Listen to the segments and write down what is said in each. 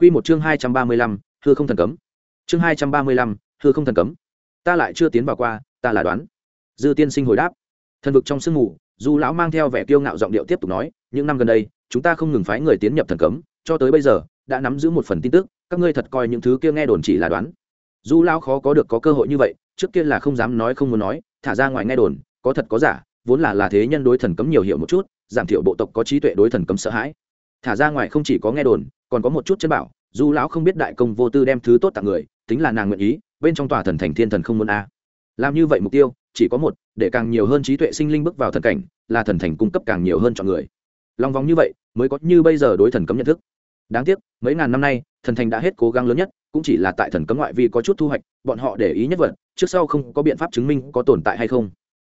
Quy một chương hai trăm ba mươi lăm, hư không thần cấm. Chương hai trăm ba mươi lăm, hư không thần cấm. Ta lại chưa tiến vào qua, ta là đoán. Dư Tiên Sinh hồi đáp. Thần vực trong sương mù, Du lão mang theo vẻ kiêu ngạo giọng điệu tiếp tục nói, những năm gần đây, chúng ta không ngừng phái người tiến nhập thần cấm, cho tới bây giờ, đã nắm giữ một phần tin tức, các ngươi thật coi những thứ kia nghe đồn chỉ là đoán. Du lão khó có được có cơ hội như vậy, trước kia là không dám nói không muốn nói, thả ra ngoài nghe đồn, có thật có giả, vốn là là thế nhân đối thần cấm nhiều hiểu một chút, giảm thiểu bộ tộc có trí tuệ đối thần cấm sợ hãi. Thả ra ngoài không chỉ có nghe đồn, còn có một chút chân bảo, Du lão không biết đại công vô tư đem thứ tốt tặng người, tính là nàng nguyện ý, bên trong tòa thần thành thiên thần không muốn a. Làm như vậy mục tiêu chỉ có một, để càng nhiều hơn trí tuệ sinh linh bước vào thần cảnh, là thần thành cung cấp càng nhiều hơn chọn người. Long vòng như vậy, mới có như bây giờ đối thần cấm nhận thức. Đáng tiếc, mấy ngàn năm nay, thần thành đã hết cố gắng lớn nhất, cũng chỉ là tại thần cấm ngoại vi có chút thu hoạch, bọn họ để ý nhất vật, trước sau không có biện pháp chứng minh có tồn tại hay không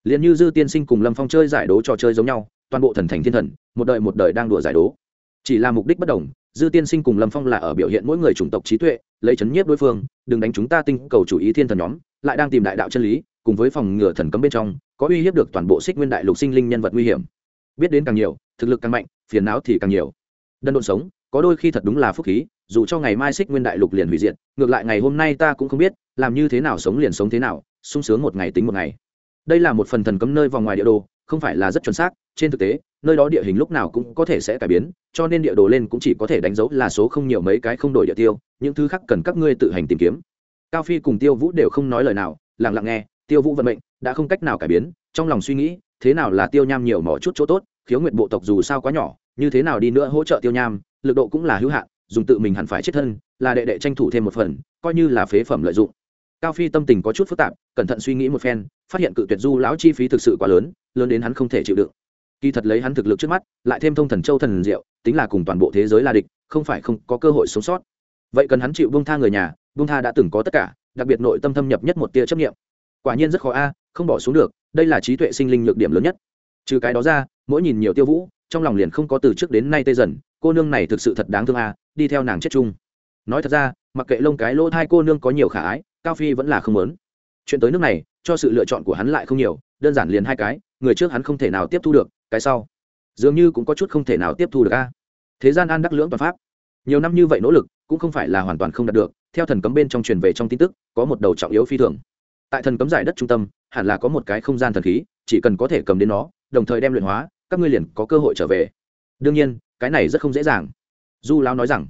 liền như dư tiên sinh cùng lâm phong chơi giải đố trò chơi giống nhau toàn bộ thần thành thiên thần một đời một đời đang đùa giải đố chỉ là mục đích bất đồng dư tiên sinh cùng lâm phong là ở biểu hiện mỗi người chủng tộc trí tuệ, lấy chấn nhiếp đối phương, đừng đánh chúng ta tinh cầu chủ ý thiên thần nhóm, lại đang tìm đại đạo chân lý, cùng với phòng ngừa thần cấm bên trong, có uy hiếp được toàn bộ xích nguyên đại lục sinh linh nhân vật nguy hiểm. Biết đến càng nhiều, thực lực càng mạnh, phiền não thì càng nhiều. Đần độn sống, có đôi khi thật đúng là phúc khí, dù cho ngày mai xích nguyên đại lục liền hủy diệt, ngược lại ngày hôm nay ta cũng không biết, làm như thế nào sống liền sống thế nào, sung sướng một ngày tính một ngày. Đây là một phần thần cấm nơi vòng ngoài địa đồ, không phải là rất chuẩn xác, trên thực tế nơi đó địa hình lúc nào cũng có thể sẽ cải biến, cho nên địa đồ lên cũng chỉ có thể đánh dấu là số không nhiều mấy cái không đổi địa tiêu, những thứ khác cần các ngươi tự hành tìm kiếm. Cao phi cùng tiêu vũ đều không nói lời nào, lặng lặng nghe, tiêu vũ vận mệnh đã không cách nào cải biến, trong lòng suy nghĩ, thế nào là tiêu nham nhiều mỏ chút chỗ tốt, khiếu nguyện bộ tộc dù sao quá nhỏ, như thế nào đi nữa hỗ trợ tiêu nham, lực độ cũng là hữu hạn, dùng tự mình hẳn phải chết thân, là đệ đệ tranh thủ thêm một phần, coi như là phế phẩm lợi dụng. Cao phi tâm tình có chút phức tạp, cẩn thận suy nghĩ một phen, phát hiện cự tuyệt du lão chi phí thực sự quá lớn lớn đến hắn không thể chịu đựng kỳ thật lấy hắn thực lực trước mắt, lại thêm thông thần châu thần diệu, tính là cùng toàn bộ thế giới là địch, không phải không có cơ hội sống sót. Vậy cần hắn chịu bông tha người nhà bông tha đã từng có tất cả, đặc biệt nội tâm thâm nhập nhất một tia chấp nghiệm quả nhiên rất khó a, không bỏ xuống được, đây là trí tuệ sinh linh nhược điểm lớn nhất. Trừ cái đó ra, mỗi nhìn nhiều tiêu vũ, trong lòng liền không có từ trước đến nay tê dần, cô nương này thực sự thật đáng thương a, đi theo nàng chết chung. Nói thật ra, mặc kệ lông cái lỗ thai cô nương có nhiều khả ái, cao phi vẫn là không lớn chuyện tới nước này, cho sự lựa chọn của hắn lại không nhiều, đơn giản liền hai cái, người trước hắn không thể nào tiếp thu được cái sau. Dường như cũng có chút không thể nào tiếp thu được a. Thế gian an đắc lưỡng toàn pháp. Nhiều năm như vậy nỗ lực, cũng không phải là hoàn toàn không đạt được. Theo thần cấm bên trong truyền về trong tin tức, có một đầu trọng yếu phi thường. Tại thần cấm giải đất trung tâm, hẳn là có một cái không gian thần khí, chỉ cần có thể cầm đến nó, đồng thời đem luyện hóa, các ngươi liền có cơ hội trở về. Đương nhiên, cái này rất không dễ dàng. Du lao nói rằng,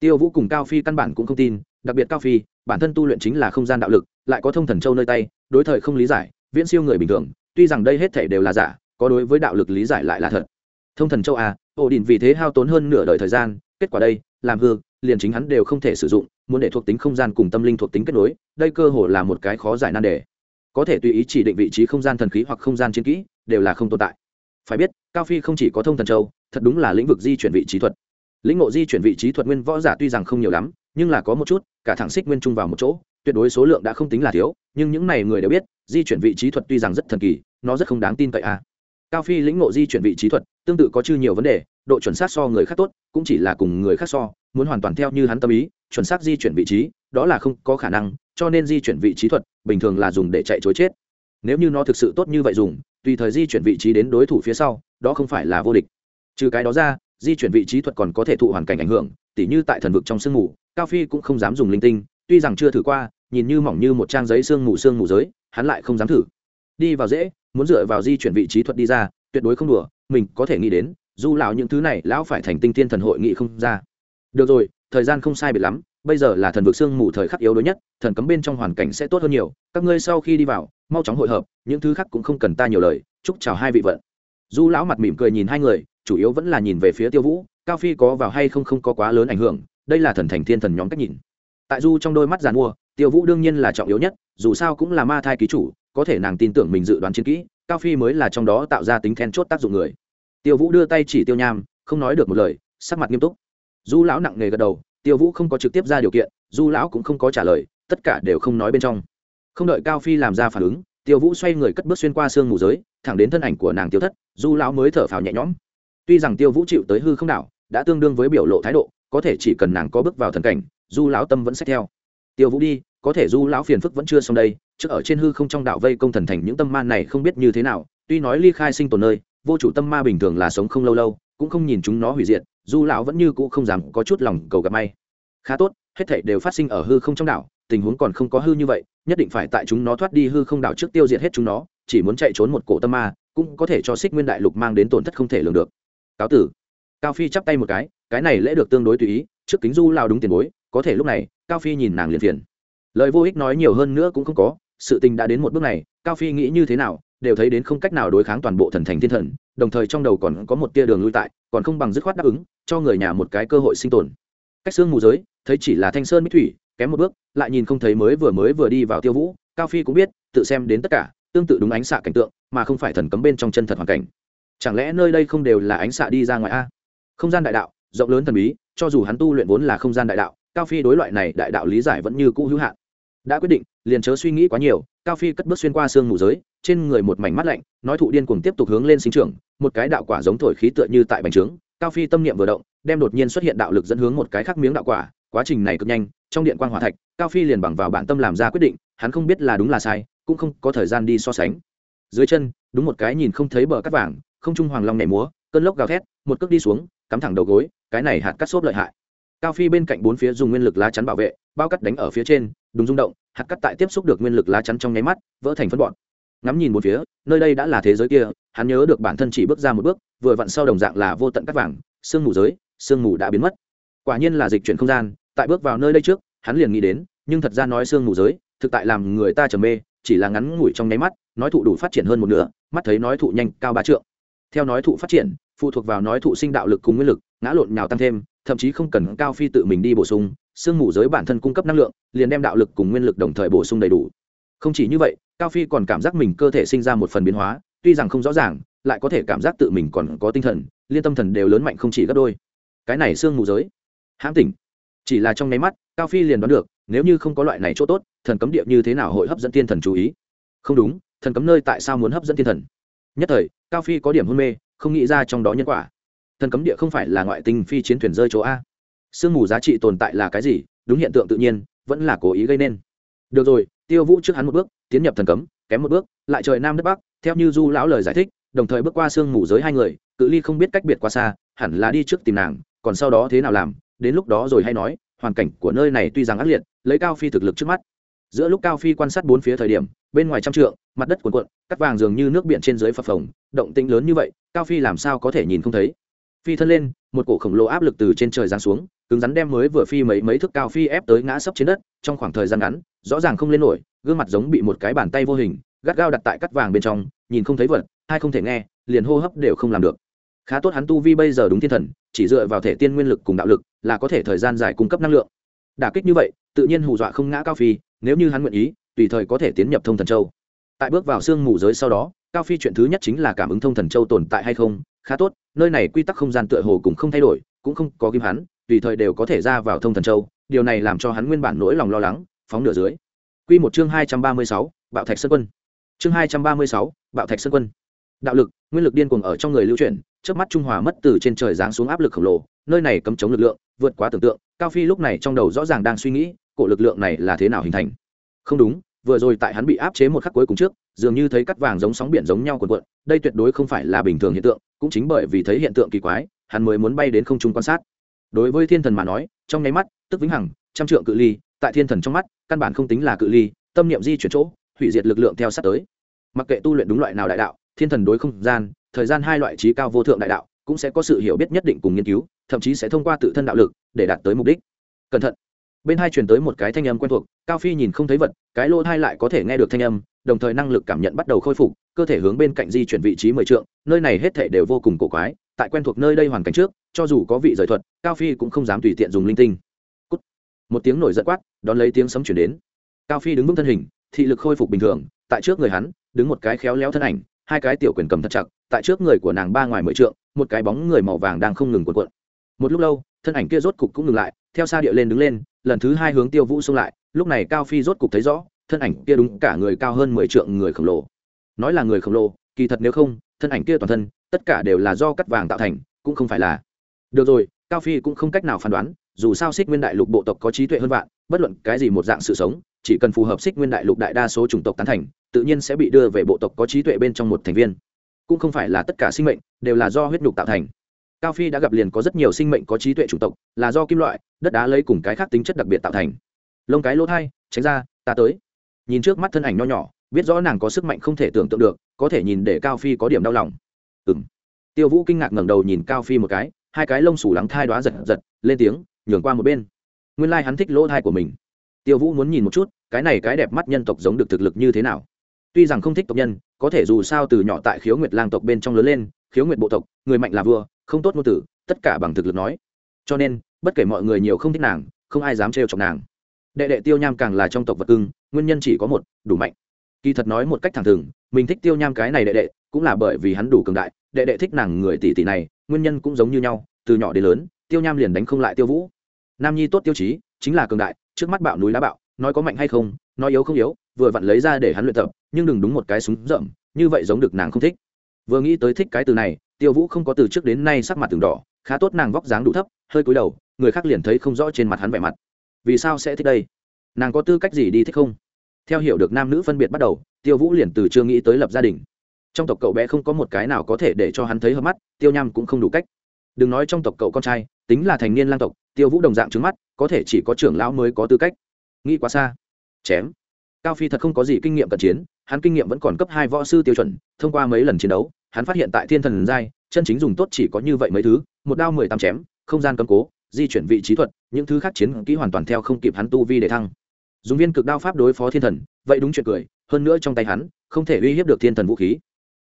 tiêu vũ cùng cao phi căn bản cũng không tin, đặc biệt cao phi, bản thân tu luyện chính là không gian đạo lực, lại có thông thần châu nơi tay, đối thời không lý giải, viễn siêu người bình thường, tuy rằng đây hết thể đều là giả có đối với đạo lực lý giải lại là thật. Thông thần châu à ổ đình vì thế hao tốn hơn nửa đời thời gian, kết quả đây, làm hư, liền chính hắn đều không thể sử dụng, muốn để thuộc tính không gian cùng tâm linh thuộc tính kết nối, đây cơ hồ là một cái khó giải nan đề. Có thể tùy ý chỉ định vị trí không gian thần khí hoặc không gian chiến kỹ, đều là không tồn tại. Phải biết, cao phi không chỉ có thông thần châu, thật đúng là lĩnh vực di chuyển vị trí thuật. Lĩnh ngộ di chuyển vị trí thuật nguyên võ giả tuy rằng không nhiều lắm, nhưng là có một chút, cả thẳng xích nguyên trung vào một chỗ, tuyệt đối số lượng đã không tính là thiếu, nhưng những này người đều biết, di chuyển vị trí thuật tuy rằng rất thần kỳ, nó rất không đáng tin cậy à cao phi lĩnh ngộ di chuyển vị trí thuật, tương tự có chư nhiều vấn đề, độ chuẩn xác so người khác tốt, cũng chỉ là cùng người khác so, muốn hoàn toàn theo như hắn tâm ý, chuẩn xác di chuyển vị trí, đó là không có khả năng, cho nên di chuyển vị trí thuật, bình thường là dùng để chạy chối chết. Nếu như nó thực sự tốt như vậy dùng, tùy thời di chuyển vị trí đến đối thủ phía sau, đó không phải là vô địch. Trừ cái đó ra, di chuyển vị trí thuật còn có thể thụ hoàn cảnh ảnh hưởng, tỉ như tại thần vực trong sương mù, cao phi cũng không dám dùng linh tinh, tuy rằng chưa thử qua, nhìn như mỏng như một trang giấy sương mù sương mù giới, hắn lại không dám thử. Đi vào dễ muốn dựa vào di chuyển vị trí thuật đi ra, tuyệt đối không đùa, mình có thể nghĩ đến, dù lão những thứ này, lão phải thành tinh thiên thần hội nghị không ra. Được rồi, thời gian không sai biệt lắm, bây giờ là thần vực sương mù thời khắc yếu đuối nhất, thần cấm bên trong hoàn cảnh sẽ tốt hơn nhiều. Các ngươi sau khi đi vào, mau chóng hội hợp, những thứ khác cũng không cần ta nhiều lời, chúc chào hai vị vận. Du lão mặt mỉm cười nhìn hai người, chủ yếu vẫn là nhìn về phía tiêu vũ, cao phi có vào hay không không có quá lớn ảnh hưởng, đây là thần thành thiên thần nhóm cách nhìn. Tại du trong đôi mắt giàn mua, tiêu vũ đương nhiên là trọng yếu nhất, dù sao cũng là ma thai ký chủ có thể nàng tin tưởng mình dự đoán chiến kỹ, cao phi mới là trong đó tạo ra tính then chốt tác dụng người. Tiêu vũ đưa tay chỉ tiêu nham, không nói được một lời, sắc mặt nghiêm túc. Du lão nặng nề gật đầu, tiêu vũ không có trực tiếp ra điều kiện, du lão cũng không có trả lời, tất cả đều không nói bên trong. Không đợi cao phi làm ra phản ứng, tiêu vũ xoay người cất bước xuyên qua sương mù giới, thẳng đến thân ảnh của nàng tiêu thất, du lão mới thở phào nhẹ nhõm. Tuy rằng tiêu vũ chịu tới hư không đảo, đã tương đương với biểu lộ thái độ, có thể chỉ cần nàng có bước vào thần cảnh, du lão tâm vẫn sẽ theo. Tiêu vũ đi, có thể du lão phiền phức vẫn chưa xong đây trước ở trên hư không trong đạo vây công thần thành những tâm ma này không biết như thế nào, tuy nói ly khai sinh tồn nơi, vô chủ tâm ma bình thường là sống không lâu lâu, cũng không nhìn chúng nó hủy diệt du lão vẫn như cũ không dám có chút lòng cầu gặp may. Khá tốt, hết thảy đều phát sinh ở hư không trong đảo tình huống còn không có hư như vậy, nhất định phải tại chúng nó thoát đi hư không đảo trước tiêu diệt hết chúng nó, chỉ muốn chạy trốn một cổ tâm ma, cũng có thể cho xích nguyên đại lục mang đến tổn thất không thể lường được. Cáo tử. Cao phi chắp tay một cái cái này lễ được tương đối tùy ý, trước kính du lao đúng tiền bối, có thể lúc này, cao phi nhìn nàng liền phiền. Lời vô ích nói nhiều hơn nữa cũng không có sự tình đã đến một bước này, cao phi nghĩ như thế nào, đều thấy đến không cách nào đối kháng toàn bộ thần thành thiên thần, đồng thời trong đầu còn có một tia đường lui tại, còn không bằng dứt khoát đáp ứng, cho người nhà một cái cơ hội sinh tồn. Cách xương mù giới, thấy chỉ là thanh sơn mỹ thủy, kém một bước, lại nhìn không thấy mới vừa mới vừa đi vào tiêu vũ, cao phi cũng biết, tự xem đến tất cả, tương tự đúng ánh xạ cảnh tượng, mà không phải thần cấm bên trong chân thật hoàn cảnh. Chẳng lẽ nơi đây không đều là ánh xạ đi ra ngoài a? Không gian đại đạo, rộng lớn thần bí, cho dù hắn tu luyện vốn là không gian đại đạo, cao phi đối loại này đại đạo lý giải vẫn như cũ hữu hạn. Đã quyết định liền chớ suy nghĩ quá nhiều, cao phi cất bước xuyên qua sương mù giới, trên người một mảnh mắt lạnh, nói thụ điên cuồng tiếp tục hướng lên sinh trưởng, một cái đạo quả giống thổi khí tựa như tại bành trướng. Cao phi tâm niệm vừa động, đem đột nhiên xuất hiện đạo lực dẫn hướng một cái khác miếng đạo quả, quá trình này cực nhanh, trong điện quan hòa hỏa thạch, cao phi liền bằng vào bản tâm làm ra quyết định, hắn không biết là đúng là sai, cũng không có thời gian đi so sánh. Dưới chân, đúng một cái nhìn không thấy bờ cắt vàng, không trung hoàng long nhảy múa, cơn lốc gào thét, một cước đi xuống, cắm thẳng đầu gối, cái này hạt cắt xốp lợi hại. Cao phi bên cạnh bốn phía dùng nguyên lực lá chắn bảo vệ, bao cắt đánh ở phía trên đúng rung động hạt cắt tại tiếp xúc được nguyên lực lá chắn trong nháy mắt, vỡ thành phân bọn ngắm nhìn một phía, nơi đây đã là thế giới kia, hắn nhớ được bản thân chỉ bước ra một bước, vừa vặn sau đồng dạng là vô tận cắt vàng, sương mù giới, sương mù đã biến mất. Quả nhiên là dịch chuyển không gian, tại bước vào nơi đây trước, hắn liền nghĩ đến, nhưng thật ra nói sương mù giới, thực tại làm người ta trầm mê, chỉ là ngắn ngủi trong nháy mắt, nói thụ đủ phát triển hơn một nửa, mắt thấy nói thụ nhanh cao ba trượng. Theo nói thụ phát triển, phụ thuộc vào nói thụ sinh đạo lực cùng nguyên lực, ngã lộn nhào tăng thêm, thậm chí không cần cao phi tự mình đi bổ sung sương mù giới bản thân cung cấp năng lượng, liền đem đạo lực cùng nguyên lực đồng thời bổ sung đầy đủ. Không chỉ như vậy, cao phi còn cảm giác mình cơ thể sinh ra một phần biến hóa, tuy rằng không rõ ràng, lại có thể cảm giác tự mình còn có tinh thần, liên tâm thần đều lớn mạnh không chỉ gấp đôi. Cái này sương mù giới. Hãm tỉnh. Chỉ là trong nháy mắt, cao phi liền đoán được, nếu như không có loại này chỗ tốt, thần cấm địa như thế nào hội hấp dẫn thiên thần chú ý? Không đúng, thần cấm nơi tại sao muốn hấp dẫn thiên thần? Nhất thời, cao phi có điểm hôn mê, không nghĩ ra trong đó nhân quả. Thần cấm địa không phải là ngoại tinh phi chiến thuyền rơi chỗ a sương mù giá trị tồn tại là cái gì? Đúng hiện tượng tự nhiên, vẫn là cố ý gây nên. Được rồi, tiêu vũ trước hắn một bước, tiến nhập thần cấm, kém một bước, lại trời nam đất bắc, theo như du lão lời giải thích, đồng thời bước qua sương mù giới hai người, cự ly không biết cách biệt quá xa, hẳn là đi trước tìm nàng, còn sau đó thế nào làm, đến lúc đó rồi hay nói, hoàn cảnh của nơi này tuy rằng ác liệt, lấy cao phi thực lực trước mắt. Giữa lúc cao phi quan sát bốn phía thời điểm, bên ngoài trăm trượng, mặt đất cuồn cuộn, cắt vàng dường như nước biển trên dưới phập phồng, động tĩnh lớn như vậy, cao phi làm sao có thể nhìn không thấy? Phi thân lên, một cổ khổng lồ áp lực từ trên trời giáng xuống cứng rắn đem mới vừa phi mấy mấy thước cao phi ép tới ngã sấp trên đất, trong khoảng thời gian ngắn, rõ ràng không lên nổi, gương mặt giống bị một cái bàn tay vô hình, gắt gao đặt tại cắt vàng bên trong, nhìn không thấy vật, hai không thể nghe, liền hô hấp đều không làm được. Khá tốt hắn tu vi bây giờ đúng thiên thần, chỉ dựa vào thể tiên nguyên lực cùng đạo lực là có thể thời gian dài cung cấp năng lượng. Đả kích như vậy, tự nhiên hù dọa không ngã cao phi, nếu như hắn nguyện ý, tùy thời có thể tiến nhập thông thần châu. Tại bước vào sương mù giới sau đó, cao phi chuyện thứ nhất chính là cảm ứng thông thần châu tồn tại hay không, khá tốt, nơi này quy tắc không gian tựa hồ cũng không thay đổi cũng không có kim hắn tùy thời đều có thể ra vào thông thần châu điều này làm cho hắn nguyên bản nỗi lòng lo lắng phóng nửa dưới Quy một chương hai trăm ba mươi sáu, Bạo Thạch Sơn Quân. Chương hai trăm ba mươi sáu, Bạo Thạch Sơn Quân. Đạo lực, nguyên lực điên cuồng ở trong người lưu chuyển, trước mắt trung hòa mất từ trên trời giáng xuống áp lực khổng lồ, nơi này cấm chống lực lượng, vượt quá tưởng tượng, Cao Phi lúc này trong đầu rõ ràng đang suy nghĩ, cổ lực lượng này là thế nào hình thành. Không đúng, vừa rồi tại hắn bị áp chế một khắc cuối cùng trước, dường như thấy cắt vàng giống sóng biển giống nhau cuộn cuộn, đây tuyệt đối không phải là bình thường hiện tượng, cũng chính bởi vì thấy hiện tượng kỳ quái, hắn mới muốn bay đến không trung quan sát. Đối với thiên thần mà nói, trong nháy mắt, tức vĩnh hằng, trăm trượng cự ly, tại thiên thần trong mắt, căn bản không tính là cự ly, tâm niệm di chuyển chỗ, hủy diệt lực lượng theo sát tới. Mặc kệ tu luyện đúng loại nào đại đạo, thiên thần đối không gian, thời gian hai loại trí cao vô thượng đại đạo, cũng sẽ có sự hiểu biết nhất định cùng nghiên cứu, thậm chí sẽ thông qua tự thân đạo lực để đạt tới mục đích. Cẩn thận. Bên hai truyền tới một cái thanh âm quen thuộc, Cao Phi nhìn không thấy vật, cái lỗ hai lại có thể nghe được thanh âm, đồng thời năng lực cảm nhận bắt đầu khôi phục, cơ thể hướng bên cạnh di chuyển vị trí mười trượng, nơi này hết thảy đều vô cùng cổ quái, tại quen thuộc nơi đây hoàn cảnh trước, cho dù có vị rời thuật, Cao Phi cũng không dám tùy tiện dùng linh tinh. Cút. Một tiếng nổi giận quát, đón lấy tiếng sấm truyền đến. Cao Phi đứng vững thân hình, thị lực khôi phục bình thường, tại trước người hắn, đứng một cái khéo léo thân ảnh, hai cái tiểu quyền cầm thật chặt, tại trước người của nàng ba ngoài mười trượng, một cái bóng người màu vàng đang không ngừng cuộn cuộn. Một lúc lâu, thân ảnh kia rốt cục cũng ngừng lại, theo xa địa lên đứng lên, lần thứ hai hướng Tiêu Vũ xông lại, lúc này Cao Phi rốt cục thấy rõ, thân ảnh kia đúng cả người cao hơn mười trượng người khổng lồ. Nói là người khổng lồ, kỳ thật nếu không, thân ảnh kia toàn thân, tất cả đều là do cắt vàng tạo thành, cũng không phải là. Được rồi, Cao Phi cũng không cách nào phán đoán, dù sao Xích Nguyên Đại Lục bộ tộc có trí tuệ hơn vạn, bất luận cái gì một dạng sự sống, chỉ cần phù hợp Xích Nguyên Đại Lục đại đa số chủng tộc tán thành, tự nhiên sẽ bị đưa về bộ tộc có trí tuệ bên trong một thành viên. Cũng không phải là tất cả sinh mệnh đều là do huyết nhục tạo thành. Cao phi đã gặp liền có rất nhiều sinh mệnh có trí tuệ chủng tộc là do kim loại đất đá lấy cùng cái khác tính chất đặc biệt tạo thành. Lông cái lỗ thai tránh ra ta tới. Nhìn trước mắt thân ảnh nho nhỏ biết rõ nàng có sức mạnh không thể tưởng tượng được có thể nhìn để cao phi có điểm đau lòng ừng tiêu vũ kinh ngạc ngẩng đầu nhìn cao phi một cái, hai cái lông sủ lắng thai đoá giật giật, lên tiếng, nhường qua một bên. Nguyên lai、like、hắn thích lỗ thai của mình. Tiêu vũ muốn nhìn một chút, cái này cái đẹp mắt nhân tộc giống được thực lực như thế nào. Tuy rằng không thích tộc nhân, có thể dù sao từ nhỏ tại khiếu nguyệt lang tộc bên trong lớn lên, khiếu nguyệt bộ tộc, người mạnh là vua, không tốt ngôn tử, tất cả bằng thực lực nói. Cho nên, bất kể mọi người nhiều không thích nàng, không ai dám trêu chọc nàng. Đệ đệ tiêu nham càng là trong tộc vật cưng, nguyên nhân chỉ có một, đủ mạnh. Kỳ thật nói một cách thẳng thừng, mình thích tiêu nham cái này đệ đệ cũng là bởi vì hắn đủ cường đại, đệ đệ thích nàng người tỷ tỷ này, nguyên nhân cũng giống như nhau, từ nhỏ đến lớn, tiêu nham liền đánh không lại tiêu vũ. Nam nhi tốt tiêu chí, chính là cường đại, trước mắt bạo núi đá bạo, nói có mạnh hay không, nói yếu không yếu, vừa vặn lấy ra để hắn luyện tập, nhưng đừng đúng một cái súng rậm, như vậy giống được nàng không thích. Vừa nghĩ tới thích cái từ này, tiêu vũ không có từ trước đến nay sắc mặt từng đỏ, khá tốt nàng vóc dáng đủ thấp, hơi cúi đầu, người khác liền thấy không rõ trên mặt hắn vẻ mặt. Vì sao sẽ thích đây? Nàng có tư cách gì đi thích không? Theo hiểu được nam nữ phân biệt bắt đầu, tiêu vũ liền từ chưa nghĩ tới lập gia đình trong tộc cậu bé không có một cái nào có thể để cho hắn thấy hợp mắt, tiêu nham cũng không đủ cách. Đừng nói trong tộc cậu con trai, tính là thành niên lang tộc, tiêu vũ đồng dạng trứng mắt, có thể chỉ có trưởng lão mới có tư cách. Nghĩ quá xa. Chém. Cao phi thật không có gì kinh nghiệm cận chiến, hắn kinh nghiệm vẫn còn cấp hai võ sư tiêu chuẩn, thông qua mấy lần chiến đấu, hắn phát hiện tại thiên thần giai, chân chính dùng tốt chỉ có như vậy mấy thứ, một đao mười tám chém, không gian cầm cố, di chuyển vị trí thuật, những thứ khác chiến kỹ hoàn toàn theo không kịp hắn tu vi để thăng. Dùng viên cực đao pháp đối phó thiên thần, vậy đúng chuyện cười, hơn nữa trong tay hắn, không thể uy hiếp được thiên thần vũ khí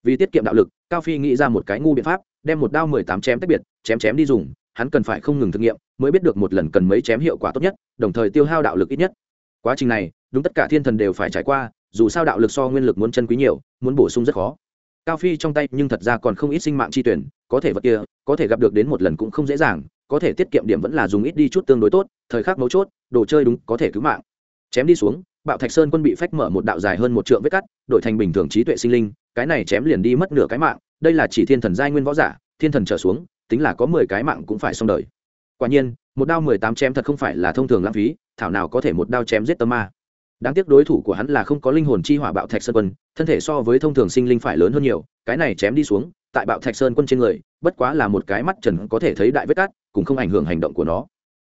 vì tiết kiệm đạo lực, cao phi nghĩ ra một cái ngu biện pháp, đem một đao mười tám chém tách biệt, chém chém đi dùng, hắn cần phải không ngừng thực nghiệm, mới biết được một lần cần mấy chém hiệu quả tốt nhất, đồng thời tiêu hao đạo lực ít nhất. Quá trình này, đúng tất cả thiên thần đều phải trải qua, dù sao đạo lực so nguyên lực muốn chân quý nhiều, muốn bổ sung rất khó. Cao phi trong tay nhưng thật ra còn không ít sinh mạng chi tuyển, có thể vật kia, có thể gặp được đến một lần cũng không dễ dàng, có thể tiết kiệm điểm vẫn là dùng ít đi chút tương đối tốt, thời khắc mấu chốt, đồ chơi đúng, có thể cứu mạng. Chém đi xuống, bạo thạch sơn quân bị phách mở một đạo dài hơn một trượng vết cắt, đổi thành bình thường trí tuệ sinh linh cái này chém liền đi mất nửa cái mạng, đây là chỉ thiên thần giai nguyên võ giả, thiên thần trở xuống, tính là có mười cái mạng cũng phải xong đời. Quả nhiên, một đao mười tám chém thật không phải là thông thường lãng phí, thảo nào có thể một đao chém giết tâm ma. Đáng tiếc đối thủ của hắn là không có linh hồn chi hỏa bạo thạch sơn quân, thân thể so với thông thường sinh linh phải lớn hơn nhiều, cái này chém đi xuống, tại bạo thạch sơn quân trên người, bất quá là một cái mắt trần có thể thấy đại vết cát, cũng không ảnh hưởng hành động của nó.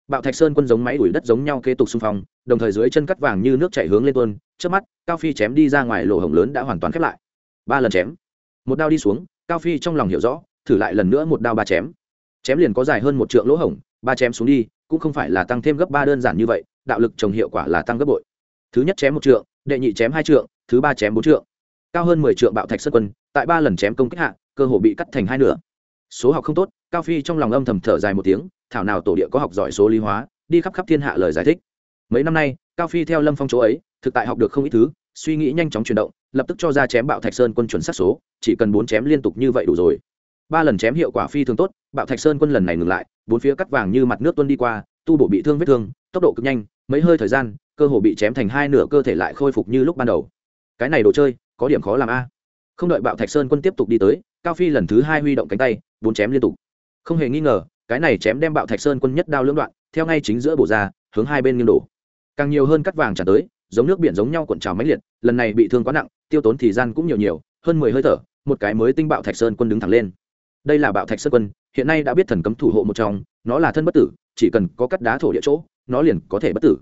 Bạo thạch sơn quân giống máy đuổi đất giống nhau kế tục xung phong, đồng thời dưới chân cắt vàng như nước chảy hướng lên tuôn trước mắt, cao phi chém đi ra ngoài lỗ hổng lớn đã hoàn toàn khép lại ba lần chém. Một đao đi xuống, cao phi trong lòng hiểu rõ, thử lại lần nữa một đao ba chém. Chém liền có dài hơn một trượng lỗ hổng, ba chém xuống đi, cũng không phải là tăng thêm gấp ba đơn giản như vậy, đạo lực trồng hiệu quả là tăng gấp bội. Thứ nhất chém một trượng, đệ nhị chém hai trượng, thứ ba chém bốn trượng. Cao hơn mười trượng bạo thạch sơn quân, tại ba lần chém công kích hạ, cơ hồ bị cắt thành hai nửa. Số học không tốt, cao phi trong lòng âm thầm thở dài một tiếng, thảo nào tổ địa có học giỏi số lý hóa, đi khắp khắp thiên hạ lời giải thích. Mấy năm nay, cao phi theo lâm phong chỗ ấy, thực tại học được không ít thứ suy nghĩ nhanh chóng chuyển động, lập tức cho ra chém bạo thạch sơn quân chuẩn sát số, chỉ cần bốn chém liên tục như vậy đủ rồi. Ba lần chém hiệu quả phi thường tốt, bạo thạch sơn quân lần này ngừng lại, bốn phía cắt vàng như mặt nước tuân đi qua, tu bổ bị thương vết thương, tốc độ cực nhanh, mấy hơi thời gian, cơ hồ bị chém thành hai nửa cơ thể lại khôi phục như lúc ban đầu. Cái này đồ chơi, có điểm khó làm a. Không đợi bạo thạch sơn quân tiếp tục đi tới, cao phi lần thứ hai huy động cánh tay, bốn chém liên tục. Không hề nghi ngờ, cái này chém đem bạo thạch sơn quân nhất đao lưỡng đoạn, theo ngay chính giữa bổ ra, hướng hai bên nghiêng đổ. Càng nhiều hơn cắt vàng trả tới giống nước biển giống nhau cuộn trào mãnh liệt, lần này bị thương quá nặng, tiêu tốn thời gian cũng nhiều nhiều, hơn mười hơi thở, một cái mới tinh bạo thạch sơn quân đứng thẳng lên. Đây là bạo thạch sơn quân, hiện nay đã biết thần cấm thủ hộ một trong, nó là thân bất tử, chỉ cần có cắt đá thổ địa chỗ, nó liền có thể bất tử.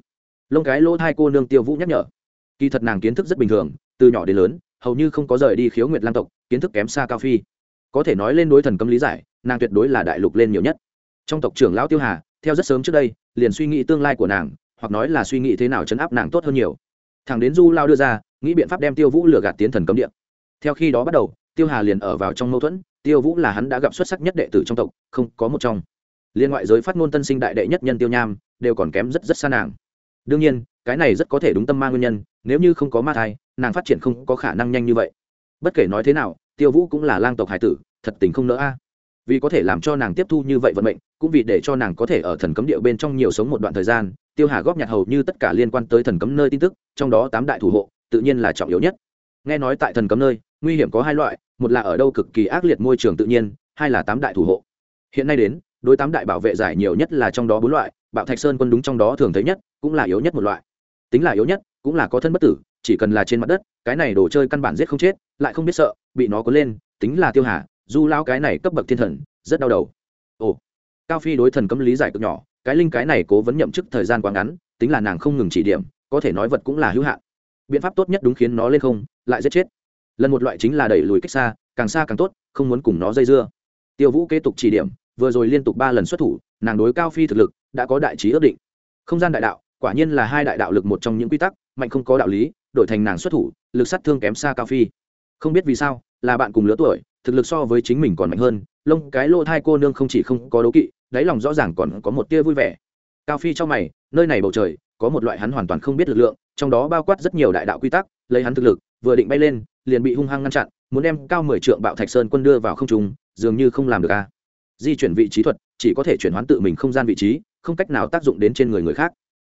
Lông cái lỗ thai cô nương tiêu vũ nhắc nhở. Kỳ thật nàng kiến thức rất bình thường, từ nhỏ đến lớn, hầu như không có rời đi khiếu nguyệt lang tộc, kiến thức kém xa cao phi. Có thể nói lên đối thần cấm lý giải, nàng tuyệt đối là đại lục lên nhiều nhất. Trong tộc trưởng lão tiêu hà, theo rất sớm trước đây, liền suy nghĩ tương lai của nàng hoặc nói là suy nghĩ thế nào chấn áp nàng tốt hơn nhiều. Thằng đến du lao đưa ra, nghĩ biện pháp đem tiêu vũ lừa gạt tiến thần cấm địa. Theo khi đó bắt đầu, tiêu hà liền ở vào trong mâu thuẫn, tiêu vũ là hắn đã gặp xuất sắc nhất đệ tử trong tộc, không có một trong. Liên ngoại giới phát ngôn tân sinh đại đệ nhất nhân tiêu nham, đều còn kém rất rất xa nàng. Đương nhiên, cái này rất có thể đúng tâm ma nguyên nhân, nếu như không có ma thai, nàng phát triển không có khả năng nhanh như vậy. Bất kể nói thế nào, tiêu vũ cũng là lang tộc hải tử, thật tình không nỡ a vì có thể làm cho nàng tiếp thu như vậy vận mệnh, cũng vì để cho nàng có thể ở thần cấm địa bên trong nhiều sống một đoạn thời gian, tiêu hà góp nhặt hầu như tất cả liên quan tới thần cấm nơi tin tức, trong đó tám đại thủ hộ, tự nhiên là trọng yếu nhất. Nghe nói tại thần cấm nơi, nguy hiểm có hai loại, một là ở đâu cực kỳ ác liệt môi trường tự nhiên, hai là tám đại thủ hộ. Hiện nay đến, đối tám đại bảo vệ giải nhiều nhất là trong đó bốn loại, bạo thạch sơn quân đúng trong đó thường thấy nhất, cũng là yếu nhất một loại. Tính là yếu nhất, cũng là có thân bất tử, chỉ cần là trên mặt đất, cái này đồ chơi căn bản giết không chết, lại không biết sợ, bị nó có lên, tính là tiêu hà du lao cái này cấp bậc thiên thần, rất đau đầu. Ồ, cao phi đối thần cấm lý giải cực nhỏ, cái linh cái này cố vấn nhậm chức thời gian quá ngắn, tính là nàng không ngừng chỉ điểm, có thể nói vật cũng là hữu hạn. Biện pháp tốt nhất đúng khiến nó lên không, lại giết chết. Lần một loại chính là đẩy lùi cách xa, càng xa càng tốt, không muốn cùng nó dây dưa. Tiêu vũ kế tục chỉ điểm, vừa rồi liên tục ba lần xuất thủ, nàng đối cao phi thực lực đã có đại trí ước định. Không gian đại đạo, quả nhiên là hai đại đạo lực một trong những quy tắc, mạnh không có đạo lý, đổi thành nàng xuất thủ, lực sát thương kém xa cao phi. Không biết vì sao, là bạn cùng lứa tuổi thực lực so với chính mình còn mạnh hơn, lông cái lô thai cô nương không chỉ không có đấu kỵ, đáy lòng rõ ràng còn có một tia vui vẻ. Cao phi trong mày, nơi này bầu trời, có một loại hắn hoàn toàn không biết lực lượng, trong đó bao quát rất nhiều đại đạo quy tắc, lấy hắn thực lực, vừa định bay lên, liền bị hung hăng ngăn chặn, muốn đem cao mười trượng bạo thạch sơn quân đưa vào không trung, dường như không làm được a. Di chuyển vị trí thuật, chỉ có thể chuyển hoán tự mình không gian vị trí, không cách nào tác dụng đến trên người người khác.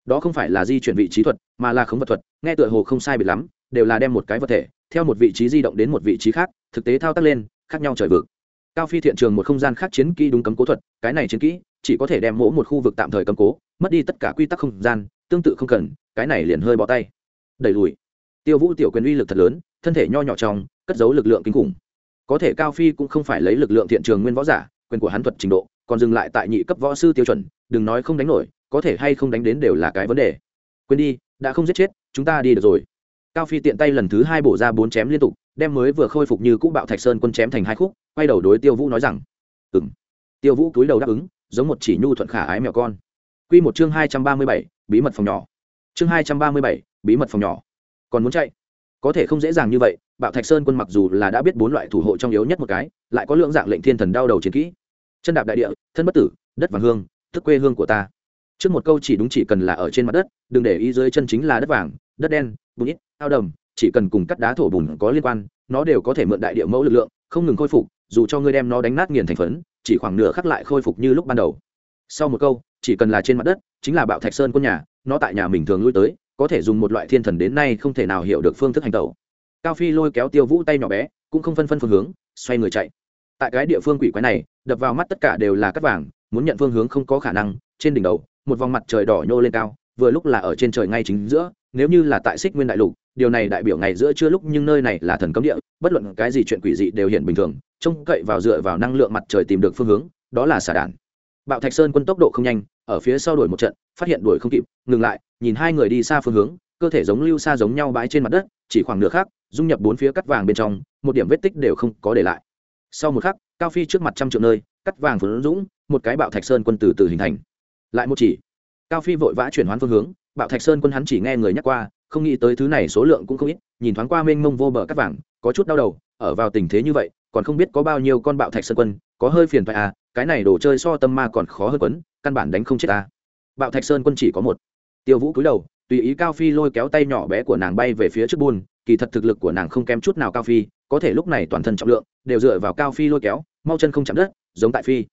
Đó không phải là di chuyển vị trí thuật, mà là khống vật thuật, nghe tựa hồ không sai biệt lắm, đều là đem một cái vật thể, theo một vị trí di động đến một vị trí khác, thực tế thao tác lên khác nhau trời vực. Cao phi thiện trường một không gian khác chiến kỹ đúng cấm cố thuật, cái này chiến kỹ chỉ có thể đem mỗ một khu vực tạm thời cấm cố, mất đi tất cả quy tắc không gian, tương tự không cần, cái này liền hơi bỏ tay. Đẩy lùi. Tiêu vũ tiểu quyền uy lực thật lớn, thân thể nho nhỏ trong, cất giấu lực lượng kinh khủng. Có thể cao phi cũng không phải lấy lực lượng thiện trường nguyên võ giả, quyền của hắn thuật trình độ, còn dừng lại tại nhị cấp võ sư tiêu chuẩn, đừng nói không đánh nổi, có thể hay không đánh đến đều là cái vấn đề. Quên đi, đã không giết chết, chúng ta đi được rồi. Cao phi tiện tay lần thứ hai bổ ra bốn chém liên tục đem mới vừa khôi phục như cũ bạo thạch sơn quân chém thành hai khúc, quay đầu đối tiêu vũ nói rằng ừ m tiêu vũ cúi đầu đáp ứng, giống một chỉ nhu thuận khả ái mèo con. Q một chương hai trăm ba mươi bảy, bí mật phòng nhỏ. Chương hai trăm ba mươi bảy, bí mật phòng nhỏ. Còn muốn chạy? Có thể không dễ dàng như vậy, bạo thạch sơn quân mặc dù là đã biết bốn loại thủ hộ trong yếu nhất một cái, lại có lượng dạng lệnh thiên thần đau đầu chiến kỹ. Chân đạp đại địa, thân bất tử, đất vàng hương thức quê hương của ta. Trước một câu chỉ đúng chỉ cần là ở trên mặt đất, đừng để ý dưới chân chính là đất vàng, đất đen, bùn ít, ao đầm chỉ cần cùng cắt đá thổ bùn có liên quan, nó đều có thể mượn đại địa mẫu lực lượng, không ngừng khôi phục, dù cho ngươi đem nó đánh nát nghiền thành phấn, chỉ khoảng nửa khắc lại khôi phục như lúc ban đầu. Sau một câu, chỉ cần là trên mặt đất, chính là bạo thạch sơn quân nhà, nó tại nhà mình thường lui tới, có thể dùng một loại thiên thần đến nay không thể nào hiểu được phương thức hành tẩu. Cao phi lôi kéo tiêu vũ tay nhỏ bé, cũng không phân phân phương hướng, xoay người chạy. Tại cái địa phương quỷ quái này, đập vào mắt tất cả đều là cắt vàng, muốn nhận phương hướng không có khả năng, trên đỉnh đầu, một vòng mặt trời đỏ nhô lên cao, vừa lúc là ở trên trời ngay chính giữa, nếu như là tại xích nguyên đại lục điều này đại biểu ngày giữa chưa lúc nhưng nơi này là thần cấm địa, bất luận cái gì chuyện quỷ dị đều hiện bình thường, trông cậy vào dựa vào năng lượng mặt trời tìm được phương hướng, đó là xả đạn. Bạo thạch sơn quân tốc độ không nhanh, ở phía sau đuổi một trận, phát hiện đuổi không kịp, ngừng lại, nhìn hai người đi xa phương hướng, cơ thể giống lưu xa giống nhau bãi trên mặt đất, chỉ khoảng nửa khác dung nhập bốn phía cắt vàng bên trong, một điểm vết tích đều không có để lại. Sau một khắc, cao phi trước mặt trăm triệu nơi, cắt vàng phấn dũng, một cái bạo thạch sơn quân từ từ hình thành. Lại một chỉ. Cao phi vội vã chuyển hoán phương hướng bạo thạch sơn quân hắn chỉ nghe người nhắc qua, không nghĩ tới thứ này số lượng cũng không ít, nhìn thoáng qua mênh mông vô bờ cắt vàng, có chút đau đầu, ở vào tình thế như vậy, còn không biết có bao nhiêu con bạo thạch sơn quân, có hơi phiền phải à cái này đồ chơi so tâm ma còn khó hơn quấn, căn bản đánh không chết ta. Bạo thạch sơn quân chỉ có một. Tiêu vũ cúi đầu, tùy ý cao phi lôi kéo tay nhỏ bé của nàng bay về phía trước buôn, kỳ thật thực lực của nàng không kém chút nào cao phi, có thể lúc này toàn thân trọng lượng đều dựa vào cao phi lôi kéo, mau chân không chạm đất, giống tại phi.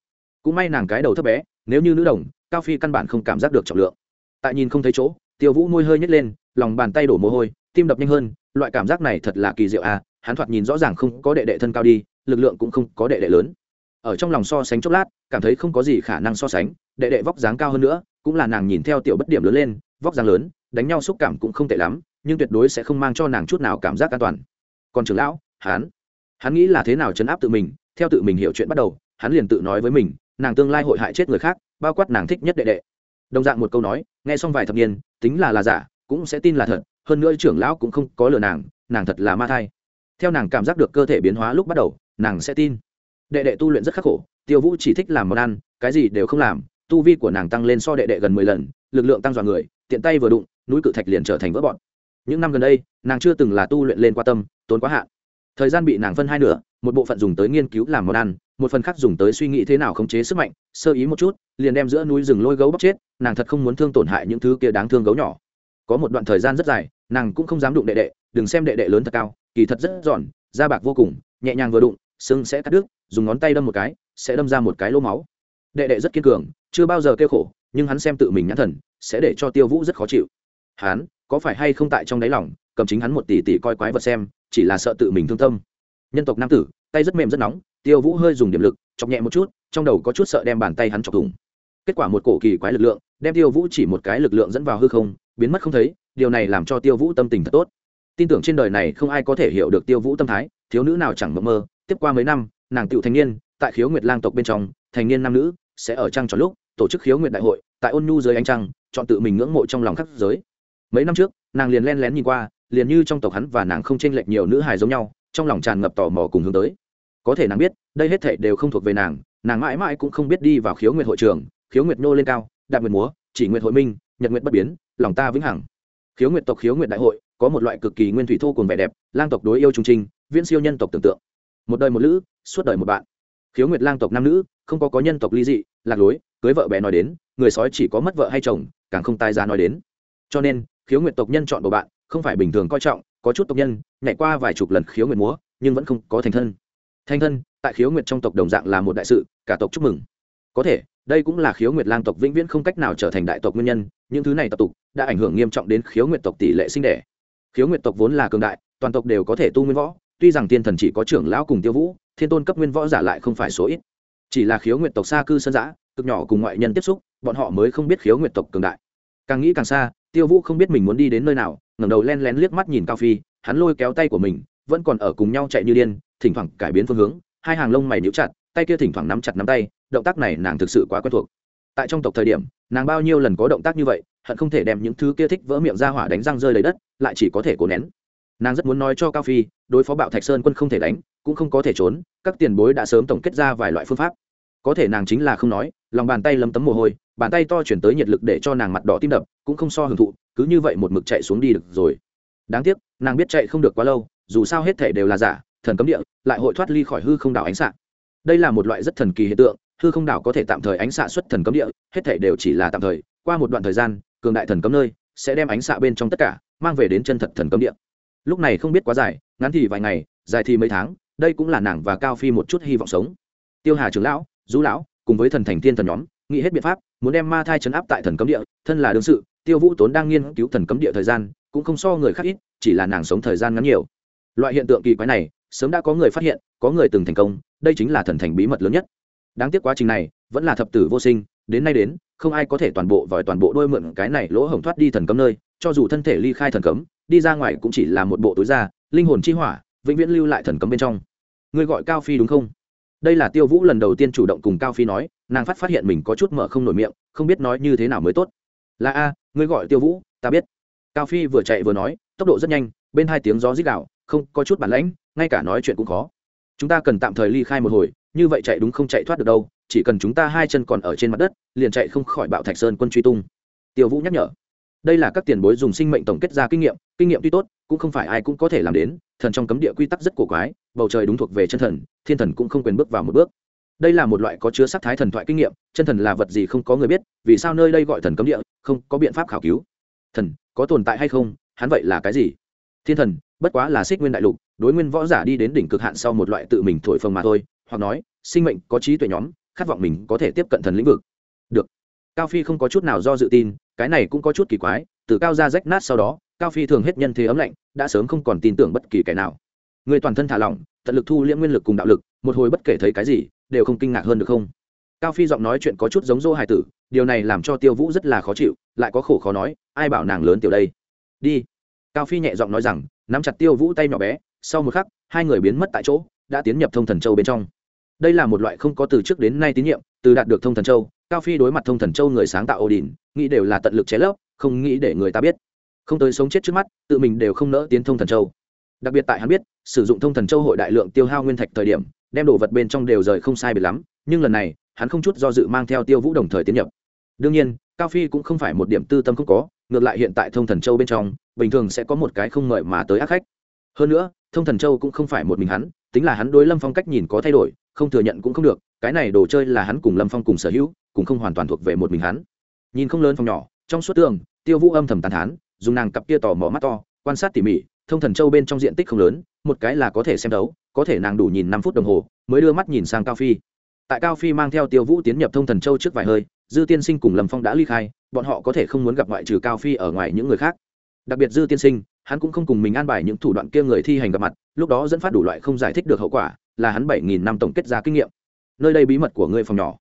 Cũng may nàng cái đầu thấp bé, nếu như nữ đồng, cao phi căn bản không cảm giác được trọng lượng tại nhìn không thấy chỗ, tiêu vũ môi hơi nhét lên, lòng bàn tay đổ mồ hôi, tim đập nhanh hơn, loại cảm giác này thật là kỳ diệu à hắn thoạt nhìn rõ ràng không có đệ đệ thân cao đi, lực lượng cũng không có đệ đệ lớn. Ở trong lòng so sánh chốc lát, cảm thấy không có gì khả năng so sánh, đệ đệ vóc dáng cao hơn nữa, cũng là nàng nhìn theo tiểu bất điểm lớn lên, vóc dáng lớn, đánh nhau xúc cảm cũng không tệ lắm, nhưng tuyệt đối sẽ không mang cho nàng chút nào cảm giác an toàn. Còn trưởng lão, hắn hắn nghĩ là thế nào chấn áp tự mình, theo tự mình hiểu chuyện bắt đầu, hắn liền tự nói với mình, nàng tương lai hội hại chết người khác, bao quát nàng thích nhất đệ đệ đồng dạng một câu nói, nghe xong vài thập niên, tính là là giả, cũng sẽ tin là thật, hơn nữa trưởng lão cũng không có lừa nàng nàng thật là ma thai. Theo nàng cảm giác được cơ thể biến hóa lúc bắt đầu, nàng sẽ tin. Đệ đệ tu luyện rất khắc khổ, tiêu vũ chỉ thích làm món ăn, cái gì đều không làm, tu vi của nàng tăng lên so đệ đệ gần mười lần, lực lượng tăng dọa người, tiện tay vừa đụng, núi cự thạch liền trở thành vỡ bọn. Những năm gần đây, nàng chưa từng là tu luyện lên qua tâm, tốn quá hạn. Thời gian bị nàng phân hai nửa, một bộ phận dùng tới nghiên cứu làm món ăn một phần khác dùng tới suy nghĩ thế nào khống chế sức mạnh, sơ ý một chút, liền đem giữa núi rừng lôi gấu bóc chết, nàng thật không muốn thương tổn hại những thứ kia đáng thương gấu nhỏ. Có một đoạn thời gian rất dài, nàng cũng không dám đụng đệ đệ, đừng xem đệ đệ lớn thật cao, kỳ thật rất giòn, da bạc vô cùng, nhẹ nhàng vừa đụng sưng sẽ cắt đứt, dùng ngón tay đâm một cái, sẽ đâm ra một cái lỗ máu. Đệ đệ rất kiên cường, chưa bao giờ kêu khổ, nhưng hắn xem tự mình nhãn thần, sẽ để cho tiêu vũ rất khó chịu. Hắn, có phải hay không tại trong đáy lòng, cầm chính hắn một tỷ tỷ coi quái vật xem, chỉ là sợ tự mình thương tâm. Nhân tộc nam tử, tay rất mềm rất nóng tiêu vũ hơi dùng điểm lực, chọc nhẹ một chút, trong đầu có chút sợ đem bàn tay hắn chọc thủng. Kết quả một cổ kỳ quái lực lượng, đem tiêu vũ chỉ một cái lực lượng dẫn vào hư không, biến mất không thấy, điều này làm cho tiêu vũ tâm tình thật tốt. Tin tưởng trên đời này không ai có thể hiểu được tiêu vũ tâm thái, thiếu nữ nào chẳng mơ mơ, tiếp qua mấy năm, nàng tựu thanh niên, tại khiếu nguyệt lang tộc bên trong, thành niên nam nữ, sẽ ở trăng tròn lúc, tổ chức khiếu Nguyệt đại hội, tại ôn nhu dưới ánh trăng, chọn tự mình ngưỡng mộ trong lòng khắc giới. Mấy năm trước, nàng liền len lén nhìn qua, liền như trong tộc hắn và nàng không chênh lệch nhiều nữ hài giống nhau, trong lòng tràn ngập tò mò cùng hướng tới có thể nàng biết, đây hết thảy đều không thuộc về nàng nàng mãi mãi cũng không biết đi vào khiếu nguyệt hội trường, khiếu nguyệt nô lên cao, đạp nguyệt múa, chỉ nguyệt hội minh, nhật nguyệt bất biến, lòng ta vĩnh hằng. Khiếu nguyệt tộc, khiếu nguyệt đại hội, có một loại cực kỳ nguyên thủy thô cùng vẻ đẹp, lang tộc đối yêu trung trinh, viễn siêu nhân tộc tưởng tượng. Một đời một lữ, suốt đời một bạn. Khiếu nguyệt lang tộc nam nữ, không có có nhân tộc ly dị, lạc lối, cưới vợ bé nói đến, người sói chỉ có mất vợ hay chồng, càng không tai giá nói đến. Cho nên, khiếu nguyệt tộc nhân chọn bầu bạn, không phải bình thường coi trọng, có chút tộc nhân, nhảy qua vài chục lần khiếu nguyệt múa, nhưng vẫn không có thành thân. Thanh thân, tại khiếu nguyệt trong tộc đồng dạng là một đại sự, cả tộc chúc mừng. Có thể, đây cũng là khiếu nguyệt lang tộc vĩnh viễn không cách nào trở thành đại tộc nguyên nhân, những thứ này tập tục đã ảnh hưởng nghiêm trọng đến khiếu nguyệt tộc tỷ lệ sinh đẻ. Khiếu nguyệt tộc vốn là cường đại, toàn tộc đều có thể tu nguyên võ, tuy rằng tiên thần chỉ có trưởng lão cùng tiêu vũ, thiên tôn cấp nguyên võ giả lại không phải số ít. Chỉ là khiếu nguyệt tộc xa cư sơn giã, cực nhỏ cùng ngoại nhân tiếp xúc, bọn họ mới không biết khiếu nguyệt tộc cường đại. Càng nghĩ càng xa, tiêu vũ không biết mình muốn đi đến nơi nào, ngẩng đầu len lén liếc mắt nhìn cao phi, hắn lôi kéo tay của mình vẫn còn ở cùng nhau chạy như điên, thỉnh thoảng cải biến phương hướng, hai hàng lông mày níu chặt, tay kia thỉnh thoảng nắm chặt nắm tay, động tác này nàng thực sự quá quen thuộc. Tại trong tộc thời điểm, nàng bao nhiêu lần có động tác như vậy, hận không thể đem những thứ kia thích vỡ miệng ra hỏa đánh răng rơi lấy đất, lại chỉ có thể cố nén. Nàng rất muốn nói cho cao phi, đối phó bạo thạch sơn quân không thể đánh, cũng không có thể trốn, các tiền bối đã sớm tổng kết ra vài loại phương pháp. Có thể nàng chính là không nói, lòng bàn tay lấm tấm mồ hôi, bàn tay to chuyển tới nhiệt lực để cho nàng mặt đỏ tim đập, cũng không so hưởng thụ, cứ như vậy một mực chạy xuống đi được rồi. Đáng tiếc, nàng biết chạy không được quá lâu dù sao hết thể đều là giả, thần cấm địa, lại hội thoát ly khỏi hư không đảo ánh xạ. Đây là một loại rất thần kỳ hiện tượng, hư không đảo có thể tạm thời ánh xạ xuất thần cấm địa, hết thể đều chỉ là tạm thời, qua một đoạn thời gian, cường đại thần cấm nơi sẽ đem ánh xạ bên trong tất cả, mang về đến chân thật thần cấm địa. Lúc này không biết quá dài, ngắn thì vài ngày, dài thì mấy tháng, đây cũng là nàng và cao phi một chút hy vọng sống. Tiêu hà trưởng lão du lão, cùng với thần thành thiên thần nhóm, nghĩ hết biện pháp, muốn đem ma thai chấn áp tại thần cấm địa, thân là đương sự, tiêu vũ tốn đang nghiên cứu thần cấm địa thời gian, cũng không so người khác ít, chỉ là nàng sống thời gian ngắn nhiều loại hiện tượng kỳ quái này, sớm đã có người phát hiện, có người từng thành công, đây chính là thần thành bí mật lớn nhất. Đáng tiếc quá trình này, vẫn là thập tử vô sinh, đến nay đến, không ai có thể toàn bộ vòi toàn bộ đôi mượn cái này lỗ hổng thoát đi thần cấm nơi, cho dù thân thể ly khai thần cấm, đi ra ngoài cũng chỉ là một bộ túi da, linh hồn chi hỏa, vĩnh viễn lưu lại thần cấm bên trong. Ngươi gọi cao phi đúng không? Đây là tiêu vũ lần đầu tiên chủ động cùng cao phi nói, nàng phát phát hiện mình có chút mở không nổi miệng, không biết nói như thế nào mới tốt. Là a, ngươi gọi tiêu vũ, ta biết. Cao phi vừa chạy vừa nói, tốc độ rất nhanh, bên hai tiếng gió rít gạo không có chút bản lãnh, ngay cả nói chuyện cũng khó. Chúng ta cần tạm thời ly khai một hồi, như vậy chạy đúng không chạy thoát được đâu, chỉ cần chúng ta hai chân còn ở trên mặt đất, liền chạy không khỏi bạo thạch sơn quân truy tung. Tiêu vũ nhắc nhở. Đây là các tiền bối dùng sinh mệnh tổng kết ra kinh nghiệm kinh nghiệm tuy tốt, cũng không phải ai cũng có thể làm đến, thần trong cấm địa quy tắc rất cổ quái, bầu trời đúng thuộc về chân thần, thiên thần cũng không quyền bước vào một bước. Đây là một loại có chứa sắc thái thần thoại kinh nghiệm, chân thần là vật gì không có người biết, vì sao nơi đây gọi thần cấm địa, không có biện pháp khảo cứu. Thần, có tồn tại hay không, hắn vậy là cái gì? Thiên thần bất quá là xích nguyên đại lục, đối nguyên võ giả đi đến đỉnh cực hạn sau một loại tự mình thổi phồng mà thôi, hoặc nói, sinh mệnh có trí tuệ nhóm, khát vọng mình có thể tiếp cận thần lĩnh vực. Được. Cao phi không có chút nào do dự tin, cái này cũng có chút kỳ quái, từ cao ra rách nát sau đó, cao phi thường hết nhân thế ấm lạnh, đã sớm không còn tin tưởng bất kỳ kẻ nào. Người toàn thân thả lỏng, tận lực thu liễm nguyên lực cùng đạo lực, một hồi bất kể thấy cái gì, đều không kinh ngạc hơn được không? Cao phi giọng nói chuyện có chút giống dô hài tử, điều này làm cho tiêu vũ rất là khó chịu, lại có khổ khó nói, ai bảo nàng lớn tiểu đây? Đi. Cao phi nhẹ giọng nói rằng nắm chặt tiêu vũ tay nhỏ bé, sau một khắc, hai người biến mất tại chỗ, đã tiến nhập thông thần châu bên trong. Đây là một loại không có từ trước đến nay tín nhiệm, từ đạt được thông thần châu, cao phi đối mặt thông thần châu người sáng tạo ổ đình nghĩ đều là tận lực chế lấp, không nghĩ để người ta biết. Không tới sống chết trước mắt, tự mình đều không nỡ tiến thông thần châu. Đặc biệt tại hắn biết, sử dụng thông thần châu hội đại lượng tiêu hao nguyên thạch thời điểm, đem đồ vật bên trong đều rời không sai biệt lắm, nhưng lần này, hắn không chút do dự mang theo tiêu vũ đồng thời tiến nhập. Đương nhiên, cao phi cũng không phải một điểm tư tâm không có ngược lại hiện tại thông thần châu bên trong, bình thường sẽ có một cái không mời mà tới ác khách. Hơn nữa, thông thần châu cũng không phải một mình hắn, tính là hắn đối lâm phong cách nhìn có thay đổi, không thừa nhận cũng không được, cái này đồ chơi là hắn cùng lâm phong cùng sở hữu, cũng không hoàn toàn thuộc về một mình hắn. Nhìn không lớn phòng nhỏ, trong suốt tường, tiêu vũ âm thầm tàn thán, dùng nàng cặp kia tò mò mắt to, quan sát tỉ mỉ, thông thần châu bên trong diện tích không lớn, một cái là có thể xem đấu, có thể nàng đủ nhìn năm phút đồng hồ, mới đưa mắt nhìn sang cao phi. Tại cao phi mang theo tiêu vũ tiến nhập thông thần châu trước vài hơi dư tiên sinh cùng lâm phong đã ly khai, bọn họ có thể không muốn gặp ngoại trừ cao phi ở ngoài những người khác. Đặc biệt dư tiên sinh, hắn cũng không cùng mình an bài những thủ đoạn kia người thi hành gặp mặt, lúc đó dẫn phát đủ loại không giải thích được hậu quả, là hắn bảy nghìn năm tổng kết ra kinh nghiệm. Nơi đây bí mật của ngươi phòng nhỏ.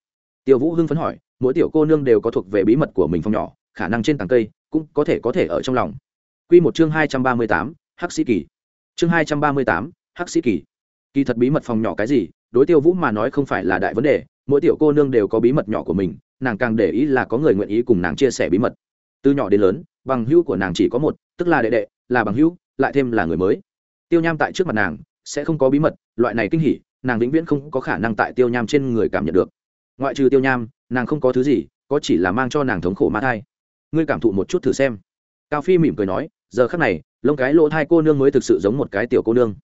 Tiêu vũ hưng phấn hỏi, mỗi tiểu cô nương đều có thuộc về bí mật của mình phòng nhỏ, khả năng trên tàng cây cũng có thể có thể ở trong lòng. Quy một chương hai trăm ba mươi tám, hắc sĩ kỳ. Chương hai trăm ba mươi tám, hắc sĩ kỳ. Kỳ thật bí mật phòng nhỏ cái gì, đối tiêu vũ mà nói không phải là đại vấn đề, mỗi tiểu cô nương đều có bí mật nhỏ của mình nàng càng để ý là có người nguyện ý cùng nàng chia sẻ bí mật. Từ nhỏ đến lớn, bằng hữu của nàng chỉ có một, tức là đệ đệ, là bằng hữu, lại thêm là người mới. Tiêu nham tại trước mặt nàng, sẽ không có bí mật, loại này kinh hỉ, nàng vĩnh viễn không có khả năng tại tiêu nham trên người cảm nhận được. Ngoại trừ tiêu nham, nàng không có thứ gì, có chỉ là mang cho nàng thống khổ ma thai. Ngươi cảm thụ một chút thử xem. Cao phi mỉm cười nói, giờ khắc này, lông cái lỗ thai cô nương mới thực sự giống một cái tiểu cô nương.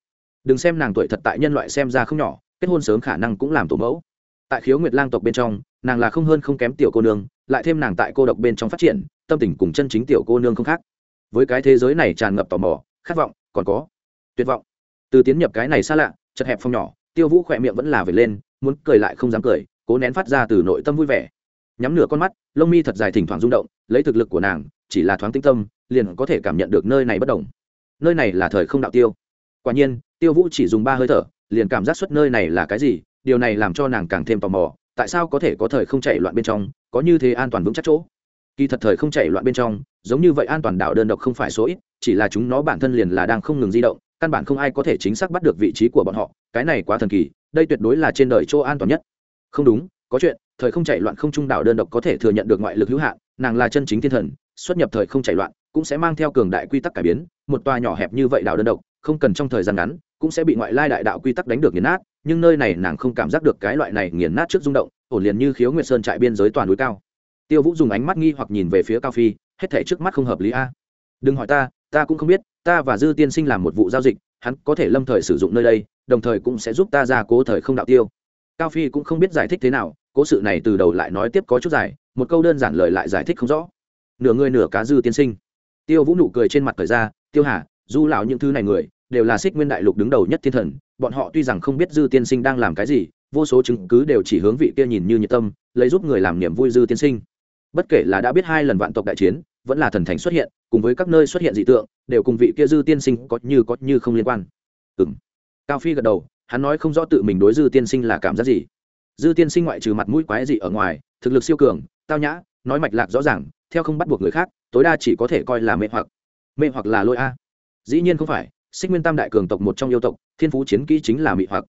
Đừng xem nàng tuổi thật tại nhân loại xem ra không nhỏ, kết hôn sớm khả năng cũng làm tổ mẫu tại khiếu nguyệt lang tộc bên trong, nàng là không hơn không kém tiểu cô nương, lại thêm nàng tại cô độc bên trong phát triển, tâm tình cùng chân chính tiểu cô nương không khác. Với cái thế giới này tràn ngập tò mò, khát vọng, còn có tuyệt vọng. Từ tiến nhập cái này xa lạ, chật hẹp phong nhỏ, tiêu vũ khỏe miệng vẫn là về lên, muốn cười lại không dám cười, cố nén phát ra từ nội tâm vui vẻ. Nhắm nửa con mắt, lông mi thật dài thỉnh thoảng rung động, lấy thực lực của nàng, chỉ là thoáng tinh tâm, liền có thể cảm nhận được nơi này bất đồng. Nơi này là thời không đạo tiêu. Quả nhiên, tiêu vũ chỉ dùng ba hơi thở, liền cảm giác xuất nơi này là cái gì điều này làm cho nàng càng thêm tò mò, tại sao có thể có thời không chạy loạn bên trong, có như thế an toàn vững chắc chỗ? Kỳ thật thời không chạy loạn bên trong, giống như vậy an toàn đảo đơn độc không phải số ít, chỉ là chúng nó bản thân liền là đang không ngừng di động, căn bản không ai có thể chính xác bắt được vị trí của bọn họ, cái này quá thần kỳ, đây tuyệt đối là trên đời chỗ an toàn nhất. Không đúng, có chuyện, thời không chạy loạn không trung đảo đơn độc có thể thừa nhận được ngoại lực hữu hạn, nàng là chân chính thiên thần, xuất nhập thời không chạy loạn, cũng sẽ mang theo cường đại quy tắc cải biến, một tòa nhỏ hẹp như vậy đảo đơn độc, không cần trong thời gian ngắn cũng sẽ bị ngoại lai đại đạo quy tắc đánh được nghiền nát, nhưng nơi này nàng không cảm giác được cái loại này nghiền nát trước rung động, ổn liền như khiếu nguyệt sơn trại biên giới toàn núi cao. Tiêu vũ dùng ánh mắt nghi hoặc nhìn về phía cao phi, hết thể trước mắt không hợp lý a. Đừng hỏi ta ta cũng không biết, ta và dư tiên sinh làm một vụ giao dịch, hắn có thể lâm thời sử dụng nơi đây, đồng thời cũng sẽ giúp ta ra cố thời không đạo tiêu. Cao phi cũng không biết giải thích thế nào, cố sự này từ đầu lại nói tiếp có chút dài, một câu đơn giản lời lại giải thích không rõ. Nửa người nửa cá dư tiên sinh. Tiêu vũ nụ cười trên mặt thời ra, tiêu hà, du lão những thứ này người đều là xích nguyên đại lục đứng đầu nhất thiên thần, bọn họ tuy rằng không biết dư tiên sinh đang làm cái gì, vô số chứng cứ đều chỉ hướng vị kia nhìn như nhiệt tâm, lấy giúp người làm niềm vui dư tiên sinh. Bất kể là đã biết hai lần vạn tộc đại chiến, vẫn là thần thành xuất hiện, cùng với các nơi xuất hiện dị tượng, đều cùng vị kia dư tiên sinh có như có như không liên quan. Ừ m cao phi gật đầu, hắn nói không rõ tự mình đối dư tiên sinh là cảm giác gì. Dư tiên sinh ngoại trừ mặt mũi quái dị ở ngoài, thực lực siêu cường, tao nhã, nói mạch lạc rõ ràng, theo không bắt buộc người khác, tối đa chỉ có thể coi là mê hoặc. Mê hoặc là lôi a. Dĩ nhiên không phải xích nguyên tam đại cường tộc một trong yêu tộc, thiên phú chiến kỹ chính là mị hoặc.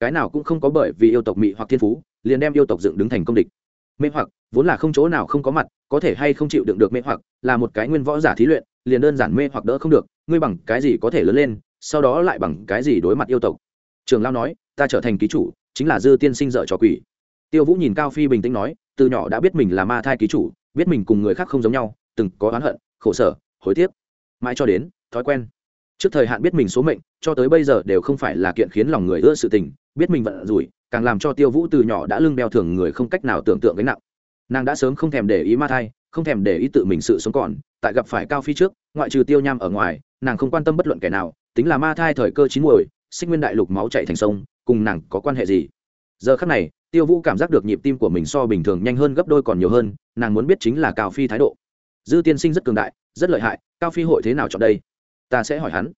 Cái nào cũng không có bởi vì yêu tộc mị hoặc thiên phú, liền đem yêu tộc dựng đứng thành công địch. Mê hoặc, vốn là không chỗ nào không có mặt, có thể hay không chịu đựng được mê hoặc, là một cái nguyên võ giả thí luyện, liền đơn giản mê hoặc đỡ không được, ngươi bằng cái gì có thể lớn lên, sau đó lại bằng cái gì đối mặt yêu tộc? Trường lao nói, ta trở thành ký chủ, chính là dư tiên sinh dợ trò quỷ. Tiêu vũ nhìn cao phi bình tĩnh nói, từ nhỏ đã biết mình là ma thai ký chủ, biết mình cùng người khác không giống nhau, từng có oán hận, khổ sở, hối tiếc. Mãi cho đến, thói quen trước thời hạn biết mình số mệnh, cho tới bây giờ đều không phải là kiện khiến lòng người ưa sự tình, biết mình vận rủi, càng làm cho tiêu vũ từ nhỏ đã lưng đeo thường người không cách nào tưởng tượng gánh nặng. Nàng đã sớm không thèm để ý ma thai, không thèm để ý tự mình sự sống còn, tại gặp phải cao phi trước, ngoại trừ tiêu nham ở ngoài, nàng không quan tâm bất luận kẻ nào, tính là ma thai thời cơ chín muồi, sinh nguyên đại lục máu chạy thành sông, cùng nàng có quan hệ gì? Giờ khắc này, tiêu vũ cảm giác được nhịp tim của mình so bình thường nhanh hơn gấp đôi còn nhiều hơn, nàng muốn biết chính là cao phi thái độ. Dư tiên sinh rất cường đại, rất lợi hại, cao phi hội thế nào chọn đây? Ta sẽ hỏi hắn.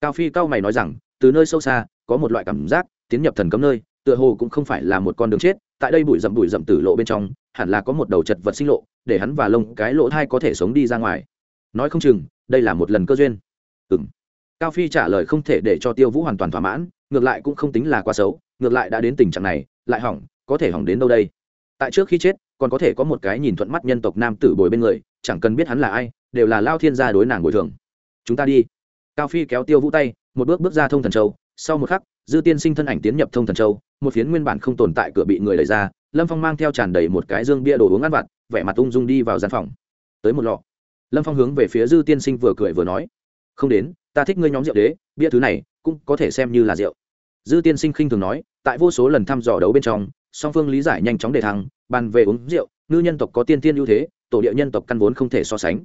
Cao phi cao mày nói rằng, từ nơi sâu xa, có một loại cảm giác, tiến nhập thần cấm nơi, tựa hồ cũng không phải là một con đường chết, tại đây bụi rậm bụi rậm tử lộ bên trong, hẳn là có một đầu chật vật sinh lộ, để hắn và lông cái lỗ thai có thể sống đi ra ngoài. Nói không chừng, đây là một lần cơ duyên. Ừ m cao phi trả lời không thể để cho tiêu vũ hoàn toàn thỏa mãn, ngược lại cũng không tính là quá xấu, ngược lại đã đến tình trạng này, lại hỏng, có thể hỏng đến đâu đây? Tại trước khi chết, còn có thể có một cái nhìn thuận mắt nhân tộc nam tử bồi bên người, chẳng cần biết hắn là ai, đều là lao thiên gia đối nàng bồi thường. Chúng ta đi cao phi kéo tiêu vũ tay, một bước bước ra thông thần châu. Sau một khắc, dư tiên sinh thân ảnh tiến nhập thông thần châu, một phiến nguyên bản không tồn tại cửa bị người đẩy ra, lâm phong mang theo tràn đầy một cái dương bia đồ uống ăn vặt, vẻ mặt ung dung đi vào gian phòng. Tới một lọ. Lâm phong hướng về phía dư tiên sinh vừa cười vừa nói, không đến, ta thích ngươi nhóm rượu đế, bia thứ này cũng có thể xem như là rượu. Dư tiên sinh khinh thường nói, tại vô số lần thăm dò đấu bên trong, song phương lý giải nhanh chóng đề thăng, bàn về uống rượu, ngư nhân tộc có tiên tiên ưu thế, tổ địa nhân tộc căn vốn không thể so sánh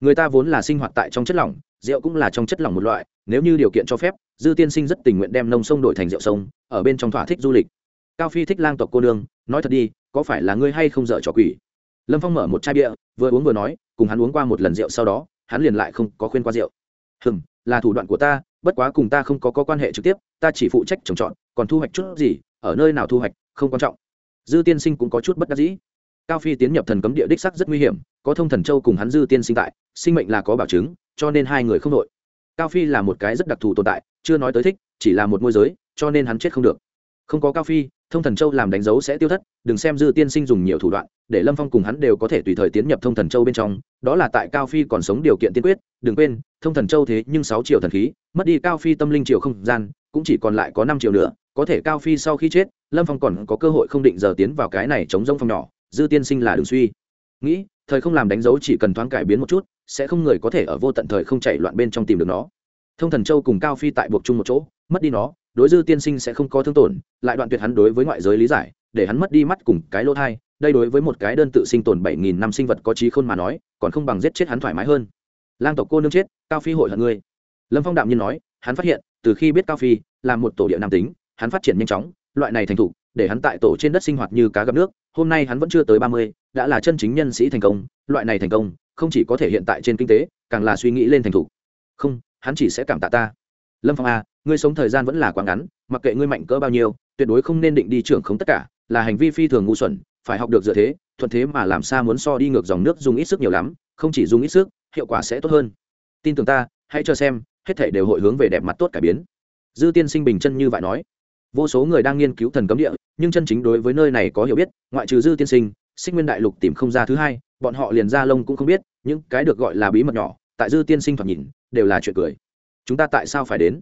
người ta vốn là sinh hoạt tại trong chất lỏng rượu cũng là trong chất lỏng một loại nếu như điều kiện cho phép dư tiên sinh rất tình nguyện đem nông sông đổi thành rượu sông ở bên trong thỏa thích du lịch. Cao phi thích lang tộc cô nương nói thật đi có phải là ngươi hay không dở trò quỷ? Lâm phong mở một chai bia vừa uống vừa nói cùng hắn uống qua một lần rượu sau đó hắn liền lại không có khuyên qua rượu. Hừm là thủ đoạn của ta bất quá cùng ta không có, có quan hệ trực tiếp ta chỉ phụ trách trồng trọt còn thu hoạch chút gì ở nơi nào thu hoạch không quan trọng. Dư tiên sinh cũng có chút bất đắc dĩ cao phi tiến nhập thần cấm địa đích sắc rất nguy hiểm, có thông thần châu cùng hắn dư tiên sinh tại, sinh mệnh là có bảo chứng, cho nên hai người không đội. Cao phi là một cái rất đặc thù tồn tại, chưa nói tới thích, chỉ là một môi giới, cho nên hắn chết không được. Không có cao phi, thông thần châu làm đánh dấu sẽ tiêu thất, đừng xem dư tiên sinh dùng nhiều thủ đoạn, để lâm phong cùng hắn đều có thể tùy thời tiến nhập thông thần châu bên trong, đó là tại cao phi còn sống điều kiện tiên quyết, đừng quên, thông thần châu thế nhưng sáu triệu thần khí, mất đi cao phi tâm linh triệu không gian, cũng chỉ còn lại có năm triệu nữa, có thể cao phi sau khi chết, lâm phong còn có cơ hội không định giờ tiến vào cái này chống rông phong nhỏ dư tiên sinh là đường suy. Nghĩ, thời không làm đánh dấu chỉ cần thoáng cải biến một chút, sẽ không người có thể ở vô tận thời không chạy loạn bên trong tìm được nó. Thông thần châu cùng cao phi tại buộc chung một chỗ, mất đi nó, đối dư tiên sinh sẽ không có thương tổn, lại đoạn tuyệt hắn đối với ngoại giới lý giải, để hắn mất đi mắt cùng cái lỗ thai. Đây đối với một cái đơn tự sinh tồn bảy nghìn năm sinh vật có trí khôn mà nói, còn không bằng giết chết hắn thoải mái hơn. Lang tộc cô nương chết, cao phi hội hận ngươi. Lâm phong đạm nhiên nói, hắn phát hiện, từ khi biết cao phi là một tổ địa nam tính, hắn phát triển nhanh chóng, loại này thành thục để hắn tại tổ trên đất sinh hoạt như cá gặp nước, hôm nay hắn vẫn chưa tới ba mươi, đã là chân chính nhân sĩ thành công, loại này thành công, không chỉ có thể hiện tại trên kinh tế, càng là suy nghĩ lên thành thủ. không, hắn chỉ sẽ cảm tạ ta. Lâm phong a, ngươi sống thời gian vẫn là quá ngắn, mặc kệ ngươi mạnh cỡ bao nhiêu, tuyệt đối không nên định đi trưởng không tất cả, là hành vi phi thường ngu xuẩn, phải học được dựa thế, thuận thế mà làm sao muốn so đi ngược dòng nước dùng ít sức nhiều lắm, không chỉ dùng ít sức, hiệu quả sẽ tốt hơn. Tin tưởng ta, hãy cho xem, hết thể đều hội hướng về đẹp mặt tốt cải biến. Dư tiên sinh bình chân như vậy nói vô số người đang nghiên cứu thần cấm địa, nhưng chân chính đối với nơi này có hiểu biết, ngoại trừ dư tiên sinh, xích nguyên đại lục tìm không ra thứ hai, bọn họ liền ra lông cũng không biết, những cái được gọi là bí mật nhỏ, tại dư tiên sinh thoạt nhìn, đều là chuyện cười. Chúng ta tại sao phải đến?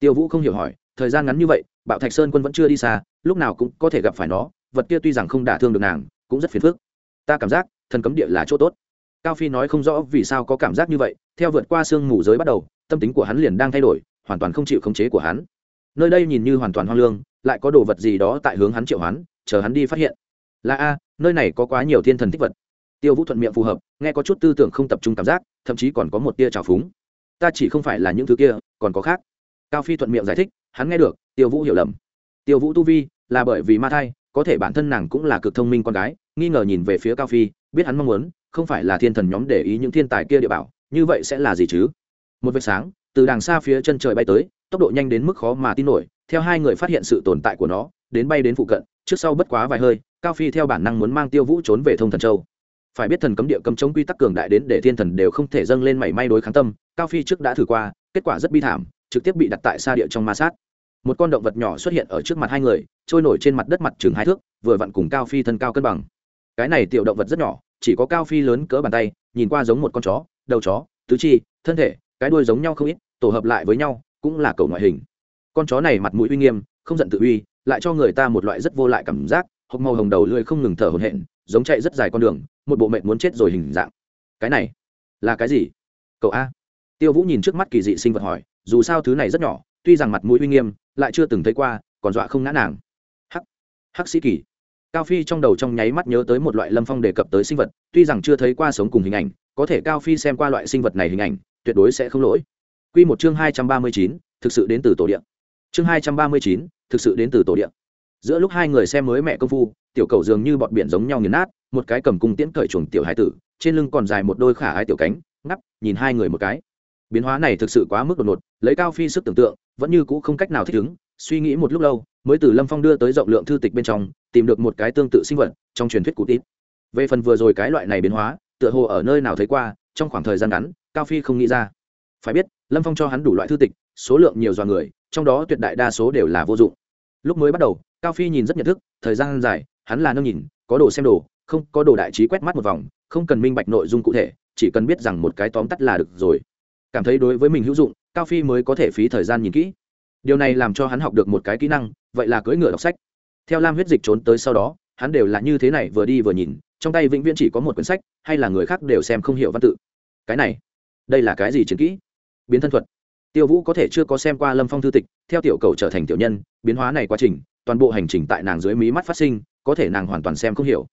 Tiêu vũ không hiểu hỏi, thời gian ngắn như vậy, bạo thạch sơn quân vẫn chưa đi xa, lúc nào cũng có thể gặp phải nó, vật kia tuy rằng không đả thương được nàng, cũng rất phiền phức. Ta cảm giác, thần cấm địa là chỗ tốt. Cao phi nói không rõ vì sao có cảm giác như vậy, theo vượt qua sương mù giới bắt đầu, tâm tính của hắn liền đang thay đổi, hoàn toàn không chịu khống chế của hắn nơi đây nhìn như hoàn toàn hoang lương, lại có đồ vật gì đó tại hướng hắn triệu hắn chờ hắn đi phát hiện. Là a, nơi này có quá nhiều thiên thần thích vật. Tiêu vũ thuận miệng phù hợp, nghe có chút tư tưởng không tập trung cảm giác, thậm chí còn có một tia trào phúng. Ta chỉ không phải là những thứ kia, còn có khác. Cao phi thuận miệng giải thích, hắn nghe được, tiêu vũ hiểu lầm. Tiêu vũ tu vi, là bởi vì ma thai, có thể bản thân nàng cũng là cực thông minh con gái, nghi ngờ nhìn về phía cao phi, biết hắn mong muốn, không phải là thiên thần nhóm để ý những thiên tài kia địa bảo, như vậy sẽ là gì chứ? Một vệt sáng, từ đàng xa phía chân trời bay tới tốc độ nhanh đến mức khó mà tin nổi, theo hai người phát hiện sự tồn tại của nó, đến bay đến phụ cận, trước sau bất quá vài hơi, cao phi theo bản năng muốn mang tiêu vũ trốn về thông thần châu. Phải biết thần cấm địa cấm chống quy tắc cường đại đến để thiên thần đều không thể dâng lên mảy may đối kháng tâm, cao phi trước đã thử qua, kết quả rất bi thảm, trực tiếp bị đặt tại xa địa trong ma sát. Một con động vật nhỏ xuất hiện ở trước mặt hai người, trôi nổi trên mặt đất mặt chừng hai thước, vừa vặn cùng cao phi thân cao cân bằng. Cái này tiểu động vật rất nhỏ, chỉ có cao phi lớn cỡ bàn tay, nhìn qua giống một con chó, đầu chó, tứ chi, thân thể, cái đuôi giống nhau không ít, tổ hợp lại với nhau cũng là cầu ngoại hình. Con chó này mặt mũi uy nghiêm, không giận tự uy, lại cho người ta một loại rất vô lại cảm giác hộc màu hồng đầu lưỡi không ngừng thở hổn hển, giống chạy rất dài con đường, một bộ mệnh muốn chết rồi hình dạng. Cái này, là cái gì? Cậu a. Tiêu vũ nhìn trước mắt kỳ dị sinh vật hỏi, dù sao thứ này rất nhỏ, tuy rằng mặt mũi uy nghiêm, lại chưa từng thấy qua, còn dọa không ngã nàng. Hắc hắc sĩ kỳ. Cao phi trong đầu trong nháy mắt nhớ tới một loại lâm phong đề cập tới sinh vật, tuy rằng chưa thấy qua sống cùng hình ảnh, có thể cao phi xem qua loại sinh vật này hình ảnh, tuyệt đối sẽ không lỗi. Quy một chương hai trăm ba mươi chín, thực sự đến từ tổ địa. chương hai trăm ba mươi chín, thực sự đến từ tổ địa. giữa lúc hai người xem mới mẹ công phu, tiểu cầu dường như bọn biển giống nhau nghiền nát, một cái cầm cung tiễn cởi chuồng tiểu hải tử, trên lưng còn dài một đôi khả ái tiểu cánh, ngắp, nhìn hai người một cái biến hóa này thực sự quá mức đột ngột, lấy cao phi sức tưởng tượng, vẫn như cũ không cách nào thích ứng, suy nghĩ một lúc lâu, mới từ lâm phong đưa tới rộng lượng thư tịch bên trong, tìm được một cái tương tự sinh vật trong truyền thuyết cụ tít về phần vừa rồi cái loại này biến hóa, tựa hồ ở nơi nào thấy qua, trong khoảng thời gian ngắn, cao phi không nghĩ ra phải biết, lâm phong cho hắn đủ loại thư tịch, số lượng nhiều dọa người, trong đó tuyệt đại đa số đều là vô dụng. Lúc mới bắt đầu, cao phi nhìn rất nhận thức, thời gian dài, hắn là nâng nhìn, có đồ xem đồ, không, có đồ đại trí quét mắt một vòng, không cần minh bạch nội dung cụ thể, chỉ cần biết rằng một cái tóm tắt là được rồi. Cảm thấy đối với mình hữu dụng, cao phi mới có thể phí thời gian nhìn kỹ. Điều này làm cho hắn học được một cái kỹ năng, vậy là cưỡi ngựa đọc sách. Theo lam huyết dịch trốn tới sau đó, hắn đều là như thế này vừa đi vừa nhìn, trong tay vĩnh viễn chỉ có một quyển sách, hay là người khác đều xem không hiểu văn tự. Cái này, đây là cái gì chiến kỹ? Biến thân thuật. Tiêu vũ có thể chưa có xem qua lâm phong thư tịch, theo tiểu cầu trở thành tiểu nhân, biến hóa này quá trình, toàn bộ hành trình tại nàng dưới mí mắt phát sinh, có thể nàng hoàn toàn xem không hiểu.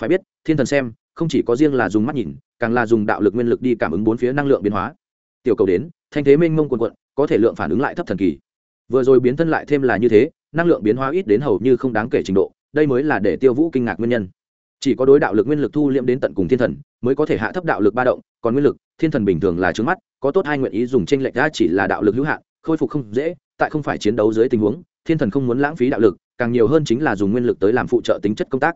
Phải biết, thiên thần xem, không chỉ có riêng là dùng mắt nhìn, càng là dùng đạo lực nguyên lực đi cảm ứng bốn phía năng lượng biến hóa. Tiểu cầu đến, thanh thế mênh mông quần quận có thể lượng phản ứng lại thấp thần kỳ. Vừa rồi biến thân lại thêm là như thế, năng lượng biến hóa ít đến hầu như không đáng kể trình độ, đây mới là để tiêu vũ kinh ngạc nguyên nhân. Chỉ có đối đạo lực nguyên lực thu liễm đến tận cùng thiên thần mới có thể hạ thấp đạo lực ba động, còn nguyên lực, thiên thần bình thường là trướng mắt, có tốt hai nguyện ý dùng tranh lệch ra chỉ là đạo lực hữu hạn, khôi phục không dễ, tại không phải chiến đấu dưới tình huống, thiên thần không muốn lãng phí đạo lực, càng nhiều hơn chính là dùng nguyên lực tới làm phụ trợ tính chất công tác.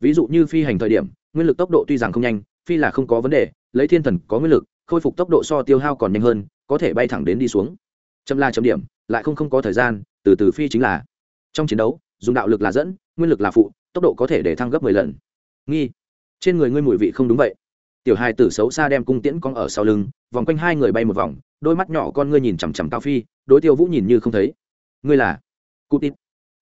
Ví dụ như phi hành thời điểm, nguyên lực tốc độ tuy rằng không nhanh, phi là không có vấn đề, lấy thiên thần có nguyên lực, khôi phục tốc độ so tiêu hao còn nhanh hơn, có thể bay thẳng đến đi xuống. Chậm la chậm điểm, lại không không có thời gian, từ từ phi chính là. Trong chiến đấu, dùng đạo lực là dẫn, nguyên lực là phụ, tốc độ có thể để thăng gấp mười lần. Nghi. Trên người ngươi mùi vị không đúng vậy tiểu hai tử xấu xa đem cung tiễn cong ở sau lưng, vòng quanh hai người bay một vòng, đôi mắt nhỏ con ngươi nhìn chằm chằm cao phi, đối tiêu vũ nhìn như không thấy. Ngươi là? Cụ tít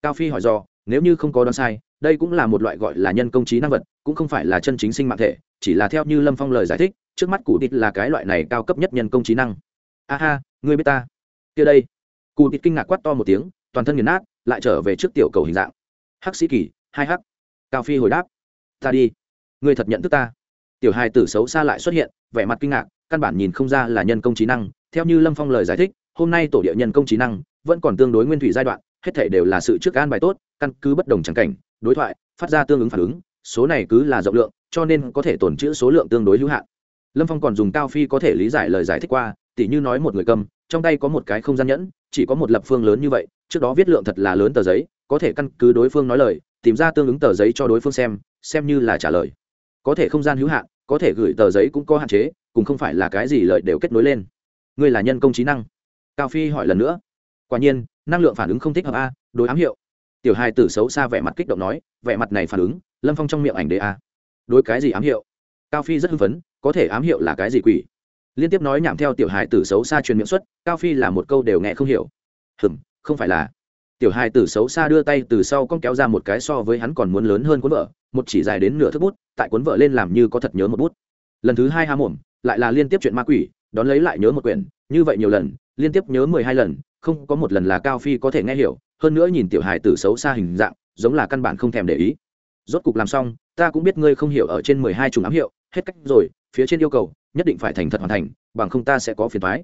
cao phi hỏi do nếu như không có đoán sai, đây cũng là một loại gọi là nhân công trí năng vật, cũng không phải là chân chính sinh mạng thể, chỉ là theo như lâm phong lời giải thích, trước mắt cụ tít là cái loại này cao cấp nhất nhân công trí năng. A ha, ngươi biết ta? Kia đây. Cụ tít kinh ngạc quát to một tiếng, toàn thân nghiền nát, lại trở về trước tiểu cầu hình dạng. Hắc sĩ kỳ, hai hắc. Cao phi hồi đáp. Ta đi. Ngươi thật nhận thức ta? Tiểu hai tử xấu xa lại xuất hiện, vẻ mặt kinh ngạc, căn bản nhìn không ra là nhân công trí năng, theo như lâm phong lời giải thích, hôm nay tổ địa nhân công trí năng vẫn còn tương đối nguyên thủy giai đoạn, hết thể đều là sự trước an bài tốt, căn cứ bất đồng trắng cảnh, đối thoại, phát ra tương ứng phản ứng, số này cứ là rộng lượng, cho nên có thể tồn trữ số lượng tương đối hữu hạn. Lâm phong còn dùng cao phi có thể lý giải lời giải thích qua, tỉ như nói một người cầm, trong tay có một cái không gian nhẫn, chỉ có một lập phương lớn như vậy, trước đó viết lượng thật là lớn tờ giấy, có thể căn cứ đối phương nói lời, tìm ra tương ứng tờ giấy cho đối phương xem xem như là trả lời có thể không gian hữu hạn, có thể gửi tờ giấy cũng có hạn chế, cũng không phải là cái gì lợi đều kết nối lên. Ngươi là nhân công trí năng. Cao phi hỏi lần nữa. Quả nhiên, năng lượng phản ứng không thích hợp a, đối ám hiệu. Tiểu hai tử xấu xa vẻ mặt kích động nói, vẻ mặt này phản ứng, lâm phong trong miệng ảnh đề a. Đối cái gì ám hiệu? Cao phi rất hưng phấn, có thể ám hiệu là cái gì quỷ? Liên tiếp nói nhảm theo tiểu hài tử xấu xa truyền miệng xuất, cao phi là một câu đều nghe không hiểu. Hừm, không phải là tiểu hài tử xấu xa đưa tay từ sau con kéo ra một cái so với hắn còn muốn lớn hơn cuốn vợ, một chỉ dài đến nửa thước bút, tại cuốn vợ lên làm như có thật nhớ một bút. Lần thứ hai ha mồm, lại là liên tiếp chuyện ma quỷ, đón lấy lại nhớ một quyển, như vậy nhiều lần, liên tiếp nhớ mười hai lần, không có một lần là cao phi có thể nghe hiểu, hơn nữa nhìn tiểu hài tử xấu xa hình dạng, giống là căn bản không thèm để ý. Rốt cục làm xong, ta cũng biết ngươi không hiểu ở trên mười hai chủng ám hiệu, hết cách rồi, phía trên yêu cầu, nhất định phải thành thật hoàn thành, bằng không ta sẽ có phiền thoái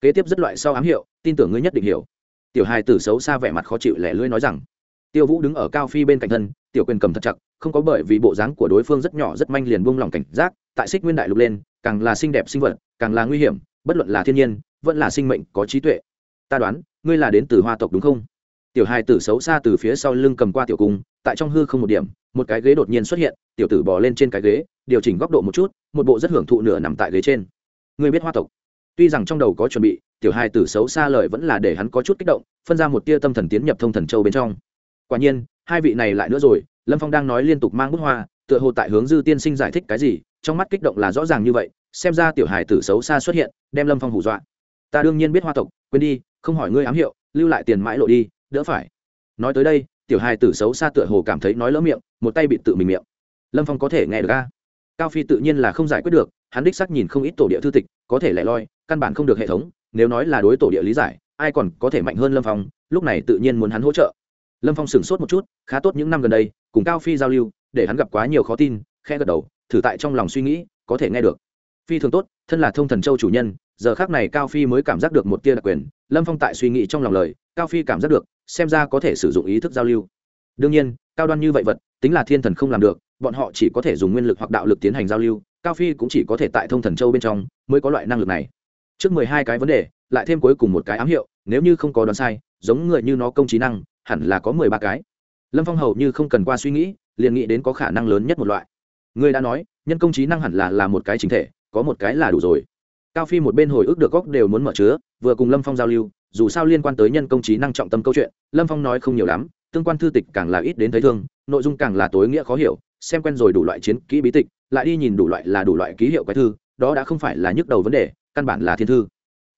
kế tiếp rất loại sau ám hiệu, tin tưởng ngươi nhất định hiểu tiểu hài tử xấu xa vẻ mặt khó chịu lẻ lưỡi nói rằng, tiêu vũ đứng ở cao phi bên cạnh thân, tiểu quyền cầm thật chặt, không có bởi vì bộ dáng của đối phương rất nhỏ rất manh liền buông lỏng cảnh giác, tại xích nguyên đại lục lên, càng là xinh đẹp sinh vật, càng là nguy hiểm, bất luận là thiên nhiên, vẫn là sinh mệnh có trí tuệ. Ta đoán, ngươi là đến từ hoa tộc đúng không? Tiểu hài tử xấu xa từ phía sau lưng cầm qua tiểu cung, tại trong hư không một điểm, một cái ghế đột nhiên xuất hiện, tiểu tử bò lên trên cái ghế, điều chỉnh góc độ một chút, một bộ rất hưởng thụ nửa nằm tại ghế trên. Ngươi biết hoa tộc? Tuy rằng trong đầu có chuẩn bị tiểu hài tử xấu xa lời vẫn là để hắn có chút kích động, phân ra một tia tâm thần tiến nhập thông thần châu bên trong. Quả nhiên, hai vị này lại nữa rồi, lâm phong đang nói liên tục mang bút hoa, tựa hồ tại hướng dư tiên sinh giải thích cái gì, trong mắt kích động là rõ ràng như vậy, xem ra tiểu hài tử xấu xa xuất hiện, đem lâm phong hù dọa. Ta đương nhiên biết hoa tộc, quên đi, không hỏi ngươi ám hiệu, lưu lại tiền mãi lộ đi, đỡ phải. Nói tới đây, tiểu hài tử xấu xa tựa hồ cảm thấy nói lỡ miệng, một tay bịt tự mình miệng. Lâm phong có thể nghe được ca cao phi tự nhiên là không giải quyết được, hắn đích xác nhìn không ít tổ địa thư tịch, có thể lẻ loi, căn bản không được hệ thống nếu nói là đối tổ địa lý giải, ai còn có thể mạnh hơn lâm phong, lúc này tự nhiên muốn hắn hỗ trợ. Lâm phong sửng sốt một chút, khá tốt những năm gần đây, cùng cao phi giao lưu, để hắn gặp quá nhiều khó tin khe gật đầu, thử tại trong lòng suy nghĩ, có thể nghe được. Phi thường tốt, thân là thông thần châu chủ nhân, giờ khác này cao phi mới cảm giác được một tia đặc quyền, lâm phong tại suy nghĩ trong lòng lời, cao phi cảm giác được, xem ra có thể sử dụng ý thức giao lưu. Đương nhiên, cao đoan như vậy vật, tính là thiên thần không làm được, bọn họ chỉ có thể dùng nguyên lực hoặc đạo lực tiến hành giao lưu, cao phi cũng chỉ có thể tại thông thần châu bên trong, mới có loại năng lực này trước mười hai cái vấn đề, lại thêm cuối cùng một cái ám hiệu, nếu như không có đoán sai, giống người như nó công trí năng, hẳn là có mười ba cái. Lâm phong hầu như không cần qua suy nghĩ, liền nghĩ đến có khả năng lớn nhất một loại. Người đã nói, nhân công trí năng hẳn là là một cái chính thể, có một cái là đủ rồi. Cao phi một bên hồi ức được góc đều muốn mở chứa, vừa cùng lâm phong giao lưu, dù sao liên quan tới nhân công trí năng trọng tâm câu chuyện, lâm phong nói không nhiều lắm, tương quan thư tịch càng là ít đến thấy thương, nội dung càng là tối nghĩa khó hiểu, xem quen rồi đủ loại chiến kỹ bí tịch, lại đi nhìn đủ loại là đủ loại ký hiệu quái thư, đó đã không phải là nhức đầu vấn đề căn bản là thiên thư.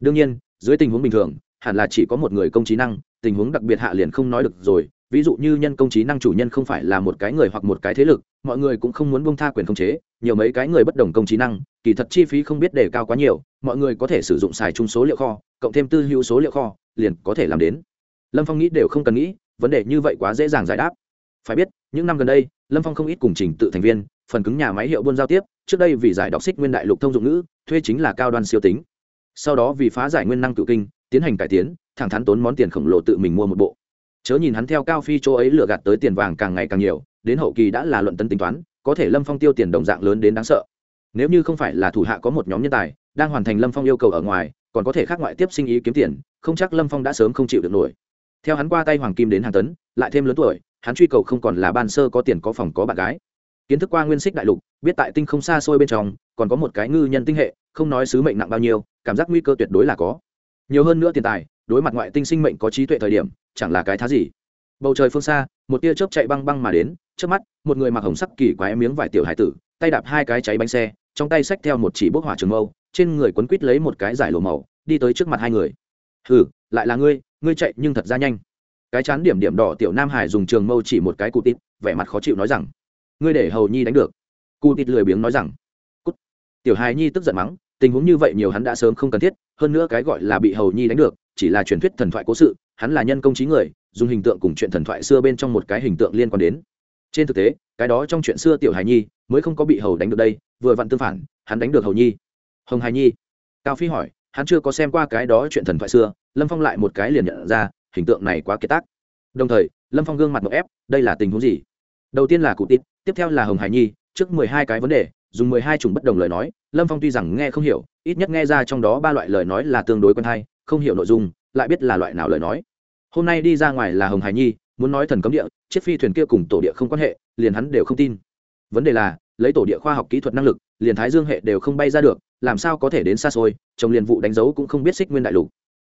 Đương nhiên, dưới tình huống bình thường, hẳn là chỉ có một người công trí năng, tình huống đặc biệt hạ liền không nói được rồi, ví dụ như nhân công trí năng chủ nhân không phải là một cái người hoặc một cái thế lực, mọi người cũng không muốn bông tha quyền khống chế, nhiều mấy cái người bất đồng công trí năng, kỳ thật chi phí không biết đề cao quá nhiều, mọi người có thể sử dụng xài chung số liệu kho, cộng thêm tư hữu số liệu kho, liền có thể làm đến. Lâm phong nghĩ đều không cần nghĩ, vấn đề như vậy quá dễ dàng giải đáp. Phải biết, những năm gần đây, lâm phong không ít cùng trình tự thành viên phần cứng nhà máy hiệu buôn giao tiếp, trước đây vì giải đọc xích nguyên đại lục thông dụng ngữ, thuê chính là cao đoan siêu tính. Sau đó vì phá giải nguyên năng cựu kinh, tiến hành cải tiến, thẳng thắn tốn món tiền khổng lồ tự mình mua một bộ. Chớ nhìn hắn theo cao phi chỗ ấy lừa gạt tới tiền vàng càng ngày càng nhiều, đến hậu kỳ đã là luận tân tính toán, có thể lâm phong tiêu tiền đồng dạng lớn đến đáng sợ. Nếu như không phải là thủ hạ có một nhóm nhân tài, đang hoàn thành lâm phong yêu cầu ở ngoài, còn có thể khác ngoại tiếp sinh ý kiếm tiền, không chắc lâm phong đã sớm không chịu được nổi. Theo hắn qua tay hoàng kim đến hàng tấn, lại thêm lớn tuổi, hắn truy cầu không còn là ban sơ có tiền có phòng có bạn gái kiến thức qua nguyên xích đại lục, biết tại tinh không xa xôi bên trong, còn có một cái ngư nhân tinh hệ, không nói sứ mệnh nặng bao nhiêu, cảm giác nguy cơ tuyệt đối là có. Nhiều hơn nữa tiền tài, đối mặt ngoại tinh sinh mệnh có trí tuệ thời điểm, chẳng là cái thá gì. Bầu trời phương xa, một tia chớp chạy băng băng mà đến trước mắt, một người mặc hồng sắc kỳ quái miếng vải tiểu hải tử, tay đạp hai cái cháy bánh xe, trong tay xách theo một chỉ bốc hỏa trường mâu, trên người quấn quít lấy một cái giải lồ màu, đi tới trước mặt hai người. Hừ, lại là ngươi ngươi chạy nhưng thật ra nhanh. Cái chán điểm điểm đỏ tiểu nam hải dùng trường mâu chỉ một cái cụ tít, vẻ mặt khó chịu nói rằng ngươi để hầu nhi đánh được. Cụ tít lười biếng nói rằng. Cút. tiểu hài nhi tức giận mắng, tình huống như vậy nhiều hắn đã sớm không cần thiết, hơn nữa cái gọi là bị hầu nhi đánh được, chỉ là truyền thuyết thần thoại cố sự, hắn là nhân công trí người, dùng hình tượng cùng chuyện thần thoại xưa bên trong một cái hình tượng liên quan đến. Trên thực tế, cái đó trong chuyện xưa tiểu hài nhi mới không có bị hầu đánh được đây, vừa vặn tương phản, hắn đánh được hầu nhi. Hồng hài nhi. Cao phi hỏi, hắn chưa có xem qua cái đó chuyện thần thoại xưa, lâm phong lại một cái liền nhận ra, hình tượng này quá kiệt tác. Đồng thời, lâm phong gương mặt một ép, đây là tình huống gì? Đầu tiên là cụ tít tiếp theo là hồng hải nhi, trước mười hai cái vấn đề, dùng mười hai chủng bất đồng lời nói, lâm phong tuy rằng nghe không hiểu, ít nhất nghe ra trong đó ba loại lời nói là tương đối quen hay, không hiểu nội dung, lại biết là loại nào lời nói. Hôm nay đi ra ngoài là hồng hải nhi, muốn nói thần cấm địa, chiếc phi thuyền kia cùng tổ địa không quan hệ, liền hắn đều không tin. Vấn đề là, lấy tổ địa khoa học kỹ thuật năng lực, liền thái dương hệ đều không bay ra được, làm sao có thể đến xa xôi, chồng liền vụ đánh dấu cũng không biết xích nguyên đại lục.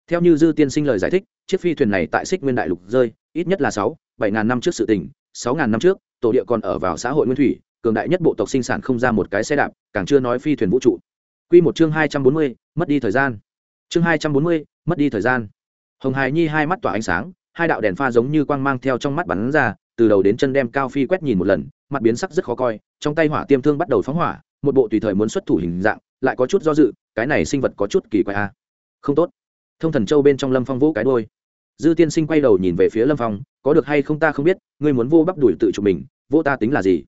Theo như dư tiên sinh lời giải thích, chiếc phi thuyền này tại xích nguyên đại lục rơi, ít nhất là sáu, bảy ngàn năm trước sự tình, sáu ngàn năm trước tổ địa còn ở vào xã hội nguyên thủy, cường đại nhất bộ tộc sinh sản không ra một cái xe đạp, càng chưa nói phi thuyền vũ trụ. Q một chương hai trăm bốn mươi, mất đi thời gian. Chương hai trăm bốn mươi, mất đi thời gian. Hồng hài nhi hai mắt tỏa ánh sáng, hai đạo đèn pha giống như quang mang theo trong mắt bắn ra, từ đầu đến chân đem cao phi quét nhìn một lần, mặt biến sắc rất khó coi, trong tay hỏa tiêm thương bắt đầu phóng hỏa, một bộ tùy thời muốn xuất thủ hình dạng, lại có chút do dự, cái này sinh vật có chút kỳ quái a à. không tốt. Thông thần châu bên trong lâm phong vỗ cái đôi dư tiên sinh quay đầu nhìn về phía lâm phong, có được hay không ta không biết, ngươi muốn vô bắp đuổi tự chụp mình, vô ta tính là gì?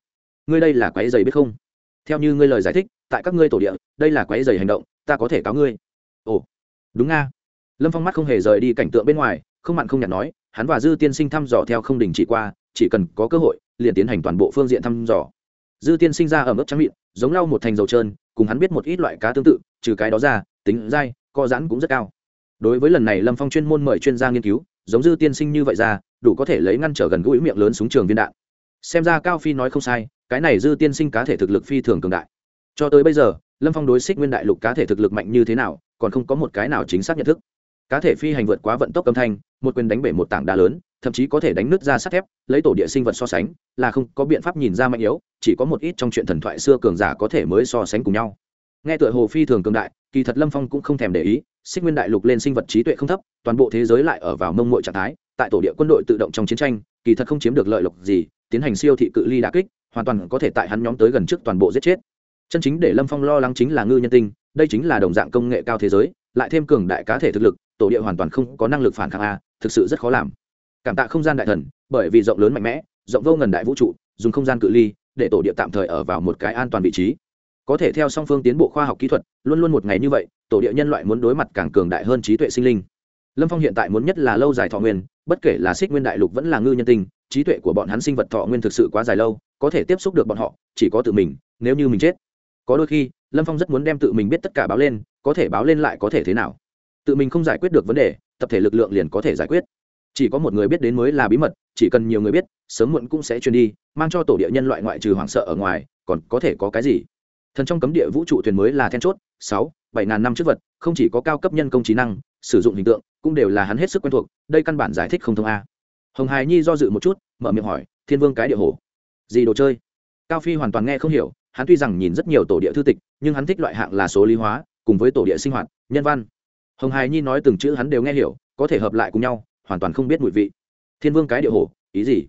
Ngươi đây là quái dày biết không? Theo như ngươi lời giải thích, tại các ngươi tổ địa, đây là quái dày hành động, ta có thể cáo ngươi. Ồ, đúng nga lâm phong mắt không hề rời đi cảnh tượng bên ngoài, không mặn không nhạt nói, hắn và dư tiên sinh thăm dò theo không đình chỉ qua, chỉ cần có cơ hội, liền tiến hành toàn bộ phương diện thăm dò. Dư tiên sinh ra ở mức trắng miệng giống lau một thành dầu trơn, cùng hắn biết một ít loại cá tương tự, trừ cái đó ra, tính dai, co giãn cũng rất cao đối với lần này lâm phong chuyên môn mời chuyên gia nghiên cứu, giống dư tiên sinh như vậy ra, đủ có thể lấy ngăn trở gần gũi miệng lớn súng trường viên đạn. Xem ra cao phi nói không sai, cái này dư tiên sinh cá thể thực lực phi thường cường đại. Cho tới bây giờ, lâm phong đối xích nguyên đại lục cá thể thực lực mạnh như thế nào, còn không có một cái nào chính xác nhận thức. Cá thể phi hành vượt quá vận tốc âm thanh, một quyền đánh bể một tảng đá lớn, thậm chí có thể đánh nứt ra sắt thép, lấy tổ địa sinh vật so sánh, là không có biện pháp nhìn ra mạnh yếu, chỉ có một ít trong chuyện thần thoại xưa cường giả có thể mới so sánh cùng nhau. Nghe tựa hồ phi thường cường đại kỳ thật lâm phong cũng không thèm để ý, xích nguyên đại lục lên sinh vật trí tuệ không thấp, toàn bộ thế giới lại ở vào mông mội trạng thái, tại tổ địa quân đội tự động trong chiến tranh, kỳ thật không chiếm được lợi lộc gì, tiến hành siêu thị cự ly đà kích, hoàn toàn có thể tại hắn nhóm tới gần trước toàn bộ giết chết. Chân chính để lâm phong lo lắng chính là ngư nhân tinh, đây chính là đồng dạng công nghệ cao thế giới, lại thêm cường đại cá thể thực lực, tổ địa hoàn toàn không có năng lực phản kháng a, thực sự rất khó làm. Cảm tạ không gian đại thần, bởi vì rộng lớn mạnh mẽ, rộng vô ngần đại vũ trụ, dùng không gian cự ly để tổ địa tạm thời ở vào một cái an toàn vị trí có thể theo song phương tiến bộ khoa học kỹ thuật, luôn luôn một ngày như vậy, tổ địa nhân loại muốn đối mặt càng cường đại hơn trí tuệ sinh linh. Lâm phong hiện tại muốn nhất là lâu dài thọ nguyên, bất kể là xích nguyên đại lục vẫn là ngư nhân tinh, trí tuệ của bọn hắn sinh vật thọ nguyên thực sự quá dài lâu, có thể tiếp xúc được bọn họ, chỉ có tự mình, nếu như mình chết. Có đôi khi, lâm phong rất muốn đem tự mình biết tất cả báo lên, có thể báo lên lại có thể thế nào? Tự mình không giải quyết được vấn đề, tập thể lực lượng liền có thể giải quyết. Chỉ có một người biết đến mới là bí mật, chỉ cần nhiều người biết, sớm muộn cũng sẽ truyền đi, mang cho tổ địa nhân loại ngoại trừ hoảng sợ ở ngoài, còn có thể có cái gì? Thần trong cấm địa vũ trụ thuyền mới là then chốt, sáu, bảy ngàn năm trước vật, không chỉ có cao cấp nhân công trí năng, sử dụng hình tượng, cũng đều là hắn hết sức quen thuộc, đây căn bản giải thích không thông a. Hồng hài nhi do dự một chút, mở miệng hỏi, thiên vương cái địa hồ? Gì đồ chơi? Cao phi hoàn toàn nghe không hiểu, hắn tuy rằng nhìn rất nhiều tổ địa thư tịch, nhưng hắn thích loại hạng là số lý hóa, cùng với tổ địa sinh hoạt, nhân văn. Hồng hài nhi nói từng chữ hắn đều nghe hiểu, có thể hợp lại cùng nhau, hoàn toàn không biết mùi vị. Thiên vương cái địa hồ? Ý gì?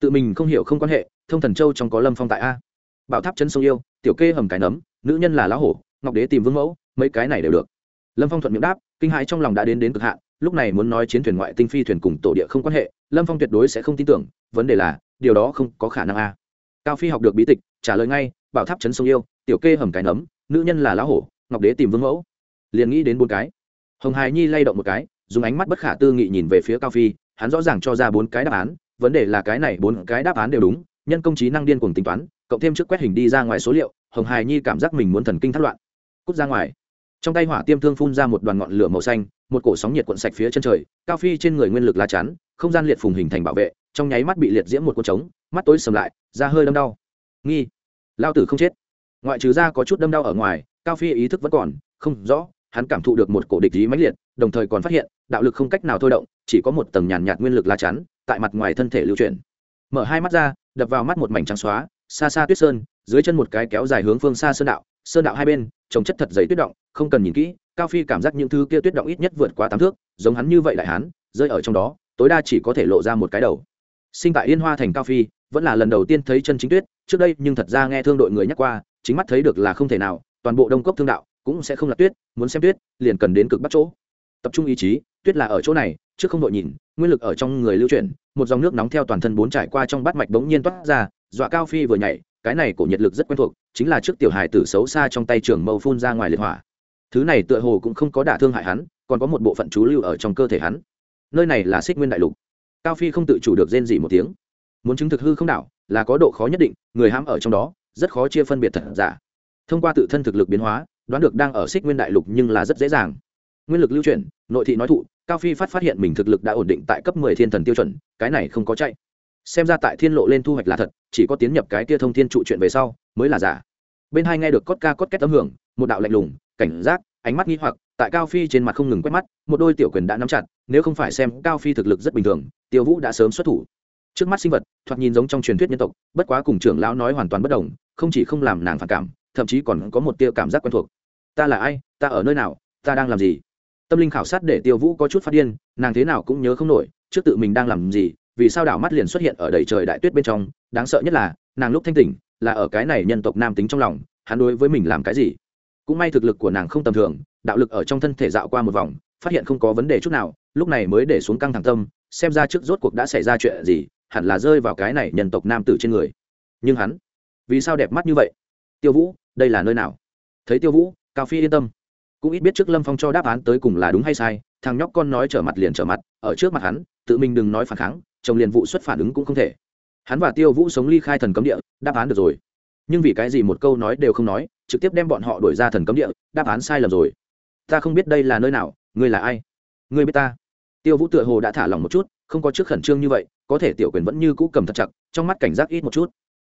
Tự mình không hiểu không quan hệ, thông thần châu trong có lâm phong tại a bảo tháp chân sông yêu, tiểu kê hầm cái nấm, nữ nhân là lá hổ, ngọc đế tìm vương mẫu, mấy cái này đều được. Lâm phong thuận miệng đáp, kinh hãi trong lòng đã đến đến cực hạn, lúc này muốn nói chiến thuyền ngoại tinh phi thuyền cùng tổ địa không quan hệ, lâm phong tuyệt đối sẽ không tin tưởng, vấn đề là, điều đó không có khả năng a. Cao phi học được bí tịch, trả lời ngay, bảo tháp chấn sông yêu, tiểu kê hầm cái nấm, nữ nhân là lá hổ, ngọc đế tìm vương mẫu. Liền nghĩ đến bốn cái. Hồng hài nhi lay động một cái, dùng ánh mắt bất khả tư nghị nhìn về phía cao phi, hắn rõ ràng cho ra bốn cái đáp án, vấn đề là cái này bốn cái đáp án đều đúng, nhân công trí năng điên cùng tính toán cộng thêm trước quét hình đi ra ngoài số liệu, hồng hài nhi cảm giác mình muốn thần kinh thất loạn. Cút ra ngoài. Trong tay hỏa tiêm thương phun ra một đoàn ngọn lửa màu xanh, một cổ sóng nhiệt cuộn sạch phía chân trời, cao phi trên người nguyên lực lá chắn, không gian liệt phùng hình thành bảo vệ, trong nháy mắt bị liệt diễm một cột trống, mắt tối sầm lại, da hơi đâm đau. Nghi. Lao tử không chết. Ngoại trừ da có chút đâm đau ở ngoài, cao phi ý thức vẫn còn, không rõ, hắn cảm thụ được một cổ địch ý mãnh liệt, đồng thời còn phát hiện, đạo lực không cách nào thôi động, chỉ có một tầng nhàn nhạt nguyên lực lá chắn, tại mặt ngoài thân thể lưu chuyển. Mở hai mắt ra, đập vào mắt một mảnh trắng xóa xa xa tuyết sơn, dưới chân một cái kéo dài hướng phương xa sơn đạo sơn đạo hai bên, trồng chất thật dày tuyết động, không cần nhìn kỹ, cao phi cảm giác những thứ kia tuyết động ít nhất vượt qua tám thước, giống hắn như vậy đại hán, rơi ở trong đó, tối đa chỉ có thể lộ ra một cái đầu. Sinh tại yên hoa thành cao phi, vẫn là lần đầu tiên thấy chân chính tuyết, trước đây nhưng thật ra nghe thương đội người nhắc qua, chính mắt thấy được là không thể nào, toàn bộ đông cốc thương đạo cũng sẽ không là tuyết, muốn xem tuyết, liền cần đến cực bắt chỗ. Tập trung ý chí, tuyết là ở chỗ này, trước không đội nhìn, nguyên lực ở trong người lưu chuyển, một dòng nước nóng theo toàn thân bốn trải qua trong bát mạch bỗng nhiên toát ra dọa cao phi vừa nhảy, cái này cổ nhiệt lực rất quen thuộc, chính là trước tiểu hài tử xấu xa trong tay trường mâu phun ra ngoài liệt hỏa. Thứ này tựa hồ cũng không có đả thương hại hắn, còn có một bộ phận chú lưu ở trong cơ thể hắn. Nơi này là xích nguyên đại lục. Cao phi không tự chủ được rên dỉ một tiếng. Muốn chứng thực hư không đảo, là có độ khó nhất định, người hãm ở trong đó, rất khó chia phân biệt thật giả. Thông qua tự thân thực lực biến hóa, đoán được đang ở xích nguyên đại lục nhưng là rất dễ dàng. Nguyên lực lưu chuyển, nội thị nói thụ, cao phi phát phát hiện mình thực lực đã ổn định tại cấp mười thiên thần tiêu chuẩn, cái này không có chạy xem ra tại thiên lộ lên thu hoạch là thật, chỉ có tiến nhập cái tia thông thiên trụ chuyện về sau mới là giả. Bên hai nghe được cốt ca cốt két tấm hưởng, một đạo lạnh lùng, cảnh giác, ánh mắt nghi hoặc, tại cao phi trên mặt không ngừng quét mắt, một đôi tiểu quyền đã nắm chặt, nếu không phải xem cao phi thực lực rất bình thường, tiêu vũ đã sớm xuất thủ. Trước mắt sinh vật, thoạt nhìn giống trong truyền thuyết nhân tộc, bất quá cùng trưởng lão nói hoàn toàn bất đồng, không chỉ không làm nàng phản cảm, thậm chí còn có một tia cảm giác quen thuộc. Ta là ai? Ta ở nơi nào? Ta đang làm gì? Tâm linh khảo sát để tiêu vũ có chút phát điên, nàng thế nào cũng nhớ không nổi, trước tự mình đang làm gì vì sao đảo mắt liền xuất hiện ở đầy trời đại tuyết bên trong, đáng sợ nhất là, nàng lúc thanh tỉnh, là ở cái này nhân tộc nam tính trong lòng, hắn đối với mình làm cái gì? Cũng may thực lực của nàng không tầm thường, đạo lực ở trong thân thể dạo qua một vòng, phát hiện không có vấn đề chút nào, lúc này mới để xuống căng thẳng tâm, xem ra trước rốt cuộc đã xảy ra chuyện gì, hẳn là rơi vào cái này nhân tộc nam tử trên người. Nhưng hắn, vì sao đẹp mắt như vậy? Tiêu vũ, đây là nơi nào? Thấy tiêu vũ, cao phi yên tâm. Cũng ít biết trước lâm phong cho đáp án tới cùng là đúng hay sai, thằng nhóc con nói trở mặt liền trở mặt, ở trước mặt hắn, tự mình đừng nói phản kháng chồng liền vụ xuất phản ứng cũng không thể. Hắn và tiêu vũ sống ly khai thần cấm địa, đáp án được rồi. Nhưng vì cái gì một câu nói đều không nói, trực tiếp đem bọn họ đuổi ra thần cấm địa, đáp án sai lầm rồi. Ta không biết đây là nơi nào, ngươi là ai? Ngươi biết ta? Tiêu vũ tựa hồ đã thả lòng một chút, không có trước khẩn trương như vậy, có thể tiểu quyền vẫn như cũ cầm thật chặt, trong mắt cảnh giác ít một chút.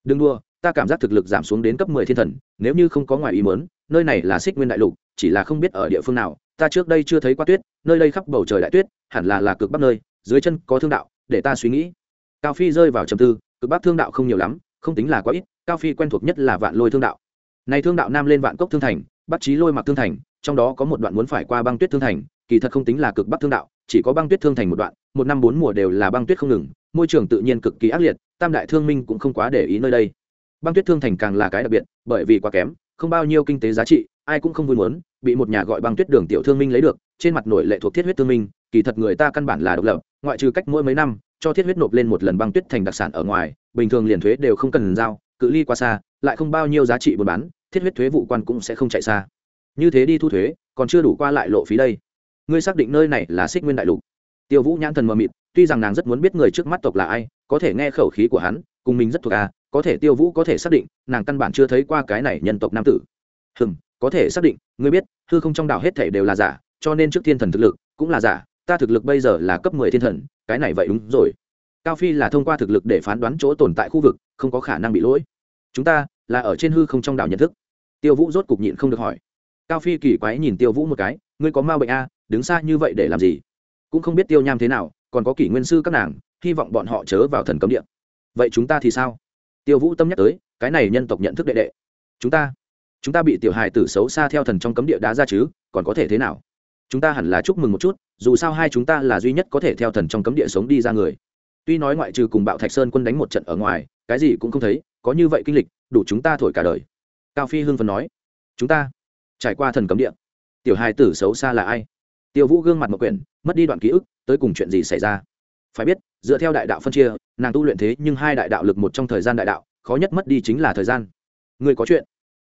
Đừng đua ta cảm giác thực lực giảm xuống đến cấp mười thiên thần, nếu như không có ngoài ý mớn nơi này là xích nguyên đại lục, chỉ là không biết ở địa phương nào, ta trước đây chưa thấy qua tuyết, nơi đây khắp bầu trời đại tuyết, hẳn là là cực bắc nơi, dưới chân có thương đạo để ta suy nghĩ. Cao phi rơi vào trầm tư, cực bắc thương đạo không nhiều lắm, không tính là quá ít, cao phi quen thuộc nhất là vạn lôi thương đạo. Này thương đạo nam lên vạn cốc thương thành bắc trí lôi mặc thương thành, trong đó có một đoạn muốn phải qua băng tuyết thương thành, kỳ thật không tính là cực bắc thương đạo, chỉ có băng tuyết thương thành một đoạn, một năm bốn mùa đều là băng tuyết không ngừng, môi trường tự nhiên cực kỳ ác liệt, tam đại thương minh cũng không quá để ý nơi đây. Băng tuyết thương thành càng là cái đặc biệt, bởi vì quá kém không bao nhiêu kinh tế giá trị, ai cũng không vui muốn, bị một nhà gọi băng tuyết đường tiểu thương minh lấy được, trên mặt nổi lệ thuộc thiết huyết thương minh, kỳ thật người ta căn bản là độc lập, ngoại trừ cách mỗi mấy năm, cho thiết huyết nộp lên một lần băng tuyết thành đặc sản ở ngoài, bình thường liền thuế đều không cần giao, cự ly quá xa, lại không bao nhiêu giá trị buôn bán, thiết huyết thuế vụ quan cũng sẽ không chạy xa. Như thế đi thu thuế, còn chưa đủ qua lại lộ phí đây. Ngươi xác định nơi này là xích nguyên đại lục. Tiêu vũ nhãn thần mờ mịt, tuy rằng nàng rất muốn biết người trước mắt tộc là ai, có thể nghe khẩu khí của hắn, cùng mình rất thuộc à có thể tiêu vũ có thể xác định, nàng căn bản chưa thấy qua cái này nhân tộc nam tử. Hừm, có thể xác định, ngươi biết, hư không trong đảo hết thể đều là giả, cho nên trước thiên thần thực lực cũng là giả, ta thực lực bây giờ là cấp mười thiên thần, cái này vậy đúng rồi. Cao phi là thông qua thực lực để phán đoán chỗ tồn tại khu vực, không có khả năng bị lỗi. Chúng ta là ở trên hư không trong đảo nhận thức. Tiêu vũ rốt cục nhịn không được hỏi. Cao phi kỳ quái nhìn tiêu vũ một cái, ngươi có ma bệnh a đứng xa như vậy để làm gì? Cũng không biết tiêu nham thế nào, còn có kỷ nguyên sư các nàng, hy vọng bọn họ chớ vào thần cấm địa. Vậy chúng ta thì sao? Tiêu vũ tâm nhắc tới, cái này nhân tộc nhận thức đệ đệ. Chúng ta chúng ta bị tiểu hài tử xấu xa theo thần trong cấm địa đá ra chứ, còn có thể thế nào? Chúng ta hẳn là chúc mừng một chút, dù sao hai chúng ta là duy nhất có thể theo thần trong cấm địa sống đi ra người. Tuy nói ngoại trừ cùng bạo thạch sơn quân đánh một trận ở ngoài, cái gì cũng không thấy, có như vậy kinh lịch, đủ chúng ta thổi cả đời. Cao phi hưng phần nói. Chúng ta, trải qua thần cấm địa, tiểu hài tử xấu xa là ai? Tiêu vũ gương mặt mộc quyển, mất đi đoạn ký ức, tới cùng chuyện gì xảy ra? Phải biết, dựa theo đại đạo phân chia nàng tu luyện thế nhưng hai đại đạo lực một trong thời gian đại đạo, khó nhất mất đi chính là thời gian. Người có chuyện.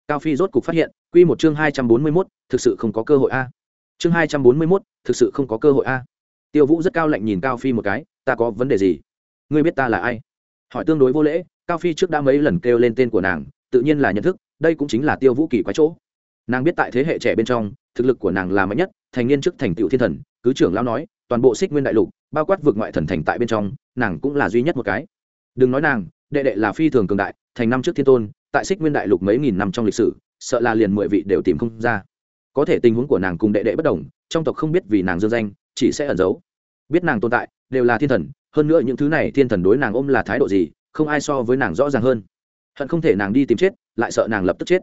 Cao phi rốt cục phát hiện q một chương hai trăm bốn mươi mốt, thực sự không có cơ hội a. Chương hai trăm bốn mươi mốt, thực sự không có cơ hội a. Tiêu vũ rất cao lạnh nhìn cao phi một cái, ta có vấn đề gì? Ngươi biết ta là ai? Hỏi tương đối vô lễ, cao phi trước đã mấy lần kêu lên tên của nàng, tự nhiên là nhận thức, đây cũng chính là tiêu vũ kỳ quái chỗ. Nàng biết tại thế hệ trẻ bên trong, thực lực của nàng là mạnh nhất, thành niên trước thành tựu thiên thần, cứ trưởng lão nói, toàn bộ xích nguyên đại lục bao quát vượt ngoại thần thành tại bên trong, nàng cũng là duy nhất một cái. Đừng nói nàng, đệ đệ là phi thường cường đại, thành năm trước thiên tôn, tại xích nguyên đại lục mấy nghìn năm trong lịch sử, sợ là liền mười vị đều tìm không ra. Có thể tình huống của nàng cùng đệ đệ bất đồng, trong tộc không biết vì nàng dương danh, chỉ sẽ ẩn giấu. Biết nàng tồn tại, đều là thiên thần, hơn nữa những thứ này thiên thần đối nàng ôm là thái độ gì, không ai so với nàng rõ ràng hơn. Hận không thể nàng đi tìm chết, lại sợ nàng lập tức chết.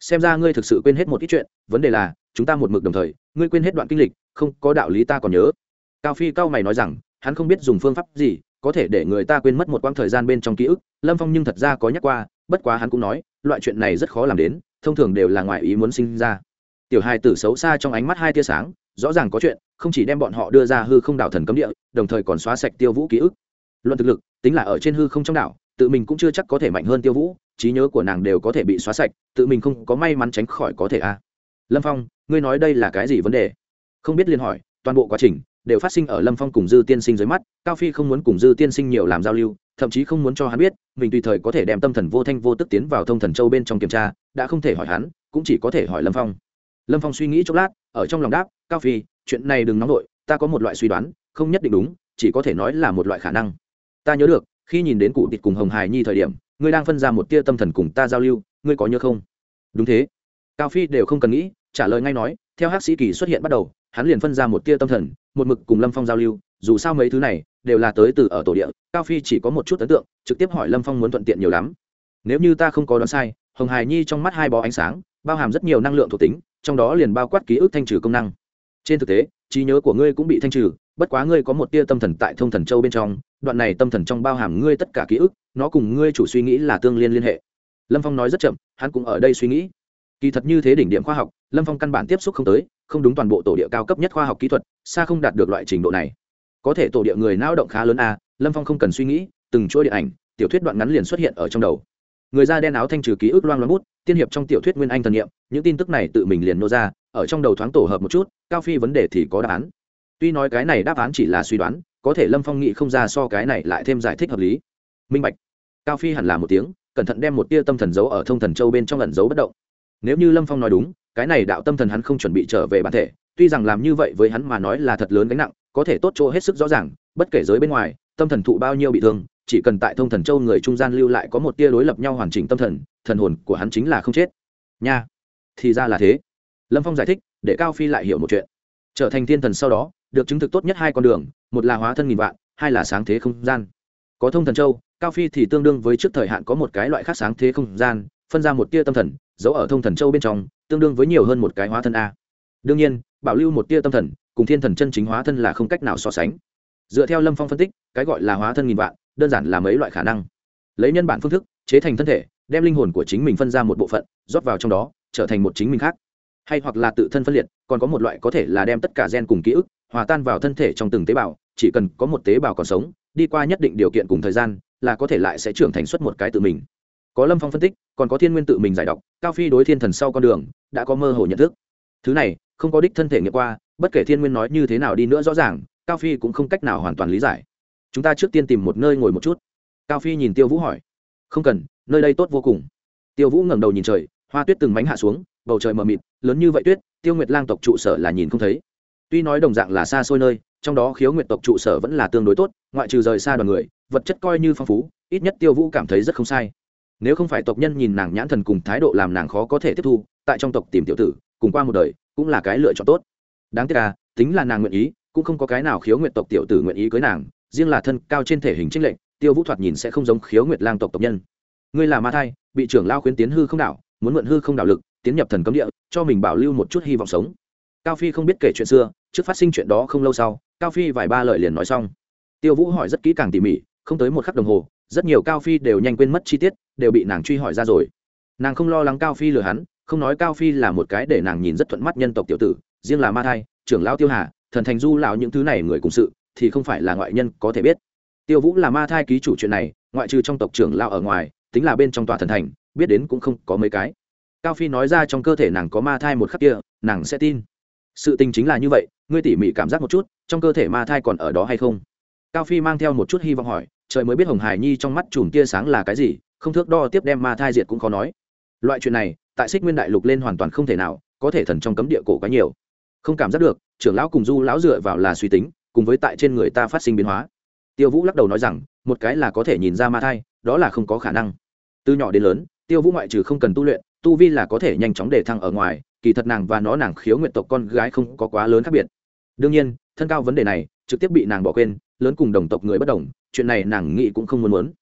Xem ra ngươi thực sự quên hết một ít chuyện, vấn đề là, chúng ta một mực đồng thời, ngươi quên hết đoạn kinh lịch, không có đạo lý ta còn nhớ cao phi cao mày nói rằng, hắn không biết dùng phương pháp gì có thể để người ta quên mất một quãng thời gian bên trong ký ức, lâm phong nhưng thật ra có nhắc qua, bất quá hắn cũng nói, loại chuyện này rất khó làm đến, thông thường đều là ngoài ý muốn sinh ra. Tiểu hai tử xấu xa trong ánh mắt hai tia sáng, rõ ràng có chuyện, không chỉ đem bọn họ đưa ra hư không đảo thần cấm địa, đồng thời còn xóa sạch tiêu vũ ký ức. Luận thực lực, tính là ở trên hư không trong đảo, tự mình cũng chưa chắc có thể mạnh hơn tiêu vũ, trí nhớ của nàng đều có thể bị xóa sạch, tự mình không có may mắn tránh khỏi có thể a. À. lâm phong, ngươi nói đây là cái gì vấn đề? Không biết liên hỏi, toàn bộ quá trình đều phát sinh ở lâm phong cùng dư tiên sinh dưới mắt, cao phi không muốn cùng dư tiên sinh nhiều làm giao lưu, thậm chí không muốn cho hắn biết, mình tùy thời có thể đem tâm thần vô thanh vô tức tiến vào thông thần châu bên trong kiểm tra, đã không thể hỏi hắn, cũng chỉ có thể hỏi lâm phong. Lâm phong suy nghĩ chốc lát, ở trong lòng đáp, cao phi, chuyện này đừng nóng vội, ta có một loại suy đoán, không nhất định đúng, chỉ có thể nói là một loại khả năng. Ta nhớ được, khi nhìn đến cụ tịt cùng hồng hải nhi thời điểm, ngươi đang phân ra một tia tâm thần cùng ta giao lưu, ngươi có nhớ không? Đúng thế. Cao phi đều không cần nghĩ, trả lời ngay nói, theo hắc sĩ kỳ xuất hiện bắt đầu hắn liền phân ra một tia tâm thần, một mực cùng lâm phong giao lưu, dù sao mấy thứ này đều là tới từ ở tổ địa, cao phi chỉ có một chút ấn tượng, trực tiếp hỏi lâm phong muốn thuận tiện nhiều lắm. Nếu như ta không có đoán sai, hồng hải nhi trong mắt hai bó ánh sáng, bao hàm rất nhiều năng lượng thuộc tính, trong đó liền bao quát ký ức thanh trừ công năng. Trên thực tế, trí nhớ của ngươi cũng bị thanh trừ, bất quá ngươi có một tia tâm thần tại thông thần châu bên trong, đoạn này tâm thần trong bao hàm ngươi tất cả ký ức, nó cùng ngươi chủ suy nghĩ là tương liên liên hệ. Lâm phong nói rất chậm, hắn cũng ở đây suy nghĩ. Kỳ thật như thế đỉnh điểm khoa học, lâm phong căn bản tiếp xúc không tới không đúng toàn bộ tổ địa cao cấp nhất khoa học kỹ thuật, xa không đạt được loại trình độ này. Có thể tổ địa người não động khá lớn a lâm phong không cần suy nghĩ, từng chuỗi điện ảnh, tiểu thuyết đoạn ngắn liền xuất hiện ở trong đầu. Người da đen áo thanh trừ ký ức loang loang bút, tiên hiệp trong tiểu thuyết nguyên anh thần nghiệm những tin tức này tự mình liền nô ra, ở trong đầu thoáng tổ hợp một chút, cao phi vấn đề thì có đáp án. Tuy nói cái này đáp án chỉ là suy đoán, có thể lâm phong nghĩ không ra so cái này lại thêm giải thích hợp lý. Minh bạch. Cao phi hẳn là một tiếng, cẩn thận đem một tia tâm thần giấu ở thông thần châu bên trong ẩn giấu bất động nếu như lâm phong nói đúng, cái này đạo tâm thần hắn không chuẩn bị trở về bản thể, tuy rằng làm như vậy với hắn mà nói là thật lớn gánh nặng, có thể tốt chỗ hết sức rõ ràng, bất kể giới bên ngoài, tâm thần thụ bao nhiêu bị thương, chỉ cần tại thông thần châu người trung gian lưu lại có một tia đối lập nhau hoàn chỉnh tâm thần thần hồn của hắn chính là không chết. Nha, thì ra là thế. Lâm phong giải thích, để cao phi lại hiểu một chuyện. Trở thành thiên thần sau đó, được chứng thực tốt nhất hai con đường, một là hóa thân nghìn vạn, hai là sáng thế không gian. Có thông thần châu, cao phi thì tương đương với trước thời hạn có một cái loại khác sáng thế không gian phân ra một tia tâm thần, giấu ở thông thần châu bên trong, tương đương với nhiều hơn một cái hóa thân a. Đương nhiên, bảo lưu một tia tâm thần, cùng thiên thần chân chính hóa thân là không cách nào so sánh. Dựa theo lâm phong phân tích, cái gọi là hóa thân nghìn vạn, đơn giản là mấy loại khả năng. Lấy nhân bản phương thức, chế thành thân thể, đem linh hồn của chính mình phân ra một bộ phận, rót vào trong đó, trở thành một chính mình khác. Hay hoặc là tự thân phân liệt, còn có một loại có thể là đem tất cả gen cùng ký ức, hòa tan vào thân thể trong từng tế bào, chỉ cần có một tế bào còn sống, đi qua nhất định điều kiện cùng thời gian, là có thể lại sẽ trưởng thành xuất một cái tự mình có lâm phong phân tích, còn có thiên nguyên tự mình giải đọc, cao phi đối thiên thần sau con đường, đã có mơ hồ nhận thức. Thứ này, không có đích thân thể nghiệm qua, bất kể thiên nguyên nói như thế nào đi nữa rõ ràng, cao phi cũng không cách nào hoàn toàn lý giải. Chúng ta trước tiên tìm một nơi ngồi một chút. Cao phi nhìn tiêu vũ hỏi. Không cần, nơi đây tốt vô cùng. Tiêu vũ ngẩng đầu nhìn trời, hoa tuyết từng mánh hạ xuống, bầu trời mờ mịt, lớn như vậy tuyết, tiêu nguyệt lang tộc trụ sở là nhìn không thấy. Tuy nói đồng dạng là xa xôi nơi, trong đó khiếu nguyệt tộc trụ sở vẫn là tương đối tốt, ngoại trừ rời xa đoàn người, vật chất coi như phong phú, ít nhất tiêu vũ cảm thấy rất không sai nếu không phải tộc nhân nhìn nàng nhãn thần cùng thái độ làm nàng khó có thể tiếp thu, tại trong tộc tìm tiểu tử, cùng qua một đời, cũng là cái lựa chọn tốt. Đáng tiếc là tính là nàng nguyện ý, cũng không có cái nào khiếu nguyện tộc tiểu tử nguyện ý cưới nàng, riêng là thân cao trên thể hình trinh lệnh tiêu vũ thoạt nhìn sẽ không giống khiếu nguyệt lang tộc tộc nhân. Ngươi là ma thai, bị trưởng lao khuyến tiến hư không đảo, muốn mượn hư không đảo lực, tiến nhập thần cấm địa, cho mình bảo lưu một chút hy vọng sống. Cao phi không biết kể chuyện xưa, trước phát sinh chuyện đó không lâu sau, cao phi vài ba lời liền nói xong. Tiêu vũ hỏi rất kỹ càng tỉ mỉ, không tới một khắc đồng hồ rất nhiều cao phi đều nhanh quên mất chi tiết, đều bị nàng truy hỏi ra rồi. Nàng không lo lắng cao phi lừa hắn, không nói cao phi là một cái để nàng nhìn rất thuận mắt nhân tộc tiểu tử, riêng là ma thai, trưởng lao tiêu hà, thần thành du lão những thứ này người cùng sự, thì không phải là ngoại nhân có thể biết. Tiêu vũ là ma thai ký chủ chuyện này, ngoại trừ trong tộc trưởng lao ở ngoài, tính là bên trong tòa thần thành, biết đến cũng không có mấy cái. Cao phi nói ra trong cơ thể nàng có ma thai một khắc kia, nàng sẽ tin. Sự tình chính là như vậy, ngươi tỉ mỉ cảm giác một chút, trong cơ thể ma thai còn ở đó hay không? Cao phi mang theo một chút hy vọng hỏi trời mới biết hồng hải nhi trong mắt chùm tia sáng là cái gì, không thước đo tiếp đem ma thai diệt cũng khó nói. Loại chuyện này, tại xích nguyên đại lục lên hoàn toàn không thể nào, có thể thần trong cấm địa cổ quá nhiều. Không cảm giác được, trưởng lão cùng du lão dựa vào là suy tính, cùng với tại trên người ta phát sinh biến hóa. Tiêu vũ lắc đầu nói rằng, một cái là có thể nhìn ra ma thai, đó là không có khả năng. Từ nhỏ đến lớn, tiêu vũ ngoại trừ không cần tu luyện, tu vi là có thể nhanh chóng để thăng ở ngoài, kỳ thật nàng và nó nàng khiếu nguyện tộc con gái không có quá lớn khác biệt. Đương nhiên, thân cao vấn đề này, trực tiếp bị nàng bỏ quên, lớn cùng đồng tộc người bất đồng chuyện này nàng nghĩ cũng không muốn muốn.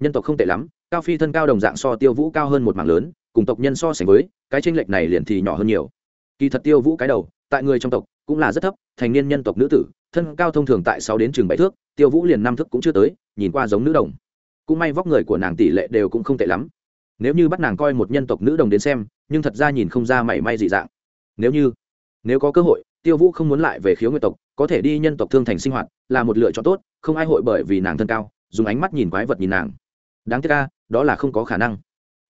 Nhân tộc không tệ lắm, cao phi thân cao đồng dạng so tiêu vũ cao hơn một mảng lớn, cùng tộc nhân so sánh với, cái tranh lệch này liền thì nhỏ hơn nhiều. Kỳ thật tiêu vũ cái đầu, tại người trong tộc, cũng là rất thấp, thành niên nhân tộc nữ tử, thân cao thông thường tại sáu đến chừng bảy thước, tiêu vũ liền năm thước cũng chưa tới, nhìn qua giống nữ đồng. Cũng may vóc người của nàng tỷ lệ đều cũng không tệ lắm. Nếu như bắt nàng coi một nhân tộc nữ đồng đến xem, nhưng thật ra nhìn không ra mảy may dị dạng. Nếu như, nếu có cơ hội tiêu vũ không muốn lại về khiếu nguyệt tộc, có thể đi nhân tộc thương thành sinh hoạt là một lựa chọn tốt, không ai hội bởi vì nàng thân cao, dùng ánh mắt nhìn quái vật nhìn nàng. Đáng tiếc ca đó là không có khả năng.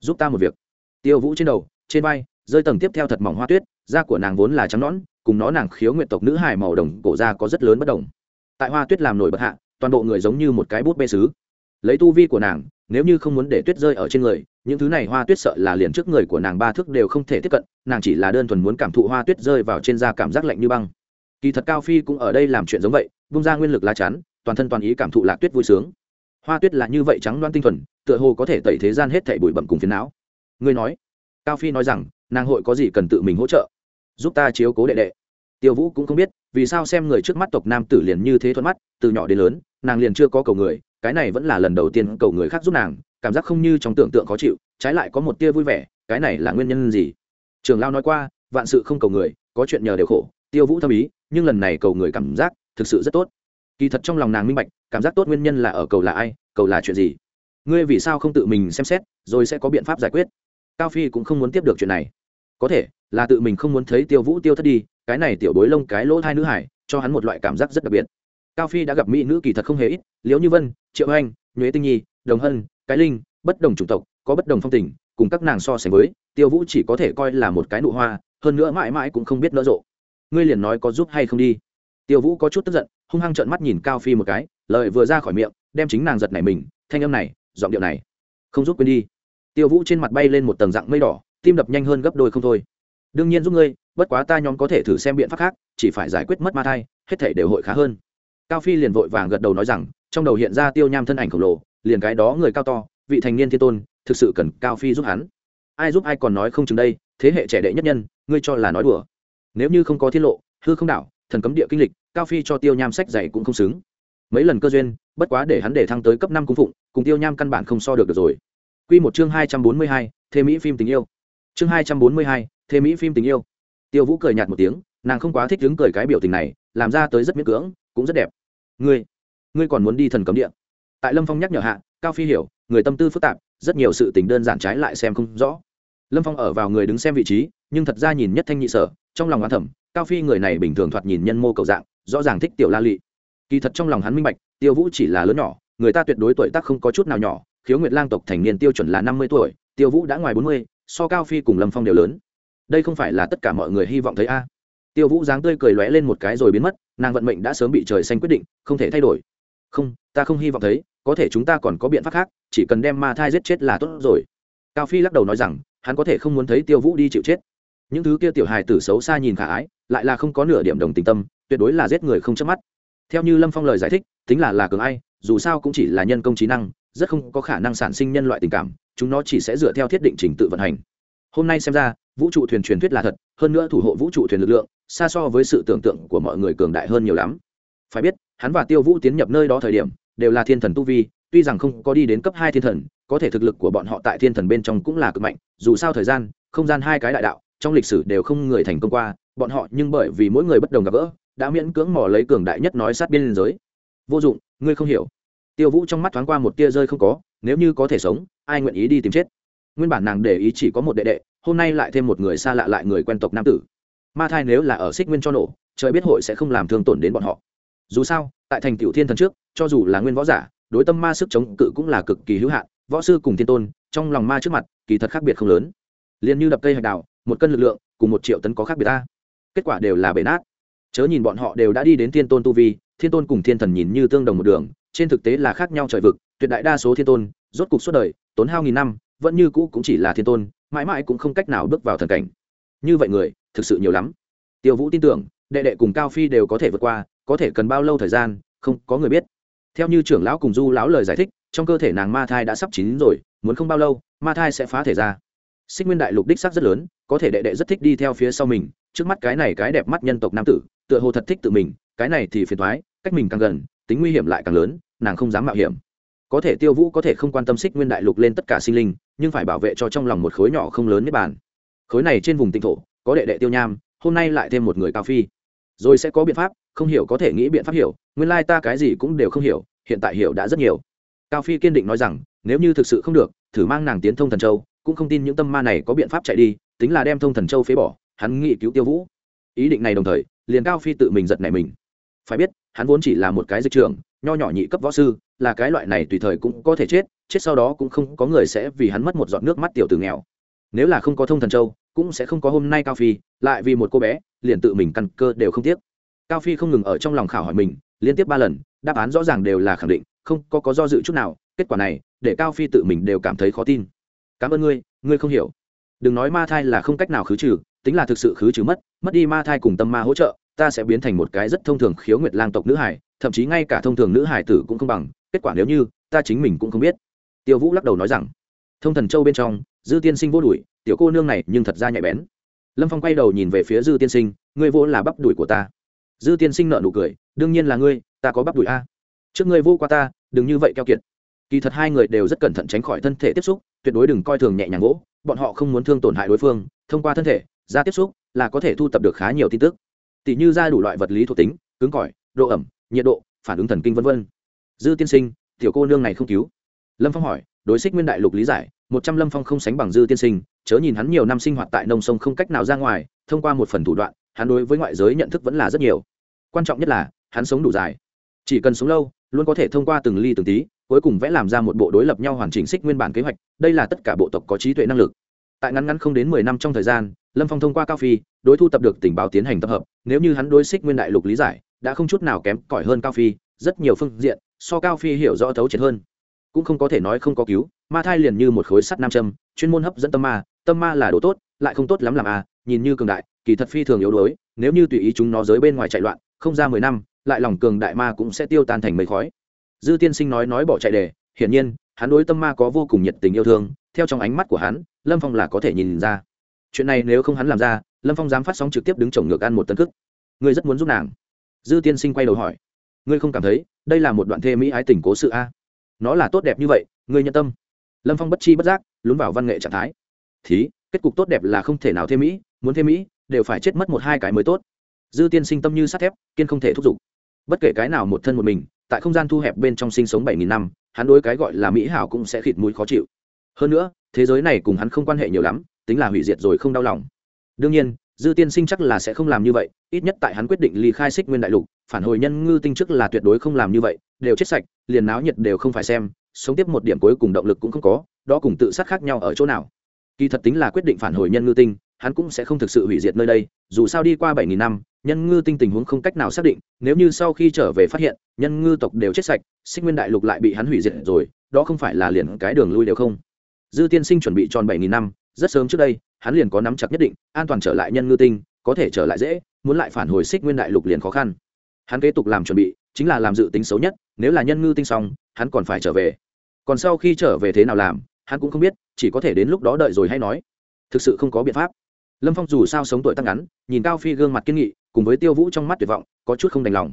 Giúp ta một việc. Tiêu vũ trên đầu, trên vai, rơi tầng tiếp theo thật mỏng hoa tuyết, da của nàng vốn là trắng nõn, cùng nó nàng khiếu nguyện tộc nữ hài màu đồng cổ da có rất lớn bất đồng. Tại hoa tuyết làm nổi bật hạ, toàn bộ người giống như một cái bút bê sứ. Lấy tu vi của nàng, nếu như không muốn để tuyết rơi ở trên người những thứ này hoa tuyết sợ là liền trước người của nàng ba thước đều không thể tiếp cận, nàng chỉ là đơn thuần muốn cảm thụ hoa tuyết rơi vào trên da cảm giác lạnh như băng. Kỳ thật cao phi cũng ở đây làm chuyện giống vậy bung ra nguyên lực lá chắn, toàn thân toàn ý cảm thụ lạc tuyết vui sướng. Hoa tuyết là như vậy trắng đoan tinh thuần, tựa hồ có thể tẩy thế gian hết thảy bụi bẩm cùng phiền não. Ngươi nói, cao phi nói rằng, nàng hội có gì cần tự mình hỗ trợ? Giúp ta chiếu cố đệ đệ. Tiêu vũ cũng không biết, vì sao xem người trước mắt tộc nam tử liền như thế thuận mắt, từ nhỏ đến lớn, nàng liền chưa có cầu người, cái này vẫn là lần đầu tiên cầu người khác giúp nàng cảm giác không như trong tưởng tượng khó chịu, trái lại có một tia vui vẻ, cái này là nguyên nhân gì? Trường lao nói qua, vạn sự không cầu người, có chuyện nhờ đều khổ, tiêu vũ thâm ý, nhưng lần này cầu người cảm giác thực sự rất tốt. Kỳ thật trong lòng nàng minh bạch, cảm giác tốt nguyên nhân là ở cầu là ai, cầu là chuyện gì. Ngươi vì sao không tự mình xem xét, rồi sẽ có biện pháp giải quyết. Cao phi cũng không muốn tiếp được chuyện này. Có thể, là tự mình không muốn thấy tiêu vũ tiêu thất đi, cái này tiểu bối lông, cái lỗ hai nữ hải, cho hắn một loại cảm giác rất đặc biệt. Cao phi đã gặp mỹ nữ kỳ thật không hề ít, liễu như vân, triệu anh, nhuế tinh nhi, đồng hân cái linh, bất đồng chủng tộc, có bất đồng phong tình, cùng các nàng so sánh với, tiêu vũ chỉ có thể coi là một cái nụ hoa, hơn nữa mãi mãi cũng không biết nỡ rộ. Ngươi liền nói có giúp hay không đi. Tiêu vũ có chút tức giận, hung hăng trợn mắt nhìn cao phi một cái, lời vừa ra khỏi miệng, đem chính nàng giật này mình, thanh âm này, giọng điệu này. Không giúp quên đi. Tiêu vũ trên mặt bay lên một tầng dạng mây đỏ, tim đập nhanh hơn gấp đôi không thôi. Đương nhiên giúp ngươi, bất quá ta nhóm có thể thử xem biện pháp khác, chỉ phải giải quyết mất ma thai, hết thể đều hội khá hơn. Cao phi liền vội vàng gật đầu nói rằng, trong đầu hiện ra tiêu nham thân ảnh khổng lồ liền cái đó người cao to vị thành niên thiên tôn thực sự cần cao phi giúp hắn. Ai giúp ai còn nói không chừng đây thế hệ trẻ đệ nhất nhân ngươi cho là nói đùa. Nếu như không có thiên lộ hư không đảo thần cấm địa kinh lịch cao phi cho tiêu nham sách dạy cũng không xứng. Mấy lần cơ duyên bất quá để hắn để thăng tới cấp năm cung phụng cùng tiêu nham căn bản không so được, được rồi. Q một chương hai trăm bốn mươi hai thế mỹ phim tình yêu. Chương hai trăm bốn mươi hai thế mỹ phim tình yêu. Tiêu vũ cười nhạt một tiếng nàng không quá thích đứng cười cái biểu tình này làm ra tới rất miễn cưỡng cũng rất đẹp. Ngươi ngươi còn muốn đi thần cấm địa? Tại lâm phong nhắc nhở hạ cao phi hiểu người tâm tư phức tạp rất nhiều sự tình đơn giản trái lại xem không rõ lâm phong ở vào người đứng xem vị trí nhưng thật ra nhìn nhất thanh nhị sở trong lòng oán thẩm cao phi người này bình thường thoạt nhìn nhân mô cầu dạng rõ ràng thích tiểu la lị kỳ thật trong lòng hắn minh bạch tiêu vũ chỉ là lớn nhỏ người ta tuyệt đối tuổi tác không có chút nào nhỏ khiếu nguyệt lang tộc thành niên tiêu chuẩn là năm mươi tuổi tiêu vũ đã ngoài bốn mươi so cao phi cùng lâm phong đều lớn đây không phải là tất cả mọi người hy vọng thấy a tiêu vũ dáng tươi cười lóe lên một cái rồi biến mất nàng vận mệnh đã sớm bị trời xanh quyết định không thể thay đổi không, ta không hy vọng thấy, có thể chúng ta còn có biện pháp khác, chỉ cần đem ma thai giết chết là tốt rồi. Cao phi lắc đầu nói rằng, hắn có thể không muốn thấy tiêu vũ đi chịu chết. Những thứ kia tiểu hài tử xấu xa nhìn khả ái, lại là không có nửa điểm đồng tình tâm, tuyệt đối là giết người không chớp mắt. Theo như lâm phong lời giải thích, tính là là cường ai, dù sao cũng chỉ là nhân công trí năng, rất không có khả năng sản sinh nhân loại tình cảm, chúng nó chỉ sẽ dựa theo thiết định trình tự vận hành. Hôm nay xem ra, vũ trụ thuyền truyền thuyết là thật, hơn nữa thủ hộ vũ trụ thuyền lực lượng, xa so với sự tưởng tượng của mọi người cường đại hơn nhiều lắm. Phải biết hắn và tiêu vũ tiến nhập nơi đó thời điểm, đều là thiên thần tu vi, tuy rằng không có đi đến cấp hai thiên thần, có thể thực lực của bọn họ tại thiên thần bên trong cũng là cực mạnh, dù sao thời gian, không gian hai cái đại đạo, trong lịch sử đều không người thành công qua, bọn họ nhưng bởi vì mỗi người bất đồng gặp gỡ, đã miễn cưỡng mò lấy cường đại nhất nói sát biên giới. Vô dụng, ngươi không hiểu. Tiêu vũ trong mắt thoáng qua một tia rơi không có, nếu như có thể sống, ai nguyện ý đi tìm chết? Nguyên bản nàng để ý chỉ có một đệ đệ, hôm nay lại thêm một người xa lạ lại người quen tộc nam tử. Ma thai nếu là ở xích nguyên cho nổ, trời biết hội sẽ không làm thương tổn đến bọn họ dù sao, tại thành tiểu thiên thần trước, cho dù là nguyên võ giả, đối tâm ma sức chống cự cũng là cực kỳ hữu hạn, võ sư cùng thiên tôn, trong lòng ma trước mặt, kỳ thật khác biệt không lớn. Liền như đập cây hạch đào, một cân lực lượng, cùng một triệu tấn có khác biệt ta. Kết quả đều là bể nát. Chớ nhìn bọn họ đều đã đi đến thiên tôn tu vi, thiên tôn cùng thiên thần nhìn như tương đồng một đường, trên thực tế là khác nhau trời vực, tuyệt đại đa số thiên tôn, rốt cục suốt đời, tốn hao nghìn năm, vẫn như cũ cũng chỉ là thiên tôn, mãi mãi cũng không cách nào bước vào thần cảnh. Như vậy người, thực sự nhiều lắm. Tiêu vũ tin tưởng, đệ đệ cùng cao phi đều có thể vượt qua có thể cần bao lâu thời gian, không có người biết. Theo như trưởng lão cùng du lão lời giải thích, trong cơ thể nàng ma thai đã sắp chín rồi, muốn không bao lâu, ma thai sẽ phá thể ra. Xích nguyên đại lục đích sắc rất lớn, có thể đệ đệ rất thích đi theo phía sau mình, trước mắt cái này cái đẹp mắt nhân tộc nam tử, tựa hồ thật thích tự mình, cái này thì phiền thoái cách mình càng gần, tính nguy hiểm lại càng lớn, nàng không dám mạo hiểm. Có thể tiêu vũ có thể không quan tâm xích nguyên đại lục lên tất cả sinh linh, nhưng phải bảo vệ cho trong lòng một khối nhỏ không lớn nếp bàn. Khối này trên vùng tinh thổ, có đệ đệ tiêu nham, hôm nay lại thêm một người cao phi. Rồi sẽ có biện pháp không hiểu có thể nghĩ biện pháp hiểu, nguyên lai ta cái gì cũng đều không hiểu, hiện tại hiểu đã rất nhiều. Cao phi kiên định nói rằng, nếu như thực sự không được, thử mang nàng tiến thông thần châu, cũng không tin những tâm ma này có biện pháp chạy đi, tính là đem thông thần châu phế bỏ, hắn nghị cứu tiêu vũ. Ý định này đồng thời, liền cao phi tự mình giật nảy mình. Phải biết, hắn vốn chỉ là một cái dịch trường nho nhỏ nhị cấp võ sư, là cái loại này tùy thời cũng có thể chết chết sau đó cũng không có người sẽ vì hắn mất một giọt nước mắt tiểu từ nghèo. Nếu là không có thông thần châu, cũng sẽ không có hôm nay cao phi, lại vì một cô bé, liền tự mình căn cơ đều không tiếc cao phi không ngừng ở trong lòng khảo hỏi mình, liên tiếp ba lần, đáp án rõ ràng đều là khẳng định, không có có do dự chút nào, kết quả này, để cao phi tự mình đều cảm thấy khó tin. Cảm ơn ngươi ngươi không hiểu. Đừng nói ma thai là không cách nào khứ trừ, tính là thực sự khứ trừ mất mất đi ma thai cùng tâm ma hỗ trợ, ta sẽ biến thành một cái rất thông thường khiếu nguyệt lang tộc nữ hải, thậm chí ngay cả thông thường nữ hải tử cũng không bằng, kết quả nếu như, ta chính mình cũng không biết. Tiêu vũ lắc đầu nói rằng, thông thần châu bên trong, dư tiên sinh vô đuổi, tiểu cô nương này nhưng thật ra nhạy bén. Lâm phong quay đầu nhìn về phía dư tiên sinh, ngươi vô là bắp đuổi của ta dư tiên sinh nợ nụ cười, đương nhiên là ngươi, ta có bắp đuổi a. Trước ngươi vô qua ta, đừng như vậy keo kiệt. Kỳ thật hai người đều rất cẩn thận tránh khỏi thân thể tiếp xúc, tuyệt đối đừng coi thường nhẹ nhàng gỗ, bọn họ không muốn thương tổn hại đối phương, thông qua thân thể, ra tiếp xúc là có thể thu tập được khá nhiều tin tức. Tỷ như ra đủ loại vật lý thuộc tính, cứng cỏi, độ ẩm, nhiệt độ, phản ứng thần kinh v v dư tiên sinh, tiểu cô nương này không cứu. Lâm phong hỏi, đối xích nguyên đại lục lý giải, một trăm lâm phong không sánh bằng dư tiên sinh, chớ nhìn hắn nhiều năm sinh hoạt tại nông sông không cách nào ra ngoài, thông qua một phần thủ đoạn hắn đối với ngoại giới nhận thức vẫn là rất nhiều. Quan trọng nhất là, hắn sống đủ dài. Chỉ cần sống lâu, luôn có thể thông qua từng ly từng tí, cuối cùng vẽ làm ra một bộ đối lập nhau hoàn chỉnh xích nguyên bản kế hoạch, đây là tất cả bộ tộc có trí tuệ năng lực. Tại ngắn ngắn không đến mười năm trong thời gian, lâm phong thông qua cao phi, đối thu tập được tình báo tiến hành tập hợp, nếu như hắn đối xích nguyên đại lục lý giải, đã không chút nào kém cỏi hơn cao phi, rất nhiều phương diện, so cao phi hiểu rõ thấu triệt hơn. Cũng không có thể nói không có cứu, ma thai liền như một khối sắt nam châm, chuyên môn hấp dẫn tâm ma tâm ma là đồ tốt, lại không tốt lắm làm à nhìn như cường đại kỳ thật phi thường yếu đuối, nếu như tùy ý chúng nó giới bên ngoài chạy loạn, không ra mười năm, lại lòng cường đại ma cũng sẽ tiêu tan thành mây khói. Dư tiên sinh nói nói bỏ chạy đề, hiển nhiên, hắn đối tâm ma có vô cùng nhiệt tình yêu thương, theo trong ánh mắt của hắn, lâm phong là có thể nhìn ra. Chuyện này nếu không hắn làm ra, lâm phong dám phát sóng trực tiếp đứng chồng ngược ăn một tân cức ngươi rất muốn giúp nàng. Dư tiên sinh quay đầu hỏi. Ngươi không cảm thấy, đây là một đoạn thê mỹ ái tình cố sự a? Nó là tốt đẹp như vậy, ngươi nhận tâm. Lâm phong bất chi bất giác, lún vào văn nghệ trạng thái. Thí, kết cục tốt đẹp là không thể nào thê mỹ, muốn thê mỹ đều phải chết mất một hai cái mới tốt. Dư tiên sinh tâm như sắt thép, kiên không thể thúc giục. Bất kể cái nào một thân một mình, tại không gian thu hẹp bên trong sinh sống bảy nghìn năm, hắn đối cái gọi là mỹ hảo cũng sẽ khịt mũi khó chịu. Hơn nữa, thế giới này cùng hắn không quan hệ nhiều lắm, tính là hủy diệt rồi không đau lòng. Đương nhiên, dư tiên sinh chắc là sẽ không làm như vậy, ít nhất tại hắn quyết định ly khai xích nguyên đại lục, phản hồi nhân ngư tinh chức là tuyệt đối không làm như vậy, đều chết sạch, liền náo nhiệt đều không phải xem, sống tiếp một điểm cuối cùng động lực cũng không có, đó cùng tự sát khác nhau ở chỗ nào. Kỳ thật tính là quyết định phản hồi nhân ngư tinh hắn cũng sẽ không thực sự hủy diệt nơi đây, dù sao đi qua bảy nghìn năm, nhân ngư tinh tình huống không cách nào xác định, nếu như sau khi trở về phát hiện, nhân ngư tộc đều chết sạch sinh nguyên đại lục lại bị hắn hủy diệt rồi, đó không phải là liền cái đường lui đều không? Dư tiên sinh chuẩn bị tròn bảy nghìn năm, rất sớm trước đây, hắn liền có nắm chặt nhất định, an toàn trở lại nhân ngư tinh, có thể trở lại dễ, muốn lại phản hồi xích nguyên đại lục liền khó khăn. Hắn kế tục làm chuẩn bị, chính là làm dự tính xấu nhất, nếu là nhân ngư tinh xong, hắn còn phải trở về. Còn sau khi trở về thế nào làm, hắn cũng không biết, chỉ có thể đến lúc đó đợi rồi hay nói. Thực sự không có biện pháp lâm phong dù sao sống tuổi tăng ngắn, nhìn cao phi gương mặt kiên nghị, cùng với tiêu vũ trong mắt tuyệt vọng, có chút không đành lòng.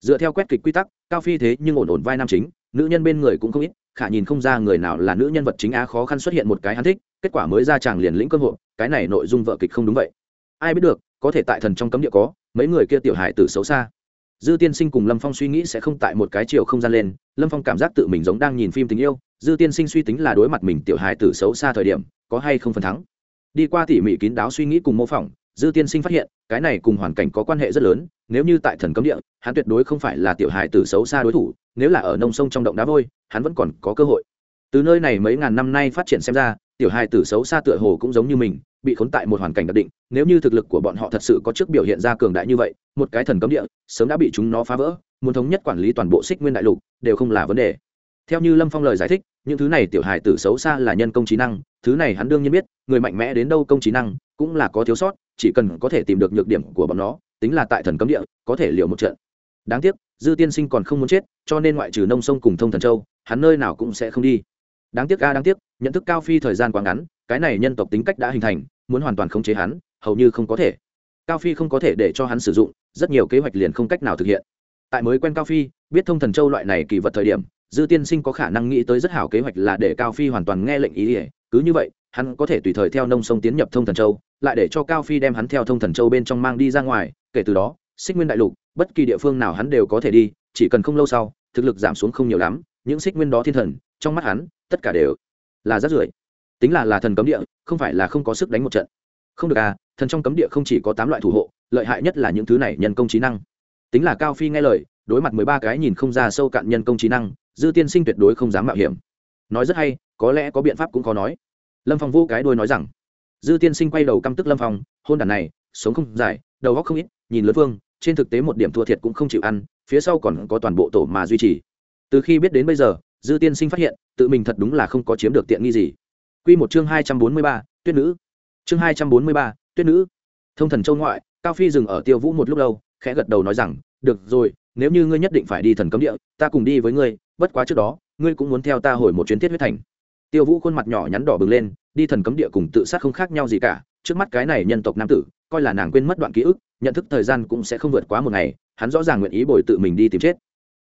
Dựa theo quét kịch quy tắc, cao phi thế nhưng ổn ổn vai nam chính, nữ nhân bên người cũng không ít, khả nhìn không ra người nào là nữ nhân vật chính á khó khăn xuất hiện một cái hắn thích, kết quả mới ra chàng liền lĩnh cơ hội cái này nội dung vợ kịch không đúng vậy. Ai biết được, có thể tại thần trong cấm địa có, mấy người kia tiểu hài tử xấu xa. Dư tiên sinh cùng lâm phong suy nghĩ sẽ không tại một cái chiều không gian lên, lâm phong cảm giác tự mình giống đang nhìn phim tình yêu, dư tiên sinh suy tính là đối mặt mình tiểu hài tử xấu xa thời điểm, có hay không phần thắng đi qua tỉ mỉ kín đáo suy nghĩ cùng mô phỏng, dư tiên sinh phát hiện, cái này cùng hoàn cảnh có quan hệ rất lớn, nếu như tại thần cấm địa, hắn tuyệt đối không phải là tiểu hài tử xấu xa đối thủ, nếu là ở nông sông trong động đá vôi, hắn vẫn còn có cơ hội. Từ nơi này mấy ngàn năm nay phát triển xem ra, tiểu hài tử xấu xa tựa hồ cũng giống như mình, bị khốn tại một hoàn cảnh đặc định, nếu như thực lực của bọn họ thật sự có trước biểu hiện ra cường đại như vậy, một cái thần cấm địa, sớm đã bị chúng nó phá vỡ, muốn thống nhất quản lý toàn bộ xích nguyên đại lục, đều không là vấn đề. Theo như lâm phong lời giải thích, những thứ này tiểu hài tử xấu xa là nhân công trí năng thứ này hắn đương nhiên biết, người mạnh mẽ đến đâu công trí năng, cũng là có thiếu sót, chỉ cần có thể tìm được nhược điểm của bọn nó, tính là tại thần cấm địa, có thể liều một trận. Đáng tiếc, dư tiên sinh còn không muốn chết, cho nên ngoại trừ nông sông cùng thông thần châu, hắn nơi nào cũng sẽ không đi. Đáng tiếc a, đáng tiếc, nhận thức cao phi thời gian quá ngắn, cái này nhân tộc tính cách đã hình thành, muốn hoàn toàn khống chế hắn, hầu như không có thể. Cao phi không có thể để cho hắn sử dụng, rất nhiều kế hoạch liền không cách nào thực hiện. Tại mới quen cao phi, biết thông thần châu loại này kỳ vật thời điểm dư tiên sinh có khả năng nghĩ tới rất hảo kế hoạch là để cao phi hoàn toàn nghe lệnh ý ỉa cứ như vậy, hắn có thể tùy thời theo nông sông tiến nhập thông thần châu, lại để cho cao phi đem hắn theo thông thần châu bên trong mang đi ra ngoài. Kể từ đó, xích nguyên đại lục, bất kỳ địa phương nào hắn đều có thể đi, chỉ cần không lâu sau, thực lực giảm xuống không nhiều lắm, những xích nguyên đó thiên thần, trong mắt hắn, tất cả đều là rát rưởi. Tính là là thần cấm địa, không phải là không có sức đánh một trận. Không được à thần trong cấm địa không chỉ có tám loại thủ hộ, lợi hại nhất là những thứ này nhân công trí năng. Tính là cao phi nghe lời, đối mặt mười ba cái nhìn không ra sâu cạn nhân công trí năng dư tiên sinh tuyệt đối không dám mạo hiểm. Nói rất hay, có lẽ có biện pháp cũng khó nói. Lâm phong vô cái đôi nói rằng, dư tiên sinh quay đầu căm tức lâm phong, hôn đàn này, sống không dài, đầu góc không ít, nhìn lớn phương, trên thực tế một điểm thua thiệt cũng không chịu ăn, phía sau còn có toàn bộ tổ mà duy trì. Từ khi biết đến bây giờ, dư tiên sinh phát hiện, tự mình thật đúng là không có chiếm được tiện nghi gì. Q một chương hai trăm bốn mươi ba, tuyết nữ. Chương hai trăm bốn mươi ba, tuyết nữ. Thông thần châu ngoại, cao phi dừng ở tiêu vũ một lúc lâu, khẽ gật đầu nói rằng, được rồi nếu như ngươi nhất định phải đi thần cấm địa, ta cùng đi với ngươi, bất quá trước đó, ngươi cũng muốn theo ta hồi một chuyến thiết huyết thành. Tiêu vũ khuôn mặt nhỏ nhắn đỏ bừng lên, đi thần cấm địa cùng tự sát không khác nhau gì cả, trước mắt cái này nhân tộc nam tử, coi là nàng quên mất đoạn ký ức, nhận thức thời gian cũng sẽ không vượt quá một ngày, hắn rõ ràng nguyện ý bồi tự mình đi tìm chết.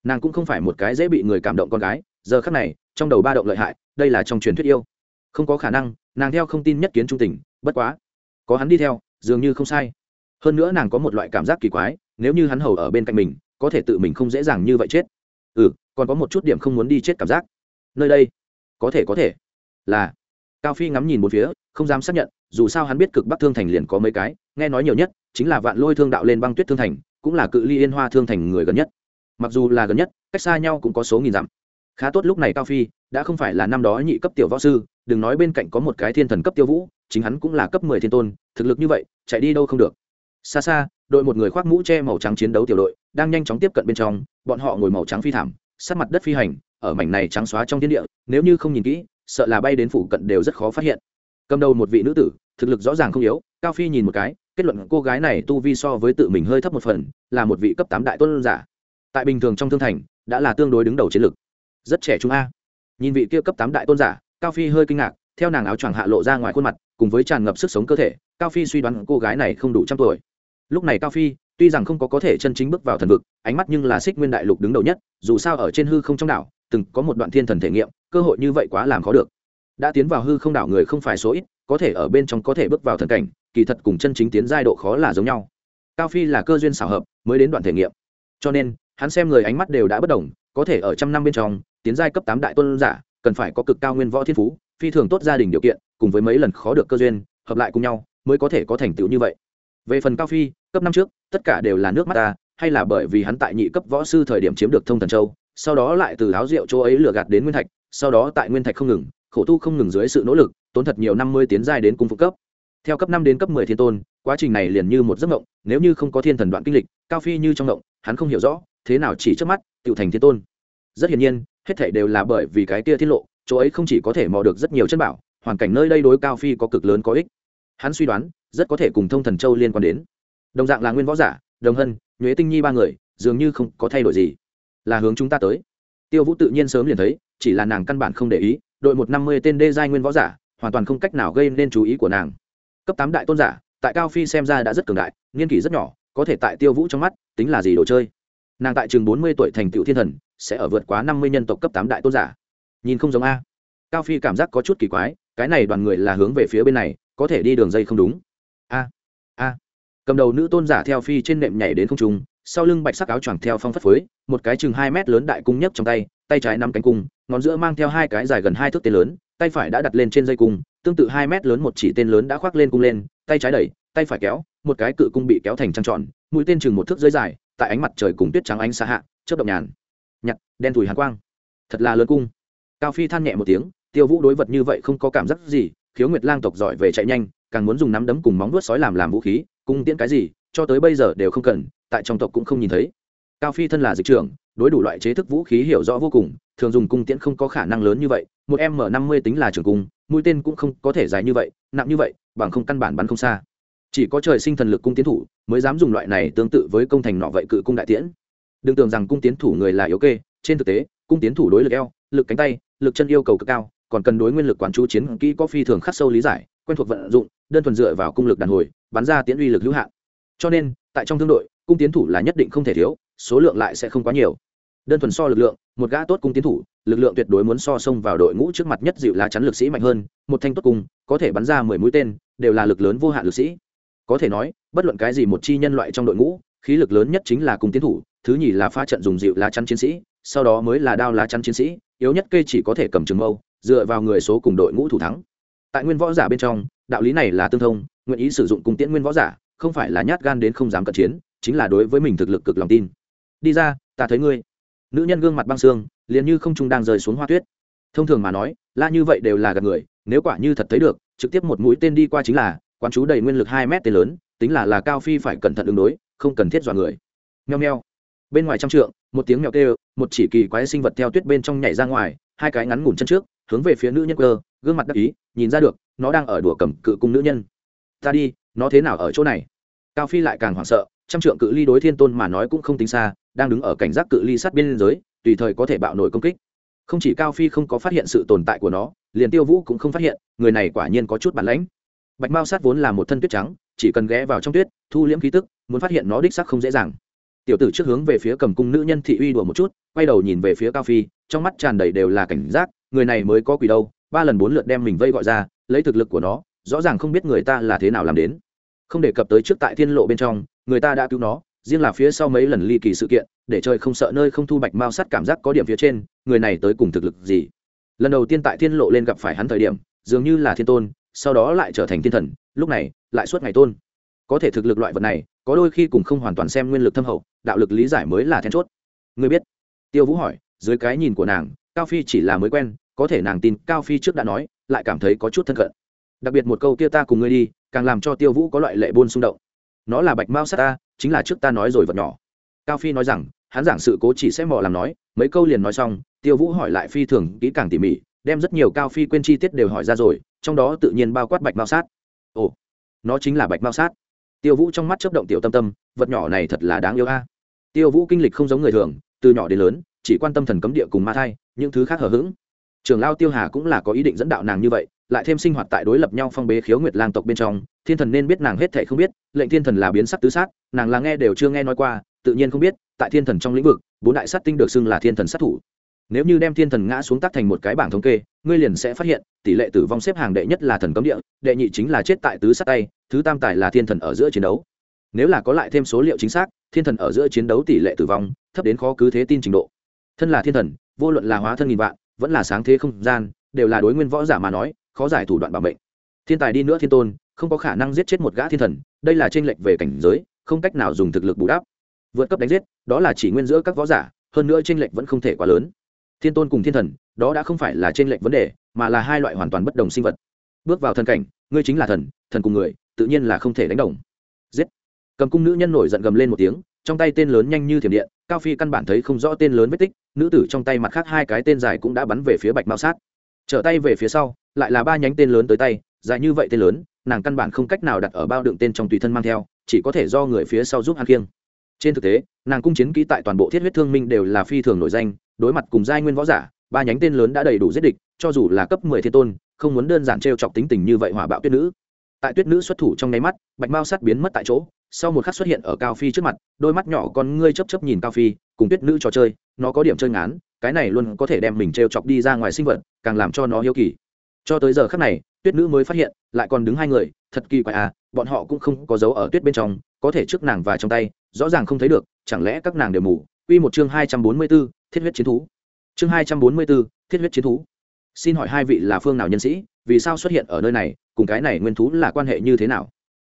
Nàng cũng không phải một cái dễ bị người cảm động con gái, giờ khắc này, trong đầu ba động lợi hại, đây là trong truyền thuyết yêu. Không có khả năng, nàng theo không tin nhất kiến trung tình, bất quá, có hắn đi theo, dường như không sai. Hơn nữa nàng có một loại cảm giác kỳ quái, nếu như hắn hầu ở bên cạnh mình có thể tự mình không dễ dàng như vậy chết. Ừ còn có một chút điểm không muốn đi chết cảm giác. Nơi đây, có thể có thể là cao phi ngắm nhìn một phía, không dám xác nhận, dù sao hắn biết cực bắc thương thành liền có mấy cái, nghe nói nhiều nhất chính là vạn lôi thương đạo lên băng tuyết thương thành, cũng là cự ly yên hoa thương thành người gần nhất. Mặc dù là gần nhất, cách xa nhau cũng có số nghìn dặm. Khá tốt lúc này cao phi, đã không phải là năm đó nhị cấp tiểu võ sư, đừng nói bên cạnh có một cái thiên thần cấp tiêu vũ, chính hắn cũng là cấp mười thiên tôn, thực lực như vậy, chạy đi đâu không được. Xa xa đội một người khoác mũ che màu trắng chiến đấu tiểu đội, đang nhanh chóng tiếp cận bên trong, bọn họ ngồi màu trắng phi thảm sát mặt đất phi hành, ở mảnh này trắng xóa trong thiên địa, nếu như không nhìn kỹ, sợ là bay đến phủ cận đều rất khó phát hiện. Cầm đầu một vị nữ tử, thực lực rõ ràng không yếu, cao phi nhìn một cái, kết luận cô gái này tu vi so với tự mình hơi thấp một phần, là một vị cấp tám đại tôn giả. Tại bình thường trong thương thành, đã là tương đối đứng đầu chiến lực rất trẻ trung a. Nhìn vị kia cấp tám đại tôn giả, cao phi hơi kinh ngạc, theo nàng áo choàng hạ lộ ra ngoài khuôn mặt, cùng với tràn ngập sức sống cơ thể, cao phi suy đoán cô gái này không đủ trăm tuổi lúc này cao phi, tuy rằng không có có thể chân chính bước vào thần vực, ánh mắt nhưng là xích nguyên đại lục đứng đầu nhất, dù sao ở trên hư không trong đảo, từng có một đoạn thiên thần thể nghiệm, cơ hội như vậy quá làm khó được. Đã tiến vào hư không đảo người không phải số ít, có thể ở bên trong có thể bước vào thần cảnh, kỳ thật cùng chân chính tiến giai độ khó là giống nhau. Cao phi là cơ duyên xảo hợp, mới đến đoạn thể nghiệm. Cho nên, hắn xem người ánh mắt đều đã bất đồng, có thể ở trăm năm bên trong, tiến giai cấp tám đại tôn giả, cần phải có cực cao nguyên võ thiên phú, phi thường tốt gia đình điều kiện, cùng với mấy lần khó được cơ duyên, hợp lại cùng nhau, mới có thể có thành tựu như vậy về phần cao phi, cấp năm trước, tất cả đều là nước mắt ta, hay là bởi vì hắn tại nhị cấp võ sư thời điểm chiếm được thông thần châu, sau đó lại từ áo rượu chỗ ấy lừa gạt đến nguyên thạch, sau đó tại nguyên thạch không ngừng, khổ tu không ngừng dưới sự nỗ lực, tốn thật nhiều năm mươi tiến giai đến cung phục cấp. Theo cấp năm đến cấp mười thiên tôn, quá trình này liền như một giấc mộng, nếu như không có thiên thần đoạn kinh lịch, cao phi như trong mộng, hắn không hiểu rõ, thế nào chỉ trước mắt tự thành thiên tôn. Rất hiển nhiên, hết thể đều là bởi vì cái kia tiết lộ, chỗ ấy không chỉ có thể mò được rất nhiều chân bảo, hoàn cảnh nơi đây đối cao phi có cực lớn có ích. Hắn suy đoán rất có thể cùng thông thần châu liên quan đến. Đồng dạng là nguyên võ giả, đồng hân, nhuế tinh nhi ba người, dường như không có thay đổi gì. Là hướng chúng ta tới. Tiêu vũ tự nhiên sớm liền thấy, chỉ là nàng căn bản không để ý, đội một năm mươi tên đê giai nguyên võ giả, hoàn toàn không cách nào gây nên chú ý của nàng. Cấp tám đại tôn giả, tại cao phi xem ra đã rất cường đại nghiên kỷ rất nhỏ, có thể tại tiêu vũ trong mắt, tính là gì đồ chơi. Nàng tại chừng bốn mươi tuổi thành tựu thiên thần, sẽ ở vượt quá năm mươi nhân tộc cấp tám đại tôn giả. Nhìn không giống a. Cao phi cảm giác có chút kỳ quái, cái này đoàn người là hướng về phía bên này, có thể đi đường dây không đúng a a. Cầm đầu nữ tôn giả theo phi trên nệm nhảy đến không trung, sau lưng bạch sắc áo choàng theo phong phất phới, một cái chừng hai mét lớn đại cung nhấc trong tay tay trái nắm cánh cung, ngón giữa mang theo hai cái dài gần hai thước tên lớn, tay phải đã đặt lên trên dây cung, tương tự hai mét lớn một chỉ tên lớn đã khoác lên cung lên, tay trái đẩy, tay phải kéo, một cái cự cung bị kéo thành trăng tròn, mũi tên chừng một thước dưới dài, tại ánh mặt trời cùng tuyết trắng ánh xa hạ, chớp động nhàn. Nhặt đen thùi hàn quang. Thật là lớn cung. Cao phi than nhẹ một tiếng, tiêu vũ đối vật như vậy không có cảm giác gì, khiếu nguyệt lang tộc giỏi về chạy nhanh càng muốn dùng nắm đấm cùng móng vuốt sói làm làm vũ khí, cung tiễn cái gì, cho tới bây giờ đều không cần, tại trong tộc cũng không nhìn thấy. Cao phi thân là dịch trưởng, đối đủ loại chế thức vũ khí hiểu rõ vô cùng, thường dùng cung tiễn không có khả năng lớn như vậy, một m năm mươi tính là trường cung, mũi tên cũng không có thể dài như vậy, nặng như vậy, bằng không căn bản bắn không xa. Chỉ có trời sinh thần lực cung tiến thủ mới dám dùng loại này tương tự với công thành nọ vậy cự cung đại tiễn. Đừng tưởng rằng cung tiến thủ người là yếu kê, trên thực tế, cung tiến thủ đối lực eo, lực cánh tay, lực chân yêu cầu cực cao, còn cần đối nguyên lực quán chú chiến kỹ có phi thường khắc sâu lý giải, quen thuộc vận dụng đơn thuần dựa vào cung lực đàn hồi, bắn ra tiễn uy lực hữu hạn. Cho nên, tại trong thương đội, cung tiến thủ là nhất định không thể thiếu, số lượng lại sẽ không quá nhiều. Đơn thuần so lực lượng, một gã tốt cung tiến thủ, lực lượng tuyệt đối muốn so xông vào đội ngũ trước mặt nhất dịu lá chắn lực sĩ mạnh hơn, một thanh tốt cung, có thể bắn ra mười mũi tên, đều là lực lớn vô hạn lực sĩ. Có thể nói, bất luận cái gì một chi nhân loại trong đội ngũ, khí lực lớn nhất chính là cung tiến thủ, thứ nhì là pha trận dùng dịu lá chắn chiến sĩ, sau đó mới là đao lá chắn chiến sĩ, yếu nhất cây chỉ có thể cầm trường mâu, dựa vào người số cùng đội ngũ thủ thắng. Tại nguyên võ giả bên trong đạo lý này là tương thông, nguyện ý sử dụng cung tiễn nguyên võ giả, không phải là nhát gan đến không dám cận chiến, chính là đối với mình thực lực cực lòng tin. Đi ra, ta thấy ngươi. Nữ nhân gương mặt băng xương liền như không trung đang rơi xuống hoa tuyết. Thông thường mà nói, la như vậy đều là gặp người, nếu quả như thật thấy được, trực tiếp một mũi tên đi qua chính là, quán chú đầy nguyên lực hai mét tên lớn, tính là là cao phi phải cẩn thận ứng đối, không cần thiết dọa người. Nheo nheo bên ngoài trăm trượng, một tiếng mèo kêu, một chỉ kỳ quái sinh vật theo tuyết bên trong nhảy ra ngoài, hai cái ngắn ngủn chân trước, hướng về phía nữ nhân cơ gương mặt đắc ý, nhìn ra được nó đang ở đùa cầm cự cung nữ nhân. Ta đi, nó thế nào ở chỗ này? Cao phi lại càng hoảng sợ, trăm trượng cự ly đối thiên tôn mà nói cũng không tính xa, đang đứng ở cảnh giác cự ly sát biên giới, tùy thời có thể bạo nổi công kích. Không chỉ cao phi không có phát hiện sự tồn tại của nó, liền tiêu vũ cũng không phát hiện, người này quả nhiên có chút bản lãnh. Bạch mao sát vốn là một thân tuyết trắng, chỉ cần ghé vào trong tuyết, thu liễm khí tức, muốn phát hiện nó đích sắc không dễ dàng. Tiểu tử trước hướng về phía cầm cung nữ nhân thị uy đùa một chút, quay đầu nhìn về phía cao phi, trong mắt tràn đầy đều là cảnh giác, người này mới có quỷ đâu, ba lần bốn lượt đem mình vây gọi ra lấy thực lực của nó, rõ ràng không biết người ta là thế nào làm đến. Không đề cập tới trước tại thiên lộ bên trong, người ta đã cứu nó, riêng là phía sau mấy lần ly kỳ sự kiện, để chơi không sợ nơi không thu bạch mao sắt cảm giác có điểm phía trên, người này tới cùng thực lực gì? Lần đầu tiên tại thiên lộ lên gặp phải hắn thời điểm, dường như là thiên tôn, sau đó lại trở thành thiên thần, lúc này, lại suốt ngày tôn. Có thể thực lực loại vật này, có đôi khi cùng không hoàn toàn xem nguyên lực thâm hậu, đạo lực lý giải mới là then chốt. Người biết? Tiêu vũ hỏi, dưới cái nhìn của nàng, cao phi chỉ là mới quen, có thể nàng tin cao phi trước đã nói lại cảm thấy có chút thân cận. Đặc biệt một câu kia ta cùng ngươi đi, càng làm cho tiêu vũ có loại lệ buôn xung động. Nó là bạch mao sát ta, chính là trước ta nói rồi vật nhỏ. Cao phi nói rằng, hắn giảng sự cố chỉ sẽ mò làm nói, mấy câu liền nói xong, tiêu vũ hỏi lại phi thường kỹ càng tỉ mỉ, đem rất nhiều cao phi quên chi tiết đều hỏi ra rồi, trong đó tự nhiên bao quát bạch mao sát. Ồ, nó chính là bạch mao sát. Tiêu vũ trong mắt chấp động tiểu tâm tâm, vật nhỏ này thật là đáng yêu a. Tiêu vũ kinh lịch không giống người thường, từ nhỏ đến lớn, chỉ quan tâm thần cấm địa cùng ma thai, những thứ khác hở h ữ g trường lao tiêu hà cũng là có ý định dẫn đạo nàng như vậy, lại thêm sinh hoạt tại đối lập nhau phong bế khiếu nguyệt lang tộc bên trong, thiên thần nên biết nàng hết thệ không biết, lệnh thiên thần là biến sắc tứ sát, nàng là nghe đều chưa nghe nói qua, tự nhiên không biết, tại thiên thần trong lĩnh vực, bốn đại sát tinh được xưng là thiên thần sát thủ. Nếu như đem thiên thần ngã xuống tác thành một cái bảng thống kê, ngươi liền sẽ phát hiện, tỷ lệ tử vong xếp hàng đệ nhất là thần cấm địa, đệ nhị chính là chết tại tứ sát tay, thứ tam tài là thiên thần ở giữa chiến đấu. Nếu là có lại thêm số liệu chính xác, thiên thần ở giữa chiến đấu tỷ lệ tử vong thấp đến khó cứ thế tin trình độ. Thân là thiên thần, vô luận là hóa thân nghìn vạn vẫn là sáng thế không gian, đều là đối nguyên võ giả mà nói, khó giải thủ đoạn bảo mệnh thiên tài đi nữa thiên tôn, không có khả năng giết chết một gã thiên thần, đây là tranh lệch về cảnh giới, không cách nào dùng thực lực bù đắp. Vượt cấp đánh giết, đó là chỉ nguyên giữa các võ giả, hơn nữa tranh lệch vẫn không thể quá lớn. Thiên tôn cùng thiên thần, đó đã không phải là tranh lệch vấn đề, mà là hai loại hoàn toàn bất đồng sinh vật. Bước vào thần cảnh, ngươi chính là thần thần cùng người, tự nhiên là không thể đánh đồng. Giết. Cầm cung nữ nhân nổi giận gầm lên một tiếng, trong tay tên lớn nhanh như thiểm điện cao phi căn bản thấy không rõ tên lớn vết tích, nữ tử trong tay mặt khác hai cái tên dài cũng đã bắn về phía bạch mao sát. Trở tay về phía sau, lại là ba nhánh tên lớn tới tay, dài như vậy tên lớn, nàng căn bản không cách nào đặt ở bao đựng tên trong tùy thân mang theo, chỉ có thể do người phía sau giúp hắn kiêng trên thực tế, nàng cung chiến kỹ tại toàn bộ thiết huyết thương minh đều là phi thường nổi danh, đối mặt cùng giai nguyên võ giả, ba nhánh tên lớn đã đầy đủ giết địch, cho dù là cấp mười thiên tôn, không muốn đơn giản t chọc tính tình như vậy hỏa bạo tuyết nữ. Tại tuyết nữ xuất thủ trong nháy mắt, bạch mao sắt biến mất tại chỗ sau một khắc xuất hiện ở cao phi trước mặt đôi mắt nhỏ con ngươi chấp chấp nhìn cao phi cùng tuyết nữ trò chơi nó có điểm chơi ngán cái này luôn có thể đem mình t r e o chọc đi ra ngoài sinh vật càng làm cho nó hiếu kỳ. Cho tới giờ khắc này tuyết nữ mới phát hiện lại còn đứng hai người thật kỳ quái à bọn họ cũng không có dấu ở tuyết bên trong có thể trước nàng và trong tay rõ ràng không thấy được chẳng lẽ các nàng đều mù? Quy một chương hai trăm bốn mươi 244, thiết huyết chiến thú. Chương hai trăm bốn mươi bốn thiết huyết chiến thú. Xin hỏi hai vị là phương nào nhân sĩ vì sao xuất hiện ở nơi này cùng cái này nguyên thú là quan hệ như thế nào?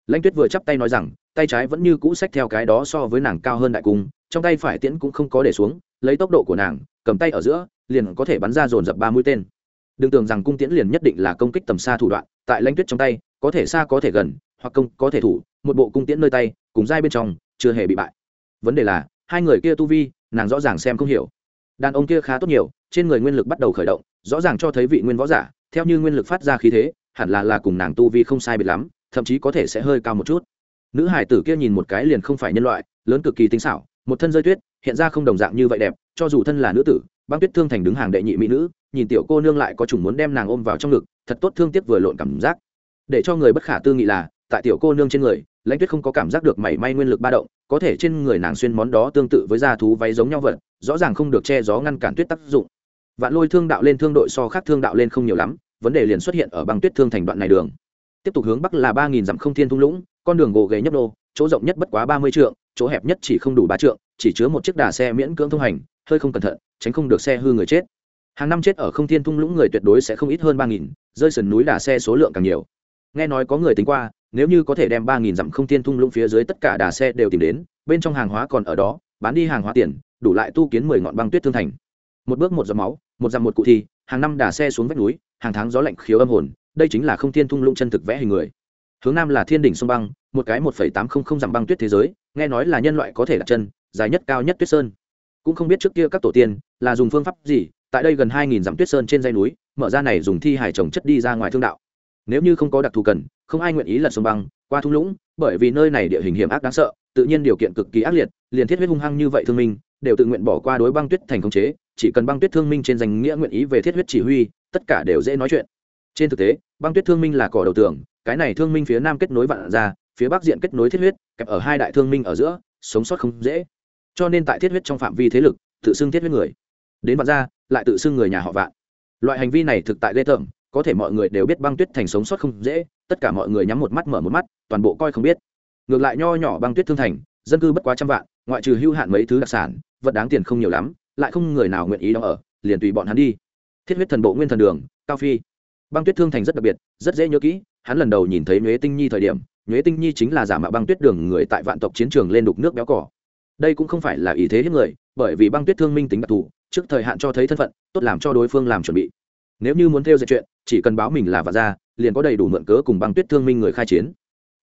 Lãnh tuyết vừa chắp tay nói rằng tay trái vẫn như cũ xách theo cái đó so với nàng cao hơn đại cung, trong tay phải tiễn cũng không có để xuống, lấy tốc độ của nàng, cầm tay ở giữa, liền có thể bắn ra dồn dập ba mũi tên. Đừng tưởng rằng cung tiễn liền nhất định là công kích tầm xa thủ đoạn, tại lãnh tuyết trong tay, có thể xa có thể gần, hoặc công có thể thủ, một bộ cung tiễn nơi tay, cùng dai bên trong, chưa hề bị bại. Vấn đề là, hai người kia tu vi, nàng rõ ràng xem không hiểu. Đàn ông kia khá tốt nhiều, trên người nguyên lực bắt đầu khởi động, rõ ràng cho thấy vị nguyên võ giả, theo như nguyên lực phát ra khí thế, hẳn là là cùng nàng tu vi không sai biệt lắm, thậm chí có thể sẽ hơi cao một chút nữ hải tử kia nhìn một cái liền không phải nhân loại, lớn cực kỳ tinh xảo, một thân rơi tuyết, hiện ra không đồng dạng như vậy đẹp, cho dù thân là nữ tử, băng tuyết thương thành đứng hàng đệ nhị mỹ nữ, nhìn tiểu cô nương lại có chủng muốn đem nàng ôm vào trong ngực, thật tốt thương tiếc vừa lộn cảm giác. Để cho người bất khả tư nghị là, tại tiểu cô nương trên người, lãnh tuyết không có cảm giác được mảy may nguyên lực ba động, có thể trên người nàng xuyên món đó tương tự với da thú váy giống nhau vật, rõ ràng không được che gió ngăn cản tuyết tác dụng. Vạn lôi thương đạo lên thương đội so khác thương đạo lên không nhiều lắm, vấn đề liền xuất hiện ở băng tuyết thương thành đoạn này đường. Tiếp tục hướng bắc là ba nghìn dặm không thiên thung lũng con đường gồ ghề nhấp đô chỗ rộng nhất bất quá ba mươi trượng, chỗ hẹp nhất chỉ không đủ ba trượng, chỉ chứa một chiếc đà xe miễn cưỡng thông hành, hơi không cẩn thận, tránh không được xe hư người chết. Hàng năm chết ở không thiên thung lũng người tuyệt đối sẽ không ít hơn ba nghìn, rơi sườn núi đà xe số lượng càng nhiều. Nghe nói có người tính qua, nếu như có thể đem ba nghìn dặm không thiên thung lũng phía dưới tất cả đà xe đều tìm đến, bên trong hàng hóa còn ở đó, bán đi hàng hóa tiền, đủ lại tu kiến mười ngọn băng tuyết thương thành. Một bước một giọt máu, một dặm một cụ thi, hàng năm đà xe xuống vách núi, hàng tháng gió lạnh khiếu âm hồn, đây chính là không thiên thung lũng chân thực vẽ hình người hướng nam là thiên đỉnh sông băng, một cái một phẩy tám không không dặm băng tuyết thế giới, nghe nói là nhân loại có thể đặt chân, dài nhất cao nhất tuyết sơn. Cũng không biết trước kia các tổ tiên là dùng phương pháp gì, tại đây gần hai nghìn dặm tuyết sơn trên dây núi, mở ra này dùng thi hải trồng chất đi ra ngoài thương đạo. Nếu như không có đặc thù cần, không ai nguyện ý lật sông băng, qua thung lũng, bởi vì nơi này địa hình hiểm ác đáng sợ, tự nhiên điều kiện cực kỳ ác liệt, liền thiết huyết hung hăng như vậy thương minh, đều tự nguyện bỏ qua đối băng tuyết thành khống chế, chỉ cần băng tuyết thương minh trên danh nghĩa nguyện ý về thiết huyết chỉ huy, tất cả đều dễ nói chuyện. Trên thực tế, băng tuyết thương minh là cỏ đầu tường cái này thương minh phía nam kết nối vạn ra, phía bắc diện kết nối thiết huyết, kẹp ở hai đại thương minh ở giữa, sống sót không dễ. Cho nên tại thiết huyết trong phạm vi thế lực, tự xưng thiết huyết người. Đến vạn ra, lại tự xưng người nhà họ vạn. Loại hành vi này thực tại ghê tởm, có thể mọi người đều biết băng tuyết thành sống sót không dễ, tất cả mọi người nhắm một mắt mở một mắt, toàn bộ coi không biết. Ngược lại nho nhỏ băng tuyết thương thành, dân cư bất quá trăm vạn, ngoại trừ hưu hạn mấy thứ đặc sản, vật đáng tiền không nhiều lắm, lại không người nào nguyện ý đóng ở, liền tùy bọn hắn đi. Thiết huyết thần bộ nguyên thần đường, cao phi. Băng tuyết thương thành rất đặc biệt, rất dễ nhớ kỹ hắn lần đầu nhìn thấy nhuế tinh nhi thời điểm, nhuế tinh nhi chính là giả mạo băng tuyết đường người tại vạn tộc chiến trường lên đục nước béo cỏ. Đây cũng không phải là ý thế hiếp người, bởi vì băng tuyết thương minh tính đặc thù, trước thời hạn cho thấy thân phận, tốt làm cho đối phương làm chuẩn bị. Nếu như muốn theo dệt chuyện, chỉ cần báo mình là vạn gia, liền có đầy đủ mượn cớ cùng băng tuyết thương minh người khai chiến.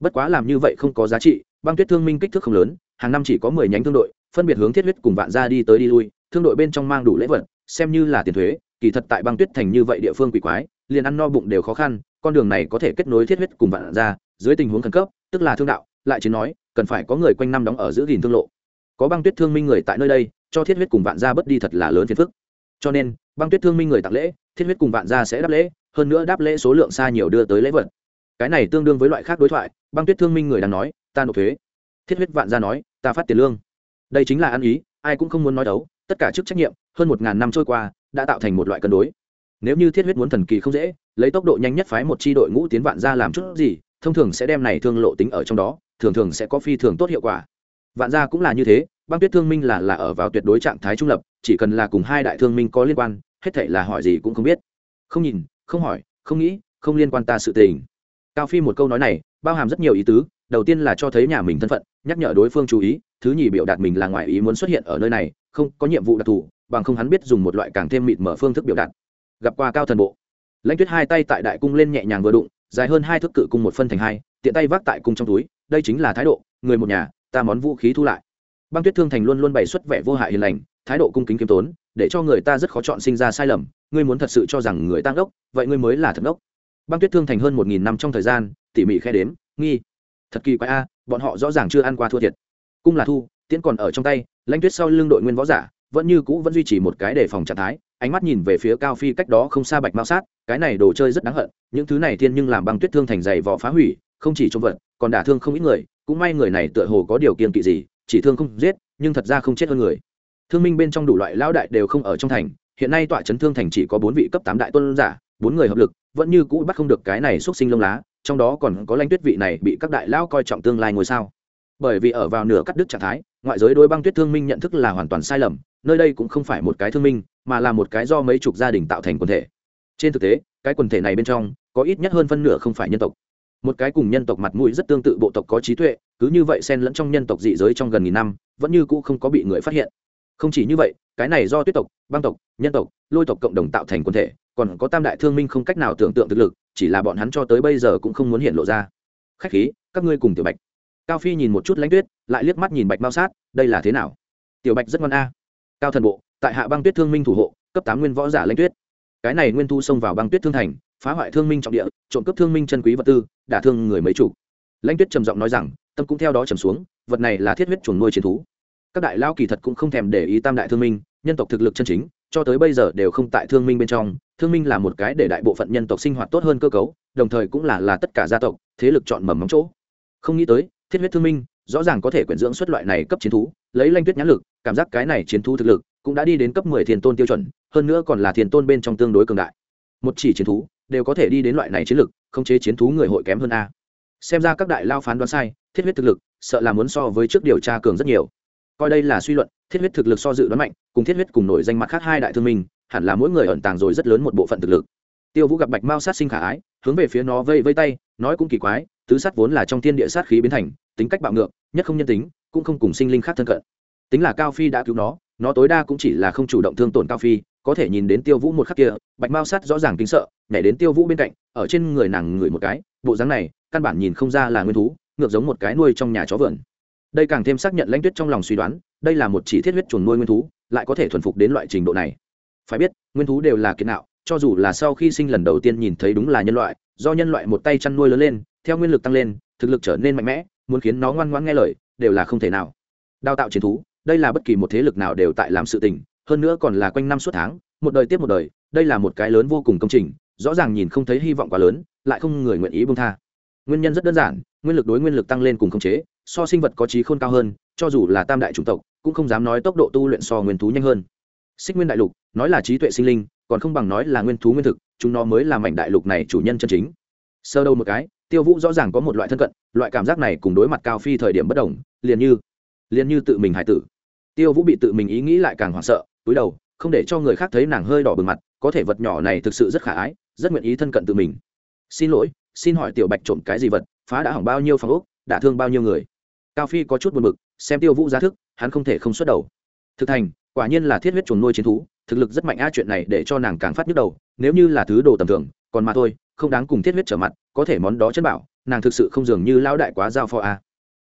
Bất quá làm như vậy không có giá trị, băng tuyết thương minh kích thước không lớn, hàng năm chỉ có mười nhánh thương đội, phân biệt hướng thiết huyết cùng vạn gia đi tới đi lui, thương đội bên trong mang đủ lễ vật, xem như là tiền thuế, kỳ thật tại băng tuyết thành như vậy địa phương quỷ quái, liền ăn no bụng đều khó khăn con đường này có thể kết nối thiết huyết cùng vạn gia, dưới tình huống khẩn cấp, tức là thương đạo, lại chỉ nói, cần phải có người quanh năm đóng ở giữ gìn thương lộ. Có băng tuyết thương minh người tại nơi đây, cho thiết huyết cùng vạn gia bất đi thật là lớn phiền phức. Cho nên, băng tuyết thương minh người tặng lễ, thiết huyết cùng vạn gia sẽ đáp lễ, hơn nữa đáp lễ số lượng xa nhiều đưa tới lễ vật. Cái này tương đương với loại khác đối thoại, băng tuyết thương minh người đang nói, ta nộp thuế. Thiết huyết vạn gia nói, ta phát tiền lương. Đây chính là ăn ý, ai cũng không muốn nói đấu, tất cả chức trách nhiệm, hơn một ngàn năm trôi qua, đã tạo thành một loại cân đối. Nếu như thiết huyết muốn thần kỳ không dễ lấy tốc độ nhanh nhất phái một chi đội ngũ tiến vạn gia làm chút gì, thông thường sẽ đem này thương lộ tính ở trong đó, thường thường sẽ có phi thường tốt hiệu quả. Vạn gia cũng là như thế, băng tuyết thương minh là là ở vào tuyệt đối trạng thái trung lập, chỉ cần là cùng hai đại thương minh có liên quan, hết thảy là hỏi gì cũng không biết. Không nhìn, không hỏi, không nghĩ, không liên quan ta sự tình. Cao phi một câu nói này, bao hàm rất nhiều ý tứ, đầu tiên là cho thấy nhà mình thân phận, nhắc nhở đối phương chú ý, thứ nhì biểu đạt mình là ngoại ý muốn xuất hiện ở nơi này, không có nhiệm vụ đặc thù, bằng không hắn biết dùng một loại càng thêm mịt mở phương thức biểu đạt. Gặp qua cao thần bộ lãnh tuyết hai tay tại đại cung lên nhẹ nhàng vừa đụng dài hơn hai thước cự cung một phân thành hai tiện tay vác tại cung trong túi đây chính là thái độ người một nhà ta món vũ khí thu lại băng tuyết thương thành luôn luôn bày xuất vẻ vô hại hiền lành thái độ cung kính kiêm tốn để cho người ta rất khó chọn sinh ra sai lầm ngươi muốn thật sự cho rằng người tăng đốc, vậy ngươi mới là thật đốc. băng tuyết thương thành hơn một nghìn năm trong thời gian tỉ mỉ khe đếm nghi thật kỳ quái a bọn họ rõ ràng chưa ăn qua thua thiệt cung là thu tiễn còn ở trong tay lãnh tuyết sau lưng đội nguyên võ giả vẫn như cũ vẫn duy trì một cái đề phòng trạng thái ánh mắt nhìn về phía cao phi cách đó không xa bạch mao sát, cái này đồ chơi rất đáng hận, những thứ này thiên nhưng làm băng tuyết thương thành dày vỏ phá hủy, không chỉ trong vật, còn đả thương không ít người, cũng may người này tựa hồ có điều kiện kỵ gì, chỉ thương không giết, nhưng thật ra không chết hơn người. Thương minh bên trong đủ loại lão đại đều không ở trong thành, hiện nay tọa chấn thương thành chỉ có bốn vị cấp tám đại tôn giả, bốn người hợp lực, vẫn như cũ bắt không được cái này xuất sinh lông lá, trong đó còn có Lanh tuyết vị này bị các đại lão coi trọng tương lai ngôi sao. Bởi vì ở vào nửa cắt đứt trạng thái, ngoại giới đối băng tuyết thương minh nhận thức là hoàn toàn sai lầm nơi đây cũng không phải một cái thương minh, mà là một cái do mấy chục gia đình tạo thành quần thể. Trên thực tế, cái quần thể này bên trong, có ít nhất hơn phân nửa không phải nhân tộc. Một cái cùng nhân tộc mặt mũi rất tương tự bộ tộc có trí tuệ, cứ như vậy xen lẫn trong nhân tộc dị giới trong gần nghìn năm, vẫn như cũ không có bị người phát hiện. Không chỉ như vậy, cái này do tuyết tộc, băng tộc, nhân tộc, lôi tộc cộng đồng tạo thành quần thể, còn có tam đại thương minh không cách nào tưởng tượng thực lực, chỉ là bọn hắn cho tới bây giờ cũng không muốn hiện lộ ra. Khách khí, các ngươi cùng tiểu bạch. Cao phi nhìn một chút lãnh tuyết, lại liếc mắt nhìn bạch mao sát, đây là thế nào? Tiểu bạch rất ngon a cao thần bộ, tại hạ băng tuyết thương minh thủ hộ, cấp tám nguyên võ giả lãnh tuyết. Cái này nguyên thu xông vào băng tuyết thương thành, phá hoại thương minh trọng địa, trộm cướp thương minh chân quý vật tư, đả thương người mấy chủ. Lãnh tuyết trầm giọng nói rằng, tâm cũng theo đó trầm xuống, vật này là thiết huyết chuồng nuôi chiến thú. Các đại lao kỳ thật cũng không thèm để ý tam đại thương minh, nhân tộc thực lực chân chính, cho tới bây giờ đều không tại thương minh bên trong, thương minh là một cái để đại bộ phận nhân tộc sinh hoạt tốt hơn cơ cấu, đồng thời cũng là là tất cả gia tộc, thế lực chọn mầm móng chỗ. Không nghĩ tới, thiết huyết thương minh, rõ ràng có thể quyển dưỡng xuất loại này cấp chiến thú lấy lanh tuyết nhãn lực, cảm giác cái này chiến thú thực lực cũng đã đi đến cấp mười thiên tôn tiêu chuẩn, hơn nữa còn là thiên tôn bên trong tương đối cường đại. Một chỉ chiến thú đều có thể đi đến loại này chiến lực, khống chế chiến thú người hội kém hơn a. Xem ra các đại lao phán đoán sai, thiết huyết thực lực, sợ là muốn so với trước điều tra cường rất nhiều. Coi đây là suy luận, thiết huyết thực lực so dự đoán mạnh, cùng thiết huyết cùng nổi danh mặt khác hai đại thương minh, hẳn là mỗi người ẩn tàng rồi rất lớn một bộ phận thực lực. Tiêu vũ gặp bạch mao sát sinh khả ái, hướng về phía nó vây vây tay, nói cũng kỳ quái, tứ sát vốn là trong thiên địa sát khí biến thành, tính cách bạo ngược, nhất không nhân tính cũng không cùng sinh linh khác thân cận. Tính là cao phi đã cứu nó nó tối đa cũng chỉ là không chủ động thương tổn cao phi, có thể nhìn đến tiêu vũ một khắc kia, bạch mao sát rõ ràng kính sợ, nhảy đến tiêu vũ bên cạnh, ở trên người nàng ngửi một cái, bộ dáng này, căn bản nhìn không ra là nguyên thú, ngược giống một cái nuôi trong nhà chó vườn. Đây càng thêm xác nhận lãnh tuyết trong lòng suy đoán, đây là một chỉ thiết huyết chuồn nuôi nguyên thú, lại có thể thuần phục đến loại trình độ này. Phải biết, nguyên thú đều là kiệt nạo, cho dù là sau khi sinh lần đầu tiên nhìn thấy đúng là nhân loại, do nhân loại một tay chăn nuôi lớn lên, theo nguyên lực tăng lên, thực lực trở nên mạnh mẽ, muốn khiến nó ngoan ngoãn nghe lời đều là không thể nào. Đào tạo chiến thú, đây là bất kỳ một thế lực nào đều tại làm sự tình, hơn nữa còn là quanh năm suốt tháng, một đời tiếp một đời, đây là một cái lớn vô cùng công trình, rõ ràng nhìn không thấy hy vọng quá lớn, lại không người nguyện ý bông tha. Nguyên nhân rất đơn giản, nguyên lực đối nguyên lực tăng lên cùng khống chế, so sinh vật có trí khôn cao hơn, cho dù là tam đại chủng tộc, cũng không dám nói tốc độ tu luyện so nguyên thú nhanh hơn. Xích nguyên đại lục, nói là trí tuệ sinh linh, còn không bằng nói là nguyên thú nguyên thực, chúng nó mới là mảnh đại lục này chủ nhân chân chính. Sơ đâu một cái, tiêu vũ rõ ràng có một loại thân cận, loại cảm giác này cùng đối mặt cao phi thời điểm bất đồng liền như liền như tự mình hải tử. Tiêu vũ bị tự mình ý nghĩ lại càng hoảng sợ, túi đầu, không để cho người khác thấy nàng hơi đỏ bừng mặt, có thể vật nhỏ này thực sự rất khả ái, rất nguyện ý thân cận tự mình. Xin lỗi, xin hỏi tiểu bạch trộm cái gì vật, phá đã hỏng bao nhiêu phòng ốc, đã thương bao nhiêu người? Cao phi có chút buồn bực, xem tiêu vũ giá thức, hắn không thể không xuất đầu. Thực thành quả nhiên là thiết huyết chuồn nuôi chiến thú, thực lực rất mạnh a chuyện này để cho nàng càng phát nhức đầu, nếu như là thứ đồ tầm thường, còn mà thôi, không đáng cùng thiết huyết trở mặt, có thể món đó chân bảo, nàng thực sự không dường như lão đại quá giao phó a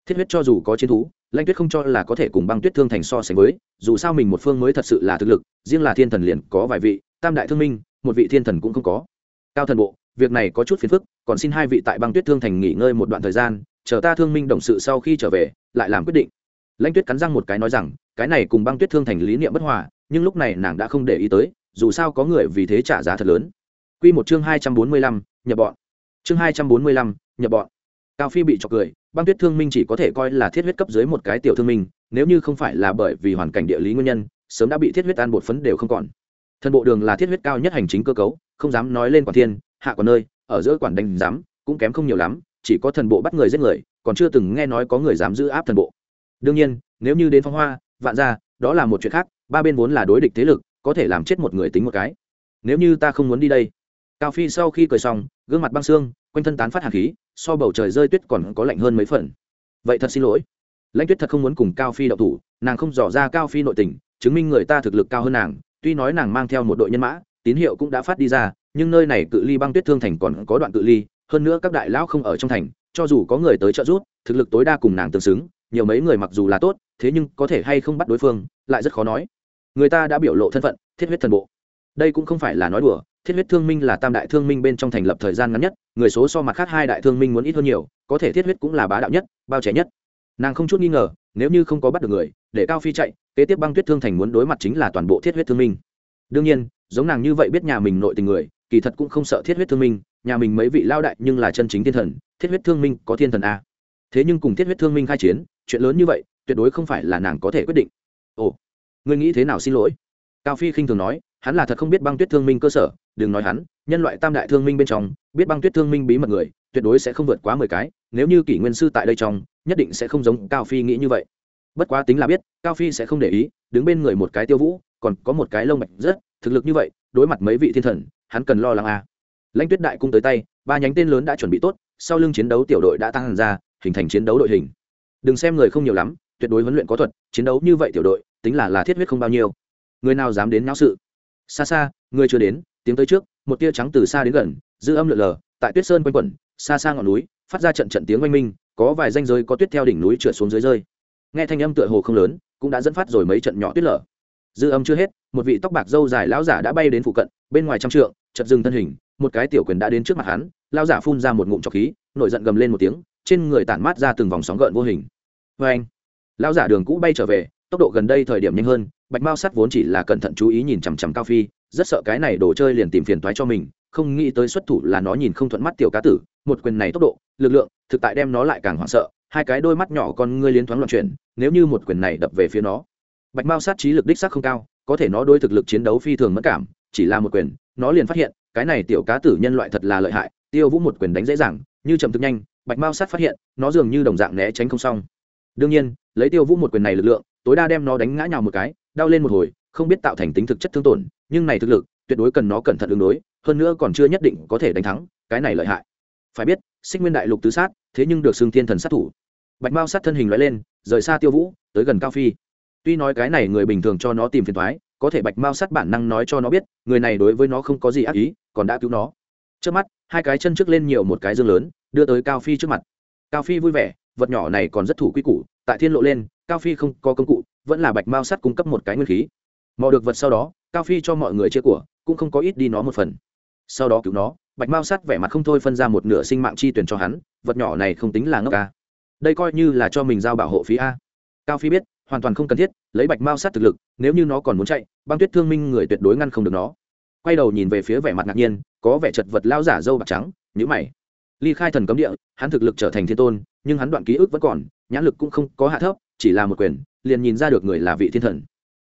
thiết huyết cho dù có chiến thú, lanh tuyết không cho là có thể cùng băng tuyết thương thành so sánh với, dù sao mình một phương mới thật sự là thực lực, riêng là thiên thần liền có vài vị, tam đại thương minh, một vị thiên thần cũng không có. Cao thần bộ, việc này có chút phiền phức, còn xin hai vị tại băng tuyết thương thành nghỉ ngơi một đoạn thời gian, chờ ta thương minh đồng sự sau khi trở về, lại làm quyết định. Lãnh tuyết cắn răng một cái nói rằng, cái này cùng băng tuyết thương thành lý niệm bất hòa, nhưng lúc này nàng đã không để ý tới, dù sao có người vì thế trả giá thật lớn. Q một chương hai trăm bốn mươi lăm, nhập bọn. Chương hai trăm bốn mươi lăm, nhập bọn cao phi bị chọc cười, băng tuyết thương minh chỉ có thể coi là thiết huyết cấp dưới một cái tiểu thương minh, nếu như không phải là bởi vì hoàn cảnh địa lý nguyên nhân, sớm đã bị thiết huyết ăn bột phấn đều không còn. Thần bộ đường là thiết huyết cao nhất hành chính cơ cấu, không dám nói lên quản thiên, hạ còn nơi, ở giữa quản đánh giám, cũng kém không nhiều lắm, chỉ có thần bộ bắt người giết người, còn chưa từng nghe nói có người dám giữ áp thần bộ. Đương nhiên, nếu như đến phong hoa, vạn ra đó là một chuyện khác, ba bên vốn là đối địch thế lực, có thể làm chết một người tính một cái. Nếu như ta không muốn đi đây. Cao phi sau khi cười xong gương mặt băng xương, quanh thân tán phát hạt khí, so bầu trời rơi tuyết còn có lạnh hơn mấy phần. Vậy thật xin lỗi. Lãnh tuyết thật không muốn cùng cao phi đậu thủ, nàng không dò ra cao phi nội tình, chứng minh người ta thực lực cao hơn nàng, tuy nói nàng mang theo một đội nhân mã, tín hiệu cũng đã phát đi ra, nhưng nơi này cự ly băng tuyết thương thành còn có đoạn cự ly, hơn nữa các đại lão không ở trong thành, cho dù có người tới trợ giúp, thực lực tối đa cùng nàng tương xứng, nhiều mấy người mặc dù là tốt, thế nhưng có thể hay không bắt đối phương, lại rất khó nói. Người ta đã biểu lộ thân phận, thiết huyết thần bộ. Đây cũng không phải là nói đùa thiết huyết thương minh là tam đại thương minh bên trong thành lập thời gian ngắn nhất, người số so mặt khác hai đại thương minh muốn ít hơn nhiều, có thể thiết huyết cũng là bá đạo nhất, bao trẻ nhất. Nàng không chút nghi ngờ, nếu như không có bắt được người, để cao phi chạy, kế tiếp băng tuyết thương thành muốn đối mặt chính là toàn bộ thiết huyết thương minh. Đương nhiên, giống nàng như vậy biết nhà mình nội tình người, kỳ thật cũng không sợ thiết huyết thương minh, nhà mình mấy vị lao đại nhưng là chân chính thiên thần, thiết huyết thương minh có thiên thần a. Thế nhưng cùng thiết huyết thương minh khai chiến, chuyện lớn như vậy, tuyệt đối không phải là nàng có thể quyết định. Ồ, ngươi nghĩ thế nào xin lỗi? Cao phi khinh thường nói, hắn là thật không biết băng tuyết thương minh cơ sở đừng nói hắn, nhân loại tam đại thương minh bên trong, biết băng tuyết thương minh bí mật người, tuyệt đối sẽ không vượt quá mười cái, nếu như kỷ nguyên sư tại đây trong, nhất định sẽ không giống cao phi nghĩ như vậy. Bất quá tính là biết, cao phi sẽ không để ý, đứng bên người một cái tiêu vũ, còn có một cái lông mạch rất, thực lực như vậy, đối mặt mấy vị thiên thần, hắn cần lo lắng à. lãnh tuyết đại cung tới tay, ba nhánh tên lớn đã chuẩn bị tốt, sau lưng chiến đấu tiểu đội đã tăng ra, hình thành chiến đấu đội hình. Đừng xem người không nhiều lắm, tuyệt đối huấn luyện có thuật, chiến đấu như vậy tiểu đội, tính là là thiết huyết không bao nhiêu. Người nào dám đến náo sự? Xa xa, người chưa đến tiếng tới trước, một tia trắng từ xa đến gần, dư âm lượn lờ, tại tuyết sơn quanh quẩn, xa xa ngọn núi, phát ra trận trận tiếng oanh minh, có vài danh giới có tuyết theo đỉnh núi trượt xuống dưới rơi. Nghe thanh âm tựa hồ không lớn, cũng đã dẫn phát rồi mấy trận nhỏ tuyết lở. Dư âm chưa hết, một vị tóc bạc dâu dài lão giả đã bay đến phụ cận, bên ngoài trăm trượng chật dừng thân hình, một cái tiểu quyền đã đến trước mặt hắn, lão giả phun ra một ngụm trọc khí, nổi giận gầm lên một tiếng, trên người tản mát ra từng vòng sóng gợn vô hình. Vê anh, lão giả đường cũ bay trở về, tốc độ gần đây thời điểm nhanh hơn, bạch mao sắt vốn chỉ là cẩn thận chú ý nhìn chằm chằm cao phi rất sợ cái này đồ chơi liền tìm phiền toái cho mình, không nghĩ tới xuất thủ là nó nhìn không thuận mắt tiểu cá tử, một quyền này tốc độ, lực lượng, thực tại đem nó lại càng hoảng sợ, hai cái đôi mắt nhỏ con ngươi liên thoáng loạn chuyển, nếu như một quyền này đập về phía nó, bạch mao sát trí lực đích sắc không cao, có thể nó đối thực lực chiến đấu phi thường mất cảm, chỉ là một quyền, nó liền phát hiện, cái này tiểu cá tử nhân loại thật là lợi hại, tiêu vũ một quyền đánh dễ dàng, như chậm thực nhanh, bạch mao sát phát hiện, nó dường như đồng dạng né tránh không xong. đương nhiên, lấy tiêu vũ một quyền này lực lượng, tối đa đem nó đánh ngã nhào một cái, đau lên một hồi không biết tạo thành tính thực chất thương tổn, nhưng này thực lực, tuyệt đối cần nó cẩn thận ứng đối, hơn nữa còn chưa nhất định có thể đánh thắng, cái này lợi hại. Phải biết, xích nguyên đại lục tứ sát, thế nhưng được xưng thiên thần sát thủ. Bạch mao sát thân hình loại lên, rời xa tiêu vũ, tới gần cao phi. Tuy nói cái này người bình thường cho nó tìm phiền thoái có thể bạch mao sát bản năng nói cho nó biết, người này đối với nó không có gì ác ý, còn đã cứu nó. Trước mắt, hai cái chân trước lên nhiều một cái dương lớn, đưa tới cao phi trước mặt. Cao phi vui vẻ, vật nhỏ này còn rất thủ quy củ, tại thiên lộ lên, cao phi không có công cụ, vẫn là bạch mao sắt cung cấp một cái nguyên khí mò được vật sau đó, cao phi cho mọi người chia của, cũng không có ít đi nó một phần. Sau đó cứu nó, bạch mao Sát vẻ mặt không thôi phân ra một nửa sinh mạng chi tuyển cho hắn, vật nhỏ này không tính là ngốc ca. Đây coi như là cho mình giao bảo hộ phí a. Cao phi biết, hoàn toàn không cần thiết, lấy bạch mao Sát thực lực, nếu như nó còn muốn chạy, băng tuyết thương minh người tuyệt đối ngăn không được nó. Quay đầu nhìn về phía vẻ mặt ngạc nhiên, có vẻ chật vật lao giả dâu bạc trắng nhữ mày. Ly khai thần cấm địa, hắn thực lực trở thành thiên tôn, nhưng hắn đoạn ký ức vẫn còn, nhãn lực cũng không có hạ thấp, chỉ là một quyền, liền nhìn ra được người là vị thiên thần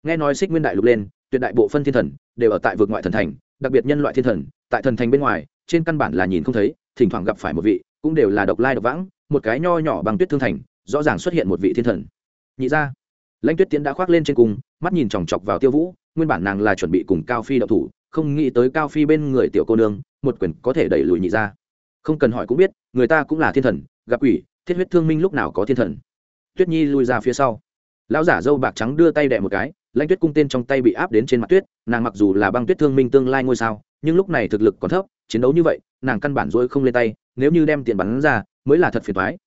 nghe nói xích nguyên đại lục lên, tuyệt đại bộ phân thiên thần đều ở tại vực ngoại thần thành, đặc biệt nhân loại thiên thần, tại thần thành bên ngoài, trên căn bản là nhìn không thấy, thỉnh thoảng gặp phải một vị, cũng đều là độc lai độc vãng, một cái nho nhỏ bằng tuyết thương thành, rõ ràng xuất hiện một vị thiên thần. Nhị ra lãnh tuyết tiến đã khoác lên trên cung, mắt nhìn chòng chọc vào tiêu vũ, nguyên bản nàng là chuẩn bị cùng cao phi đậu thủ, không nghĩ tới cao phi bên người tiểu cô nương, một quyền có thể đẩy lùi nhị ra không cần hỏi cũng biết, người ta cũng là thiên thần, gặp ủy thiết huyết thương minh lúc nào có thiên thần. Tuyết nhi lui ra phía sau lão giả dâu bạc trắng đưa tay đẻ một cái, lãnh tuyết cung tên trong tay bị áp đến trên mặt tuyết, nàng mặc dù là băng tuyết thương minh tương lai ngôi sao, nhưng lúc này thực lực còn thấp, chiến đấu như vậy, nàng căn bản dối không lên tay, nếu như đem tiền bắn ra, mới là thật phiền thoái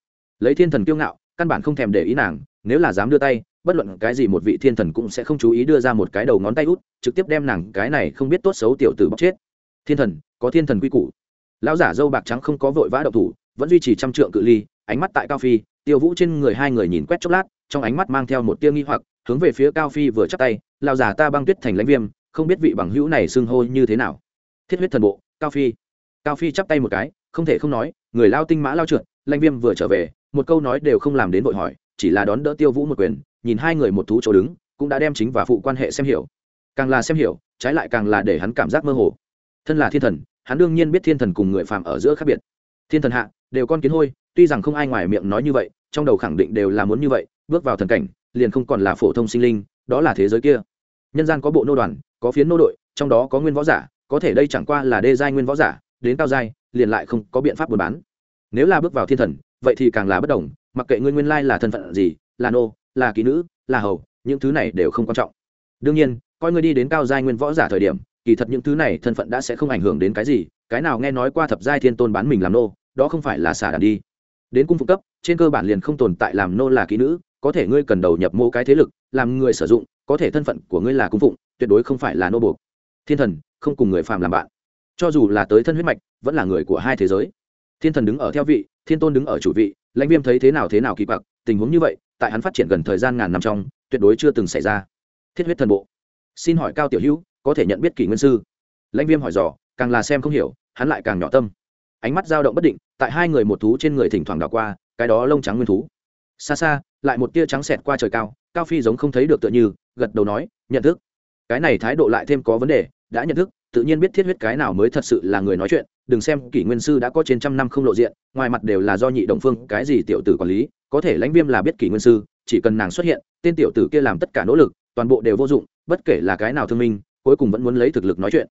lấy thiên thần kiêu ngạo, căn bản không thèm để ý nàng, nếu là dám đưa tay, bất luận cái gì một vị thiên thần cũng sẽ không chú ý đưa ra một cái đầu ngón tay út, trực tiếp đem nàng cái này không biết tốt xấu tiểu tử bóc chết. Thiên thần, có thiên thần quy củ. Lão giả dâu bạc trắng không có vội vã đậu thủ, vẫn duy trì trăm trượng cự ly, ánh mắt tại cao phi, tiêu vũ trên người hai người nhìn quét chốc lát trong ánh mắt mang theo một tia nghi hoặc, hướng về phía cao phi vừa chắc tay lao giả ta băng tuyết thành lãnh viêm, không biết vị bằng hữu này xưng hô như thế nào. Thiết huyết thần bộ, cao phi. Cao phi chắp tay một cái, không thể không nói, người lao tinh mã lao trượt, lãnh viêm vừa trở về, một câu nói đều không làm đến vội hỏi, chỉ là đón đỡ tiêu vũ một quyền, nhìn hai người một thú chỗ đứng, cũng đã đem chính và phụ quan hệ xem hiểu. Càng là xem hiểu, trái lại càng là để hắn cảm giác mơ hồ. Thân là thiên thần, hắn đương nhiên biết thiên thần cùng người phàm ở giữa khác biệt. Thiên thần hạ, đều con kiến hôi, tuy rằng không ai ngoài miệng nói như vậy, trong đầu khẳng định đều là muốn như vậy bước vào thần cảnh, liền không còn là phổ thông sinh linh, đó là thế giới kia. Nhân gian có bộ nô đoàn, có phiến nô đội, trong đó có nguyên võ giả, có thể đây chẳng qua là đê giai nguyên võ giả, đến cao giai, liền lại không có biện pháp buôn bán. Nếu là bước vào thiên thần, vậy thì càng là bất đồng, mặc kệ ngươi nguyên lai là thân phận gì, là nô, là ký nữ, là hầu, những thứ này đều không quan trọng. Đương nhiên, coi ngươi đi đến cao giai nguyên võ giả thời điểm, kỳ thật những thứ này thân phận đã sẽ không ảnh hưởng đến cái gì, cái nào nghe nói qua thập giai thiên tôn bán mình làm nô, đó không phải là xả đàn đi. Đến cung phụ cấp, trên cơ bản liền không tồn tại làm nô là kỹ nữ có thể ngươi cần đầu nhập mô cái thế lực, làm người sử dụng, có thể thân phận của ngươi là cung phụng, tuyệt đối không phải là nô buộc. Thiên thần, không cùng người phàm làm bạn. Cho dù là tới thân huyết mạch, vẫn là người của hai thế giới. Thiên thần đứng ở theo vị, thiên tôn đứng ở chủ vị, lãnh viêm thấy thế nào thế nào kỳ quặc, tình huống như vậy, tại hắn phát triển gần thời gian ngàn năm trong, tuyệt đối chưa từng xảy ra. Thiết huyết thần bộ. Xin hỏi cao tiểu hữu, có thể nhận biết kỷ nguyên sư? Lãnh viêm hỏi dò, càng là xem không hiểu, hắn lại càng nhỏ tâm. Ánh mắt dao động bất định, tại hai người một thú trên người thỉnh thoảng đảo qua, cái đó lông trắng nguyên thú. Xa xa lại một tia trắng xẹt qua trời cao cao phi giống không thấy được tựa như, gật đầu nói, nhận thức. Cái này thái độ lại thêm có vấn đề, đã nhận thức, tự nhiên biết thiết huyết cái nào mới thật sự là người nói chuyện, đừng xem kỷ nguyên sư đã có trên trăm năm không lộ diện, ngoài mặt đều là do nhị đồng phương, cái gì tiểu tử quản lý, có thể lãnh viêm là biết kỷ nguyên sư, chỉ cần nàng xuất hiện, tên tiểu tử kia làm tất cả nỗ lực, toàn bộ đều vô dụng, bất kể là cái nào thương minh, cuối cùng vẫn muốn lấy thực lực nói chuyện.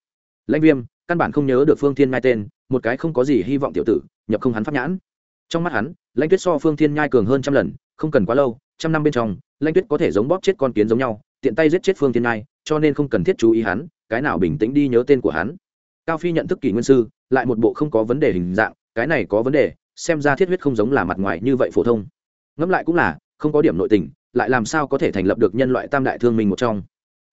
Lãnh viêm, căn bản không nhớ được phương thiên ngai tên, một cái không có gì hy vọng tiểu tử, nhập không hắn pháp nhãn. Trong mắt hắn, lãnh tuyết so phương thiên nhai cường hơn trăm lần không cần quá lâu, trăm năm bên trong, lanh tuyết có thể giống bóp chết con kiến giống nhau, tiện tay giết chết phương thiên nhai cho nên không cần thiết chú ý hắn, cái nào bình tĩnh đi nhớ tên của hắn. Cao phi nhận thức kỷ nguyên sư, lại một bộ không có vấn đề hình dạng, cái này có vấn đề, xem ra thiết huyết không giống là mặt ngoài như vậy phổ thông. Ngẫm lại cũng là, không có điểm nội tình, lại làm sao có thể thành lập được nhân loại tam đại thương mình một trong.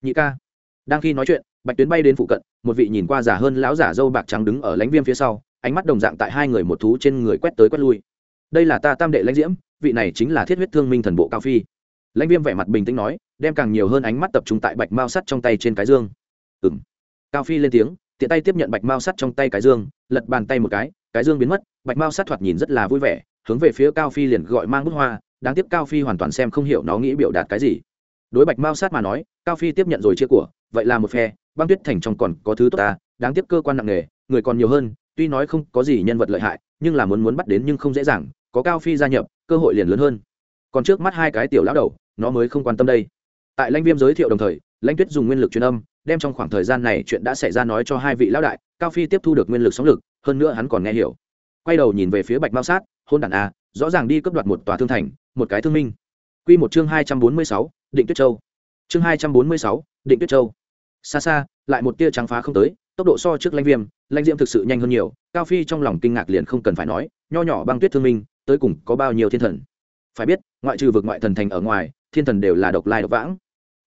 Nhị ca, đang khi nói chuyện, bạch tuyến bay đến phụ cận, một vị nhìn qua già hơn lão giả dâu bạc trắng đứng ở lãnh viêm phía sau, ánh mắt đồng dạng tại hai người một thú trên người quét tới quét lui đây là ta tam đệ lãnh diễm, vị này chính là thiết huyết thương minh thần bộ cao phi. Lãnh viêm vẻ mặt bình tĩnh nói, đem càng nhiều hơn ánh mắt tập trung tại bạch mao sắt trong tay trên cái dương. Ừ m cao phi lên tiếng, tiện tay tiếp nhận bạch mao sắt trong tay cái dương, lật bàn tay một cái cái dương biến mất, bạch mao sắt thoạt nhìn rất là vui vẻ, hướng về phía cao phi liền gọi mang bút hoa, đáng tiếc cao phi hoàn toàn xem không hiểu nó nghĩ biểu đạt cái gì. Đối bạch mao sát mà nói, cao phi tiếp nhận rồi chia của, vậy là một phe, băng tuyết thành trong còn có thứ tốt ta, đáng tiếc cơ quan nặng nề, người còn nhiều hơn, tuy nói không có gì nhân vật lợi hại, nhưng là muốn muốn bắt đến nhưng không dễ dàng có cao phi gia nhập, cơ hội liền lớn hơn. Còn trước mắt hai cái tiểu lão đầu, nó mới không quan tâm đây. Tại lãnh viêm giới thiệu đồng thời, lãnh tuyết dùng nguyên lực truyền âm, đem trong khoảng thời gian này chuyện đã xảy ra nói cho hai vị lão đại, cao phi tiếp thu được nguyên lực sóng lực, hơn nữa hắn còn nghe hiểu. Quay đầu nhìn về phía bạch mao sát, hôn đàn a, rõ ràng đi cướp đoạt một tòa thương thành, một cái thương minh. Q một chương hai trăm bốn mươi sáu, định tuyết châu. Chương hai trăm bốn mươi sáu, định tuyết châu. Xa xa, lại một tia trắng phá không tới tốc độ so trước lãnh viêm lãnh diễm thực sự nhanh hơn nhiều, cao phi trong lòng kinh ngạc liền không cần phải nói, nho nhỏ băng tuyết thương minh, tới cùng có bao nhiêu thiên thần. Phải biết, ngoại trừ vực ngoại thần thành ở ngoài, thiên thần đều là độc lai độc vãng.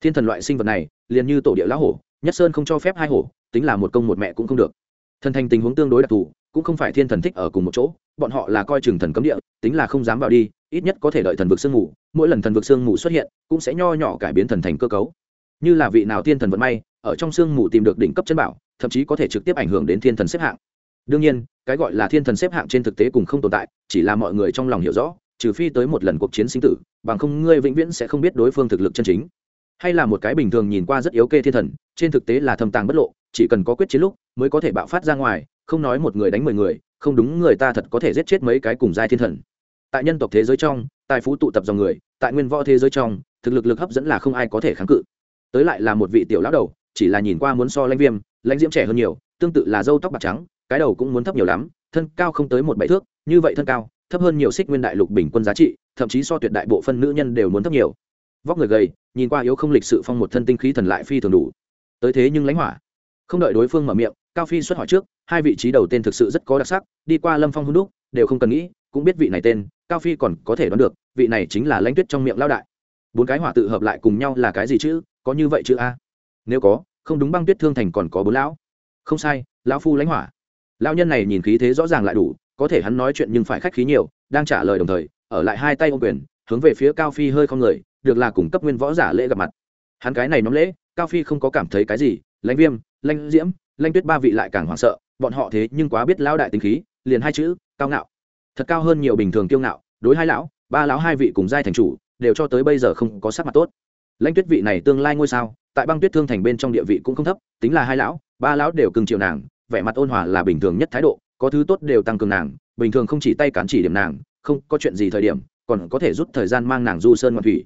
Thiên thần loại sinh vật này, liền như tổ địa lão hổ, nhất sơn không cho phép hai hổ, tính là một công một mẹ cũng không được. Thần thành tình huống tương đối đặc thù, cũng không phải thiên thần thích ở cùng một chỗ, bọn họ là coi chừng thần cấm địa, tính là không dám vào đi, ít nhất có thể đợi thần vực sương mù, mỗi lần thần vực sương mù xuất hiện, cũng sẽ nho nhỏ cải biến thần thành cơ cấu. Như là vị nào thiên thần vận may, ở trong sương mù tìm được đỉnh cấp chân bảo thậm chí có thể trực tiếp ảnh hưởng đến thiên thần xếp hạng. Đương nhiên, cái gọi là thiên thần xếp hạng trên thực tế cùng không tồn tại, chỉ là mọi người trong lòng hiểu rõ, trừ phi tới một lần cuộc chiến sinh tử, bằng không ngươi vĩnh viễn sẽ không biết đối phương thực lực chân chính. Hay là một cái bình thường nhìn qua rất yếu kê thiên thần, trên thực tế là thâm tàng bất lộ, chỉ cần có quyết chiến lúc mới có thể bạo phát ra ngoài, không nói một người đánh mười người, không đúng người ta thật có thể giết chết mấy cái cùng giai thiên thần. Tại nhân tộc thế giới trong, tài phú tụ tập dòng người, tại nguyên võ thế giới trong, thực lực lực hấp dẫn là không ai có thể kháng cự. Tới lại là một vị tiểu lão đầu, chỉ là nhìn qua muốn so lãnh viêm lãnh diễm trẻ hơn nhiều, tương tự là dâu tóc bạc trắng, cái đầu cũng muốn thấp nhiều lắm, thân cao không tới một bảy thước, như vậy thân cao, thấp hơn nhiều xích nguyên đại lục bình quân giá trị, thậm chí so tuyệt đại bộ phân nữ nhân đều muốn thấp nhiều. Vóc người gầy, nhìn qua yếu không lịch sự phong một thân tinh khí thần lại phi thường đủ. Tới thế nhưng lãnh hỏa. Không đợi đối phương mở miệng, cao phi xuất hỏi trước, hai vị trí đầu tên thực sự rất có đặc sắc, đi qua lâm phong hưng đúc, đều không cần nghĩ, cũng biết vị này tên, cao phi còn có thể đoán được, vị này chính là lãnh tuyết trong miệng lao đại. Bốn cái hỏa tự hợp lại cùng nhau là cái gì chứ, có như vậy chứ a? Nếu có không đúng băng tuyết thương thành còn có bốn lão. Không sai, lão phu lãnh hỏa. Lão nhân này nhìn khí thế rõ ràng lại đủ, có thể hắn nói chuyện nhưng phải khách khí nhiều, đang trả lời đồng thời, ở lại hai tay ô quyền, hướng về phía cao phi hơi không người, được là cung cấp nguyên võ giả lễ gặp mặt. Hắn cái này nóng lễ, cao phi không có cảm thấy cái gì, lãnh viêm, lãnh diễm, lãnh tuyết ba vị lại càng hoảng sợ, bọn họ thế nhưng quá biết lão đại tính khí, liền hai chữ, cao ngạo. Thật cao hơn nhiều bình thường kiêu ngạo, đối hai lão, ba lão hai vị cùng giai thành chủ, đều cho tới bây giờ không có sắc mặt tốt. Lãnh tuyết vị này tương lai ngôi sao tại băng tuyết thương thành bên trong địa vị cũng không thấp, tính là hai lão, ba lão đều cưng chiều nàng, vẻ mặt ôn hòa là bình thường nhất thái độ, có thứ tốt đều tăng cường nàng, bình thường không chỉ tay cản chỉ điểm nàng, không có chuyện gì thời điểm, còn có thể rút thời gian mang nàng du sơn ngoạn thủy.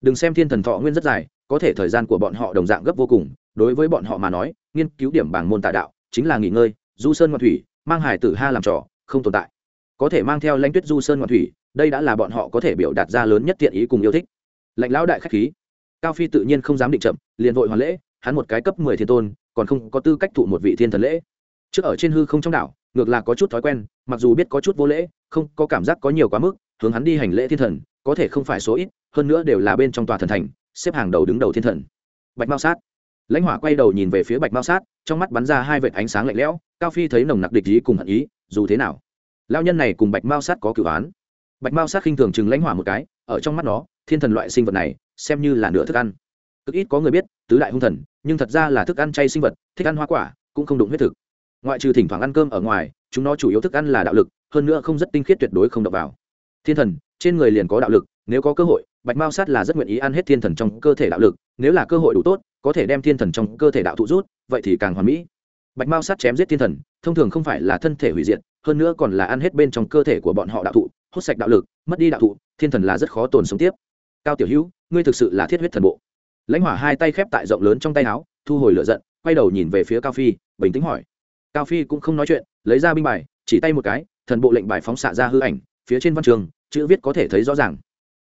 Đừng xem thiên thần thọ nguyên rất dài, có thể thời gian của bọn họ đồng dạng gấp vô cùng, đối với bọn họ mà nói, nghiên cứu điểm bảng môn tà đạo, chính là nghỉ ngơi, du sơn ngoạn thủy, mang hải tử ha làm trò, không tồn tại. Có thể mang theo lãnh tuyết du sơn ngoạn thủy, đây đã là bọn họ có thể biểu đạt ra lớn nhất tiện ý cùng yêu thích. Lạnh lão đại khách khí cao phi tự nhiên không dám định chậm, liền vội hoàn lễ, hắn một cái cấp mười thiên tôn, còn không có tư cách thụ một vị thiên thần lễ. Trước ở trên hư không trong đảo, ngược là có chút thói quen, mặc dù biết có chút vô lễ, không có cảm giác có nhiều quá mức, hướng hắn đi hành lễ thiên thần, có thể không phải số ít, hơn nữa đều là bên trong tòa thần thành, xếp hàng đầu đứng đầu thiên thần. Bạch mao sát. Lãnh hỏa quay đầu nhìn về phía bạch mao sát, trong mắt bắn ra hai vệt ánh sáng lạnh lẽo, cao phi thấy nồng nặc địch ý cùng hận ý, dù thế nào? Lao nhân này cùng bạch mao sát có cửu án. Bạch mao sát khinh thường chừng lãnh hỏa một cái, ở trong mắt nó, thiên thần loại sinh vật này xem như là nửa thức ăn. Cực ít có người biết, tứ đại hung thần, nhưng thật ra là thức ăn chay sinh vật, thích ăn hoa quả, cũng không đụng huyết thực. Ngoại trừ thỉnh thoảng ăn cơm ở ngoài, chúng nó chủ yếu thức ăn là đạo lực, hơn nữa không rất tinh khiết tuyệt đối không đập vào. Thiên thần, trên người liền có đạo lực, nếu có cơ hội, bạch mao sát là rất nguyện ý ăn hết thiên thần trong cơ thể đạo lực, nếu là cơ hội đủ tốt, có thể đem thiên thần trong cơ thể đạo thụ rút, vậy thì càng hoàn mỹ. Bạch mao sát chém giết thiên thần, thông thường không phải là thân thể hủy diệt, hơn nữa còn là ăn hết bên trong cơ thể của bọn họ đạo thụ, hút sạch đạo lực, mất đi đạo thụ, thiên thần là rất khó tồn sống tiếp. Cao tiểu hữu ngươi thực sự là thiết huyết thần bộ. Lãnh hỏa hai tay khép tại rộng lớn trong tay áo, thu hồi lửa giận, quay đầu nhìn về phía cao phi, bình tĩnh hỏi. Cao phi cũng không nói chuyện, lấy ra binh bài, chỉ tay một cái, thần bộ lệnh bài phóng xạ ra hư ảnh, phía trên văn trường, chữ viết có thể thấy rõ ràng.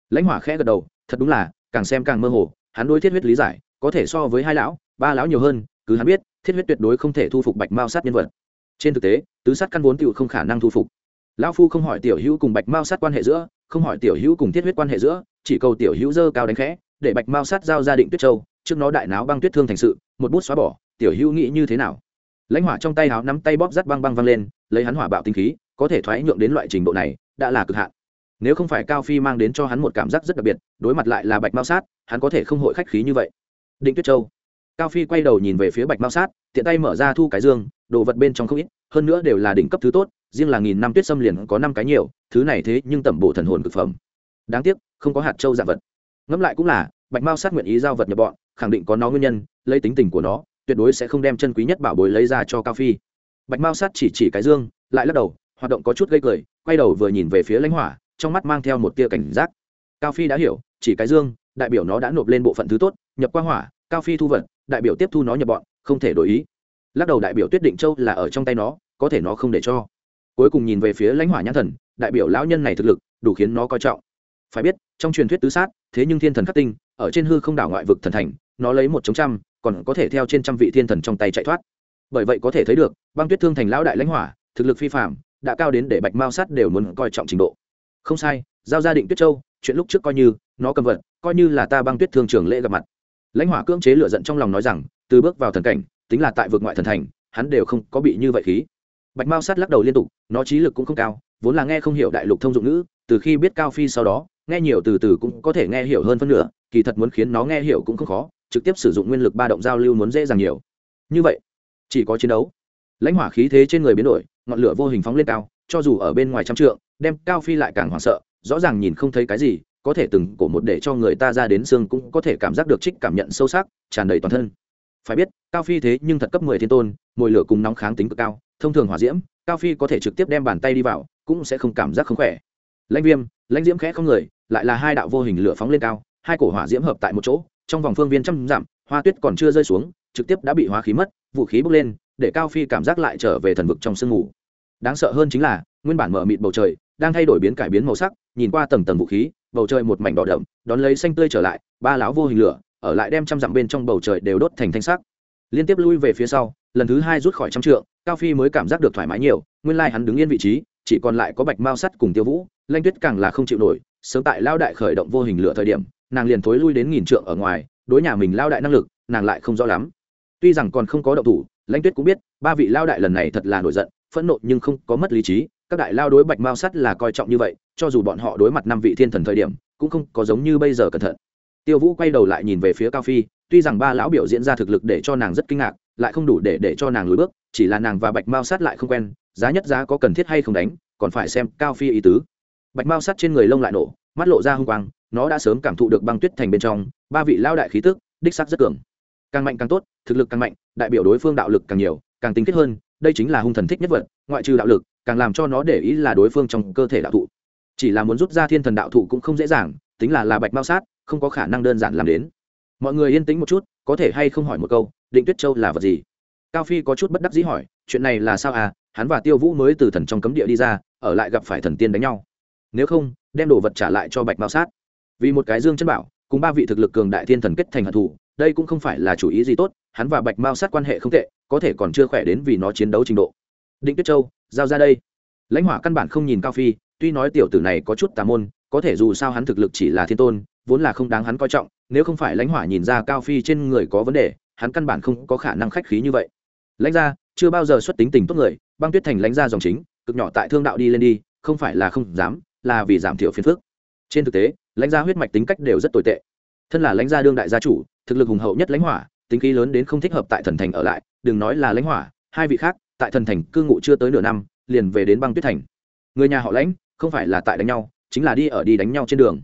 Lãnh hỏa khẽ gật đầu, thật đúng là, càng xem càng mơ hồ, hắn đối thiết huyết lý giải, có thể so với hai lão, ba lão nhiều hơn, cứ hắn biết, thiết huyết tuyệt đối không thể thu phục bạch mao sát nhân vật. Trên thực tế, tứ sát căn vốn tựu không khả năng thu phục. Lão phu không hỏi tiểu hữu cùng bạch mao sát quan hệ giữa, không hỏi tiểu hữu cùng thiết huyết quan hệ giữa chỉ cầu tiểu hữu dơ cao đánh khẽ, để bạch mao sát giao gia định tuyết châu, trước nó đại náo băng tuyết thương thành sự, một bút xóa bỏ, tiểu hữu nghĩ như thế nào? Lãnh hỏa trong tay háo nắm tay bóp rắt băng băng văng lên, lấy hắn hỏa bạo tinh khí, có thể thoái nhượng đến loại trình độ này, đã là cực hạn. Nếu không phải cao phi mang đến cho hắn một cảm giác rất đặc biệt, đối mặt lại là bạch mao sát, hắn có thể không hội khách khí như vậy. Định tuyết châu. Cao phi quay đầu nhìn về phía bạch mao sát, tiện tay mở ra thu cái dương, đồ vật bên trong không ít, hơn nữa đều là đỉnh cấp thứ tốt, riêng là nghìn năm tuyết xâm liền có năm cái nhiều, thứ này thế nhưng tẩm bổ thần hồn cực phẩm đáng tiếc, không có hạt châu dạng vật. Ngẫm lại cũng là, bạch mao sát nguyện ý giao vật nhập bọn, khẳng định có nó nguyên nhân, lấy tính tình của nó, tuyệt đối sẽ không đem chân quý nhất bảo bối lấy ra cho cao phi. Bạch mao sát chỉ chỉ cái dương, lại lắc đầu, hoạt động có chút gây cười, quay đầu vừa nhìn về phía lãnh hỏa, trong mắt mang theo một tia cảnh giác. Cao phi đã hiểu, chỉ cái dương, đại biểu nó đã nộp lên bộ phận thứ tốt, nhập qua hỏa, cao phi thu vật, đại biểu tiếp thu nó nhập bọn, không thể đổi ý. Lắc đầu đại biểu tuyết định châu là ở trong tay nó, có thể nó không để cho. Cuối cùng nhìn về phía lãnh hỏa nhãn thần, đại biểu lão nhân này thực lực, đủ khiến nó coi trọng phải biết, trong truyền thuyết tứ sát, thế nhưng thiên thần khắc tinh, ở trên hư không đảo ngoại vực thần thành, nó lấy một chống trăm, còn có thể theo trên trăm vị thiên thần trong tay chạy thoát. Bởi vậy có thể thấy được, băng tuyết thương thành lão đại lãnh hỏa, thực lực phi phạm đã cao đến để bạch mao sát đều muốn coi trọng trình độ. Không sai, giao gia định tuyết châu, chuyện lúc trước coi như, nó cầm vật, coi như là ta băng tuyết thương trường lễ gặp mặt. Lãnh hỏa cưỡng chế lựa giận trong lòng nói rằng, từ bước vào thần cảnh, tính là tại vực ngoại thần thành, hắn đều không có bị như vậy khí. Bạch mao sát lắc đầu liên tục, nó trí lực cũng không cao, vốn là nghe không hiểu đại lục thông dụng ngữ, từ khi biết cao phi sau đó nghe nhiều từ từ cũng có thể nghe hiểu hơn phân nửa, kỳ thật muốn khiến nó nghe hiểu cũng không khó, trực tiếp sử dụng nguyên lực ba động giao lưu muốn dễ dàng nhiều. Như vậy, chỉ có chiến đấu. Lãnh hỏa khí thế trên người biến đổi, ngọn lửa vô hình phóng lên cao, cho dù ở bên ngoài trăm trượng, đem cao phi lại càng hoảng sợ, rõ ràng nhìn không thấy cái gì, có thể từng cổ một để cho người ta ra đến xương cũng có thể cảm giác được trích cảm nhận sâu sắc, tràn đầy toàn thân. Phải biết, cao phi thế nhưng thật cấp mười thiên tôn, mồi lửa cùng nóng kháng tính cực cao, thông thường hỏa diễm, cao phi có thể trực tiếp đem bàn tay đi vào, cũng sẽ không cảm giác không khỏe. Lãnh viêm, lãnh diễm khẽ không người lại là hai đạo vô hình lửa phóng lên cao, hai cổ hỏa diễm hợp tại một chỗ, trong vòng phương viên trăm dặm, hoa tuyết còn chưa rơi xuống, trực tiếp đã bị hóa khí mất, vũ khí bốc lên, để cao phi cảm giác lại trở về thần vực trong sương mù. Đáng sợ hơn chính là, nguyên bản mở mịt bầu trời, đang thay đổi biến cải biến màu sắc, nhìn qua tầng tầng vũ khí, bầu trời một mảnh đỏ đậm, đón lấy xanh tươi trở lại, ba lão vô hình lửa, ở lại đem trăm dặm bên trong bầu trời đều đốt thành thanh sắc. Liên tiếp lui về phía sau, lần thứ hai rút khỏi trăm trượng, cao phi mới cảm giác được thoải mái nhiều, nguyên lai hắn đứng yên vị trí, chỉ còn lại có bạch mao sắt cùng tiêu vũ, lanh tuyết càng là không chịu nổi sớm tại lao đại khởi động vô hình lửa thời điểm, nàng liền thối lui đến nghìn trượng ở ngoài, đối nhà mình lao đại năng lực, nàng lại không rõ lắm. Tuy rằng còn không có động thủ, lãnh tuyết cũng biết, ba vị lao đại lần này thật là nổi giận, phẫn nộ nhưng không có mất lý trí, các đại lao đối bạch mao sắt là coi trọng như vậy, cho dù bọn họ đối mặt năm vị thiên thần thời điểm, cũng không có giống như bây giờ cẩn thận. Tiêu vũ quay đầu lại nhìn về phía cao phi, tuy rằng ba lão biểu diễn ra thực lực để cho nàng rất kinh ngạc, lại không đủ để để cho nàng lùi bước, chỉ là nàng và bạch mao sát lại không quen, giá nhất giá có cần thiết hay không đánh, còn phải xem cao phi ý tứ bạch mao sát trên người lông lại nổ, mắt lộ ra h u n g quang, nó đã sớm cảm thụ được băng tuyết thành bên trong, ba vị lao đại khí tức, đích sắc rất cường. Càng mạnh càng tốt, thực lực càng mạnh, đại biểu đối phương đạo lực càng nhiều, càng tính kết hơn, đây chính là hung thần thích nhất vật, ngoại trừ đạo lực, càng làm cho nó để ý là đối phương trong cơ thể đạo thụ. Chỉ là muốn rút ra thiên thần đạo thụ cũng không dễ dàng, tính là là bạch mao sát không có khả năng đơn giản làm đến. Mọi người yên tĩnh một chút, có thể hay không hỏi một câu, định tuyết châu là vật gì? Cao phi có chút bất đắc dĩ hỏi, chuyện này là sao à? Hắn và tiêu vũ mới từ thần trong cấm địa đi ra, ở lại gặp phải thần tiên đánh nhau nếu không, đem đồ vật trả lại cho bạch mao sát. Vì một cái dương chân bảo, cùng ba vị thực lực cường đại thiên thần kết thành hận thù, đây cũng không phải là chủ ý gì tốt, hắn và bạch mao sát quan hệ không tệ, có thể còn chưa khỏe đến vì nó chiến đấu trình độ. Định tuyết châu, giao ra đây. Lãnh hỏa căn bản không nhìn cao phi, tuy nói tiểu tử này có chút tà môn, có thể dù sao hắn thực lực chỉ là thiên tôn, vốn là không đáng hắn coi trọng, nếu không phải lãnh hỏa nhìn ra cao phi trên người có vấn đề, hắn căn bản không có khả năng khách khí như vậy. Lãnh ra chưa bao giờ xuất tính tình tốt người, băng tuyết thành lãnh ra dòng chính, cực nhỏ tại thương đạo đi lên đi, không phải là không dám là vì giảm thiểu phiền phức trên thực tế lãnh gia huyết mạch tính cách đều rất tồi tệ thân là lãnh gia đương đại gia chủ thực lực hùng hậu nhất lãnh hỏa tính khí lớn đến không thích hợp tại thần thành ở lại đừng nói là lãnh hỏa hai vị khác tại thần thành cư ngụ chưa tới nửa năm liền về đến băng tuyết thành người nhà họ lãnh không phải là tại đánh nhau chính là đi ở đi đánh nhau trên đường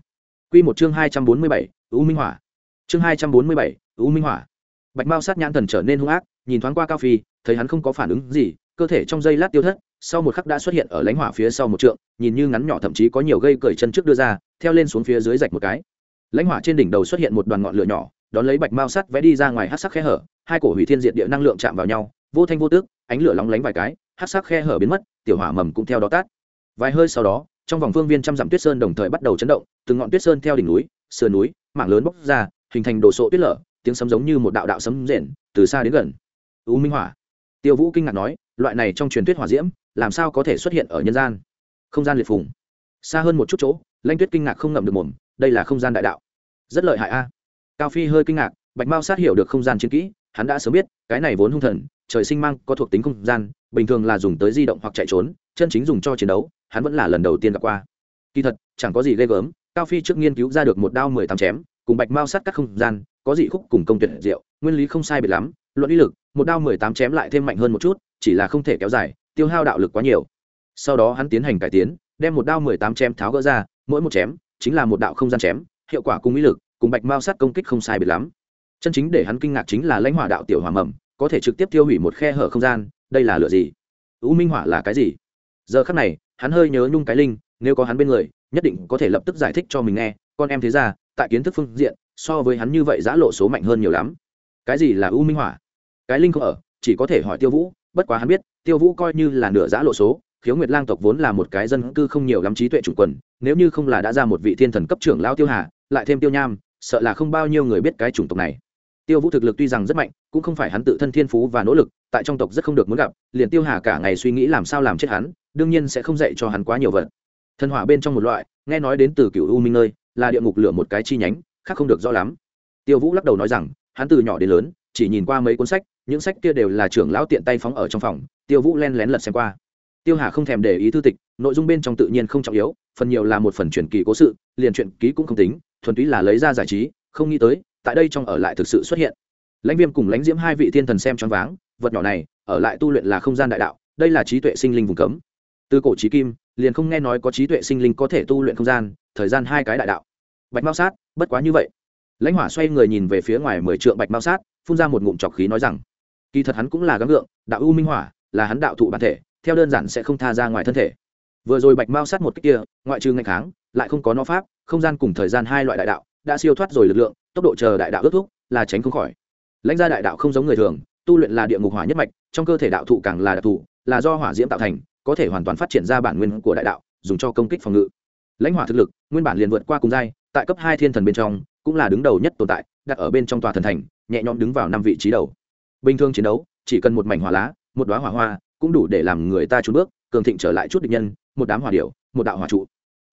Quy một chương hai trăm bốn mươi bảy, U Minh Hỏa. Chương hai trăm bốn mươi bảy, U Minh Hỏa. Bạch Mao sát nhãn thần trở nên hung ác, nhìn thoáng qua Cao Phi, thấy hắn không có phản ứng gì, cơ thể trong giây lát tiêu thất, sau một khắc đã xuất hiện ở lãnh hỏa phía sau một trượng, nhìn như ngắn nhỏ thậm chí có nhiều gây cởi chân trước đưa ra, theo lên xuống phía dưới rạch một cái. Lãnh hỏa trên đỉnh đầu xuất hiện một đoàn ngọn lửa nhỏ, đón lấy bạch mao sắt vẽ đi ra ngoài hát sắc khe hở, hai cổ hủy thiên diệt địa năng lượng chạm vào nhau, vô thanh vô tước, ánh lửa lóng lánh vài cái, hát sắc khe hở biến mất, tiểu hỏa mầm cũng theo đó tát vài hơi sau đó, trong vòng phương viên trăm dặm tuyết sơn đồng thời bắt đầu chấn động, từng ngọn tuyết sơn theo đỉnh núi, sườn núi, mảng lớn bốc ra, hình thành đồ sộ tuyết lở, tiếng sấm giống như một đạo đạo sấm rền, từ xa đến gần. U minh hỏa. Tiêu vũ kinh ngạc nói loại này trong truyền thuyết hỏa diễm, làm sao có thể xuất hiện ở nhân gian? Không gian liệt phùng. Xa hơn một chút chỗ, lanh tuyết kinh ngạc không ngậm được mồm, đây là không gian đại đạo. Rất lợi hại a. Cao phi hơi kinh ngạc, bạch mao sát hiểu được không gian chiến kỹ, hắn đã sớm biết, cái này vốn hung thần, trời sinh mang có thuộc tính không gian, bình thường là dùng tới di động hoặc chạy trốn, chân chính dùng cho chiến đấu, hắn vẫn là lần đầu tiên gặp qua. Kỳ thật, chẳng có gì ghê gớm, cao phi trước nghiên cứu ra được một đao mười tám chém, cùng bạch mao sát các không gian, có dị khúc cùng công tuyển diệu, nguyên lý không sai biệt lắm luận ý lực, một đao mười tám chém lại thêm mạnh hơn một chút, chỉ là không thể kéo dài, tiêu hao đạo lực quá nhiều. Sau đó hắn tiến hành cải tiến, đem một đao mười tám chém tháo gỡ ra, mỗi một chém chính là một đạo không gian chém, hiệu quả cùng ý lực, cùng bạch mao sát công kích không sai biệt lắm. Chân chính để hắn kinh ngạc chính là lãnh hỏa đạo tiểu hỏa mầm, có thể trực tiếp tiêu hủy một khe hở không gian, đây là lựa gì? U minh hỏa là cái gì? Giờ khắc này, hắn hơi nhớ nhung cái linh, nếu có hắn bên người, nhất định có thể lập tức giải thích cho mình nghe, con em thế ra tại kiến thức phương diện, so với hắn như vậy giã lộ số mạnh hơn nhiều lắm cái gì là u minh hỏa? Cái linh không ở, chỉ có thể hỏi tiêu vũ, bất quá hắn biết, tiêu vũ coi như là nửa giã lộ số, khiếu nguyệt lang tộc vốn là một cái dân cư không nhiều lắm trí tuệ chủ quần, nếu như không là đã ra một vị thiên thần cấp trưởng lao tiêu hà, lại thêm tiêu nham, sợ là không bao nhiêu người biết cái chủng tộc này. Tiêu vũ thực lực tuy rằng rất mạnh, cũng không phải hắn tự thân thiên phú và nỗ lực, tại trong tộc rất không được muốn gặp, liền tiêu hà cả ngày suy nghĩ làm sao làm chết hắn, đương nhiên sẽ không dạy cho hắn quá nhiều vật. Thần hỏa bên trong một loại, nghe nói đến từ cựu u minh nơi, là địa ngục lửa một cái chi nhánh, khác không được rõ lắm. Tiêu vũ lắc đầu nói rằng hắn từ nhỏ đến lớn, chỉ nhìn qua mấy cuốn sách, những sách kia đều là trưởng lão tiện tay phóng ở trong phòng, tiêu vũ len lén lật xem qua. Tiêu hà không thèm để ý thư tịch, nội dung bên trong tự nhiên không trọng yếu, phần nhiều là một phần truyền kỳ cố sự, liền truyện ký cũng không tính, thuần túy là lấy ra giải trí, không nghĩ tới, tại đây trong ở lại thực sự xuất hiện. Lãnh viêm cùng lãnh diễm hai vị thiên thần xem choáng váng, vật nhỏ này, ở lại tu luyện là không gian đại đạo, đây là trí tuệ sinh linh vùng cấm. Từ cổ trí kim, liền không nghe nói có trí tuệ sinh linh có thể tu luyện không gian, thời gian hai cái đại đạo. Bạch mao sát, bất quá như vậy lãnh hỏa xoay người nhìn về phía ngoài mười trượng bạch mao sát phun ra một ngụm trọc khí nói rằng kỳ thật hắn cũng là gắng ngượng, đạo u minh hỏa là hắn đạo thụ bản thể theo đơn giản sẽ không tha ra ngoài thân thể. Vừa rồi bạch mao sát một cách kia ngoại trừ ngày kháng lại không có nó pháp không gian cùng thời gian hai loại đại đạo đã siêu thoát rồi lực lượng tốc độ chờ đại đạo ước thúc là tránh không khỏi. Lãnh gia đại đạo không giống người thường tu luyện là địa ngục hỏa nhất mạch trong cơ thể đạo thụ càng là đặc thù là do hỏa diễm tạo thành có thể hoàn toàn phát triển ra bản nguyên của đại đạo dùng cho công kích phòng ngự lãnh hỏa thực lực, nguyên bản liền vượt qua cùng giai, tại cấp hai thiên thần bên trong, cũng là đứng đầu nhất tồn tại, đặt ở bên trong tòa thần thành, nhẹ nhõm đứng vào năm vị trí đầu. Bình thường chiến đấu, chỉ cần một mảnh hỏa lá, một đoá hỏa hoa, cũng đủ để làm người ta trốn bước, cường thịnh trở lại chút địch nhân, một đám hỏa điệu một đạo hỏa trụ.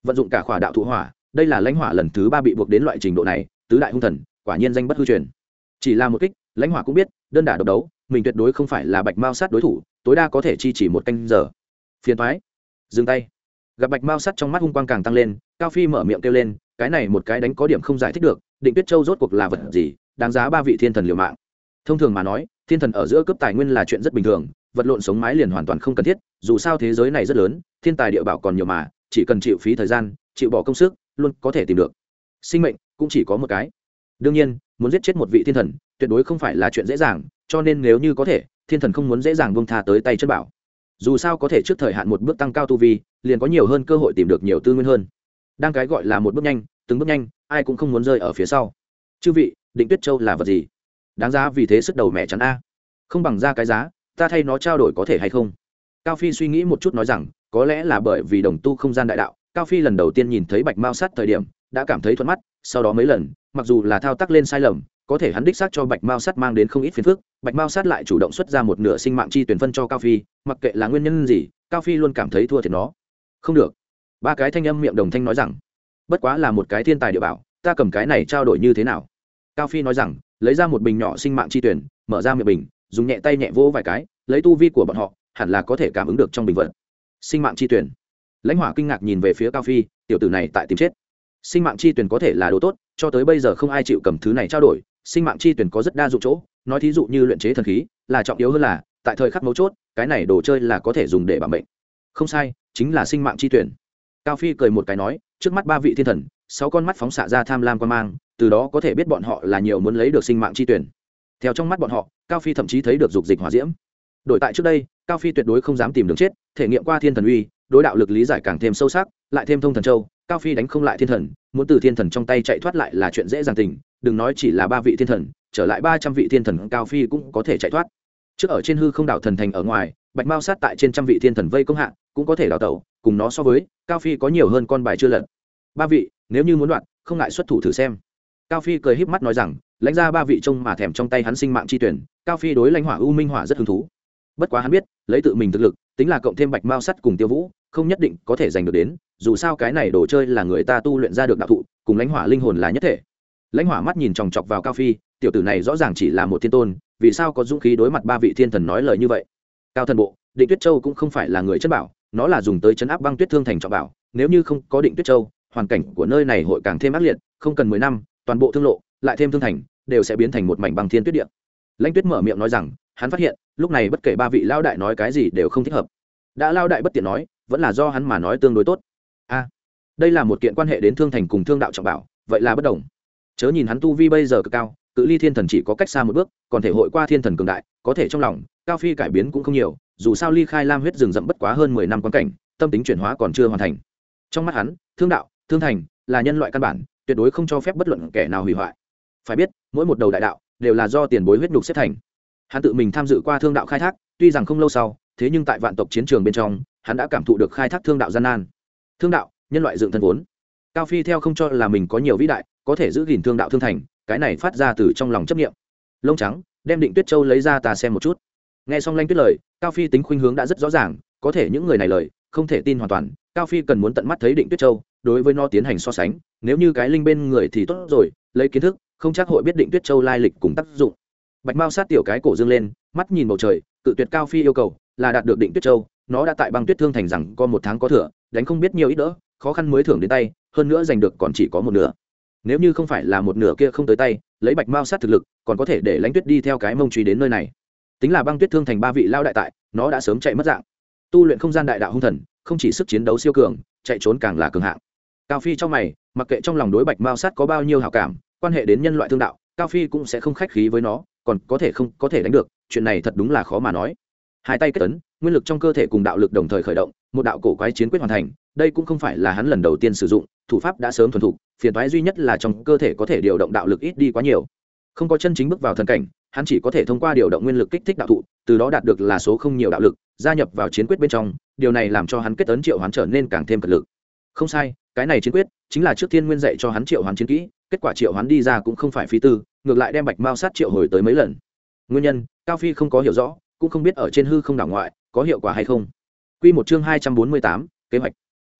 Vận dụng cả khỏa đạo thụ hỏa, đây là lãnh hỏa lần thứ ba bị buộc đến loại trình độ này, tứ đại hung thần, quả nhiên danh bất hư truyền. Chỉ là một kích, lãnh hỏa cũng biết, đơn đả độc đấu, mình tuyệt đối không phải là bạch mao sát đối thủ, tối đa có thể chi chỉ một canh giờ. Phiền thoái dừng tay gặp bạch mao sắt trong mắt hung quang càng tăng lên, cao phi mở miệng kêu lên, cái này một cái đánh có điểm không giải thích được, định tuyết châu rốt cuộc là vật gì, đáng giá ba vị thiên thần liều mạng. Thông thường mà nói, thiên thần ở giữa cấp tài nguyên là chuyện rất bình thường, vật lộn sống mái liền hoàn toàn không cần thiết, dù sao thế giới này rất lớn, thiên tài địa bảo còn nhiều mà, chỉ cần chịu phí thời gian, chịu bỏ công sức, luôn có thể tìm được. Sinh mệnh cũng chỉ có một cái. Đương nhiên, muốn giết chết một vị thiên thần, tuyệt đối không phải là chuyện dễ dàng, cho nên nếu như có thể, thiên thần không muốn dễ dàng buông tha tới tay chân bảo. Dù sao có thể trước thời hạn một bước tăng cao tu vi liền có nhiều hơn cơ hội tìm được nhiều tư nguyên hơn. Đang cái gọi là một bước nhanh, từng bước nhanh, ai cũng không muốn rơi ở phía sau. Chư vị, định tuyết châu là vật gì? Đáng giá vì thế sức đầu mẹ chắn a. Không bằng ra cái giá, ta thay nó trao đổi có thể hay không? Cao phi suy nghĩ một chút nói rằng, có lẽ là bởi vì đồng tu không gian đại đạo, cao phi lần đầu tiên nhìn thấy bạch mao sát thời điểm, đã cảm thấy thuận mắt, sau đó mấy lần, mặc dù là thao tác lên sai lầm, có thể hắn đích xác cho bạch mao sát mang đến không ít phiền phức, bạch mao sát lại chủ động xuất ra một nửa sinh mạng chi tuyển phân cho cao phi, mặc kệ là nguyên nhân gì, cao phi luôn cảm thấy thua thiệt nó không được. Ba cái thanh âm miệng đồng thanh nói rằng, bất quá là một cái thiên tài địa bảo, ta cầm cái này trao đổi như thế nào? Cao phi nói rằng, lấy ra một bình nhỏ sinh mạng chi tuyển, mở ra miệng bình, dùng nhẹ tay nhẹ vỗ vài cái, lấy tu vi của bọn họ, hẳn là có thể cảm ứng được trong bình vật. Sinh mạng chi tuyển. Lãnh hỏa kinh ngạc nhìn về phía cao phi, tiểu tử này tại tìm chết. Sinh mạng chi tuyển có thể là đồ tốt, cho tới bây giờ không ai chịu cầm thứ này trao đổi, sinh mạng chi tuyển có rất đa dụng chỗ, nói thí dụ như luyện chế thần khí, là trọng yếu hơn là, tại thời khắc mấu chốt, cái này đồ chơi là có thể dùng để bảo mệnh. Không sai chính là sinh mạng chi tuyển. Cao phi cười một cái nói, trước mắt ba vị thiên thần, sáu con mắt phóng xạ ra tham lam quan mang, từ đó có thể biết bọn họ là nhiều muốn lấy được sinh mạng chi tuyển. Theo trong mắt bọn họ, cao phi thậm chí thấy được dục dịch hỏa diễm. Đổi tại trước đây, cao phi tuyệt đối không dám tìm đường chết, thể nghiệm qua thiên thần uy, đối đạo lực lý giải càng thêm sâu sắc, lại thêm thông thần châu, cao phi đánh không lại thiên thần, muốn từ thiên thần trong tay chạy thoát lại là chuyện dễ dàng tình, đừng nói chỉ là ba vị thiên thần, trở lại ba trăm vị thiên thần cao phi cũng có thể chạy thoát. Trước ở trên hư không đảo thần thành ở ngoài, bạch mao sát tại trên trăm vị thiên thần vây công hạ cũng có thể đào tẩu, cùng nó so với, cao phi có nhiều hơn con bài chưa lật. Ba vị, nếu như muốn đoạn, không ngại xuất thủ thử xem. Cao phi cười híp mắt nói rằng, lãnh ra ba vị trông mà thèm trong tay hắn sinh mạng chi tuyển, cao phi đối lãnh hỏa u minh hỏa rất hứng thú. Bất quá hắn biết, lấy tự mình thực lực, tính là cộng thêm bạch mao sắt cùng tiêu vũ, không nhất định có thể giành được đến, dù sao cái này đồ chơi là người ta tu luyện ra được đạo thụ, cùng lãnh hỏa linh hồn là nhất thể. Lãnh hỏa mắt nhìn chòng chọc vào cao phi, tiểu tử này rõ ràng chỉ là một thiên tôn, vì sao có dũng khí đối mặt ba vị thiên thần nói lời như vậy? Cao thần bộ, định tuyết châu cũng không phải là người chất bảo nó là dùng tới chấn áp băng tuyết thương thành trọng bảo, nếu như không có định tuyết châu, hoàn cảnh của nơi này hội càng thêm ác liệt, không cần mười năm, toàn bộ thương lộ, lại thêm thương thành, đều sẽ biến thành một mảnh băng thiên tuyết địa. Lãnh tuyết mở miệng nói rằng, hắn phát hiện, lúc này bất kể ba vị lao đại nói cái gì đều không thích hợp. Đã lao đại bất tiện nói, vẫn là do hắn mà nói tương đối tốt. A, đây là một kiện quan hệ đến thương thành cùng thương đạo trọng bảo, vậy là bất đồng. Chớ nhìn hắn tu vi bây giờ cực cao, cự ly thiên thần chỉ có cách xa một bước, còn thể hội qua thiên thần cường đại, có thể trong lòng, cao phi cải biến cũng không nhiều dù sao ly khai lam huyết rừng rậm bất quá hơn mười năm quan cảnh, tâm tính chuyển hóa còn chưa hoàn thành. Trong mắt hắn, thương đạo, thương thành là nhân loại căn bản, tuyệt đối không cho phép bất luận kẻ nào hủy hoại. Phải biết, mỗi một đầu đại đạo đều là do tiền bối huyết nhục xếp thành. Hắn tự mình tham dự qua thương đạo khai thác, tuy rằng không lâu sau, thế nhưng tại vạn tộc chiến trường bên trong, hắn đã cảm thụ được khai thác thương đạo gian nan. Thương đạo, nhân loại dựng thân vốn. Cao phi theo không cho là mình có nhiều vĩ đại, có thể giữ gìn thương đạo thương thành, cái này phát ra từ trong lòng chấp nghiệm lông trắng, đem định tuyết châu lấy ra ta xem một chút nghe xong lanh tuyết lời, cao phi tính khuynh hướng đã rất rõ ràng, có thể những người này lời, không thể tin hoàn toàn, cao phi cần muốn tận mắt thấy định tuyết châu, đối với nó tiến hành so sánh, nếu như cái linh bên người thì tốt rồi, lấy kiến thức, không chắc hội biết định tuyết châu lai lịch cùng tác dụng. Bạch mao sát tiểu cái cổ dương lên, mắt nhìn bầu trời, cự tuyệt cao phi yêu cầu, là đạt được định tuyết châu, nó đã tại băng tuyết thương thành rằng có một tháng có thừa, đánh không biết nhiều ít đỡ, khó khăn mới thưởng đến tay, hơn nữa giành được còn chỉ có một nửa. Nếu như không phải là một nửa kia không tới tay, lấy bạch mao sát thực lực, còn có thể để lãnh tuyết đi theo cái mông truy đến nơi này tính là băng tuyết thương thành ba vị lao đại tại, nó đã sớm chạy mất dạng. Tu luyện không gian đại đạo hung thần, không chỉ sức chiến đấu siêu cường, chạy trốn càng là cường hạng. Cao phi trong mày, mặc kệ trong lòng đối bạch mao sát có bao nhiêu hảo cảm, quan hệ đến nhân loại thương đạo, cao phi cũng sẽ không khách khí với nó, còn có thể không có thể đánh được, chuyện này thật đúng là khó mà nói. Hai tay kết tấn, nguyên lực trong cơ thể cùng đạo lực đồng thời khởi động, một đạo cổ quái chiến quyết hoàn thành, đây cũng không phải là hắn lần đầu tiên sử dụng, thủ pháp đã sớm thuần thục, phiền toái duy nhất là trong cơ thể có thể điều động đạo lực ít đi quá nhiều. Không có chân chính bước vào thần cảnh hắn chỉ có thể thông qua điều động nguyên lực kích thích đạo thụ, từ đó đạt được là số không nhiều đạo lực, gia nhập vào chiến quyết bên trong, điều này làm cho hắn kết tấn triệu hoán trở nên càng thêm cật lực. Không sai, cái này chiến quyết chính là trước tiên nguyên dạy cho hắn triệu hoán chiến kỹ, kết quả triệu hoán đi ra cũng không phải phí tư, ngược lại đem bạch mao sát triệu hồi tới mấy lần. Nguyên nhân, cao phi không có hiểu rõ, cũng không biết ở trên hư không đảo ngoại có hiệu quả hay không. Q một chương hai trăm bốn mươi tám, kế hoạch.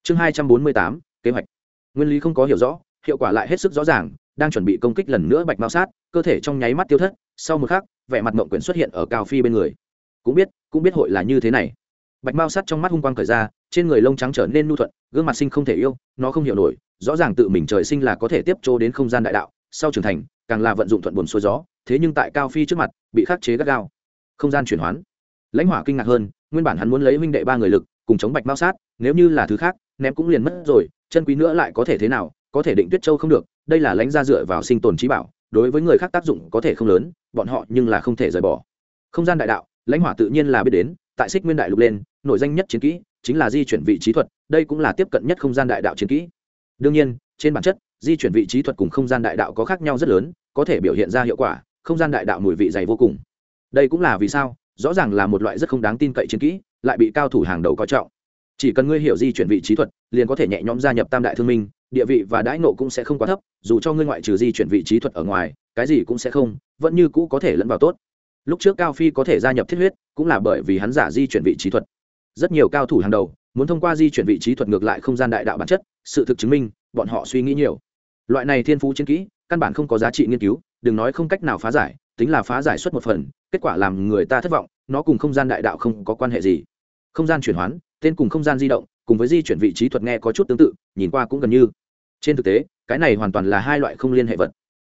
Chương hai trăm bốn mươi tám, kế hoạch. Nguyên lý không có hiểu rõ, hiệu quả lại hết sức rõ ràng, đang chuẩn bị công kích lần nữa bạch mao sát, cơ thể trong nháy mắt tiêu thất sau một khắc, vẻ mặt mộng quyển xuất hiện ở cao phi bên người. Cũng biết cũng biết hội là như thế này. Bạch mao sắt trong mắt hung quang cởi ra, trên người lông trắng trở nên nu thuận, gương mặt sinh không thể yêu, nó không hiểu nổi, rõ ràng tự mình trời sinh là có thể tiếp trô đến không gian đại đạo, sau trưởng thành, càng là vận dụng thuận buồn xuôi gió, thế nhưng tại cao phi trước mặt, bị khắc chế gắt gao. Không gian chuyển hoán. Lãnh hỏa kinh ngạc hơn, nguyên bản hắn muốn lấy huynh đệ ba người lực, cùng chống bạch mao sát, nếu như là thứ khác, ném cũng liền mất rồi, chân quý nữa lại có thể thế nào, có thể định tuyết châu không được, đây là lãnh gia dựa vào sinh tồn trí bảo, đối với người khác tác dụng có thể không lớn bọn họ nhưng là không thể rời bỏ. Không gian đại đạo, lãnh hỏa tự nhiên là biết đến, tại xích nguyên đại lục lên nội danh nhất chiến kỹ chính là di chuyển vị trí thuật, đây cũng là tiếp cận nhất không gian đại đạo chiến kỹ. Đương nhiên, trên bản chất, di chuyển vị trí thuật cùng không gian đại đạo có khác nhau rất lớn, có thể biểu hiện ra hiệu quả, không gian đại đạo mùi vị dày vô cùng. Đây cũng là vì sao, rõ ràng là một loại rất không đáng tin cậy chiến kỹ, lại bị cao thủ hàng đầu coi trọng. Chỉ cần ngươi hiểu di chuyển vị trí thuật, liền có thể nhẹ nhõm gia nhập tam đại thương minh địa vị và đãi nộ cũng sẽ không quá thấp, dù cho ngươi ngoại trừ di chuyển vị trí thuật ở ngoài, cái gì cũng sẽ không, vẫn như cũ có thể lẫn vào tốt. Lúc trước cao phi có thể gia nhập thiết huyết, cũng là bởi vì hắn giả di chuyển vị trí thuật. Rất nhiều cao thủ hàng đầu, muốn thông qua di chuyển vị trí thuật ngược lại không gian đại đạo bản chất, sự thực chứng minh, bọn họ suy nghĩ nhiều. Loại này thiên phú chiến kỹ, căn bản không có giá trị nghiên cứu, đừng nói không cách nào phá giải, tính là phá giải suốt một phần, kết quả làm người ta thất vọng, nó cùng không gian đại đạo không có quan hệ gì. Không gian chuyển hoán, tên cùng không gian di động, cùng với di chuyển vị trí thuật nghe có chút tương tự, nhìn qua cũng gần như trên thực tế, cái này hoàn toàn là hai loại không liên hệ vật.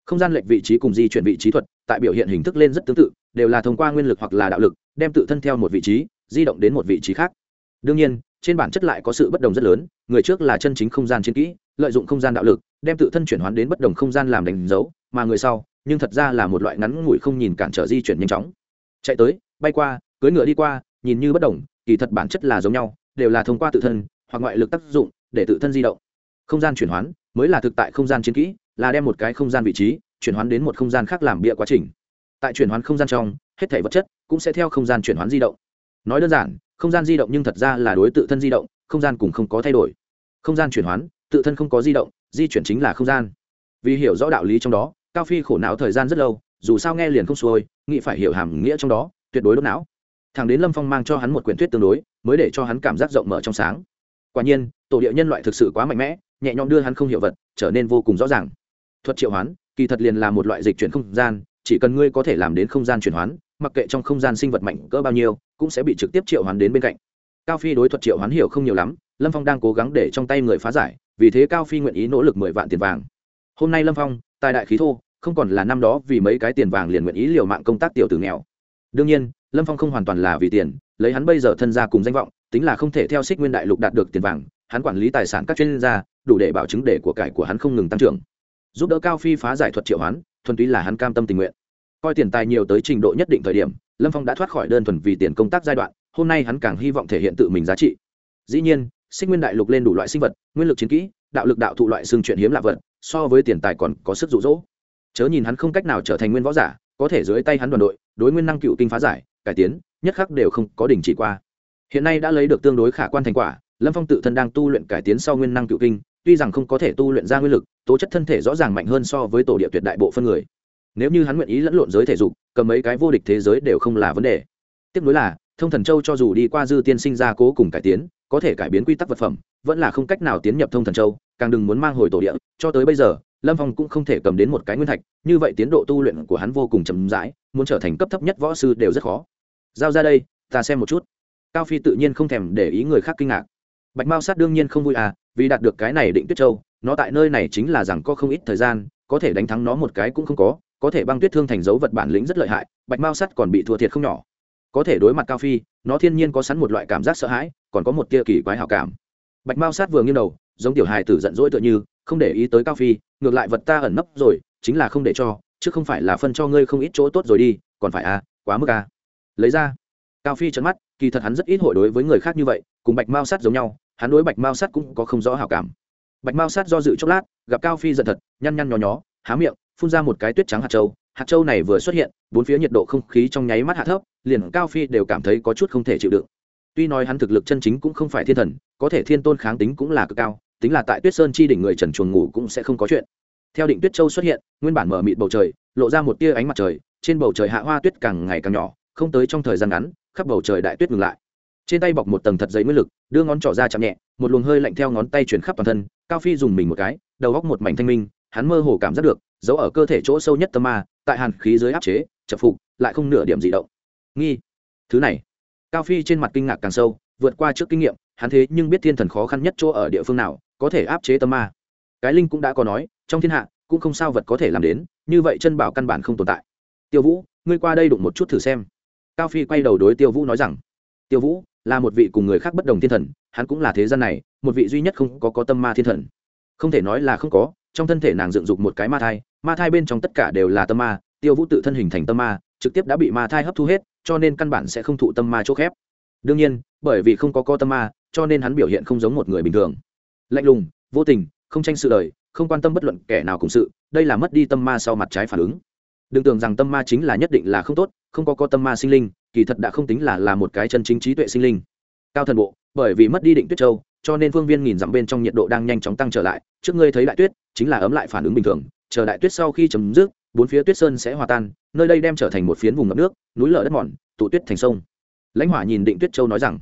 Không gian lệch vị trí cùng di chuyển vị trí thuật, tại biểu hiện hình thức lên rất tương tự, đều là thông qua nguyên lực hoặc là đạo lực, đem tự thân theo một vị trí, di động đến một vị trí khác. Đương nhiên, trên bản chất lại có sự bất đồng rất lớn, người trước là chân chính không gian chiến kỹ, lợi dụng không gian đạo lực, đem tự thân chuyển hoán đến bất đồng không gian làm đánh dấu, mà người sau, nhưng thật ra là một loại ngắn ngủi không nhìn cản trở di chuyển nhanh chóng. Chạy tới, bay qua, cưỡi ngựa đi qua, nhìn như bất đồng, kỳ thật bản chất là giống nhau, đều là thông qua tự thân, hoặc ngoại lực tác dụng, để tự thân di động không gian chuyển hoán, mới là thực tại không gian chiến kỹ, là đem một cái không gian vị trí chuyển hoán đến một không gian khác làm bịa quá trình. Tại chuyển hoán không gian trong, hết thể vật chất cũng sẽ theo không gian chuyển hoán di động. Nói đơn giản, không gian di động nhưng thật ra là đối tự thân di động, không gian cùng không có thay đổi. Không gian chuyển hoán, tự thân không có di động, di chuyển chính là không gian. Vì hiểu rõ đạo lý trong đó, cao phi khổ não thời gian rất lâu, dù sao nghe liền không xuôi, nghĩ phải hiểu hàm nghĩa trong đó, tuyệt đối đốt não. Thằng đến lâm phong mang cho hắn một quyển thuyết tương đối, mới để cho hắn cảm giác rộng mở trong sáng. Quả nhiên, tổ địa nhân loại thực sự quá mạnh mẽ nhẹ nhõm đưa hắn không hiểu vật, trở nên vô cùng rõ ràng. Thuật triệu hoán, kỳ thật liền là một loại dịch chuyển không gian, chỉ cần ngươi có thể làm đến không gian chuyển hoán, mặc kệ trong không gian sinh vật mạnh cỡ bao nhiêu, cũng sẽ bị trực tiếp triệu hoán đến bên cạnh. Cao phi đối thuật triệu hoán hiểu không nhiều lắm, lâm phong đang cố gắng để trong tay người phá giải, vì thế cao phi nguyện ý nỗ lực mười vạn tiền vàng. Hôm nay lâm phong, tài đại khí thô, không còn là năm đó vì mấy cái tiền vàng liền nguyện ý liều mạng công tác tiểu tử nghèo. Đương nhiên, lâm phong không hoàn toàn là vì tiền, lấy hắn bây giờ thân gia cùng danh vọng, tính là không thể theo xích nguyên đại lục đạt được tiền vàng, hắn quản lý tài sản các chuyên gia đủ để bảo chứng để của cải của hắn không ngừng tăng trưởng. Giúp đỡ cao phi phá giải thuật triệu hoán, thuần túy là hắn cam tâm tình nguyện. Coi tiền tài nhiều tới trình độ nhất định thời điểm, lâm phong đã thoát khỏi đơn thuần vì tiền công tác giai đoạn, hôm nay hắn càng hy vọng thể hiện tự mình giá trị. Dĩ nhiên sinh nguyên đại lục lên đủ loại sinh vật, nguyên lực chiến kỹ, đạo lực đạo thụ loại xương chuyện hiếm lạ vật, so với tiền tài còn có sức rụ rỗ chớ nhìn hắn không cách nào trở thành nguyên võ giả, có thể dưới tay hắn đoàn đội, đối nguyên năng cựu kinh phá giải, cải tiến, nhất khắc đều không có đình chỉ qua. Hiện nay đã lấy được tương đối khả quan thành quả, lâm phong tự thân đang tu luyện cải tiến sau nguyên năng cựu kinh tuy rằng không có thể tu luyện ra nguyên lực, tố chất thân thể rõ ràng mạnh hơn so với tổ địa tuyệt đại bộ phân người. Nếu như hắn nguyện ý lẫn lộn giới thể dục, cầm mấy cái vô địch thế giới đều không là vấn đề. Tiếp nối là, thông thần châu cho dù đi qua dư tiên sinh ra cố cùng cải tiến, có thể cải biến quy tắc vật phẩm, vẫn là không cách nào tiến nhập thông thần châu, càng đừng muốn mang hồi tổ địa, cho tới bây giờ, lâm phong cũng không thể cầm đến một cái nguyên thạch, như vậy tiến độ tu luyện của hắn vô cùng chậm rãi, muốn trở thành cấp thấp nhất võ sư đều rất khó. Giao ra đây, ta xem một chút. Cao phi tự nhiên không thèm để ý người khác kinh ngạc. Bạch mao sát đương nhiên không vui à vì đạt được cái này định tuyết châu, nó tại nơi này chính là rằng có không ít thời gian, có thể đánh thắng nó một cái cũng không có có thể băng tuyết thương thành dấu vật bản lĩnh rất lợi hại, bạch mao sắt còn bị thua thiệt không nhỏ. Có thể đối mặt cao phi, nó thiên nhiên có sẵn một loại cảm giác sợ hãi, còn có một tia kỳ quái hảo cảm. Bạch mao sát vừa nghiêng đầu, giống tiểu hài tử giận dỗi tựa như, không để ý tới cao phi, ngược lại vật ta ẩn nấp rồi, chính là không để cho, chứ không phải là phân cho ngươi không ít chỗ tốt rồi đi, còn phải à quá mức à. Lấy ra. Cao phi trấn mắt, kỳ thật hắn rất ít hội đối với người khác như vậy, cùng bạch mao sát giống nhau hắn đối bạch mao sát cũng có không rõ hảo cảm. bạch mao sát do dự chốc lát, gặp cao phi giận thật, nhăn nhăn nhó nhó, há miệng, phun ra một cái tuyết trắng hạt châu. hạt châu này vừa xuất hiện, bốn phía nhiệt độ không khí trong nháy mắt hạ thấp, liền cao phi đều cảm thấy có chút không thể chịu đựng. tuy nói hắn thực lực chân chính cũng không phải thiên thần, có thể thiên tôn kháng tính cũng là cực cao, tính là tại tuyết sơn chi đỉnh người trần chuồng ngủ cũng sẽ không có chuyện. theo định tuyết châu xuất hiện, nguyên bản mở mịt bầu trời, lộ ra một tia ánh mặt trời, trên bầu trời hạ hoa tuyết càng ngày càng nhỏ, không tới trong thời gian ngắn, khắp bầu trời đại tuyết ngừng lại trên tay bọc một tầng thật giấy nguyên lực, đưa ngón trỏ ra chạm nhẹ, một luồng hơi lạnh theo ngón tay chuyển khắp toàn thân, cao phi dùng mình một cái, đầu góc một mảnh thanh minh, hắn mơ hồ cảm giác được giấu ở cơ thể chỗ sâu nhất tâm ma, tại hàn khí dưới áp chế chập phục, lại không nửa điểm gì động. Nghi. Thứ này. Cao phi trên mặt kinh ngạc càng sâu, vượt qua trước kinh nghiệm, hắn thế nhưng biết thiên thần khó khăn nhất chỗ ở địa phương nào, có thể áp chế tâm ma. Cái linh cũng đã có nói, trong thiên hạ, cũng không sao vật có thể làm đến, như vậy chân bảo căn bản không tồn tại. Tiêu vũ, ngươi qua đây đụng một chút thử xem. Cao phi quay đầu đối tiêu vũ nói rằng. Tiêu vũ là một vị cùng người khác bất đồng thiên thần, hắn cũng là thế gian này, một vị duy nhất không có có tâm ma thiên thần. Không thể nói là không có, trong thân thể nàng dựng dục một cái ma thai ma thai bên trong tất cả đều là tâm ma, tiêu vũ tự thân hình thành tâm ma, trực tiếp đã bị ma thai hấp thu hết, cho nên căn bản sẽ không thụ tâm ma chỗ khép. Đương nhiên, bởi vì không có co tâm ma, cho nên hắn biểu hiện không giống một người bình thường. Lạnh lùng, vô tình, không tranh sự đời, không quan tâm bất luận kẻ nào cùng sự, đây là mất đi tâm ma sau mặt trái phản ứng đừng tưởng rằng tâm ma chính là nhất định là không tốt, không có co tâm ma sinh linh, kỳ thật đã không tính là là một cái chân chính trí tuệ sinh linh. Cao thần bộ, bởi vì mất đi định tuyết châu, cho nên phương viên nghìn dặm bên trong nhiệt độ đang nhanh chóng tăng trở lại. Trước ngươi thấy đại tuyết, chính là ấm lại phản ứng bình thường. Chờ đại tuyết sau khi chấm dứt, bốn phía tuyết sơn sẽ hòa tan, nơi đây đem trở thành một phiến vùng ngập nước, núi lở đất mòn, tụ tuyết thành sông. Lãnh hỏa nhìn định tuyết châu nói rằng,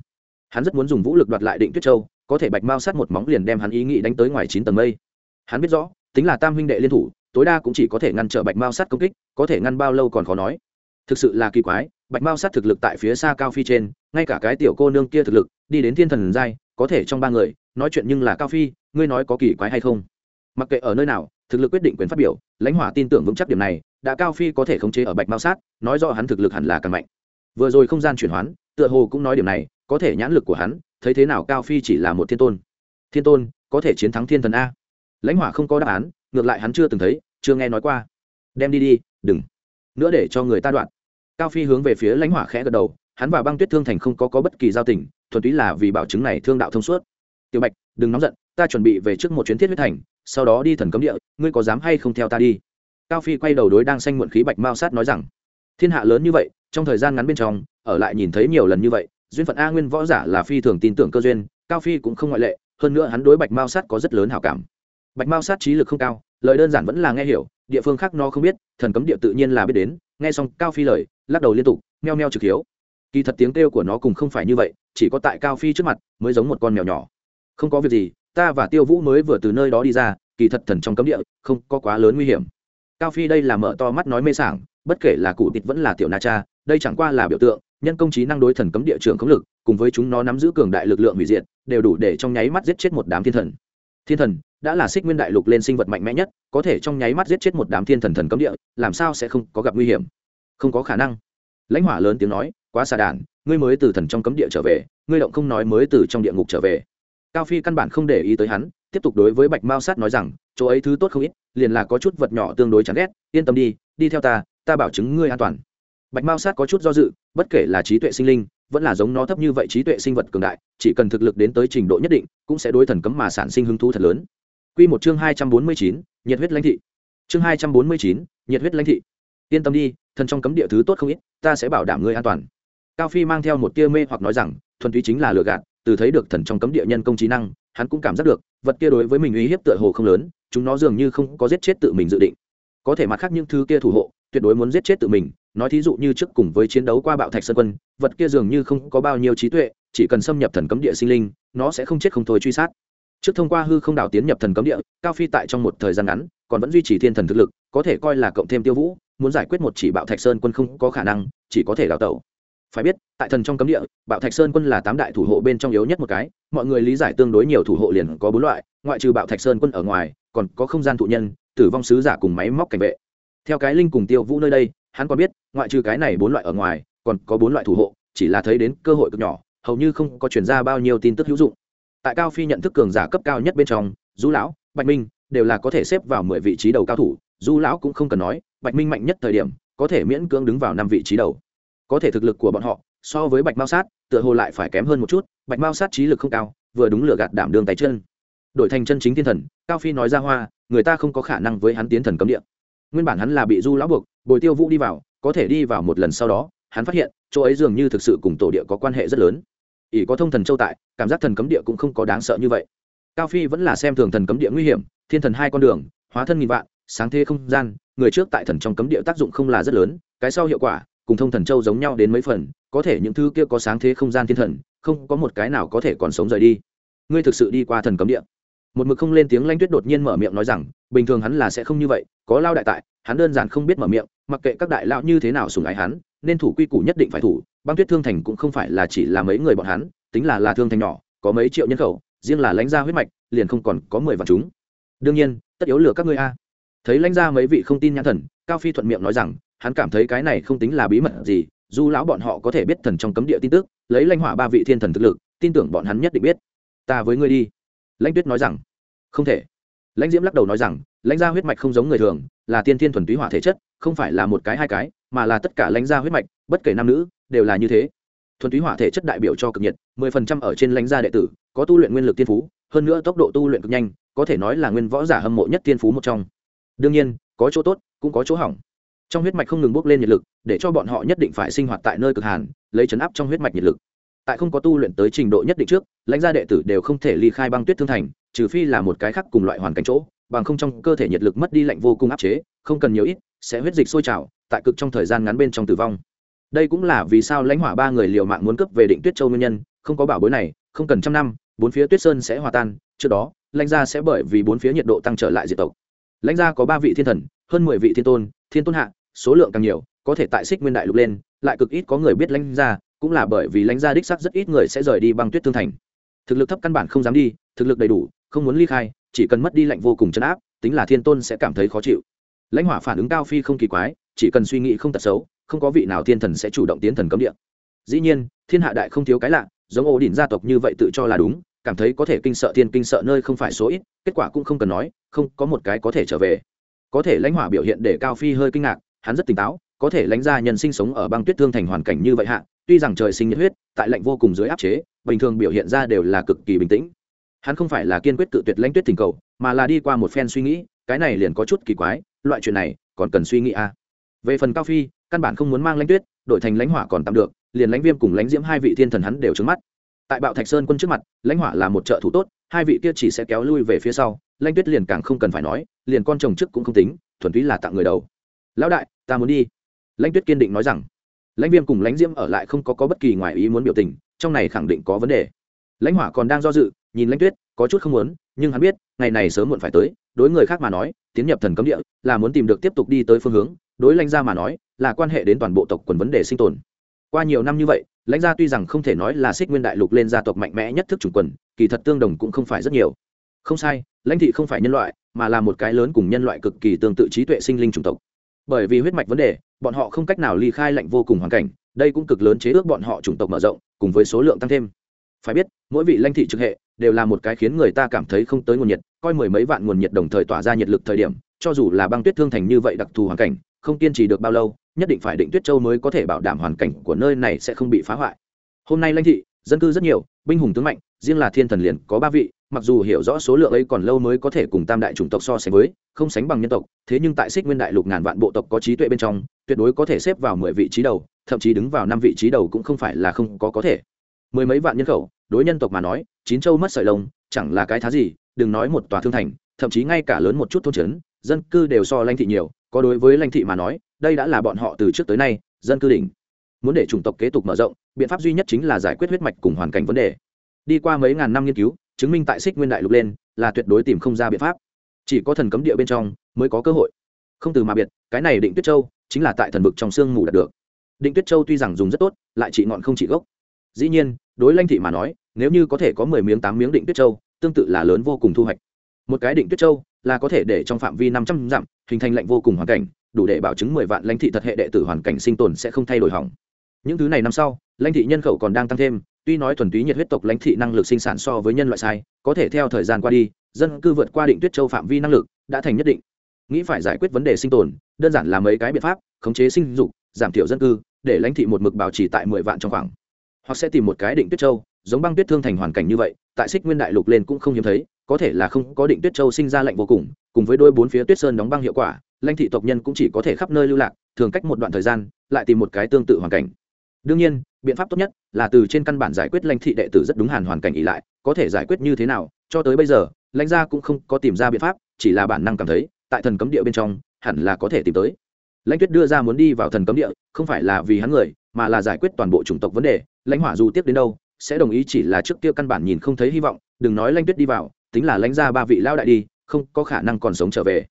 hắn rất muốn dùng vũ lực đoạt lại định tuyết châu, có thể bạch mao sát một móng liền đem hắn ý nghĩ đánh tới ngoài chín tầng mây. Hắn biết rõ, tính là tam huynh đệ liên thủ tối đa cũng chỉ có thể ngăn trở bạch mao sát công kích, có thể ngăn bao lâu còn khó nói. Thực sự là kỳ quái, bạch mao sát thực lực tại phía xa cao phi trên, ngay cả cái tiểu cô nương kia thực lực, đi đến thiên thần giai, có thể trong ba người, nói chuyện nhưng là cao phi, ngươi nói có kỳ quái hay không? Mặc kệ ở nơi nào, thực lực quyết định quyền phát biểu, lãnh hỏa tin tưởng vững chắc điểm này, đã cao phi có thể khống chế ở bạch mao sát, nói rõ hắn thực lực hẳn là càng mạnh. Vừa rồi không gian chuyển hoán, tựa hồ cũng nói điểm này, có thể nhãn lực của hắn, thấy thế nào cao phi chỉ là một thiên tôn. Thiên tôn, có thể chiến thắng thiên thần a. Lãnh hỏa không có đáp án ngược lại hắn chưa từng thấy chưa nghe nói qua. Đem đi đi đừng. Nữa để cho người ta đoạn. Cao phi hướng về phía lãnh hỏa khẽ gật đầu hắn và băng tuyết thương thành không có, có bất kỳ giao tình thuần túy là vì bảo chứng này thương đạo thông suốt. Tiểu bạch đừng nóng giận ta chuẩn bị về trước một chuyến thiết huyết thành sau đó đi thần cấm địa ngươi có dám hay không theo ta đi? Cao phi quay đầu đối đang xanh muộn khí bạch mao sát nói rằng thiên hạ lớn như vậy trong thời gian ngắn bên trong ở lại nhìn thấy nhiều lần như vậy duyên phận a nguyên võ giả là phi thường tin tưởng cơ duyên cao phi cũng không ngoại lệ hơn nữa hắn đối bạch mao sát có rất lớn hảo cảm bạch mao sát trí lực không cao, lời đơn giản vẫn là nghe hiểu, địa phương khác nó không biết, thần cấm địa tự nhiên là biết đến, nghe xong cao phi lời, lắc đầu liên tục, meo meo trực hiếu. Kỳ thật tiếng kêu của nó cùng không phải như vậy, chỉ có tại cao phi trước mặt mới giống một con mèo nhỏ. Không có việc gì, ta và tiêu vũ mới vừa từ nơi đó đi ra, kỳ thật thần trong cấm địa, không có quá lớn nguy hiểm. Cao phi đây là mở to mắt nói mê sảng, bất kể là cụ tịt vẫn là tiểu na cha, đây chẳng qua là biểu tượng, nhân công trí năng đối thần cấm địa trường khống lực, cùng với chúng nó nắm giữ cường đại lực lượng hủy diệt, đều đủ để trong nháy mắt giết chết một đám thiên thần thiên thần, đã là xích nguyên đại lục lên sinh vật mạnh mẽ nhất, có thể trong nháy mắt giết chết một đám thiên thần thần cấm địa, làm sao sẽ không có gặp nguy hiểm? Không có khả năng. Lãnh hỏa lớn tiếng nói, quá xà đản, ngươi mới từ thần trong cấm địa trở về, ngươi động không nói mới từ trong địa ngục trở về. Cao phi căn bản không để ý tới hắn, tiếp tục đối với bạch mao sát nói rằng, chỗ ấy thứ tốt không ít, liền là có chút vật nhỏ tương đối chán ghét, yên tâm đi đi theo ta ta bảo chứng ngươi an toàn. Bạch mao sát có chút do dự, bất kể là trí tuệ sinh linh vẫn là giống nó thấp như vậy trí tuệ sinh vật cường đại, chỉ cần thực lực đến tới trình độ nhất định, cũng sẽ đối thần cấm mà sản sinh hứng thú thật lớn. Quy một chương hai trăm bốn mươi chín, nhiệt huyết lãnh thị. Chương hai trăm bốn mươi chín, nhiệt huyết lãnh thị. Yên tâm đi, thần trong cấm địa thứ tốt không ít, ta sẽ bảo đảm ngươi an toàn. Cao phi mang theo một tia mê hoặc nói rằng, thuần túy chính là lừa gạt, từ thấy được thần trong cấm địa nhân công trí năng, hắn cũng cảm giác được, vật kia đối với mình uy hiếp tựa hồ không lớn, chúng nó dường như không có giết chết tự mình dự định. Có thể mặt khác những thứ kia thủ hộ, tuyệt đối muốn giết chết tự mình nói thí dụ như trước cùng với chiến đấu qua bạo thạch sơn quân, vật kia dường như không có bao nhiêu trí tuệ, chỉ cần xâm nhập thần cấm địa sinh linh, nó sẽ không chết không thôi truy sát. Trước thông qua hư không đảo tiến nhập thần cấm địa, cao phi tại trong một thời gian ngắn, còn vẫn duy trì thiên thần thực lực, có thể coi là cộng thêm tiêu vũ, muốn giải quyết một chỉ bạo thạch sơn quân không có khả năng, chỉ có thể đào tẩu. Phải biết, tại thần trong cấm địa, bạo thạch sơn quân là tám đại thủ hộ bên trong yếu nhất một cái, mọi người lý giải tương đối nhiều thủ hộ liền có bốn loại, ngoại trừ bạo thạch sơn quân ở ngoài, còn có không gian thụ nhân, tử vong sứ giả cùng máy móc cảnh vệ. Theo cái linh cùng tiêu vũ nơi đây hắn còn biết, ngoại trừ cái này bốn loại ở ngoài, còn có bốn loại thủ hộ, chỉ là thấy đến cơ hội cực nhỏ, hầu như không có chuyển ra bao nhiêu tin tức hữu dụng. Tại cao phi nhận thức cường giả cấp cao nhất bên trong du lão, bạch minh đều là có thể xếp vào mười vị trí đầu cao thủ du lão cũng không cần nói, bạch minh mạnh nhất thời điểm, có thể miễn cưỡng đứng vào năm vị trí đầu. Có thể thực lực của bọn họ, so với bạch mao sát, tựa hồ lại phải kém hơn một chút, bạch mao sát trí lực không cao, vừa đúng lửa gạt đảm đường tay chân. Đổi thành chân chính thiên thần, cao phi nói ra hoa, người ta không có khả năng với hắn tiến thần cấm địa. Nguyên bản hắn là bị du lão buộc bồi tiêu vũ đi vào, có thể đi vào một lần sau đó, hắn phát hiện, chỗ ấy dường như thực sự cùng tổ địa có quan hệ rất lớn. Ỷ có thông thần châu tại, cảm giác thần cấm địa cũng không có đáng sợ như vậy. Cao phi vẫn là xem thường thần cấm địa nguy hiểm, thiên thần hai con đường, hóa thân nghìn vạn, sáng thế không gian, người trước tại thần trong cấm địa tác dụng không là rất lớn, cái sau hiệu quả, cùng thông thần châu giống nhau đến mấy phần, có thể những thứ kia có sáng thế không gian thiên thần, không có một cái nào có thể còn sống rời đi. Ngươi thực sự đi qua thần cấm địa một mực không lên tiếng lanh tuyết đột nhiên mở miệng nói rằng, bình thường hắn là sẽ không như vậy, có lao đại tại, hắn đơn giản không biết mở miệng, mặc kệ các đại lão như thế nào sùng ái hắn, nên thủ quy củ nhất định phải thủ, băng tuyết thương thành cũng không phải là chỉ là mấy người bọn hắn, tính là là thương thành nhỏ, có mấy triệu nhân khẩu, riêng là lãnh gia huyết mạch, liền không còn có mười vạn chúng. Đương nhiên, tất yếu lừa các ngươi a. Thấy lãnh gia mấy vị không tin nhãn thần, cao phi thuận miệng nói rằng, hắn cảm thấy cái này không tính là bí mật gì, dù lão bọn họ có thể biết thần trong cấm địa tin tức, lấy lãnh hỏa ba vị thiên thần thực lực, tin tưởng bọn hắn nhất định biết. Ta với ngươi đi lãnh tuyết nói rằng, không thể. Lãnh diễm lắc đầu nói rằng, lãnh gia huyết mạch không giống người thường, là tiên thiên thuần túy hỏa thể chất, không phải là một cái hai cái, mà là tất cả lãnh gia huyết mạch, bất kể nam nữ, đều là như thế. Thuần túy hỏa thể chất đại biểu cho cực nhiệt, mười phần trăm ở trên lãnh gia đệ tử, có tu luyện nguyên lực tiên phú, hơn nữa tốc độ tu luyện cực nhanh, có thể nói là nguyên võ giả hâm mộ nhất tiên phú một trong. Đương nhiên, có chỗ tốt, cũng có chỗ hỏng. Trong huyết mạch không ngừng bốc lên nhiệt lực, để cho bọn họ nhất định phải sinh hoạt tại nơi cực hàn, lấy chấn áp trong huyết mạch nhiệt lực tại không có tu luyện tới trình độ nhất định trước, lãnh gia đệ tử đều không thể ly khai băng tuyết thương thành, trừ phi là một cái khác cùng loại hoàn cảnh chỗ, bằng không trong cơ thể nhiệt lực mất đi lạnh vô cùng áp chế, không cần nhiều ít, sẽ huyết dịch sôi trào, tại cực trong thời gian ngắn bên trong tử vong. Đây cũng là vì sao lãnh hỏa ba người liều mạng muốn cướp về định tuyết châu nguyên nhân, không có bảo bối này, không cần trăm năm, bốn phía tuyết sơn sẽ hòa tan, trước đó, lãnh gia sẽ bởi vì bốn phía nhiệt độ tăng trở lại diệt tộc. Lãnh gia có ba vị thiên thần, hơn mười vị thiên tôn thiên tôn hạ, số lượng càng nhiều, có thể tại xích nguyên đại lục lên, lại cực ít có người biết lãnh gia cũng là bởi vì lãnh gia đích sắc rất ít người sẽ rời đi băng tuyết thương thành. Thực lực thấp căn bản không dám đi, thực lực đầy đủ, không muốn ly khai, chỉ cần mất đi lạnh vô cùng chấn áp, tính là thiên tôn sẽ cảm thấy khó chịu. Lãnh hỏa phản ứng cao phi không kỳ quái, chỉ cần suy nghĩ không tật xấu, không có vị nào thiên thần sẽ chủ động tiến thần cấm địa. Dĩ nhiên, thiên hạ đại không thiếu cái lạ, giống ổ đỉnh gia tộc như vậy tự cho là đúng, cảm thấy có thể kinh sợ thiên kinh sợ nơi không phải số ít, kết quả cũng không cần nói, không, có một cái có thể trở về. Có thể lãnh hỏa biểu hiện để cao phi hơi kinh ngạc, hắn rất tỉnh táo, có thể lãnh ra nhân sinh sống ở băng tuyết thương thành hoàn cảnh như vậy hạ tuy rằng trời sinh nhiệt huyết, tại lạnh vô cùng dưới áp chế, bình thường biểu hiện ra đều là cực kỳ bình tĩnh. Hắn không phải là kiên quyết cự tuyệt lãnh tuyết tình cầu, mà là đi qua một phen suy nghĩ, cái này liền có chút kỳ quái, loại chuyện này, còn cần suy nghĩ à. về phần cao phi, căn bản không muốn mang lãnh tuyết, đổi thành lãnh hỏa còn tạm được, liền lãnh viêm cùng lãnh diễm hai vị thiên thần hắn đều trứng mắt. Tại bạo thạch sơn quân trước mặt, lãnh hỏa là một trợ thủ tốt, hai vị kia chỉ sẽ kéo lui về phía sau, lãnh tuyết liền càng không cần phải nói, liền con chồng trước cũng không tính, thuần túy là tặng người đầu. Lão đại, ta muốn đi. Lãnh tuyết kiên định nói rằng lãnh viêm cùng lãnh diễm ở lại không có, có bất kỳ ngoài ý muốn biểu tình trong này khẳng định có vấn đề. Lãnh hỏa còn đang do dự nhìn lãnh tuyết có chút không muốn nhưng hắn biết ngày này sớm muộn phải tới đối người khác mà nói tiến nhập thần cấm địa là muốn tìm được tiếp tục đi tới phương hướng đối lãnh gia mà nói là quan hệ đến toàn bộ tộc quần vấn đề sinh tồn. Qua nhiều năm như vậy lãnh gia tuy rằng không thể nói là xích nguyên đại lục lên gia tộc mạnh mẽ nhất thức chủng quần kỳ thật tương đồng cũng không phải rất nhiều. Không sai lãnh thị không phải nhân loại mà là một cái lớn cùng nhân loại cực kỳ tương tự trí tuệ sinh linh chủng tộc bởi vì huyết mạch vấn đề, bọn họ không cách nào ly khai lạnh vô cùng hoàn cảnh, đây cũng cực lớn chế ước bọn họ chủng tộc mở rộng, cùng với số lượng tăng thêm. Phải biết, mỗi vị lãnh thị trực hệ đều là một cái khiến người ta cảm thấy không tới nguồn nhiệt, coi mười mấy vạn nguồn nhiệt đồng thời tỏa ra nhiệt lực thời điểm, cho dù là băng tuyết thương thành như vậy đặc thù hoàn cảnh, không kiên trì được bao lâu, nhất định phải định tuyết châu mới có thể bảo đảm hoàn cảnh của nơi này sẽ không bị phá hoại. Hôm nay lãnh thị, dân cư rất nhiều, binh hùng tướng mạnh, riêng là thiên thần liền có ba vị mặc dù hiểu rõ số lượng ấy còn lâu mới có thể cùng tam đại chủng tộc so sánh với, không sánh bằng nhân tộc, thế nhưng tại xích nguyên đại lục ngàn vạn bộ tộc có trí tuệ bên trong, tuyệt đối có thể xếp vào mười vị trí đầu, thậm chí đứng vào năm vị trí đầu cũng không phải là không có có thể. Mười mấy vạn nhân khẩu, đối nhân tộc mà nói, chín châu mất sợi lông, chẳng là cái thá gì, đừng nói một tòa thương thành, thậm chí ngay cả lớn một chút thôn trấn, dân cư đều so lãnh thị nhiều, có đối với lãnh thị mà nói, đây đã là bọn họ từ trước tới nay, dân cư đỉnh. Muốn để chủng tộc kế tục mở rộng, biện pháp duy nhất chính là giải quyết huyết mạch cùng hoàn cảnh vấn đề. Đi qua mấy ngàn năm nghiên cứu chứng minh tại xích nguyên đại lục lên là tuyệt đối tìm không ra biện pháp. Chỉ có thần cấm địa bên trong mới có cơ hội. Không từ mà biệt, cái này định tuyết châu chính là tại thần vực trong sương mù đạt được. Định tuyết châu tuy rằng dùng rất tốt, lại trị ngọn không trị gốc. Dĩ nhiên, đối lanh thị mà nói, nếu như có thể có mười miếng tám miếng định tuyết châu, tương tự là lớn vô cùng thu hoạch. Một cái định tuyết châu là có thể để trong phạm vi năm trăm dặm hình thành lệnh vô cùng hoàn cảnh, đủ để bảo chứng mười vạn lãnh thị thật hệ đệ tử hoàn cảnh sinh tồn sẽ không thay đổi hỏng. Những thứ này năm sau lãnh thị nhân khẩu còn đang tăng thêm tuy nói thuần túy nhiệt huyết tộc lãnh thị năng lực sinh sản so với nhân loại sai, có thể theo thời gian qua đi, dân cư vượt qua định tuyết châu phạm vi năng lực đã thành nhất định. Nghĩ phải giải quyết vấn đề sinh tồn, đơn giản là mấy cái biện pháp, khống chế sinh dục, giảm thiểu dân cư, để lãnh thị một mực bảo trì tại mười vạn trong khoảng. Hoặc sẽ tìm một cái định tuyết châu, giống băng tuyết thương thành hoàn cảnh như vậy, tại xích nguyên đại lục lên cũng không hiếm thấy, có thể là không có định tuyết châu sinh ra lạnh vô cùng cùng với đôi bốn phía tuyết sơn đóng băng hiệu quả, lãnh thị tộc nhân cũng chỉ có thể khắp nơi lưu lạc, thường cách một đoạn thời gian, lại tìm một cái tương tự hoàn cảnh đương nhiên, biện pháp tốt nhất là từ trên căn bản giải quyết lãnh thị đệ tử rất đúng hàn hoàn cảnh ỉ lại, có thể giải quyết như thế nào, cho tới bây giờ, lãnh gia cũng không có tìm ra biện pháp, chỉ là bản năng cảm thấy, tại thần cấm địa bên trong, hẳn là có thể tìm tới. Lãnh tuyết đưa ra muốn đi vào thần cấm địa, không phải là vì hắn người, mà là giải quyết toàn bộ chủng tộc vấn đề. Lãnh hỏa dù tiếp đến đâu, sẽ đồng ý chỉ là trước kia căn bản nhìn không thấy hy vọng, đừng nói lãnh tuyết đi vào, tính là lãnh gia ba vị lao đại đi, không có khả năng còn sống trở về.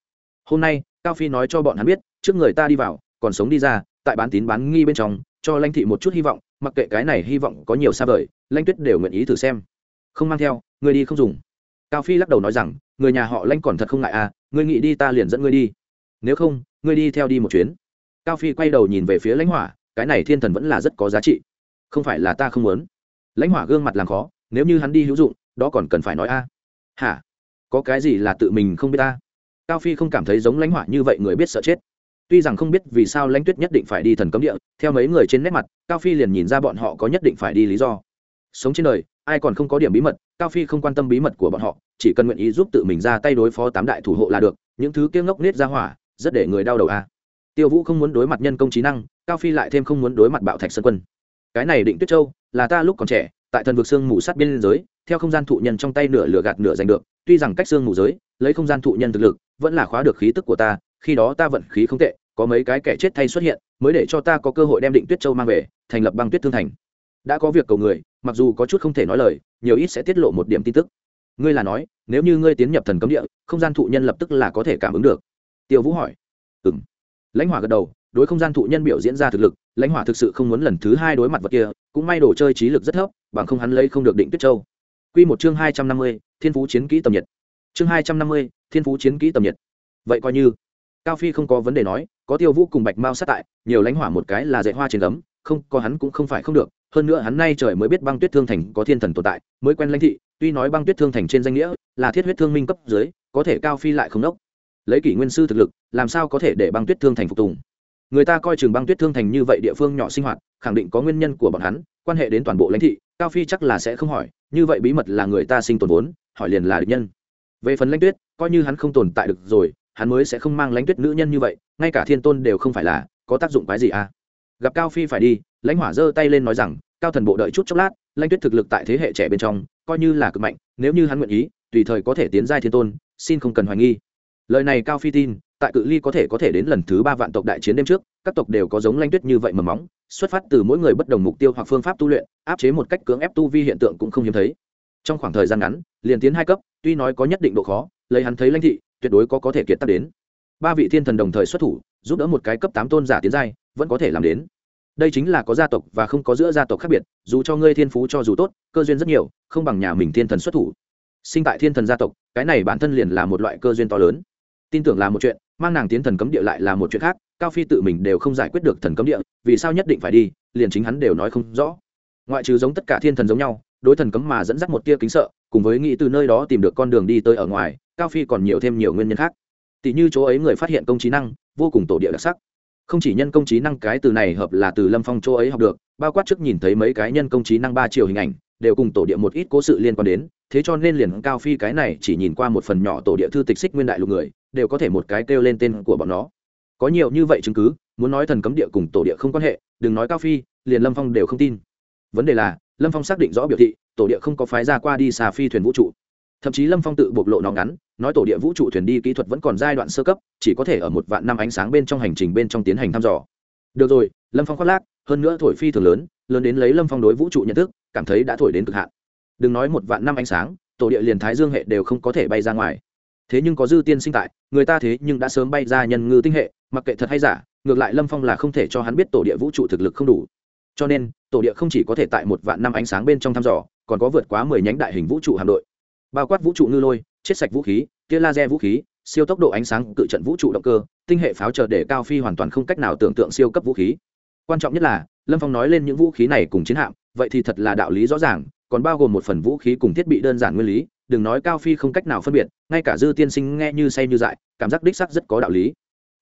Hôm nay, cao phi nói cho bọn hắn biết, trước người ta đi vào, còn sống đi ra, tại bán tín bán nghi bên trong cho lãnh thị một chút hy vọng, mặc kệ cái này hy vọng có nhiều xa vời lãnh tuyết đều nguyện ý thử xem. Không mang theo, người đi không dùng. Cao phi lắc đầu nói rằng, người nhà họ lãnh còn thật không ngại à người nghĩ đi ta liền dẫn ngươi đi. Nếu không, ngươi đi theo đi một chuyến. Cao phi quay đầu nhìn về phía lãnh hỏa, cái này thiên thần vẫn là rất có giá trị. Không phải là ta không muốn. Lãnh hỏa gương mặt làm khó, nếu như hắn đi hữu dụng, đó còn cần phải nói a. Hả? Có cái gì là tự mình không biết ta? Cao phi không cảm thấy giống lãnh hỏa như vậy người biết sợ chết tuy rằng không biết vì sao lãnh tuyết nhất định phải đi thần cấm địa, theo mấy người trên nét mặt, cao phi liền nhìn ra bọn họ có nhất định phải đi lý do. Sống trên đời, ai còn không có điểm bí mật, cao phi không quan tâm bí mật của bọn họ, chỉ cần nguyện ý giúp tự mình ra tay đối phó tám đại thủ hộ là được, những thứ kiêng ngốc nết ra hỏa, rất để người đau đầu a tiêu vũ không muốn đối mặt nhân công trí năng, cao phi lại thêm không muốn đối mặt bạo thạch sơn quân. Cái này định tuyết châu, là ta lúc còn trẻ, tại thần vực xương mù sát biên giới, theo không gian thụ nhân trong tay nửa lửa gạt nửa giành được, tuy rằng cách xương mù giới, lấy không gian thụ nhân thực lực, vẫn là khóa được khí tức của ta, khi đó ta vận khí không tệ có mấy cái kẻ chết thay xuất hiện, mới để cho ta có cơ hội đem định tuyết châu mang về, thành lập băng tuyết thương thành. Đã có việc cầu người, mặc dù có chút không thể nói lời, nhiều ít sẽ tiết lộ một điểm tin tức. Ngươi là nói, nếu như ngươi tiến nhập thần cấm địa, không gian thụ nhân lập tức là có thể cảm ứng được. Tiêu vũ hỏi. Ừ m lãnh hỏa gật đầu, đối không gian thụ nhân biểu diễn ra thực lực, lãnh hỏa thực sự không muốn lần thứ hai đối mặt vật kia, cũng may đồ chơi trí lực rất thấp, bằng không hắn lấy không được định tuyết châu. Q một chương hai trăm năm mươi, thiên phú chiến kỹ tầm nhiệt. Chương hai trăm năm mươi, thiên phú chiến kỹ tầm nhiệt. Vậy coi như cao phi không có vấn đề nói, có tiêu vũ cùng bạch mao sát tại, nhiều lãnh hỏa một cái là dạy hoa trên gấm, không, có hắn cũng không phải không được, hơn nữa hắn nay trời mới biết băng tuyết thương thành có thiên thần tồn tại, mới quen lãnh thị, tuy nói băng tuyết thương thành trên danh nghĩa là thiết huyết thương minh cấp dưới, có thể cao phi lại không đốc. Lấy kỷ nguyên sư thực lực, làm sao có thể để băng tuyết thương thành phục tùng? Người ta coi trường băng tuyết thương thành như vậy địa phương nhỏ sinh hoạt, khẳng định có nguyên nhân của bọn hắn, quan hệ đến toàn bộ lãnh thị, cao phi chắc là sẽ không hỏi, như vậy bí mật là người ta sinh tồn vốn, hỏi liền là địch nhân. Về phần lãnh tuyết, coi như hắn không tồn tại được rồi hắn mới sẽ không mang lãnh tuyết nữ nhân như vậy, ngay cả thiên tôn đều không phải là, có tác dụng cái gì à? Gặp cao phi phải đi, lãnh hỏa giơ tay lên nói rằng, cao thần bộ đợi chút chốc lát, lãnh tuyết thực lực tại thế hệ trẻ bên trong, coi như là cực mạnh, nếu như hắn nguyện ý, tùy thời có thể tiến giai thiên tôn, xin không cần hoài nghi. Lời này cao phi tin, tại cự ly có thể có thể đến lần thứ ba vạn tộc đại chiến đêm trước, các tộc đều có giống lãnh tuyết như vậy mầm móng, xuất phát từ mỗi người bất đồng mục tiêu hoặc phương pháp tu luyện, áp chế một cách cưỡng ép tu vi hiện tượng cũng không hiếm thấy. Trong khoảng thời gian ngắn, liền tiến hai cấp, tuy nói có nhất định độ khó, lấy hắn thấy lãnh thị tuyệt đối có có thể kiệt tác đến. Ba vị thiên thần đồng thời xuất thủ, giúp đỡ một cái cấp tám tôn giả tiến giai, vẫn có thể làm đến. Đây chính là có gia tộc và không có giữa gia tộc khác biệt, dù cho ngươi thiên phú cho dù tốt, cơ duyên rất nhiều, không bằng nhà mình thiên thần xuất thủ. Sinh tại thiên thần gia tộc, cái này bản thân liền là một loại cơ duyên to lớn. Tin tưởng là một chuyện, mang nàng tiến thần cấm địa lại là một chuyện khác, cao phi tự mình đều không giải quyết được thần cấm địa, vì sao nhất định phải đi, liền chính hắn đều nói không rõ. Ngoại trừ giống tất cả thiên thần giống nhau đối thần cấm mà dẫn dắt một tia kính sợ, cùng với nghĩ từ nơi đó tìm được con đường đi tới ở ngoài, cao phi còn nhiều thêm nhiều nguyên nhân khác. Tỷ như chỗ ấy người phát hiện công trí năng, vô cùng tổ địa đặc sắc. Không chỉ nhân công trí năng cái từ này hợp là từ lâm phong chỗ ấy học được, bao quát trước nhìn thấy mấy cái nhân công trí năng ba chiều hình ảnh, đều cùng tổ địa một ít cố sự liên quan đến, thế cho nên liền cao phi cái này chỉ nhìn qua một phần nhỏ tổ địa thư tịch xích nguyên đại lục người, đều có thể một cái kêu lên tên của bọn nó. Có nhiều như vậy chứng cứ, muốn nói thần cấm địa cùng tổ địa không quan hệ, đừng nói cao phi, liền lâm phong đều không tin. Vấn đề là lâm phong xác định rõ biểu thị, tổ địa không có phái ra qua đi xà phi thuyền vũ trụ. Thậm chí lâm phong tự bộc lộ nó ngắn, nói tổ địa vũ trụ thuyền đi kỹ thuật vẫn còn giai đoạn sơ cấp, chỉ có thể ở một vạn năm ánh sáng bên trong hành trình bên trong tiến hành thăm dò. Được rồi, lâm phong khoác lác, hơn nữa thổi phi thường lớn lớn đến lấy lâm phong đối vũ trụ nhận thức, cảm thấy đã thổi đến cực hạn. Đừng nói một vạn năm ánh sáng, tổ địa liền thái dương hệ đều không có thể bay ra ngoài. Thế nhưng có dư tiên sinh tại, người ta thế nhưng đã sớm bay ra nhân ngư tinh hệ, mặc kệ thật hay giả, ngược lại lâm phong là không thể cho hắn biết tổ địa vũ trụ thực lực không đủ cho nên, tổ địa không chỉ có thể tại một vạn năm ánh sáng bên trong thăm dò, còn có vượt quá mười nhánh đại hình vũ trụ hạm đội. Bao quát vũ trụ ngư lôi, chết sạch vũ khí, tia laser vũ khí, siêu tốc độ ánh sáng, cự trận vũ trụ động cơ, tinh hệ pháo chờ để cao phi hoàn toàn không cách nào tưởng tượng siêu cấp vũ khí. Quan trọng nhất là, lâm phong nói lên những vũ khí này cùng chiến hạm, vậy thì thật là đạo lý rõ ràng, còn bao gồm một phần vũ khí cùng thiết bị đơn giản nguyên lý, đừng nói cao phi không cách nào phân biệt, ngay cả dư tiên sinh nghe như say như dại, cảm giác đích sắc rất có đạo lý.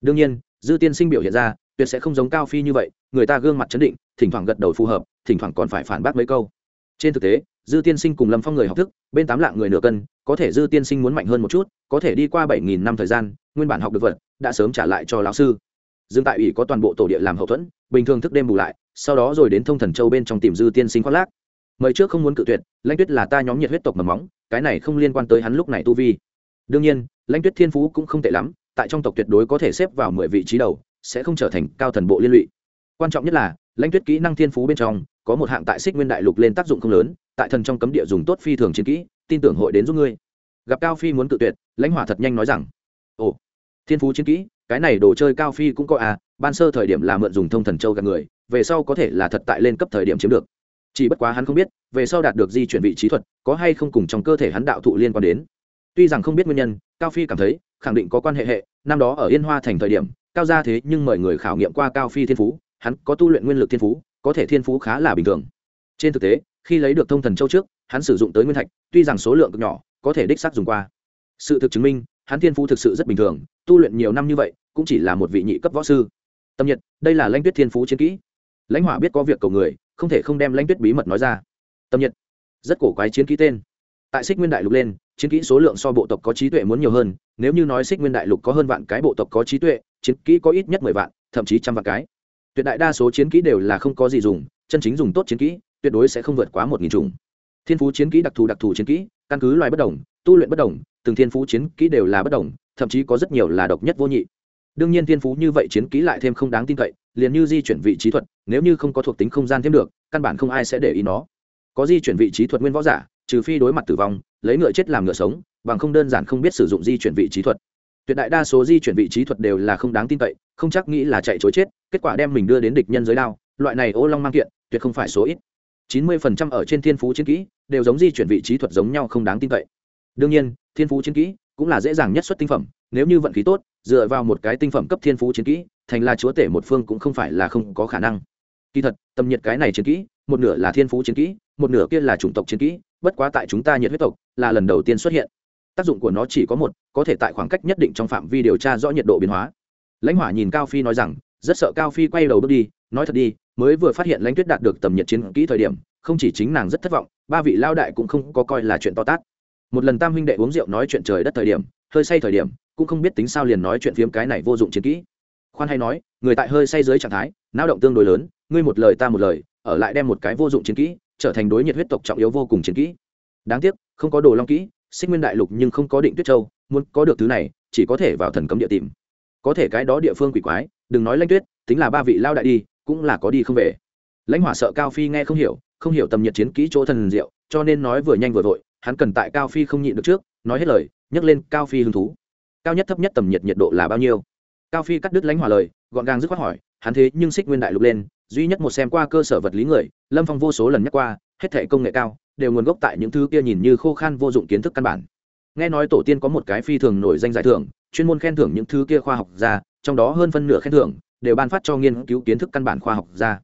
Đương nhiên, dư tiên sinh biểu hiện ra tuyệt sẽ không giống cao phi như vậy, người ta gương mặt chấn định, thỉnh thoảng gật đầu phù hợp, thỉnh thoảng còn phải phản bác mấy câu. Trên thực tế, dư tiên sinh cùng lâm phong người học thức, bên tám lạng người nửa cân, có thể dư tiên sinh muốn mạnh hơn một chút, có thể đi qua bảy nghìn năm thời gian, nguyên bản học được vật, đã sớm trả lại cho lão sư. Dương tại ủy có toàn bộ tổ địa làm hậu thuẫn, bình thường thức đêm bù lại, sau đó rồi đến thông thần châu bên trong tìm dư tiên sinh khoác lác. Mời trước không muốn cự tuyệt, lãnh tuyết là ta nhóm nhiệt huyết tộc mầm móng, cái này không liên quan tới hắn lúc này tu vi. Đương nhiên, lãnh tuyết thiên phú cũng không tệ lắm, tại trong tộc tuyệt đối có thể xếp vào mười vị trí đầu sẽ không trở thành cao thần bộ liên lụy. Quan trọng nhất là, lãnh tuyết kỹ năng thiên phú bên trong, có một hạng tại xích nguyên đại lục lên tác dụng không lớn, tại thần trong cấm địa dùng tốt phi thường chiến kỹ, tin tưởng hội đến giúp ngươi. Gặp cao phi muốn cự tuyệt, lãnh hỏa thật nhanh nói rằng, ồ, thiên phú chiến kỹ, cái này đồ chơi cao phi cũng có à ban sơ thời điểm là mượn dùng thông thần châu gạt người, về sau có thể là thật tại lên cấp thời điểm chiếm được. Chỉ bất quá hắn không biết, về sau đạt được di chuyển vị trí thuật, có hay không cùng trong cơ thể hắn đạo thụ liên quan đến. Tuy rằng không biết nguyên nhân, cao phi cảm thấy, khẳng định có quan hệ hệ, năm đó ở yên hoa thành thời điểm cao gia thế nhưng mời người khảo nghiệm qua cao phi thiên phú, hắn có tu luyện nguyên lực thiên phú, có thể thiên phú khá là bình thường. Trên thực tế, khi lấy được thông thần châu trước, hắn sử dụng tới nguyên thạch, tuy rằng số lượng cực nhỏ, có thể đích xác dùng qua. Sự thực chứng minh, hắn thiên phú thực sự rất bình thường, tu luyện nhiều năm như vậy, cũng chỉ là một vị nhị cấp võ sư. Tâm nhật, đây là lãnh tuyết thiên phú chiến kỹ. Lãnh hỏa biết có việc cầu người, không thể không đem lãnh tuyết bí mật nói ra. Tâm nhật, rất cổ quái chiến kỹ tên. Tại xích nguyên đại lục lên, chiến kỹ số lượng so bộ tộc có trí tuệ muốn nhiều hơn, nếu như nói xích nguyên đại lục có hơn vạn cái bộ tộc có trí tuệ chiến kỹ có ít nhất mười vạn, thậm chí trăm vạn cái. Tuyệt đại đa số chiến kỹ đều là không có gì dùng, chân chính dùng tốt chiến kỹ, tuyệt đối sẽ không vượt quá một nghìn chủng. Thiên phú chiến kỹ đặc thù đặc thù chiến kỹ, căn cứ loài bất đồng, tu luyện bất đồng, từng thiên phú chiến kỹ đều là bất đồng, thậm chí có rất nhiều là độc nhất vô nhị. Đương nhiên thiên phú như vậy chiến kỹ lại thêm không đáng tin cậy, liền như di chuyển vị trí thuật, nếu như không có thuộc tính không gian thêm được, căn bản không ai sẽ để ý nó. Có di chuyển vị trí thuật nguyên võ giả, trừ phi đối mặt tử vong, lấy ngựa chết làm ngựa sống, bằng không đơn giản không biết sử dụng di chuyển vị trí thuật tuyệt đại đa số di chuyển vị trí thuật đều là không đáng tin cậy, không chắc nghĩ là chạy chối chết, kết quả đem mình đưa đến địch nhân giới đao, loại này ô long mang kiện, tuyệt không phải số ít. Chín mươi phần trăm ở trên thiên phú chiến kỹ, đều giống di chuyển vị trí thuật giống nhau không đáng tin cậy. Đương nhiên, thiên phú chiến kỹ cũng là dễ dàng nhất xuất tinh phẩm, nếu như vận khí tốt, dựa vào một cái tinh phẩm cấp thiên phú chiến kỹ, thành là chúa tể một phương cũng không phải là không có khả năng. Kỳ thật, tầm nhiệt cái này chiến kỹ, một nửa là thiên phú chiến kỹ, một nửa kia là chủng tộc chiến kỹ, bất quá tại chúng ta nhiệt huyết tộc là lần đầu tiên xuất hiện tác dụng của nó chỉ có một, có thể tại khoảng cách nhất định trong phạm vi điều tra rõ nhiệt độ biến hóa. Lãnh hỏa nhìn cao phi nói rằng, rất sợ cao phi quay đầu bước đi, nói thật đi, mới vừa phát hiện lãnh tuyết đạt được tầm nhiệt chiến kỹ thời điểm, không chỉ chính nàng rất thất vọng, ba vị lao đại cũng không có coi là chuyện to tát. Một lần tam huynh đệ uống rượu nói chuyện trời đất thời điểm, hơi say thời điểm, cũng không biết tính sao liền nói chuyện phiếm cái này vô dụng chiến kỹ. Khoan hay nói, người tại hơi say dưới trạng thái não động tương đối lớn, ngươi một lời ta một lời, ở lại đem một cái vô dụng chiến kỹ, trở thành đối nhiệt huyết tộc trọng yếu vô cùng chiến kỹ. Đáng tiếc, không có đồ long kỹ xích nguyên đại lục nhưng không có định tuyết châu, muốn có được thứ này, chỉ có thể vào thần cấm địa tìm. Có thể cái đó địa phương quỷ quái, đừng nói lãnh tuyết, tính là ba vị lao đại đi, cũng là có đi không về. Lãnh hỏa sợ cao phi nghe không hiểu không hiểu tầm nhiệt chiến kỹ chỗ thần diệu, cho nên nói vừa nhanh vừa vội, hắn cần tại cao phi không nhịn được trước, nói hết lời nhắc lên cao phi hứng thú. Cao nhất thấp nhất tầm nhiệt nhiệt độ là bao nhiêu? Cao phi cắt đứt lãnh hỏa lời, gọn gàng dứt khoát hỏi, hắn thế nhưng xích nguyên đại lục lên, duy nhất một xem qua cơ sở vật lý người, lâm phong vô số lần nhắc qua, hết thể công nghệ cao đều nguồn gốc tại những thứ kia nhìn như khô khan vô dụng kiến thức căn bản. Nghe nói tổ tiên có một cái phi thường nổi danh giải thưởng chuyên môn khen thưởng những thứ kia khoa học gia, trong đó hơn phân nửa khen thưởng đều ban phát cho nghiên cứu kiến thức căn bản khoa học gia.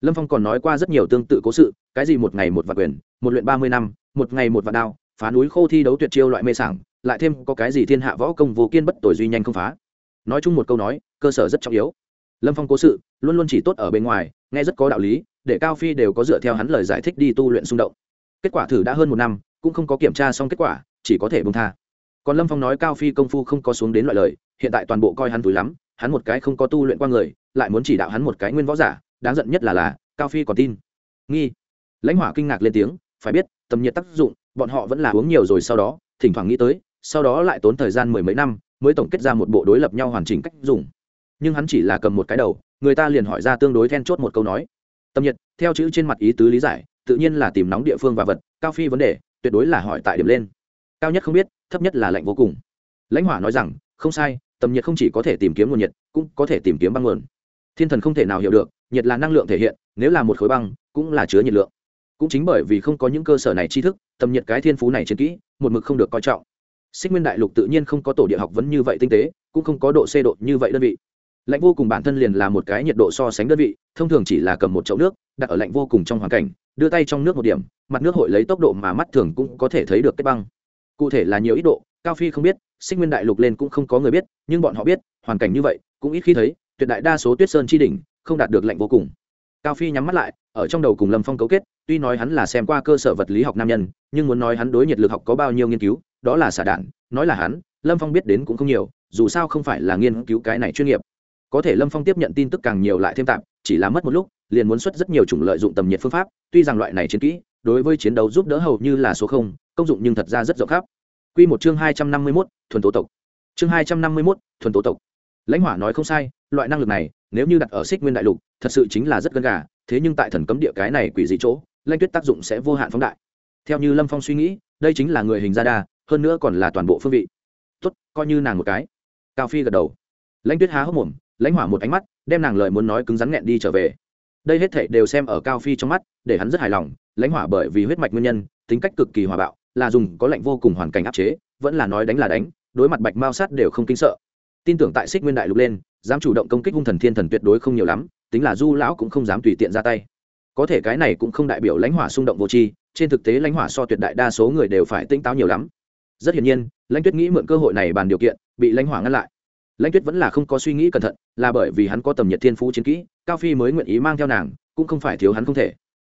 lâm phong còn nói qua rất nhiều tương tự cố sự cái gì một ngày một vạn quyền một luyện ba mươi năm một ngày một vạn đao phá núi khô thi đấu tuyệt chiêu loại mê sảng lại thêm có cái gì thiên hạ võ công vô kiên bất tội duy nhanh không phá. Nói chung một câu nói cơ sở rất trọng yếu. Lâm phong cố sự luôn luôn chỉ tốt ở bên ngoài nghe rất có đạo lý để cao phi đều có dựa theo hắn lời giải thích đi tu luyện xung động kết quả thử đã hơn một năm, cũng không có kiểm tra xong kết quả, chỉ có thể bông tha. Còn lâm phong nói cao phi công phu không có xuống đến loại lời, hiện tại toàn bộ coi hắn túi lắm, hắn một cái không có tu luyện qua người, lại muốn chỉ đạo hắn một cái nguyên võ giả, đáng giận nhất là là, cao phi còn tin. Nghi. Lãnh hỏa kinh ngạc lên tiếng, phải biết, tầm nhiệt tác dụng, bọn họ vẫn là uống nhiều rồi sau đó, thỉnh thoảng nghĩ tới, sau đó lại tốn thời gian mười mấy năm, mới tổng kết ra một bộ đối lập nhau hoàn chỉnh cách dùng. Nhưng hắn chỉ là cầm một cái đầu, người ta liền hỏi ra tương đối then chốt một câu nói. Tâm nhiệt, theo chữ trên mặt ý tứ lý giải tự nhiên là tìm nóng địa phương và vật, cao phi vấn đề, tuyệt đối là hỏi tại điểm lên. Cao nhất không biết, thấp nhất là lạnh vô cùng. Lãnh hỏa nói rằng, không sai, tầm nhiệt không chỉ có thể tìm kiếm nguồn nhiệt, cũng có thể tìm kiếm băng nguồn. Thiên thần không thể nào hiểu được, nhiệt là năng lượng thể hiện, nếu là một khối băng, cũng là chứa nhiệt lượng. Cũng chính bởi vì không có những cơ sở này tri thức, tầm nhiệt cái thiên phú này trên kỹ, một mực không được coi trọng. Xích nguyên đại lục tự nhiên không có tổ địa học vấn như vậy tinh tế, cũng không có độ xê độ như vậy đơn vị lạnh vô cùng bản thân liền là một cái nhiệt độ so sánh đơn vị, thông thường chỉ là cầm một chậu nước, đặt ở lạnh vô cùng trong hoàn cảnh, đưa tay trong nước một điểm, mặt nước hội lấy tốc độ mà mắt thường cũng có thể thấy được kết băng. Cụ thể là nhiều ít độ, cao phi không biết, sinh nguyên đại lục lên cũng không có người biết, nhưng bọn họ biết, hoàn cảnh như vậy, cũng ít khi thấy, tuyệt đại đa số tuyết sơn chi đỉnh, không đạt được lạnh vô cùng. Cao phi nhắm mắt lại, ở trong đầu cùng lâm phong cấu kết, tuy nói hắn là xem qua cơ sở vật lý học nam nhân, nhưng muốn nói hắn đối nhiệt lực học có bao nhiêu nghiên cứu, đó là xả đạn, nói là hắn, lâm phong biết đến cũng không nhiều, dù sao không phải là nghiên cứu cái này chuyên nghiệp có thể lâm phong tiếp nhận tin tức càng nhiều lại thêm tạm chỉ là mất một lúc liền muốn xuất rất nhiều chủng lợi dụng tầm nhiệt phương pháp tuy rằng loại này chiến kỹ đối với chiến đấu giúp đỡ hầu như là số không công dụng nhưng thật ra rất rộng khắp Quy một chương hai trăm năm mươi mốt thuần tố tộc. Chương hai trăm năm mươi mốt thuần tố tộc. Lãnh Hỏa nói không sai, loại năng lực này, nếu như đặt ở Xích Nguyên đại lục, thật sự chính là rất gần gà, thế nhưng tại thần cấm địa cái này quỷ dị chỗ, Lãnh Tuyết tác dụng sẽ vô hạn phóng đại. Theo như Lâm Phong suy nghĩ, đây chính là người hình gia đa, hơn nữa còn là toàn bộ phương vị. Tốt, coi như nàng một cái. Cao Phi gật đầu. Lãnh Tuyết há hốc mồm, lãnh hỏa một ánh mắt, đem nàng lời muốn nói cứng rắn nghẹn đi trở về. Đây hết thảy đều xem ở cao phi trong mắt, để hắn rất hài lòng, lãnh hỏa bởi vì huyết mạch nguyên nhân, tính cách cực kỳ hòa bạo, là dùng có lệnh vô cùng hoàn cảnh áp chế, vẫn là nói đánh là đánh, đối mặt bạch mao sát đều không kinh sợ. Tin tưởng tại xích nguyên đại lục lên, dám chủ động công kích hung thần thiên thần tuyệt đối không nhiều lắm, tính là du lão cũng không dám tùy tiện ra tay. Có thể cái này cũng không đại biểu lãnh hỏa xung động vô tri, trên thực tế lãnh hỏa so tuyệt đại đa số người đều phải tinh táo nhiều lắm. Rất hiển nhiên, lãnh tuyết nghĩ mượn cơ hội này bàn điều kiện, bị lãnh hỏa ngăn lại lãnh tuyết vẫn là không có suy nghĩ cẩn thận, là bởi vì hắn có tầm nhiệt thiên phú chiến kỹ, cao phi mới nguyện ý mang theo nàng, cũng không phải thiếu hắn không thể.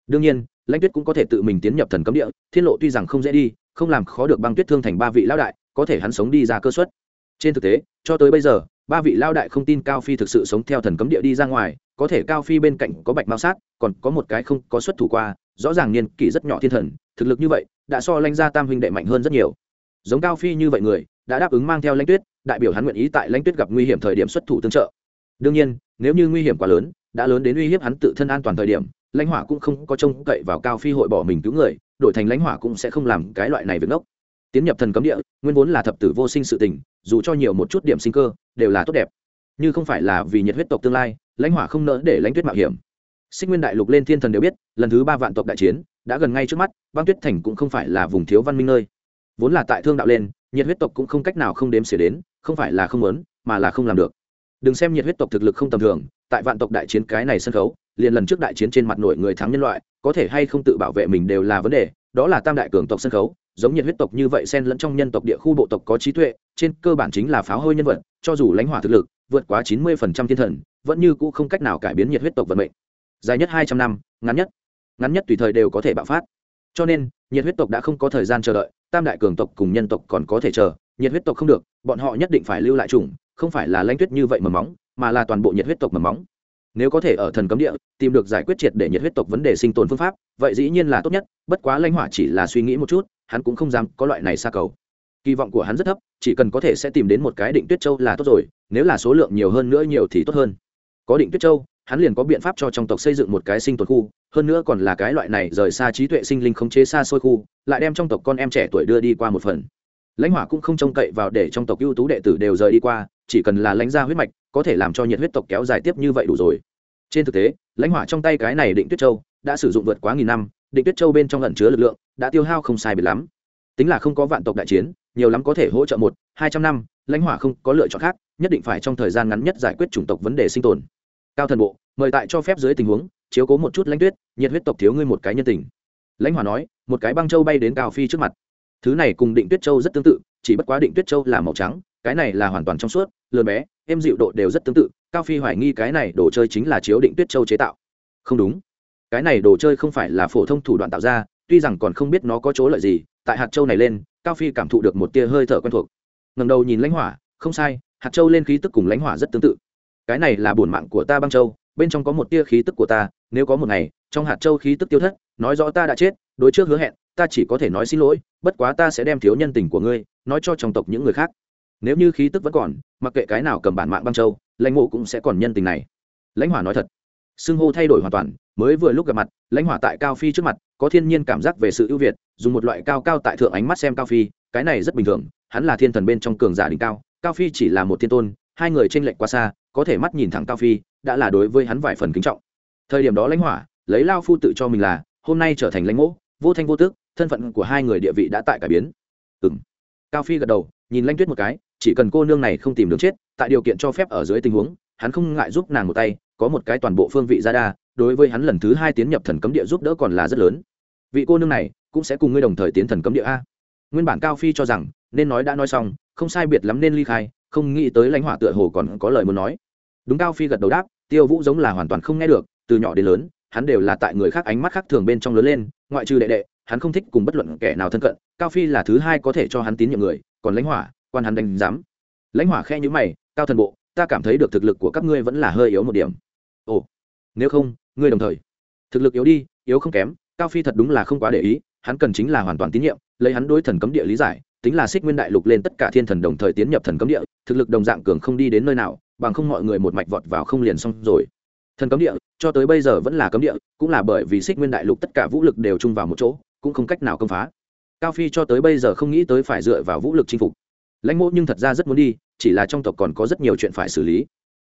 Đương nhiên, lãnh tuyết cũng có thể tự mình tiến nhập thần cấm địa, thiên lộ tuy rằng không dễ đi, không làm khó được băng tuyết thương thành ba vị lão đại, có thể hắn sống đi ra cơ suất. Trên thực tế, cho tới bây giờ, ba vị lao đại không tin cao phi thực sự sống theo thần cấm địa đi ra ngoài, có thể cao phi bên cạnh có bạch mao sát, còn có một cái không có xuất thủ qua, rõ ràng niên kỷ rất nhỏ thiên thần, thực lực như vậy, đã so lanh gia tam huynh đệ mạnh hơn rất nhiều. Giống cao phi như vậy người, đã đáp ứng mang theo lãnh tuyết đại biểu hắn nguyện ý tại lãnh tuyết gặp nguy hiểm thời điểm xuất thủ tương trợ. Đương nhiên, nếu như nguy hiểm quá lớn, đã lớn đến uy hiếp hắn tự thân an toàn thời điểm, lãnh hỏa cũng không có trông cậy vào cao phi hội bỏ mình cứu người, đổi thành lãnh hỏa cũng sẽ không làm cái loại này việc ngốc. Tiến nhập thần cấm địa, nguyên vốn là thập tử vô sinh sự tình, dù cho nhiều một chút điểm sinh cơ, đều là tốt đẹp. Như không phải là vì nhiệt huyết tộc tương lai, lãnh hỏa không nỡ để lãnh tuyết mạo hiểm. Sinh nguyên đại lục lên thiên thần đều biết, lần thứ ba vạn tộc đại chiến, đã gần ngay trước mắt, băng tuyết thành cũng không phải là vùng thiếu văn minh nơi vốn là tại thương đạo lên, nhiệt huyết tộc cũng không cách nào không đếm xỉa đến, không phải là không muốn, mà là không làm được. Đừng xem nhiệt huyết tộc thực lực không tầm thường, tại vạn tộc đại chiến cái này sân khấu, liền lần trước đại chiến trên mặt nội người thắng nhân loại, có thể hay không tự bảo vệ mình đều là vấn đề, đó là tam đại cường tộc sân khấu, giống nhiệt huyết tộc như vậy xen lẫn trong nhân tộc địa khu bộ tộc có trí tuệ, trên cơ bản chính là pháo hôi nhân vật, cho dù lãnh hỏa thực lực, vượt quá chín mươi phần trăm thiên thần, vẫn như cũ không cách nào cải biến nhiệt huyết tộc vận mệnh. Dài nhất hai trăm năm, ngắn nhất. Ngắn nhất tùy thời đều có thể bạo phát cho nên, nhiệt huyết tộc đã không có thời gian chờ đợi, tam đại cường tộc cùng nhân tộc còn có thể chờ, nhiệt huyết tộc không được, bọn họ nhất định phải lưu lại chủng, không phải là lãnh tuyết như vậy mầm móng, mà là toàn bộ nhiệt huyết tộc mầm móng. Nếu có thể ở thần cấm địa, tìm được giải quyết triệt để nhiệt huyết tộc vấn đề sinh tồn phương pháp, vậy dĩ nhiên là tốt nhất, bất quá lãnh hỏa chỉ là suy nghĩ một chút, hắn cũng không dám có loại này xa cầu. Kỳ vọng của hắn rất thấp, chỉ cần có thể sẽ tìm đến một cái định tuyết châu là tốt rồi, nếu là số lượng nhiều hơn nữa nhiều thì tốt hơn. Có định tuyết châu hắn liền có biện pháp cho trong tộc xây dựng một cái sinh tồn khu, hơn nữa còn là cái loại này rời xa trí tuệ sinh linh khống chế xa xôi khu, lại đem trong tộc con em trẻ tuổi đưa đi qua một phần. Lãnh hỏa cũng không trông cậy vào để trong tộc ưu tú đệ tử đều rời đi qua, chỉ cần là lãnh gia huyết mạch, có thể làm cho nhiệt huyết tộc kéo dài tiếp như vậy đủ rồi. Trên thực tế, lãnh hỏa trong tay cái này định tuyết châu đã sử dụng vượt quá nghìn năm, định tuyết châu bên trong lẩn chứa lực lượng đã tiêu hao không sai biệt lắm. Tính là không có vạn tộc đại chiến, nhiều lắm có thể hỗ trợ một, hai trăm năm, lãnh hỏa không có lựa chọn khác, nhất định phải trong thời gian ngắn nhất giải quyết chủng tộc vấn đề sinh tồn cao thần bộ, mời tại cho phép dưới tình huống, chiếu cố một chút lãnh tuyết, nhiệt huyết tộc thiếu ngươi một cái nhân tình. Lãnh hỏa nói, một cái băng châu bay đến cao phi trước mặt. Thứ này cùng định tuyết châu rất tương tự, chỉ bất quá định tuyết châu là màu trắng, cái này là hoàn toàn trong suốt lừa bé em dịu độ đều rất tương tự, cao phi hoài nghi cái này đồ chơi chính là chiếu định tuyết châu chế tạo. Không đúng, cái này đồ chơi không phải là phổ thông thủ đoạn tạo ra, tuy rằng còn không biết nó có chỗ lợi gì, tại hạt châu này lên, cao phi cảm thụ được một tia hơi thở quen thuộc. Ngầm đầu nhìn lãnh hỏa, không sai, hạt châu lên khí tức cùng lãnh hỏa rất tương tự cái này là bổn mạng của ta băng châu, bên trong có một tia khí tức của ta, nếu có một ngày, trong hạt châu khí tức tiêu thất, nói rõ ta đã chết, đối trước hứa hẹn, ta chỉ có thể nói xin lỗi, bất quá ta sẽ đem thiếu nhân tình của ngươi, nói cho trong tộc những người khác. Nếu như khí tức vẫn còn, mặc kệ cái nào cầm bản mạng băng châu, lãnh mộ cũng sẽ còn nhân tình này. Lãnh hỏa nói thật. Xưng hô thay đổi hoàn toàn, mới vừa lúc gặp mặt, lãnh hỏa tại cao phi trước mặt, có thiên nhiên cảm giác về sự ưu việt, dùng một loại cao cao tại thượng ánh mắt xem cao phi, cái này rất bình thường, hắn là thiên thần bên trong cường giả đỉnh cao cao phi chỉ là một thiên tôn, hai người t r ê n lệch quá xa có thể mắt nhìn thẳng cao phi, đã là đối với hắn vài phần kính trọng. Thời điểm đó lãnh hỏa, lấy lao phu tự cho mình là, hôm nay trở thành lãnh mỗ vô thanh vô tước thân phận của hai người địa vị đã tại cải biến. Ừ m cao phi gật đầu, nhìn lãnh tuyết một cái, chỉ cần cô nương này không tìm đường chết, tại điều kiện cho phép ở dưới tình huống, hắn không ngại giúp nàng một tay, có một cái toàn bộ phương vị ra đa, đối với hắn lần thứ hai tiến nhập thần cấm địa giúp đỡ còn là rất lớn. Vị cô nương này, cũng sẽ cùng ngươi đồng thời tiến thần cấm địa a. Nguyên bản cao phi cho rằng, nên nói đã nói xong, không sai biệt lắm nên ly khai không nghĩ tới lãnh hỏa tựa hồ còn có lời muốn nói. Đúng cao phi gật đầu đáp, tiêu vũ giống là hoàn toàn không nghe được, từ nhỏ đến lớn, hắn đều là tại người khác ánh mắt khác thường bên trong lớn lên, ngoại trừ đệ đệ, hắn không thích cùng bất luận kẻ nào thân cận, cao phi là thứ hai có thể cho hắn tín nhiệm người, còn lãnh hỏa, quan hắn đánh giám. Lãnh hỏa khe nhữ mày, cao thần bộ, ta cảm thấy được thực lực của các ngươi vẫn là hơi yếu một điểm. Ồ, nếu không, ngươi đồng thời. Thực lực yếu đi, yếu không kém, cao phi thật đúng là không quá để ý, hắn cần chính là hoàn toàn tín nhiệm, lấy hắn đối thần cấm địa lý giải tính là xích nguyên đại lục lên tất cả thiên thần đồng thời tiến nhập thần cấm địa, thực lực đồng dạng cường không đi đến nơi nào, bằng không mọi người một mạch vọt vào không liền xong rồi. Thần cấm địa, cho tới bây giờ vẫn là cấm địa, cũng là bởi vì xích nguyên đại lục tất cả vũ lực đều chung vào một chỗ, cũng không cách nào công phá. Cao phi cho tới bây giờ không nghĩ tới phải dựa vào vũ lực chinh phục. Lãnh mộ nhưng thật ra rất muốn đi, chỉ là trong tộc còn có rất nhiều chuyện phải xử lý.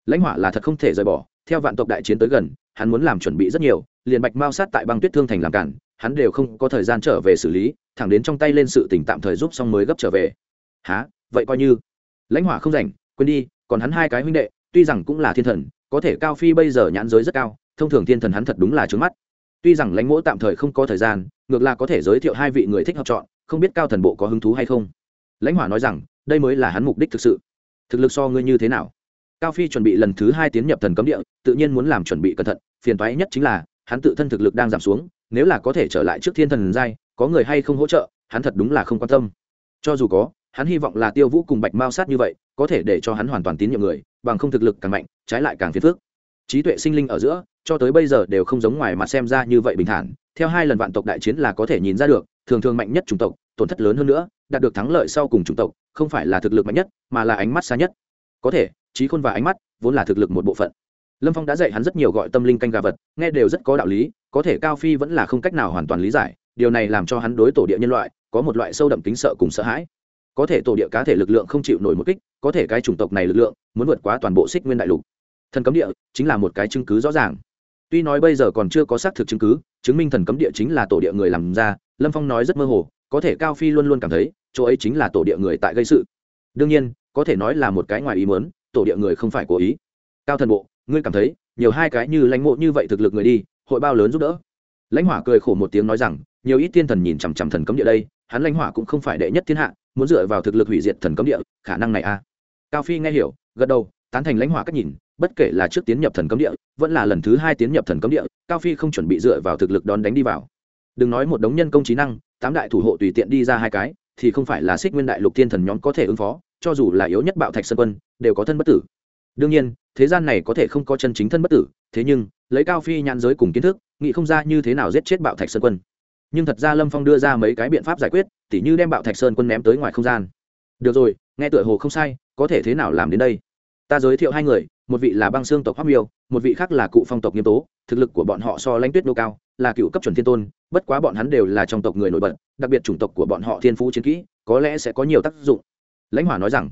Lãnh hỏa là thật không thể rời bỏ, theo vạn tộc đại chiến tới gần, hắn muốn làm chuẩn bị rất nhiều, liền bạch mao sát tại băng tuyết thương thành làm cản hắn đều không có thời gian trở về xử lý, thẳng đến trong tay lên sự tỉnh tạm thời giúp xong mới gấp trở về. Há vậy coi như. Lãnh hỏa không rảnh, quên đi, còn hắn hai cái huynh đệ, tuy rằng cũng là thiên thần, có thể cao phi bây giờ nhãn giới rất cao, thông thường thiên thần hắn thật đúng là trướng mắt. Tuy rằng lãnh mỗ tạm thời không có thời gian, ngược là có thể giới thiệu hai vị người thích hợp chọn, không biết cao thần bộ có hứng thú hay không. Lãnh hỏa nói rằng, đây mới là hắn mục đích thực sự. Thực lực so ngươi như thế nào? Cao phi chuẩn bị lần thứ hai tiến nhập thần cấm địa, tự nhiên muốn làm chuẩn bị cẩn thận, phiền toái nhất chính là, hắn tự thân thực lực đang giảm xuống nếu là có thể trở lại trước thiên thần giai, có người hay không hỗ trợ, hắn thật đúng là không quan tâm. Cho dù có, hắn hy vọng là tiêu vũ cùng bạch mao sát như vậy, có thể để cho hắn hoàn toàn tín nhiệm người, bằng không thực lực càng mạnh, trái lại càng phiền phức. Trí tuệ sinh linh ở giữa, cho tới bây giờ đều không giống ngoài mặt xem ra như vậy bình thản. Theo hai lần vạn tộc đại chiến là có thể nhìn ra được, thường thường mạnh nhất chủng tộc, tổn thất lớn hơn nữa, đạt được thắng lợi sau cùng chủng tộc, không phải là thực lực mạnh nhất, mà là ánh mắt xa nhất. Có thể trí khôn và ánh mắt vốn là thực lực một bộ phận. Lâm phong đã dạy hắn rất nhiều gọi tâm linh canh gà vật, nghe đều rất có đạo lý có thể cao phi vẫn là không cách nào hoàn toàn lý giải, điều này làm cho hắn đối tổ địa nhân loại có một loại sâu đậm tính sợ cùng sợ hãi. Có thể tổ địa cá thể lực lượng không chịu nổi một kích, có thể cái chủng tộc này lực lượng muốn vượt quá toàn bộ xích nguyên đại lục. Thần cấm địa chính là một cái chứng cứ rõ ràng. Tuy nói bây giờ còn chưa có xác thực chứng cứ, chứng minh thần cấm địa chính là tổ địa người làm ra, lâm phong nói rất mơ hồ, có thể cao phi luôn luôn cảm thấy, chỗ ấy chính là tổ địa người tại gây sự. Đương nhiên, có thể nói là một cái ngoài ý muốn, tổ địa người không phải cố ý. Cao thần bộ, ngươi cảm thấy, nhiều hai cái như lãnh mộ như vậy thực lực người đi hội bao lớn giúp đỡ. Lãnh hỏa cười khổ một tiếng nói rằng, nhiều ít tiên thần nhìn chằm chằm thần cấm địa đây, hắn lãnh hỏa cũng không phải đệ nhất thiên hạ, muốn dựa vào thực lực hủy diệt thần cấm địa, khả năng này a. À. cao phi nghe hiểu, gật đầu, tán thành lãnh hỏa cách nhìn, bất kể là trước tiến nhập thần cấm địa, vẫn là lần thứ hai tiến nhập thần cấm địa, cao phi không chuẩn bị dựa vào thực lực đón đánh đi vào. Đừng nói một đống nhân công trí năng, tám đại thủ hộ tùy tiện đi ra hai cái, thì không phải là xích nguyên đại lục tiên thần nhóm có thể ứng phó, cho dù là yếu nhất bạo thạch sơn quân, đều có thân bất tử đương nhiên, thế gian này có thể không có chân chính thân bất tử, thế nhưng, lấy cao phi nhãn giới cùng kiến thức, nghĩ không ra như thế nào giết chết bạo thạch sơn quân. Nhưng thật ra lâm phong đưa ra mấy cái biện pháp giải quyết, tỉ như đem bạo thạch sơn quân ném tới ngoài không gian. Được rồi, nghe tựa hồ không sai, có thể thế nào làm đến đây? Ta giới thiệu hai người, một vị là băng xương tộc hoác miêu, một vị khác là cụ phong tộc nghiêm tố, thực lực của bọn họ so lãnh tuyết nô cao, là cựu cấp chuẩn thiên tôn, bất quá bọn hắn đều là trong tộc người nổi bật, đặc biệt chủng tộc của bọn họ thiên phú chiến kỹ, có lẽ sẽ có nhiều tác dụng. Lãnh hỏa nói rằng,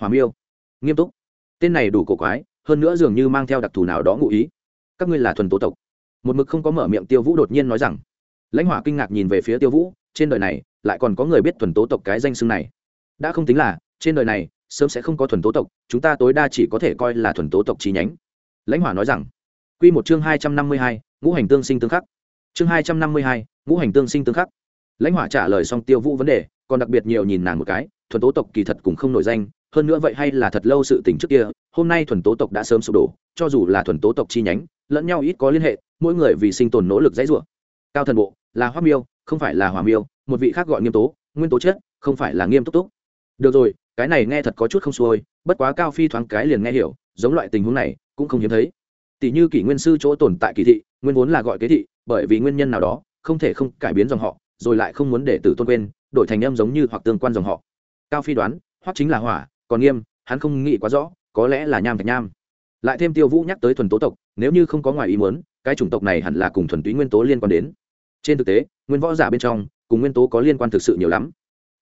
hỏa miêu, nghiêm túc tên này đủ cổ quái, hơn nữa dường như mang theo đặc thù nào đó ngụ ý. Các ngươi là thuần tố tộc. Một mực không có mở miệng tiêu vũ đột nhiên nói rằng. Lãnh hỏa kinh ngạc nhìn về phía tiêu vũ, trên đời này, lại còn có người biết thuần tố tộc cái danh xưng này. Đã không tính là, trên đời này, sớm sẽ không có thuần tố tộc, chúng ta tối đa chỉ có thể coi là thuần tố tộc chi nhánh. Lãnh hỏa nói rằng. Q một chương hai trăm năm mươi hai, ngũ hành tương sinh tương khắc. Chương hai trăm năm mươi hai, ngũ hành tương sinh tương khắc. Lãnh hỏa trả lời xong tiêu vũ vấn đề, còn đặc biệt nhiều nhìn nàng một cái, thuần tố tộc kỳ thật cũng không nổi danh hơn nữa vậy hay là thật lâu sự tình trước kia, hôm nay thuần tố tộc đã sớm sụp đổ, cho dù là thuần tố tộc chi nhánh, lẫn nhau ít có liên hệ, mỗi người vì sinh tồn nỗ lực dãy rủa. Cao thần bộ, là hoa miêu, không phải là hòa miêu, một vị khác gọi nghiêm tố, nguyên tố chết không phải là nghiêm túc túc. Được rồi, cái này nghe thật có chút không xuôi, bất quá cao phi thoáng cái liền nghe hiểu, giống loại tình huống này, cũng không hiếm thấy. Tỷ như kỷ nguyên sư chỗ tồn tại kỳ thị, nguyên vốn là gọi kế thị, bởi vì nguyên nhân nào đó, không thể không cải biến dòng họ, rồi lại không muốn để tử tôn quên, đổi thành âm giống như hoặc tương quan dòng họ. Cao phi đoán hoặc chính là hỏa còn nghiêm, hắn không nghĩ quá rõ, có lẽ là nham thạch nham. Lại thêm tiêu vũ nhắc tới thuần tố tộc, nếu như không có ngoài ý muốn, cái chủng tộc này hẳn là cùng thuần túy nguyên tố liên quan đến. Trên thực tế, nguyên võ giả bên trong, cùng nguyên tố có liên quan thực sự nhiều lắm.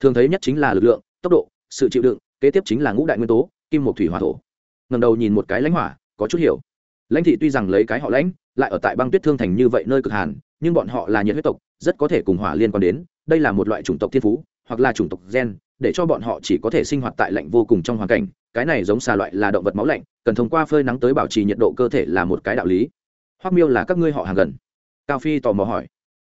Thường thấy nhất chính là lực lượng, tốc độ, sự chịu đựng, kế tiếp chính là ngũ đại nguyên tố, kim một thủy hỏa thổ. Ngầm đầu nhìn một cái lãnh hỏa, có chút hiểu. Lãnh thị tuy rằng lấy cái họ lãnh, lại ở tại băng tuyết thương thành như vậy nơi cực hàn, nhưng bọn họ là nhiệt huyết tộc, rất có thể cùng hỏa liên quan đến. Đây là một loại chủng tộc thiên phú, hoặc là chủng tộc gen để cho bọn họ chỉ có thể sinh hoạt tại lạnh vô cùng trong hoàn cảnh, cái này giống xà loại là động vật máu lạnh, cần thông qua phơi nắng tới bảo trì nhiệt độ cơ thể là một cái đạo lý. Hoắc miêu là các ngươi họ hàng gần. Cao phi tò mò hỏi.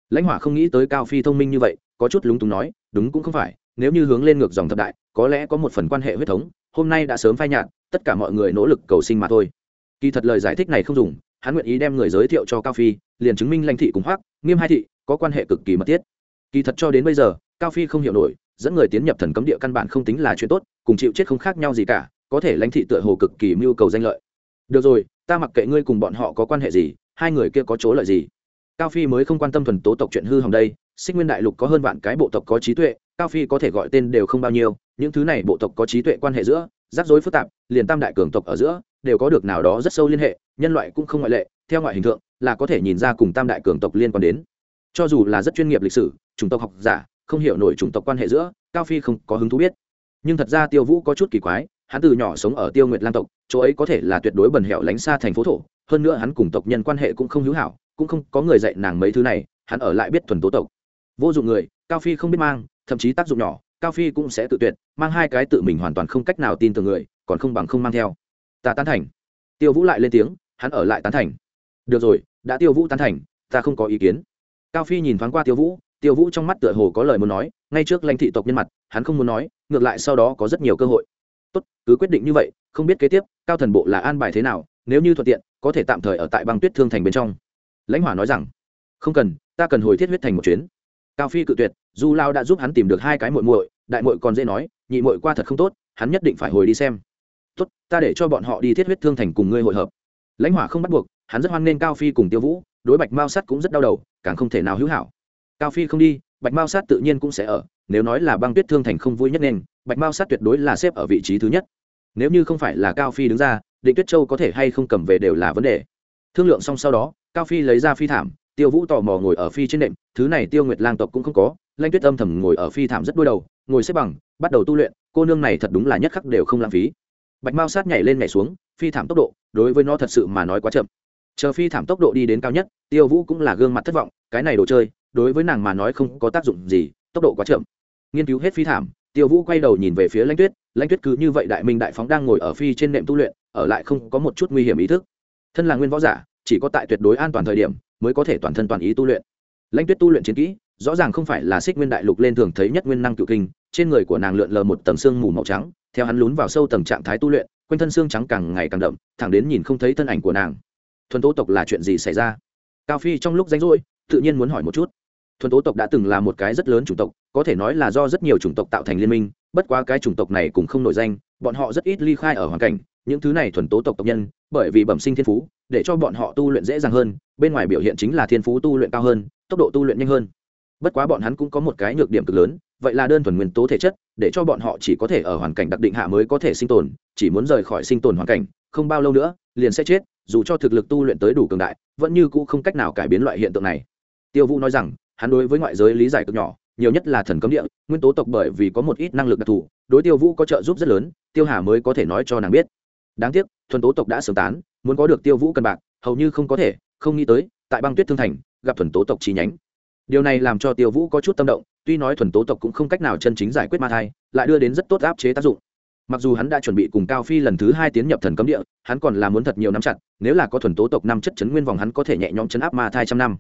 Lãnh hỏa không nghĩ tới cao phi thông minh như vậy, có chút lúng túng nói, đúng cũng không phải, nếu như hướng lên ngược dòng thập đại, có lẽ có một phần quan hệ huyết thống, hôm nay đã sớm phai nhạt, tất cả mọi người nỗ lực cầu sinh mà thôi. Kỳ thật lời giải thích này không dùng, hắn nguyện ý đem người giới thiệu cho cao phi, liền chứng minh lãnh thị cùng hoác nghiêm hai thị có quan hệ cực kỳ mật thiết. Kỳ thật cho đến bây giờ, cao phi không hiểu nổi dẫn người tiến nhập thần cấm địa căn bản không tính là chuyện tốt, cùng chịu chết không khác nhau gì cả, có thể lãnh thị tựa hồ cực kỳ mưu cầu danh lợi. Được rồi, ta mặc kệ ngươi cùng bọn họ có quan hệ gì, hai người kia có chỗ lợi gì? Cao phi mới không quan tâm thuần tố tộc chuyện hư hỏng đây Sinh nguyên đại lục có hơn vạn cái bộ tộc có trí tuệ, cao phi có thể gọi tên đều không bao nhiêu, những thứ này bộ tộc có trí tuệ quan hệ giữa, rắc rối phức tạp, liền tam đại cường tộc ở giữa, đều có được nào đó rất sâu liên hệ, nhân loại cũng không ngoại lệ, theo ngoại hình tượng là có thể nhìn ra cùng tam đại cường tộc liên quan đến. Cho dù là rất chuyên nghiệp lịch sử, chủng tộc học giả không hiểu nổi chủng tộc quan hệ giữa, cao phi không có hứng thú biết. Nhưng thật ra tiêu vũ có chút kỳ quái, hắn từ nhỏ sống ở tiêu nguyệt lam tộc, chỗ ấy có thể là tuyệt đối bần hẻo lánh xa thành phố thổ, hơn nữa hắn cùng tộc nhân quan hệ cũng không hữu hảo, cũng không có người dạy nàng mấy thứ này, hắn ở lại biết thuần tố tộc. Vô dụng người, cao phi không biết mang, thậm chí tác dụng nhỏ, cao phi cũng sẽ tự tuyệt, mang hai cái tự mình hoàn toàn không cách nào tin tưởng người, còn không bằng không mang theo. Ta tán thành. Tiêu vũ lại lên tiếng, hắn ở lại tán thành. Được rồi, đã tiêu vũ tán thành, ta không có ý kiến. Cao phi nhìn thoáng qua tiêu vũ tiêu vũ trong mắt tựa hồ có lời muốn nói, ngay trước lãnh thị tộc nhân mặt, hắn không muốn nói, ngược lại sau đó có rất nhiều cơ hội. Tốt, cứ quyết định như vậy, không biết kế tiếp, cao thần bộ là an bài thế nào, nếu như thuận tiện, có thể tạm thời ở tại băng tuyết thương thành bên trong. Lãnh hỏa nói rằng, không cần, ta cần hồi thiết huyết thành một chuyến. Cao phi cự tuyệt du lao đã giúp hắn tìm được hai cái muội muội, đại muội còn dễ nói, nhị muội qua thật không tốt, hắn nhất định phải hồi đi xem. Tốt, ta để cho bọn họ đi thiết huyết thương thành cùng ngươi hội hợp. Lãnh hỏa không bắt buộc, hắn rất hoan nghênh cao phi cùng tiêu vũ, đối bạch mao sắt cũng rất đau đầu, càng không thể nào hữu hảo cao phi không đi, bạch mao sát tự nhiên cũng sẽ ở, nếu nói là băng tuyết thương thành không vui nhất nên, bạch mao sát tuyệt đối là xếp ở vị trí thứ nhất. Nếu như không phải là cao phi đứng ra, định tuyết châu có thể hay không cầm về đều là vấn đề. Thương lượng xong sau đó, cao phi lấy ra phi thảm, tiêu vũ tò mò ngồi ở phi trên nệm, thứ này tiêu nguyệt lang tộc cũng không có lanh tuyết âm thầm ngồi ở phi thảm rất đôi đầu, ngồi xếp bằng, bắt đầu tu luyện, cô nương này thật đúng là nhất khắc đều không lãng phí. Bạch mao sát nhảy lên nhảy xuống, phi thảm tốc độ, đối với nó thật sự mà nói quá chậm. Chờ phi thảm tốc độ đi đến cao nhất, tiêu vũ cũng là gương mặt thất vọng, cái này đồ chơi đối với nàng mà nói không có tác dụng gì, tốc độ quá chậm. Nghiên cứu hết phi thảm, tiêu vũ quay đầu nhìn về phía lãnh tuyết lãnh tuyết cứ như vậy đại minh đại phóng đang ngồi ở phi trên nệm tu luyện, ở lại không có một chút nguy hiểm ý thức. Thân là nguyên võ giả, chỉ có tại tuyệt đối an toàn thời điểm mới có thể toàn thân toàn ý tu luyện. Lãnh tuyết tu luyện chiến kỹ, rõ ràng không phải là xích nguyên đại lục lên thường thấy nhất nguyên năng cựu kinh, trên người của nàng lượn lờ một tầng xương mù màu trắng, theo hắn lún vào sâu tầng trạng thái tu luyện, quanh thân xương trắng càng ngày càng đậm, thẳng đến nhìn không thấy thân ảnh của nàng. Thuần tố tộc là chuyện gì xảy ra? Cao phi trong lúc rảnh rỗi, tự nhiên muốn hỏi một chút thuần tố tộc đã từng là một cái rất lớn chủng tộc, có thể nói là do rất nhiều chủng tộc tạo thành liên minh, bất quá cái chủng tộc này cũng không nổi danh, bọn họ rất ít ly khai ở hoàn cảnh, những thứ này thuần tố tộc tộc nhân, bởi vì bẩm sinh thiên phú, để cho bọn họ tu luyện dễ dàng hơn, bên ngoài biểu hiện chính là thiên phú tu luyện cao hơn, tốc độ tu luyện nhanh hơn. Bất quá bọn hắn cũng có một cái nhược điểm cực lớn, vậy là đơn thuần nguyên tố thể chất, để cho bọn họ chỉ có thể ở hoàn cảnh đặc định hạ mới có thể sinh tồn, chỉ muốn rời khỏi sinh tồn hoàn cảnh, không bao lâu nữa, liền sẽ chết, dù cho thực lực tu luyện tới đủ cường đại, vẫn như cũ không cách nào cải biến loại hiện tượng này. Tiêu vũ nói rằng hắn đối với ngoại giới lý giải cực nhỏ, nhiều nhất là thần cấm địa, nguyên tố tộc bởi vì có một ít năng lực đặc thù, đối tiêu vũ có trợ giúp rất lớn, tiêu hà mới có thể nói cho nàng biết. Đáng tiếc, thuần tố tộc đã sớm tán, muốn có được tiêu vũ cân bạc, hầu như không có thể, không nghĩ tới, tại băng tuyết thương thành, gặp thuần tố tộc chi nhánh. Điều này làm cho tiêu vũ có chút tâm động, tuy nói thuần tố tộc cũng không cách nào chân chính giải quyết ma thai, lại đưa đến rất tốt áp chế tác dụng. Mặc dù hắn đã chuẩn bị cùng cao phi lần thứ hai tiến nhập thần cấm địa, hắn còn là muốn thật nhiều năm chặt, nếu là có thuần tố tộc năm chất chấn nguyên vòng hắn có thể nhẹ nhõm chấn áp ma thai trăm năm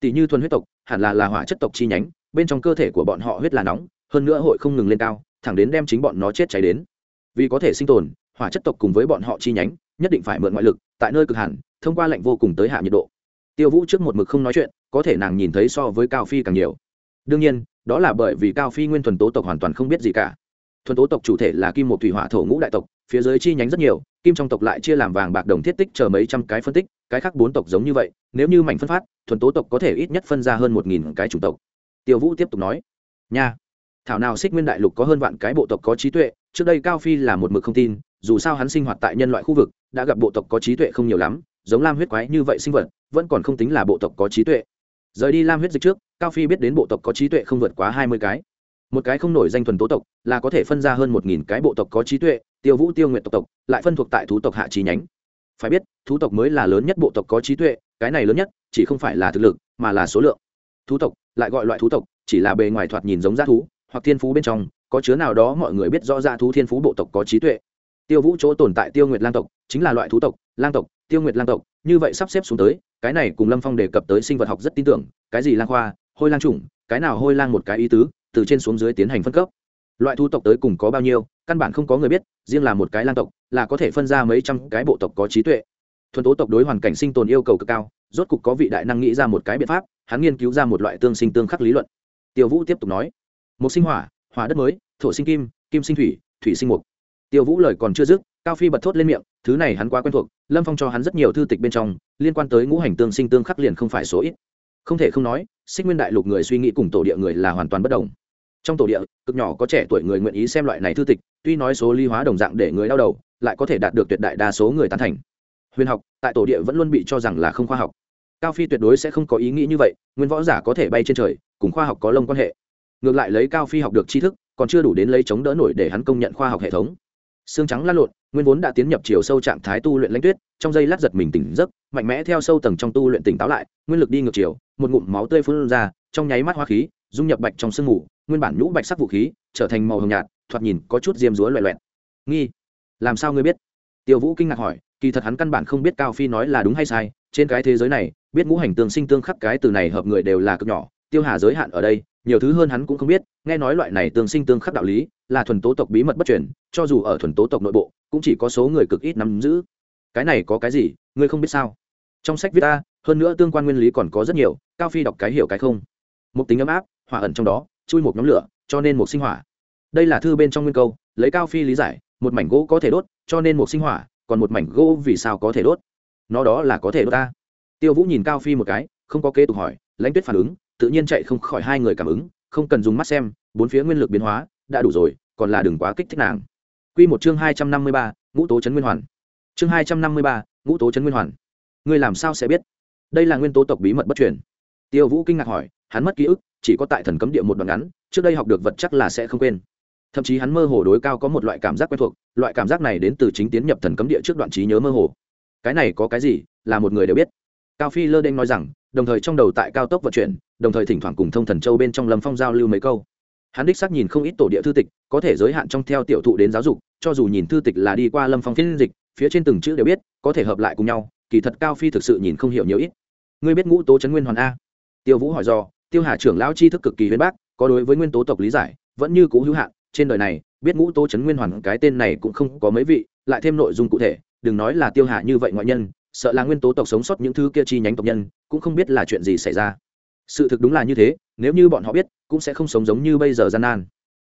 tỷ như thuần huyết tộc, hẳn là là hỏa chất tộc chi nhánh, bên trong cơ thể của bọn họ huyết là nóng, hơn nữa hội không ngừng lên cao, thẳng đến đem chính bọn nó chết cháy đến. Vì có thể sinh tồn, hỏa chất tộc cùng với bọn họ chi nhánh, nhất định phải mượn ngoại lực, tại nơi cực hẳn, thông qua lạnh vô cùng tới hạ nhiệt độ. Tiêu vũ trước một mực không nói chuyện, có thể nàng nhìn thấy so với cao phi càng nhiều. Đương nhiên, đó là bởi vì cao phi nguyên thuần tố tộc hoàn toàn không biết gì cả. Thuần tố tộc chủ thể là kim một thủy hỏa thổ ngũ đại tộc, phía dưới chi nhánh rất nhiều, kim trong tộc lại chia làm vàng bạc đồng thiết tích chờ mấy trăm cái phân tích cái khác bốn tộc giống như vậy, nếu như mảnh phân phát, thuần tố tộc có thể ít nhất phân ra hơn một nghìn cái chủng tộc. Tiêu vũ tiếp tục nói, nha, thảo nào xích nguyên đại lục có hơn vạn cái bộ tộc có trí tuệ, trước đây cao phi là một mực không tin, dù sao hắn sinh hoạt tại nhân loại khu vực, đã gặp bộ tộc có trí tuệ không nhiều lắm, giống lam huyết quái như vậy sinh vật, vẫn còn không tính là bộ tộc có trí tuệ. Rời đi lam huyết dịch trước, cao phi biết đến bộ tộc có trí tuệ không vượt quá hai mươi cái. Một cái không nổi danh thuần tố tộc, là có thể phân ra hơn một nghìn cái bộ tộc có trí tuệ, tiêu vũ tiêu nguyện tộc tộc, lại phân thuộc tại thú tộc hạ trí nhánh phải biết, thú tộc mới là lớn nhất bộ tộc có trí tuệ, cái này lớn nhất chỉ không phải là thực lực, mà là số lượng. Thú tộc, lại gọi loại thú tộc, chỉ là bề ngoài thoạt nhìn giống g thú, hoặc thiên phú bên trong, có chứa nào đó mọi người biết rõ g thú thiên phú bộ tộc có trí tuệ. Tiêu vũ chỗ tồn tại tiêu nguyệt lang tộc, chính là loại thú tộc, lang tộc, tiêu nguyệt lang tộc, như vậy sắp xếp xuống tới, cái này cùng lâm phong đề cập tới sinh vật học rất tin tưởng, cái gì lang khoa, hôi lang trùng cái nào hôi lang một cái ý tứ, từ trên xuống dưới tiến hành phân cấp. Loại thú tộc tới cùng có bao nhiêu căn bản không có người biết, riêng là một cái lang tộc, là có thể phân ra mấy trăm cái bộ tộc có trí tuệ. Thuần tố tộc đối hoàn cảnh sinh tồn yêu cầu cực cao, rốt cục có vị đại năng nghĩ ra một cái biện pháp, hắn nghiên cứu ra một loại tương sinh tương khắc lý luận. Tiêu vũ tiếp tục nói một sinh hỏa hỏa đất mới, thổ sinh kim kim sinh thủy thủy sinh mục tiêu vũ lời còn chưa dứt, cao phi bật thốt lên miệng, thứ này hắn quá quen thuộc, lâm phong cho hắn rất nhiều thư tịch bên trong, liên quan tới ngũ hành tương sinh tương khắc liền không phải số ít. Không thể không nói sinh nguyên đại lục người suy nghĩ cùng tổ địa người là hoàn toàn bất đồng trong tổ địa, cực nhỏ có trẻ tuổi người nguyện ý xem loại này thư tịch, tuy nói số ly hóa đồng dạng để người đau đầu, lại có thể đạt được tuyệt đại đa số người tán thành. Huyền học, tại tổ địa vẫn luôn bị cho rằng là không khoa học. Cao phi tuyệt đối sẽ không có ý nghĩ như vậy, nguyên võ giả có thể bay trên trời, cùng khoa học có lông quan hệ. Ngược lại lấy cao phi học được tri thức, còn chưa đủ đến lấy chống đỡ nổi để hắn công nhận khoa học hệ thống. Xương trắng lăn lộn, nguyên vốn đã tiến nhập chiều sâu trạng thái tu luyện lãnh tuyết, trong giây lát giật mình tỉnh giấc, mạnh mẽ theo sâu tầng trong tu luyện tỉnh táo lại, nguyên lực đi ngược chiều, một ngụm máu tươi phun ra, trong nháy mắt hoa khí dung nhập bạch trong sương mù, nguyên bản nhũ bạch sắc vũ khí, trở thành màu hồng nhạt, thoạt nhìn có chút diêm dúa loẹ loẹt. Nghi, làm sao ngươi biết? Tiêu vũ kinh ngạc hỏi, kỳ thật hắn căn bản không biết cao phi nói là đúng hay sai, trên cái thế giới này, biết ngũ hành tương sinh tương khắc cái từ này hợp người đều là cực nhỏ, tiêu hà giới hạn ở đây, nhiều thứ hơn hắn cũng không biết, nghe nói loại này tương sinh tương khắc đạo lý, là thuần tố tộc bí mật bất truyền, cho dù ở thuần tố tộc nội bộ, cũng chỉ có số người cực ít nắm giữ. Cái này có cái gì, ngươi không biết sao? Trong sách viết ta, hơn nữa tương quan nguyên lý còn có rất nhiều, cao phi đọc cái hiểu cái không. Một tính ấm áp hỏa ẩn trong đó, chui một nhóm lửa, cho nên một sinh hỏa. Đây là thư bên trong nguyên câu, lấy cao phi lý giải, một mảnh gỗ có thể đốt, cho nên một sinh hỏa, còn một mảnh gỗ vì sao có thể đốt? Nó đó là có thể đốt ta. Tiêu vũ nhìn cao phi một cái, không có kế tục hỏi, lãnh tuyết phản ứng, tự nhiên chạy không khỏi hai người cảm ứng, không cần dùng mắt xem, bốn phía nguyên lực biến hóa đã đủ rồi, còn là đừng quá kích thích nàng. Quy một chương hai trăm năm mươi ba, ngũ tố chấn nguyên hoàn. Chương hai trăm năm mươi ba, ngũ tố chấn nguyên hoàn. Ngươi làm sao sẽ biết? Đây là nguyên tố tộc bí mật bất truyền. Tiêu vũ kinh ngạc hỏi hắn mất ký ức, chỉ có tại thần cấm địa một đoạn ngắn, trước đây học được vật chắc là sẽ không quên. Thậm chí hắn mơ hồ đối cao có một loại cảm giác quen thuộc, loại cảm giác này đến từ chính tiến nhập thần cấm địa trước đoạn trí nhớ mơ hồ. Cái này có cái gì, là một người đều biết. Cao phi lơ đen nói rằng, đồng thời trong đầu tại cao tốc vận chuyển, đồng thời thỉnh thoảng cùng thông thần châu bên trong lâm phong giao lưu mấy câu. Hắn đích xác nhìn không ít tổ địa thư tịch, có thể giới hạn trong theo tiểu thụ đến giáo dục, cho dù nhìn thư tịch là đi qua lâm phong phiên dịch, phía trên từng chữ đều biết, có thể hợp lại cùng nhau, kỳ thật cao phi thực sự nhìn không hiểu nhiều ít. Ngươi biết ngũ tố trấn nguyên hoàn a? Tiêu vũ hỏi do tiêu hà trưởng lão tri thức cực kỳ huyên bác, có đối với nguyên tố tộc lý giải, vẫn như cũ hữu hạn, trên đời này, biết ngũ tố chấn nguyên hoàn cái tên này cũng không có mấy vị, lại thêm nội dung cụ thể, đừng nói là tiêu hà như vậy ngoại nhân, sợ là nguyên tố tộc sống sót những thứ kia chi nhánh tộc nhân, cũng không biết là chuyện gì xảy ra. Sự thực đúng là như thế, nếu như bọn họ biết, cũng sẽ không sống giống như bây giờ gian nan.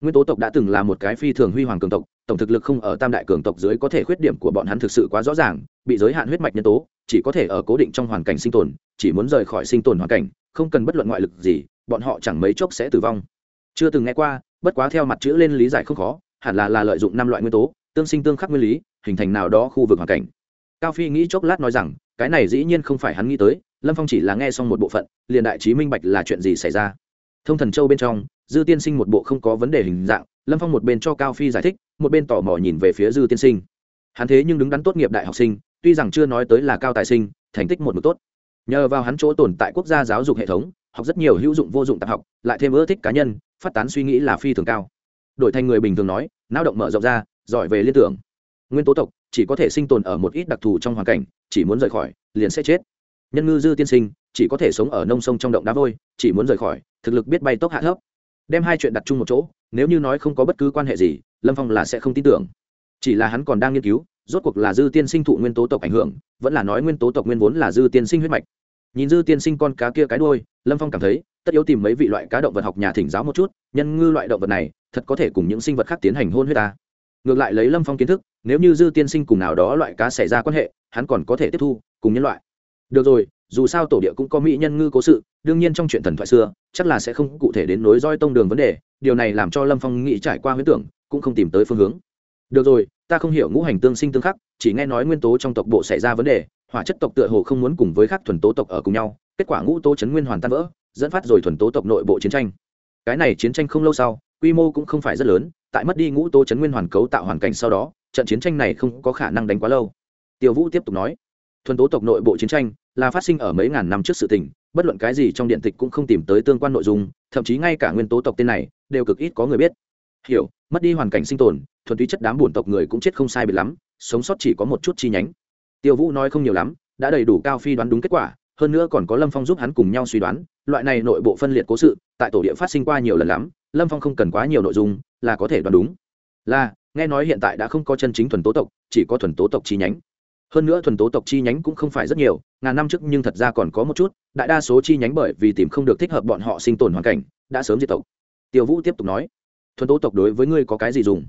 Nguyên tố tộc đã từng là một cái phi thường huy hoàng cường tộc, tổng thực lực không ở tam đại cường tộc dưới có thể khuyết điểm của bọn hắn thực sự quá rõ ràng, bị giới hạn huyết mạch nhân tố chỉ có thể ở cố định trong hoàn cảnh sinh tồn, chỉ muốn rời khỏi sinh tồn hoàn cảnh, không cần bất luận ngoại lực gì, bọn họ chẳng mấy chốc sẽ tử vong. Chưa từng nghe qua, bất quá theo mặt chữ lên lý giải không khó, hẳn là là lợi dụng năm loại nguyên tố, tương sinh tương khắc nguyên lý, hình thành nào đó khu vực hoàn cảnh. Cao phi nghĩ chốc lát nói rằng, cái này dĩ nhiên không phải hắn nghĩ tới, lâm phong chỉ là nghe xong một bộ phận, liền đại trí minh bạch là chuyện gì xảy ra. Thông thần châu bên trong, dư tiên sinh một bộ không có vấn đề hình dạng, lâm phong một bên cho cao phi giải thích, một bên tò mò nhìn về phía dư tiên sinh. Hắn thế nhưng đứng đắn tốt nghiệp đại học sinh tuy rằng chưa nói tới là cao tài sinh, thành tích một mực tốt. Nhờ vào hắn chỗ tồn tại quốc gia giáo dục hệ thống, học rất nhiều hữu dụng vô dụng tạp học, lại thêm ưa thích cá nhân, phát tán suy nghĩ là phi thường cao. Đổi thành người bình thường nói, não động mở rộng ra, giỏi về liên tưởng. Nguyên tố tộc, chỉ có thể sinh tồn ở một ít đặc thù trong hoàn cảnh, chỉ muốn rời khỏi, liền sẽ chết. Nhân ngư dư tiên sinh, chỉ có thể sống ở nông sông trong động đá vôi, chỉ muốn rời khỏi, thực lực biết bay tốc hạ thấp. Đem hai chuyện đặt chung một chỗ, nếu như nói không có bất cứ quan hệ gì, lâm phong là sẽ không tin tưởng. Chỉ là hắn còn đang nghiên cứu rốt cuộc là dư tiên sinh thụ nguyên tố tộc ảnh hưởng, vẫn là nói nguyên tố tộc nguyên vốn là dư tiên sinh huyết mạch. Nhìn dư tiên sinh con cá kia cái đôi lâm phong cảm thấy, tất yếu tìm mấy vị loại cá động vật học nhà thỉnh giáo một chút, nhân ngư loại động vật này, thật có thể cùng những sinh vật khác tiến hành hôn huyết ta. Ngược lại lấy lâm phong kiến thức, nếu như dư tiên sinh cùng nào đó loại cá xảy ra quan hệ, hắn còn có thể tiếp thu cùng nhân loại. Được rồi, dù sao tổ địa cũng có mỹ nhân ngư cố sự, đương nhiên trong chuyện thần thoại xưa, chắc là sẽ không cụ thể đến nối roi tông đường vấn đề, điều này làm cho lâm phong nghĩ trải qua huyết tưởng, cũng không tìm tới phương hướng được rồi, ta không hiểu ngũ hành tương sinh tương khắc, chỉ nghe nói nguyên tố trong tộc bộ xảy ra vấn đề, hỏa chất tộc tựa hồ không muốn cùng với các thuần tố tộc ở cùng nhau, kết quả ngũ tố chấn nguyên hoàn tan vỡ, dẫn phát rồi thuần tố tộc nội bộ chiến tranh. Cái này chiến tranh không lâu sau, quy mô cũng không phải rất lớn, tại mất đi ngũ tố chấn nguyên hoàn cấu tạo hoàn cảnh sau đó, trận chiến tranh này không có khả năng đánh quá lâu. Tiêu vũ tiếp tục nói, thuần tố tộc nội bộ chiến tranh là phát sinh ở mấy ngàn năm trước sự tình, bất luận cái gì trong điện tịch cũng không tìm tới tương quan nội dung, thậm chí ngay cả nguyên tố tộc tên này, đều cực ít có người biết hiểu, mất đi hoàn cảnh sinh tồn, thuần túy chất đám bổn tộc người cũng chết không sai biệt lắm, sống sót chỉ có một chút chi nhánh. Tiêu vũ nói không nhiều lắm, đã đầy đủ cao phi đoán đúng kết quả, hơn nữa còn có lâm phong giúp hắn cùng nhau suy đoán, loại này nội bộ phân liệt cố sự, tại tổ địa phát sinh qua nhiều lần lắm, lâm phong không cần quá nhiều nội dung, là có thể đoán đúng. Là, nghe nói hiện tại đã không có chân chính thuần tố tộc, chỉ có thuần tố tộc chi nhánh. Hơn nữa thuần tố tộc chi nhánh cũng không phải rất nhiều, ngàn năm trước nhưng thật ra còn có một chút, đại đa số chi nhánh bởi vì tìm không được thích hợp bọn họ sinh tồn hoàn cảnh, đã sớm diệt tộc. Tiêu vũ tiếp tục nói thuần tố tộc đối với ngươi có cái gì dùng?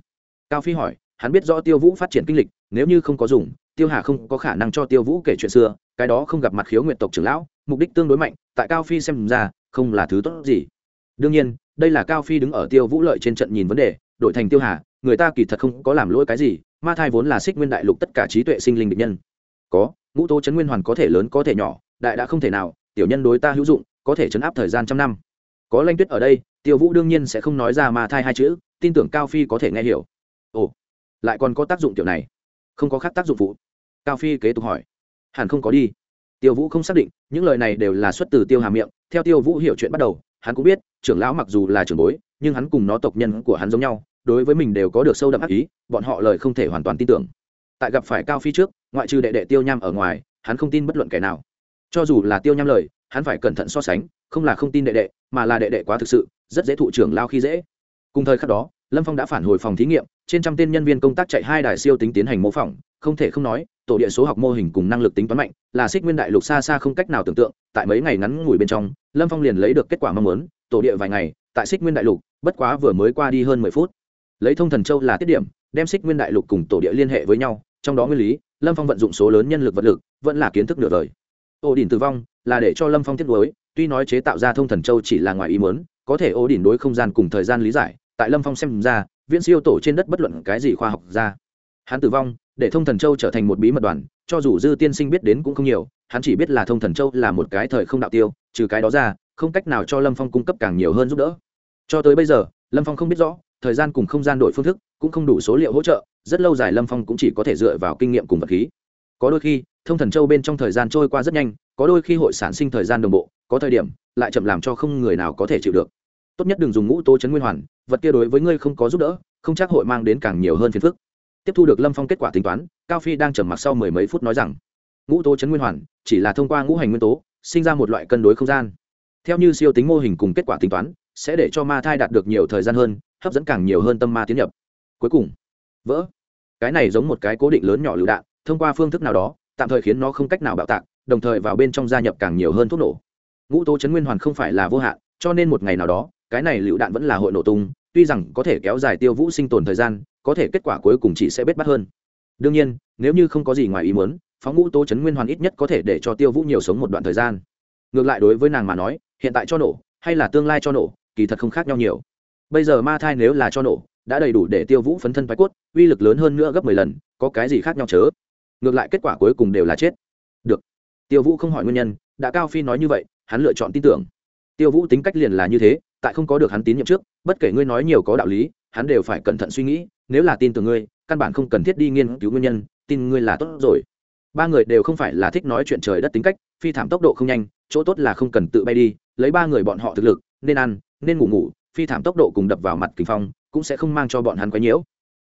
Cao phi hỏi, hắn biết rõ tiêu vũ phát triển kinh lịch, nếu như không có dùng, tiêu hà không có khả năng cho tiêu vũ kể chuyện xưa, cái đó không gặp mặt khiếu nguyện tộc trưởng lão, mục đích tương đối mạnh, tại cao phi xem ra, không là thứ tốt gì. Đương nhiên, đây là cao phi đứng ở tiêu vũ lợi trên trận nhìn vấn đề, đổi thành tiêu hà, người ta kỳ thật không có làm lỗi cái gì, ma thai vốn là xích nguyên đại lục tất cả trí tuệ sinh linh địch nhân. Có, ngũ tố chấn nguyên hoàn có thể lớn có thể nhỏ, đại đã không thể nào, tiểu nhân đối ta hữu dụng, có thể chấn áp thời gian trăm năm có lanh tuyết ở đây, tiêu vũ đương nhiên sẽ không nói ra ma thai hai chữ, tin tưởng cao phi có thể nghe hiểu. Ồ, lại còn có tác dụng kiểu này. Không có khác tác dụng phụ. Cao phi kế tục hỏi. Hẳn không có đi. Tiêu vũ không xác định, những lời này đều là xuất từ tiêu hà miệng. Theo tiêu vũ hiểu chuyện bắt đầu, hắn cũng biết, trưởng lão mặc dù là trưởng bối, nhưng hắn cùng nó tộc nhân của hắn giống nhau, đối với mình đều có được sâu đậm ác ý, bọn họ lời không thể hoàn toàn tin tưởng. Tại gặp phải cao phi trước, ngoại trừ đệ đệ tiêu nham ở ngoài, hắn không tin bất luận kẻ nào. Cho dù là tiêu nham lời hắn phải cẩn thận so sánh, không là không tin đệ đệ, mà là đệ đệ quá thực sự, rất dễ thụ trưởng lao khi dễ. Cùng thời khắc đó, lâm phong đã phản hồi phòng thí nghiệm, trên trăm tên nhân viên công tác chạy hai đài siêu tính tiến hành mô phỏng, không thể không nói, tổ địa số học mô hình cùng năng lực tính toán mạnh, là xích nguyên đại lục xa xa không cách nào tưởng tượng, tại mấy ngày ngắn ngủi bên trong, lâm phong liền lấy được kết quả mong muốn, tổ địa vài ngày, tại xích nguyên đại lục, bất quá vừa mới qua đi hơn mười phút. Lấy thông thần châu là tiết điểm, đem xích nguyên đại lục cùng tổ địa liên hệ với nhau, trong đó nguyên lý, lâm phong vận dụng số lớn nhân lực vật lực, vẫn là kiến thức nửa đời ổ đỉnh tử vong là để cho lâm phong tiếp nối tuy nói chế tạo ra thông thần châu chỉ là ngoài ý muốn, có thể ổ đỉnh đối không gian cùng thời gian lý giải, tại lâm phong xem ra, viễn siêu tổ trên đất bất luận cái gì khoa học ra. Hắn tử vong, để thông thần châu trở thành một bí mật đoàn, cho dù dư tiên sinh biết đến cũng không nhiều, hắn chỉ biết là thông thần châu là một cái thời không đạo tiêu, trừ cái đó ra, không cách nào cho lâm phong cung cấp càng nhiều hơn giúp đỡ. Cho tới bây giờ, lâm phong không biết rõ, thời gian cùng không gian đổi phương thức cũng không đủ số liệu hỗ trợ, rất lâu dài lâm phong cũng chỉ có thể dựa vào kinh nghiệm cùng vật khí. Có đôi khi thông thần châu bên trong thời gian trôi qua rất nhanh, có đôi khi hội sản sinh thời gian đồng bộ, có thời điểm, lại chậm làm cho không người nào có thể chịu được. Tốt nhất đừng dùng ngũ tố chấn nguyên hoàn, vật kia đối với ngươi không có giúp đỡ, không chắc hội mang đến càng nhiều hơn phiền phức. Tiếp thu được lâm phong kết quả tính toán, cao phi đang trầm mặc sau mười mấy phút nói rằng, ngũ tố chấn nguyên hoàn, chỉ là thông qua ngũ hành nguyên tố, sinh ra một loại cân đối không gian. Theo như siêu tính mô hình cùng kết quả tính toán, sẽ để cho ma thai đạt được nhiều thời gian hơn, hấp dẫn càng nhiều hơn tâm ma tiến nhập. Cuối cùng, vỡ. Cái này giống một cái cố định lớn nhỏ lựu đạn, thông qua phương thức nào đó tạm thời khiến nó không cách nào bạo tạc, đồng thời vào bên trong gia nhập càng nhiều hơn thuốc nổ. Ngũ tố chấn nguyên hoàn không phải là vô hạn, cho nên một ngày nào đó, cái này lựu đạn vẫn là hội nổ tung, tuy rằng có thể kéo dài tiêu vũ sinh tồn thời gian, có thể kết quả cuối cùng chỉ sẽ bết bắt hơn. Đương nhiên, nếu như không có gì ngoài ý muốn, phóng ngũ tố chấn nguyên hoàn ít nhất có thể để cho tiêu vũ nhiều sống một đoạn thời gian. Ngược lại đối với nàng mà nói, hiện tại cho nổ, hay là tương lai cho nổ, kỳ thật không khác nhau nhiều. Bây giờ ma thai nếu là cho nổ, đã đầy đủ để tiêu vũ phấn thân thoái cốt, uy lực lớn hơn nữa gấp mười lần, có cái gì khác nhau chớ? Ngược lại kết quả cuối cùng đều là chết. Được. Tiêu vũ không hỏi nguyên nhân, đã cao phi nói như vậy, hắn lựa chọn tin tưởng. Tiêu vũ tính cách liền là như thế, tại không có được hắn tín nhiệm trước, bất kể ngươi nói nhiều có đạo lý, hắn đều phải cẩn thận suy nghĩ, nếu là tin tưởng ngươi, căn bản không cần thiết đi nghiên cứu nguyên nhân, tin ngươi là tốt rồi. Ba người đều không phải là thích nói chuyện trời đất tính cách, phi thảm tốc độ không nhanh, chỗ tốt là không cần tự bay đi, lấy ba người bọn họ thực lực, nên ăn, nên ngủ ngủ, phi thảm tốc độ cùng đập vào mặt kinh phong, cũng sẽ không mang cho bọn hắn quấy nhiễu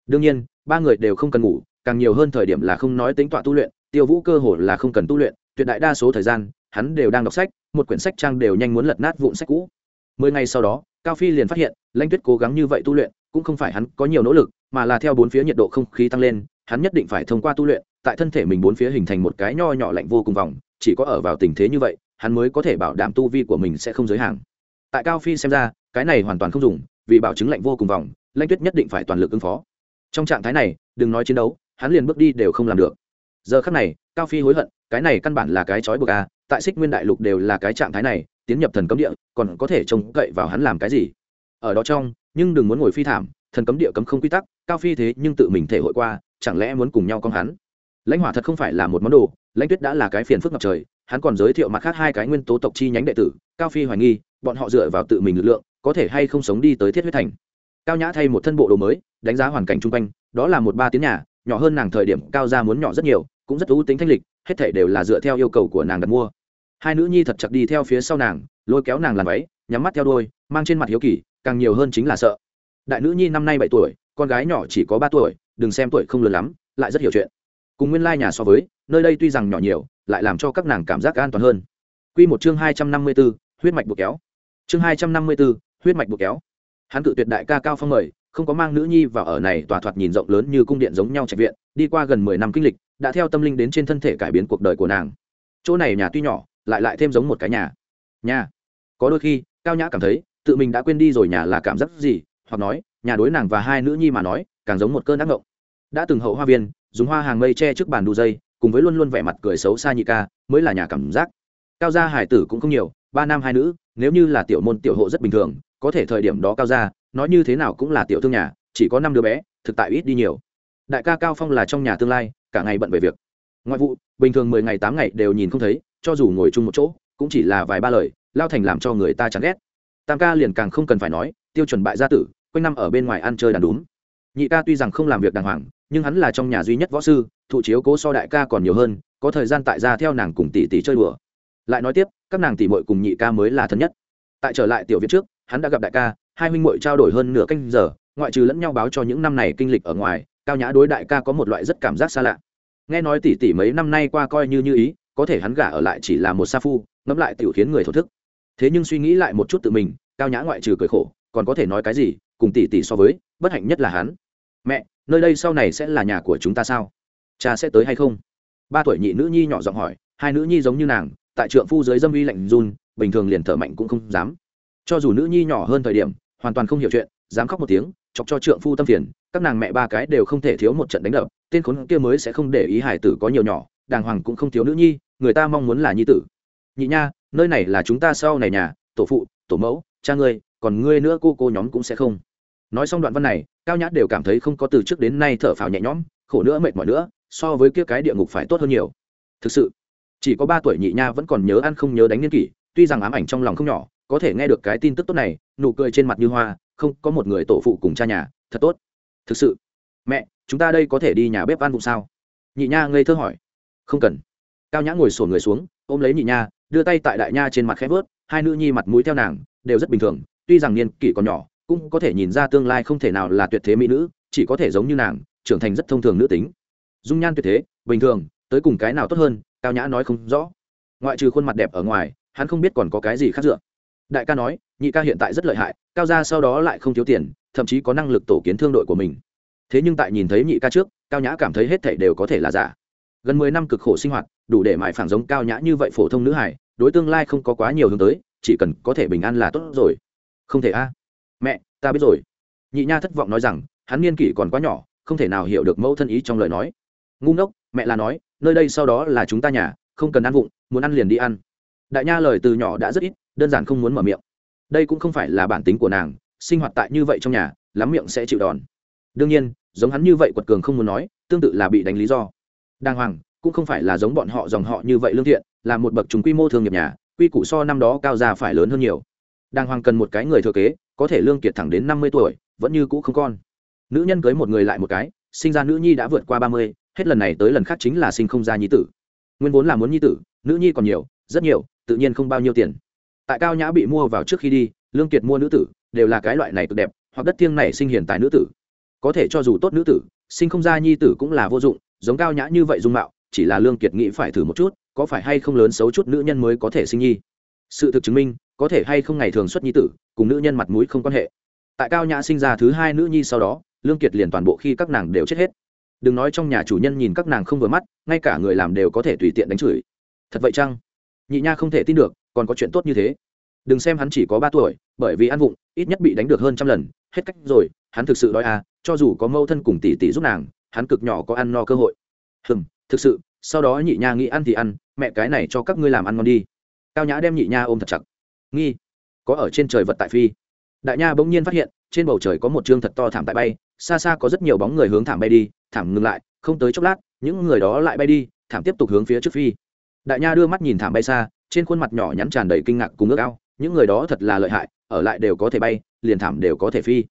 đương nhiên, ba người đều không cần ngủ càng nhiều hơn thời điểm là không nói tính tọa tu luyện, tiêu vũ cơ hồ là không cần tu luyện, tuyệt đại đa số thời gian, hắn đều đang đọc sách, một quyển sách trang đều nhanh muốn lật nát vụn sách cũ. Mười ngày sau đó, cao phi liền phát hiện, lãnh tuyết cố gắng như vậy tu luyện, cũng không phải hắn có nhiều nỗ lực, mà là theo bốn phía nhiệt độ không khí tăng lên, hắn nhất định phải thông qua tu luyện, tại thân thể mình bốn phía hình thành một cái nho nhỏ lạnh vô cùng vòng, chỉ có ở vào tình thế như vậy, hắn mới có thể bảo đảm tu vi của mình sẽ không giới hạn. Tại cao phi xem ra, cái này hoàn toàn không dùng, vì bảo chứng lạnh vô cùng vòng, lãnh tuyết nhất định phải toàn lực ứng phó. Trong trạng thái này, đừng nói chiến đấu hắn liền bước đi đều không làm được. Giờ khắc này, cao phi hối hận, cái này căn bản là cái trói buộc a tại xích nguyên đại lục đều là cái trạng thái này, tiến nhập thần cấm địa, còn có thể trông cậy vào hắn làm cái gì? Ở đó trong, nhưng đừng muốn ngồi phi thảm, thần cấm địa cấm không quy tắc, cao phi thế nhưng tự mình thể hội qua, chẳng lẽ muốn cùng nhau con hắn? Lãnh hỏa thật không phải là một món đồ, lãnh tuyết đã là cái phiền phức ngập trời, hắn còn giới thiệu mặt khác hai cái nguyên tố tộc chi nhánh đệ tử, cao phi hoài nghi, bọn họ dựa vào tự mình lực lượng, có thể hay không sống đi tới thiết huyết thành. Cao nhã thay một thân bộ đồ mới, đánh giá hoàn cảnh chung quanh, đó là một ba tiếng nhà nhỏ hơn nàng thời điểm cao ra muốn nhỏ rất nhiều, cũng rất ưu tính thanh lịch, hết thể đều là dựa theo yêu cầu của nàng đặt mua. Hai nữ nhi thật chặt đi theo phía sau nàng, lôi kéo nàng làm váy, nhắm mắt theo đôi, mang trên mặt hiếu kỳ, càng nhiều hơn chính là sợ. Đại nữ nhi năm nay bảy tuổi, con gái nhỏ chỉ có ba tuổi, đừng xem tuổi không lớn lắm, lại rất hiểu chuyện. Cùng nguyên lai nhà so với, nơi đây tuy rằng nhỏ nhiều, lại làm cho các nàng cảm giác an toàn hơn. Q một chương hai trăm năm mươi b ố huyết mạch buộc kéo. Chương hai trăm năm mươi b ố huyết mạch buộc kéo. Hắn cự tuyệt đại ca cao phong mời không có mang nữ nhi vào ở này tòa thoạt nhìn rộng lớn như cung điện giống nhau trạch viện, đi qua gần mười năm kinh lịch, đã theo tâm linh đến trên thân thể cải biến cuộc đời của nàng. Chỗ này nhà tuy nhỏ, lại lại thêm giống một cái nhà. Nhà. Có đôi khi, cao nhã cảm thấy, tự mình đã quên đi rồi nhà là cảm giác gì, hoặc nói, nhà đối nàng và hai nữ nhi mà nói, càng giống một cơn ác ngộng đã từng hậu hoa viên, dùng hoa hàng mây che trước bàn đu dây, cùng với luôn luôn vẻ mặt cười xấu xa nhị ca, mới là nhà cảm giác. Cao gia hải tử cũng không nhiều, ba nam hai nữ, nếu như là tiểu môn tiểu hộ rất bình thường, có thể thời điểm đó cao gia nói như thế nào cũng là tiểu thương nhà, chỉ có năm đứa bé, thực tại ít đi nhiều. Đại ca cao phong là trong nhà tương lai, cả ngày bận về việc. Ngoại vụ, bình thường mười ngày tám ngày đều nhìn không thấy, cho dù ngồi chung một chỗ, cũng chỉ là vài ba lời, lao thành làm cho người ta chán ghét. Tam ca liền càng không cần phải nói, tiêu chuẩn bại gia tử, quanh năm ở bên ngoài ăn chơi đàn đúng nhị ca tuy rằng không làm việc đàng hoàng, nhưng hắn là trong nhà duy nhất võ sư, thụ chiếu cố so đại ca còn nhiều hơn, có thời gian tại gia theo nàng cùng tỷ tỷ chơi đùa. Lại nói tiếp, các nàng tỷ muội cùng nhị ca mới là thân nhất. Tại trở lại tiểu viện trước, hắn đã gặp đại ca hai huynh muội trao đổi hơn nửa canh giờ, ngoại trừ lẫn nhau báo cho những năm này kinh lịch ở ngoài, cao nhã đối đại ca có một loại rất cảm giác xa lạ. Nghe nói tỷ tỷ mấy năm nay qua coi như như ý, có thể hắn gả ở lại chỉ là một sa phu, ngẫm lại tiểu khiến người thổ thức. Thế nhưng suy nghĩ lại một chút tự mình, cao nhã ngoại trừ cười khổ, còn có thể nói cái gì, cùng tỷ tỷ so với, bất hạnh nhất là hắn. Mẹ, nơi đây sau này sẽ là nhà của chúng ta sao? Cha sẽ tới hay không? Ba tuổi nhị nữ nhi nhỏ giọng hỏi, hai nữ nhi giống như nàng, tại trượng phu dưới dâm uy lạnh run, bình thường liền thở mạnh cũng không dám. Cho dù nữ nhi nhỏ hơn thời điểm hoàn toàn không hiểu chuyện, dám khóc một tiếng, chọc cho trượng phu tâm phiền, các nàng mẹ ba cái đều không thể thiếu một trận đánh đập, tên khốn kia mới sẽ không để ý hải tử có nhiều nhỏ, đàng hoàng cũng không thiếu nữ nhi, người ta mong muốn là nhi tử. Nhị nha, nơi này là chúng ta sau này nhà, tổ phụ, tổ mẫu, cha ngươi, còn ngươi nữa cô cô nhóm cũng sẽ không. Nói xong đoạn văn này, cao nhã đều cảm thấy không có từ trước đến nay thở phào nhẹ nhõm, khổ nữa mệt mỏi nữa, so với kia cái địa ngục phải tốt hơn nhiều. Thực sự, chỉ có ba tuổi nhị nha vẫn còn nhớ ăn không nhớ đánh niên kỷ, tuy rằng ám ảnh trong lòng không nhỏ có thể nghe được cái tin tức tốt này, nụ cười trên mặt như hoa, không có một người tổ phụ cùng cha nhà, thật tốt. Thực sự, mẹ, chúng ta đây có thể đi nhà bếp ăn vụ sao? Nhị nha ngây thơ hỏi. Không cần. Cao nhã ngồi sổ người xuống, ôm lấy nhị nha, đưa tay tại đại nha trên mặt khẽ vớt hai nữ nhi mặt mũi theo nàng, đều rất bình thường, tuy rằng niên kỷ còn nhỏ, cũng có thể nhìn ra tương lai không thể nào là tuyệt thế mỹ nữ, chỉ có thể giống như nàng, trưởng thành rất thông thường nữ tính. Dung nhan tuyệt thế, bình thường, tới cùng cái nào tốt hơn, cao nhã nói không rõ. Ngoại trừ khuôn mặt đẹp ở ngoài, hắn không biết còn có cái gì khác dựa đại ca nói, nhị ca hiện tại rất lợi hại, cao ra sau đó lại không thiếu tiền, thậm chí có năng lực tổ kiến thương đội của mình. Thế nhưng tại nhìn thấy nhị ca trước, cao nhã cảm thấy hết thảy đều có thể là giả. Gần mười năm cực khổ sinh hoạt, đủ để mãi phản giống cao nhã như vậy phổ thông nữ hải đối tương lai không có quá nhiều hướng tới, chỉ cần có thể bình an là tốt rồi. Không thể a. Mẹ, ta biết rồi. Nhị nha thất vọng nói rằng, hắn niên kỷ còn quá nhỏ, không thể nào hiểu được mẫu thân ý trong lời nói. Ngu ngốc, mẹ là nói, nơi đây sau đó là chúng ta nhà, không cần ăn vụng, muốn ăn liền đi ăn. Đại nha lời từ nhỏ đã rất ít đơn giản không muốn mở miệng. Đây cũng không phải là bản tính của nàng, sinh hoạt tại như vậy trong nhà, lắm miệng sẽ chịu đòn. Đương nhiên, giống hắn như vậy quật cường không muốn nói, tương tự là bị đánh lý do. Đàng hoàng, cũng không phải là giống bọn họ dòng họ như vậy lương thiện, là một bậc chúng quy mô thương nghiệp nhà, quy củ so năm đó cao ra phải lớn hơn nhiều. Đàng hoàng cần một cái người thừa kế, có thể lương kiệt thẳng đến năm mươi tuổi, vẫn như cũ không con. Nữ nhân cưới một người lại một cái, sinh ra nữ nhi đã vượt qua ba mươi, hết lần này tới lần khác chính là sinh không ra nhi tử. Nguyên vốn là muốn nhi tử, nữ nhi còn nhiều, rất nhiều, tự nhiên không bao nhiêu tiền tại cao nhã bị mua vào trước khi đi, lương kiệt mua nữ tử, đều là cái loại này cực đẹp, hoặc đất thiêng này sinh hiền tài nữ tử. Có thể cho dù tốt nữ tử, sinh không ra nhi tử cũng là vô dụng, giống cao nhã như vậy dung mạo, chỉ là lương kiệt nghĩ phải thử một chút, có phải hay không lớn xấu chút nữ nhân mới có thể sinh nhi. Sự thực chứng minh, có thể hay không ngày thường xuất nhi tử, cùng nữ nhân mặt mũi không quan hệ. Tại cao nhã sinh ra thứ hai nữ nhi sau đó, lương kiệt liền toàn bộ khi các nàng đều chết hết. Đừng nói trong nhà chủ nhân nhìn các nàng không vừa mắt, ngay cả người làm đều có thể tùy tiện đánh chửi. Thật vậy chăng? Nhị nha không thể tin được còn có chuyện tốt như thế. Đừng xem hắn chỉ có ba tuổi, bởi vì ăn vụng, ít nhất bị đánh được hơn trăm lần, hết cách rồi, hắn thực sự đói à cho dù có mâu thân cùng tỷ tỷ giúp nàng, hắn cực nhỏ có ăn no cơ hội. Hừm, thực sự, sau đó nhị nha nghĩ ăn thì ăn, mẹ cái này cho các ngươi làm ăn ngon đi. Cao nhã đem nhị nha ôm thật chặt. Nghi, có ở trên trời vật tại phi. Đại nha bỗng nhiên phát hiện, trên bầu trời có một chương thật to thảm tại bay, xa xa có rất nhiều bóng người hướng thảm bay đi, thảm ngừng lại, không tới chốc lát, những người đó lại bay đi, thảm tiếp tục hướng phía trước phi. Đại nha đưa mắt nhìn thảm bay xa trên khuôn mặt nhỏ nhắn tràn đầy kinh ngạc cùng ước ao, những người đó thật là lợi hại, ở lại đều có thể bay, liền thảm đều có thể phi.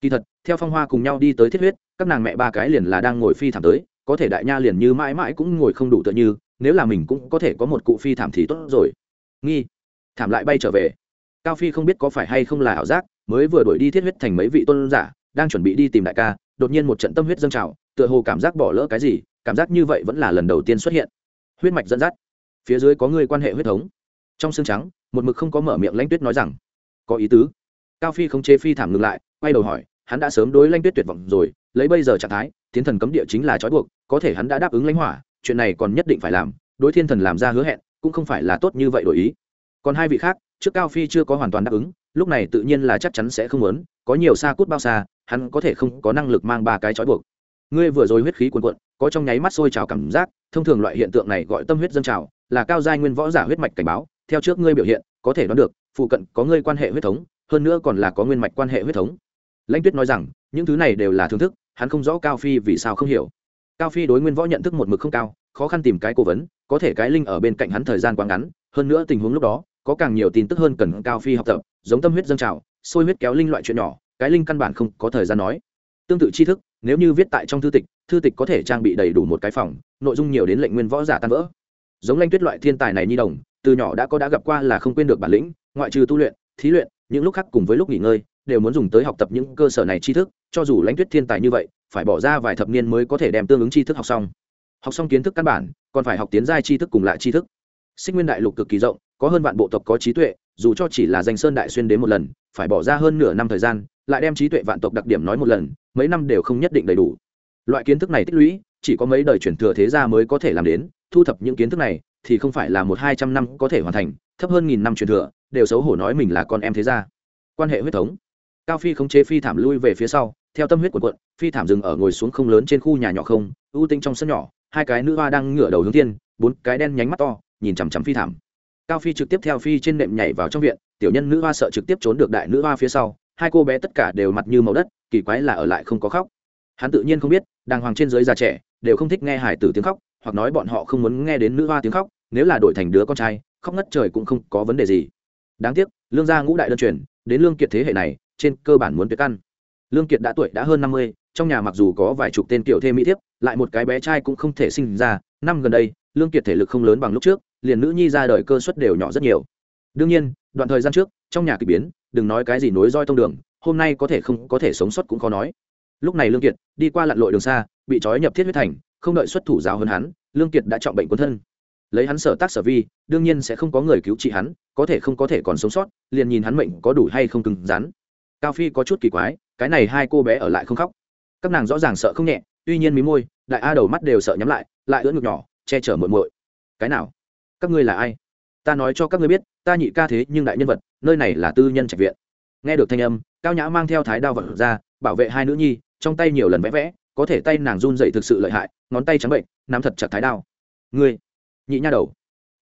Kỳ thật, theo phong hoa cùng nhau đi tới thiết huyết, các nàng mẹ ba cái liền là đang ngồi phi thảm tới, có thể đại nha liền như mãi mãi cũng ngồi không đủ tựa như, nếu là mình cũng có thể có một cụ phi thảm thì tốt rồi. Nghi, thảm lại bay trở về. Cao phi không biết có phải hay không là ảo giác, mới vừa đuổi đi thiết huyết thành mấy vị tôn giả, đang chuẩn bị đi tìm đại ca, đột nhiên một trận tâm huyết dâng trào, tựa hồ cảm giác bỏ lỡ cái gì, cảm giác như vậy vẫn là lần đầu tiên xuất hiện. Huyết mạch dẫn dắt phía dưới có người quan hệ huyết thống. Trong xương trắng, một mực không có mở miệng lãnh tuyết nói rằng, có ý tứ. Cao phi không chế phi thảm ngừng lại, quay đầu hỏi, hắn đã sớm đối lãnh tuyết tuyệt vọng rồi, lấy bây giờ trạng thái, thiên thần cấm địa chính là trói buộc, có thể hắn đã đáp ứng lãnh hỏa, chuyện này còn nhất định phải làm, đối thiên thần làm ra hứa hẹn, cũng không phải là tốt như vậy đổi ý. Còn hai vị khác, trước cao phi chưa có hoàn toàn đáp ứng, lúc này tự nhiên là chắc chắn sẽ không muốn, có nhiều xa cút bao xa, hắn có thể không có năng lực mang ba cái trói buộc. Ngươi vừa rồi huyết khí cuồn cuộn, có trong nháy mắt sôi trào cảm giác, thông thường loại hiện tượng này gọi tâm huyết dân trào là cao giai nguyên võ giả huyết mạch cảnh báo, theo trước ngươi biểu hiện, có thể đoán được, phụ cận có ngươi quan hệ huyết thống, hơn nữa còn là có nguyên mạch quan hệ huyết thống. Lãnh tuyết nói rằng, những thứ này đều là thưởng thức, hắn không rõ cao phi vì sao không hiểu. Cao phi đối nguyên võ nhận thức một mực không cao, khó khăn tìm cái cố vấn, có thể cái linh ở bên cạnh hắn thời gian quá ngắn, hơn nữa tình huống lúc đó, có càng nhiều tin tức hơn cần cao phi học tập, giống tâm huyết dâng trào sôi huyết kéo linh loại chuyện nhỏ, cái linh căn bản không có thời gian nói. Tương tự tri thức, nếu như viết tại trong thư tịch thư tịch có thể trang bị đầy đủ một cái phòng, nội dung nhiều đến lệnh nguyên võ giả tan vỡ giống lanh tuyết loại thiên tài này nhi đồng, từ nhỏ đã có đã gặp qua là không quên được bản lĩnh, ngoại trừ tu luyện, thí luyện, những lúc khác cùng với lúc nghỉ ngơi, đều muốn dùng tới học tập những cơ sở này tri thức, cho dù lãnh tuyết thiên tài như vậy, phải bỏ ra vài thập niên mới có thể đem tương ứng tri thức học xong. Học xong kiến thức căn bản, còn phải học tiến giai tri thức cùng lại tri thức. Sinh nguyên đại lục cực kỳ rộng, có hơn vạn bộ tộc có trí tuệ, dù cho chỉ là danh sơn đại xuyên đến một lần, phải bỏ ra hơn nửa năm thời gian, lại đem trí tuệ vạn tộc đặc điểm nói một lần, mấy năm đều không nhất định đầy đủ. Loại kiến thức này tích lũy chỉ có mấy đời chuyển thừa thế gia mới có thể làm đến, thu thập những kiến thức này, thì không phải là một hai trăm năm có thể hoàn thành, thấp hơn nghìn năm truyền thừa, đều xấu hổ nói mình là con em thế gia. Quan hệ huyết thống. Cao phi khống chế phi thảm lui về phía sau, theo tâm huyết của quận phi thảm dừng ở ngồi xuống không lớn trên khu nhà nhỏ không, ưu tinh trong sân nhỏ, hai cái nữ hoa đang ngửa đầu hướng tiên bốn cái đen nhánh mắt to, nhìn chằm chằm phi thảm. Cao phi trực tiếp theo phi trên nệm nhảy vào trong viện, tiểu nhân nữ hoa sợ trực tiếp trốn được đại nữ hoa phía sau, hai cô bé tất cả đều mặt như màu đất, kỳ quái là ở lại không có khóc hắn tự nhiên không biết, đàng hoàng trên dưới già trẻ, đều không thích nghe hải tử tiếng khóc, hoặc nói bọn họ không muốn nghe đến nữ hoa tiếng khóc, nếu là đổi thành đứa con trai, khóc ngất trời cũng không có vấn đề gì. Đáng tiếc, lương gia ngũ đại đơn truyền, đến lương kiệt thế hệ này, trên cơ bản muốn tuyệt căn. Lương kiệt đã tuổi đã hơn năm mươi, trong nhà mặc dù có vài chục tên tiểu thê mỹ thiếp, lại một cái bé trai cũng không thể sinh ra. Năm gần đây, lương kiệt thể lực không lớn bằng lúc trước, liền nữ nhi ra đời cơ suất đều nhỏ rất nhiều. Đương nhiên, đoạn thời gian trước, trong nhà k ỳ biến, đừng nói cái gì nối roi tông đường, hôm nay có thể không có thể sống sót cũng khó nói lúc này lương kiệt đi qua lặn lội đường xa, bị trói nhập thiết huyết thành, không đợi xuất thủ giáo hơn hắn, lương kiệt đã trọng bệnh quân thân. Lấy hắn sở tác sở vi, đương nhiên sẽ không có người cứu trị hắn, có thể không có thể còn sống sót, liền nhìn hắn mệnh có đủ hay không cứng rắn. Cao phi có chút kỳ quái, cái này hai cô bé ở lại không khóc. Các nàng rõ ràng sợ không nhẹ, tuy nhiên mí môi, đại a đầu mắt đều sợ nhắm lại lại ưỡn ngực nhỏ, che chở muội muội. Cái nào? Các ngươi là ai? Ta nói cho các ngươi biết, ta nhị ca thế nhưng đại nhân vật, nơi này là tư nhân trạch viện. Nghe được thanh âm, cao nhã mang theo thái đao vật ra, bảo vệ hai nữ nhi trong tay nhiều lần vẽ vẽ, có thể tay nàng run dậy thực sự lợi hại, ngón tay trắng bệnh nắm thật chặt thái đao. Ngươi, nhị nha đầu.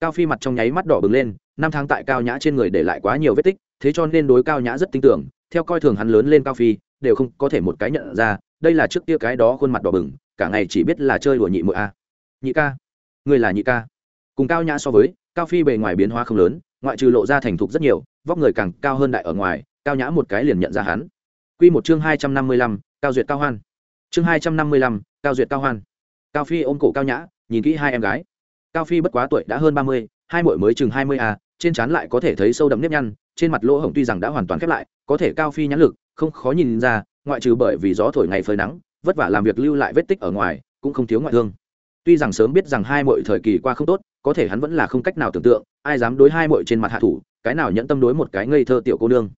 Cao phi mặt trong nháy mắt đỏ bừng lên, năm tháng tại cao nhã trên người để lại quá nhiều vết tích, thế cho nên đối cao nhã rất tin tưởng, theo coi thường hắn lớn lên cao phi, đều không có thể một cái nhận ra, đây là trước kia cái đó khuôn mặt đỏ bừng, cả ngày chỉ biết là chơi đùa nhị mụi a. Nhị ca người là nhị ca. Cùng cao nhã so với, cao phi bề ngoài biến hóa không lớn, ngoại trừ lộ ra thành thục rất nhiều, vóc người càng cao hơn đại ở ngoài, cao nhã một cái liền nhận ra hắn. Quy một chương hai trăm năm mươi lăm, cao duyệt cao hoan. Chương hai trăm năm mươi lăm, cao duyệt cao hoan. Cao phi ôm cổ cao nhã, nhìn kỹ hai em gái. Cao phi bất quá tuổi đã hơn ba mươi, hai muội mới chừng hai mươi à, trên trán lại có thể thấy sâu đậm nếp nhăn, trên mặt lỗ hổng tuy rằng đã hoàn toàn khép lại, có thể cao phi nhãn lực không khó nhìn ra, ngoại trừ bởi vì gió thổi ngày phơi nắng, vất vả làm việc lưu lại vết tích ở ngoài, cũng không thiếu ngoại thương. Tuy rằng sớm biết rằng hai muội thời kỳ qua không tốt, có thể hắn vẫn là không cách nào tưởng tượng, ai dám đối hai muội trên mặt hạ thủ, cái nào nhẫn tâm đối một cái ngây thơ tiểu cô nương.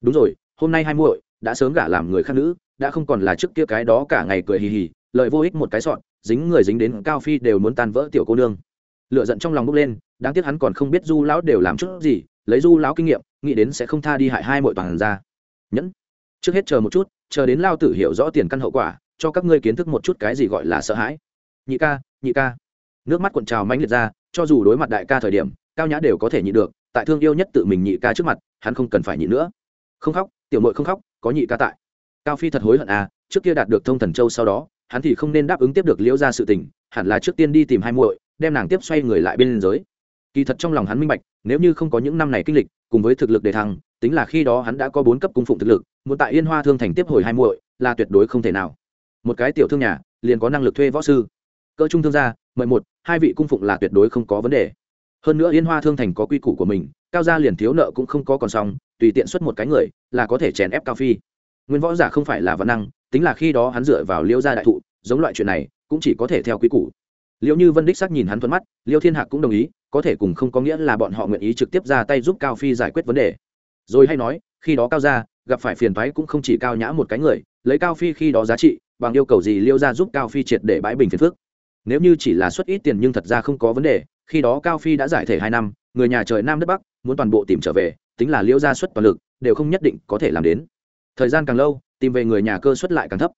Đúng rồi, hôm nay hai muội đã sớm gả làm người khác nữ, đã không còn là trước kia cái đó cả ngày cười hì hì lợi vô ích một cái sọn dính người dính đến cao phi đều muốn tan vỡ tiểu cô nương. Lựa giận trong lòng bốc lên, đáng tiếc hắn còn không biết du lão đều làm chút gì, lấy du lão kinh nghiệm, nghĩ đến sẽ không tha đi hại hai mọi toàn ra. Nhẫn. Trước hết chờ một chút, chờ đến lao tử hiểu rõ tiền căn hậu quả, cho các ngươi kiến thức một chút cái gì gọi là sợ hãi. Nhị ca nhị ca. Nước mắt cuộn trào mãnh liệt ra, cho dù đối mặt đại ca thời điểm, cao nhã đều có thể nhị được, tại thương yêu nhất tự mình nhị ca trước mặt, hắn không cần phải nhị nữa. Không khóc, tiểu mội không khóc có nhị ca tại. Cao phi thật hối hận à trước kia đạt được thông thần châu sau đó, hắn thì không nên đáp ứng tiếp được liễu ra sự tình, hẳn là trước tiên đi tìm hai muội, đem nàng tiếp xoay người lại bên liên giới. Kỳ thật trong lòng hắn minh bạch, nếu như không có những năm này kinh lịch, cùng với thực lực đề thăng, tính là khi đó hắn đã có bốn cấp cung phụng thực lực, muốn tại yên hoa thương thành tiếp hồi hai muội, là tuyệt đối không thể nào. Một cái tiểu thương nhà, liền có năng lực thuê võ sư. Cơ trung thương gia, mời một, hai vị cung phụng là tuyệt đối không có vấn đề. Hơn nữa yên hoa thương thành có quy củ của mình, cao gia liền thiếu nợ cũng không có còn xong tùy tiện xuất một cái người, là có thể chèn ép cao phi. Nguyên võ giả không phải là văn năng, tính là khi đó hắn dựa vào liễu gia đại thụ, giống loại chuyện này, cũng chỉ có thể theo quy củ. Liệu như vân đích sắc nhìn hắn thuận mắt, liêu thiên hạc cũng đồng ý, có thể cùng không có nghĩa là bọn họ nguyện ý trực tiếp ra tay giúp cao phi giải quyết vấn đề. Rồi hay nói, khi đó cao gia, gặp phải phiền thoái cũng không chỉ cao nhã một cái người, lấy cao phi khi đó giá trị, bằng yêu cầu gì liêu ra giúp cao phi triệt để bãi bình phiền phước nếu như chỉ là xuất ít tiền nhưng thật ra không có vấn đề, khi đó cao phi đã giải thể hai năm, người nhà trời nam đất bắc, muốn toàn bộ tìm trở về tính là liễu gia xuất toàn lực, đều không nhất định có thể làm đến. Thời gian càng lâu, tìm về người nhà cơ xuất lại càng thấp.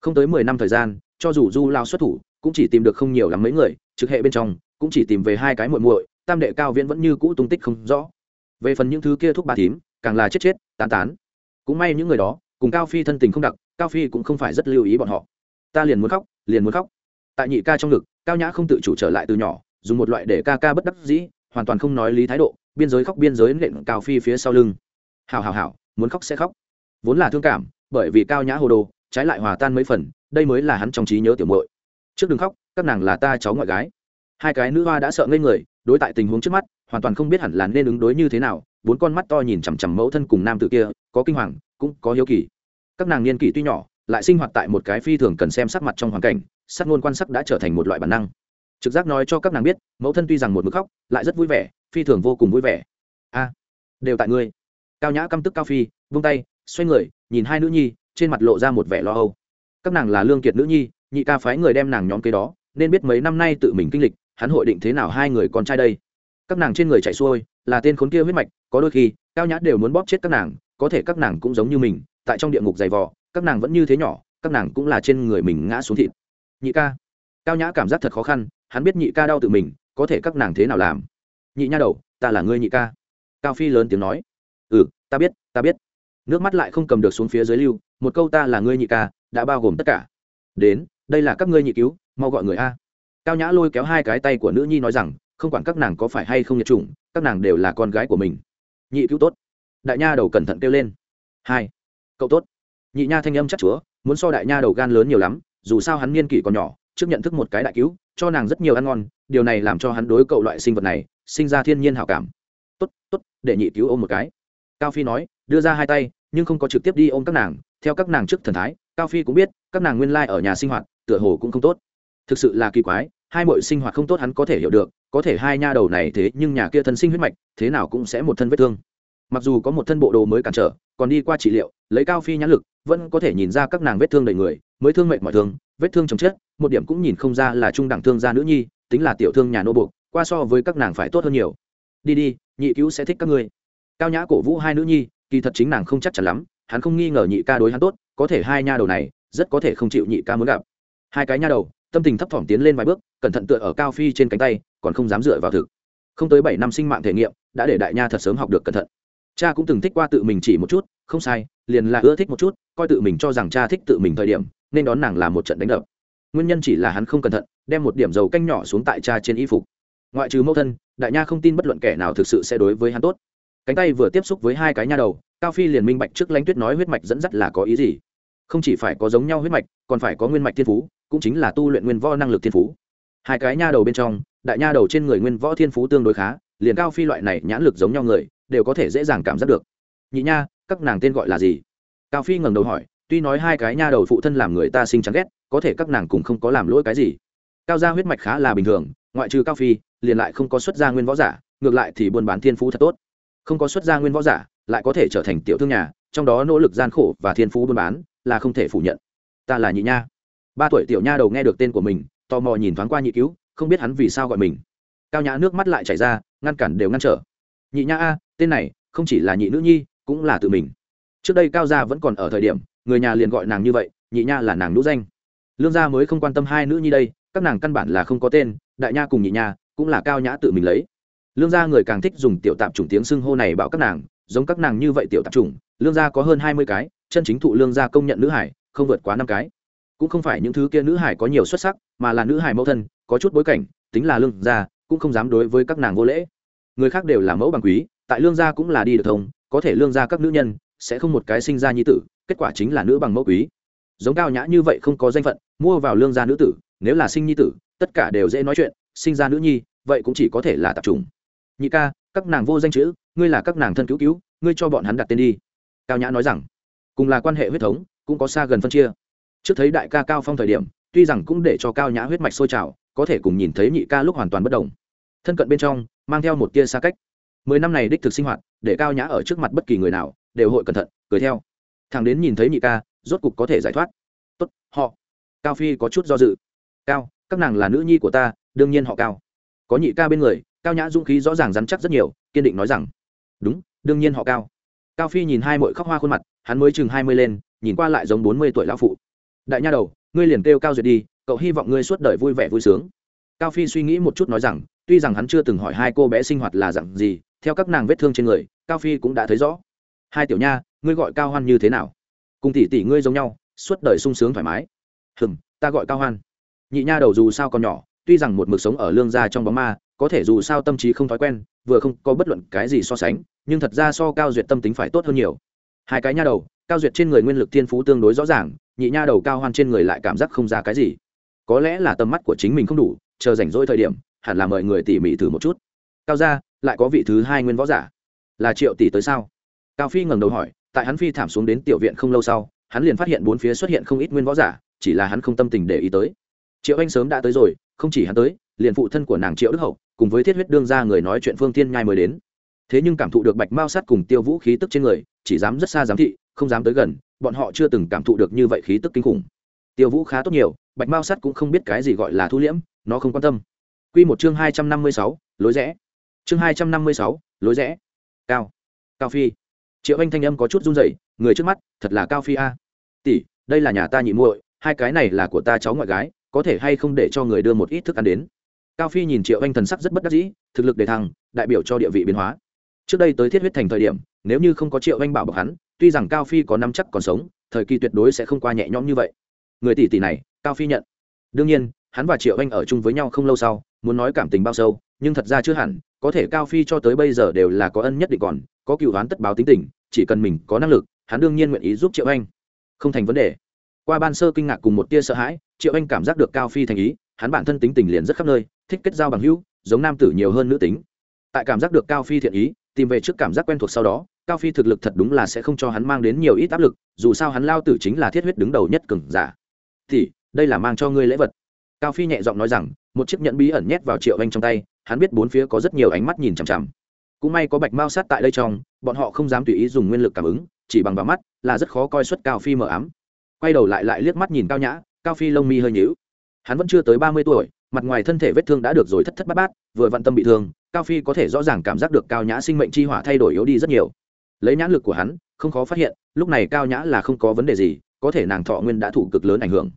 Không tới mười năm thời gian, cho dù du lao xuất thủ, cũng chỉ tìm được không nhiều lắm mấy người, trực hệ bên trong, cũng chỉ tìm về hai cái muội muội, tam đệ cao viễn vẫn như cũ tung tích không rõ. Về phần những thứ kia thuốc bà thím, càng là chết chết, tán tán. Cũng may những người đó, cùng cao phi thân tình không đặc, cao phi cũng không phải rất lưu ý bọn họ. Ta liền muốn khóc, liền muốn khóc. Tại nhị ca trong ngực, cao nhã không tự chủ trở lại từ nhỏ, dùng một loại để ca ca bất đắc dĩ, hoàn toàn không nói lý thái độ biên giới khóc biên giới nện cao phi phía sau lưng. Hào hào hào muốn khóc sẽ khóc. Vốn là thương cảm, bởi vì cao nhã hồ đồ, trái lại hòa tan mấy phần, đây mới là hắn trong trí nhớ tiểu muội. Trước đừng khóc, các nàng là ta cháu ngoại gái. Hai cái nữ hoa đã sợ ngây người, đối tại tình huống trước mắt, hoàn toàn không biết hẳn là nên ứng đối như thế nào, bốn con mắt to nhìn chằm chằm mẫu thân cùng nam tự kia, có kinh hoàng, cũng có hiếu kỳ. Các nàng niên kỷ tuy nhỏ, lại sinh hoạt tại một cái phi thường cần xem sắc mặt trong hoàn cảnh, sắc ngôn quan sắc đã trở thành một loại bản năng. Trực giác nói cho các nàng biết, mẫu thân tuy rằng một mực khóc, lại rất vui vẻ phi thường vô cùng vui vẻ. A, đều tại ngươi. Cao nhã căm tức cao phi, vung tay, xoay người, nhìn hai nữ nhi, trên mặt lộ ra một vẻ lo âu. Các nàng là lương kiệt nữ nhi, nhị ca phái người đem nàng nhóm kế đó, nên biết mấy năm nay tự mình kinh lịch, hắn hội định thế nào hai người con trai đây. Các nàng trên người chạy xuôi, là tên khốn kia huyết mạch, có đôi khi, cao nhã đều muốn bóp chết các nàng, có thể các nàng cũng giống như mình, tại trong địa ngục dày vò, các nàng vẫn như thế nhỏ, các nàng cũng là trên người mình ngã xuống thịt. Nhị ca. Cao nhã cảm giác thật khó khăn, hắn biết nhị ca đau tự mình, có thể các nàng thế nào làm? Nhị nha đầu, ta là ngươi nhị ca. Cao phi lớn tiếng nói. Ừ ta biết ta biết. Nước mắt lại không cầm được xuống phía dưới lưu, một câu ta là ngươi nhị ca, đã bao gồm tất cả. Đến, đây là các ngươi nhị cứu, mau gọi người a. Cao nhã lôi kéo hai cái tay của nữ nhi nói rằng, không quản các nàng có phải hay không nhiệt chủng, các nàng đều là con gái của mình. Nhị cứu tốt. Đại nha đầu cẩn thận kêu lên. Hai, cậu tốt. Nhị nha thanh âm chắc chúa, muốn so đại nha đầu gan lớn nhiều lắm, dù sao hắn niên kỷ còn nhỏ, trước nhận thức một cái đại cứu, cho nàng rất nhiều ăn ngon điều này làm cho hắn đối cậu loại sinh vật này sinh ra thiên nhiên hảo cảm. Tốt tốt, để nhị cứu ôm một cái. Cao phi nói, đưa ra hai tay, nhưng không có trực tiếp đi ôm các nàng. Theo các nàng trước thần thái, cao phi cũng biết, các nàng nguyên lai ở nhà sinh hoạt, tựa hồ cũng không tốt. Thực sự là kỳ quái, hai mọi sinh hoạt không tốt hắn có thể hiểu được, có thể hai nha đầu này thế nhưng nhà kia thân sinh huyết mạch, thế nào cũng sẽ một thân vết thương. Mặc dù có một thân bộ đồ mới cản trở, còn đi qua trị liệu, lấy cao phi nhãn lực, vẫn có thể nhìn ra các nàng vết thương đầy người, mới thương mệnh mọi thương, vết thương chồng chết, một điểm cũng nhìn không ra là trung đẳng thương gia nữ nhi tính là tiểu thương nhà nô buộc, qua so với các nàng phải tốt hơn nhiều. Đi đi, nhị cứu sẽ thích các ngươi. Cao nhã cổ vũ hai nữ nhi, kỳ thật chính nàng không chắc chắn lắm, hắn không nghi ngờ nhị ca đối hắn tốt, có thể hai nha đầu này, rất có thể không chịu nhị ca muốn gặp. Hai cái nha đầu, tâm tình thấp thỏm tiến lên vài bước, cẩn thận tựa ở cao phi trên cánh tay, còn không dám dựa vào thực. Không tới bảy năm sinh mạng thể nghiệm, đã để đại nha thật sớm học được cẩn thận. Cha cũng từng thích qua tự mình chỉ một chút, không sai, liền là ưa thích một chút, coi tự mình cho rằng cha thích tự mình thời điểm, nên đón nàng là một trận đánh đập nguyên nhân chỉ là hắn không cẩn thận, đem một điểm dầu canh nhỏ xuống tại cha trên y phục. Ngoại trừ mẫu thân, đại nha không tin bất luận kẻ nào thực sự sẽ đối với hắn tốt. Cánh tay vừa tiếp xúc với hai cái nha đầu, cao phi liền minh bạch trước lãnh tuyết nói huyết mạch dẫn dắt là có ý gì. Không chỉ phải có giống nhau huyết mạch, còn phải có nguyên mạch thiên phú, cũng chính là tu luyện nguyên võ năng lực thiên phú. Hai cái nha đầu bên trong, đại nha đầu trên người nguyên võ thiên phú tương đối khá, liền cao phi loại này nhãn lực giống nhau người, đều có thể dễ dàng cảm giác được. Nhị nha, các nàng tên gọi là gì? Cao phi ngẩng đầu hỏi tuy nói hai cái nha đầu phụ thân làm người ta sinh chán ghét, có thể các nàng cũng không có làm lỗi cái gì. Cao gia huyết mạch khá là bình thường, ngoại trừ cao phi, liền lại không có xuất gia nguyên võ giả, ngược lại thì buôn bán thiên phú thật tốt. Không có xuất gia nguyên võ giả, lại có thể trở thành tiểu thương nhà, trong đó nỗ lực gian khổ và thiên phú buôn bán là không thể phủ nhận. Ta là nhị nha. Ba tuổi tiểu nha đầu nghe được tên của mình, tò mò nhìn thoáng qua nhị cứu, không biết hắn vì sao gọi mình. Cao nhã nước mắt lại chảy ra, ngăn cản đều ngăn trở. Nhị nha a, tên này không chỉ là nhị nữ nhi, cũng là tự mình. Trước đây cao gia vẫn còn ở thời điểm người nhà liền gọi nàng như vậy, nhị nha là nàng nữ danh. Lương gia mới không quan tâm hai nữ nhi đây, các nàng căn bản là không có tên, đại nha cùng nhị nha cũng là cao nhã tự mình lấy. Lương gia người càng thích dùng tiểu tạp chủng tiếng xưng hô này bảo các nàng, giống các nàng như vậy tiểu tạp chủng, lương gia có hơn hai mươi cái, chân chính thụ lương gia công nhận nữ hải, không vượt quá năm cái. Cũng không phải những thứ kia nữ hải có nhiều xuất sắc, mà là nữ hải mẫu thân, có chút bối cảnh, tính là lương gia, cũng không dám đối với các nàng vô lễ. Người khác đều là mẫu bằng quý, tại lương gia cũng là đi được thông, có thể lương gia các nữ nhân, sẽ không một cái sinh ra nhi tử kết quả chính là nữ bằng mẫu quý. Giống cao nhã như vậy không có danh phận, mua vào lương gia nữ tử, nếu là sinh nhi tử, tất cả đều dễ nói chuyện, sinh ra nữ nhi, vậy cũng chỉ có thể là tập trùng. nhị ca, các nàng vô danh chữ, ngươi là các nàng thân cứu cứu, ngươi cho bọn hắn đặt tên đi. Cao nhã nói rằng, cùng là quan hệ huyết thống, cũng có xa gần phân chia. Trước thấy đại ca cao phong thời điểm, tuy rằng cũng để cho cao nhã huyết mạch sôi trào, có thể cùng nhìn thấy nhị ca lúc hoàn toàn bất đồng. Thân cận bên trong, mang theo một tia xa cách. Mười năm này đích thực sinh hoạt, để cao nhã ở trước mặt bất kỳ người nào, đều hội cẩn thận, cười theo thằng đến nhìn thấy nhị ca, rốt cục có thể giải thoát. Tốt, họ. Cao phi có chút do dự. Cao, các nàng là nữ nhi của ta, đương nhiên họ cao. Có nhị ca bên người, cao nhã dũng khí rõ ràng rắn chắc rất nhiều, kiên định nói rằng, đúng, đương nhiên họ cao. Cao phi nhìn hai mội khóc hoa khuôn mặt, hắn mới chừng hai mươi lên, nhìn qua lại giống bốn mươi tuổi lão phụ. Đại nha đầu, ngươi liền kêu cao duyệt đi, cậu hy vọng ngươi suốt đời vui vẻ vui sướng. Cao phi suy nghĩ một chút nói rằng, tuy rằng hắn chưa từng hỏi hai cô bé sinh hoạt là dặn gì, theo các nàng vết thương trên người, cao phi cũng đã thấy rõ. Hai tiểu nha ngươi gọi cao hoan như thế nào? Cùng tỷ tỷ ngươi giống nhau, suốt đời sung sướng thoải mái. Hừm, ta gọi cao hoan. Nhị nha đầu dù sao còn nhỏ, tuy rằng một mực sống ở lương gia trong bóng ma, có thể dù sao tâm trí không thói quen, vừa không có bất luận cái gì so sánh, nhưng thật ra so cao duyệt tâm tính phải tốt hơn nhiều. Hai cái nha đầu, cao duyệt trên người nguyên lực thiên phú tương đối rõ ràng, nhị nha đầu cao hoan trên người lại cảm giác không ra cái gì. Có lẽ là tầm mắt của chính mình không đủ, chờ rảnh rỗi thời điểm, hẳn là mời người tỉ mỉ thử một chút. Cao gia, lại có vị thứ hai nguyên võ giả. Là triệu tỷ tới sao? Cao phi ngẩng đầu hỏi tại hắn phi thảm xuống đến tiểu viện không lâu sau, hắn liền phát hiện bốn phía xuất hiện không ít nguyên võ giả, chỉ là hắn không tâm tình để ý tới. Triệu anh sớm đã tới rồi, không chỉ hắn tới, liền phụ thân của nàng triệu đức hậu, cùng với thiết huyết đương ra người nói chuyện phương tiên nhai mới đến. Thế nhưng cảm thụ được bạch mao sắt cùng tiêu vũ khí tức trên người, chỉ dám rất xa giám thị, không dám tới gần, bọn họ chưa từng cảm thụ được như vậy khí tức kinh khủng. Tiêu vũ khá tốt nhiều, bạch mao sắt cũng không biết cái gì gọi là thu liễm, nó không quan tâm. Quy một chương hai trăm năm mươi sáu, lối rẽ. Chương hai trăm năm mươi sáu, lối rẽ. Cao. Cao phi triệu anh thanh âm có chút run rẩy, người trước mắt, thật là cao phi a. Tỷ, đây là nhà ta nhị muội, hai cái này là của ta cháu ngoại gái, có thể hay không để cho người đưa một ít thức ăn đến? Cao phi nhìn triệu anh thần sắc rất bất đắc dĩ, thực lực đề thăng, đại biểu cho địa vị biến hóa. Trước đây tới thiết huyết thành thời điểm, nếu như không có triệu anh bảo bọc hắn, tuy rằng cao phi có năm chắc còn sống, thời kỳ tuyệt đối sẽ không qua nhẹ nhõm như vậy. Người tỷ tỷ này, cao phi nhận. Đương nhiên, hắn và triệu anh ở chung với nhau không lâu sau, muốn nói cảm tình bao sâu, nhưng thật ra chưa hẳn, có thể cao phi cho tới bây giờ đều là có ân nhất định còn, có cựu đoán tất báo tính tình chỉ cần mình có năng lực, hắn đương nhiên nguyện ý giúp triệu anh. Không thành vấn đề. Qua ban sơ kinh ngạc cùng một tia sợ hãi, triệu anh cảm giác được cao phi thành ý, hắn bản thân tính tình liền rất khắp nơi, thích kết giao bằng hữu, giống nam tử nhiều hơn nữ tính. Tại cảm giác được cao phi thiện ý, tìm về trước cảm giác quen thuộc sau đó, cao phi thực lực thật đúng là sẽ không cho hắn mang đến nhiều ít áp lực, dù sao hắn lao tử chính là thiết huyết đứng đầu nhất cừng giả. Thì, đây là mang cho ngươi lễ vật. Cao phi nhẹ giọng nói rằng, một chiếc nhẫn bí ẩn nhét vào triệu anh trong tay, hắn biết bốn phía có rất nhiều ánh mắt nhìn chằm chằm cũng may có bạch mao sát tại đây trong, bọn họ không dám tùy ý dùng nguyên lực cảm ứng, chỉ bằng vào mắt là rất khó coi xuất cao phi mờ ám. Quay đầu lại lại liếc mắt nhìn cao nhã, cao phi lông mi hơi nhíu. Hắn vẫn chưa tới ba mươi tuổi, mặt ngoài thân thể vết thương đã được rồi thất thất bát bát, vừa vận tâm bị thương, cao phi có thể rõ ràng cảm giác được cao nhã sinh mệnh chi hỏa thay đổi yếu đi rất nhiều. Lấy nhãn lực của hắn, không khó phát hiện, lúc này cao nhã là không có vấn đề gì, có thể nàng thọ nguyên đã thủ cực lớn ảnh hưởng.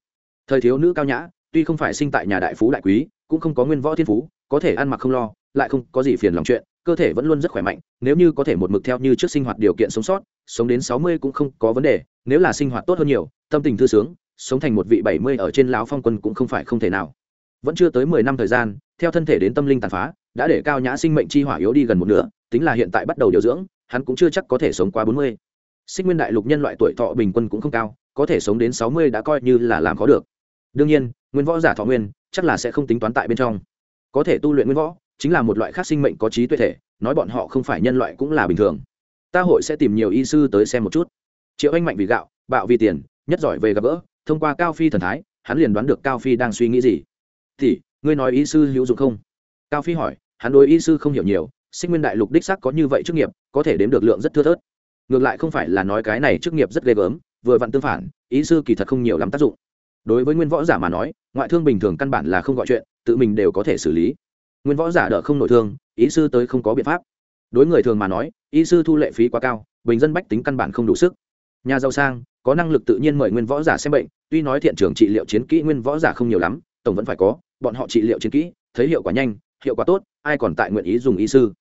Thời thiếu nữ cao nhã, tuy không phải sinh tại nhà đại phú đại quý, cũng không có nguyên võ thiên phú, có thể ăn mặc không lo, lại không có gì phiền lòng chuyện cơ thể vẫn luôn rất khỏe mạnh, nếu như có thể một mực theo như trước sinh hoạt điều kiện sống sót, sống đến sáu mươi cũng không có vấn đề, nếu là sinh hoạt tốt hơn nhiều, tâm tình thư sướng, sống thành một vị bảy mươi ở trên lão phong quân cũng không phải không thể nào. Vẫn chưa tới mười năm thời gian, theo thân thể đến tâm linh tàn phá, đã để cao nhã sinh mệnh chi hỏa yếu đi gần một nửa, tính là hiện tại bắt đầu điều dưỡng, hắn cũng chưa chắc có thể sống qua bốn mươi. Sinh nguyên đại lục nhân loại tuổi thọ bình quân cũng không cao, có thể sống đến sáu mươi đã coi như là làm khó được. Đương nhiên, nguyên võ giả thọ nguyên chắc là sẽ không tính toán tại bên trong. Có thể tu luyện nguyên võ chính là một loại khác sinh mệnh có trí tuệ thể, nói bọn họ không phải nhân loại cũng là bình thường. Ta hội sẽ tìm nhiều y sư tới xem một chút. Triệu anh mạnh vì gạo, bạo vì tiền, nhất giỏi về gặp gỡ, thông qua cao phi thần thái, hắn liền đoán được cao phi đang suy nghĩ gì. Thì, ngươi nói y sư hữu dụng không? Cao phi hỏi, hắn đối y sư không hiểu nhiều, sinh nguyên đại lục đích xác có như vậy chức nghiệp, có thể đếm được lượng rất thưa thớt. Ngược lại không phải là nói cái này chức nghiệp rất ghê gớm, vừa vặn tương phản ý sư kỳ thật không nhiều lắm tác dụng. Đối với nguyên võ giả mà nói, ngoại thương bình thường căn bản là không gọi chuyện, tự mình đều có thể xử lý nguyên võ giả đỡ không nội thương, ý sư tới không có biện pháp. Đối người thường mà nói, ý sư thu lệ phí quá cao, bình dân bách tính căn bản không đủ sức. Nhà giàu sang, có năng lực tự nhiên mời nguyên võ giả xem bệnh, tuy nói thiện trường trị liệu chiến kỹ nguyên võ giả không nhiều lắm, tổng vẫn phải có, bọn họ trị liệu chiến kỹ, thấy hiệu quả nhanh, hiệu quả tốt, ai còn tại nguyện ý dùng y sư.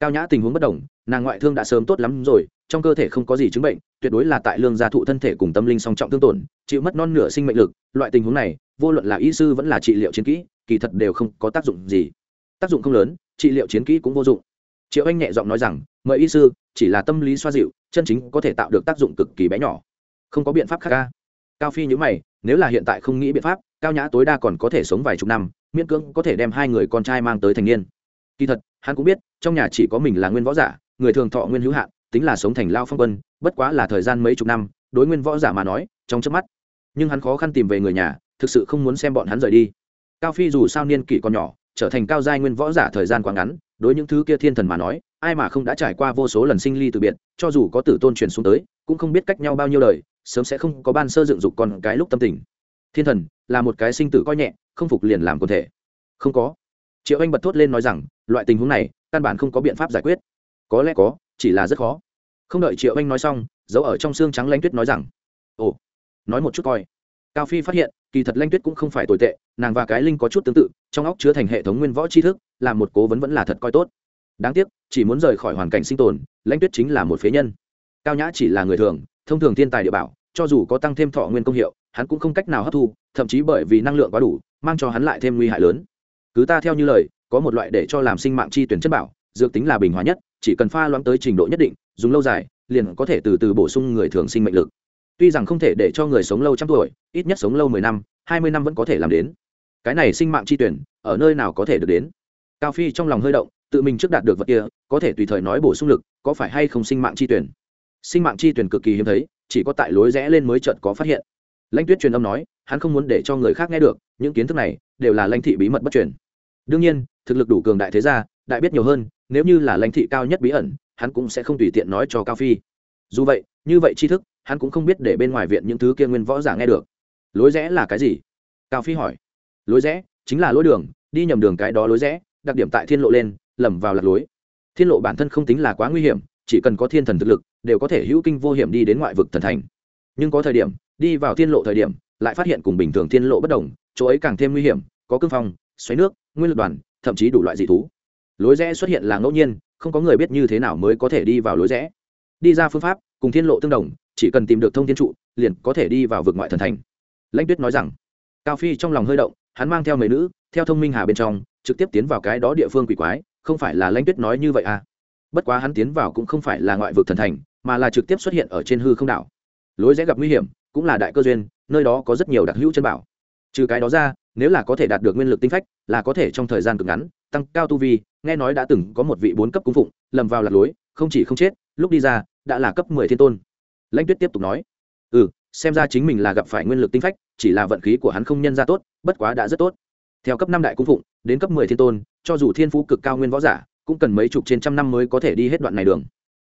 Cao nhã tình huống bất đồng, nàng ngoại thương đã sớm tốt lắm rồi, trong cơ thể không có gì chứng bệnh, tuyệt đối là tại lương gia thụ thân thể cùng tâm linh song trọng tương tổn, chịu mất non nửa sinh mệnh lực, loại tình huống này, vô luận là y sư vẫn là trị liệu chiến kỹ, kỳ thật đều không có tác dụng gì tác dụng không lớn, trị liệu chiến kỹ cũng vô dụng. Triệu anh nhẹ giọng nói rằng, mời y sư, chỉ là tâm lý xoa dịu, chân chính có thể tạo được tác dụng cực kỳ bé nhỏ. Không có biện pháp khác ca. Cao phi nhữ mày, nếu là hiện tại không nghĩ biện pháp, cao nhã tối đa còn có thể sống vài chục năm, miễn cưỡng có thể đem hai người con trai mang tới thành niên. Kỳ thật, hắn cũng biết, trong nhà chỉ có mình là nguyên võ giả, người thường thọ nguyên hữu hạn, tính là sống thành lao phong quân, bất quá là thời gian mấy chục năm, đối nguyên võ giả mà nói, trong trước mắt. Nhưng hắn khó khăn tìm về người nhà, thực sự không muốn xem bọn hắn rời đi. Cao phi dù sao niên kỷ còn nhỏ trở thành cao giai nguyên võ giả thời gian quá ngắn, đối những thứ kia thiên thần mà nói, ai mà không đã trải qua vô số lần sinh ly từ biệt, cho dù có tử tôn truyền xuống tới, cũng không biết cách nhau bao nhiêu đời, sớm sẽ không có ban sơ dựng dục còn cái lúc tâm tình. Thiên thần là một cái sinh tử coi nhẹ, không phục liền làm quần thể. Không có. Triệu anh bật thốt lên nói rằng, loại tình huống này, căn bản không có biện pháp giải quyết. Có lẽ có, chỉ là rất khó. Không đợi triệu anh nói xong, giấu ở trong xương trắng lanh tuyết nói rằng, ồ, nói một chút coi. Cao phi phát hiện kỳ thật lanh tuyết cũng không phải tồi tệ, nàng và cái linh có chút tương tự, trong óc chứa thành hệ thống nguyên võ tri thức là một cố vấn vẫn là thật coi tốt. Đáng tiếc, chỉ muốn rời khỏi hoàn cảnh sinh tồn lãnh tuyết chính là một phế nhân. Cao nhã chỉ là người thường, thông thường thiên tài địa bảo, cho dù có tăng thêm thọ nguyên công hiệu, hắn cũng không cách nào hấp thu, thậm chí bởi vì năng lượng quá đủ, mang cho hắn lại thêm nguy hại lớn. Cứ ta theo như lời, có một loại để cho làm sinh mạng chi tuyển chất bảo, dược tính là bình hóa nhất, chỉ cần pha loãng tới trình độ nhất định, dùng lâu dài, liền có thể từ từ bổ sung người thường sinh mệnh lực tuy rằng không thể để cho người sống lâu trăm tuổi, ít nhất sống lâu mười năm, hai mươi năm vẫn có thể làm đến. Cái này sinh mạng chi tuyển, ở nơi nào có thể được đến? Cao phi trong lòng hơi động, tự mình trước đạt được vật kia, có thể tùy thời nói bổ sung lực, có phải hay không sinh mạng chi tuyển? Sinh mạng chi tuyển cực kỳ hiếm thấy, chỉ có tại lối rẽ lên mới chợt có phát hiện. Lãnh tuyết truyền âm nói, hắn không muốn để cho người khác nghe được, những kiến thức này đều là lãnh thị bí mật bất truyền. Đương nhiên, thực lực đủ cường đại thế gia, đại biết nhiều hơn, nếu như là lãnh thị cao nhất bí ẩn, hắn cũng sẽ không tùy tiện nói cho cao phi. Dù vậy, như vậy tri thức hắn cũng không biết để bên ngoài viện những thứ kia nguyên võ giả nghe được. Lối rẽ là cái gì? Cao phi hỏi. Lối rẽ chính là lối đường, đi nhầm đường cái đó lối rẽ, đặc điểm tại thiên lộ lên, lầm vào lạc lối. Thiên lộ bản thân không tính là quá nguy hiểm, chỉ cần có thiên thần thực lực, đều có thể hữu kinh vô hiểm đi đến ngoại vực thần thành. Nhưng có thời điểm, đi vào thiên lộ thời điểm, lại phát hiện cùng bình thường thiên lộ bất đồng, chỗ ấy càng thêm nguy hiểm, có cương phong, xoáy nước, nguyên lực đoàn, thậm chí đủ loại dị thú. Lối rẽ xuất hiện là ngẫu nhiên, không có người biết như thế nào mới có thể đi vào lối rẽ. Đi ra phương pháp, cùng thiên lộ tương đồng chỉ cần tìm được thông thiên trụ, liền có thể đi vào vực ngoại thần thành. Lãnh tuyết nói rằng, cao phi trong lòng hơi động, hắn mang theo mấy nữ, theo thông minh hà bên trong, trực tiếp tiến vào cái đó địa phương quỷ quái, không phải là lãnh tuyết nói như vậy à. Bất quá hắn tiến vào cũng không phải là ngoại vực thần thành, mà là trực tiếp xuất hiện ở trên hư không đảo. Lối rẽ gặp nguy hiểm, cũng là đại cơ duyên, nơi đó có rất nhiều đặc hữu chân bảo. Trừ cái đó ra, nếu là có thể đạt được nguyên lực tinh phách, là có thể trong thời gian cực ngắn, tăng cao tu vi, nghe nói đã từng có một vị bốn cấp cung phụng, lầm vào lạc lối, không chỉ không chết, lúc đi ra, đã là cấp mười thiên tôn lãnh tuyết tiếp tục nói ừ xem ra chính mình là gặp phải nguyên lực tinh phách, chỉ là vận khí của hắn không nhân ra tốt, bất quá đã rất tốt. Theo cấp năm đại cung phụng, đến cấp mười thiên tôn, cho dù thiên phú cực cao nguyên võ giả, cũng cần mấy chục trên trăm năm mới có thể đi hết đoạn này đường.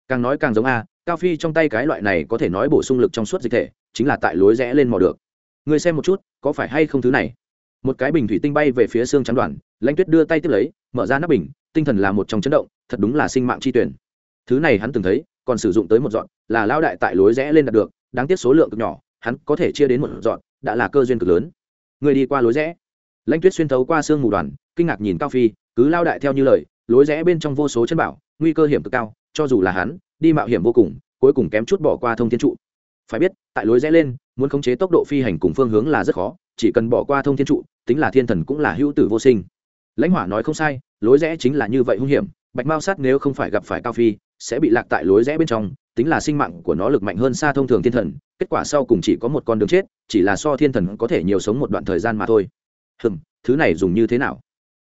Càng nói càng giống a, cao phi trong tay cái loại này có thể nói bổ sung lực trong suốt dịch thể, chính là tại lối rẽ lên mò được. Người xem một chút, có phải hay không thứ này? Một cái bình thủy tinh bay về phía xương trắng đoàn, lãnh tuyết đưa tay tiếp lấy, mở ra nắp bình, tinh thần là một trong chấn động, thật đúng là sinh mạng chi tuyển. Thứ này hắn từng thấy còn sử dụng tới một dọn, là lao đại tại lối rẽ lên đạt được, đáng tiếc số lượng cực nhỏ, hắn có thể chia đến một dọn, đã là cơ duyên cực lớn. Người đi qua lối rẽ. Lãnh tuyết xuyên thấu qua xương mù đoàn, kinh ngạc nhìn cao phi, cứ lao đại theo như lời, lối rẽ bên trong vô số chân bảo, nguy cơ hiểm cực cao, cho dù là hắn, đi mạo hiểm vô cùng, cuối cùng kém chút bỏ qua thông thiên trụ. Phải biết, tại lối rẽ lên, muốn khống chế tốc độ phi hành cùng phương hướng là rất khó, chỉ cần bỏ qua thông thiên trụ, tính là thiên thần cũng là hữu tử vô sinh. Lãnh hỏa nói không sai, lối rẽ chính là như vậy hung hiểm, bạch mao sát nếu không phải gặp phải cao phi sẽ bị lạc tại lối rẽ bên trong, tính là sinh mạng của nó lực mạnh hơn xa thông thường thiên thần, kết quả sau cùng chỉ có một con đường chết, chỉ là so thiên thần có thể nhiều sống một đoạn thời gian mà thôi. Hừm, thứ này dùng như thế nào?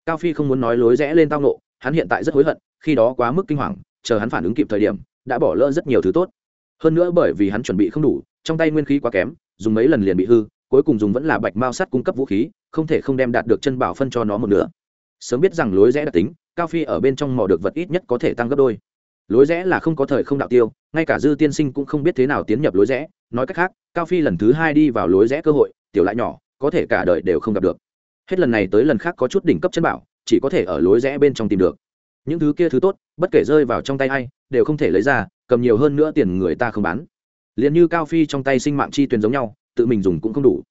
Cao phi không muốn nói lối rẽ lên tao nộ hắn hiện tại rất hối hận, khi đó quá mức kinh hoàng, chờ hắn phản ứng kịp thời điểm, đã bỏ lỡ rất nhiều thứ tốt. Hơn nữa bởi vì hắn chuẩn bị không đủ, trong tay nguyên khí quá kém, dùng mấy lần liền bị hư, cuối cùng dùng vẫn là bạch mao sắt cung cấp vũ khí, không thể không đem đạt được chân bảo phân cho nó một nửa. Sớm biết rằng lối rẽ đặc tính, cao phi ở bên trong mò được vật ít nhất có thể tăng gấp đôi lối rẽ là không có thời không đạo tiêu, ngay cả dư tiên sinh cũng không biết thế nào tiến nhập lối rẽ. Nói cách khác, cao phi lần thứ hai đi vào lối rẽ cơ hội, tiểu lại nhỏ, có thể cả đời đều không gặp được. Hết lần này tới lần khác có chút đỉnh cấp chân bảo, chỉ có thể ở lối rẽ bên trong tìm được. Những thứ kia thứ tốt, bất kể rơi vào trong tay ai, đều không thể lấy ra, cầm nhiều hơn nữa tiền người ta không bán. Liền như cao phi trong tay sinh mạng chi tuyến giống nhau, tự mình dùng cũng không đủ.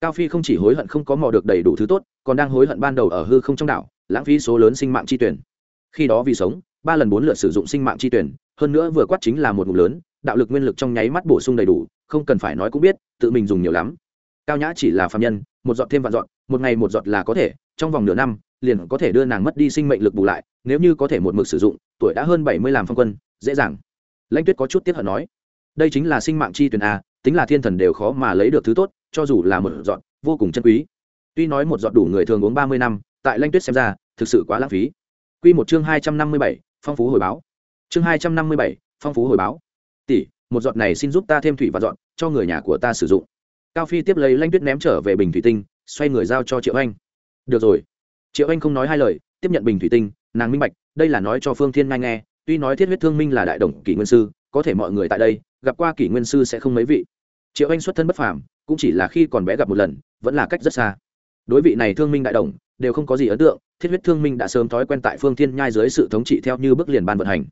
Cao phi không chỉ hối hận không có mò được đầy đủ thứ tốt, còn đang hối hận ban đầu ở hư không trong đảo, lãng phí số lớn sinh mạng chi tuyển khi đó vì sống ba lần bốn lượt sử dụng sinh mạng chi tuyển, hơn nữa vừa quát chính là một ngụm lớn, đạo lực nguyên lực trong nháy mắt bổ sung đầy đủ, không cần phải nói cũng biết, tự mình dùng nhiều lắm. Cao nhã chỉ là phạm nhân, một giọt thêm vạn giọt, một ngày một giọt là có thể, trong vòng nửa năm, liền có thể đưa nàng mất đi sinh mệnh lực bù lại, nếu như có thể một mực sử dụng, tuổi đã hơn bảy mươi làm phong quân, dễ dàng. Lãnh tuyết có chút tiếc hận nói, đây chính là sinh mạng chi tuyển a tính là thiên thần đều khó mà lấy được thứ tốt, cho dù là một giọt, vô cùng chân quý. Tuy nói một giọt đủ người thường uống ba mươi năm, tại lãnh tuyết xem ra, thực sự quá lãng phí. Q một chương hai trăm năm mươi bảy phong phú hồi báo. Chương hai trăm năm mươi bảy, phong phú hồi báo. Tỷ, một giọt này xin giúp ta thêm thủy và dọn, cho người nhà của ta sử dụng. Cao phi tiếp lấy lanh tuyết ném trở về bình thủy tinh, xoay người giao cho triệu anh. Được rồi. Triệu anh không nói hai lời, tiếp nhận bình thủy tinh, nàng minh bạch, đây là nói cho phương thiên ngai nghe, tuy nói thiết huyết thương minh là đại đồng kỷ nguyên sư, có thể mọi người tại đây, gặp qua kỷ nguyên sư sẽ không mấy vị. Triệu anh xuất thân bất phàm, cũng chỉ là khi còn bé gặp một lần, vẫn là cách rất xa. Đối vị này thương minh đại đồng, đều không có gì ấn tượng thiết huyết thương minh đã sớm thói quen tại phương thiên nhai dưới sự thống trị theo như bước liền ban vận hành.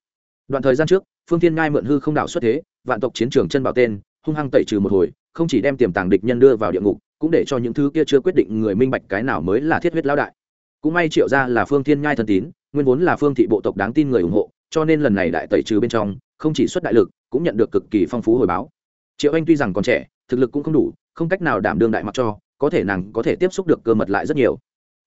Đoạn thời gian trước, phương thiên nhai mượn hư không đảo xuất thế, vạn tộc chiến trường chân bảo tên, hung hăng tẩy trừ một hồi, không chỉ đem tiềm tàng địch nhân đưa vào địa ngục, cũng để cho những thứ kia chưa quyết định người minh bạch cái nào mới là thiết huyết lão đại. Cũng may triệu ra là phương thiên nhai thân tín, nguyên vốn là phương thị bộ tộc đáng tin người ủng hộ, cho nên lần này đại tẩy trừ bên trong, không chỉ xuất đại lực, cũng nhận được cực kỳ phong phú hồi báo. Triệu anh tuy rằng còn trẻ, thực lực cũng không đủ, không cách nào đảm đương đại mặc cho, có thể nàng có thể tiếp xúc được cơ mật lại rất nhiều.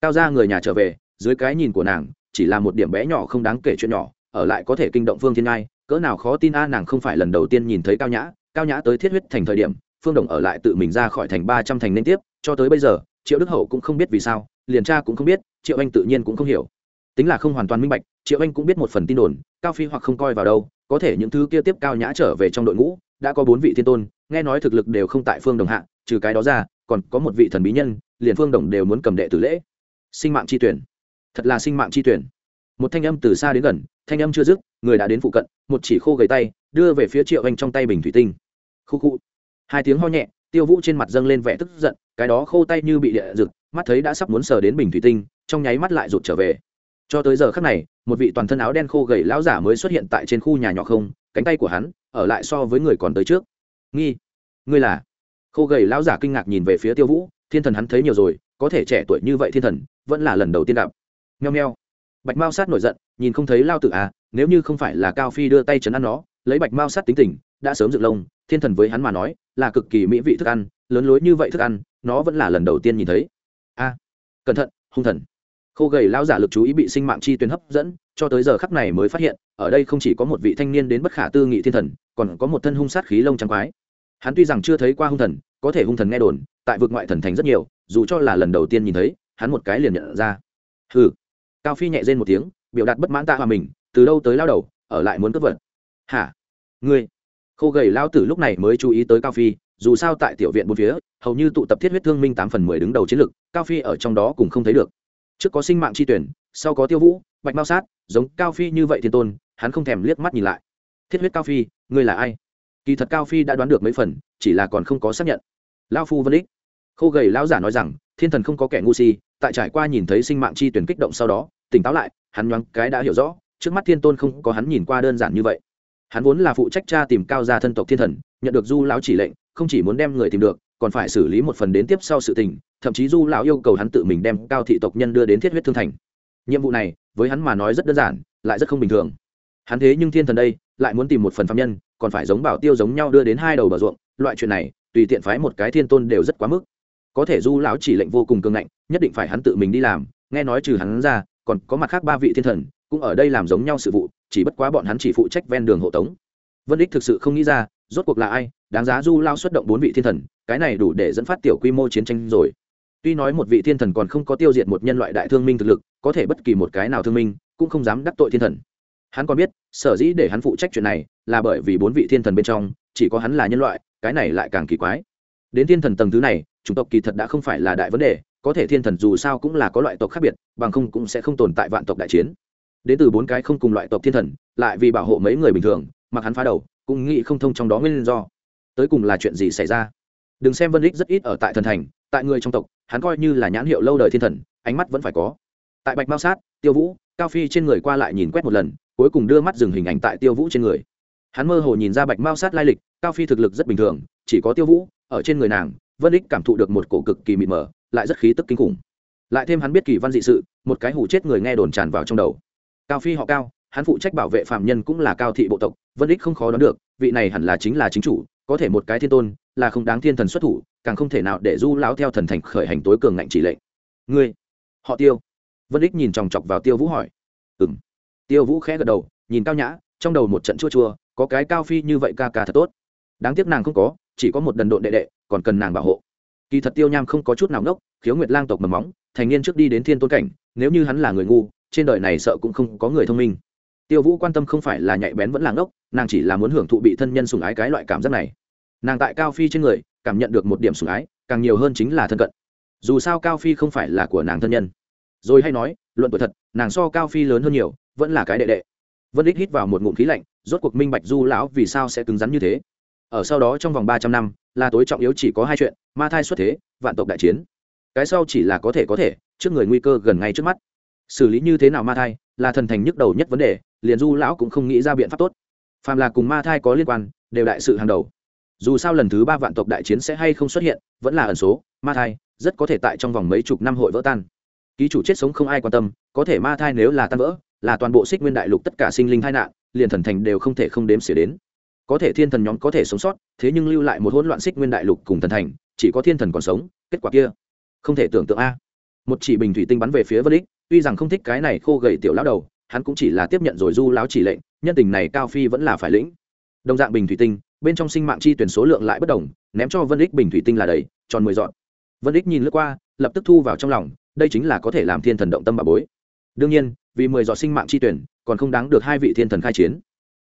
Cao ra người nhà trở về dưới cái nhìn của nàng, chỉ là một điểm bé nhỏ không đáng kể chuyện nhỏ, ở lại có thể kinh động phương thiên ngai, cỡ nào khó tin a, nàng không phải lần đầu tiên nhìn thấy cao nhã cao nhã tới thiết huyết thành thời điểm, phương đồng ở lại tự mình ra khỏi thành ba trăm thành liên tiếp, cho tới bây giờ, triệu đức hậu cũng không biết vì sao, liền cha cũng không biết, triệu anh tự nhiên cũng không hiểu. Tính là không hoàn toàn minh bạch, triệu anh cũng biết một phần tin đồn, cao phi hoặc không coi vào đâu, có thể những thứ kia tiếp cao nhã trở về trong đội ngũ, đã có bốn vị thiên tôn, nghe nói thực lực đều không tại phương đồng hạ, trừ cái đó ra, còn có một vị thần bí nhân, liền phương đồng đều muốn cầm đệ tử lễ. Sinh mạng chi tuyển thật là sinh mạng chi tuyển. Một thanh âm từ xa đến gần, thanh âm chưa dứt, người đã đến phụ cận, một chỉ khô gầy tay, đưa về phía triệu anh trong tay bình thủy tinh. Khu khu. Hai tiếng ho nhẹ, tiêu vũ trên mặt dâng lên vẻ tức giận, cái đó khô tay như bị địa rực mắt thấy đã sắp muốn sờ đến bình thủy tinh, trong nháy mắt lại rụt trở về. Cho tới giờ khắc này, một vị toàn thân áo đen khô gầy lão giả mới xuất hiện tại trên khu nhà nhỏ không, cánh tay của hắn, ở lại so với người còn tới trước. Nghi. Ngươi là? Khô gầy lão giả kinh ngạc nhìn về phía tiêu vũ, thiên thần hắn thấy nhiều rồi, có thể trẻ tuổi như vậy thiên thần, vẫn là lần đầu tiên gặp nheo nheo. Bạch mao sát nổi giận, nhìn không thấy lao tử à nếu như không phải là cao phi đưa tay chấn ăn nó, lấy bạch mao sát tính tình, đã sớm dựng lông, thiên thần với hắn mà nói, là cực kỳ mỹ vị thức ăn, lớn lối như vậy thức ăn, nó vẫn là lần đầu tiên nhìn thấy. A, cẩn thận, hung thần. Khô gầy lao giả lực chú ý bị sinh mạng chi tuyến hấp dẫn, cho tới giờ khắc này mới phát hiện, ở đây không chỉ có một vị thanh niên đến bất khả tư nghị thiên thần, còn có một thân hung sát khí lông trắng quái. Hắn tuy rằng chưa thấy qua hung thần, có thể hung thần nghe đồn, tại vực ngoại thần thành rất nhiều, dù cho là lần đầu tiên nhìn thấy, hắn một cái liền nhận ra. Hừ cao phi nhẹ rên một tiếng, biểu đạt bất mãn ta hòa mình, từ đâu tới lao đầu, ở lại muốn cướp vật. Hả? Ngươi? Khô gầy lao tử lúc này mới chú ý tới cao phi, dù sao tại tiểu viện bốn phía, hầu như tụ tập thiết huyết thương minh tám phần mười đứng đầu chiến lực, cao phi ở trong đó cũng không thấy được. Trước có sinh mạng chi tuyển, sau có tiêu vũ, bạch mao sát, giống cao phi như vậy thiên tôn, hắn không thèm liếc mắt nhìn lại. Thiết huyết cao phi, ngươi là ai? Kỳ thật cao phi đã đoán được mấy phần, chỉ là còn không có xác nhận. Lao phu vân ích. Khô gầy lão giả nói rằng, thiên thần không có kẻ ngu si tại trải qua nhìn thấy sinh mạng chi tuyển kích động sau đó, tỉnh táo lại, hắn nhoáng cái đã hiểu rõ, trước mắt thiên tôn không có hắn nhìn qua đơn giản như vậy. Hắn vốn là phụ trách cha tìm cao gia thân tộc thiên thần, nhận được du lão chỉ lệnh, không chỉ muốn đem người tìm được, còn phải xử lý một phần đến tiếp sau sự tình, thậm chí du lão yêu cầu hắn tự mình đem cao thị tộc nhân đưa đến thiết huyết thương thành. Nhiệm vụ này, với hắn mà nói rất đơn giản, lại rất không bình thường. Hắn thế nhưng thiên thần đây, lại muốn tìm một phần phạm nhân, còn phải giống bảo tiêu giống nhau đưa đến hai đầu bờ ruộng, loại chuyện này, tùy tiện phái một cái thiên tôn đều rất quá mức có thể du lão chỉ lệnh vô cùng cường ngạnh, nhất định phải hắn tự mình đi làm, nghe nói trừ hắn ra, còn có mặt khác ba vị thiên thần, cũng ở đây làm giống nhau sự vụ, chỉ bất quá bọn hắn chỉ phụ trách ven đường hộ tống. Vân đích thực sự không nghĩ ra, rốt cuộc là ai, đáng giá du lao xuất động bốn vị thiên thần, cái này đủ để dẫn phát tiểu quy mô chiến tranh rồi. Tuy nói một vị thiên thần còn không có tiêu diệt một nhân loại đại thương minh thực lực, có thể bất kỳ một cái nào thương minh, cũng không dám đắc tội thiên thần. Hắn còn biết, sở dĩ để hắn phụ trách chuyện này, là bởi vì bốn vị thiên thần bên trong, chỉ có hắn là nhân loại, cái này lại càng kỳ quái. Đến thiên thần tầng thứ này chủng tộc kỳ thật đã không phải là đại vấn đề, có thể thiên thần dù sao cũng là có loại tộc khác biệt, bằng không cũng sẽ không tồn tại vạn tộc đại chiến. Đến từ bốn cái không cùng loại tộc thiên thần, lại vì bảo hộ mấy người bình thường, mặc hắn phá đầu, cũng nghĩ không thông trong đó nguyên do. Tới cùng là chuyện gì xảy ra? Đừng xem vân lích rất ít ở tại thần thành, tại người trong tộc, hắn coi như là nhãn hiệu lâu đời thiên thần, ánh mắt vẫn phải có. Tại bạch mao sát, tiêu vũ, cao phi trên người qua lại nhìn quét một lần, cuối cùng đưa mắt dừng hình ảnh tại tiêu vũ trên người. Hắn mơ hồ nhìn ra bạch mao sát lai lịch, cao phi thực lực rất bình thường, chỉ có tiêu vũ ở trên người nàng vân ích cảm thụ được một cổ cực kỳ mịt mờ, lại rất khí tức kinh khủng. Lại thêm hắn biết kỳ văn dị sự, một cái hủ chết người nghe đồn tràn vào trong đầu. Cao phi họ cao, hắn phụ trách bảo vệ phạm nhân cũng là cao thị bộ tộc, vân ích không khó đoán được, vị này hẳn là chính là chính chủ, có thể một cái thiên tôn, là không đáng thiên thần xuất thủ, càng không thể nào để du lão theo thần thành khởi hành tối cường ngạnh chỉ lệnh. Ngươi, họ tiêu. Vân ích nhìn chòng chọc vào tiêu vũ hỏi. Ừ m tiêu vũ khẽ gật đầu, nhìn cao nhã, trong đầu một trận chua chua, có cái cao phi như vậy ca ca thật tốt. Đáng tiếc nàng không có, chỉ có một đần độn đệ đệ còn cần nàng bảo hộ. Kỳ thật tiêu nham không có chút nào ngốc, khiếu nguyệt lang tộc mầm móng, thành niên trước đi đến thiên tôn cảnh, nếu như hắn là người ngu, trên đời này sợ cũng không có người thông minh. Tiêu vũ quan tâm không phải là nhạy bén vẫn là ngốc, nàng chỉ là muốn hưởng thụ bị thân nhân sùng ái cái loại cảm giác này. Nàng tại cao phi trên người, cảm nhận được một điểm sùng ái, càng nhiều hơn chính là thân cận. Dù sao cao phi không phải là của nàng thân nhân. Rồi hay nói, luận tuổi thật, nàng so cao phi lớn hơn nhiều, vẫn là cái đệ đệ. Vân ích hít vào một ngụm khí lạnh, rốt cuộc minh bạch du lão vì sao sẽ cứng rắn như thế. Ở sau đó trong vòng ba trăm năm là tối trọng yếu chỉ có hai chuyện, ma thai xuất thế, vạn tộc đại chiến. Cái sau chỉ là có thể có thể, trước người nguy cơ gần ngay trước mắt. Xử lý như thế nào ma thai, là thần thành nhức đầu nhất vấn đề, liền du lão cũng không nghĩ ra biện pháp tốt. Phàm là cùng ma thai có liên quan, đều đại sự hàng đầu. Dù sao lần thứ ba vạn tộc đại chiến sẽ hay không xuất hiện, vẫn là ẩn số, ma thai, rất có thể tại trong vòng mấy chục năm hội vỡ tan. Ký chủ chết sống không ai quan tâm, có thể ma thai nếu là tan vỡ, là toàn bộ xích nguyên đại lục tất cả sinh linh tai nạn, liền thần thành đều không thể không đếm xỉa đến có thể thiên thần nhóm có thể sống sót, thế nhưng lưu lại một hỗn loạn xích nguyên đại lục cùng thần thành, chỉ có thiên thần còn sống, kết quả kia, không thể tưởng tượng a. Một chỉ bình thủy tinh bắn về phía vân ích tuy rằng không thích cái này khô gầy tiểu lão đầu, hắn cũng chỉ là tiếp nhận rồi du lão chỉ lệnh, nhân tình này cao phi vẫn là phải lĩnh. Đồng dạng bình thủy tinh, bên trong sinh mạng chi tuyển số lượng lại bất đồng, ném cho vân ích bình thủy tinh là đầy, tròn mười dọn. Vân ích nhìn lướt qua, lập tức thu vào trong lòng, đây chính là có thể làm thiên thần động tâm bà bối. Đương nhiên, vì mười giọt sinh mạng chi tuyển, còn không đáng được hai vị thiên thần khai chiến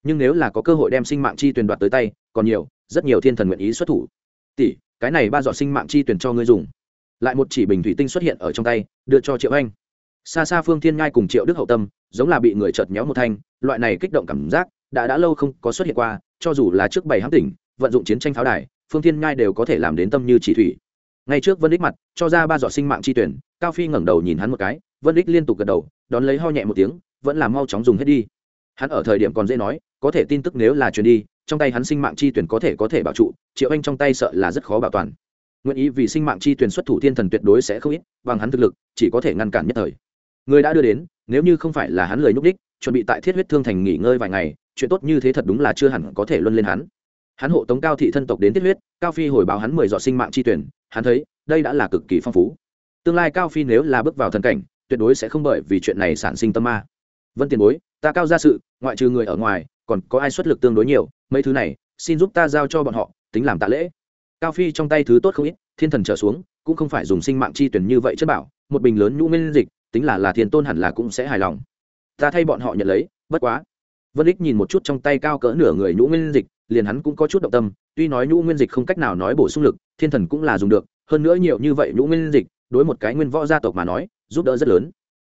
nhưng nếu là có cơ hội đem sinh mạng chi tuyển đoạt tới tay, còn nhiều, rất nhiều thiên thần nguyện ý xuất thủ. Tỷ, cái này ba giọt sinh mạng chi tuyển cho ngươi dùng. Lại một chỉ bình thủy tinh xuất hiện ở trong tay, đưa cho triệu anh. Xa xa phương thiên ngai cùng triệu đức hậu tâm, giống là bị người chợt nhéo một thanh, loại này kích động cảm giác, đã đã lâu không có xuất hiện qua, cho dù là trước bảy hãm tỉnh, vận dụng chiến tranh pháo đài, phương thiên ngai đều có thể làm đến tâm như chỉ thủy. Ngay trước vân đích mặt, cho ra ba giọt sinh mạng chi tuyển cao phi ngẩng đầu nhìn hắn một cái, vân đích liên tục gật đầu, đón lấy ho nhẹ một tiếng, vẫn là mau chóng dùng hết đi hắn ở thời điểm còn dễ nói, có thể tin tức nếu là truyền đi, trong tay hắn sinh mạng chi tuyển có thể có thể bảo trụ, triệu anh trong tay sợ là rất khó bảo toàn. Nguyện ý vì sinh mạng chi tuyển xuất thủ thiên thần tuyệt đối sẽ không ít, bằng hắn thực lực, chỉ có thể ngăn cản nhất thời. Người đã đưa đến, nếu như không phải là hắn lời nhúc đích chuẩn bị tại thiết huyết thương thành nghỉ ngơi vài ngày, chuyện tốt như thế thật đúng là chưa hẳn có thể luân lên hắn. Hắn hộ tống cao thị thân tộc đến thiết huyết, cao phi hồi báo hắn mười dọ sinh mạng chi tuyển, hắn thấy, đây đã là cực kỳ phong phú. Tương lai cao phi nếu là bước vào thần cảnh, tuyệt đối sẽ không bởi vì chuyện này sản sinh tâm ma. Vân tiền bối ta cao ra sự, ngoại trừ người ở ngoài, còn có ai xuất lực tương đối nhiều, mấy thứ này, xin giúp ta giao cho bọn họ, tính làm tạ lễ. Cao phi trong tay thứ tốt không ít, thiên thần trở xuống, cũng không phải dùng sinh mạng chi tuyển như vậy chất bảo, một bình lớn nhũ minh dịch, tính là là thiên tôn hẳn là cũng sẽ hài lòng. Ta thay bọn họ nhận lấy, bất quá. Vân ích nhìn một chút trong tay cao cỡ nửa người nhũ nguyên dịch, liền hắn cũng có chút động tâm, tuy nói nhũ nguyên dịch không cách nào nói bổ sung lực, thiên thần cũng là dùng được, hơn nữa nhiều như vậy nhũ nguyên dịch, đối một cái nguyên võ gia tộc mà nói, giúp đỡ rất lớn.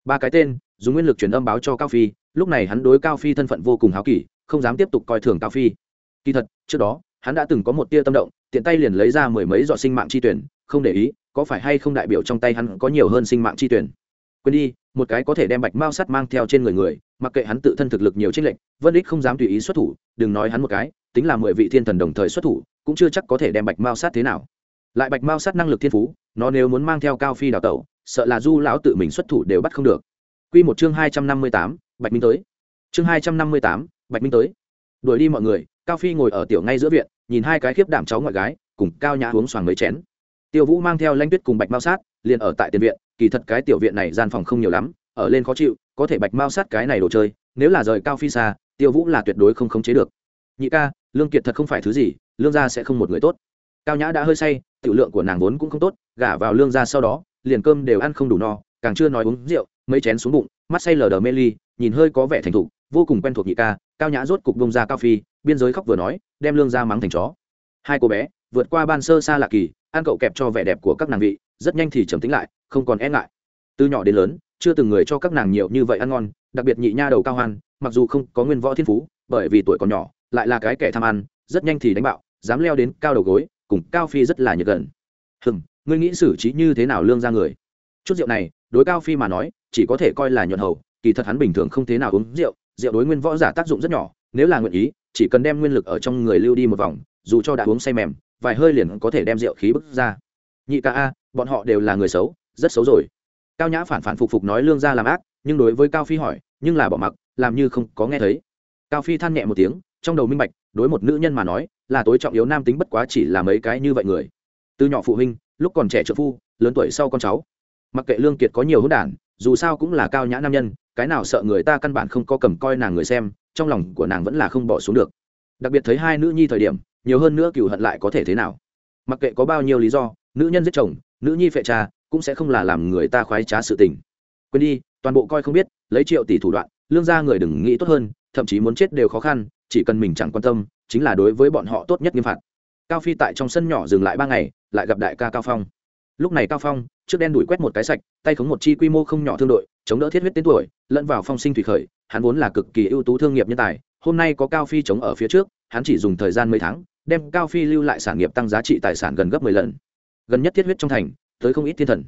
Ba cái tên, dùng nguyên lực truyền âm báo cho cao phi lúc này hắn đối cao phi thân phận vô cùng háo kỳ, không dám tiếp tục coi thường cao phi. Kỳ thật, trước đó, hắn đã từng có một tia tâm động, tiện tay liền lấy ra mười mấy giọt sinh mạng chi tuyển, không để ý, có phải hay không đại biểu trong tay hắn có nhiều hơn sinh mạng chi tuyển. Quên đi, một cái có thể đem bạch mao sắt mang theo trên người người, mặc kệ hắn tự thân thực lực nhiều trích lệnh vân ích không dám tùy ý xuất thủ, đừng nói hắn một cái, tính là mười vị thiên thần đồng thời xuất thủ, cũng chưa chắc có thể đem bạch mao sát thế nào. Lại bạch mao sát năng lực thiên phú, nó nếu muốn mang theo cao phi đào tẩu, sợ là du lão tự mình xuất thủ đều bắt không được. Q một chương hai trăm năm mươi tám bạch minh tới. Chương hai trăm năm mươi tám, bạch minh tới. Đuổi đi mọi người, cao phi ngồi ở tiểu ngay giữa viện, nhìn hai cái khiếp đảm cháu ngoại gái, cùng cao nhã uống xoàng mấy chén. Tiêu vũ mang theo lanh tuyết cùng bạch mao sát, liền ở tại tiền viện, kỳ thật cái tiểu viện này gian phòng không nhiều lắm, ở lên khó chịu, có thể bạch mao sát cái này đồ chơi, nếu là rời cao phi xa, tiêu vũ là tuyệt đối không khống chế được. Nhị ca, lương kiệt thật không phải thứ gì, lương gia sẽ không một người tốt. Cao nhã đã hơi say, tiểu lượng của nàng vốn cũng không tốt, gả vào lương gia sau đó, liền cơm đều ăn không đủ no, càng chưa nói uống rượu mấy chén xuống bụng, mắt say lờ đờ mê ly, nhìn hơi có vẻ thành thục, vô cùng quen thuộc nhị ca, cao nhã rốt cục bông ra cao phi, biên giới khóc vừa nói, đem lương ra mắng thành chó. Hai cô bé, vượt qua ban sơ xa lạ kỳ, ăn cậu kẹp cho vẻ đẹp của các nàng vị, rất nhanh thì trầm tính lại, không còn e ngại. Từ nhỏ đến lớn, chưa từng người cho các nàng nhiều như vậy ăn ngon, đặc biệt nhị nha đầu cao hoan, mặc dù không có nguyên võ thiên phú, bởi vì tuổi còn nhỏ, lại là cái kẻ tham ăn, rất nhanh thì đánh bạo, dám leo đến cao đầu gối, cùng cao phi rất là nhiệt gần. Hừm, ngươi nghĩ xử trí như thế nào lương ra người? Chút rượu này, đối cao phi mà nói chỉ có thể coi là nhuận hầu, kỳ thật hắn bình thường không thế nào uống rượu rượu đối nguyên võ giả tác dụng rất nhỏ, nếu là nguyện ý, chỉ cần đem nguyên lực ở trong người lưu đi một vòng, dù cho đã uống say mềm, vài hơi liền có thể đem rượu khí bức ra. Nhị ca a, bọn họ đều là người xấu, rất xấu rồi. Cao nhã phản phản phục phục nói lương gia làm ác, nhưng đối với cao phi hỏi, nhưng là bỏ mặc, làm như không có nghe thấy. Cao phi than nhẹ một tiếng, trong đầu minh bạch, đối một nữ nhân mà nói, là tối trọng yếu nam tính bất quá chỉ là mấy cái như vậy người. Từ nhỏ phụ huynh, lúc còn trẻ trợ phu, lớn tuổi sau con cháu. Mặc kệ lương kiệt có nhiều hỗn đản dù sao cũng là cao nhã nam nhân, cái nào sợ người ta căn bản không có cầm coi nàng người xem, trong lòng của nàng vẫn là không bỏ xuống được. Đặc biệt thấy hai nữ nhi thời điểm, nhiều hơn nữa cựu hận lại có thể thế nào. Mặc kệ có bao nhiêu lý do, nữ nhân giết chồng, nữ nhi phệ cha cũng sẽ không là làm người ta khoái trá sự tình. Quên đi, toàn bộ coi không biết, lấy triệu tỷ thủ đoạn, lương gia người đừng nghĩ tốt hơn, thậm chí muốn chết đều khó khăn, chỉ cần mình chẳng quan tâm, chính là đối với bọn họ tốt nhất nghiêm phạt. Cao phi tại trong sân nhỏ dừng lại ba ngày, lại gặp đại ca cao phong. Lúc này cao phong trước đen đuổi quét một cái sạch, tay khống một chi quy mô không nhỏ thương đội, chống đỡ thiết huyết tên tuổi, lẫn vào phong sinh thủy khởi, hắn vốn là cực kỳ ưu tú thương nghiệp nhân tài, hôm nay có cao phi chống ở phía trước, hắn chỉ dùng thời gian mấy tháng, đem cao phi lưu lại sản nghiệp tăng giá trị tài sản gần gấp mười lần. Gần nhất thiết huyết trong thành, tới không ít thiên thần.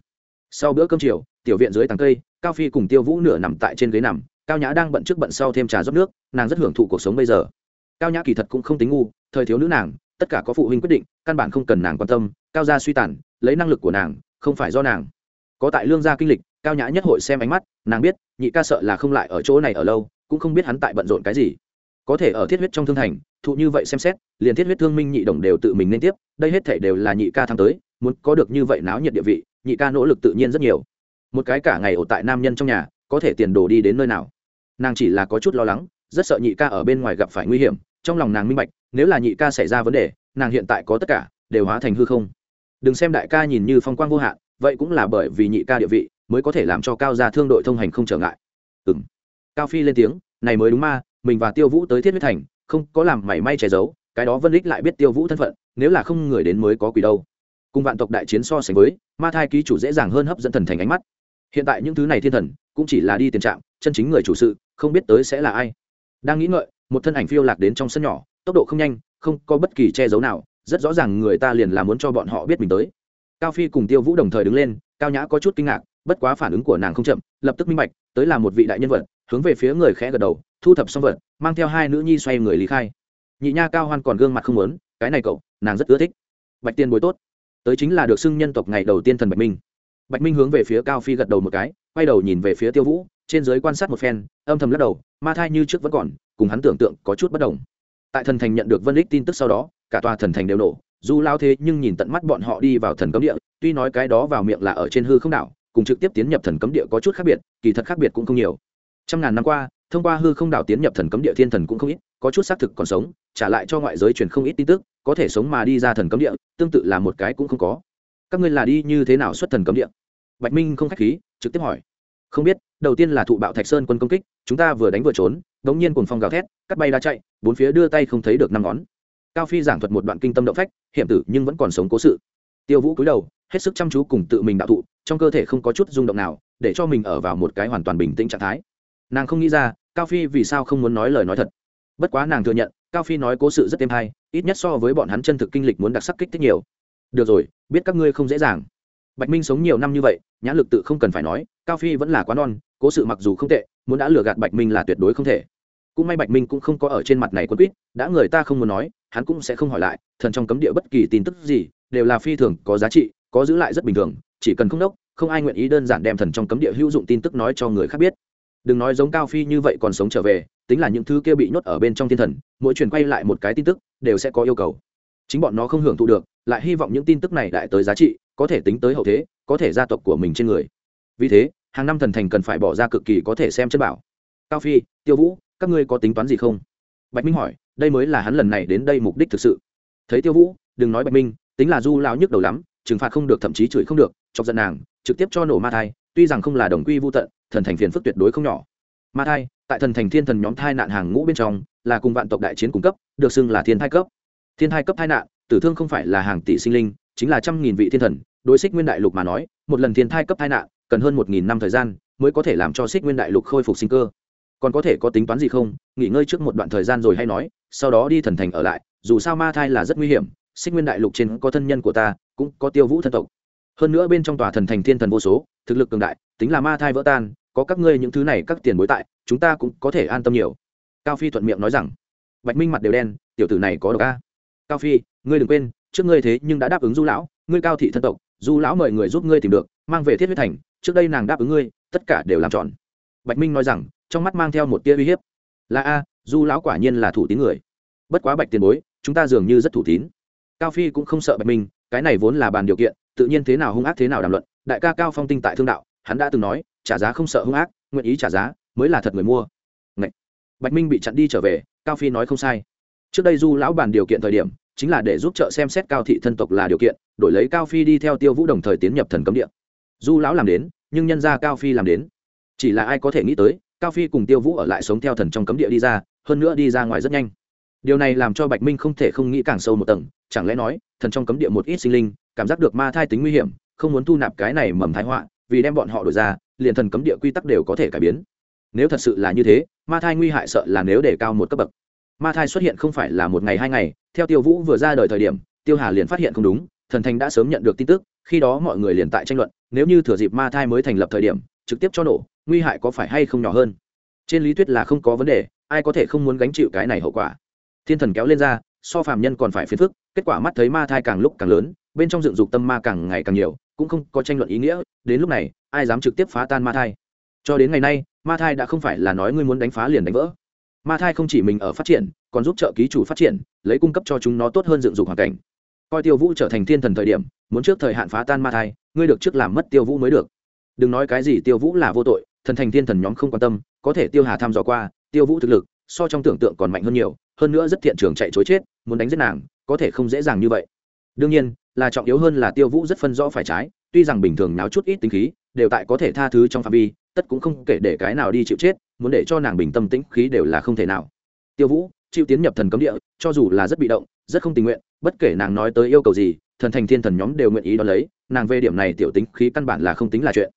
Sau bữa cơm chiều, tiểu viện dưới tầng cây, cao phi cùng tiêu vũ nửa nằm tại trên ghế nằm, cao nhã đang bận trước bận sau thêm trà rót nước, nàng rất hưởng thụ cuộc sống bây giờ. Cao nhã kỳ thật cũng không tính ngu, thời thiếu nữ nàng, tất cả có phụ huynh quyết định, căn bản không cần nàng quan tâm, cao gia suy tàn, lấy năng lực của nàng không phải do nàng. Có tại lương gia kinh lịch, cao nhã nhất hội xem ánh mắt, nàng biết, nhị ca sợ là không lại ở chỗ này ở lâu, cũng không biết hắn tại bận rộn cái gì. Có thể ở thiết huyết trong thương thành, thụ như vậy xem xét, liền thiết huyết thương minh nhị đồng đều tự mình nên tiếp, đây hết thể đều là nhị ca thăng tới, muốn có được như vậy náo nhiệt địa vị, nhị ca nỗ lực tự nhiên rất nhiều. Một cái cả ngày ở tại nam nhân trong nhà, có thể tiền đồ đi đến nơi nào? Nàng chỉ là có chút lo lắng, rất sợ nhị ca ở bên ngoài gặp phải nguy hiểm, trong lòng nàng minh bạch, nếu là nhị ca xảy ra vấn đề, nàng hiện tại có tất cả, đều hóa thành hư không đừng xem đại ca nhìn như phong quang vô hạn, vậy cũng là bởi vì nhị ca địa vị mới có thể làm cho cao gia thương đội thông hành không trở ngại. Ừ m cao phi lên tiếng, này mới đúng ma, mình và tiêu vũ tới thiết huyết thành, không có làm mảy may che giấu, cái đó vân lích lại biết tiêu vũ thân phận, nếu là không người đến mới có quỷ đâu. Cùng vạn tộc đại chiến so sánh với, ma thai ký chủ dễ dàng hơn hấp dẫn thần thành ánh mắt. Hiện tại những thứ này thiên thần, cũng chỉ là đi tiền trạng chân chính người chủ sự, không biết tới sẽ là ai. Đang nghĩ ngợi, một thân ảnh phiêu lạc đến trong sân nhỏ, tốc độ không nhanh, không có bất kỳ che giấu nào rất rõ ràng người ta liền là muốn cho bọn họ biết mình tới. Cao phi cùng tiêu vũ đồng thời đứng lên, cao nhã có chút kinh ngạc, bất quá phản ứng của nàng không chậm, lập tức minh bạch, tới là một vị đại nhân vật, hướng về phía người khẽ gật đầu, thu thập xong vật, mang theo hai nữ nhi xoay người lý khai. Nhị nha cao hoan còn gương mặt không lớn cái này cậu, nàng rất ưa thích. Bạch tiên bối tốt. Tới chính là được xưng nhân tộc ngày đầu tiên thần bạch minh. Bạch minh hướng về phía cao phi gật đầu một cái, quay đầu nhìn về phía tiêu vũ, trên giới quan sát một phen, âm thầm lắc đầu, ma thai như trước vẫn còn, cùng hắn tưởng tượng có chút bất đồng. Tại thần thành nhận được vân đích tin tức sau đó cả tòa thần thành đều nổ, dù lao thế nhưng nhìn tận mắt bọn họ đi vào thần cấm địa, tuy nói cái đó vào miệng là ở trên hư không đảo, cùng trực tiếp tiến nhập thần cấm địa có chút khác biệt, kỳ thật khác biệt cũng không nhiều. Trăm ngàn năm qua, thông qua hư không đảo tiến nhập thần cấm địa thiên thần cũng không ít, có chút xác thực còn sống, trả lại cho ngoại giới truyền không ít tin tức, có thể sống mà đi ra thần cấm địa, tương tự là một cái cũng không có. Các ngươi là đi như thế nào xuất thần cấm địa? Bạch minh không khách khí, trực tiếp hỏi. Không biết, đầu tiên là thụ bạo thạch sơn quân công kích, chúng ta vừa đánh vừa trốn, đống nhiên cùng phong gào thét, cắt bay đã chạy, bốn phía đưa tay không thấy được năm ngón cao phi giảng thuật một đoạn kinh tâm động phách, hiểm tử nhưng vẫn còn sống cố sự. Tiêu vũ cúi đầu, hết sức chăm chú cùng tự mình đạo thụ, trong cơ thể không có chút rung động nào, để cho mình ở vào một cái hoàn toàn bình tĩnh trạng thái. Nàng không nghĩ ra, cao phi vì sao không muốn nói lời nói thật. Bất quá nàng thừa nhận, cao phi nói cố sự rất êm hay, ít nhất so với bọn hắn chân thực kinh lịch muốn đặc sắc kích thích nhiều. Được rồi, biết các ngươi không dễ dàng. Bạch minh sống nhiều năm như vậy, nhãn lực tự không cần phải nói, cao phi vẫn là quá non, cố sự mặc dù không tệ, muốn đã lừa gạt bạch minh là tuyệt đối không thể cũng may bạch minh cũng không có ở trên mặt này quân quýt, đã người ta không muốn nói, hắn cũng sẽ không hỏi lại, thần trong cấm địa bất kỳ tin tức gì, đều là phi thường có giá trị, có giữ lại rất bình thường, chỉ cần không đốc, không ai nguyện ý đơn giản đem thần trong cấm địa hữu dụng tin tức nói cho người khác biết. Đừng nói giống cao phi như vậy còn sống trở về, tính là những thứ kia bị nhốt ở bên trong thiên thần, mỗi truyền quay lại một cái tin tức, đều sẽ có yêu cầu. Chính bọn nó không hưởng thụ được, lại hy vọng những tin tức này đại tới giá trị, có thể tính tới hậu thế, có thể gia tộc của mình trên người. Vì thế, hàng năm thần thành cần phải bỏ ra cực kỳ có thể xem chân bảo. Cao phi, tiêu vũ các ngươi có tính toán gì không? Bạch minh hỏi, đây mới là hắn lần này đến đây mục đích thực sự. Thấy tiêu vũ, đừng nói bạch minh, tính là du lao nhức đầu lắm, trừng phạt không được, thậm chí chửi không được, chọc giận nàng, trực tiếp cho nổ ma thai, tuy rằng không là đồng quy vô tận, thần thành phiền phức tuyệt đối không nhỏ. Ma thai, tại thần thành thiên thần nhóm thai nạn hàng ngũ bên trong, là cùng vạn tộc đại chiến cung cấp, được xưng là thiên thai cấp. Thiên thai cấp thai nạn, tử thương không phải là hàng tỷ sinh linh, chính là trăm nghìn vị thiên thần. Đối xích nguyên đại lục mà nói, một lần thiên thai cấp thai nạn, cần hơn một nghìn năm thời gian, mới có thể làm cho xích nguyên đại lục khôi phục sinh cơ còn có thể có tính toán gì không? Nghỉ ngơi trước một đoạn thời gian rồi hay nói, sau đó đi thần thành ở lại, dù sao ma thai là rất nguy hiểm, xích nguyên đại lục trên có thân nhân của ta, cũng có tiêu vũ thân tộc. Hơn nữa bên trong tòa thần thành thiên thần vô số, thực lực cường đại, tính là ma thai vỡ tan, có các ngươi những thứ này các tiền bối tại, chúng ta cũng có thể an tâm nhiều. Cao phi thuận miệng nói rằng. Bạch minh mặt đều đen, tiểu tử này có độc a. Cao phi, ngươi đừng quên, trước ngươi thế nhưng đã đáp ứng du lão, ngươi cao thị thân tộc, du lão mời người giúp ngươi tìm được, mang về thiết huyết thành, trước đây nàng đáp ứng ngươi, tất cả đều làm tròn. Bạch minh nói rằng trong mắt mang theo một tia uy hiếp. Là a, du lão quả nhiên là thủ tín người. Bất quá bạch tiền bối, chúng ta dường như rất thủ tín. Cao phi cũng không sợ bạch minh, cái này vốn là bàn điều kiện, tự nhiên thế nào hung ác thế nào đàm luận. Đại ca cao phong tinh tại thương đạo, hắn đã từng nói, trả giá không sợ hung ác, nguyện ý trả giá, mới là thật người mua. Ngậy. bạch minh bị chặn đi trở về, cao phi nói không sai. Trước đây du lão bàn điều kiện thời điểm, chính là để giúp trợ xem xét cao thị thân tộc là điều kiện, đổi lấy cao phi đi theo tiêu vũ đồng thời tiến nhập thần cấm địa. Du lão làm đến, nhưng nhân ra cao phi làm đến. Chỉ là ai có thể nghĩ tới cao phi cùng tiêu vũ ở lại sống theo thần trong cấm địa đi ra, hơn nữa đi ra ngoài rất nhanh. Điều này làm cho bạch minh không thể không nghĩ càng sâu một tầng, chẳng lẽ nói, thần trong cấm địa một ít sinh linh, cảm giác được ma thai tính nguy hiểm, không muốn thu nạp cái này mầm thái họa, vì đem bọn họ đổi ra, liền thần cấm địa quy tắc đều có thể cải biến. Nếu thật sự là như thế, ma thai nguy hại sợ là nếu để cao một cấp bậc. Ma thai xuất hiện không phải là một ngày hai ngày, theo tiêu vũ vừa ra đời thời điểm, tiêu hà liền phát hiện không đúng, thần thành đã sớm nhận được tin tức, khi đó mọi người liền tại tranh luận, nếu như thừa dịp ma thai mới thành lập thời điểm, trực tiếp cho nổ nguy hại có phải hay không nhỏ hơn? Trên lý thuyết là không có vấn đề, ai có thể không muốn gánh chịu cái này hậu quả. Thiên thần kéo lên ra, so phàm nhân còn phải phiền phức, kết quả mắt thấy ma thai càng lúc càng lớn, bên trong dựng dục tâm ma càng ngày càng nhiều, cũng không có tranh luận ý nghĩa, đến lúc này, ai dám trực tiếp phá tan ma thai? Cho đến ngày nay, ma thai đã không phải là nói ngươi muốn đánh phá liền đánh vỡ. Ma thai không chỉ mình ở phát triển, còn giúp trợ ký chủ phát triển, lấy cung cấp cho chúng nó tốt hơn dựng dục hoàn cảnh. Coi tiêu vũ trở thành thiên thần thời điểm, muốn trước thời hạn phá tan ma thai, ngươi được trước làm mất tiêu vũ mới được. Đừng nói cái gì tiêu vũ là vô tội thần thành thiên thần nhóm không quan tâm, có thể tiêu hà thăm dò qua, tiêu vũ thực lực, so trong tưởng tượng còn mạnh hơn nhiều, hơn nữa rất thiện trường chạy chối chết, muốn đánh giết nàng, có thể không dễ dàng như vậy. Đương nhiên, là trọng yếu hơn là tiêu vũ rất phân rõ phải trái, tuy rằng bình thường náo chút ít tính khí, đều tại có thể tha thứ trong phạm vi, tất cũng không kể để cái nào đi chịu chết, muốn để cho nàng bình tâm tĩnh khí đều là không thể nào. Tiêu vũ, chịu tiến nhập thần cấm địa, cho dù là rất bị động, rất không tình nguyện, bất kể nàng nói tới yêu cầu gì, thần thành thiên thần nhóm đều nguyện ý đón lấy, nàng về điểm này tiểu tính khí căn bản là không tính là chuyện.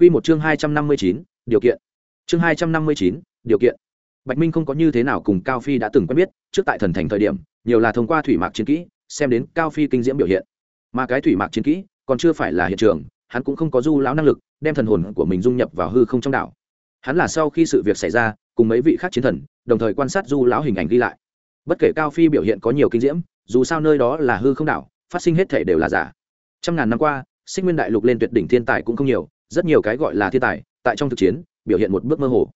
Quy một chương hai trăm năm mươi chín, điều kiện. Chương hai trăm năm mươi chín, điều kiện. Bạch minh không có như thế nào cùng cao phi đã từng quen biết, trước tại thần thành thời điểm, nhiều là thông qua thủy mạc chiến kỹ, xem đến cao phi kinh diễm biểu hiện. Mà cái thủy mạc chiến kỹ, còn chưa phải là hiện trường, hắn cũng không có du lão năng lực, đem thần hồn của mình dung nhập vào hư không trong đảo. Hắn là sau khi sự việc xảy ra, cùng mấy vị khác chiến thần, đồng thời quan sát du lão hình ảnh ghi lại. Bất kể cao phi biểu hiện có nhiều kinh diễm, dù sao nơi đó là hư không đảo, phát sinh hết thể đều là giả. Trăm ngàn năm qua, sinh nguyên đại lục lên tuyệt đỉnh thiên tài cũng không nhiều rất nhiều cái gọi là thiên tài, tại trong thực chiến, biểu hiện một bước mơ hồ.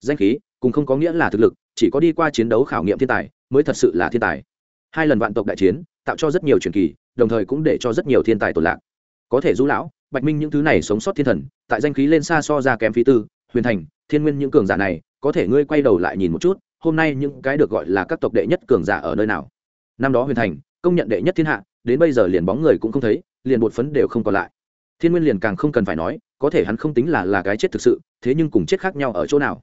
Danh khí, cùng không có nghĩa là thực lực, chỉ có đi qua chiến đấu khảo nghiệm thiên tài, mới thật sự là thiên tài. Hai lần vạn tộc đại chiến, tạo cho rất nhiều truyền kỳ, đồng thời cũng để cho rất nhiều thiên tài tồn lạc. Có thể du lão, bạch minh những thứ này sống sót thiên thần, tại danh khí lên xa so ra kém phi tư, huyền thành, thiên nguyên những cường giả này, có thể ngươi quay đầu lại nhìn một chút, hôm nay những cái được gọi là các tộc đệ nhất cường giả ở nơi nào? Năm đó huyền thành, công nhận đệ nhất thiên hạ, đến bây giờ liền bóng người cũng không thấy, liền bột phấn đều không còn lại. Thiên nguyên liền càng không cần phải nói có thể hắn không tính là là cái chết thực sự, thế nhưng cùng chết khác nhau ở chỗ nào.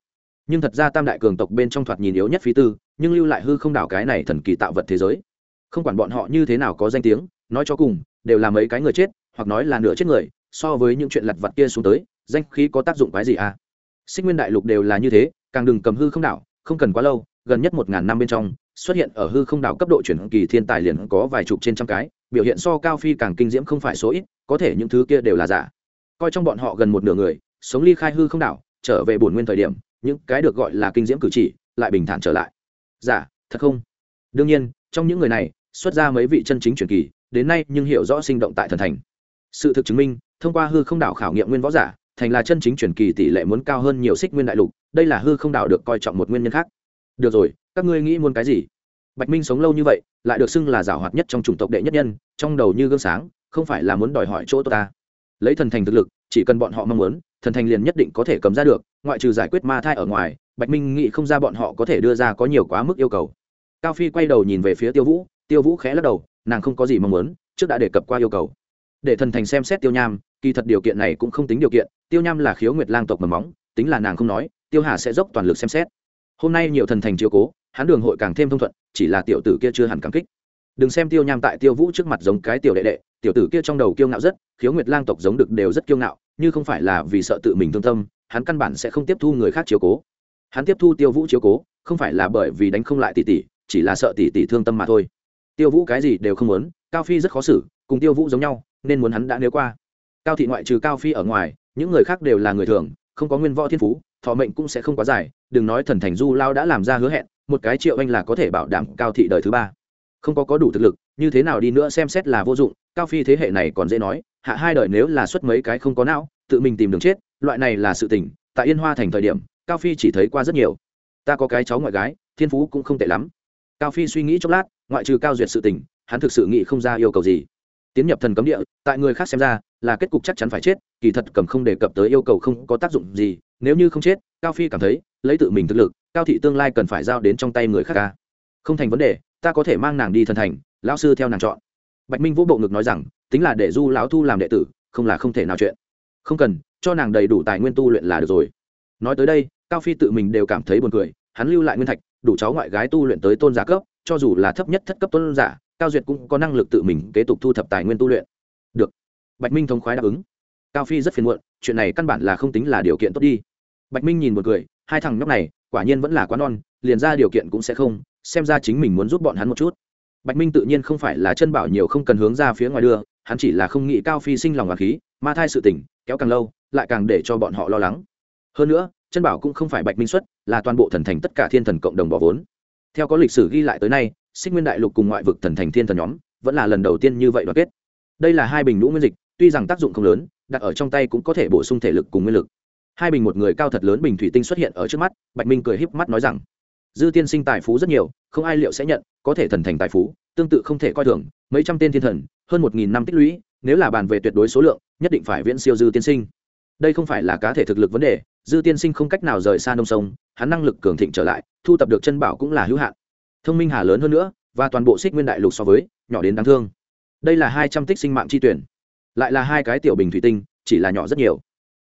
Nhưng thật ra tam đại cường tộc bên trong thoạt nhìn yếu nhất phí tư, nhưng lưu lại hư không đảo cái này thần kỳ tạo vật thế giới. Không quản bọn họ như thế nào có danh tiếng, nói cho cùng, đều là mấy cái người chết, hoặc nói là nửa chết người, so với những chuyện lặt vặt kia xuống tới, danh khí có tác dụng cái gì à? Sinh nguyên đại lục đều là như thế, càng đừng cầm hư không đảo, không cần quá lâu, gần nhất một ngàn năm bên trong, xuất hiện ở hư không đảo cấp độ chuyển kỳ thiên tài liền có vài chục trên trăm cái, biểu hiện so cao phi càng kinh diễm không phải số ít, có thể những thứ kia đều là giả coi trong bọn họ gần một nửa người, sống ly khai hư không đảo, trở về bổn nguyên thời điểm, những cái được gọi là kinh diễm cử chỉ lại bình thản trở lại. Giả thật không? Đương nhiên, trong những người này, xuất ra mấy vị chân chính truyền kỳ, đến nay nhưng hiểu rõ sinh động tại thần thành. Sự thực chứng minh, thông qua hư không đảo khảo nghiệm nguyên võ giả, thành là chân chính truyền kỳ tỷ lệ muốn cao hơn nhiều xích nguyên đại lục, đây là hư không đảo được coi trọng một nguyên nhân khác. Được rồi, các ngươi nghĩ muốn cái gì? Bạch minh sống lâu như vậy, lại được xưng là giảo hoạt nhất trong chủng tộc đệ nhất nhân, trong đầu như gương sáng, không phải là muốn đòi hỏi chỗ ta lấy thần thành thực lực, chỉ cần bọn họ mong muốn, thần thành liền nhất định có thể cầm ra được, ngoại trừ giải quyết ma thai ở ngoài, bạch minh nghĩ không ra bọn họ có thể đưa ra có nhiều quá mức yêu cầu. Cao phi quay đầu nhìn về phía tiêu vũ tiêu vũ khẽ lắc đầu, nàng không có gì mong muốn, trước đã đề cập qua yêu cầu. Để thần thành xem xét tiêu nham, kỳ thật điều kiện này cũng không tính điều kiện, tiêu nham là khiếu nguyệt lang tộc mầm móng, tính là nàng không nói, tiêu hà sẽ dốc toàn lực xem xét. Hôm nay nhiều thần thành chiều cố, hắn đường hội càng thêm thông thuận, chỉ là tiểu tử kia chưa hẳn cảm kích đừng xem tiêu nham tại tiêu vũ trước mặt giống cái tiểu đệ đệ, tiểu tử kia trong đầu kiêu ngạo rất, khiếu nguyệt lang tộc giống được đều rất kiêu ngạo, như không phải là vì sợ tự mình thương tâm, hắn căn bản sẽ không tiếp thu người khác chiếu cố. Hắn tiếp thu tiêu vũ chiếu cố, không phải là bởi vì đánh không lại tỷ tỷ, chỉ là sợ tỷ tỷ thương tâm mà thôi. Tiêu vũ cái gì đều không muốn, cao phi rất khó xử, cùng tiêu vũ giống nhau, nên muốn hắn đã nếu qua. Cao thị ngoại trừ cao phi ở ngoài, những người khác đều là người thường, không có nguyên võ thiên phú, thọ mệnh cũng sẽ không quá dài, đừng nói thần thành du lao đã làm ra hứa hẹn, một cái triệu anh là có thể bảo đảm cao thị đời thứ ba không có có đủ thực lực, như thế nào đi nữa xem xét là vô dụng, cao phi thế hệ này còn dễ nói, hạ hai đời nếu là xuất mấy cái không có não, tự mình tìm đường chết, loại này là sự tình, tại yên hoa thành thời điểm, cao phi chỉ thấy qua rất nhiều. Ta có cái cháu ngoại gái, thiên phú cũng không tệ lắm. Cao phi suy nghĩ chốc lát, ngoại trừ cao duyệt sự tình, hắn thực sự nghĩ không ra yêu cầu gì. Tiến nhập thần cấm địa, tại người khác xem ra, là kết cục chắc chắn phải chết, kỳ thật cầm không đề cập tới yêu cầu không có tác dụng gì, nếu như không chết, cao phi cảm thấy, lấy tự mình thực lực, cao thị tương lai cần phải giao đến trong tay người khác ca không thành vấn đề ta có thể mang nàng đi thần thành, lão sư theo nàng chọn. Bạch minh vũ bộ ngực nói rằng, tính là để du lão thu làm đệ tử, không là không thể nào chuyện. Không cần, cho nàng đầy đủ tài nguyên tu luyện là được rồi. Nói tới đây, cao phi tự mình đều cảm thấy buồn cười, hắn lưu lại nguyên thạch, đủ cháu ngoại gái tu luyện tới tôn giả cấp, cho dù là thấp nhất thất cấp tôn giả, cao duyệt cũng có năng lực tự mình kế tục thu thập tài nguyên tu luyện. Được. Bạch minh thống khoái đáp ứng. Cao phi rất phiền muộn, chuyện này căn bản là không tính là điều kiện tốt đi. Bạch minh nhìn một người hai thằng nhóc này, quả nhiên vẫn là quá non liền ra điều kiện cũng sẽ không, xem ra chính mình muốn giúp bọn hắn một chút. Bạch minh tự nhiên không phải là chân bảo nhiều không cần hướng ra phía ngoài đưa, hắn chỉ là không nghĩ cao phi sinh lòng và khí, ma thai sự tỉnh kéo càng lâu, lại càng để cho bọn họ lo lắng. Hơn nữa, chân bảo cũng không phải bạch minh xuất, là toàn bộ thần thành tất cả thiên thần cộng đồng bỏ vốn. Theo có lịch sử ghi lại tới nay, sinh nguyên đại lục cùng ngoại vực thần thành thiên thần nhóm, vẫn là lần đầu tiên như vậy đoàn kết. Đây là hai bình lũ nguyên dịch, tuy rằng tác dụng không lớn, đặt ở trong tay cũng có thể bổ sung thể lực cùng nguyên lực. Hai bình một người cao thật lớn bình thủy tinh xuất hiện ở trước mắt, bạch minh cười híp mắt nói rằng dư tiên sinh tài phú rất nhiều, không ai liệu sẽ nhận, có thể thần thành tài phú, tương tự không thể coi thường, mấy trăm tên thiên thần, hơn một nghìn năm tích lũy, nếu là bàn về tuyệt đối số lượng, nhất định phải viễn siêu dư tiên sinh. Đây không phải là cá thể thực lực vấn đề, dư tiên sinh không cách nào rời xa nông sông, hắn năng lực cường thịnh trở lại, thu tập được chân bảo cũng là hữu hạn. Thông minh hà lớn hơn nữa, và toàn bộ xích nguyên đại lục so với, nhỏ đến đáng thương. Đây là hai trăm tích sinh mạng chi tuyển. Lại là hai cái tiểu bình thủy tinh, chỉ là nhỏ rất nhiều.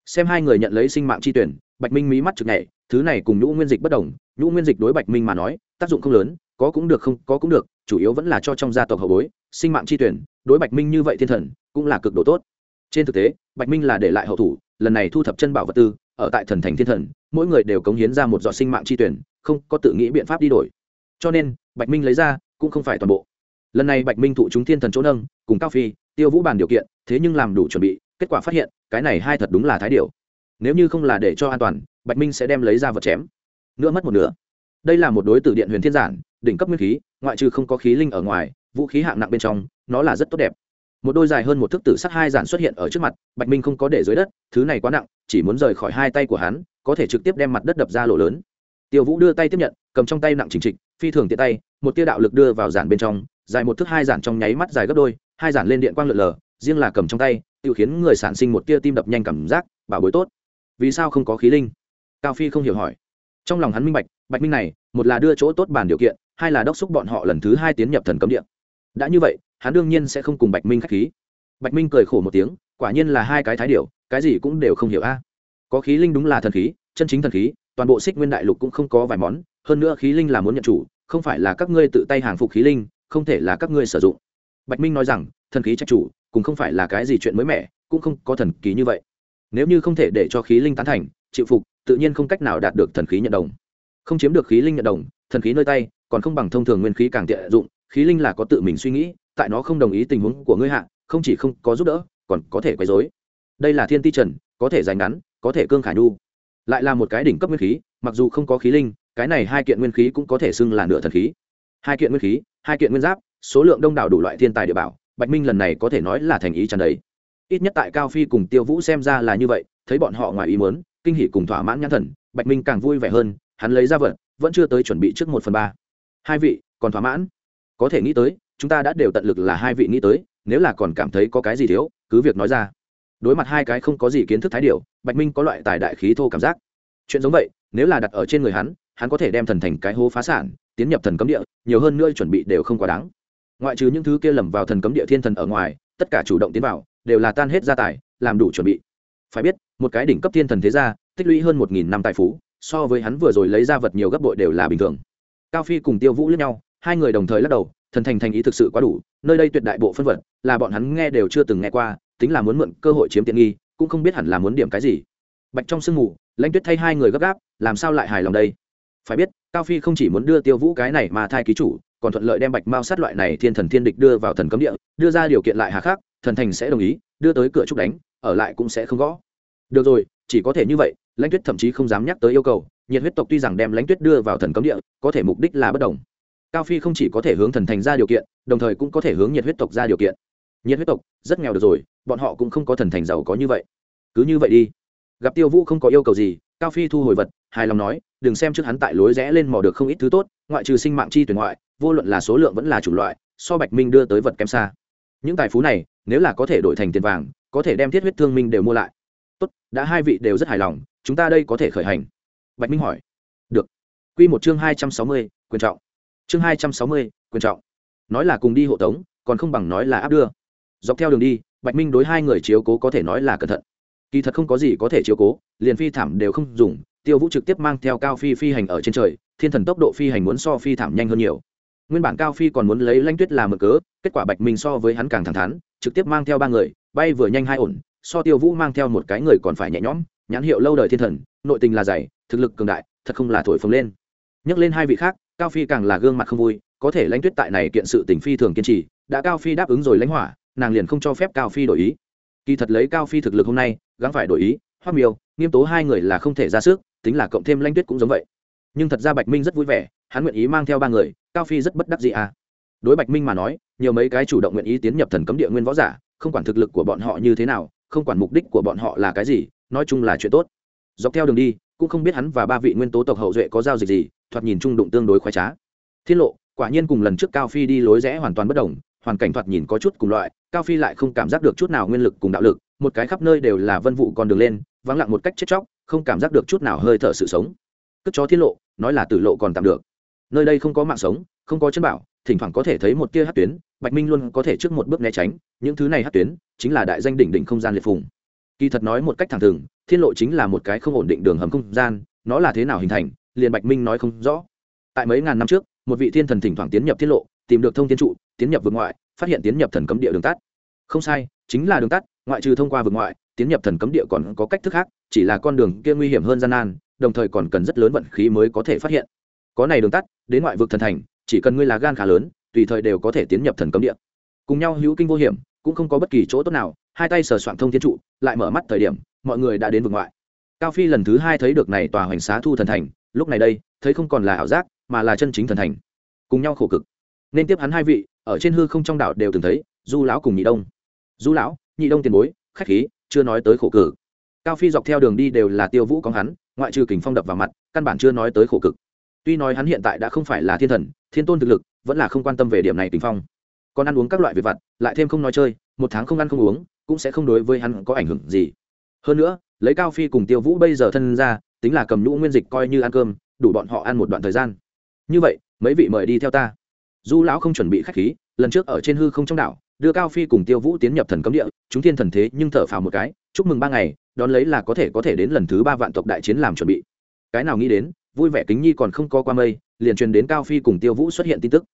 Xem hai người nhận lấy sinh mạng chi tuyển, bạch minh mí mắt chực nhảy thứ này cùng nhũ nguyên dịch bất đồng, nhũ nguyên dịch đối bạch minh mà nói, tác dụng không lớn, có cũng được không, có cũng được, chủ yếu vẫn là cho trong gia tộc hậu bối, sinh mạng chi tuyển, đối bạch minh như vậy thiên thần, cũng là cực độ tốt. Trên thực tế, bạch minh là để lại hậu thủ, lần này thu thập chân bảo vật tư, ở tại thần thành thiên thần, mỗi người đều cống hiến ra một giọt sinh mạng chi tuyển, không có tự nghĩ biện pháp đi đổi. Cho nên, bạch minh lấy ra, cũng không phải toàn bộ. Lần này bạch minh thụ chúng thiên thần chỗ nâng, cùng cao phi, tiêu vũ bàn điều kiện, thế nhưng làm đủ chuẩn bị, kết quả phát hiện, cái này hai thật đúng là thái điều nếu như không là để cho an toàn, bạch minh sẽ đem lấy ra vật chém. Nữa mất một nửa. Đây là một đối tử điện huyền thiên giản, đỉnh cấp nguyên khí, ngoại trừ không có khí linh ở ngoài, vũ khí hạng nặng bên trong, nó là rất tốt đẹp. Một đôi dài hơn một thước tử sắc hai giản xuất hiện ở trước mặt, bạch minh không có để dưới đất, thứ này quá nặng, chỉ muốn rời khỏi hai tay của hắn, có thể trực tiếp đem mặt đất đập ra lỗ lớn. Tiêu vũ đưa tay tiếp nhận, cầm trong tay nặng chỉnh trịch, phi thường tiện tay, một tia đạo lực đưa vào giản bên trong, dài một thước hai giản trong nháy mắt dài gấp đôi, hai giản lên điện quang lượn lờ, riêng là cầm trong tay tự khiến người sản sinh một tia tim đập nhanh cảm giác, bảo bối tốt vì sao không có khí linh? Cao phi không hiểu hỏi. Trong lòng hắn minh bạch bạch minh này, một là đưa chỗ tốt bản điều kiện, hai là đốc xúc bọn họ lần thứ hai tiến nhập thần cấm địa. Đã như vậy, hắn đương nhiên sẽ không cùng bạch minh k h á c h khí. Bạch minh cười khổ một tiếng, quả nhiên là hai cái thái điệu cái gì cũng đều không hiểu a. À. Có khí linh đúng là thần khí, chân chính thần khí, toàn bộ xích nguyên đại lục cũng không có vài món, hơn nữa khí linh là muốn nhận chủ, không phải là các ngươi tự tay hàng phục khí linh, không thể là các ngươi sử dụng. Bạch minh nói rằng, thần khí trách chủ, cũng không phải là cái gì chuyện mới mẻ, cũng không có thần kỳ như vậy nếu như không thể để cho khí linh tán thành, chịu phục, tự nhiên không cách nào đạt được thần khí nhận đồng. Không chiếm được khí linh nhận đồng, thần khí nơi tay, còn không bằng thông thường nguyên khí càng tiện dụng, khí linh là có tự mình suy nghĩ, tại nó không đồng ý tình huống của ngươi hạ, không chỉ không có giúp đỡ, còn có thể quấy dối đây là thiên ti trần, có thể dài ngắn, có thể cương khả nhu. Lại là một cái đỉnh cấp nguyên khí, mặc dù không có khí linh, cái này hai kiện nguyên khí cũng có thể xưng là nửa thần khí. Hai kiện nguyên khí, hai kiện nguyên giáp, số lượng đông đảo đủ loại thiên tài địa bảo, bạch minh lần này có thể nói là thành ý tràn đầy ít nhất tại cao phi cùng tiêu vũ xem ra là như vậy, thấy bọn họ ngoài ý muốn, kinh hỉ cùng thỏa mãn nhãn thần, bạch minh càng vui vẻ hơn, hắn lấy ra vật, vẫn chưa tới chuẩn bị trước một phần ba. Hai vị, còn thỏa mãn? Có thể nghĩ tới, chúng ta đã đều tận lực là hai vị nghĩ tới, nếu là còn cảm thấy có cái gì thiếu, cứ việc nói ra. Đối mặt hai cái không có gì kiến thức thái điều bạch minh có loại tài đại khí thô cảm giác. Chuyện giống vậy, nếu là đặt ở trên người hắn hắn có thể đem thần thành cái hố phá sản, tiến nhập thần cấm địa, nhiều hơn nữa chuẩn bị đều không quá đáng. Ngoại trừ những thứ kia lầm vào thần cấm địa thiên thần ở ngoài, tất cả chủ động tiến vào đều là tan hết gia tài, làm đủ chuẩn bị. Phải biết, một cái đỉnh cấp thiên thần thế gia, tích lũy hơn một nghìn năm tài phú, so với hắn vừa rồi lấy ra vật nhiều gấp bội đều là bình thường. Cao phi cùng tiêu vũ lẫn nhau, hai người đồng thời lắc đầu, thần thành thành ý thực sự quá đủ, nơi đây tuyệt đại bộ phân vật, là bọn hắn nghe đều chưa từng nghe qua, tính là muốn mượn cơ hội chiếm tiện nghi, cũng không biết hẳn là muốn điểm cái gì. Bạch trong sương mù, lãnh tuyết thay hai người gấp gáp, làm sao lại hài lòng đây? Phải biết, cao phi không chỉ muốn đưa tiêu vũ cái này mà thai ký chủ, còn thuận lợi đem bạch mao sát loại này thiên thần thiên địch đưa vào thần cấm địa, đưa ra điều kiện lại hà khắc thần thành sẽ đồng ý, đưa tới cửa trúc đánh, ở lại cũng sẽ không gõ. Được rồi, chỉ có thể như vậy, lãnh tuyết thậm chí không dám nhắc tới yêu cầu, nhiệt huyết tộc tuy rằng đem lãnh tuyết đưa vào thần cấm địa, có thể mục đích là bất đồng. Cao phi không chỉ có thể hướng thần thành ra điều kiện, đồng thời cũng có thể hướng nhiệt huyết tộc ra điều kiện. Nhiệt huyết tộc, rất nghèo được rồi, bọn họ cũng không có thần thành giàu có như vậy. Cứ như vậy đi. Gặp tiêu vũ không có yêu cầu gì, cao phi thu hồi vật, hài lòng nói, đừng xem trước hắn tại lối rẽ lên mò được không ít thứ tốt, ngoại trừ sinh mạng chi tuyển ngoại, vô luận là số lượng vẫn là chủng loại, so bạch minh đưa tới vật kém xa. Những tài phú này nếu là có thể đổi thành tiền vàng, có thể đem thiết huyết thương minh đều mua lại. Tốt, đã hai vị đều rất hài lòng, chúng ta đây có thể khởi hành. Bạch minh hỏi. Được. Q một chương hai trăm sáu mươi, quyền trọng. Chương hai trăm sáu mươi, quyền trọng. Nói là cùng đi hộ tống, còn không bằng nói là áp đưa. Dọc theo đường đi, bạch minh đối hai người chiếu cố có thể nói là cẩn thận. Kỳ thật không có gì có thể chiếu cố, liền phi thảm đều không dùng, tiêu vũ trực tiếp mang theo cao phi phi hành ở trên trời, thiên thần tốc độ phi hành muốn so phi thảm nhanh hơn nhiều nguyên bản cao phi còn muốn lấy lanh tuyết làm mở cớ, kết quả bạch minh so với hắn càng thẳng thắn, trực tiếp mang theo ba người, bay vừa nhanh hai ổn, so tiêu vũ mang theo một cái người còn phải nhẹ nhõm, nhãn hiệu lâu đời thiên thần, nội tình là dày, thực lực cường đại, thật không là thổi phồng lên. Nhắc lên hai vị khác, cao phi càng là gương mặt không vui, có thể lãnh tuyết tại này kiện sự tình phi thường kiên trì, đã cao phi đáp ứng rồi lãnh hỏa, nàng liền không cho phép cao phi đổi ý. Kỳ thật lấy cao phi thực lực hôm nay, gắng phải đổi ý, hoắc miêu, nghiêm tố hai người là không thể ra sức, tính là cộng thêm lãnh tuyết cũng giống vậy. Nhưng thật ra bạch minh rất vui vẻ hắn nguyện ý mang theo ba người, cao phi rất bất đắc gì à. Đối bạch minh mà nói, nhiều mấy cái chủ động nguyện ý tiến nhập thần cấm địa nguyên võ giả, không quản thực lực của bọn họ như thế nào, không quản mục đích của bọn họ là cái gì, nói chung là chuyện tốt. Dọc theo đường đi, cũng không biết hắn và ba vị nguyên tố tộc hậu duệ có giao dịch gì, thoạt nhìn trung đụng tương đối khoái trá. Thiên lộ, quả nhiên cùng lần trước cao phi đi lối rẽ hoàn toàn bất đồng, hoàn cảnh thoạt nhìn có chút cùng loại, cao phi lại không cảm giác được chút nào nguyên lực cùng đạo lực, một cái khắp nơi đều là vân vụ con đường lên, vắng lặng một cách chết chóc, không cảm giác được chút nào hơi thở sự sống. Cất chó thiên lộ, nói là tử lộ còn tạm được nơi đây không có mạng sống, không có chân bảo, thỉnh thoảng có thể thấy một tia hát tuyến, bạch minh luôn có thể trước một bước né tránh, những thứ này hát tuyến chính là đại danh đỉnh đỉnh không gian liệt phùng. Kỳ thật nói một cách thẳng thừng, thiên lộ chính là một cái không ổn định đường hầm không gian, nó là thế nào hình thành, liền bạch minh nói không rõ. Tại mấy ngàn năm trước, một vị thiên thần thỉnh thoảng tiến nhập tiết lộ, tìm được thông tiên trụ, tiến nhập vực ngoại, phát hiện tiến nhập thần cấm địa đường tắt. Không sai, chính là đường tắt, ngoại trừ thông qua vực ngoại, tiến nhập thần cấm địa còn có cách thức khác, chỉ là con đường kia nguy hiểm hơn gian nan, đồng thời còn cần rất lớn vận khí mới có thể phát hiện có này đường tắt, đến ngoại vực thần thành, chỉ cần ngươi là gan khá lớn, tùy thời đều có thể tiến nhập thần cấm địa. Cùng nhau hữu kinh vô hiểm, cũng không có bất kỳ chỗ tốt nào, hai tay sờ soạn thông thiên trụ, lại mở mắt thời điểm, mọi người đã đến vực ngoại. Cao phi lần thứ hai thấy được này tòa hoành xá thu thần thành, lúc này đây, thấy không còn là ảo giác, mà là chân chính thần thành. Cùng nhau khổ cực. Nên tiếp hắn hai vị, ở trên hư không trong đảo đều từng thấy, du lão cùng nhị đông. Du lão, nhị đông tiền bối, khách khí, chưa nói tới khổ cực. Cao phi dọc theo đường đi đều là tiêu vũ có hắn, ngoại trừ kình phong đập vào mặt, căn bản chưa nói tới khổ cực tuy nói hắn hiện tại đã không phải là thiên thần, thiên tôn thực lực, vẫn là không quan tâm về điểm này tình phong. Còn ăn uống các loại việc vặt, lại thêm không nói chơi, một tháng không ăn không uống, cũng sẽ không đối với hắn có ảnh hưởng gì. Hơn nữa, lấy cao phi cùng tiêu vũ bây giờ thân ra, tính là cầm nhũ nguyên dịch coi như ăn cơm, đủ bọn họ ăn một đoạn thời gian. Như vậy, mấy vị mời đi theo ta. Du lão không chuẩn bị khách khí, lần trước ở trên hư không trong đảo, đưa cao phi cùng tiêu vũ tiến nhập thần cấm địa, chúng thiên thần thế nhưng thở phào một cái, chúc mừng ba ngày, đón lấy là có thể có thể đến lần thứ ba vạn tộc đại chiến làm chuẩn bị. Cái nào nghĩ đến vui vẻ kính nhi còn không có qua mây, liền truyền đến cao phi cùng tiêu vũ xuất hiện tin tức.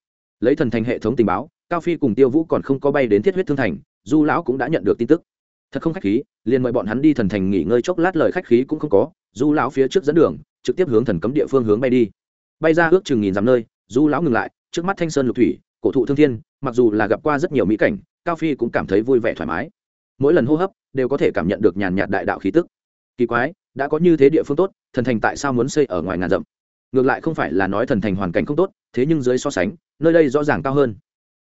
Lấy thần thành hệ thống tình báo, cao phi cùng tiêu vũ còn không có bay đến thiết huyết thương thành, du lão cũng đã nhận được tin tức. Thật không khách khí, liền mời bọn hắn đi thần thành nghỉ ngơi chốc lát lời khách khí cũng không có, du lão phía trước dẫn đường, trực tiếp hướng thần cấm địa phương hướng bay đi. Bay ra ước chừng nghìn dặm nơi, du lão ngừng lại, trước mắt thanh sơn lục thủy, cổ thụ thương thiên, mặc dù là gặp qua rất nhiều mỹ cảnh, cao phi cũng cảm thấy vui vẻ thoải mái. Mỗi lần hô hấp, đều có thể cảm nhận được nhàn nhạt đại đạo khí tức. Kỳ quái đã có như thế địa phương tốt, thần thành tại sao muốn xây ở ngoài ngàn dặm? Ngược lại không phải là nói thần thành hoàn cảnh không tốt, thế nhưng dưới so sánh, nơi đây rõ ràng cao hơn.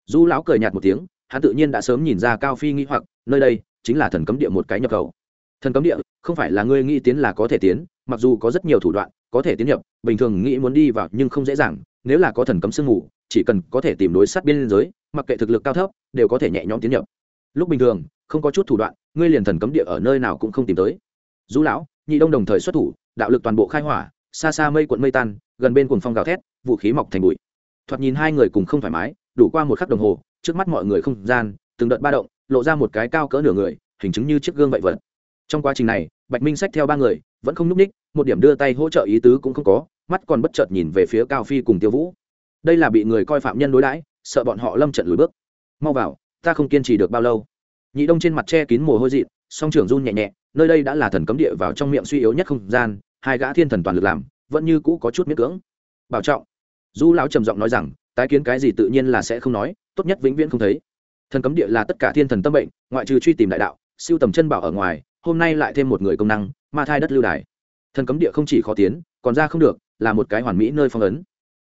Du lão cười nhạt một tiếng, hắn tự nhiên đã sớm nhìn ra cao phi nghĩ hoặc, nơi đây chính là thần cấm địa một cái nhập khẩu. Thần cấm địa, không phải là ngươi nghĩ tiến là có thể tiến, mặc dù có rất nhiều thủ đoạn, có thể tiến nhập, bình thường nghĩ muốn đi vào nhưng không dễ dàng, nếu là có thần cấm sương mù, chỉ cần có thể tìm đối sát biên giới, mặc kệ thực lực cao thấp, đều có thể nhẹ nhõm tiến nhập. Lúc bình thường, không có chút thủ đoạn, ngươi liền thần cấm địa ở nơi nào cũng không tìm tới. Du lão nhị đông đồng thời xuất thủ, đạo lực toàn bộ khai hỏa, xa xa mây cuộn mây tan, gần bên cuồng phong gào thét, vũ khí mọc thành bụi. Thoạt nhìn hai người cùng không thoải mái, đủ qua một khắc đồng hồ, trước mắt mọi người không gian, từng đợt ba động, lộ ra một cái cao cỡ nửa người, hình chứng như chiếc gương vậy vật. Trong quá trình này, bạch minh sách theo ba người, vẫn không n ú c ních, một điểm đưa tay hỗ trợ ý tứ cũng không có, mắt còn bất chợt nhìn về phía cao phi cùng tiêu vũ. Đây là bị người coi phạm nhân đối đãi, sợ bọn họ lâm trận lùi bước. Mau vào, ta không kiên trì được bao lâu. Nhị đông trên mặt che kín mồ hôi dị song trưởng run nhẹ nhẹ nơi đây đã là thần cấm địa vào trong miệng suy yếu nhất không gian, hai gã thiên thần toàn lực làm, vẫn như cũ có chút miễn cưỡng. Bảo trọng, du lão trầm giọng nói rằng, tái kiến cái gì tự nhiên là sẽ không nói, tốt nhất vĩnh viễn không thấy. Thần cấm địa là tất cả thiên thần tâm bệnh, ngoại trừ truy tìm đại đạo, siêu tầm chân bảo ở ngoài, hôm nay lại thêm một người công năng, ma thai đất lưu đài. Thần cấm địa không chỉ khó tiến, còn ra không được, là một cái hoàn mỹ nơi phong ấn.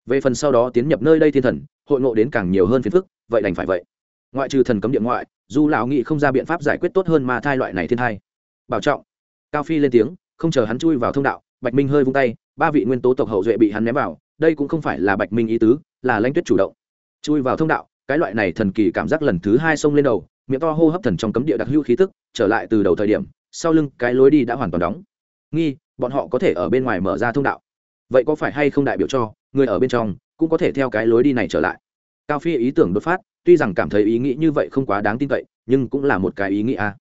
Về phần sau đó tiến nhập nơi đây thiên thần, hội ngộ đến càng nhiều hơn phiền phức, vậy đành phải vậy. Ngoại trừ thần cấm địa ngoại, du lão nghị không ra biện pháp giải quyết tốt hơn ma thai loại này thiên thai bảo trọng. Cao phi lên tiếng, không chờ hắn chui vào thông đạo, bạch minh hơi vung tay, ba vị nguyên tố tộc hậu duệ bị hắn ném vào, đây cũng không phải là bạch minh ý tứ, là lãnh tuyết chủ động. Chui vào thông đạo, cái loại này thần kỳ cảm giác lần thứ hai xông lên đầu, miệng to hô hấp thần trong cấm địa đặc hữu khí tức, trở lại từ đầu thời điểm, sau lưng cái lối đi đã hoàn toàn đóng. Nghi, bọn họ có thể ở bên ngoài mở ra thông đạo. Vậy có phải hay không đại biểu cho, người ở bên trong, cũng có thể theo cái lối đi này trở lại? Cao phi ý tưởng đột phát, tuy rằng cảm thấy ý nghĩ như vậy không quá đáng tin cậy, nhưng cũng là một cái ý nghĩ a.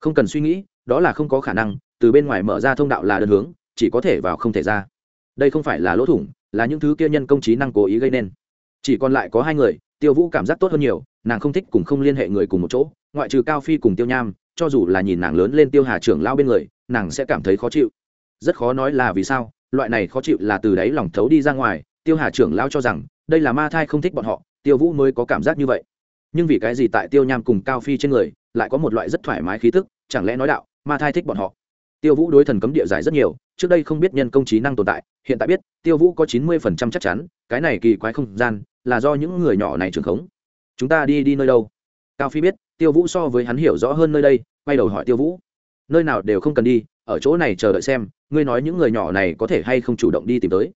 Không cần suy nghĩ đó là không có khả năng, từ bên ngoài mở ra thông đạo là đơn hướng, chỉ có thể vào không thể ra. Đây không phải là lỗ thủng, là những thứ kia nhân công trí năng cố ý gây nên. Chỉ còn lại có hai người, tiêu vũ cảm giác tốt hơn nhiều, nàng không thích cùng không liên hệ người cùng một chỗ, ngoại trừ cao phi cùng tiêu nham, cho dù là nhìn nàng lớn lên tiêu hà trưởng lao bên người, nàng sẽ cảm thấy khó chịu. Rất khó nói là vì sao, loại này khó chịu là từ đáy lòng thấu đi ra ngoài, tiêu hà trưởng lao cho rằng, đây là ma thai không thích bọn họ, tiêu vũ mới có cảm giác như vậy. Nhưng vì cái gì tại tiêu nham cùng cao phi trên người, lại có một loại rất thoải mái khí tức, chẳng lẽ nói đạo ma thai thích bọn họ. Tiêu vũ đối thần cấm địa giải rất nhiều, trước đây không biết nhân công trí năng tồn tại, hiện tại biết, tiêu vũ có chín mươi phần trăm chắc chắn, cái này kỳ quái không gian, là do những người nhỏ này trưởng khống. Chúng ta đi đi nơi đâu? Cao phi biết, tiêu vũ so với hắn hiểu rõ hơn nơi đây, quay đầu hỏi tiêu vũ. Nơi nào đều không cần đi, ở chỗ này chờ đợi xem, ngươi nói những người nhỏ này có thể hay không chủ động đi tìm tới.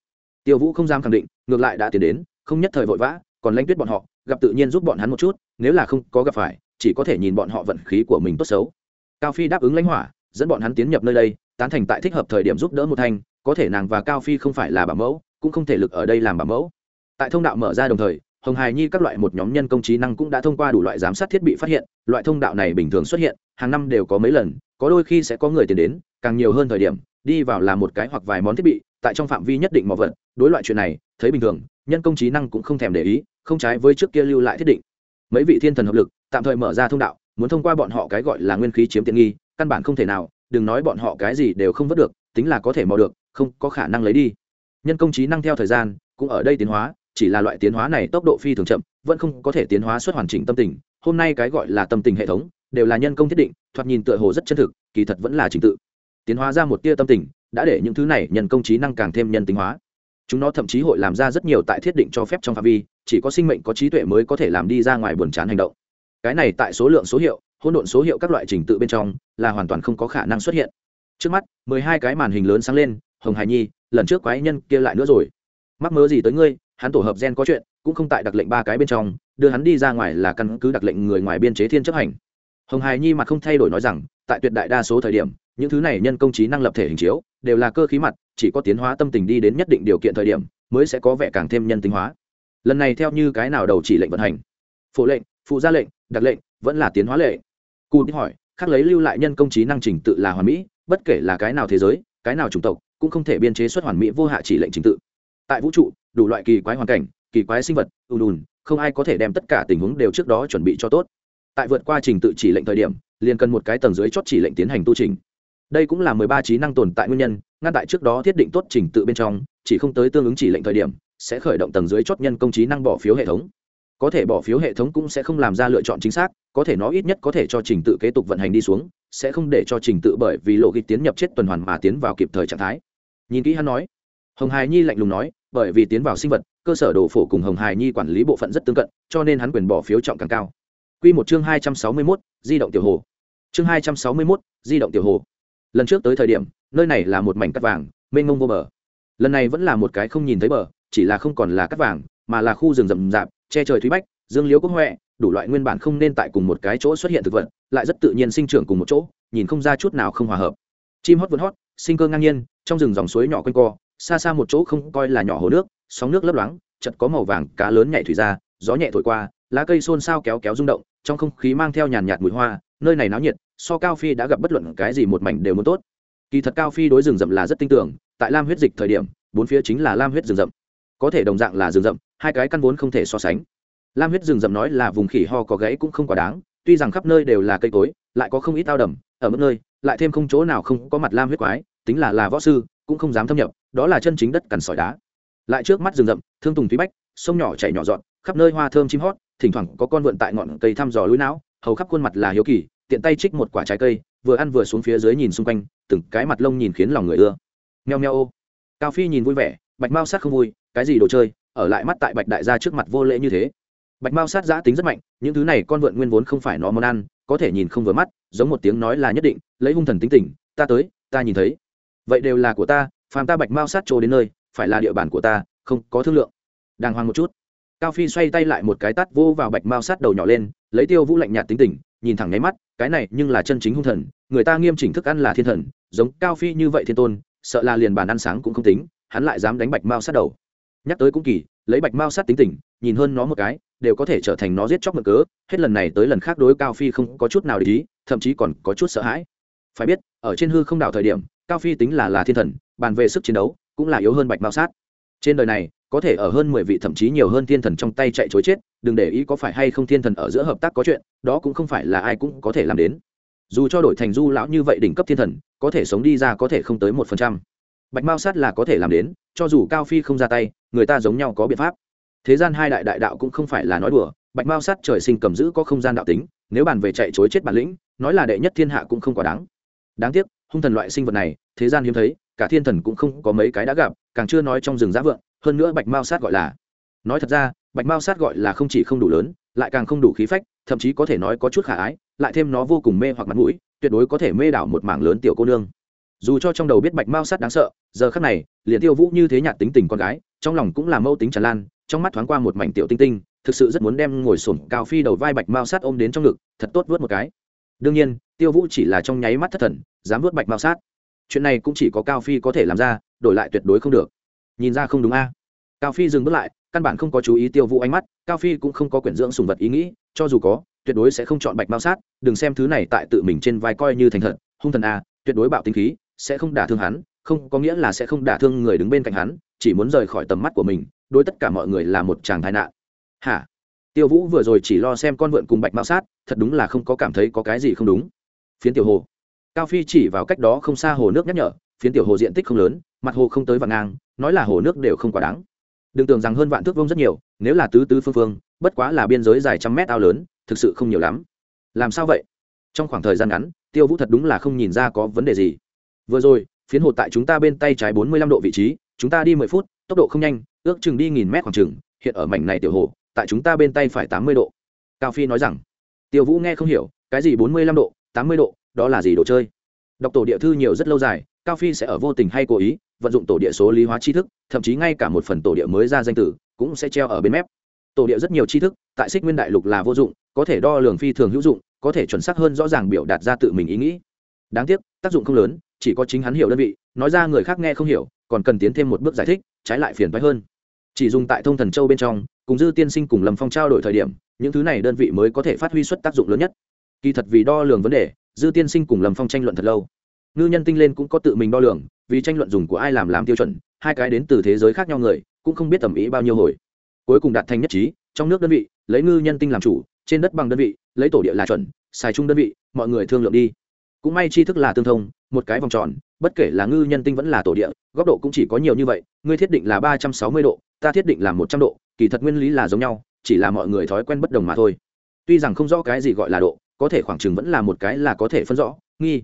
Tiêu vũ không dám khẳng định, ngược lại đã tiến đến, không nhất thời vội vã, còn lãnh tuyết bọn họ, gặp tự nhiên giúp bọn hắn một chút, nếu là không có gặp phải, chỉ có thể nhìn bọn họ vận khí của mình tốt xấu cao phi đáp ứng lãnh hỏa, dẫn bọn hắn tiến nhập nơi đây, tán thành tại thích hợp thời điểm giúp đỡ một thanh, có thể nàng và cao phi không phải là bảo mẫu, cũng không thể lực ở đây làm bảo mẫu. Tại thông đạo mở ra đồng thời, hồng hài nhi các loại một nhóm nhân công trí năng cũng đã thông qua đủ loại giám sát thiết bị phát hiện, loại thông đạo này bình thường xuất hiện, hàng năm đều có mấy lần, có đôi khi sẽ có người tiền đến, càng nhiều hơn thời điểm, đi vào là một cái hoặc vài món thiết bị, tại trong phạm vi nhất định mò vật, đối loại chuyện này, thấy bình thường, nhân công trí năng cũng không thèm để ý, không trái với trước kia lưu lại thiết định. Mấy vị thiên thần hợp lực, tạm thời mở ra thông đạo muốn thông qua bọn họ cái gọi là nguyên khí chiếm tiện nghi, căn bản không thể nào, đừng nói bọn họ cái gì đều không vớt được, tính là có thể mò được, không có khả năng lấy đi. Nhân công trí năng theo thời gian, cũng ở đây tiến hóa, chỉ là loại tiến hóa này tốc độ phi thường chậm, vẫn không có thể tiến hóa xuất hoàn chỉnh tâm tình. Hôm nay cái gọi là tâm tình hệ thống, đều là nhân công thiết định, thoạt nhìn tựa hồ rất chân thực, kỳ thật vẫn là trình tự. Tiến hóa ra một tia tâm tình, đã để những thứ này nhân công trí năng càng thêm nhân tính hóa. Chúng nó thậm chí hội làm ra rất nhiều tại thiết định cho phép trong phạm vi, chỉ có sinh mệnh có trí tuệ mới có thể làm đi ra ngoài buồn chán hành động cái này tại số lượng, số hiệu, hỗn độn số hiệu các loại trình tự bên trong là hoàn toàn không có khả năng xuất hiện. Trước mắt, mười hai cái màn hình lớn sáng lên, hồng hải nhi, lần trước quái nhân kia lại nữa rồi. Mắc mớ gì tới ngươi, hắn tổ hợp gen có chuyện, cũng không tại đặc lệnh ba cái bên trong, đưa hắn đi ra ngoài là căn cứ đặc lệnh người ngoài biên chế thiên chấp hành. Hồng hải nhi mặt không thay đổi nói rằng, tại tuyệt đại đa số thời điểm, những thứ này nhân công trí năng lập thể hình chiếu, đều là cơ khí mặt, chỉ có tiến hóa tâm tình đi đến nhất định điều kiện thời điểm, mới sẽ có vẻ càng thêm nhân tính hóa. Lần này theo như cái nào đầu chỉ lệnh vận hành? Phổ lệnh phụ gia lệnh, đặc lệnh, vẫn là tiến hóa lệ. Cụ hỏi, khác lấy lưu lại nhân công trí năng trình tự là hoàn mỹ, bất kể là cái nào thế giới, cái nào chủng tộc, cũng không thể biên chế xuất hoàn mỹ vô hạ chỉ lệnh trình tự. Tại vũ trụ, đủ loại kỳ quái hoàn cảnh, kỳ quái sinh vật, ùn ùn, không ai có thể đem tất cả tình huống đều trước đó chuẩn bị cho tốt. Tại vượt qua trình tự chỉ lệnh thời điểm, liền cần một cái tầng dưới chót chỉ lệnh tiến hành tu trình. Đây cũng là mười ba trí năng tồn tại nguyên nhân, ngăn tại trước đó thiết định tốt trình tự bên trong, chỉ không tới tương ứng chỉ lệnh thời điểm, sẽ khởi động tầng dưới chót nhân công trí năng bỏ phiếu hệ thống có thể bỏ phiếu hệ thống cũng sẽ không làm ra lựa chọn chính xác, có thể nó ít nhất có thể cho trình tự kế tục vận hành đi xuống, sẽ không để cho trình tự bởi vì lộ ghi tiến nhập chết tuần hoàn mà tiến vào kịp thời trạng thái. Nhìn kỹ hắn nói. Hồng hài nhi lạnh lùng nói, bởi vì tiến vào sinh vật, cơ sở đồ phổ cùng hồng hài nhi quản lý bộ phận rất tương cận, cho nên hắn quyền bỏ phiếu trọng càng cao. Q một chương hai trăm sáu mươi mốt, di động tiểu hồ. Chương hai trăm sáu mươi mốt, di động tiểu hồ. Lần trước tới thời điểm, nơi này là một mảnh cắt vàng, mênh mông vô bờ. Lần này vẫn là một cái không nhìn thấy bờ, chỉ là không còn là cắt vàng, mà là khu rừng rậm rạp che trời thúy bách, dương liếu quốc huệ, đủ loại nguyên bản không nên tại cùng một cái chỗ xuất hiện thực vật, lại rất tự nhiên sinh trưởng cùng một chỗ, nhìn không ra chút nào không hòa hợp. Chim hót vượt hót, sinh cơ ngang nhiên, trong rừng dòng suối nhỏ quanh co, xa xa một chỗ không coi là nhỏ hồ nước, sóng nước lấp loáng chật có màu vàng cá lớn nhảy thủy ra, gió nhẹ thổi qua, lá cây xôn xao kéo kéo rung động, trong không khí mang theo nhàn nhạt mùi hoa, nơi này náo nhiệt, so cao phi đã gặp bất luận cái gì một mảnh đều muốn tốt. Kỳ thật cao phi đối rừng rậm là rất tin tưởng, tại lam huyết dịch thời điểm, bốn phía chính là lam huyết rừng rậm có thể đồng dạng là rừng rậm, hai cái căn vốn không thể so sánh. Lam huyết rừng rậm nói là vùng khỉ ho có gãy cũng không quá đáng, tuy rằng khắp nơi đều là cây cối, lại có không ít ao đầm, ở mức nơi, lại thêm không chỗ nào không có mặt lam huyết quái, tính là là võ sư, cũng không dám thâm nhập, đó là chân chính đất cằn sỏi đá. Lại trước mắt rừng rậm, thương tùng thúy bách, sông nhỏ chảy nhỏ dọn, khắp nơi hoa thơm chim hót, thỉnh thoảng có con vượn tại ngọn cây thăm dò lũi não, hầu khắp khuôn mặt là hiếu kỳ, tiện tay trích một quả trái cây, vừa ăn vừa xuống phía dưới nhìn xung quanh, từng cái mặt lông nhìn khiến lòng người ưa. Nheo nheo ô. Cao phi nhìn vui vẻ, bạch mao sát không vui cái gì đồ chơi, ở lại mắt tại bạch đại gia trước mặt vô lễ như thế. Bạch mao sát giã tính rất mạnh, những thứ này con vượn nguyên vốn không phải nó món ăn, có thể nhìn không vừa mắt, giống một tiếng nói là nhất định, lấy hung thần tính tình, ta tới, ta nhìn thấy. Vậy đều là của ta, phàm ta bạch mao sát trô đến nơi, phải là địa bàn của ta, không có thương lượng. Đàng hoàng một chút. Cao phi xoay tay lại một cái tắt vô vào bạch mao sát đầu nhỏ lên, lấy tiêu vũ lạnh nhạt tính tình, nhìn thẳng nháy mắt, cái này nhưng là chân chính hung thần, người ta nghiêm chỉnh thức ăn là thiên thần, giống cao phi như vậy thiên tôn, sợ là liền bàn ăn sáng cũng không tính, hắn lại dám đánh bạch mao sát đầu nhắc tới cũng kỳ, lấy bạch mao sát tính tình, nhìn hơn nó một cái, đều có thể trở thành nó giết chóc mực cớ, hết lần này tới lần khác đối cao phi không có chút nào để ý, thậm chí còn có chút sợ hãi. Phải biết, ở trên hư không đảo thời điểm, cao phi tính là là thiên thần, bàn về sức chiến đấu, cũng là yếu hơn bạch mao sát. Trên đời này, có thể ở hơn mười vị thậm chí nhiều hơn thiên thần trong tay chạy chối chết, đừng để ý có phải hay không thiên thần ở giữa hợp tác có chuyện, đó cũng không phải là ai cũng có thể làm đến. Dù cho đổi thành du lão như vậy đỉnh cấp thiên thần, có thể sống đi ra có thể không tới một phần trăm bạch mao sát là có thể làm đến, cho dù cao phi không ra tay, người ta giống nhau có biện pháp. Thế gian hai đại đại đạo cũng không phải là nói đùa, bạch mao sát trời sinh cầm giữ có không gian đạo tính, nếu bàn về chạy chối chết bản lĩnh, nói là đệ nhất thiên hạ cũng không quá đáng. Đáng tiếc, hung thần loại sinh vật này, thế gian hiếm thấy, cả thiên thần cũng không có mấy cái đã gặp, càng chưa nói trong rừng giá vượng, hơn nữa bạch mao sát gọi là. Nói thật ra, bạch mao sát gọi là không chỉ không đủ lớn, lại càng không đủ khí phách, thậm chí có thể nói có chút khả ái, lại thêm nó vô cùng mê hoặc mặt mũi, tuyệt đối có thể mê đảo một mảng lớn tiểu cô nương dù cho trong đầu biết bạch mao sát đáng sợ, giờ khắc này, liền tiêu vũ như thế nhạt tính tình con gái, trong lòng cũng là mâu tính tràn lan, trong mắt thoáng qua một mảnh tiểu tinh tinh, thực sự rất muốn đem ngồi sổn cao phi đầu vai bạch mao sát ôm đến trong ngực, thật tốt vớt một cái. Đương nhiên, tiêu vũ chỉ là trong nháy mắt thất thần, dám vớt bạch mao sát. Chuyện này cũng chỉ có cao phi có thể làm ra, đổi lại tuyệt đối không được. Nhìn ra không đúng a. Cao phi dừng bước lại, căn bản không có chú ý tiêu vũ ánh mắt, cao phi cũng không có quyển dưỡng sùng vật ý nghĩ, cho dù có, tuyệt đối sẽ không chọn bạch mao sát, đừng xem thứ này tại tự mình trên vai coi như thành thật, hung thần a, tuyệt đối bạo tinh khí sẽ không đả thương hắn, không có nghĩa là sẽ không đả thương người đứng bên cạnh hắn, chỉ muốn rời khỏi tầm mắt của mình, đối tất cả mọi người là một chàng tai nạn. Hả? Tiêu vũ vừa rồi chỉ lo xem con vượn cùng bạch mao sát, thật đúng là không có cảm thấy có cái gì không đúng. Phiến tiểu hồ. Cao phi chỉ vào cách đó không xa hồ nước nhắc nhở, phiến tiểu hồ diện tích không lớn, mặt hồ không tới vạn ngang, nói là hồ nước đều không quá đáng. Đừng tưởng rằng hơn vạn thước vông rất nhiều, nếu là tứ tứ phương phương, bất quá là biên giới dài trăm mét ao lớn, thực sự không nhiều lắm. Làm sao vậy? Trong khoảng thời gian ngắn, tiêu vũ thật đúng là không nhìn ra có vấn đề gì vừa rồi, phiến hồ tại chúng ta bên tay trái bốn mươi lăm độ vị trí, chúng ta đi mười phút, tốc độ không nhanh, ước chừng đi nghìn mét khoảng chừng, hiện ở mảnh này tiểu hồ, tại chúng ta bên tay phải tám mươi độ. Cao phi nói rằng tiêu vũ nghe không hiểu, cái gì bốn mươi lăm độ, tám mươi độ, đó là gì đồ chơi? Đọc tổ địa thư nhiều rất lâu dài, cao phi sẽ ở vô tình hay cố ý, vận dụng tổ địa số lý hóa tri thức, thậm chí ngay cả một phần tổ địa mới ra danh tử, cũng sẽ treo ở bên mép. Tổ địa rất nhiều tri thức, tại xích nguyên đại lục là vô dụng, có thể đo lường phi thường hữu dụng, có thể chuẩn xác hơn rõ ràng biểu đạt ra tự mình ý nghĩ. Đáng tiếc, tác dụng không lớn chỉ có chính hắn hiểu đơn vị, nói ra người khác nghe không hiểu, còn cần tiến thêm một bước giải thích, trái lại phiền phái hơn. Chỉ dùng tại thông thần châu bên trong, cùng dư tiên sinh cùng lâm phong trao đổi thời điểm, những thứ này đơn vị mới có thể phát huy suất tác dụng lớn nhất. Kỳ thật vì đo lường vấn đề, dư tiên sinh cùng lâm phong tranh luận thật lâu. Ngư nhân tinh lên cũng có tự mình đo lường, vì tranh luận dùng của ai làm làm tiêu chuẩn, hai cái đến từ thế giới khác nhau người, cũng không biết tầm ý bao nhiêu hồi. Cuối cùng đạt thành nhất trí, trong nước đơn vị, lấy ngư nhân tinh làm chủ, trên đất bằng đơn vị, lấy tổ địa là chuẩn, xài chung đơn vị, mọi người thương lượng đi. Cũng may tri thức là tương thông một cái vòng tròn, bất kể là ngư nhân tinh vẫn là tổ địa, góc độ cũng chỉ có nhiều như vậy, ngươi thiết định là ba trăm sáu mươi độ, ta thiết định là một trăm độ, kỳ thật nguyên lý là giống nhau, chỉ là mọi người thói quen bất đồng mà thôi. Tuy rằng không rõ cái gì gọi là độ, có thể khoảng chừng vẫn là một cái là có thể phân rõ, nghi.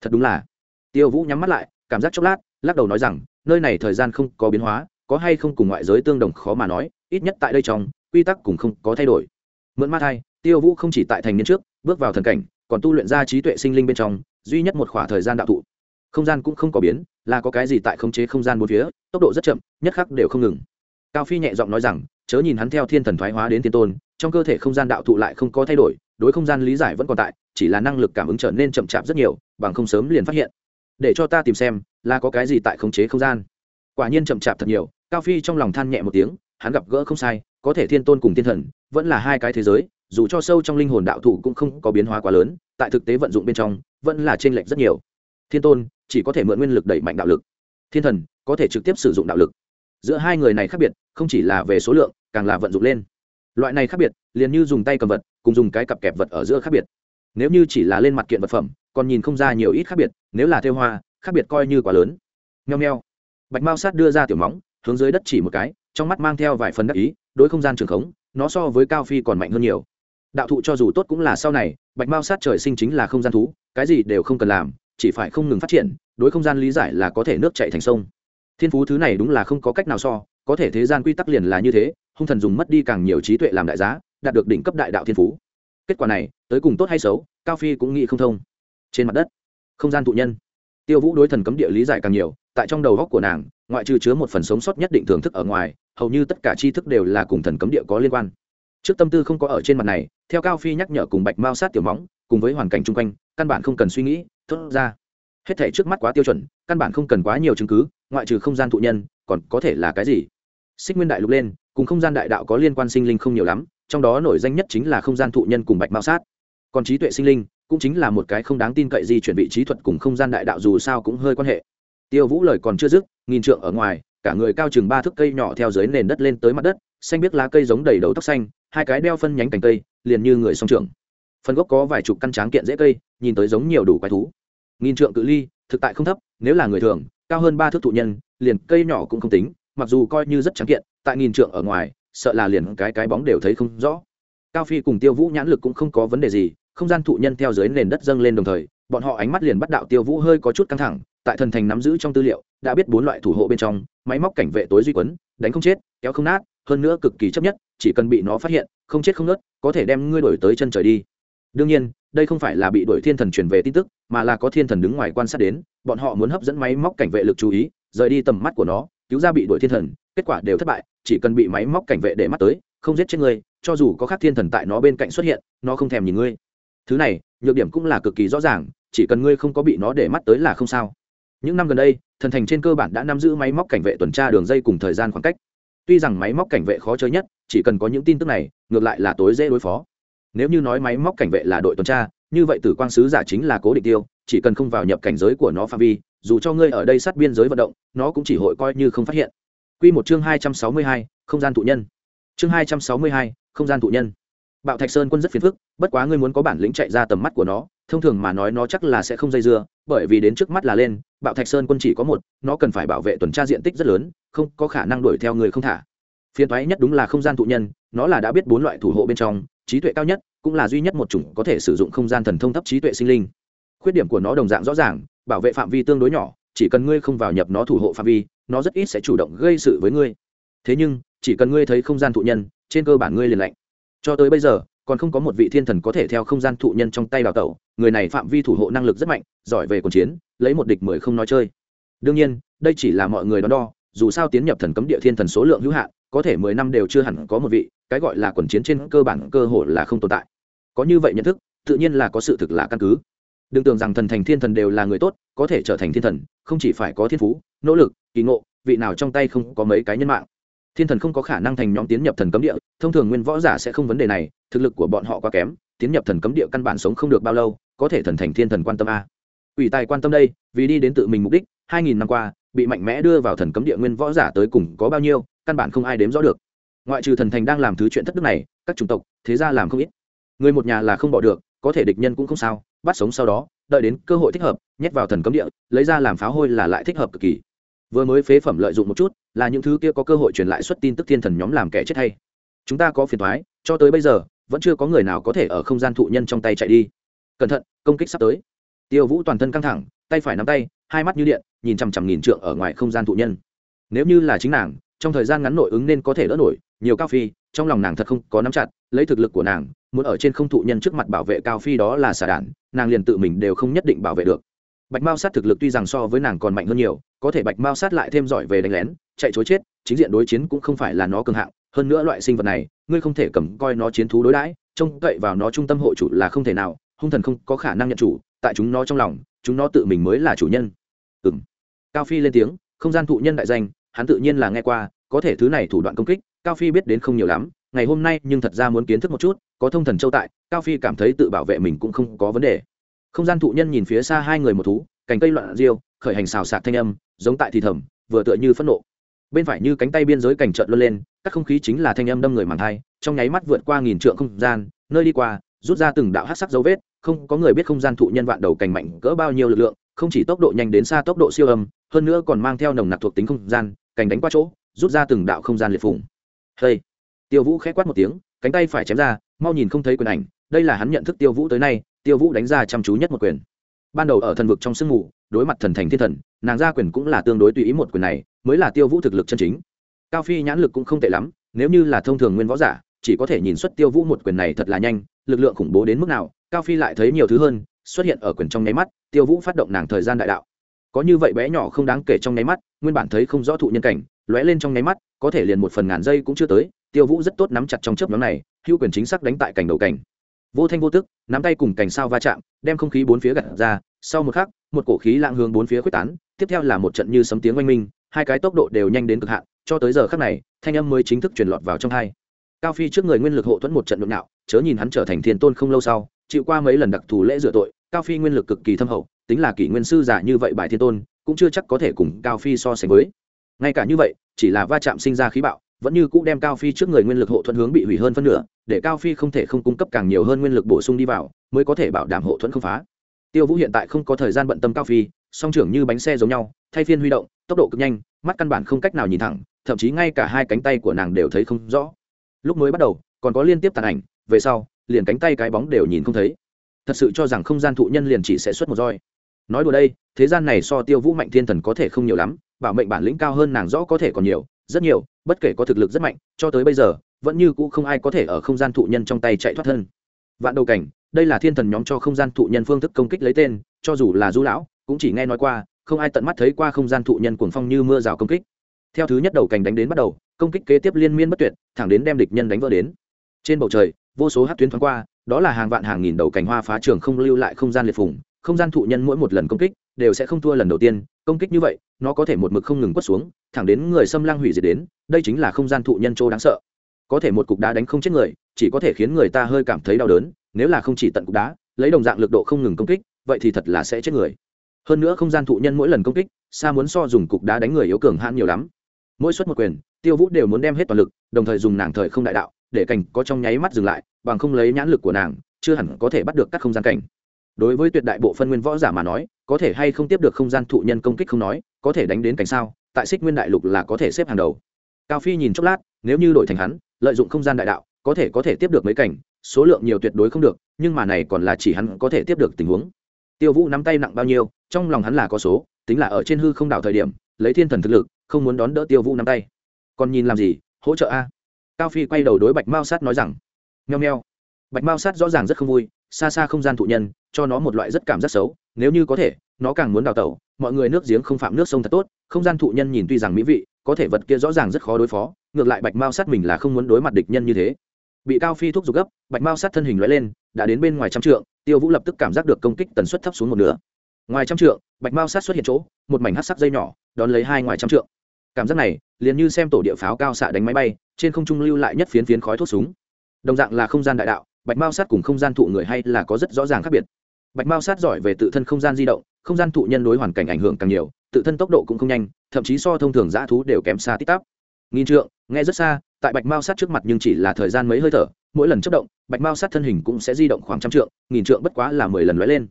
Thật đúng là. Tiêu vũ nhắm mắt lại, cảm giác chốc lát, lắc đầu nói rằng, nơi này thời gian không có biến hóa, có hay không cùng ngoại giới tương đồng khó mà nói, ít nhất tại đây trong, quy tắc cũng không có thay đổi. Mượn ma thai, tiêu vũ không chỉ tại thành niên trước, bước vào thần cảnh còn tu luyện ra trí tuệ sinh linh bên trong, duy nhất một khoảng thời gian đạo thụ. Không gian cũng không có biến, là có cái gì tại khống chế không gian bốn phía, tốc độ rất chậm, nhất khắc đều không ngừng. Cao phi nhẹ giọng nói rằng, chớ nhìn hắn theo thiên thần thoái hóa đến thiên tôn, trong cơ thể không gian đạo thụ lại không có thay đổi, đối không gian lý giải vẫn còn tại, chỉ là năng lực cảm ứng trở nên chậm chạp rất nhiều, bằng không sớm liền phát hiện. Để cho ta tìm xem, là có cái gì tại khống chế không gian. Quả nhiên chậm chạp thật nhiều, cao phi trong lòng than nhẹ một tiếng, hắn gặp gỡ không sai, có thể thiên tôn cùng thiên thần, vẫn là hai cái thế giới dù cho sâu trong linh hồn đạo thủ cũng không có biến hóa quá lớn, tại thực tế vận dụng bên trong, vẫn là t r ê n lệch rất nhiều. Thiên tôn, chỉ có thể mượn nguyên lực đẩy mạnh đạo lực. Thiên thần, có thể trực tiếp sử dụng đạo lực. Giữa hai người này khác biệt, không chỉ là về số lượng, càng là vận dụng lên. Loại này khác biệt, liền như dùng tay cầm vật, cùng dùng cái cặp kẹp vật ở giữa khác biệt. Nếu như chỉ là lên mặt kiện vật phẩm, còn nhìn không ra nhiều ít khác biệt, nếu là theo hoa, khác biệt coi như quá lớn. Nheo nheo. Bạch mao sát đưa ra tiểu móng, hướng dưới đất chỉ một cái, trong mắt mang theo vài phần đắc ý, đối không gian trường khống, nó so với cao phi còn mạnh hơn nhiều đạo thụ cho dù tốt cũng là sau này, bạch mao sát trời sinh chính là không gian thú, cái gì đều không cần làm, chỉ phải không ngừng phát triển, đối không gian lý giải là có thể nước chạy thành sông. Thiên phú thứ này đúng là không có cách nào so, có thể thế gian quy tắc liền là như thế, hung thần dùng mất đi càng nhiều trí tuệ làm đại giá, đạt được đỉnh cấp đại đạo thiên phú. Kết quả này, tới cùng tốt hay xấu, cao phi cũng nghĩ không thông. Trên mặt đất, không gian tụ nhân. Tiêu vũ đối thần cấm địa lý giải càng nhiều, tại trong đầu góc của nàng, ngoại trừ chứa một phần sống sót nhất định thưởng thức ở ngoài, hầu như tất cả tri thức đều là cùng thần cấm địa có liên quan trước tâm tư không có ở trên mặt này, theo cao phi nhắc nhở cùng bạch mao sát tiểu móng, cùng với hoàn cảnh chung quanh, căn bản không cần suy nghĩ, thốt ra. Hết thể trước mắt quá tiêu chuẩn, căn bản không cần quá nhiều chứng cứ, ngoại trừ không gian thụ nhân, còn có thể là cái gì? Xích nguyên đại lục lên, cùng không gian đại đạo có liên quan sinh linh không nhiều lắm, trong đó nổi danh nhất chính là không gian thụ nhân cùng bạch mao sát. Còn trí tuệ sinh linh, cũng chính là một cái không đáng tin cậy di chuyển vị trí thuật cùng không gian đại đạo dù sao cũng hơi quan hệ. Tiêu vũ lời còn chưa dứt, nghìn trượng ở ngoài cả người cao chừng ba thước cây nhỏ theo dưới nền đất lên tới mặt đất, xanh biết lá cây giống đầy đầu tóc xanh, hai cái đeo phân nhánh cành cây, liền như người song trưởng. Phần gốc có vài chục căn tráng kiện dễ cây, nhìn tới giống nhiều đủ quái thú. Nghìn trượng cự ly, thực tại không thấp, nếu là người thường, cao hơn ba thước thụ nhân, liền cây nhỏ cũng không tính, mặc dù coi như rất tráng kiện, tại nghìn trượng ở ngoài, sợ là liền cái cái bóng đều thấy không rõ. Cao phi cùng tiêu vũ nhãn lực cũng không có vấn đề gì, không gian thụ nhân theo dưới nền đất dâng lên đồng thời bọn họ ánh mắt liền bắt đạo tiêu vũ hơi có chút căng thẳng, tại thần thành nắm giữ trong tư liệu, đã biết bốn loại thủ hộ bên trong, máy móc cảnh vệ tối duy quấn, đánh không chết, kéo không nát, hơn nữa cực kỳ chấp nhất, chỉ cần bị nó phát hiện, không chết không nớt, có thể đem ngươi đổi tới chân trời đi. Đương nhiên, đây không phải là bị đổi thiên thần truyền về tin tức, mà là có thiên thần đứng ngoài quan sát đến, bọn họ muốn hấp dẫn máy móc cảnh vệ lực chú ý, rời đi tầm mắt của nó, cứu ra bị đổi thiên thần, kết quả đều thất bại, chỉ cần bị máy móc cảnh vệ để mắt tới, không giết chết ngươi, cho dù có khác thiên thần tại nó bên cạnh xuất hiện, nó không thèm nhìn ngươi thứ này nhược điểm cũng là cực kỳ rõ ràng chỉ cần ngươi không có bị nó để mắt tới là không sao những năm gần đây thần thành trên cơ bản đã nắm giữ máy móc cảnh vệ tuần tra đường dây cùng thời gian khoảng cách tuy rằng máy móc cảnh vệ khó chơi nhất chỉ cần có những tin tức này ngược lại là tối dễ đối phó nếu như nói máy móc cảnh vệ là đội tuần tra như vậy tử quang sứ giả chính là cố định tiêu chỉ cần không vào nhập cảnh giới của nó phạm vi dù cho ngươi ở đây sát biên giới vận động nó cũng chỉ hội coi như không phát hiện Quy một chương hai trăm sáu mươi hai, không gian thụ nhân. Chương hai trăm sáu mươi hai, không gian thụ nhân. Bạo Thạch Sơn quân rất phiền phức, bất quá ngươi muốn có bản lĩnh chạy ra tầm mắt của nó, thông thường mà nói nó chắc là sẽ không dây dưa, bởi vì đến trước mắt là lên, Bạo Thạch Sơn quân chỉ có một, nó cần phải bảo vệ tuần tra diện tích rất lớn, không có khả năng đuổi theo người không thả. Phiền thoái nhất đúng là không gian thụ nhân, nó là đã biết bốn loại thủ hộ bên trong, trí tuệ cao nhất, cũng là duy nhất một chủng có thể sử dụng không gian thần thông thấp trí tuệ sinh linh. Khuyết điểm của nó đồng dạng rõ ràng, bảo vệ phạm vi tương đối nhỏ, chỉ cần ngươi không vào nhập nó thủ hộ phạm vi, nó rất ít sẽ chủ động gây sự với ngươi thế nhưng chỉ cần ngươi thấy không gian thụ nhân trên cơ bản ngươi liền lạnh cho tới bây giờ, còn không có một vị thiên thần có thể theo không gian thụ nhân trong tay đào tẩu. Người này phạm vi thủ hộ năng lực rất mạnh, giỏi về quần chiến, lấy một địch mười không nói chơi. Đương nhiên, đây chỉ là mọi người đo đo, dù sao tiến nhập thần cấm địa thiên thần số lượng hữu hạn, có thể mười năm đều chưa hẳn có một vị, cái gọi là quần chiến trên cơ bản cơ hội là không tồn tại. Có như vậy nhận thức, tự nhiên là có sự thực là căn cứ. Đừng tưởng rằng thần thành thiên thần đều là người tốt, có thể trở thành thiên thần, không chỉ phải có thiên phú, nỗ lực, kỳ ngộ, vị nào trong tay không có mấy cái nhân mạng thiên thần không có khả năng thành nhóm tiến nhập thần cấm địa, thông thường nguyên võ giả sẽ không vấn đề này, thực lực của bọn họ quá kém, tiến nhập thần cấm địa căn bản sống không được bao lâu, có thể thần thành thiên thần quan tâm a. Ủy tài quan tâm đây, vì đi đến tự mình mục đích, hai nghìn năm qua, bị mạnh mẽ đưa vào thần cấm địa nguyên võ giả tới cùng có bao nhiêu, căn bản không ai đếm rõ được. Ngoại trừ thần thành đang làm thứ chuyện thất đức này, các chủng tộc, thế ra làm không ít. Người một nhà là không bỏ được, có thể địch nhân cũng không sao, bắt sống sau đó, đợi đến cơ hội thích hợp, nhét vào thần cấm địa, lấy ra làm pháo hôi là lại thích hợp cực kỳ vừa mới phế phẩm lợi dụng một chút, là những thứ kia có cơ hội truyền lại xuất tin tức thiên thần nhóm làm kẻ chết hay. Chúng ta có phiền thoái cho tới bây giờ, vẫn chưa có người nào có thể ở không gian thụ nhân trong tay chạy đi. Cẩn thận, công kích sắp tới. Tiêu vũ toàn thân căng thẳng, tay phải nắm tay, hai mắt như điện, nhìn chằm chằm nghìn trượng ở ngoài không gian thụ nhân. Nếu như là chính nàng, trong thời gian ngắn nội ứng nên có thể đỡ nổi, nhiều cao phi, trong lòng nàng thật không có nắm chặt, lấy thực lực của nàng, muốn ở trên không thụ nhân trước mặt bảo vệ cao phi đó là xả đản, nàng liền tự mình đều không nhất định bảo vệ được bạch mao sát thực lực tuy rằng so với nàng còn mạnh hơn nhiều, có thể bạch mao sát lại thêm giỏi về đánh lén, chạy chối chết, chính diện đối chiến cũng không phải là nó cường hạng. Hơn nữa loại sinh vật này, ngươi không thể cầm coi nó chiến thú đối đãi, trông cậy vào nó trung tâm hộ chủ là không thể nào, hung thần không có khả năng nhận chủ, tại chúng nó trong lòng, chúng nó tự mình mới là chủ nhân. Ừ m cao phi lên tiếng, không gian thụ nhân đại danh, hắn tự nhiên là nghe qua, có thể thứ này thủ đoạn công kích, cao phi biết đến không nhiều lắm, ngày hôm nay nhưng thật ra muốn kiến thức một chút, có thông thần châu tại, cao phi cảm thấy tự bảo vệ mình cũng không có vấn đề không gian thụ nhân nhìn phía xa hai người một thú, cành cây loạn riêu khởi hành xào xạc thanh âm, giống tại thì thầm, vừa tựa như phẫn nộ bên phải như cánh tay biên giới cảnh trợn luôn lên, các không khí chính là thanh âm đâm người màng thai, trong nháy mắt vượt qua nghìn trượng không gian, nơi đi qua, rút ra từng đạo hát sắc dấu vết, không có người biết không gian thụ nhân vạn đầu cành mạnh cỡ bao nhiêu lực lượng, không chỉ tốc độ nhanh đến xa tốc độ siêu âm, hơn nữa còn mang theo nồng nặc thuộc tính không gian, cành đánh qua chỗ, rút ra từng đạo không gian liệt phủng hey. tiêu vũ khẽ quát một tiếng, cánh tay phải chém ra, mau nhìn không thấy quyền ảnh, đây là hắn nhận thức tiêu vũ tới nay tiêu vũ đánh ra chăm chú nhất một quyền. Ban đầu ở thần vực trong sương mù, đối mặt thần thành thiên thần, nàng ra quyền cũng là tương đối tùy ý một quyền này, mới là tiêu vũ thực lực chân chính. Cao phi nhãn lực cũng không tệ lắm, nếu như là thông thường nguyên võ giả, chỉ có thể nhìn xuất tiêu vũ một quyền này thật là nhanh, lực lượng khủng bố đến mức nào, cao phi lại thấy nhiều thứ hơn, xuất hiện ở quyền trong nháy mắt, tiêu vũ phát động nàng thời gian đại đạo. Có như vậy bé nhỏ không đáng kể trong nháy mắt, nguyên bản thấy không rõ thụ nhân cảnh, lóe lên trong nháy mắt, có thể liền một phần ngàn giây cũng chưa tới, tiêu vũ rất tốt nắm chặt trong chớp nhóm này, hữu quyền chính xác đánh tại cảnh đầu cảnh vô thanh vô tức, nắm tay cùng cảnh sao va chạm, đem không khí bốn phía gặt ra, sau một khắc, một cổ khí lạng hướng bốn phía quyết tán, tiếp theo là một trận như sấm tiếng oanh minh, hai cái tốc độ đều nhanh đến cực hạn, cho tới giờ khắc này, thanh âm mới chính thức truyền lọt vào trong hai. Cao phi trước người nguyên lực hộ thuẫn một trận nhộn nhạo, chớ nhìn hắn trở thành thiên tôn không lâu sau, chịu qua mấy lần đặc thù lễ rửa tội, cao phi nguyên lực cực kỳ thâm hậu, tính là kỷ nguyên sư giả như vậy bài thiên tôn, cũng chưa chắc có thể cùng cao phi so sánh với. Ngay cả như vậy, chỉ là va chạm sinh ra khí bạo vẫn như cũ đem cao phi trước người nguyên lực hộ thuẫn hướng bị hủy hơn phân nửa, để cao phi không thể không cung cấp càng nhiều hơn nguyên lực bổ sung đi vào, mới có thể bảo đảm hộ thuẫn không phá. Tiêu vũ hiện tại không có thời gian bận tâm cao phi, song trưởng như bánh xe giống nhau, thay phiên huy động, tốc độ cực nhanh, mắt căn bản không cách nào nhìn thẳng, thậm chí ngay cả hai cánh tay của nàng đều thấy không rõ. Lúc mới bắt đầu, còn có liên tiếp tàn ảnh, về sau, liền cánh tay cái bóng đều nhìn không thấy. Thật sự cho rằng không gian thụ nhân liền chỉ sẽ xuất một roi. Nói đùa đây, thế gian này so tiêu vũ mạnh thiên thần có thể không nhiều lắm, bảo mệnh bản lĩnh cao hơn nàng rõ có thể còn nhiều, rất nhiều bất kể có thực lực rất mạnh, cho tới bây giờ, vẫn như cũ không ai có thể ở không gian thụ nhân trong tay chạy thoát thân. Vạn đầu cảnh, đây là thiên thần nhóm cho không gian thụ nhân phương thức công kích lấy tên, cho dù là du lão, cũng chỉ nghe nói qua, không ai tận mắt thấy qua không gian thụ nhân cuồng phong như mưa rào công kích. Theo thứ nhất đầu cảnh đánh đến bắt đầu, công kích kế tiếp liên miên bất tuyệt, thẳng đến đem địch nhân đánh vỡ đến. Trên bầu trời, vô số hát tuyến thoáng qua, đó là hàng vạn hàng nghìn đầu cảnh hoa phá trường không lưu lại không gian liệt phủng không gian thụ nhân mỗi một lần công kích đều sẽ không thua lần đầu tiên, công kích như vậy, nó có thể một mực không ngừng quất xuống, thẳng đến người xâm lăng hủy diệt đến, đây chính là không gian thụ nhân chỗ đáng sợ. Có thể một cục đá đánh không chết người, chỉ có thể khiến người ta hơi cảm thấy đau đớn, nếu là không chỉ tận cục đá, lấy đồng dạng lực độ không ngừng công kích, vậy thì thật là sẽ chết người. Hơn nữa không gian thụ nhân mỗi lần công kích, xa muốn so dùng cục đá đánh người yếu cường hãn nhiều lắm. Mỗi suất một quyền, tiêu vũ đều muốn đem hết toàn lực, đồng thời dùng nàng thời không đại đạo, để cảnh có trong nháy mắt dừng lại, bằng không lấy nhãn lực của nàng, chưa hẳn có thể bắt được các không gian cảnh đối với tuyệt đại bộ phân nguyên võ giả mà nói, có thể hay không tiếp được không gian thụ nhân công kích không nói, có thể đánh đến cảnh sao, tại xích nguyên đại lục là có thể xếp hàng đầu. Cao phi nhìn chốc lát, nếu như đổi thành hắn, lợi dụng không gian đại đạo, có thể có thể tiếp được mấy cảnh, số lượng nhiều tuyệt đối không được, nhưng mà này còn là chỉ hắn có thể tiếp được tình huống. Tiêu vũ nắm tay nặng bao nhiêu, trong lòng hắn là có số, tính là ở trên hư không đảo thời điểm, lấy thiên thần thực lực, không muốn đón đỡ tiêu vũ nắm tay. Còn nhìn làm gì, hỗ trợ a? Cao phi quay đầu đối bạch mao sát nói rằng nheo nheo bạch mao sát rõ ràng rất không vui, xa xa không gian thụ nhân, cho nó một loại rất cảm giác xấu, nếu như có thể, nó càng muốn đào tẩu, mọi người nước giếng không phạm nước sông thật tốt, không gian thụ nhân nhìn tuy rằng mỹ vị, có thể vật kia rõ ràng rất khó đối phó, ngược lại bạch mao sát mình là không muốn đối mặt địch nhân như thế. Bị cao phi thuốc giục gấp, bạch mao sát thân hình lóe lên, đã đến bên ngoài trăm trượng, tiêu vũ lập tức cảm giác được công kích tần suất thấp xuống một nửa. Ngoài trăm trượng, bạch mao sát xuất hiện chỗ, một mảnh hát sắc dây nhỏ, đón lấy hai ngoài trăm trượng. Cảm giác này, liền như xem tổ địa pháo cao xạ đánh máy bay, trên không trung lưu lại nhất phiến phiến khói thuốc súng. Đồng dạng là không gian đại đạo bạch mao sát cùng không gian thụ người hay là có rất rõ ràng khác biệt. bạch mao sát giỏi về tự thân không gian di động, không gian thụ nhân đối hoàn cảnh ảnh hưởng càng nhiều, tự thân tốc độ cũng không nhanh, thậm chí so thông thường dã thú đều kém xa tít tắp. nghìn trượng, nghe rất xa, tại bạch mao sát trước mặt nhưng chỉ là thời gian mấy hơi thở, mỗi lần chất động, bạch mao sát thân hình cũng sẽ di động khoảng trăm trượng, nghìn trượng bất quá là mười lần lóe lên.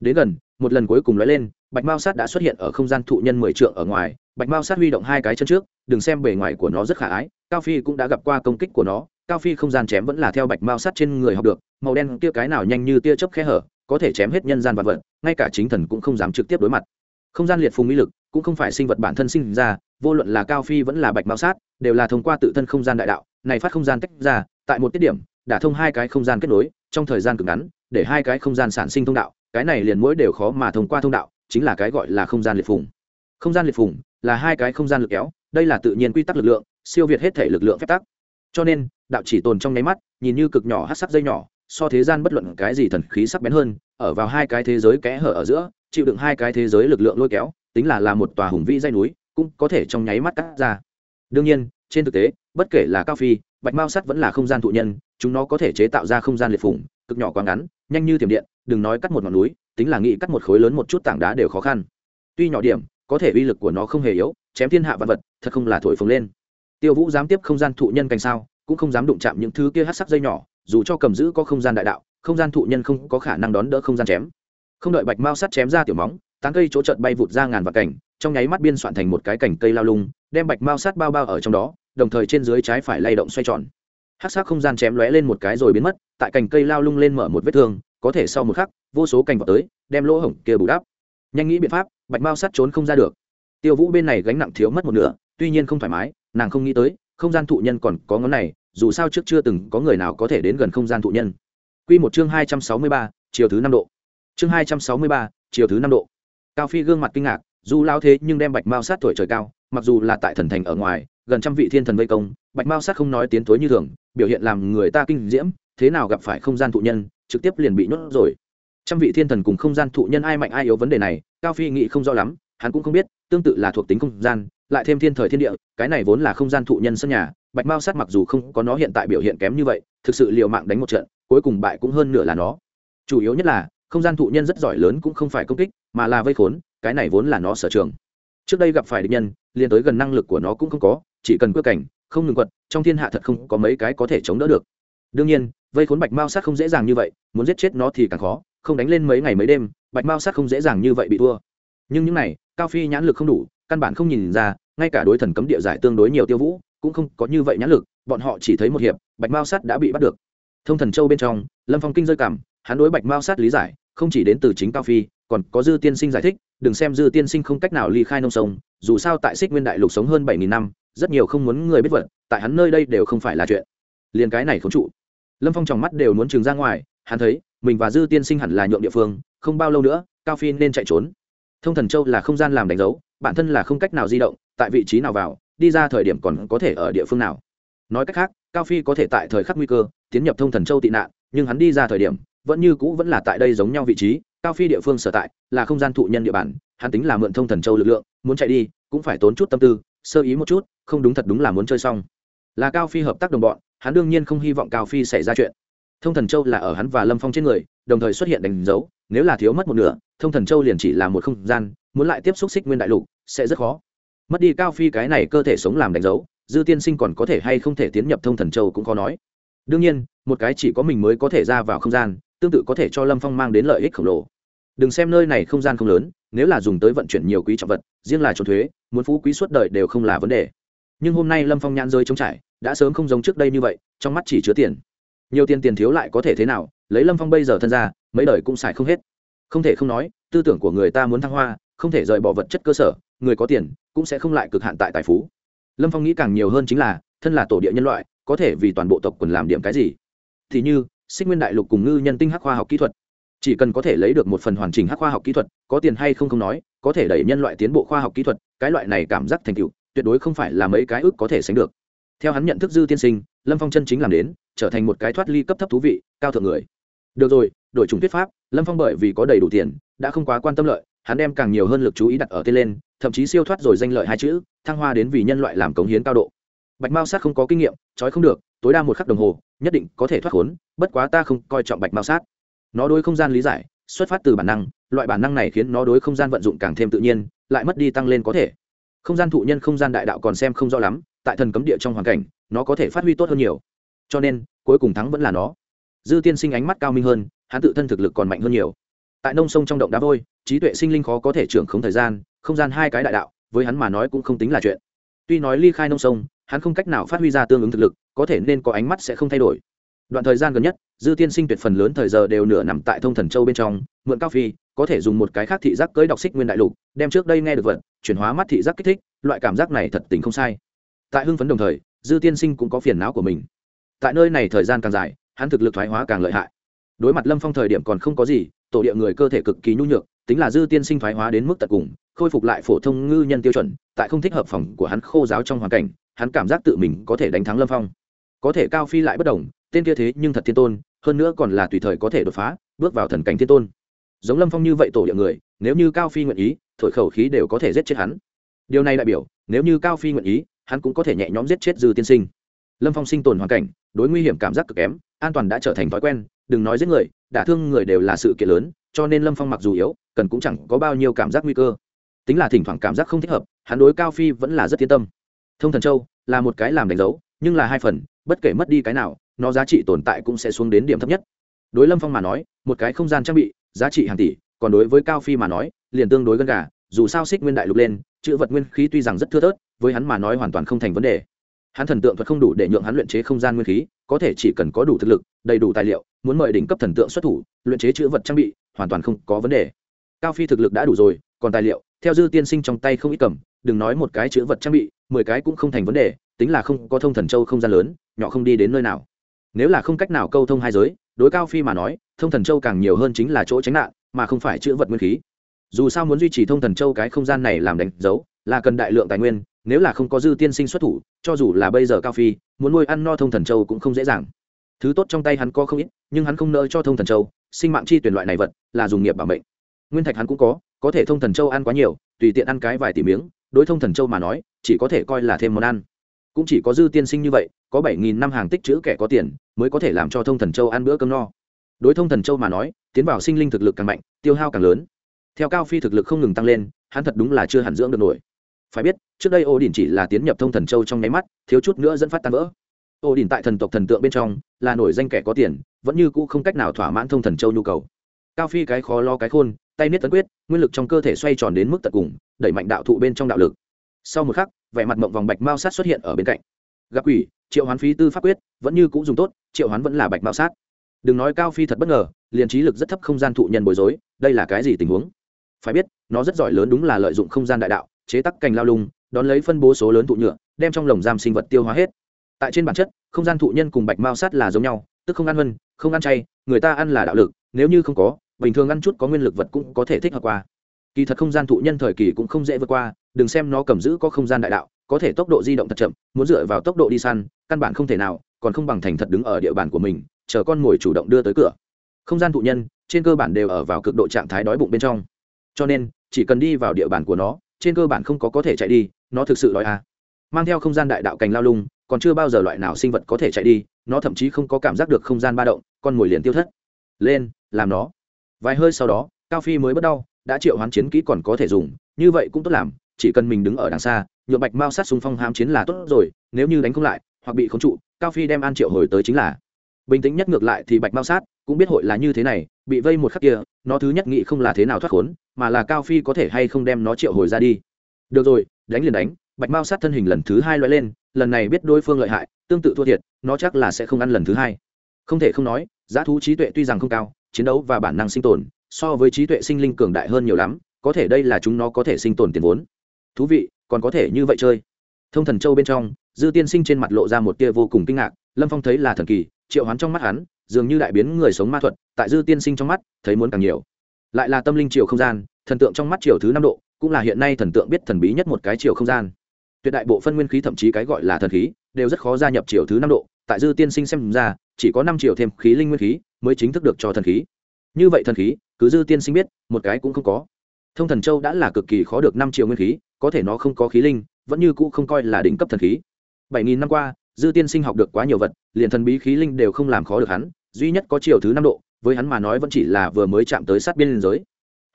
đến gần, một lần cuối cùng lóe lên, bạch mao sát đã xuất hiện ở không gian thụ nhân mười trượng ở ngoài, bạch mao sát huy động hai cái chân trước, đừng xem bề ngoài của nó rất khả ái, cao phi cũng đã gặp qua công kích của nó cao phi không gian chém vẫn là theo bạch mao sát trên người học được, màu đen tia cái nào nhanh như tia chớp khe hở, có thể chém hết nhân gian vật vật, ngay cả chính thần cũng không dám trực tiếp đối mặt. Không gian liệt phùng mỹ lực, cũng không phải sinh vật bản thân sinh ra, vô luận là cao phi vẫn là bạch mao sát đều là thông qua tự thân không gian đại đạo, này phát không gian tách ra, tại một tiết điểm, đã thông hai cái không gian kết nối, trong thời gian cực ngắn, để hai cái không gian sản sinh thông đạo, cái này liền mỗi đều khó mà thông qua thông đạo, chính là cái gọi là không gian liệt phùng. Không gian liệt phùng là hai cái không gian lực kéo, đây là tự nhiên quy tắc lực lượng, siêu việt hết thể lực lượng phép tắc. Cho nên đạo chỉ tồn trong nháy mắt, nhìn như cực nhỏ hát sắc dây nhỏ, so thế gian bất luận cái gì thần khí sắc bén hơn, ở vào hai cái thế giới kẽ hở ở giữa, chịu đựng hai cái thế giới lực lượng lôi kéo, tính là là một tòa hùng vĩ dây núi, cũng có thể trong nháy mắt cắt ra. Đương nhiên, trên thực tế, bất kể là cao phi, bạch mao sắt vẫn là không gian thụ nhân, chúng nó có thể chế tạo ra không gian liệt phủng cực nhỏ quá ngắn, nhanh như thiểm điện, đừng nói cắt một ngọn núi, tính là nghĩ cắt một khối lớn một chút tảng đá đều khó khăn. Tuy nhỏ điểm, có thể uy lực của nó không hề yếu, chém thiên hạ vật vật, thật không là thổi phồng lên. Tiêu vũ dám tiếp không gian thụ nhân cành sao? Cũng không dám đụng chạm những thứ kia hát sắc dây nhỏ, dù cho cầm giữ có không gian đại đạo, không gian thụ nhân không có khả năng đón đỡ không gian chém. Không đợi bạch mao sắt chém ra tiểu móng, tán cây chỗ trận bay vụt ra ngàn vạt cảnh, trong nháy mắt biên soạn thành một cái cành cây lao lung, đem bạch mao sắt bao bao ở trong đó, đồng thời trên dưới trái phải lay động xoay tròn. Hát sắc không gian chém lóe lên một cái rồi biến mất, tại cành cây lao lung lên mở một vết thương, có thể sau một khắc, vô số cành vào tới, đem lỗ hổng kia bù đắp. Nhanh nghĩ biện pháp, bạch mao sắt trốn không ra được. Tiêu vũ bên này gánh nặng thiếu mất một nửa, tuy nhiên không thoải mái, nàng không nghĩ tới không gian thụ nhân còn có ngón này dù sao trước chưa từng có người nào có thể đến gần không gian thụ nhân Quy một chương hai trăm sáu mươi ba, chiều thứ năm độ. Chương hai trăm sáu mươi ba, chiều thứ năm độ. Cao Phi gương mặt kinh ngạc, dù lao thế nhưng đem Bạch Mao sát tuổi trời cao, mặc dù là tại thần thành ở ngoài, gần trăm vị thiên thần vây công, Bạch Mao sát không nói tiến tối như thường, biểu hiện làm người ta kinh diễm, thế nào gặp phải không gian thụ nhân, trực tiếp liền bị nhốt rồi. Trăm vị thiên thần cùng không gian thụ nhân ai mạnh ai yếu vấn đề này, Cao Phi nghĩ không rõ lắm, hắn cũng không biết, tương tự là thuộc tính không gian, lại thêm thiên thời thiên địa, cái này vốn là không gian thụ nhân sân nhà, Bạch Mao sát mặc dù không có nó hiện tại biểu hiện kém như vậy, thực sự liều mạng đánh một trận, cuối cùng bại cũng hơn nửa là nó. Chủ yếu nhất là không gian thụ nhân rất giỏi lớn cũng không phải công kích mà là vây khốn cái này vốn là nó sở trường. Trước đây gặp phải địch nhân liền tới gần năng lực của nó cũng không có chỉ cần quyết cảnh không ngừng quật trong thiên hạ thật không có mấy cái có thể chống đỡ được. Đương nhiên vây khốn bạch mao sát không dễ dàng như vậy muốn giết chết nó thì càng khó không đánh lên mấy ngày mấy đêm bạch mao sát không dễ dàng như vậy bị thua. Nhưng những này cao phi nhãn lực không đủ căn bản không nhìn ra ngay cả đối thần cấm địa giải tương đối nhiều tiêu vũ cũng không có như vậy nhãn lực, bọn họ chỉ thấy một hiệp, bạch mao sát đã bị bắt được. Thông thần châu bên trong, lâm phong kinh rơi cảm, hắn đối bạch mao sát lý giải, không chỉ đến từ chính cao phi, còn có dư tiên sinh giải thích, đừng xem dư tiên sinh không cách nào ly khai nông sông, dù sao tại xích nguyên đại lục sống hơn bảy nghìn năm, rất nhiều không muốn người biết vật tại hắn nơi đây đều không phải là chuyện. Liền cái này không trụ. Lâm phong trong mắt đều muốn trừng ra ngoài, hắn thấy, mình và dư tiên sinh hẳn là nhượng địa phương, không bao lâu nữa, cao phi nên chạy trốn. Thông thần châu là không gian làm đánh dấu, bản thân là không cách nào di động tại vị trí nào vào, đi ra thời điểm còn có thể ở địa phương nào. Nói cách khác, cao phi có thể tại thời khắc nguy cơ, tiến nhập thông thần châu tị nạn, nhưng hắn đi ra thời điểm, vẫn như cũ vẫn là tại đây giống nhau vị trí, cao phi địa phương sở tại, là không gian thụ nhân địa bàn, hắn tính là mượn thông thần châu lực lượng, muốn chạy đi, cũng phải tốn chút tâm tư, sơ ý một chút, không đúng thật đúng là muốn chơi xong. Là cao phi hợp tác đồng bọn, hắn đương nhiên không hy vọng cao phi xảy ra chuyện. Thông thần châu là ở hắn và lâm phong trên người, đồng thời xuất hiện đánh dấu, nếu là thiếu mất một nửa, thông thần châu liền chỉ là một không gian, muốn lại tiếp xúc xích nguyên đại lục, sẽ rất khó mất đi cao phi cái này cơ thể sống làm đánh dấu, dư tiên sinh còn có thể hay không thể tiến nhập thông thần châu cũng khó nói. Đương nhiên, một cái chỉ có mình mới có thể ra vào không gian, tương tự có thể cho lâm phong mang đến lợi ích khổng lồ. Đừng xem nơi này không gian không lớn, nếu là dùng tới vận chuyển nhiều quý trọng vật, riêng là trốn thuế, muốn phú quý suốt đời đều không là vấn đề. Nhưng hôm nay lâm phong nhãn rơi trống trải, đã sớm không giống trước đây như vậy, trong mắt chỉ chứa tiền. Nhiều tiền tiền thiếu lại có thể thế nào, lấy lâm phong bây giờ thân ra, mấy đời cũng xài không hết. Không thể không nói, tư tưởng của người ta muốn thăng hoa, không thể rời bỏ vật chất cơ sở người có tiền cũng sẽ không lại cực hạn tại tài phú. Lâm phong nghĩ càng nhiều hơn chính là, thân là tổ địa nhân loại, có thể vì toàn bộ tộc quần làm điểm cái gì? Thì như, xích nguyên đại lục cùng ngư nhân tinh hắc khoa học kỹ thuật. Chỉ cần có thể lấy được một phần hoàn chỉnh hắc khoa học kỹ thuật, có tiền hay không không nói, có thể đẩy nhân loại tiến bộ khoa học kỹ thuật, cái loại này cảm giác thành tựu, tuyệt đối không phải là mấy cái ước có thể sánh được. Theo hắn nhận thức dư tiên sinh, lâm phong chân chính làm đến, trở thành một cái thoát ly cấp thấp thú vị, cao thượng người. Được rồi, đổi chủng thuyết pháp, lâm phong bởi vì có đầy đủ tiền, đã không quá quan tâm lợi hắn đem càng nhiều hơn lực chú ý đặt ở tên lên, thậm chí siêu thoát rồi danh lợi hai chữ, thăng hoa đến vì nhân loại làm cống hiến cao độ. Bạch mao sát không có kinh nghiệm, trói không được, tối đa một khắc đồng hồ, nhất định có thể thoát khốn, bất quá ta không coi trọng bạch mao sát. Nó đối không gian lý giải, xuất phát từ bản năng, loại bản năng này khiến nó đối không gian vận dụng càng thêm tự nhiên, lại mất đi tăng lên có thể. Không gian thụ nhân không gian đại đạo còn xem không rõ lắm, tại thần cấm địa trong hoàn cảnh, nó có thể phát huy tốt hơn nhiều. Cho nên, cuối cùng thắng vẫn là nó. Dư tiên sinh ánh mắt cao minh hơn, hắn tự thân thực lực còn mạnh hơn nhiều tại nông sông trong động đá vôi, trí tuệ sinh linh khó có thể trưởng không thời gian, không gian hai cái đại đạo, với hắn mà nói cũng không tính là chuyện. Tuy nói ly khai nông sông, hắn không cách nào phát huy ra tương ứng thực lực, có thể nên có ánh mắt sẽ không thay đổi. Đoạn thời gian gần nhất, dư tiên sinh tuyệt phần lớn thời giờ đều nửa nằm tại thông thần châu bên trong, mượn cao phi, có thể dùng một cái khác thị giác cưới đọc xích nguyên đại lục, đem trước đây nghe được vật, chuyển hóa mắt thị giác kích thích, loại cảm giác này thật tình không sai. Tại hưng phấn đồng thời, dư tiên sinh cũng có phiền não của mình. Tại nơi này thời gian càng dài, hắn thực lực thoái hóa càng lợi hại. Đối mặt lâm phong thời điểm còn không có gì tổ địa người cơ thể cực kỳ nhu nhược, tính là dư tiên sinh thoái hóa đến mức tận cùng, khôi phục lại phổ thông ngư nhân tiêu chuẩn, tại không thích hợp phòng của hắn khô giáo trong hoàn cảnh, hắn cảm giác tự mình có thể đánh thắng lâm phong. Có thể cao phi lại bất đồng, tên kia thế nhưng thật thiên tôn, hơn nữa còn là tùy thời có thể đột phá, bước vào thần cảnh thiên tôn. Giống lâm phong như vậy tổ địa người, nếu như cao phi nguyện ý, thổi khẩu khí đều có thể giết chết hắn. Điều này đại biểu, nếu như cao phi nguyện ý, hắn cũng có thể nhẹ nhõm giết chết dư tiên sinh. Lâm phong sinh tồn hoàn cảnh, đối nguy hiểm cảm giác cực kém, an toàn đã trở thành thói quen, đừng nói giết người đả thương người đều là sự kiện lớn, cho nên lâm phong mặc dù yếu, cần cũng chẳng có bao nhiêu cảm giác nguy cơ. Tính là thỉnh thoảng cảm giác không thích hợp, hắn đối cao phi vẫn là rất yên tâm. Thông thần châu là một cái làm đánh dấu, nhưng là hai phần, bất kể mất đi cái nào, nó giá trị tồn tại cũng sẽ xuống đến điểm thấp nhất. Đối lâm phong mà nói, một cái không gian trang bị, giá trị hàng tỷ, còn đối với cao phi mà nói, liền tương đối gần gà, dù sao xích nguyên đại lục lên, chữ vật nguyên khí tuy rằng rất thưa thớt, với hắn mà nói hoàn toàn không thành vấn đề. Hắn thần tượng thuật không đủ để nhượng hắn luyện chế không gian nguyên khí, có thể chỉ cần có đủ thực lực, đầy đủ tài liệu muốn mời đỉnh cấp thần tượng xuất thủ, luyện chế chữ vật trang bị, hoàn toàn không có vấn đề. Cao phi thực lực đã đủ rồi, còn tài liệu, theo dư tiên sinh trong tay không ít cầm, đừng nói một cái chữ vật trang bị, mười cái cũng không thành vấn đề, tính là không có thông thần châu không gian lớn, nhỏ không đi đến nơi nào. Nếu là không cách nào câu thông hai giới, đối cao phi mà nói, thông thần châu càng nhiều hơn chính là chỗ tránh nạn, mà không phải chữ vật nguyên khí. Dù sao muốn duy trì thông thần châu cái không gian này làm đánh dấu, là cần đại lượng tài nguyên, nếu là không có dư tiên sinh xuất thủ, cho dù là bây giờ cao phi, muốn nuôi ăn no thông thần châu cũng không dễ dàng thứ tốt trong tay hắn có không ít, nhưng hắn không nỡ cho thông thần châu, sinh mạng chi tuyển loại này vật là dùng nghiệp bảo mệnh. Nguyên thạch hắn cũng có có thể thông thần châu ăn quá nhiều, tùy tiện ăn cái vài tỷ miếng, đối thông thần châu mà nói, chỉ có thể coi là thêm món ăn. Cũng chỉ có dư tiên sinh như vậy, có bảy nghìn năm hàng tích chữ kẻ có tiền, mới có thể làm cho thông thần châu ăn bữa cơm no. Đối thông thần châu mà nói, tiến vào sinh linh thực lực càng mạnh, tiêu hao càng lớn. Theo cao phi thực lực không ngừng tăng lên, hắn thật đúng là chưa hẳn dưỡng được nổi. Phải biết, trước đây ô đình chỉ là tiến nhập thông thần châu trong nháy mắt, thiếu chút nữa dẫn phát tan vỡ ô đình tại thần tộc thần tượng bên trong là nổi danh kẻ có tiền, vẫn như cũ không cách nào thỏa mãn thông thần châu nhu cầu. Cao phi cái khó lo cái khôn, tay niết tấn quyết, nguyên lực trong cơ thể xoay tròn đến mức tận cùng, đẩy mạnh đạo thụ bên trong đạo lực. Sau một khắc, vẻ mặt mộng vòng bạch mao sát xuất hiện ở bên cạnh. Gặp quỷ, triệu hoán phí tư pháp quyết, vẫn như cũ dùng tốt, triệu hoán vẫn là bạch mao sát. Đừng nói cao phi thật bất ngờ, liền trí lực rất thấp không gian thụ nhân bối rối, đây là cái gì tình huống? Phải biết, nó rất giỏi lớn đúng là lợi dụng không gian đại đạo, chế tắc cành lao lung, đón lấy phân bố số lớn thụ nhựa, đem trong lồng giam sinh vật tiêu hóa hết tại trên bản chất, không gian thụ nhân cùng bạch mao sát là giống nhau, tức không ăn vân không ăn chay, người ta ăn là đạo lực, nếu như không có, bình thường ăn chút có nguyên lực vật cũng có thể thích hợp qua. Kỳ thật không gian thụ nhân thời kỳ cũng không dễ vượt qua, đừng xem nó cầm giữ có không gian đại đạo, có thể tốc độ di động thật chậm, muốn dựa vào tốc độ đi săn, căn bản không thể nào, còn không bằng thành thật đứng ở địa bàn của mình, chờ con mồi chủ động đưa tới cửa. Không gian thụ nhân, trên cơ bản đều ở vào cực độ trạng thái đói bụng bên trong. Cho nên, chỉ cần đi vào địa bàn của nó, trên cơ bản không có có thể chạy đi, nó thực sự đói à. mang theo không gian đại đạo cành lao lung còn chưa bao giờ loại nào sinh vật có thể chạy đi, nó thậm chí không có cảm giác được không gian ba động, con mồi liền tiêu thất. Lên, làm nó. Vài hơi sau đó, cao phi mới bất đau, đã triệu hoán chiến kỹ còn có thể dùng, như vậy cũng tốt làm, chỉ cần mình đứng ở đằng xa nhuộm bạch mao sát xung phong hám chiến là tốt rồi, nếu như đánh không lại, hoặc bị khống trụ, cao phi đem an triệu hồi tới chính là. Bình tĩnh nhất ngược lại thì bạch mao sát cũng biết hội là như thế này, bị vây một khắc kia, nó thứ nhất nghĩ không là thế nào thoát khốn, mà là cao phi có thể hay không đem nó triệu hồi ra đi. Được rồi, đánh liền đánh, bạch mao sát thân hình lần thứ hai loại lên lần này biết đối phương lợi hại, tương tự thua thiệt, nó chắc là sẽ không ăn lần thứ hai. Không thể không nói, giá thú trí tuệ tuy rằng không cao, chiến đấu và bản năng sinh tồn so với trí tuệ sinh linh cường đại hơn nhiều lắm, có thể đây là chúng nó có thể sinh tồn tiền vốn. Thú vị, còn có thể như vậy chơi. Thông thần châu bên trong, dư tiên sinh trên mặt lộ ra một tia vô cùng kinh ngạc, lâm phong thấy là thần kỳ, triệu hoán trong mắt hắn, dường như đại biến người sống ma thuật, tại dư tiên sinh trong mắt, thấy muốn càng nhiều. Lại là tâm linh chiều không gian, thần tượng trong mắt chiều thứ năm độ, cũng là hiện nay thần tượng biết thần bí nhất một cái chiều không gian tuyệt đại bộ phân nguyên khí thậm chí cái gọi là thần khí đều rất khó gia nhập chiều thứ năm độ, tại dư tiên sinh xem ra, chỉ có năm chiều thêm khí linh nguyên khí mới chính thức được cho thần khí. Như vậy thần khí, cứ dư tiên sinh biết, một cái cũng không có. Thông thần châu đã là cực kỳ khó được năm triệu nguyên khí, có thể nó không có khí linh, vẫn như cũ không coi là đỉnh cấp thần khí. Bảy nghìn năm qua, dư tiên sinh học được quá nhiều vật, liền thần bí khí linh đều không làm khó được hắn, duy nhất có chiều thứ năm độ, với hắn mà nói vẫn chỉ là vừa mới chạm tới sát biên giới.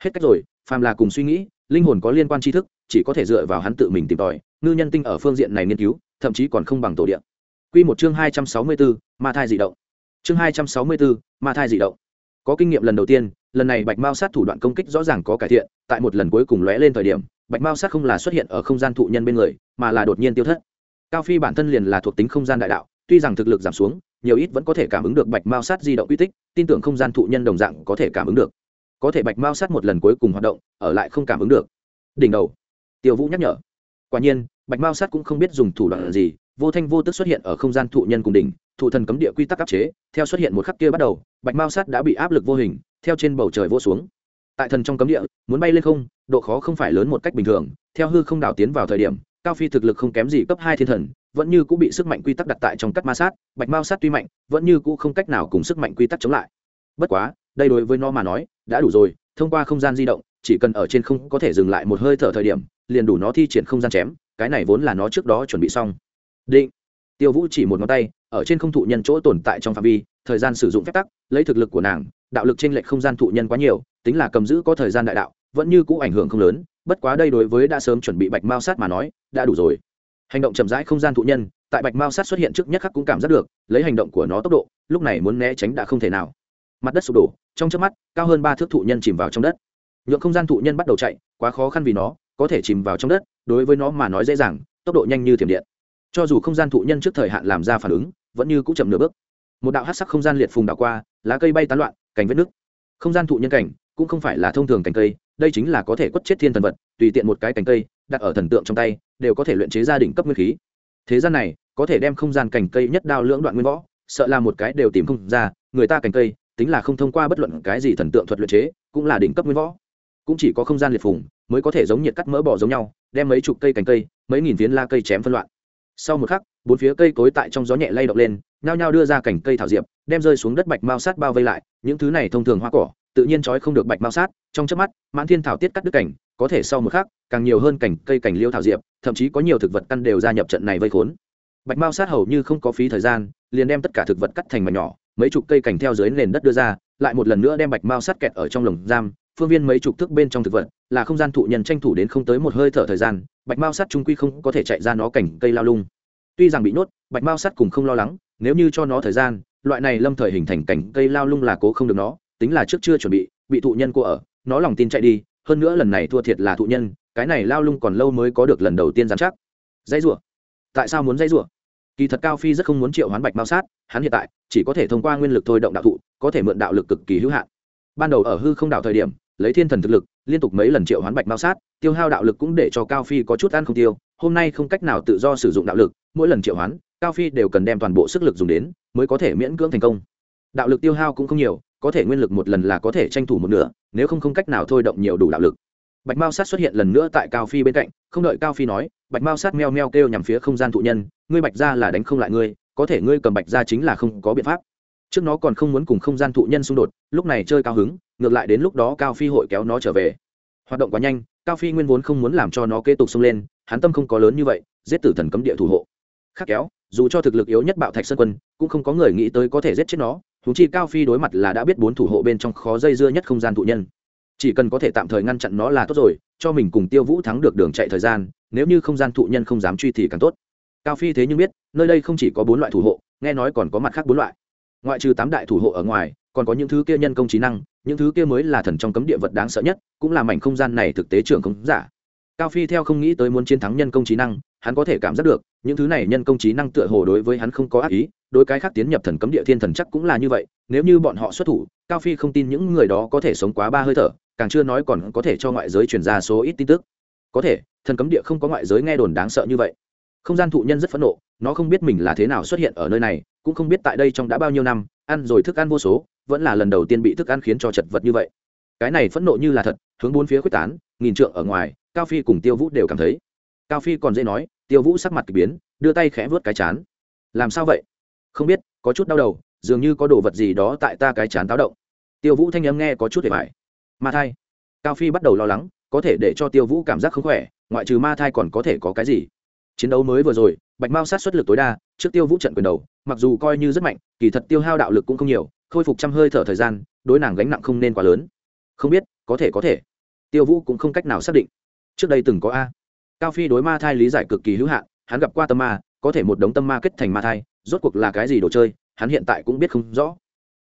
Hết cách rồi, phàm là cùng suy nghĩ, linh hồn có liên quan tri thức chỉ có thể dựa vào hắn tự mình tìm tòi, ngư nhân tinh ở phương diện này nghiên cứu, thậm chí còn không bằng tổ điện q một chương hai trăm sáu mươi bốn ma thai dị động. Chương hai trăm sáu mươi bốn ma thai dị động. Có kinh nghiệm lần đầu tiên, lần này bạch mao sát thủ đoạn công kích rõ ràng có cải thiện, tại một lần cuối cùng lóe lên thời điểm, bạch mao sát không là xuất hiện ở không gian thụ nhân bên người, mà là đột nhiên tiêu thất. Cao phi bản thân liền là thuộc tính không gian đại đạo, tuy rằng thực lực giảm xuống, nhiều ít vẫn có thể cảm ứng được bạch mao sát di động uy tích, tin tưởng không gian thụ nhân đồng dạng có thể cảm ứng được. Có thể bạch mao sát một lần cuối cùng hoạt động, ở lại không cảm ứng được. Đỉnh đầu tiêu vũ nhắc nhở. Quả nhiên, bạch mao sát cũng không biết dùng thủ đoạn gì, vô thanh vô tức xuất hiện ở không gian thụ nhân cùng đỉnh, thụ thần cấm địa quy tắc áp chế, theo xuất hiện một khắc kia bắt đầu, bạch mao sát đã bị áp lực vô hình, theo trên bầu trời vô xuống. Tại thần trong cấm địa, muốn bay lên không, độ khó không phải lớn một cách bình thường, theo hư không đảo tiến vào thời điểm, cao phi thực lực không kém gì cấp hai thiên thần, vẫn như cũng bị sức mạnh quy tắc đặt tại trong cắt ma sát, bạch mao sát tuy mạnh, vẫn như cũng không cách nào cùng sức mạnh quy tắc chống lại. Bất quá, đây đối với nó mà nói, đã đủ rồi, thông qua không gian di động, chỉ cần ở trên không có thể dừng lại một hơi thở thời điểm liền đủ nó thi triển không gian chém, cái này vốn là nó trước đó chuẩn bị xong. Định. Tiêu vũ chỉ một ngón tay, ở trên không thụ nhân chỗ tồn tại trong phạm vi, thời gian sử dụng phép tắc, lấy thực lực của nàng, đạo lực trên lệch không gian thụ nhân quá nhiều, tính là cầm giữ có thời gian đại đạo, vẫn như cũ ảnh hưởng không lớn, bất quá đây đối với đã sớm chuẩn bị bạch mao sát mà nói, đã đủ rồi. Hành động chậm rãi không gian thụ nhân, tại bạch mao sát xuất hiện trước nhất khắc cũng cảm giác được, lấy hành động của nó tốc độ, lúc này muốn né tránh đã không thể nào. Mặt đất sụp đổ, trong trước mắt, cao hơn ba thước thụ nhân chìm vào trong đất. Nhượng không gian thụ nhân bắt đầu chạy, quá khó khăn vì nó có thể chìm vào trong đất, đối với nó mà nói dễ dàng, tốc độ nhanh như thiểm điện. Cho dù không gian thụ nhân trước thời hạn làm ra phản ứng, vẫn như cũng chậm nửa bước. Một đạo hát sắc không gian liệt phùng đảo qua, lá cây bay tán loạn, cành vết nứt. Không gian thụ nhân cảnh cũng không phải là thông thường cành cây, đây chính là có thể quất chết thiên thần vật, tùy tiện một cái cành cây, đặt ở thần tượng trong tay, đều có thể luyện chế gia đình cấp nguyên khí. Thế gian này, có thể đem không gian cành cây nhất đao lưỡng đoạn nguyên võ, sợ là một cái đều tìm không ra, người ta cành cây, tính là không thông qua bất luận cái gì thần tượng thuật luyện chế, cũng là đỉnh cấp nguyên võ. Cũng chỉ có không gian liệt phùng mới có thể giống nhiệt cắt mỡ bỏ giống nhau, đem mấy chục cây cành cây, mấy nghìn phiến la cây chém phân loạn. Sau một khắc, bốn phía cây cối tại trong gió nhẹ lay động lên, nhao nhao đưa ra cành cây thảo diệp, đem rơi xuống đất bạch mao sát bao vây lại. Những thứ này thông thường hoa cỏ, tự nhiên trói không được bạch mao sát, trong chớp mắt, mãn thiên thảo tiết cắt đứt cảnh có thể sau một khắc, càng nhiều hơn cảnh cây cảnh liêu thảo diệp, thậm chí có nhiều thực vật căn đều gia nhập trận này vây khốn. Bạch mao sát hầu như không có phí thời gian, liền đem tất cả thực vật cắt thành mảnh nhỏ, mấy chục cây cảnh theo dưới nền đất đưa ra, lại một lần nữa đem bạch mao sát kẹt ở trong lồng giam phương viên mấy chục thước bên trong thực vật, là không gian thụ nhân tranh thủ đến không tới một hơi thở thời gian, bạch mao sắt trung quy không có thể chạy ra nó cảnh cây lao lung. Tuy rằng bị nhốt, bạch mao sắt cùng không lo lắng, nếu như cho nó thời gian, loại này lâm thời hình thành cảnh cây lao lung là cố không được nó, tính là trước chưa chuẩn bị bị thụ nhân cô ở, nó lòng tin chạy đi, hơn nữa lần này thua thiệt là thụ nhân, cái này lao lung còn lâu mới có được lần đầu tiên giám chắc. Dãy rủa. Tại sao muốn dãy rủa? Kỳ thật cao phi rất không muốn triệu hoán bạch mao sát hắn hiện tại chỉ có thể thông qua nguyên lực thôi động đạo thụ, có thể mượn đạo lực cực kỳ hữu hạn. Ban đầu ở hư không đạo thời điểm lấy thiên thần thực lực, liên tục mấy lần triệu hoán bạch mao sát, tiêu hao đạo lực cũng để cho cao phi có chút ăn không tiêu, hôm nay không cách nào tự do sử dụng đạo lực, mỗi lần triệu hoán, cao phi đều cần đem toàn bộ sức lực dùng đến, mới có thể miễn cưỡng thành công. Đạo lực tiêu hao cũng không nhiều, có thể nguyên lực một lần là có thể tranh thủ một nửa, nếu không không cách nào thôi động nhiều đủ đạo lực. Bạch mao sát xuất hiện lần nữa tại cao phi bên cạnh, không đợi cao phi nói, bạch mao sát meo meo kêu nhằm phía không gian thụ nhân, ngươi bạch ra là đánh không lại ngươi, có thể ngươi cầm bạch ra chính là không có biện pháp. Trước nó còn không muốn cùng không gian thụ nhân xung đột, lúc này chơi cao hứng ngược lại đến lúc đó cao phi hội kéo nó trở về. Hoạt động quá nhanh, cao phi nguyên vốn không muốn làm cho nó kế tục xông lên, hắn tâm không có lớn như vậy, giết tử thần cấm địa thủ hộ. Khắc kéo, dù cho thực lực yếu nhất bạo thạch sơn quân, cũng không có người nghĩ tới có thể giết chết nó thú chi cao phi đối mặt là đã biết bốn thủ hộ bên trong khó dây dưa nhất không gian thụ nhân. Chỉ cần có thể tạm thời ngăn chặn nó là tốt rồi, cho mình cùng tiêu vũ thắng được đường chạy thời gian, nếu như không gian thụ nhân không dám truy thì càng tốt. Cao phi thế nhưng biết, nơi đây không chỉ có bốn loại thủ hộ, nghe nói còn có mặt khác bốn loại. Ngoại trừ tám đại thủ hộ ở ngoài, còn có những thứ kia nhân công trí năng những thứ kia mới là thần trong cấm địa vật đáng sợ nhất, cũng là mảnh không gian này thực tế trưởng không giả. Cao phi theo không nghĩ tới muốn chiến thắng nhân công trí năng, hắn có thể cảm giác được, những thứ này nhân công trí năng tựa hồ đối với hắn không có ác ý, đối cái khác tiến nhập thần cấm địa thiên thần chắc cũng là như vậy, nếu như bọn họ xuất thủ, cao phi không tin những người đó có thể sống quá ba hơi thở, càng chưa nói còn có thể cho ngoại giới truyền ra số ít tin tức. Có thể, thần cấm địa không có ngoại giới nghe đồn đáng sợ như vậy. Không gian thụ nhân rất phẫn nộ, nó không biết mình là thế nào xuất hiện ở nơi này, cũng không biết tại đây trong đã bao nhiêu năm, ăn rồi thức ăn vô số vẫn là lần đầu tiên bị thức ăn khiến cho chật vật như vậy. Cái này phẫn nộ như là thật, hướng bốn phía quyết tán, nghìn trượng ở ngoài, cao phi cùng tiêu vũ đều cảm thấy. Cao phi còn dễ nói, tiêu vũ sắc mặt k ỳ biến, đưa tay khẽ vớt cái chán. Làm sao vậy? Không biết, có chút đau đầu, dường như có đồ vật gì đó tại ta cái chán táo động. Tiêu vũ thanh n m nghe có chút để phải ma thai. Cao phi bắt đầu lo lắng, có thể để cho tiêu vũ cảm giác không khỏe, ngoại trừ ma thai còn có thể có cái gì? Chiến đấu mới vừa rồi, bạch mao sát xuất lực tối đa, trước tiêu vũ trận quyền đầu, mặc dù coi như rất mạnh, kỳ thật tiêu hao đạo lực cũng không nhiều khôi phục trăm hơi thở thời gian, đối nàng gánh nặng không nên quá lớn. Không biết, có thể có thể. Tiêu vũ cũng không cách nào xác định. Trước đây từng có a. Cao phi đối ma thai lý giải cực kỳ hữu hạn, hắn gặp qua tâm ma, có thể một đống tâm ma kết thành ma thai, rốt cuộc là cái gì đồ chơi, hắn hiện tại cũng biết không rõ.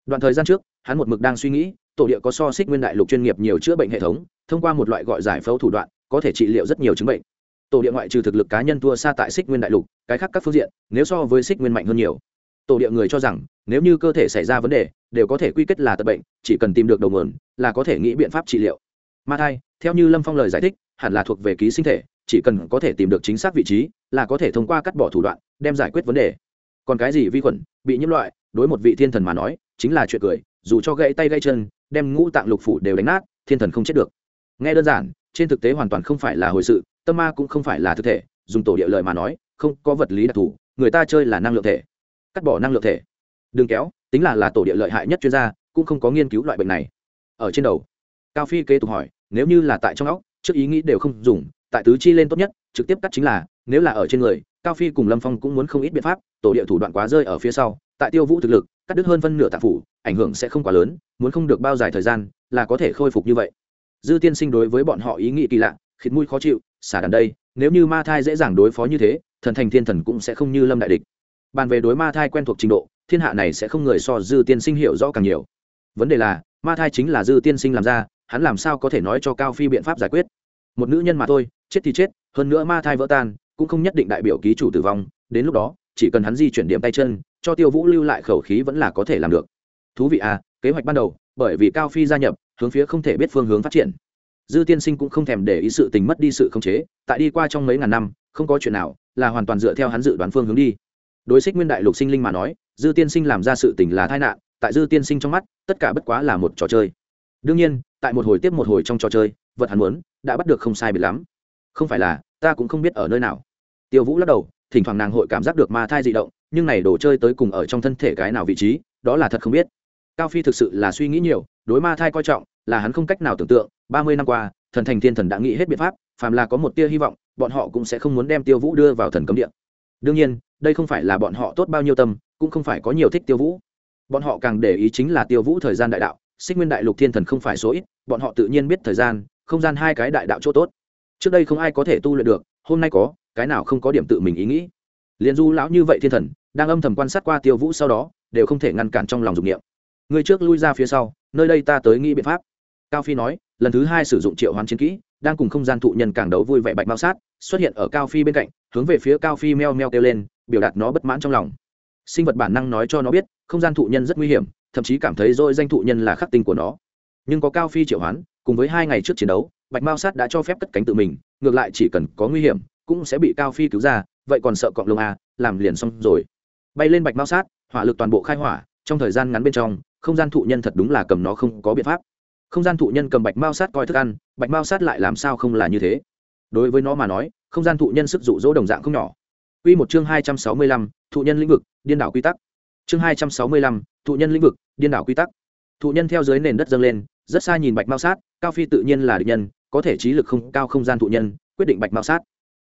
Đoạn thời gian trước, hắn một mực đang suy nghĩ, tổ địa có so xích nguyên đại lục chuyên nghiệp nhiều chữa bệnh hệ thống, thông qua một loại gọi giải phẫu thủ đoạn, có thể trị liệu rất nhiều chứng bệnh. Tổ địa ngoại trừ thực lực cá nhân thua xa tại xích nguyên đại lục, cái khác các phương diện, nếu so với xích nguyên mạnh hơn nhiều. Tổ địa người cho rằng nếu như cơ thể xảy ra vấn đề, đều có thể quy kết là tật bệnh, chỉ cần tìm được đầu nguồn, là có thể nghĩ biện pháp trị liệu. Ma thai, theo như lâm phong lời giải thích, hẳn là thuộc về ký sinh thể, chỉ cần có thể tìm được chính xác vị trí, là có thể thông qua cắt bỏ thủ đoạn, đem giải quyết vấn đề. Còn cái gì vi khuẩn bị nhiễm loại, đối một vị thiên thần mà nói, chính là chuyện cười, dù cho gãy tay gãy chân, đem ngũ tạng lục phủ đều đánh nát, thiên thần không chết được. Nghe đơn giản, trên thực tế hoàn toàn không phải là hồi sự, tâm ma cũng không phải là thực thể, dùng tổ địa lợi mà nói, không có vật lý đặc thù, người ta chơi là năng lượng thể. Cắt bỏ năng lượng thể đừng kéo, tính là là tổ địa lợi hại nhất chuyên gia, cũng không có nghiên cứu loại bệnh này. Ở trên đầu, cao phi kế tục hỏi, nếu như là tại trong óc, trước ý nghĩ đều không dùng, tại tứ chi lên tốt nhất, trực tiếp cắt chính là, nếu là ở trên người, cao phi cùng lâm phong cũng muốn không ít biện pháp, tổ địa thủ đoạn quá rơi ở phía sau, tại tiêu vũ thực lực, cắt đứt hơn phân nửa tạp phủ, ảnh hưởng sẽ không quá lớn, muốn không được bao dài thời gian, là có thể khôi phục như vậy. Dư tiên sinh đối với bọn họ ý nghĩ kỳ lạ, khịt mũi khó chịu, xả đàn đây, nếu như ma thai dễ dàng đối phó như thế, thần thành thiên thần cũng sẽ không như lâm đại địch. Bàn về đối ma thai quen thuộc trình độ thiên hạ này sẽ không người so dư tiên sinh hiểu rõ càng nhiều. Vấn đề là, ma thai chính là dư tiên sinh làm ra, hắn làm sao có thể nói cho cao phi biện pháp giải quyết? Một nữ nhân mà thôi, chết thì chết, hơn nữa ma thai vỡ tan, cũng không nhất định đại biểu ký chủ tử vong, đến lúc đó, chỉ cần hắn di chuyển điểm tay chân, cho tiêu vũ lưu lại khẩu khí vẫn là có thể làm được. Thú vị à kế hoạch ban đầu, bởi vì cao phi gia nhập, hướng phía không thể biết phương hướng phát triển. Dư tiên sinh cũng không thèm để ý sự tình mất đi sự khống chế, tại đi qua trong mấy ngàn năm, không có chuyện nào là hoàn toàn dựa theo hắn dự đoán phương hướng đi. Đối xích nguyên đại lục sinh linh mà nói dư tiên sinh làm ra sự tình là tai nạn, tại dư tiên sinh trong mắt, tất cả bất quá là một trò chơi. Đương nhiên, tại một hồi tiếp một hồi trong trò chơi, vật hắn muốn, đã bắt được không sai biệt lắm. Không phải là, ta cũng không biết ở nơi nào. Tiêu vũ lắc đầu, thỉnh thoảng nàng hội cảm giác được ma thai dị động, nhưng này đồ chơi tới cùng ở trong thân thể cái nào vị trí, đó là thật không biết. Cao phi thực sự là suy nghĩ nhiều, đối ma thai coi trọng, là hắn không cách nào tưởng tượng, ba mươi năm qua, thần thành thiên thần đã nghĩ hết biện pháp, phàm là có một tia hy vọng, bọn họ cũng sẽ không muốn đem tiêu vũ đưa vào thần cấm địa. Đương nhiên đây không phải là bọn họ tốt bao nhiêu tâm, cũng không phải có nhiều thích tiêu vũ. Bọn họ càng để ý chính là tiêu vũ thời gian đại đạo, xích nguyên đại lục thiên thần không phải số ít, bọn họ tự nhiên biết thời gian, không gian hai cái đại đạo chỗ tốt. Trước đây không ai có thể tu luyện được, hôm nay có, cái nào không có điểm tự mình ý nghĩ. Liền du lão như vậy thiên thần, đang âm thầm quan sát qua tiêu vũ sau đó, đều không thể ngăn cản trong lòng dục niệm. Người trước lui ra phía sau, nơi đây ta tới nghĩ biện pháp. Cao phi nói, lần thứ hai sử dụng triệu hoán chiến kỹ, đang cùng không gian thụ nhân càng đấu vui vẻ bạch mao sát, xuất hiện ở cao phi bên cạnh, hướng về phía cao phi meo meo kêu lên biểu đạt nó bất mãn trong lòng. Sinh vật bản năng nói cho nó biết không gian thụ nhân rất nguy hiểm thậm chí cảm thấy dôi danh thụ nhân là khắc tinh của nó. Nhưng có cao phi triệu hoán cùng với hai ngày trước chiến đấu bạch mao sát đã cho phép cất cánh tự mình ngược lại chỉ cần có nguy hiểm cũng sẽ bị cao phi cứu ra vậy còn sợ cọng lông à, làm liền xong rồi. Bay lên bạch mao sát hỏa lực toàn bộ khai hỏa trong thời gian ngắn bên trong không gian thụ nhân thật đúng là cầm nó không có biện pháp. Không gian thụ nhân cầm bạch mao sát coi thức ăn bạch mao sát lại làm sao không là như thế? Đối với nó mà nói không gian thụ nhân sức dụ dỗ đồng dạng không nhỏ. Quy một chương hai trăm sáu mươi lăm, thụ nhân lĩnh vực, điên đảo quy tắc. Chương hai trăm sáu mươi lăm, thụ nhân lĩnh vực, điên đảo quy tắc. Thụ nhân theo dưới nền đất dâng lên, rất xa nhìn Bạch Mao Sát, Cao Phi tự nhiên là địch nhân, có thể trí lực không cao không gian thụ nhân, quyết định Bạch Mao Sát.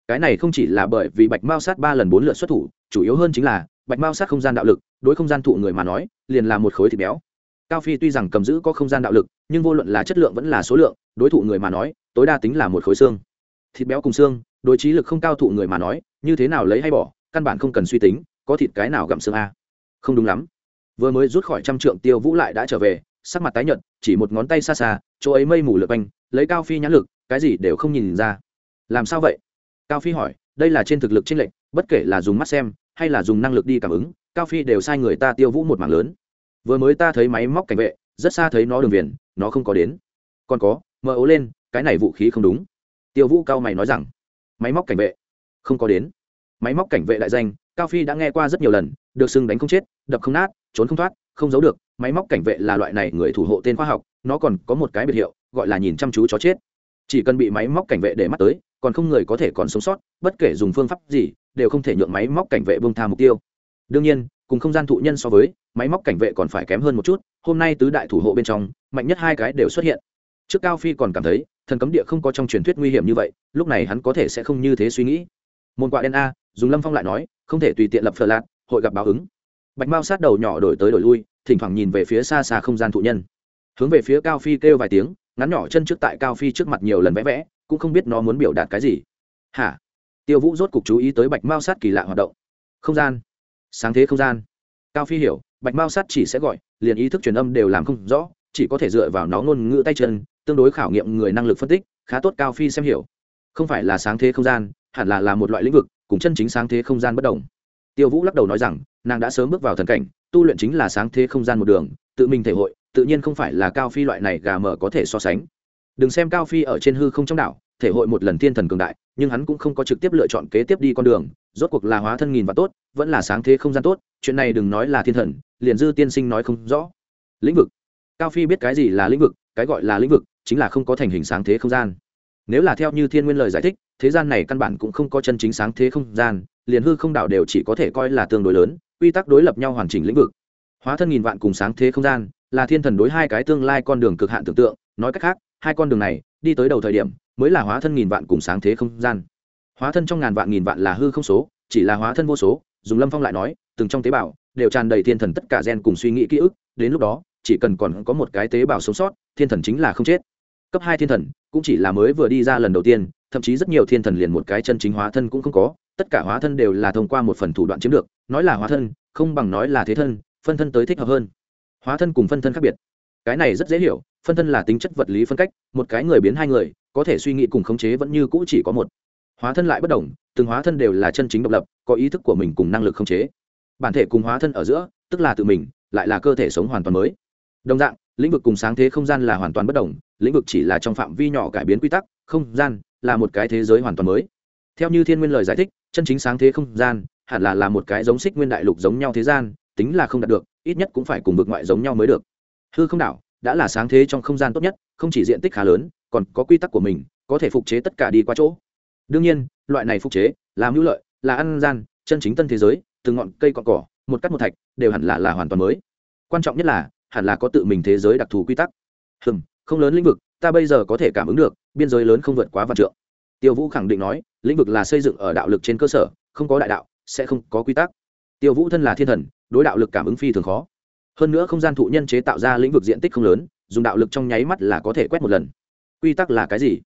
Cái này không chỉ là bởi vì Bạch Mao Sát ba lần bốn lượt xuất thủ, chủ yếu hơn chính là Bạch Mao Sát không gian đạo lực, đối không gian thụ người mà nói, liền là một khối thịt béo. Cao Phi tuy rằng cầm giữ có không gian đạo lực, nhưng vô luận là chất lượng vẫn là số lượng, đối thủ người mà nói, tối đa tính là một khối xương. Thịt béo cùng xương, đối trí lực không cao thụ người mà nói, như thế nào lấy hay bỏ, căn bản không cần suy tính có thịt cái nào gặm xương a. Không đúng lắm. Vừa mới rút khỏi trăm trượng tiêu vũ lại đã trở về sắc mặt tái nhợt chỉ một ngón tay xa xa chỗ ấy mây mù lượt quanh lấy cao phi nhãn lực cái gì đều không nhìn ra. Làm sao vậy? Cao phi hỏi đây là trên thực lực trên lệnh bất kể là dùng mắt xem hay là dùng năng lực đi cảm ứng cao phi đều sai người ta tiêu vũ một mảng lớn. Vừa mới ta thấy máy móc cảnh vệ rất xa thấy nó đường viền nó không có đến. Còn có mờ ố lên cái này vũ khí không đúng. Tiêu vũ cao mày nói rằng máy móc cảnh vệ không có đến. Máy móc cảnh vệ đại danh, cao phi đã nghe qua rất nhiều lần, được xưng đánh không chết, đập không nát, trốn không thoát, không giấu được. Máy móc cảnh vệ là loại này người thủ hộ tên khoa học, nó còn có một cái biệt hiệu, gọi là nhìn chăm chú chó chết. Chỉ cần bị máy móc cảnh vệ để mắt tới, còn không người có thể còn sống sót, bất kể dùng phương pháp gì, đều không thể nhượng máy móc cảnh vệ bông tha mục tiêu. Đương nhiên, cùng không gian thụ nhân so với, máy móc cảnh vệ còn phải kém hơn một chút, hôm nay tứ đại thủ hộ bên trong, mạnh nhất hai cái đều xuất hiện. Trước cao phi còn cảm thấy, thần cấm địa không có trong truyền thuyết nguy hiểm như vậy, lúc này hắn có thể sẽ không như thế suy nghĩ môn quạ đen a, dùng lâm phong lại nói, không thể tùy tiện lập phờ lạt, hội gặp báo ứng. Bạch mao sát đầu nhỏ đổi tới đổi lui, thỉnh thoảng nhìn về phía xa xa không gian thụ nhân. Hướng về phía cao phi kêu vài tiếng, ngắn nhỏ chân trước tại cao phi trước mặt nhiều lần vẽ vẽ, cũng không biết nó muốn biểu đạt cái gì. Hả? Tiêu vũ rốt cục chú ý tới bạch mao sát kỳ lạ hoạt động. Không gian. Sáng thế không gian. Cao phi hiểu, bạch mao sát chỉ sẽ gọi, liền ý thức truyền âm đều làm không rõ, chỉ có thể dựa vào nó ngôn ngữ tay chân, tương đối khảo nghiệm người năng lực phân tích, khá tốt cao phi xem hiểu. Không phải là sáng thế không gian hẳn là là một loại lĩnh vực, cùng chân chính sáng thế không gian bất đồng. Tiêu vũ lắc đầu nói rằng, nàng đã sớm bước vào thần cảnh, tu luyện chính là sáng thế không gian một đường, tự mình thể hội, tự nhiên không phải là cao phi loại này gà mở có thể so sánh. Đừng xem cao phi ở trên hư không trong đảo thể hội một lần thiên thần cường đại, nhưng hắn cũng không có trực tiếp lựa chọn kế tiếp đi con đường, rốt cuộc là hóa thân nghìn và tốt, vẫn là sáng thế không gian tốt, chuyện này đừng nói là thiên thần, liền dư tiên sinh nói không rõ. Lĩnh vực. Cao phi biết cái gì là lĩnh vực, cái gọi là lĩnh vực, chính là không có thành hình sáng thế không gian nếu là theo như thiên nguyên lời giải thích, thế gian này căn bản cũng không có chân chính sáng thế không gian, liền hư không đảo đều chỉ có thể coi là tương đối lớn, quy tắc đối lập nhau hoàn chỉnh lĩnh vực. Hóa thân nghìn vạn cùng sáng thế không gian, là thiên thần đối hai cái tương lai con đường cực hạn tưởng tượng, nói cách khác, hai con đường này, đi tới đầu thời điểm, mới là hóa thân nghìn vạn cùng sáng thế không gian. Hóa thân trong ngàn vạn nghìn vạn là hư không số, chỉ là hóa thân vô số, dùng lâm phong lại nói, từng trong tế bào, đều tràn đầy thiên thần tất cả gen cùng suy nghĩ ký ức, đến lúc đó, chỉ cần còn có một cái tế bào sống sót, thiên thần chính là không chết cấp hai thiên thần, cũng chỉ là mới vừa đi ra lần đầu tiên, thậm chí rất nhiều thiên thần liền một cái chân chính hóa thân cũng không có, tất cả hóa thân đều là thông qua một phần thủ đoạn chiếm được, nói là hóa thân, không bằng nói là thế thân, phân thân tới thích hợp hơn. Hóa thân cùng phân thân khác biệt. Cái này rất dễ hiểu, phân thân là tính chất vật lý phân cách, một cái người biến hai người, có thể suy nghĩ cùng khống chế vẫn như cũ chỉ có một. Hóa thân lại bất đồng, từng hóa thân đều là chân chính độc lập, có ý thức của mình cùng năng lực khống chế. Bản thể cùng hóa thân ở giữa, tức là tự mình, lại là cơ thể sống hoàn toàn mới. Đồng dạng, lĩnh vực cùng sáng thế không gian là hoàn toàn bất đồng lĩnh vực chỉ là trong phạm vi nhỏ cải biến quy tắc, không gian là một cái thế giới hoàn toàn mới. Theo như thiên nguyên lời giải thích, chân chính sáng thế không gian hẳn là là một cái giống xích nguyên đại lục giống nhau thế gian, tính là không đạt được, ít nhất cũng phải cùng vực ngoại giống nhau mới được. Hư không đảo đã là sáng thế trong không gian tốt nhất, không chỉ diện tích khá lớn, còn có quy tắc của mình, có thể phục chế tất cả đi qua chỗ. Đương nhiên, loại này phục chế làm hữu lợi, là ăn gian, chân chính tân thế giới từ ngọn cây cọn cỏ, một cắt một thạch đều hẳn là là hoàn toàn mới. Quan trọng nhất là, hẳn là có tự mình thế giới đặc thù quy tắc. Hừm không lớn lĩnh vực, ta bây giờ có thể cảm ứng được, biên giới lớn không vượt quá vạn trượng. Tiêu vũ khẳng định nói, lĩnh vực là xây dựng ở đạo lực trên cơ sở, không có đại đạo, sẽ không có quy tắc. Tiêu vũ thân là thiên thần, đối đạo lực cảm ứng phi thường khó. Hơn nữa không gian thụ nhân chế tạo ra lĩnh vực diện tích không lớn, dùng đạo lực trong nháy mắt là có thể quét một lần. Quy tắc là cái gì?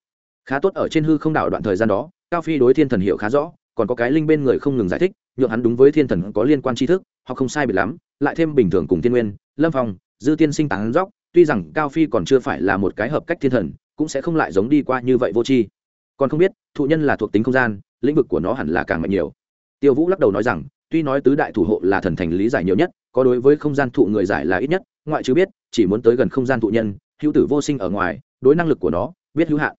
Khá tốt ở trên hư không đạo đoạn thời gian đó, cao phi đối thiên thần hiểu khá rõ, còn có cái linh bên người không ngừng giải thích, nhượng hắn đúng với thiên thần có liên quan tri thức họ không sai biệt lắm, lại thêm bình thường cùng thiên nguyên, lâm phong, dư tiên sinh tán dóc tuy rằng cao phi còn chưa phải là một cái hợp cách thiên thần, cũng sẽ không lại giống đi qua như vậy vô tri. Còn không biết, thụ nhân là thuộc tính không gian, lĩnh vực của nó hẳn là càng mạnh nhiều. Tiêu vũ lắc đầu nói rằng, tuy nói tứ đại thủ hộ là thần thành lý giải nhiều nhất, có đối với không gian thụ người giải là ít nhất, ngoại trừ biết, chỉ muốn tới gần không gian thụ nhân, hữu tử vô sinh ở ngoài, đối năng lực của nó, biết hữu hạn.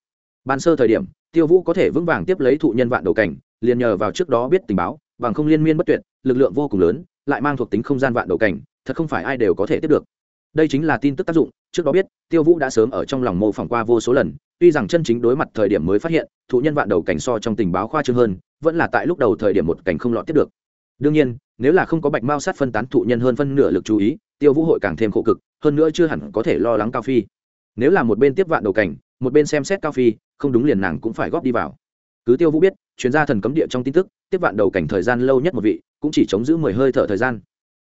Ban sơ thời điểm, tiêu vũ có thể vững vàng tiếp lấy thụ nhân vạn đầu cảnh, liền nhờ vào trước đó biết tình báo, bằng không liên miên bất tuyệt, lực lượng vô cùng lớn, lại mang thuộc tính không gian vạn đầu cảnh, thật không phải ai đều có thể tiếp được đây chính là tin tức tác dụng, trước đó biết, tiêu vũ đã sớm ở trong lòng mô phỏng qua vô số lần, tuy rằng chân chính đối mặt thời điểm mới phát hiện, thụ nhân vạn đầu cảnh so trong tình báo khoa trương hơn, vẫn là tại lúc đầu thời điểm một cảnh không lọt tiếp được. Đương nhiên, nếu là không có bạch mao sát phân tán thụ nhân hơn phân nửa lực chú ý, tiêu vũ hội càng thêm khổ cực, hơn nữa chưa hẳn có thể lo lắng cao phi. Nếu là một bên tiếp vạn đầu cảnh, một bên xem xét cao phi, không đúng liền nàng cũng phải góp đi vào. Cứ tiêu vũ biết, chuyên gia thần cấm địa trong tin tức, tiếp vạn đầu cảnh thời gian lâu nhất một vị, cũng chỉ chống giữ mười hơi thở thời gian.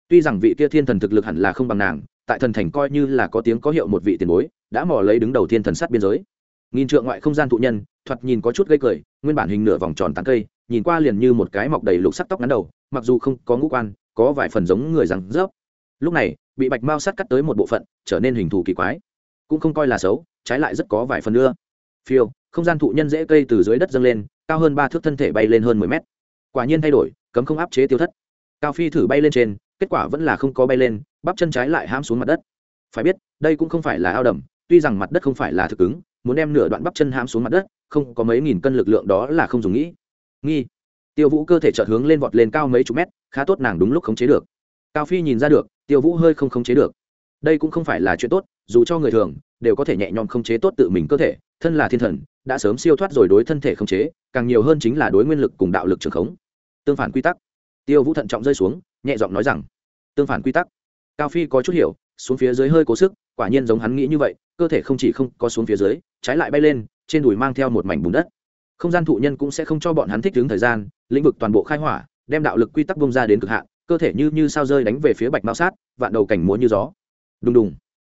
Tuy rằng vị kia thiên thần thực lực hẳn là không bằng nàng tại thần thành coi như là có tiếng có hiệu một vị tiền bối, đã mò lấy đứng đầu thiên thần sát biên giới. Nghìn trượng ngoại không gian thụ nhân, thoạt nhìn có chút gây cười, nguyên bản hình nửa vòng tròn tán cây, nhìn qua liền như một cái mọc đầy lục sắc tóc ngắn đầu, mặc dù không có ngũ quan, có vài phần giống người rằng rớp. Lúc này, bị bạch mao sắt cắt tới một bộ phận, trở nên hình thù kỳ quái. Cũng không coi là xấu, trái lại rất có vài phần nữa phiêu, không gian thụ nhân dễ cây từ dưới đất dâng lên, cao hơn ba thước thân thể bay lên hơn mười mét. Quả nhiên thay đổi, cấm không áp chế tiêu thất. Cao phi thử bay lên trên, kết quả vẫn là không có bay lên bắp chân trái lại hãm xuống mặt đất. Phải biết đây cũng không phải là ao đầm tuy rằng mặt đất không phải là thực cứng, muốn đem nửa đoạn bắp chân hãm xuống mặt đất không có mấy nghìn cân lực lượng đó là không dùng nghĩ. Nghi. Tiêu vũ cơ thể chợt hướng lên vọt lên cao mấy chục mét khá tốt nàng đúng lúc khống chế được. Cao phi nhìn ra được tiêu vũ hơi không khống chế được. Đây cũng không phải là chuyện tốt dù cho người thường đều có thể nhẹ nhõm khống chế tốt tự mình cơ thể thân là thiên thần đã sớm siêu thoát rồi đối thân thể khống chế càng nhiều hơn chính là đối nguyên lực cùng đạo lực trường khống. Tương phản quy tắc. Tiêu vũ thận trọng rơi xuống nhẹ giọng nói rằng tương phản quy tắc cao phi có chút hiểu, xuống phía dưới hơi cố sức, quả nhiên giống hắn nghĩ như vậy, cơ thể không chỉ không có xuống phía dưới, trái lại bay lên, trên đùi mang theo một mảnh bùn đất. Không gian thụ nhân cũng sẽ không cho bọn hắn thích ứng thời gian, lĩnh vực toàn bộ khai hỏa, đem đạo lực quy tắc bông ra đến cực hạn, cơ thể như như sao rơi đánh về phía bạch mao sát, vạn đầu cảnh múa như gió. Đùng đùng.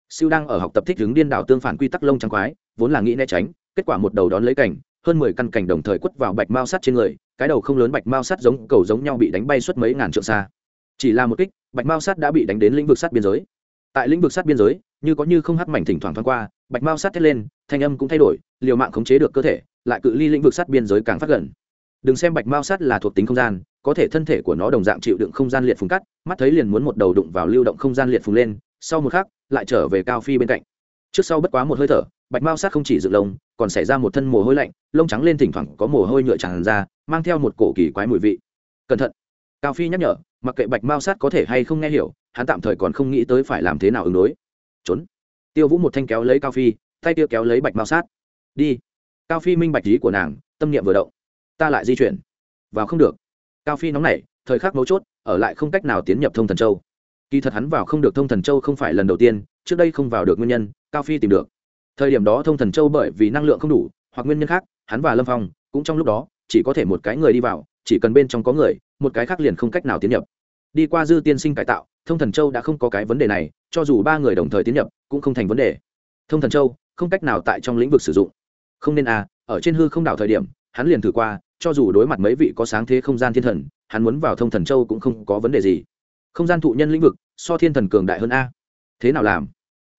Siêu đang ở học tập thích ứng điên đảo tương phản quy tắc lông trắng quái, vốn là nghĩ né tránh, kết quả một đầu đón lấy cảnh, hơn mười căn cảnh đồng thời quất vào bạch mao sát trên người, cái đầu không lớn bạch mao sát giống cầu giống nhau bị đánh bay suốt mấy ngàn trượng xa. Chỉ là một kích bạch mao sắt đã bị đánh đến lĩnh vực sắt biên giới. Tại lĩnh vực sắt biên giới, như có như không hắt mảnh thỉnh thoảng thoáng qua, bạch mao sắt thét lên, thanh âm cũng thay đổi, liều mạng khống chế được cơ thể, lại cự ly lĩnh vực sắt biên giới càng phát gần. Đừng xem bạch mao sắt là thuộc tính không gian, có thể thân thể của nó đồng dạng chịu đựng không gian liệt phùng cắt, mắt thấy liền muốn một đầu đụng vào lưu động không gian liệt phùng lên, sau một khắc, lại trở về cao phi bên cạnh. Trước sau bất quá một hơi thở, bạch mao sát không chỉ dựng lông, còn xảy ra một thân mồ hôi lạnh, lông trắng lên thỉnh thoảng có mồ hôi nhựa tràn ra, mang theo một cổ kỳ quái mùi vị. Cẩn thận cao phi nhắc nhở, mặc kệ bạch mao sát có thể hay không nghe hiểu, hắn tạm thời còn không nghĩ tới phải làm thế nào ứng đối. Trốn. Tiêu vũ một thanh kéo lấy cao phi, tay kia kéo lấy bạch mao sát. Đi. Cao phi minh bạch ý của nàng, tâm niệm vừa động. Ta lại di chuyển. Vào không được. Cao phi nóng nảy, thời khắc mấu chốt, ở lại không cách nào tiến nhập thông thần châu. Kỳ thật hắn vào không được thông thần châu không phải lần đầu tiên, trước đây không vào được nguyên nhân, cao phi tìm được. Thời điểm đó thông thần châu bởi vì năng lượng không đủ, hoặc nguyên nhân khác, hắn và lâm phong, cũng trong lúc đó, chỉ có thể một cái người đi vào chỉ cần bên trong có người, một cái khác liền không cách nào tiến nhập. Đi qua dư tiên sinh cải tạo, thông thần châu đã không có cái vấn đề này, cho dù ba người đồng thời tiến nhập, cũng không thành vấn đề. Thông thần châu, không cách nào tại trong lĩnh vực sử dụng. Không nên à ở trên hư không đảo thời điểm, hắn liền thử qua, cho dù đối mặt mấy vị có sáng thế không gian thiên thần, hắn muốn vào thông thần châu cũng không có vấn đề gì. Không gian thụ nhân lĩnh vực, so thiên thần cường đại hơn a. Thế nào làm?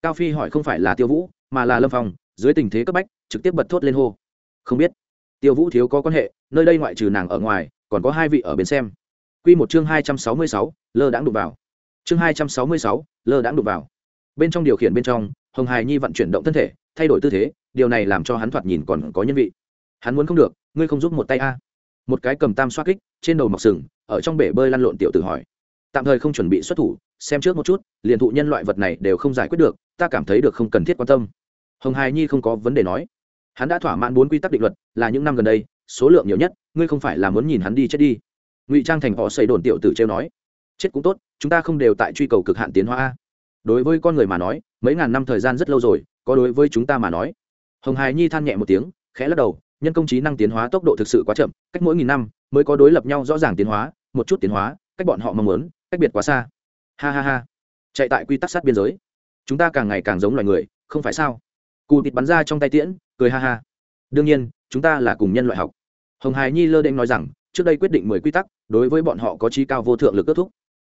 Cao phi hỏi không phải là tiêu vũ, mà là lâm phong, dưới tình thế cấp bách, trực tiếp bật thốt lên hô. Không biết. Tiêu vũ thiếu có quan hệ, nơi đây ngoại trừ nàng ở ngoài còn có hai vị ở bên xem Quy một chương hai trăm sáu mươi sáu, lơ đãng đụng vào. Chương hai trăm sáu mươi sáu, lơ đãng đụng vào. Bên trong điều khiển bên trong, Hồng Hải Nhi vận chuyển động thân thể, thay đổi tư thế, điều này làm cho hắn thoạt nhìn còn có nhân vị. Hắn muốn không được, ngươi không giúp một tay a? Một cái cầm tam xoa kích, trên đầu mọc sừng, ở trong bể bơi lăn lộn tiểu tử hỏi. Tạm thời không chuẩn bị xuất thủ, xem trước một chút, liền thụ nhân loại vật này đều không giải quyết được, ta cảm thấy được không cần thiết quan tâm. Hồng Hải Nhi không có vấn đề nói. Hắn đã thỏa mãn bốn quy tắc định luật, là những năm gần đây, số lượng nhiều nhất, ngươi không phải là muốn nhìn hắn đi chết đi. Ngụy trang thành họ xây đồn tiểu tử trêu nói. Chết cũng tốt, chúng ta không đều tại truy cầu cực hạn tiến hóa đối với con người mà nói, mấy ngàn năm thời gian rất lâu rồi, có đối với chúng ta mà nói. Hồng hài nhi than nhẹ một tiếng, khẽ lắc đầu, nhân công trí năng tiến hóa tốc độ thực sự quá chậm, cách mỗi nghìn năm mới có đối lập nhau rõ ràng tiến hóa, một chút tiến hóa, cách bọn họ mong muốn, cách biệt quá xa. Ha ha ha. Chạy tại quy tắc sát biên giới. Chúng ta càng ngày càng giống loài người, không phải sao? Cù thịt bắn ra trong tay tiễn, cười ha ha. Đương nhiên, chúng ta là cùng nhân loại học hồng hài nhi lơ đ nói rằng, trước đây quyết định mười quy tắc, đối với bọn họ có trí cao vô thượng lực kết thúc.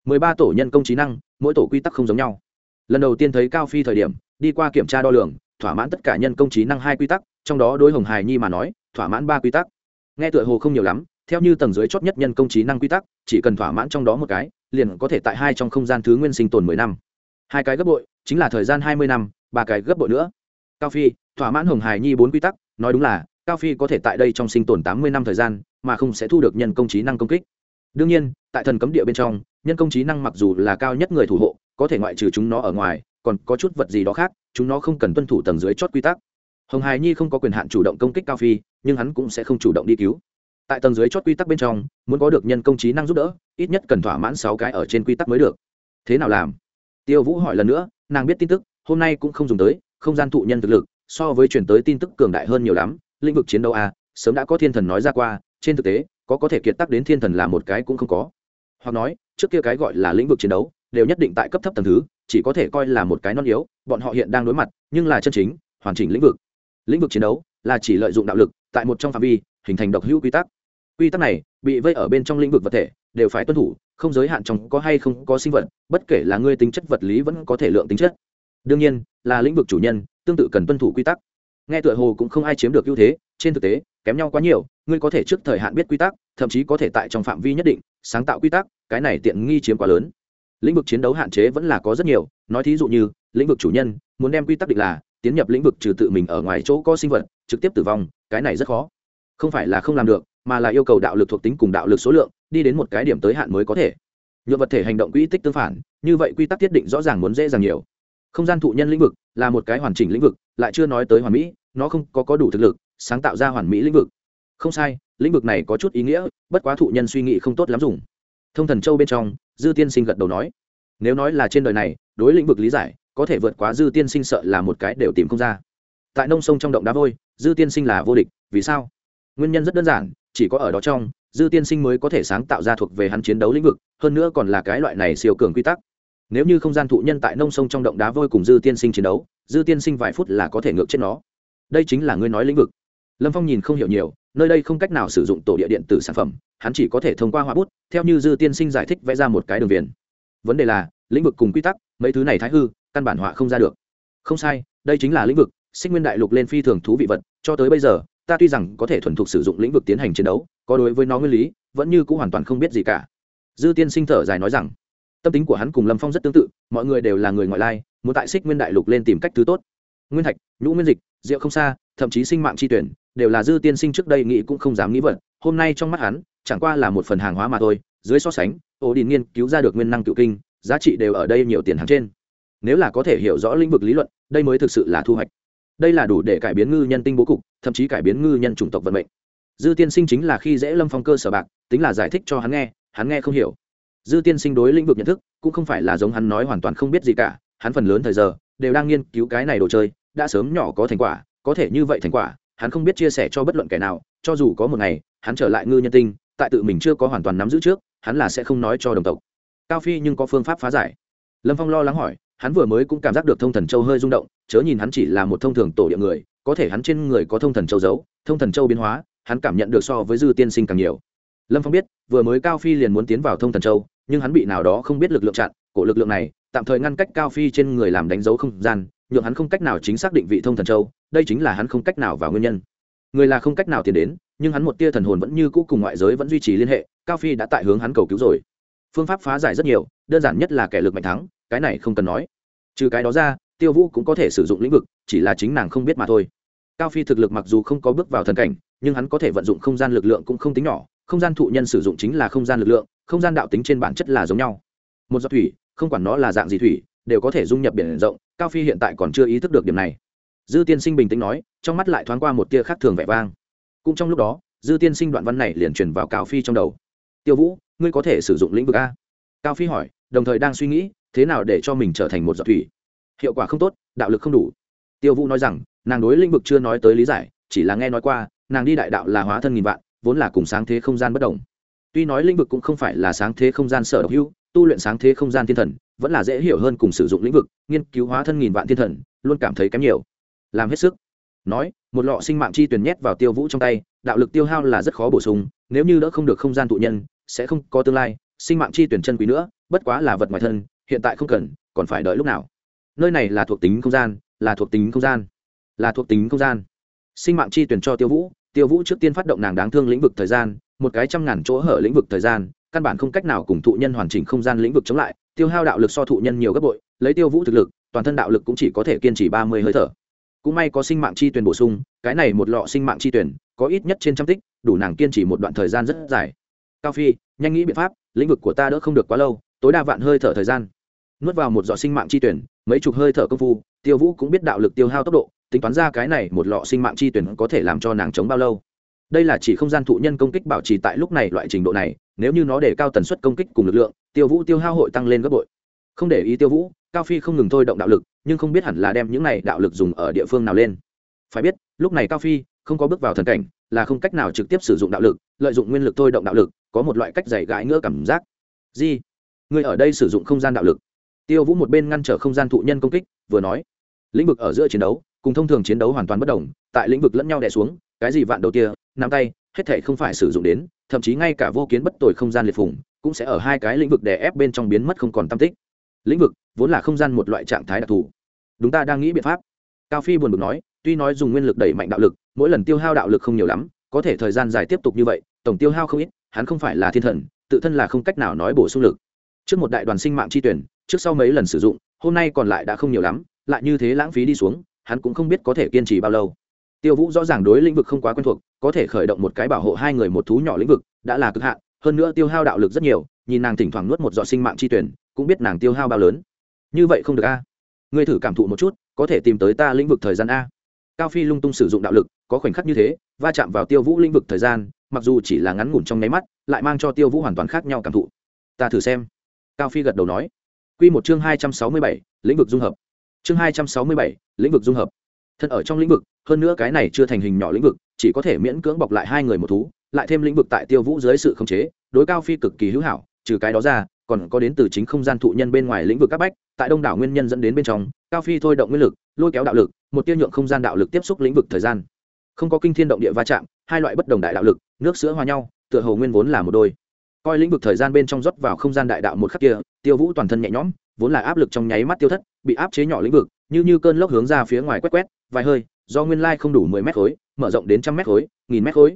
Mười ba tổ nhân công trí năng, mỗi tổ quy tắc không giống nhau. Lần đầu tiên thấy cao phi thời điểm, đi qua kiểm tra đo lường, thỏa mãn tất cả nhân công trí năng hai quy tắc, trong đó đối hồng hài nhi mà nói, thỏa mãn ba quy tắc. Nghe tựa hồ không nhiều lắm, theo như tầng dưới chót nhất nhân công trí năng quy tắc, chỉ cần thỏa mãn trong đó một cái, liền có thể tại hai trong không gian thứ nguyên sinh tồn mười năm. Hai cái gấp bội, chính là thời gian hai mươi năm, ba cái gấp bội nữa. Cao phi, thỏa mãn hồng hài nhi bốn quy tắc, nói đúng là cao phi có thể tại đây trong sinh tồn tám mươi năm thời gian, mà không sẽ thu được nhân công trí năng công kích. Đương nhiên, tại thần cấm địa bên trong, nhân công trí năng mặc dù là cao nhất người thủ hộ, có thể ngoại trừ chúng nó ở ngoài, còn có chút vật gì đó khác, chúng nó không cần tuân thủ tầng dưới chót quy tắc. Hồng hài nhi không có quyền hạn chủ động công kích cao phi, nhưng hắn cũng sẽ không chủ động đi cứu. Tại tầng dưới chót quy tắc bên trong, muốn có được nhân công trí năng giúp đỡ, ít nhất cần thỏa mãn sáu cái ở trên quy tắc mới được. Thế nào làm? Tiêu vũ hỏi lần nữa, nàng biết tin tức, hôm nay cũng không dùng tới, không gian thụ nhân thực lực, so với chuyển tới tin tức cường đại hơn nhiều lắm lĩnh vực chiến đấu a, sớm đã có thiên thần nói ra qua, trên thực tế, có có thể kiệt tác đến thiên thần là một cái cũng không có. Hoặc nói, trước kia cái gọi là lĩnh vực chiến đấu, đều nhất định tại cấp thấp tầng thứ, chỉ có thể coi là một cái non yếu, bọn họ hiện đang đối mặt, nhưng là chân chính, hoàn chỉnh lĩnh vực. Lĩnh vực chiến đấu là chỉ lợi dụng đạo lực, tại một trong phạm vi, hình thành độc hữu quy tắc. Quy tắc này bị vây ở bên trong lĩnh vực vật thể, đều phải tuân thủ, không giới hạn trong có hay không có sinh vật, bất kể là ngươi tính chất vật lý vẫn có thể lượng tính chất. Đương nhiên, là lĩnh vực chủ nhân, tương tự cần tuân thủ quy tắc nghe tựa hồ cũng không ai chiếm được ưu thế, trên thực tế, kém nhau quá nhiều, ngươi có thể trước thời hạn biết quy tắc, thậm chí có thể tại trong phạm vi nhất định, sáng tạo quy tắc, cái này tiện nghi chiếm quá lớn. Lĩnh vực chiến đấu hạn chế vẫn là có rất nhiều, nói thí dụ như, lĩnh vực chủ nhân, muốn đem quy tắc định là, tiến nhập lĩnh vực trừ tự mình ở ngoài chỗ có sinh vật, trực tiếp tử vong, cái này rất khó. Không phải là không làm được, mà là yêu cầu đạo lực thuộc tính cùng đạo lực số lượng, đi đến một cái điểm tới hạn mới có thể. Nhuộm vật thể hành động quỹ tích tương phản, như vậy quy tắc thiết định rõ ràng muốn dễ dàng nhiều không gian thụ nhân lĩnh vực là một cái hoàn chỉnh lĩnh vực, lại chưa nói tới hoàn mỹ, nó không có có đủ thực lực sáng tạo ra hoàn mỹ lĩnh vực. Không sai, lĩnh vực này có chút ý nghĩa, bất quá thụ nhân suy nghĩ không tốt lắm dùng. Thông thần châu bên trong, dư tiên sinh gật đầu nói, nếu nói là trên đời này, đối lĩnh vực lý giải, có thể vượt quá dư tiên sinh sợ là một cái đều tìm không ra. Tại nông sông trong động đá vôi, dư tiên sinh là vô địch, vì sao? Nguyên nhân rất đơn giản, chỉ có ở đó trong, dư tiên sinh mới có thể sáng tạo ra thuộc về hắn chiến đấu lĩnh vực, hơn nữa còn là cái loại này siêu cường quy tắc nếu như không gian thụ nhân tại nông sông trong động đá vôi cùng dư tiên sinh chiến đấu, dư tiên sinh vài phút là có thể ngược chết nó. Đây chính là ngươi nói lĩnh vực. Lâm phong nhìn không hiểu nhiều, nơi đây không cách nào sử dụng tổ địa điện tử sản phẩm, hắn chỉ có thể thông qua hoa bút, theo như dư tiên sinh giải thích vẽ ra một cái đường viền. Vấn đề là, lĩnh vực cùng quy tắc, mấy thứ này thái hư, căn bản họa không ra được. Không sai, đây chính là lĩnh vực sinh nguyên đại lục lên phi thường thú vị vật, cho tới bây giờ, ta tuy rằng có thể thuần thục sử dụng lĩnh vực tiến hành chiến đấu, có đối với nó nguyên lý, vẫn như cũng hoàn toàn không biết gì cả. Dư tiên sinh thở dài nói rằng tâm tính của hắn cùng lâm phong rất tương tự mọi người đều là người ngoại lai muốn tại xích nguyên đại lục lên tìm cách thứ tốt nguyên thạch nhũ nguyên dịch rượu không xa thậm chí sinh mạng chi tuyển đều là dư tiên sinh trước đây nghĩ cũng không dám nghĩ vật hôm nay trong mắt hắn chẳng qua là một phần hàng hóa mà thôi dưới so sánh ổ đình nghiên cứu ra được nguyên năng cựu kinh giá trị đều ở đây nhiều tiền hàng trên nếu là có thể hiểu rõ lĩnh vực lý luận đây mới thực sự là thu hoạch đây là đủ để cải biến ngư nhân tinh bố cục thậm chí cải biến ngư nhân chủng tộc vận mệnh dư tiên sinh chính là khi dễ lâm phong cơ sở bạc tính là giải thích cho hắn nghe hắn nghe không hiểu dư tiên sinh đối lĩnh vực nhận thức, cũng không phải là giống hắn nói hoàn toàn không biết gì cả, hắn phần lớn thời giờ đều đang nghiên cứu cái này đồ chơi, đã sớm nhỏ có thành quả, có thể như vậy thành quả, hắn không biết chia sẻ cho bất luận kẻ nào, cho dù có một ngày, hắn trở lại ngư nhân tinh, tại tự mình chưa có hoàn toàn nắm giữ trước, hắn là sẽ không nói cho đồng tộc. Cao phi nhưng có phương pháp phá giải. Lâm phong lo lắng hỏi, hắn vừa mới cũng cảm giác được thông thần châu hơi rung động, chớ nhìn hắn chỉ là một thông thường tổ địa người, có thể hắn trên người có thông thần châu giấu, thông thần châu biến hóa, hắn cảm nhận được so với dư tiên sinh càng nhiều. Lâm phong biết, vừa mới cao phi liền muốn tiến vào thông thần châu nhưng hắn bị nào đó không biết lực lượng chặn, cổ lực lượng này, tạm thời ngăn cách cao phi trên người làm đánh dấu không gian, nhượng hắn không cách nào chính xác định vị thông thần châu, đây chính là hắn không cách nào vào nguyên nhân. Người là không cách nào tiến đến, nhưng hắn một tia thần hồn vẫn như cũ cùng ngoại giới vẫn duy trì liên hệ, cao phi đã tại hướng hắn cầu cứu rồi. Phương pháp phá giải rất nhiều, đơn giản nhất là kẻ lực mạnh thắng, cái này không cần nói. Trừ cái đó ra, tiêu vũ cũng có thể sử dụng lĩnh vực, chỉ là chính nàng không biết mà thôi. Cao phi thực lực mặc dù không có bước vào thần cảnh, nhưng hắn có thể vận dụng không gian lực lượng cũng không tính nhỏ, không gian thụ nhân sử dụng chính là không gian lực lượng không gian đạo tính trên bản chất là giống nhau. Một giọt thủy, không quản nó là dạng gì thủy, đều có thể dung nhập biển rộng, cao phi hiện tại còn chưa ý thức được điểm này. Dư tiên sinh bình tĩnh nói, trong mắt lại thoáng qua một tia khác thường vẻ vang. Cũng trong lúc đó, dư tiên sinh đoạn văn này liền truyền vào cao phi trong đầu. Tiêu vũ, ngươi có thể sử dụng lĩnh vực a? Cao phi hỏi, đồng thời đang suy nghĩ, thế nào để cho mình trở thành một giọt thủy? Hiệu quả không tốt, đạo lực không đủ. Tiêu vũ nói rằng, nàng đối lĩnh vực chưa nói tới lý giải, chỉ là nghe nói qua, nàng đi đại đạo là hóa thân nghìn vạn, vốn là cùng sáng thế không gian bất đồng tuy nói lĩnh vực cũng không phải là sáng thế không gian sở độc hữu, tu luyện sáng thế không gian thiên thần, vẫn là dễ hiểu hơn cùng sử dụng lĩnh vực, nghiên cứu hóa thân nghìn vạn thiên thần, luôn cảm thấy kém nhiều. Làm hết sức. Nói, một lọ sinh mạng chi tuyển nhét vào tiêu vũ trong tay, đạo lực tiêu hao là rất khó bổ sung, nếu như đỡ không được không gian tụ nhân, sẽ không có tương lai, sinh mạng chi tuyển chân quý nữa, bất quá là vật ngoài thân, hiện tại không cần, còn phải đợi lúc nào? Nơi này là thuộc tính không gian, là thuộc tính không gian, là thuộc tính không gian. Sinh mạng chi tuyển cho tiêu vũ tiêu vũ trước tiên phát động nàng đáng thương lĩnh vực thời gian một cái trăm ngàn chỗ hở lĩnh vực thời gian, căn bản không cách nào cùng thụ nhân hoàn chỉnh không gian lĩnh vực chống lại. Tiêu hao đạo lực so thụ nhân nhiều gấp bội, lấy tiêu vũ thực lực, toàn thân đạo lực cũng chỉ có thể kiên trì ba mươi hơi thở. Cũng may có sinh mạng chi tuyển bổ sung, cái này một lọ sinh mạng chi tuyển, có ít nhất trên trăm tích, đủ nàng kiên trì một đoạn thời gian rất dài. Cao phi, nhanh nghĩ biện pháp, lĩnh vực của ta đỡ không được quá lâu, tối đa vạn hơi thở thời gian. Nuốt vào một giọt sinh mạng chi tuyển, mấy chục hơi thở công phu, tiêu vũ cũng biết đạo lực tiêu hao tốc độ, tính toán ra cái này một lọ sinh mạng chi tuyển có thể làm cho nàng chống bao lâu đây là chỉ không gian thụ nhân công kích bảo trì tại lúc này loại trình độ này, nếu như nó để cao tần suất công kích cùng lực lượng, tiêu vũ tiêu hao hội tăng lên gấp bội. Không để ý tiêu vũ, cao phi không ngừng thôi động đạo lực, nhưng không biết hẳn là đem những này đạo lực dùng ở địa phương nào lên. Phải biết, lúc này cao phi không có bước vào thần cảnh, là không cách nào trực tiếp sử dụng đạo lực, lợi dụng nguyên lực thôi động đạo lực, có một loại cách dày gãi ngỡ cảm giác. Di, người ở đây sử dụng không gian đạo lực. Tiêu vũ một bên ngăn trở không gian thụ nhân công kích, vừa nói, lĩnh vực ở giữa chiến đấu cùng thông thường chiến đấu hoàn toàn bất đồng, tại lĩnh vực lẫn nhau đè xuống, cái gì vạn đầu tia, nắm tay, hết thể không phải sử dụng đến, thậm chí ngay cả vô kiến bất tội không gian liệt phủng cũng sẽ ở hai cái lĩnh vực đè ép bên trong biến mất không còn tam tích. Lĩnh vực, vốn là không gian một loại trạng thái đặc thù. Đúng ta đang nghĩ biện pháp. Cao phi buồn bực nói, tuy nói dùng nguyên lực đẩy mạnh đạo lực, mỗi lần tiêu hao đạo lực không nhiều lắm, có thể thời gian dài tiếp tục như vậy, tổng tiêu hao không ít, hắn không phải là thiên thần, tự thân là không cách nào nói bổ sung lực. Trước một đại đoàn sinh mạng chi tuyển, trước sau mấy lần sử dụng, hôm nay còn lại đã không nhiều lắm, lại như thế lãng phí đi xuống hắn cũng không biết có thể kiên trì bao lâu. Tiêu vũ rõ ràng đối lĩnh vực không quá quen thuộc, có thể khởi động một cái bảo hộ hai người một thú nhỏ lĩnh vực đã là cực hạn, hơn nữa tiêu hao đạo lực rất nhiều, nhìn nàng thỉnh thoảng nuốt một giọt sinh mạng chi tuyển, cũng biết nàng tiêu hao bao lớn. Như vậy không được a. Ngươi thử cảm thụ một chút, có thể tìm tới ta lĩnh vực thời gian a. Cao phi lung tung sử dụng đạo lực, có khoảnh khắc như thế, va chạm vào tiêu vũ lĩnh vực thời gian, mặc dù chỉ là ngắn ngủn trong nháy mắt, lại mang cho tiêu vũ hoàn toàn khác nhau cảm thụ. Ta thử xem. Cao phi gật đầu nói. Q một chương hai trăm sáu mươi bảy, lĩnh vực dung hợp chương hai trăm sáu mươi bảy, lĩnh vực dung hợp. Thân ở trong lĩnh vực, hơn nữa cái này chưa thành hình nhỏ lĩnh vực, chỉ có thể miễn cưỡng bọc lại hai người một thú, lại thêm lĩnh vực tại tiêu vũ dưới sự khống chế, đối cao phi cực kỳ hữu hảo, trừ cái đó ra, còn có đến từ chính không gian thụ nhân bên ngoài lĩnh vực các bách, tại đông đảo nguyên nhân dẫn đến bên trong, cao phi thôi động nguyên lực, lôi kéo đạo lực, một tiêu nhượng không gian đạo lực tiếp xúc lĩnh vực thời gian. Không có kinh thiên động địa va chạm, hai loại bất đồng đại đạo lực, nước sữa hòa nhau, tựa hồ nguyên vốn là một đôi. Coi lĩnh vực thời gian bên trong rót vào không gian đại đạo một khắc kia, tiêu vũ toàn thân nhẹ nhõm, vốn là áp lực trong nháy mắt tiêu thất bị áp chế nhỏ lĩnh vực, như như cơn lốc hướng ra phía ngoài quét quét, vài hơi, do nguyên lai không đủ mười mét khối, mở rộng đến trăm mét khối, nghìn mét khối.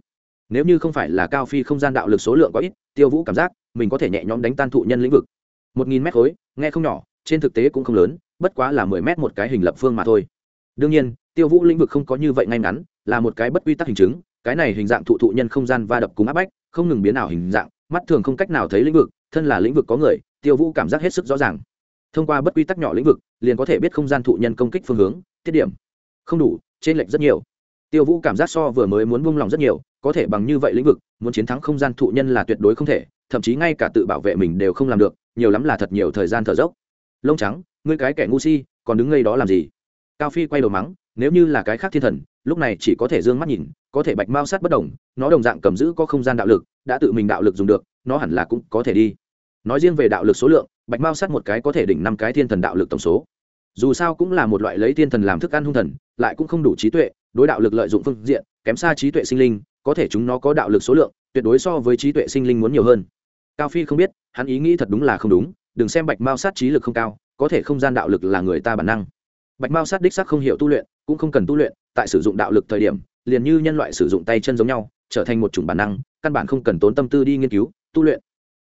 Nếu như không phải là cao phi không gian đạo lực số lượng có ít, tiêu vũ cảm giác mình có thể nhẹ nhõm đánh tan thụ nhân lĩnh vực. Một nghìn mét khối, nghe không nhỏ, trên thực tế cũng không lớn, bất quá là mười mét một cái hình lập phương mà thôi. Đương nhiên, tiêu vũ lĩnh vực không có như vậy ngay ngắn, là một cái bất quy tắc hình chứng, cái này hình dạng thụ thụ nhân không gian va đập cùng áp bách, không ngừng biến ảo hình dạng, mắt thường không cách nào thấy lĩnh vực, thân là lĩnh vực có người, tiêu vũ cảm giác hết sức rõ ràng thông qua bất quy tắc nhỏ lĩnh vực, liền có thể biết không gian thụ nhân công kích phương hướng, tiết điểm. Không đủ trên lệch rất nhiều. Tiêu vũ cảm giác so vừa mới muốn buông lòng rất nhiều, có thể bằng như vậy lĩnh vực, muốn chiến thắng không gian thụ nhân là tuyệt đối không thể, thậm chí ngay cả tự bảo vệ mình đều không làm được, nhiều lắm là thật nhiều thời gian thở dốc. Lông trắng, ngươi cái kẻ ngu si, còn đứng ngay đó làm gì? Cao phi quay đầu mắng, nếu như là cái khác thiên thần, lúc này chỉ có thể d ư ơ n g mắt nhìn, có thể bạch mao sát bất đồng, nó đồng dạng cầm giữ có không gian đạo lực, đã tự mình đạo lực dùng được, nó hẳn là cũng có thể đi. Nói riêng về đạo lực số lượng bạch mao sát một cái có thể đỉnh năm cái thiên thần đạo lực tổng số. Dù sao cũng là một loại lấy thiên thần làm thức ăn hung thần, lại cũng không đủ trí tuệ, đối đạo lực lợi dụng phương diện, kém xa trí tuệ sinh linh, có thể chúng nó có đạo lực số lượng, tuyệt đối so với trí tuệ sinh linh muốn nhiều hơn. Cao phi không biết, hắn ý nghĩ thật đúng là không đúng, đừng xem bạch mao sát trí lực không cao, có thể không gian đạo lực là người ta bản năng. Bạch mao sát đích sắc không hiểu tu luyện, cũng không cần tu luyện, tại sử dụng đạo lực thời điểm, liền như nhân loại sử dụng tay chân giống nhau, trở thành một chủng bản năng, căn bản không cần tốn tâm tư đi nghiên cứu, tu luyện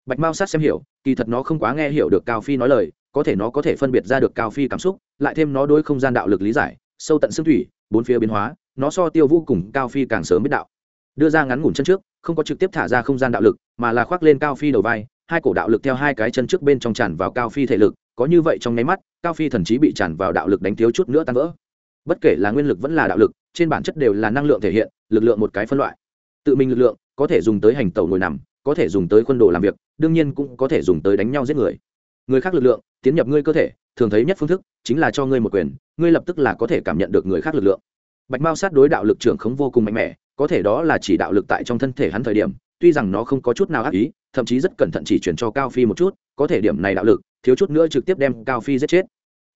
bạch mao sát xem hiểu, kỳ thật nó không quá nghe hiểu được cao phi nói lời, có thể nó có thể phân biệt ra được cao phi cảm xúc, lại thêm nó đối không gian đạo lực lý giải, sâu tận xương thủy, bốn phía biến hóa, nó so tiêu vũ cùng cao phi càng sớm biết đạo. Đưa ra ngắn ngủn chân trước, không có trực tiếp thả ra không gian đạo lực, mà là khoác lên cao phi đầu vai, hai cổ đạo lực theo hai cái chân trước bên trong tràn vào cao phi thể lực, có như vậy trong nháy mắt, cao phi thần chí bị tràn vào đạo lực đánh thiếu chút nữa tan vỡ. Bất kể là nguyên lực vẫn là đạo lực, trên bản chất đều là năng lượng thể hiện, lực lượng một cái phân loại. Tự mình lực lượng, có thể dùng tới hành tẩu ngồi nằm có thể dùng tới quân đồ làm việc, đương nhiên cũng có thể dùng tới đánh nhau giết người. Người khác lực lượng, tiến nhập ngươi cơ thể, thường thấy nhất phương thức chính là cho ngươi một quyền, ngươi lập tức là có thể cảm nhận được người khác lực lượng. Bạch mao sát đối đạo lực trưởng khống vô cùng mạnh mẽ, có thể đó là chỉ đạo lực tại trong thân thể hắn thời điểm, tuy rằng nó không có chút nào ác ý, thậm chí rất cẩn thận chỉ chuyển cho cao phi một chút, có thể điểm này đạo lực, thiếu chút nữa trực tiếp đem cao phi giết chết.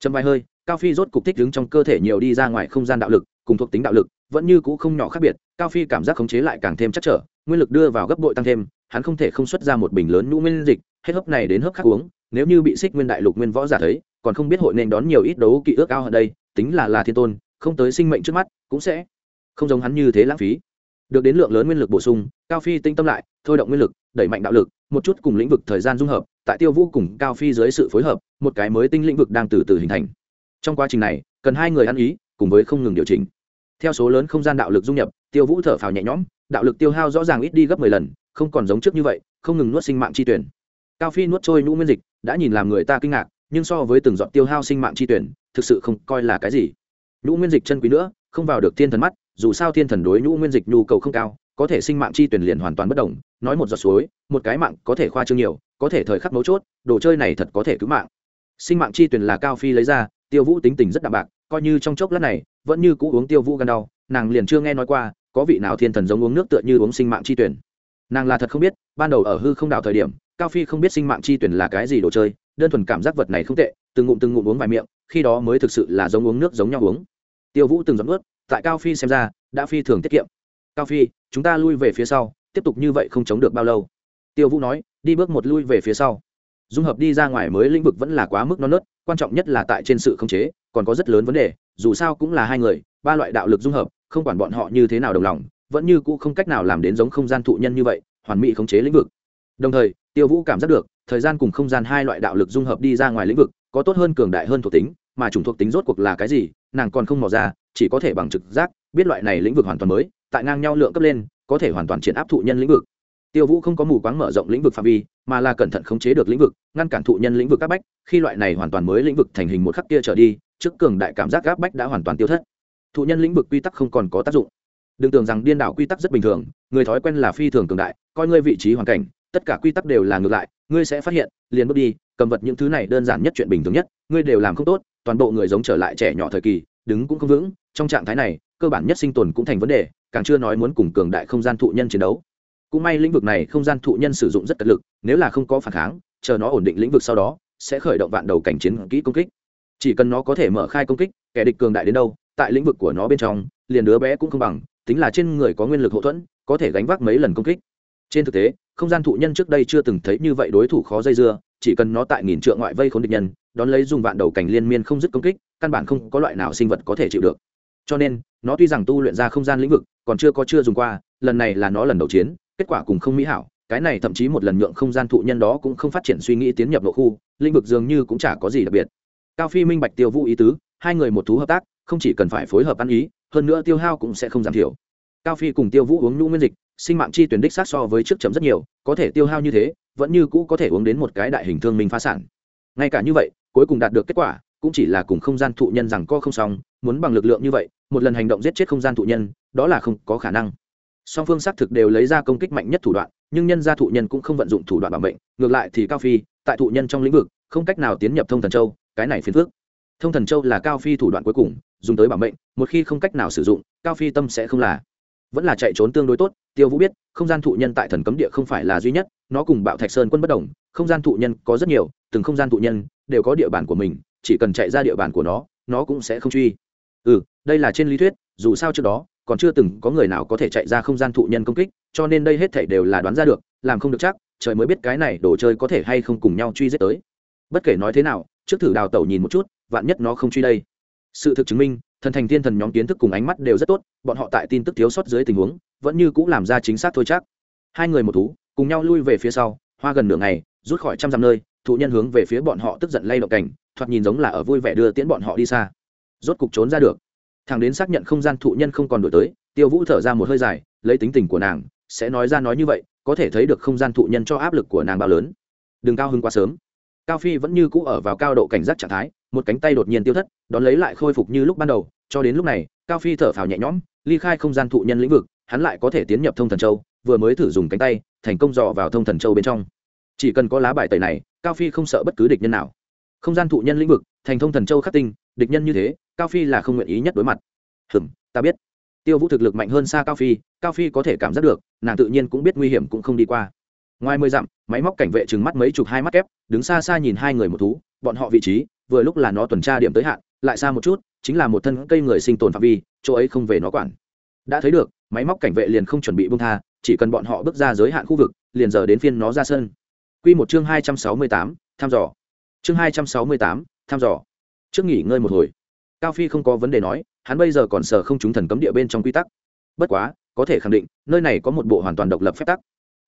Châm vai hơi, cao phi rốt cục thích đứng trong cơ thể nhiều đi ra ngoài không gian đạo lực, cùng thuộc tính đạo lực, vẫn như cũ không nhỏ khác biệt, cao phi cảm giác khống chế lại càng thêm chắc trở, nguyên lực đưa vào gấp bội tăng thêm hắn không thể không xuất ra một bình lớn nhũ nguyên dịch, hết hấp này đến hấp khác uống, nếu như bị xích nguyên đại lục nguyên võ giả thấy, còn không biết hội nên đón nhiều ít đấu kỵ ước ao ở đây, tính là là thiên tôn, không tới sinh mệnh trước mắt, cũng sẽ không giống hắn như thế lãng phí. Được đến lượng lớn nguyên lực bổ sung, cao phi tinh tâm lại, thôi động nguyên lực, đẩy mạnh đạo lực, một chút cùng lĩnh vực thời gian dung hợp, tại tiêu vũ cùng cao phi dưới sự phối hợp, một cái mới tinh lĩnh vực đang từ từ hình thành. Trong quá trình này, cần hai người ăn ý, cùng với không ngừng điều chỉnh. Theo số lớn không gian đạo lực dung nhập, tiêu vũ thở phào nhẹ nhõm, đạo lực tiêu hao rõ ràng ít đi gấp mười lần không còn giống trước như vậy, không ngừng nuốt sinh mạng chi tuyển. Cao phi nuốt trôi nhũ nguyên dịch, đã nhìn làm người ta kinh ngạc, nhưng so với từng dọn tiêu hao sinh mạng chi tuyển, thực sự không coi là cái gì. Nhũ nguyên dịch chân quý nữa, không vào được thiên thần mắt, dù sao thiên thần đối nhũ nguyên dịch nhu cầu không cao, có thể sinh mạng chi tuyển liền hoàn toàn bất đồng nói một giọt suối, một cái mạng có thể khoa trương nhiều, có thể thời khắc mấu chốt, đồ chơi này thật có thể cứu mạng. Sinh mạng chi tuyển là cao phi lấy ra, tiêu vũ tính tình rất đạm bạc, coi như trong chốc lát này, vẫn như cũ uống tiêu vũ gan đau, nàng liền chưa nghe nói qua, có vị nào thiên thần giống uống nước tựa như uống sinh mạng chi tuyển nàng là thật không biết, ban đầu ở hư không đạo thời điểm, cao phi không biết sinh mạng chi tuyển là cái gì đồ chơi, đơn thuần cảm giác vật này không tệ, từng ngụm từng ngụm uống vài miệng, khi đó mới thực sự là giống uống nước giống nhau uống. Tiêu vũ từng giọt nước tại cao phi xem ra, đã phi thường tiết kiệm. Cao phi, chúng ta lui về phía sau, tiếp tục như vậy không chống được bao lâu? Tiêu vũ nói, đi bước một lui về phía sau. Dung hợp đi ra ngoài mới lĩnh vực vẫn là quá mức non nớt, quan trọng nhất là tại trên sự khống chế, còn có rất lớn vấn đề, dù sao cũng là hai người, ba loại đạo lực dung hợp, không quản bọn họ như thế nào đồng lòng vẫn như cũ không cách nào làm đến giống không gian thụ nhân như vậy, hoàn mỹ khống chế lĩnh vực. Đồng thời, tiêu vũ cảm giác được, thời gian cùng không gian hai loại đạo lực dung hợp đi ra ngoài lĩnh vực, có tốt hơn cường đại hơn thuộc tính, mà chủng thuộc tính rốt cuộc là cái gì, nàng còn không mò ra, chỉ có thể bằng trực giác, biết loại này lĩnh vực hoàn toàn mới, tại ngang nhau lượng cấp lên, có thể hoàn toàn triển áp thụ nhân lĩnh vực. Tiêu vũ không có mù quáng mở rộng lĩnh vực phạm vi, mà là cẩn thận khống chế được lĩnh vực, ngăn cản thụ nhân lĩnh vực áp bách, khi loại này hoàn toàn mới lĩnh vực thành hình một khắc kia trở đi, trước cường đại cảm giác áp bách đã hoàn toàn tiêu thất. Thụ nhân lĩnh vực quy tắc không còn có tác dụng đừng tưởng rằng điên đảo quy tắc rất bình thường, người thói quen là phi thường cường đại, coi ngươi vị trí hoàn cảnh, tất cả quy tắc đều là ngược lại, ngươi sẽ phát hiện, liền bước đi, cầm vật những thứ này đơn giản nhất chuyện bình thường nhất, ngươi đều làm không tốt, toàn bộ người giống trở lại trẻ nhỏ thời kỳ, đứng cũng không vững, trong trạng thái này, cơ bản nhất sinh tồn cũng thành vấn đề, càng chưa nói muốn cùng cường đại không gian thụ nhân chiến đấu. Cũng may lĩnh vực này không gian thụ nhân sử dụng rất tật lực, nếu là không có phản kháng, chờ nó ổn định lĩnh vực sau đó, sẽ khởi động vạn đầu cảnh chiến kỹ công kích. Chỉ cần nó có thể mở khai công kích, kẻ địch cường đại đến đâu, tại lĩnh vực của nó bên trong, liền đứa bé cũng không bằng tính là trên người có nguyên lực hậu thuẫn, có thể gánh vác mấy lần công kích. Trên thực tế, không gian thụ nhân trước đây chưa từng thấy như vậy đối thủ khó dây dưa, chỉ cần nó tại nghìn trượng ngoại vây khốn địch nhân, đón lấy dùng vạn đầu cảnh liên miên không dứt công kích, căn bản không có loại nào sinh vật có thể chịu được. Cho nên, nó tuy rằng tu luyện ra không gian lĩnh vực, còn chưa có chưa dùng qua, lần này là nó lần đầu chiến, kết quả cùng không mỹ hảo, cái này thậm chí một lần nhượng không gian thụ nhân đó cũng không phát triển suy nghĩ tiến nhập nội khu, lĩnh vực dường như cũng chả có gì đặc biệt. Cao phi minh bạch tiêu vũ ý tứ, hai người một thú hợp tác, không chỉ cần phải phối hợp ăn ý hơn nữa tiêu hao cũng sẽ không giảm thiểu. Cao phi cùng tiêu vũ uống nhũ nguyên dịch, sinh mạng chi tuyển đích sát so với trước chấm rất nhiều, có thể tiêu hao như thế, vẫn như cũ có thể uống đến một cái đại hình thương minh phá sản. Ngay cả như vậy, cuối cùng đạt được kết quả, cũng chỉ là cùng không gian thụ nhân rằng co không xong, muốn bằng lực lượng như vậy, một lần hành động giết chết không gian thụ nhân, đó là không có khả năng. Song phương xác thực đều lấy ra công kích mạnh nhất thủ đoạn, nhưng nhân gia thụ nhân cũng không vận dụng thủ đoạn bảo mệnh, ngược lại thì cao phi, tại thụ nhân trong lĩnh vực, không cách nào tiến nhập thông thần châu, cái này phiền phước thông thần châu là cao phi thủ đoạn cuối cùng dùng tới bảo mệnh, một khi không cách nào sử dụng, cao phi tâm sẽ không là. Vẫn là chạy trốn tương đối tốt, tiêu vũ biết, không gian thụ nhân tại thần cấm địa không phải là duy nhất, nó cùng bạo thạch sơn quân bất đồng, không gian thụ nhân có rất nhiều, từng không gian thụ nhân đều có địa bàn của mình, chỉ cần chạy ra địa bàn của nó nó cũng sẽ không truy. Ừ đây là trên lý thuyết, dù sao trước đó, còn chưa từng có người nào có thể chạy ra không gian thụ nhân công kích, cho nên đây hết thảy đều là đoán ra được, làm không được chắc, trời mới biết cái này đồ chơi có thể hay không cùng nhau truy giết tới. Bất kể nói thế nào, trước thử đào tẩu nhìn một chút, vạn nhất nó không truy đây sự thực chứng minh, thần thành thiên thần nhóm kiến thức cùng ánh mắt đều rất tốt, bọn họ tại tin tức thiếu sót dưới tình huống, vẫn như cũng làm ra chính xác thôi chắc. Hai người một thú, cùng nhau lui về phía sau, hoa gần nửa ngày, rút khỏi trăm dặm nơi, thụ nhân hướng về phía bọn họ tức giận lay động cảnh, thoạt nhìn giống là ở vui vẻ đưa tiễn bọn họ đi xa. Rốt cục trốn ra được. Thằng đến xác nhận không gian thụ nhân không còn đổi tới, tiêu vũ thở ra một hơi dài, lấy tính tình của nàng, sẽ nói ra nói như vậy, có thể thấy được không gian thụ nhân cho áp lực của nàng bao lớn. Đừng cao hứng quá sớm. Cao phi vẫn như cũ ở vào cao độ cảnh giác trạng thái một cánh tay đột nhiên tiêu thất, đón lấy lại khôi phục như lúc ban đầu, cho đến lúc này, cao phi thở phào nhẹ nhõm, ly khai không gian thụ nhân lĩnh vực, hắn lại có thể tiến nhập thông thần châu, vừa mới thử dùng cánh tay, thành công dò vào thông thần châu bên trong. Chỉ cần có lá bài tẩy này, cao phi không sợ bất cứ địch nhân nào. Không gian thụ nhân lĩnh vực, thành thông thần châu khắc tinh, địch nhân như thế, cao phi là không nguyện ý nhất đối mặt. Hừm, ta biết. Tiêu vũ thực lực mạnh hơn xa cao phi cao phi có thể cảm giác được, nàng tự nhiên cũng biết nguy hiểm cũng không đi qua. Ngoài mười dặm, máy móc cảnh vệ trừng mắt mấy chục hai mắt kép, đứng xa xa nhìn hai người một thú, bọn họ vị trí vừa lúc là nó tuần tra điểm tới hạn, lại xa một chút, chính là một thân cây người sinh tồn phạm vi, chỗ ấy không về nó quản. Đã thấy được, máy móc cảnh vệ liền không chuẩn bị bung tha, chỉ cần bọn họ bước ra giới hạn khu vực, liền giờ đến phiên nó ra sân. Q một chương hai trăm sáu mươi tám, thăm dò. Chương hai trăm sáu mươi tám, thăm dò. Trước nghỉ ngơi một hồi. Cao phi không có vấn đề nói, hắn bây giờ còn sở không trúng thần cấm địa bên trong quy tắc. Bất quá, có thể khẳng định, nơi này có một bộ hoàn toàn độc lập phép tắc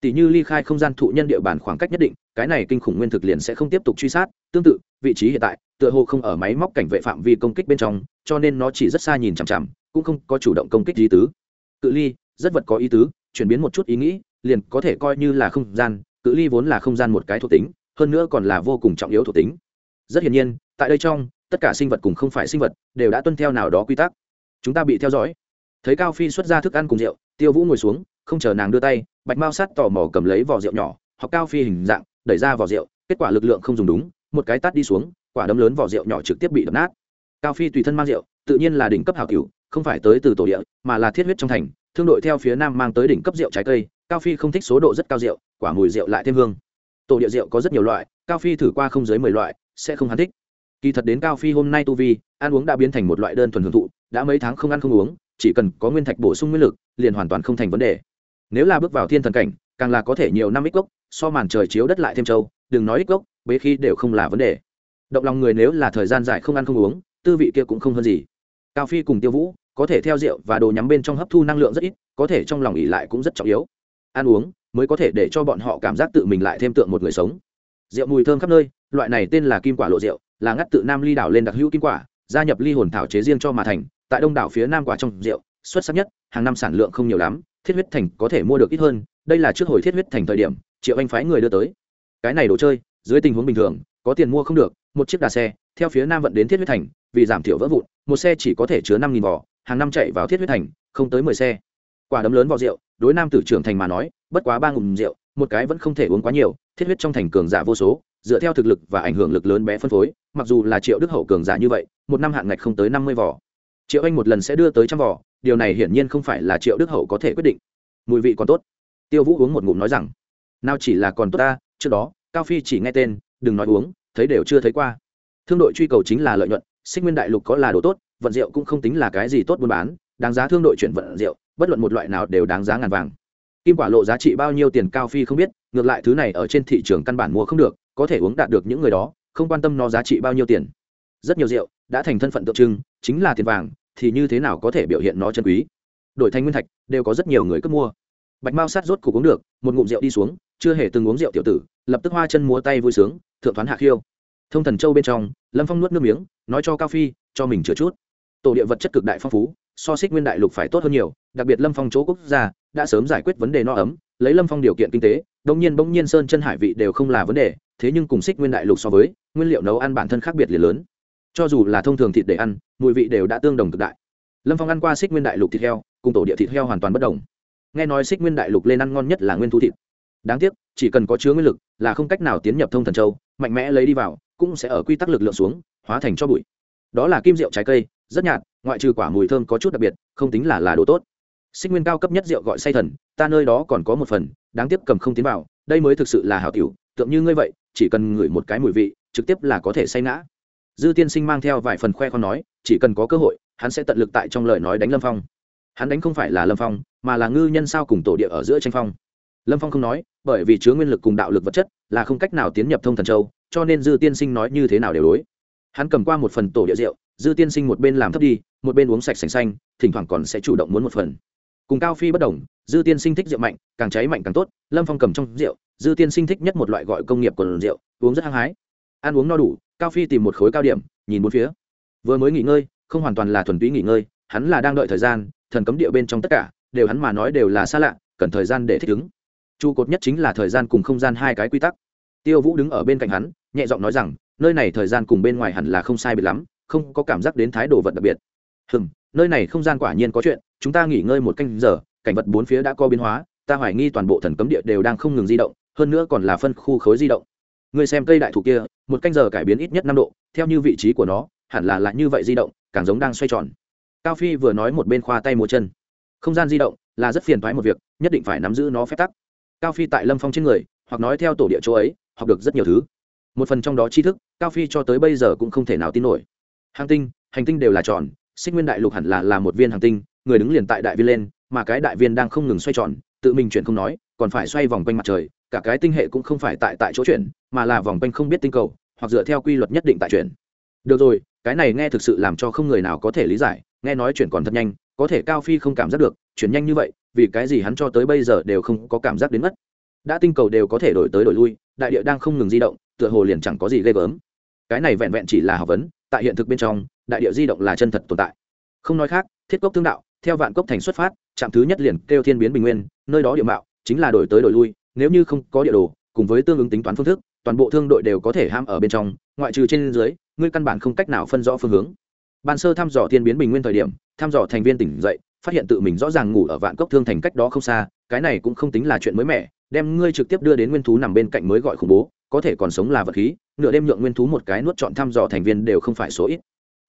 tỷ như ly khai không gian thụ nhân địa bàn khoảng cách nhất định, cái này kinh khủng nguyên thực liền sẽ không tiếp tục truy sát. Tương tự, vị trí hiện tại, tựa hồ không ở máy móc cảnh vệ phạm vi công kích bên trong, cho nên nó chỉ rất xa nhìn chằm chằm, cũng không có chủ động công kích ý tứ. Cự ly, rất vật có ý tứ, chuyển biến một chút ý nghĩ, liền có thể coi như là không gian, cự ly vốn là không gian một cái thuộc tính, hơn nữa còn là vô cùng trọng yếu thuộc tính. Rất hiển nhiên, tại đây trong, tất cả sinh vật cùng không phải sinh vật, đều đã tuân theo nào đó quy tắc. Chúng ta bị theo dõi. Thấy cao phi xuất ra thức ăn cùng rượu, tiêu vũ ngồi xuống không chờ nàng đưa tay, bạch mao sắt tò mò cầm lấy vỏ rượu nhỏ hoặc cao phi hình dạng, đẩy ra vỏ rượu, kết quả lực lượng không dùng đúng, một cái tắt đi xuống, quả đấm lớn vỏ rượu nhỏ trực tiếp bị đập nát. Cao phi tùy thân mang rượu, tự nhiên là đỉnh cấp hảo cửu, không phải tới từ tổ địa, mà là thiết huyết trong thành, thương đội theo phía nam mang tới đỉnh cấp rượu trái cây, cao phi không thích số độ rất cao rượu, quả mùi rượu lại thêm hương. Tổ địa rượu có rất nhiều loại, cao phi thử qua không dưới mười loại, sẽ không hắn thích. Kỳ thật đến cao phi hôm nay tu vi, ăn uống đã biến thành một loại đơn thuần hưởng thụ, đã mấy tháng không ăn không uống, chỉ cần có nguyên thạch bổ sung nguyên lực, liền hoàn toàn không thành vấn đề nếu là bước vào thiên thần cảnh, càng là có thể nhiều năm ích gốc, so màn trời chiếu đất lại thêm châu, đừng nói ích gốc, bế khi đều không là vấn đề. Động lòng người nếu là thời gian dài không ăn không uống, tư vị kia cũng không hơn gì. Cao phi cùng tiêu vũ, có thể theo rượu và đồ nhắm bên trong hấp thu năng lượng rất ít, có thể trong lòng ỉ lại cũng rất trọng yếu. Ăn uống mới có thể để cho bọn họ cảm giác tự mình lại thêm tượng một người sống. Rượu mùi thơm khắp nơi, loại này tên là kim quả lộ rượu, là ngắt tự nam ly đảo lên đặc hữu kim quả, gia nhập ly hồn thảo chế riêng cho mà thành. Tại đông đảo phía nam quả trong rượu, xuất sắc nhất, hàng năm sản lượng không nhiều lắm thiết huyết thành có thể mua được ít hơn, đây là trước hồi thiết huyết thành thời điểm, triệu anh phái người đưa tới. Cái này đồ chơi, dưới tình huống bình thường, có tiền mua không được, một chiếc đà xe, theo phía nam vận đến thiết huyết thành, vì giảm thiểu vỡ vụn, một xe chỉ có thể chứa năm nghìn vỏ, hàng năm chạy vào thiết huyết thành, không tới mười xe. Quả đấm lớn vỏ rượu, đối nam tử trưởng thành mà nói, bất quá ba ngụm rượu, một cái vẫn không thể uống quá nhiều, thiết huyết trong thành cường giả vô số, dựa theo thực lực và ảnh hưởng lực lớn bé phân phối, mặc dù là triệu đức hậu cường giả như vậy, một năm hạn ngạch không tới năm mươi vỏ. Triệu anh một lần sẽ đưa tới trăm vỏ điều này hiển nhiên không phải là triệu đức hậu có thể quyết định. Mùi vị còn tốt. Tiêu vũ uống một ngụm nói rằng, nào chỉ là còn tốt ta, trước đó, cao phi chỉ nghe tên, đừng nói uống, thấy đều chưa thấy qua. Thương đội truy cầu chính là lợi nhuận, xích nguyên đại lục có là đồ tốt, vận rượu cũng không tính là cái gì tốt buôn bán, đáng giá thương đội chuyển vận rượu, bất luận một loại nào đều đáng giá ngàn vàng. Kim quả lộ giá trị bao nhiêu tiền cao phi không biết, ngược lại thứ này ở trên thị trường căn bản mua không được, có thể uống đạt được những người đó, không quan tâm nó giá trị bao nhiêu tiền. Rất nhiều rượu đã thành thân phận tượng trưng, chính là tiền vàng thì như thế nào có thể biểu hiện nó chân quý? Đổi thành nguyên thạch, đều có rất nhiều người cướp mua. Bạch mao sát rốt cục uống được, một ngụm rượu đi xuống, chưa hề từng uống rượu tiểu tử, lập tức hoa chân múa tay vui sướng, thượng thoán hạ khiêu. Thông thần châu bên trong, lâm phong nuốt nước miếng, nói cho cao phi, cho mình chữa chút. Tổ địa vật chất cực đại phong phú, so xích nguyên đại lục phải tốt hơn nhiều, đặc biệt lâm phong chỗ quốc gia, đã sớm giải quyết vấn đề no ấm, lấy lâm phong điều kiện kinh tế, đông nhiên bỗng nhiên sơn chân hải vị đều không là vấn đề, thế nhưng cùng xích nguyên đại lục so với, nguyên liệu nấu ăn bản thân khác biệt liền lớn. Cho dù là thông thường thịt để ăn, mùi vị đều đã tương đồng cực đại lâm phong ăn qua xích nguyên đại lục thịt heo, cùng tổ địa thịt heo hoàn toàn bất đồng. Nghe nói xích nguyên đại lục lên ăn ngon nhất là nguyên thu thịt. Đáng tiếc, chỉ cần có chứa nguyên lực, là không cách nào tiến nhập thông thần châu, mạnh mẽ lấy đi vào, cũng sẽ ở quy tắc lực lượng xuống, hóa thành cho bụi. Đó là kim rượu trái cây, rất nhạt, ngoại trừ quả mùi thơm có chút đặc biệt, không tính là là đồ tốt. Xích nguyên cao cấp nhất rượu gọi say thần, ta nơi đó còn có một phần, đáng tiếc cầm không tiến vào, đây mới thực sự là hảo tiểu tượng như ngươi vậy, chỉ cần ngửi một cái mùi vị, trực tiếp là có thể say ngã. Dư tiên sinh mang theo vài phần khoe con nói, chỉ cần có cơ hội hắn sẽ tận lực tại trong lời nói đánh lâm phong. Hắn đánh không phải là lâm phong, mà là ngư nhân sao cùng tổ địa ở giữa tranh phong. Lâm phong không nói, bởi vì chứa nguyên lực cùng đạo lực vật chất là không cách nào tiến nhập thông thần châu, cho nên dư tiên sinh nói như thế nào đều đối. Hắn cầm qua một phần tổ địa rượu, dư tiên sinh một bên làm thấp đi, một bên uống sạch sành xanh, thỉnh thoảng còn sẽ chủ động muốn một phần. Cùng cao phi bất đồng, dư tiên sinh thích rượu mạnh, càng cháy mạnh càng tốt, lâm phong cầm trong rượu, dư tiên sinh thích nhất một loại gọi công nghiệp còn rượu, uống rất hăng hái. Ăn uống no đủ, cao phi tìm một khối cao điểm, nhìn bốn phía. Vừa mới nghỉ ngơi không hoàn toàn là thuần túy nghỉ ngơi, hắn là đang đợi thời gian, thần cấm địa bên trong tất cả, đều hắn mà nói đều là xa lạ, cần thời gian để thích ứng. Trụ cột nhất chính là thời gian cùng không gian hai cái quy tắc. Tiêu vũ đứng ở bên cạnh hắn, nhẹ giọng nói rằng, nơi này thời gian cùng bên ngoài hẳn là không sai biệt lắm, không có cảm giác đến thái độ vật đặc biệt. Hừm, nơi này không gian quả nhiên có chuyện, chúng ta nghỉ ngơi một canh giờ, cảnh vật bốn phía đã có biến hóa, ta hoài nghi toàn bộ thần cấm địa đều đang không ngừng di động, hơn nữa còn là phân khu khối di động. Người xem cây đại thụ kia, một canh giờ cải biến ít nhất năm độ, theo như vị trí của nó hẳn là lại như vậy di động, càng giống đang xoay tròn. Cao phi vừa nói một bên khoa tay múa chân. Không gian di động là rất phiền thoái một việc, nhất định phải nắm giữ nó phép tắc. Cao phi tại lâm phong trên người, hoặc nói theo tổ địa chỗ ấy, học được rất nhiều thứ. Một phần trong đó tri thức, cao phi cho tới bây giờ cũng không thể nào tin nổi. Hàng tinh, hành tinh đều là tròn, xích nguyên đại lục hẳn là là một viên hàng tinh, người đứng liền tại đại viên lên, mà cái đại viên đang không ngừng xoay tròn, tự mình chuyển không nói, còn phải xoay vòng quanh mặt trời, cả cái tinh hệ cũng không phải tại tại chỗ chuyển, mà là vòng quanh không biết tinh cầu, hoặc dựa theo quy luật nhất định tại chuyển được rồi, cái này nghe thực sự làm cho không người nào có thể lý giải, nghe nói chuyển còn thật nhanh, có thể cao phi không cảm giác được, chuyển nhanh như vậy, vì cái gì hắn cho tới bây giờ đều không có cảm giác đến mất. Đã tinh cầu đều có thể đổi tới đổi lui, đại địa đang không ngừng di động, tựa hồ liền chẳng có gì ghê gớm. Cái này vẹn vẹn chỉ là học vấn, tại hiện thực bên trong, đại địa di động là chân thật tồn tại. Không nói khác, thiết cốc thương đạo, theo vạn cốc thành xuất phát, trạm thứ nhất liền kêu thiên biến bình nguyên, nơi đó địa mạo chính là đổi tới đổi lui, nếu như không có địa đồ, cùng với tương ứng tính toán phương thức, toàn bộ thương đội đều có thể ham ở bên trong, ngoại trừ trên dưới ngươi căn bản không cách nào phân rõ phương hướng. Ban sơ thăm dò thiên biến bình nguyên thời điểm, thăm dò thành viên tỉnh dậy, phát hiện tự mình rõ ràng ngủ ở vạn cốc thương thành cách đó không xa, cái này cũng không tính là chuyện mới mẻ, đem ngươi trực tiếp đưa đến nguyên thú nằm bên cạnh mới gọi khủng bố, có thể còn sống là vật khí, nửa đêm nhượng nguyên thú một cái nuốt chọn thăm dò thành viên đều không phải số ít.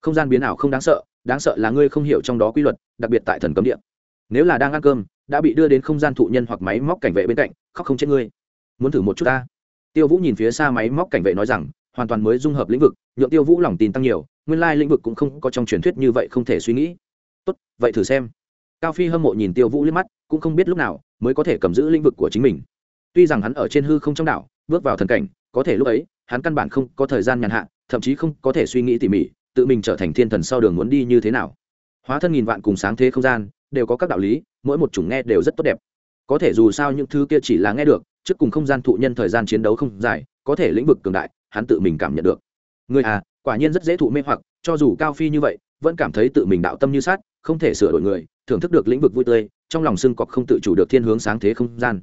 Không gian biến ảo không đáng sợ đáng sợ là ngươi không hiểu trong đó quy luật, đặc biệt tại thần cấm địa. Nếu là đang ăn cơm, đã bị đưa đến không gian thụ nhân hoặc máy móc cảnh vệ bên cạnh, khóc không chết ngươi. Muốn thử một chút ta. Tiêu vũ nhìn phía xa máy móc cảnh vệ nói rằng hoàn toàn mới dung hợp lĩnh vực, nhượng tiêu vũ lòng tin tăng nhiều, nguyên lai lĩnh vực cũng không có trong truyền thuyết như vậy không thể suy nghĩ. Tốt, vậy thử xem. Cao phi hâm mộ nhìn tiêu vũ liếc mắt, cũng không biết lúc nào mới có thể cầm giữ lĩnh vực của chính mình. Tuy rằng hắn ở trên hư không trong đảo, bước vào thần cảnh, có thể lúc ấy, hắn căn bản không có thời gian nhàn hạ, thậm chí không có thể suy nghĩ tỉ mỉ, tự mình trở thành thiên thần sau đường muốn đi như thế nào. Hóa thân nghìn vạn cùng sáng thế không gian, đều có các đạo lý, mỗi một chủng nghe đều rất tốt đẹp. Có thể dù sao những thứ kia chỉ là nghe được, trước cùng không gian thụ nhân thời gian chiến đấu không dài, có thể lĩnh vực cường đại hắn tự mình cảm nhận được. Người à quả nhiên rất dễ thụ mê hoặc, cho dù cao phi như vậy, vẫn cảm thấy tự mình đạo tâm như sát, không thể sửa đổi người, thưởng thức được lĩnh vực vui tươi, trong lòng xương cọc không tự chủ được thiên hướng sáng thế không gian.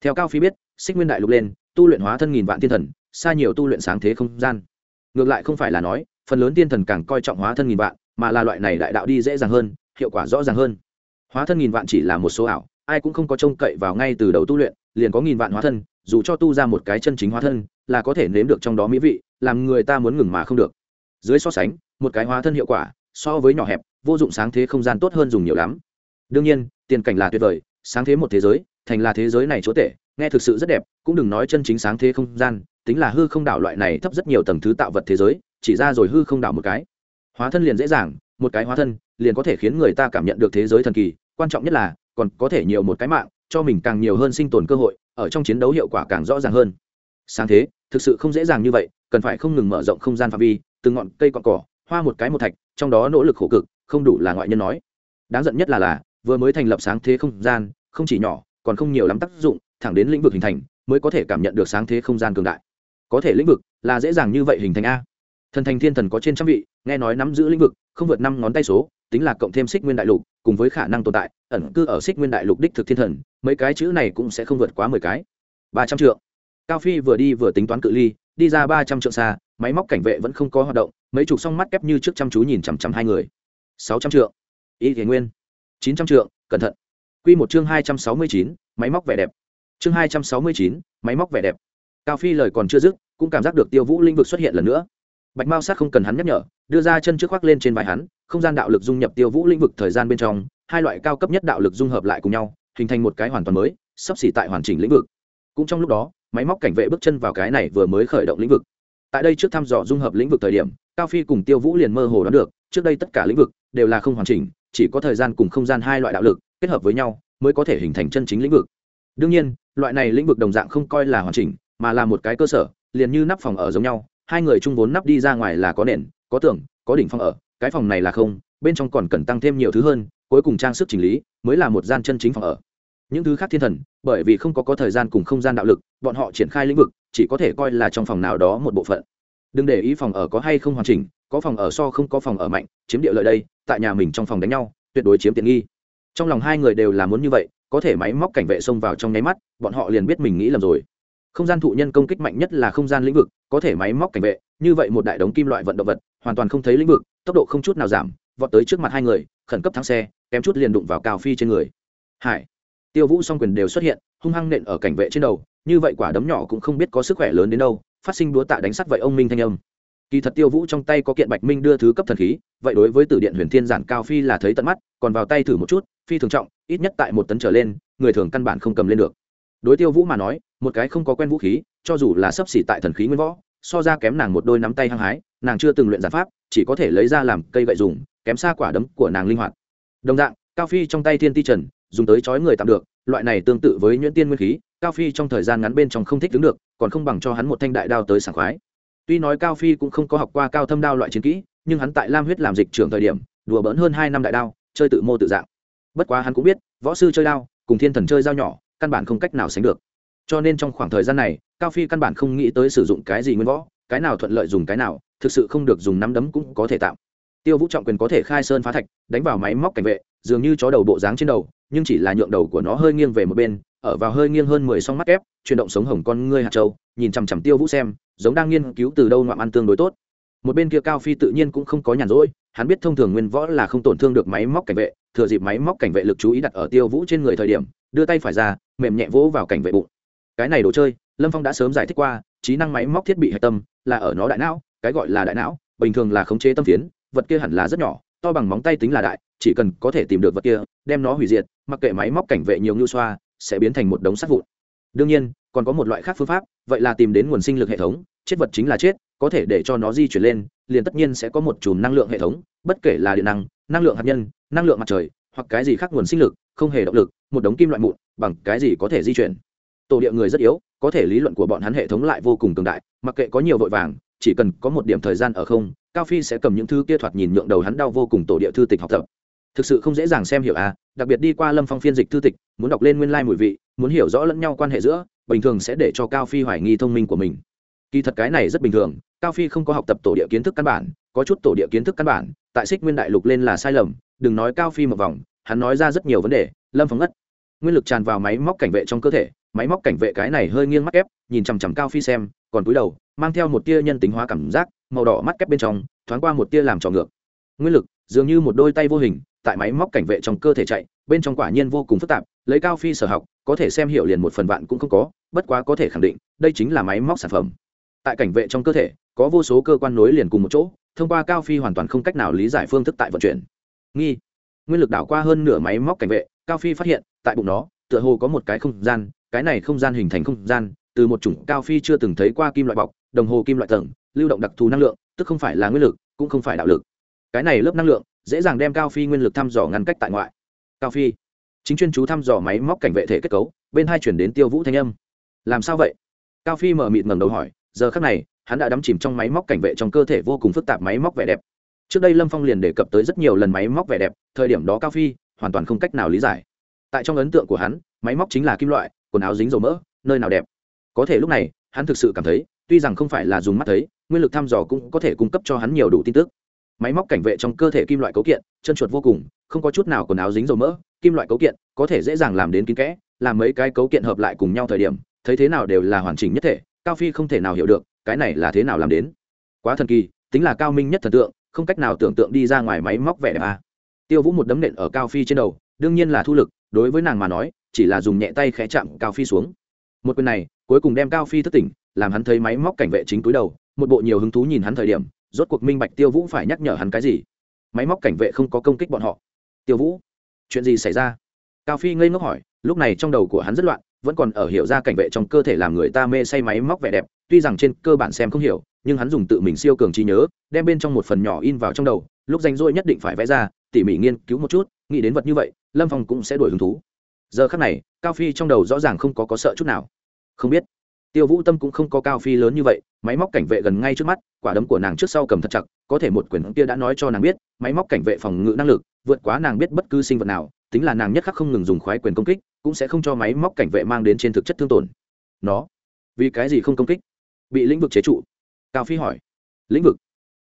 Theo cao phi biết, xích nguyên đại lục lên, tu luyện hóa thân nghìn vạn thiên thần, xa nhiều tu luyện sáng thế không gian. Ngược lại không phải là nói, phần lớn thiên thần càng coi trọng hóa thân nghìn vạn, mà là loại này đại đạo đi dễ dàng hơn, hiệu quả rõ ràng hơn. Hóa thân nghìn vạn chỉ là một số ảo, ai cũng không có trông cậy vào ngay từ đầu tu luyện, liền có nghìn vạn hóa thân, dù cho tu ra một cái chân chính hóa thân là có thể nếm được trong đó mỹ vị, làm người ta muốn ngừng mà không được. Dưới so sánh, một cái hóa thân hiệu quả, so với nhỏ hẹp, vô dụng sáng thế không gian tốt hơn dùng nhiều lắm. Đương nhiên, tiền cảnh là tuyệt vời, sáng thế một thế giới, thành là thế giới này chúa tể, nghe thực sự rất đẹp, cũng đừng nói chân chính sáng thế không gian, tính là hư không đảo loại này thấp rất nhiều tầng thứ tạo vật thế giới, chỉ ra rồi hư không đảo một cái. Hóa thân liền dễ dàng, một cái hóa thân liền có thể khiến người ta cảm nhận được thế giới thần kỳ, quan trọng nhất là, còn có thể nhiều một cái mạng, cho mình càng nhiều hơn sinh tồn cơ hội, ở trong chiến đấu hiệu quả càng rõ ràng hơn sáng thế, thực sự không dễ dàng như vậy, cần phải không ngừng mở rộng không gian phạm vi, từng ngọn cây cọn cỏ, hoa một cái một thạch, trong đó nỗ lực khổ cực, không đủ là ngoại nhân nói. Đáng giận nhất là là, vừa mới thành lập sáng thế không gian, không chỉ nhỏ, còn không nhiều lắm tác dụng, thẳng đến lĩnh vực hình thành, mới có thể cảm nhận được sáng thế không gian cường đại. Có thể lĩnh vực là dễ dàng như vậy hình thành a. Thần thành thiên thần có trên trăm vị, nghe nói nắm giữ lĩnh vực, không vượt năm ngón tay số, tính là cộng thêm xích nguyên đại lục, cùng với khả năng tồn tại, ẩn cư ở xích nguyên đại lục đích thực thiên thần, mấy cái chữ này cũng sẽ không vượt quá mười cái. Ba trăm triệu cao phi vừa đi vừa tính toán cự ly đi ra ba trăm trượng xa máy móc cảnh vệ vẫn không có hoạt động mấy chục song mắt kép như trước chăm chú nhìn chằm chằm hai người. Sáu trăm trượng, y thế nguyên. Chín trăm trượng, cẩn thận. Q một chương hai trăm sáu mươi chín máy móc vẻ đẹp. Chương hai trăm sáu mươi chín máy móc vẻ đẹp. Cao phi lời còn chưa dứt cũng cảm giác được tiêu vũ linh vực xuất hiện lần nữa. Bạch mao sát không cần hắn nhắc nhở đưa ra chân trước khoác lên trên vai hắn không gian đạo lực dung nhập tiêu vũ lĩnh vực thời gian bên trong hai loại cao cấp nhất đạo lực dung hợp lại cùng nhau hình thành một cái hoàn toàn mới sắp xỉ tại hoàn chỉnh lĩnh vực. Cũng trong lúc đó máy móc cảnh vệ bước chân vào cái này vừa mới khởi động lĩnh vực. Tại đây trước thăm dò dung hợp lĩnh vực thời điểm, cao phi cùng tiêu vũ liền mơ hồ đoán được, trước đây tất cả lĩnh vực đều là không hoàn chỉnh, chỉ có thời gian cùng không gian hai loại đạo lực kết hợp với nhau mới có thể hình thành chân chính lĩnh vực. Đương nhiên, loại này lĩnh vực đồng dạng không coi là hoàn chỉnh, mà là một cái cơ sở, liền như nắp phòng ở giống nhau, hai người chung vốn nắp đi ra ngoài là có nền, có tường, có đỉnh phòng ở, cái phòng này là không, bên trong còn cần tăng thêm nhiều thứ hơn, cuối cùng trang sức chỉnh lý mới là một gian chân chính phòng ở những thứ khác thiên thần, bởi vì không có có thời gian cùng không gian đạo lực, bọn họ triển khai lĩnh vực, chỉ có thể coi là trong phòng nào đó một bộ phận. Đừng để ý phòng ở có hay không hoàn chỉnh, có phòng ở so không có phòng ở mạnh, chiếm địa lợi đây, tại nhà mình trong phòng đánh nhau, tuyệt đối chiếm tiện nghi. Trong lòng hai người đều là muốn như vậy, có thể máy móc cảnh vệ xông vào trong nháy mắt, bọn họ liền biết mình nghĩ lầm rồi. Không gian thụ nhân công kích mạnh nhất là không gian lĩnh vực, có thể máy móc cảnh vệ, như vậy một đại đống kim loại vận động vật, hoàn toàn không thấy lĩnh vực, tốc độ không chút nào giảm, vọt tới trước mặt hai người, khẩn cấp thắng xe, kém chút liền đụng vào cao phi trên người. Hải tiêu vũ song quyền đều xuất hiện, hung hăng nện ở cảnh vệ trên đầu, như vậy quả đấm nhỏ cũng không biết có sức khỏe lớn đến đâu, phát sinh đúa tạ đánh sắt vậy ông minh thanh âm. Kỳ thật tiêu vũ trong tay có kiện bạch minh đưa thứ cấp thần khí, vậy đối với tử điện huyền thiên giản cao phi là thấy tận mắt, còn vào tay thử một chút, phi thường trọng, ít nhất tại một tấn trở lên, người thường căn bản không cầm lên được. Đối tiêu vũ mà nói, một cái không có quen vũ khí, cho dù là sấp xỉ tại thần khí nguyên võ, so ra kém nàng một đôi nắm tay hăng hái, nàng chưa từng luyện giản pháp, chỉ có thể lấy ra làm cây gậy dùng, kém xa quả đấm của nàng linh hoạt. Đồng dạng, cao phi trong tay thiên ti trần dùng tới chói người tạm được, loại này tương tự với nhuyễn tiên nguyên khí, cao phi trong thời gian ngắn bên trong không thích đứng được, còn không bằng cho hắn một thanh đại đao tới sảng khoái. Tuy nói cao phi cũng không có học qua cao thâm đao loại chiến kỹ, nhưng hắn tại lam huyết làm dịch trưởng thời điểm, đùa bỡn hơn hai năm đại đao, chơi tự mô tự dạng. Bất quá hắn cũng biết, võ sư chơi đao, cùng thiên thần chơi dao nhỏ, căn bản không cách nào sánh được. Cho nên trong khoảng thời gian này, cao phi căn bản không nghĩ tới sử dụng cái gì nguyên võ, cái nào thuận lợi dùng cái nào, thực sự không được dùng nắm đấm cũng có thể tạo. Tiêu vũ trọng quyền có thể khai sơn phá thạch, đánh vào máy móc cảnh vệ, dường như chó đầu bộ dáng trên đầu nhưng chỉ là nhượng đầu của nó hơi nghiêng về một bên, ở vào hơi nghiêng hơn mười song mắt ép chuyển động sống hồng con ngươi hạt châu, nhìn chằm chằm tiêu vũ xem, giống đang nghiên cứu từ đâu ngoạm ăn tương đối tốt. Một bên kia cao phi tự nhiên cũng không có nhàn rỗi, hắn biết thông thường nguyên võ là không tổn thương được máy móc cảnh vệ, thừa dịp máy móc cảnh vệ lực chú ý đặt ở tiêu vũ trên người thời điểm, đưa tay phải ra, mềm nhẹ vỗ vào cảnh vệ bụng. Cái này đồ chơi, lâm phong đã sớm giải thích qua, trí năng máy móc thiết bị hạch tâm là ở nó đại não, cái gọi là đại não, bình thường là khống chế tâm phiến, vật kia hẳn là rất nhỏ to bằng móng tay tính là đại, chỉ cần có thể tìm được vật kia, đem nó hủy diệt, mặc kệ máy móc cảnh vệ nhiều ngưu xoa, sẽ biến thành một đống sắt vụn. Đương nhiên, còn có một loại khác phương pháp, vậy là tìm đến nguồn sinh lực hệ thống, chết vật chính là chết, có thể để cho nó di chuyển lên, liền tất nhiên sẽ có một chùm năng lượng hệ thống, bất kể là điện năng năng lượng hạt nhân, năng lượng mặt trời, hoặc cái gì khác nguồn sinh lực, không hề động lực, một đống kim loại mụn, bằng cái gì có thể di chuyển. Tổ địa người rất yếu, có thể lý luận của bọn hắn hệ thống lại vô cùng cường đại, mặc kệ có nhiều vội vàng chỉ cần có một điểm thời gian ở không, cao phi sẽ cầm những thứ kia thoạt nhìn nhượng đầu hắn đau vô cùng tổ địa thư tịch học tập. Thực sự không dễ dàng xem hiểu à đặc biệt đi qua lâm phong phiên dịch thư tịch, muốn đọc lên nguyên lai mùi vị, muốn hiểu rõ lẫn nhau quan hệ giữa, bình thường sẽ để cho cao phi hoài nghi thông minh của mình. Kỳ thật cái này rất bình thường, cao phi không có học tập tổ địa kiến thức căn bản, có chút tổ địa kiến thức căn bản, tại xích nguyên đại lục lên là sai lầm, đừng nói cao phi một vòng, hắn nói ra rất nhiều vấn đề, lâm phóng ngất. Nguyên lực tràn vào máy móc cảnh vệ trong cơ thể, máy móc cảnh vệ cái này hơi nghiêng mắt ép, nhìn chằm chằm cao phi xem còn túi đầu, mang theo một tia nhân tính hóa cảm giác, màu đỏ mắt kép bên trong, thoáng qua một tia làm trò ngược. Nguyên lực, dường như một đôi tay vô hình, tại máy móc cảnh vệ trong cơ thể chạy, bên trong quả nhiên vô cùng phức tạp, lấy cao phi sở học, có thể xem hiểu liền một phần vạn cũng không có, bất quá có thể khẳng định, đây chính là máy móc sản phẩm. Tại cảnh vệ trong cơ thể, có vô số cơ quan nối liền cùng một chỗ, thông qua cao phi hoàn toàn không cách nào lý giải phương thức tại vận chuyển. Nghi. Nguyên lực đảo qua hơn nửa máy móc cảnh vệ, cao phi phát hiện, tại bụng nó, tựa hồ có một cái không gian, cái này không gian hình thành không gian từ một chủng cao phi chưa từng thấy qua kim loại bọc, đồng hồ kim loại tầng, lưu động đặc thù năng lượng, tức không phải là nguyên lực, cũng không phải đạo lực. Cái này lớp năng lượng, dễ dàng đem cao phi nguyên lực thăm dò ngăn cách tại ngoại. Cao phi. Chính chuyên chú thăm dò máy móc cảnh vệ thể kết cấu, bên hai chuyển đến tiêu vũ thanh âm. Làm sao vậy? Cao phi mở mịt ngẩng đầu hỏi, giờ khắc này, hắn đã đắm chìm trong máy móc cảnh vệ trong cơ thể vô cùng phức tạp máy móc vẻ đẹp. Trước đây lâm phong liền đề cập tới rất nhiều lần máy móc vẻ đẹp, thời điểm đó cao phi, hoàn toàn không cách nào lý giải. Tại trong ấn tượng của hắn, máy móc chính là kim loại, quần áo dính dầu mỡ, nơi nào đẹp? Có thể lúc này, hắn thực sự cảm thấy, tuy rằng không phải là dùng mắt thấy, nguyên lực thăm dò cũng có thể cung cấp cho hắn nhiều đủ tin tức. Máy móc cảnh vệ trong cơ thể kim loại cấu kiện, chân chuột vô cùng, không có chút nào quần áo dính dầu mỡ, kim loại cấu kiện có thể dễ dàng làm đến kín kẽ, làm mấy cái cấu kiện hợp lại cùng nhau thời điểm, thấy thế nào đều là hoàn chỉnh nhất thể, cao phi không thể nào hiểu được, cái này là thế nào làm đến. Quá thần kỳ, tính là cao minh nhất thần tượng, không cách nào tưởng tượng đi ra ngoài máy móc vẻ đẹp à. tiêu vũ một đấm nện ở cao phi trên đầu, đương nhiên là thu lực, đối với nàng mà nói, chỉ là dùng nhẹ tay khẽ chạm cao phi xuống một quyền này, cuối cùng đem cao phi thức tỉnh, làm hắn thấy máy móc cảnh vệ chính túi đầu, một bộ nhiều hứng thú nhìn hắn thời điểm, rốt cuộc minh bạch tiêu vũ phải nhắc nhở hắn cái gì. Máy móc cảnh vệ không có công kích bọn họ. Tiêu vũ, chuyện gì xảy ra? Cao phi ngây ngốc hỏi, lúc này trong đầu của hắn rất loạn, vẫn còn ở hiểu ra cảnh vệ trong cơ thể làm người ta mê say máy móc vẻ đẹp, tuy rằng trên cơ bản xem không hiểu, nhưng hắn dùng tự mình siêu cường trí nhớ, đem bên trong một phần nhỏ in vào trong đầu, lúc rảnh rỗi nhất định phải vẽ ra, tỉ mỉ nghiên cứu một chút, nghĩ đến vật như vậy, lâm phong cũng sẽ đổi hứng thú giờ khắc này, cao phi trong đầu rõ ràng không có có sợ chút nào. Không biết. Tiêu vũ tâm cũng không có cao phi lớn như vậy, máy móc cảnh vệ gần ngay trước mắt, quả đấm của nàng trước sau cầm thật chặt, có thể một quyển kia đã nói cho nàng biết, máy móc cảnh vệ phòng ngự năng lực, vượt quá nàng biết bất cứ sinh vật nào, tính là nàng nhất khắc không ngừng dùng khoái quyền công kích, cũng sẽ không cho máy móc cảnh vệ mang đến trên thực chất thương tổn. Nó, vì cái gì không công kích? Bị lĩnh vực chế trụ. Cao phi hỏi. Lĩnh vực?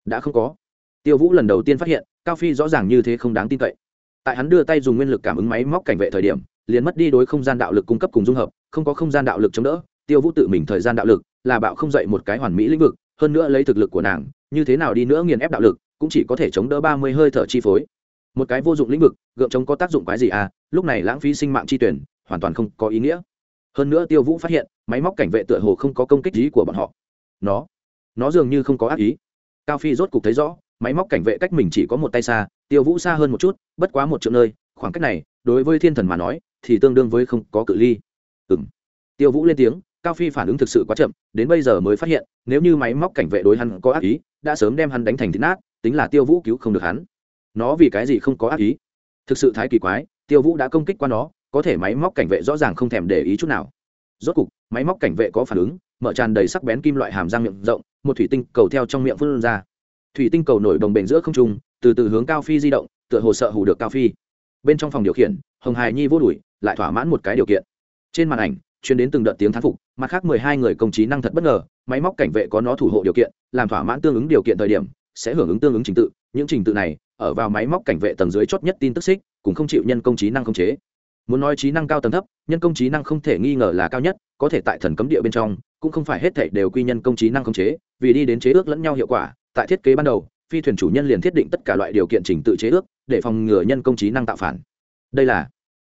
Đã không có. Tiêu vũ lần đầu tiên phát hiện, cao phi rõ ràng như thế không đáng tin cậy. Tại hắn đưa tay dùng nguyên lực cảm ứng máy móc cảnh vệ thời điểm liền mất đi đối không gian đạo lực cung cấp cùng dung hợp, không có không gian đạo lực chống đỡ, tiêu vũ tự mình thời gian đạo lực, là bạo không dậy một cái hoàn mỹ lĩnh vực, hơn nữa lấy thực lực của nàng, như thế nào đi nữa nghiền ép đạo lực, cũng chỉ có thể chống đỡ ba mươi hơi thở chi phối. Một cái vô dụng lĩnh vực, gượng chống có tác dụng quái gì à lúc này lãng phí sinh mạng chi tuyển, hoàn toàn không có ý nghĩa. Hơn nữa tiêu vũ phát hiện, máy móc cảnh vệ tựa hồ không có công kích ý của bọn họ. Nó nó dường như không có ác ý. Cao phi rốt cục thấy rõ, máy móc cảnh vệ cách mình chỉ có một tay xa, tiêu vũ xa hơn một chút, bất quá một triệu nơi, khoảng cách này, đối với thiên thần mà nói thì tương đương với không có cự ly. Ừng tiêu vũ lên tiếng, cao phi phản ứng thực sự quá chậm, đến bây giờ mới phát hiện, nếu như máy móc cảnh vệ đối hắn có ác ý, đã sớm đem hắn đánh thành thịt nát, tính là tiêu vũ cứu không được hắn. Nó vì cái gì không có ác ý? Thực sự thái kỳ quái, tiêu vũ đã công kích qua nó, có thể máy móc cảnh vệ rõ ràng không thèm để ý chút nào. Rốt cục, máy móc cảnh vệ có phản ứng, mở tràn đầy sắc bén kim loại hàm răng miệng rộng, một thủy tinh cầu theo trong miệng phân ra. Thủy tinh cầu nổi đồng bền giữa không trung, từ từ hướng cao phi di động, tựa hồ sợ hù được cao phi. Bên trong phòng điều khiển, hồng hài nhi vô đuổi lại thỏa mãn một cái điều kiện. Trên màn ảnh chuyến đến từng đợt tiếng thán phục, mặt khác mười hai người công trí năng thật bất ngờ, máy móc cảnh vệ có nó thủ hộ điều kiện, làm thỏa mãn tương ứng điều kiện thời điểm, sẽ hưởng ứng tương ứng trình tự. Những trình tự này, ở vào máy móc cảnh vệ tầng dưới chót nhất tin tức xích, cũng không chịu nhân công trí năng không chế. Muốn nói trí năng cao tầng thấp, nhân công trí năng không thể nghi ngờ là cao nhất, có thể tại thần cấm địa bên trong, cũng không phải hết thể đều quy nhân công trí năng không chế, vì đi đến chế ước lẫn nhau hiệu quả, tại thiết kế ban đầu, phi thuyền chủ nhân liền thiết định tất cả loại điều kiện trình tự chế ước, để phòng ngừa nhân công trí năng tạo phản. Đây là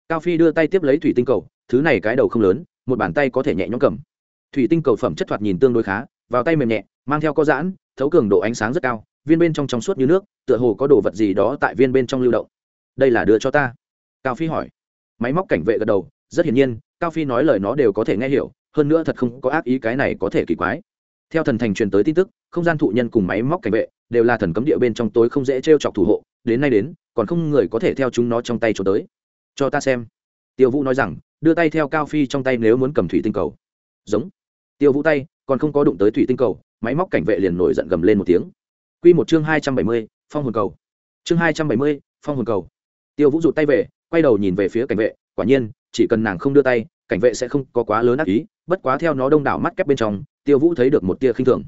cao phi đưa tay tiếp lấy thủy tinh cầu, thứ này cái đầu không lớn, một bàn tay có thể nhẹ nhõm cầm. Thủy tinh cầu phẩm chất thoạt nhìn tương đối khá, vào tay mềm nhẹ, mang theo có giãn, thấu cường độ ánh sáng rất cao, viên bên trong trong suốt như nước, tựa hồ có đồ vật gì đó tại viên bên trong lưu động. Đây là đưa cho ta. Cao phi hỏi. Máy móc cảnh vệ gật đầu, rất hiển nhiên, cao phi nói lời nó đều có thể nghe hiểu, hơn nữa thật không có ác ý cái này có thể kỳ quái. Theo thần thành truyền tới tin tức, không gian thụ nhân cùng máy móc cảnh vệ đều là thần cấm địa bên trong tối không dễ t r e o chọc thủ hộ, đến nay đến, còn không người có thể theo chúng nó trong tay trốn tới cho ta xem. Tiêu vũ nói rằng, đưa tay theo cao phi trong tay nếu muốn cầm thủy tinh cầu. Giống. Tiêu vũ tay, còn không có đụng tới thủy tinh cầu, máy móc cảnh vệ liền nổi giận gầm lên một tiếng. Q một chương hai trăm bảy mươi, phong hồn cầu. Chương hai trăm bảy mươi, phong hồn cầu. Tiêu vũ rụt tay về, quay đầu nhìn về phía cảnh vệ, quả nhiên, chỉ cần nàng không đưa tay, cảnh vệ sẽ không có quá lớn ác ý, bất quá theo nó đông đảo mắt kép bên trong, tiêu vũ thấy được một tia khinh thường.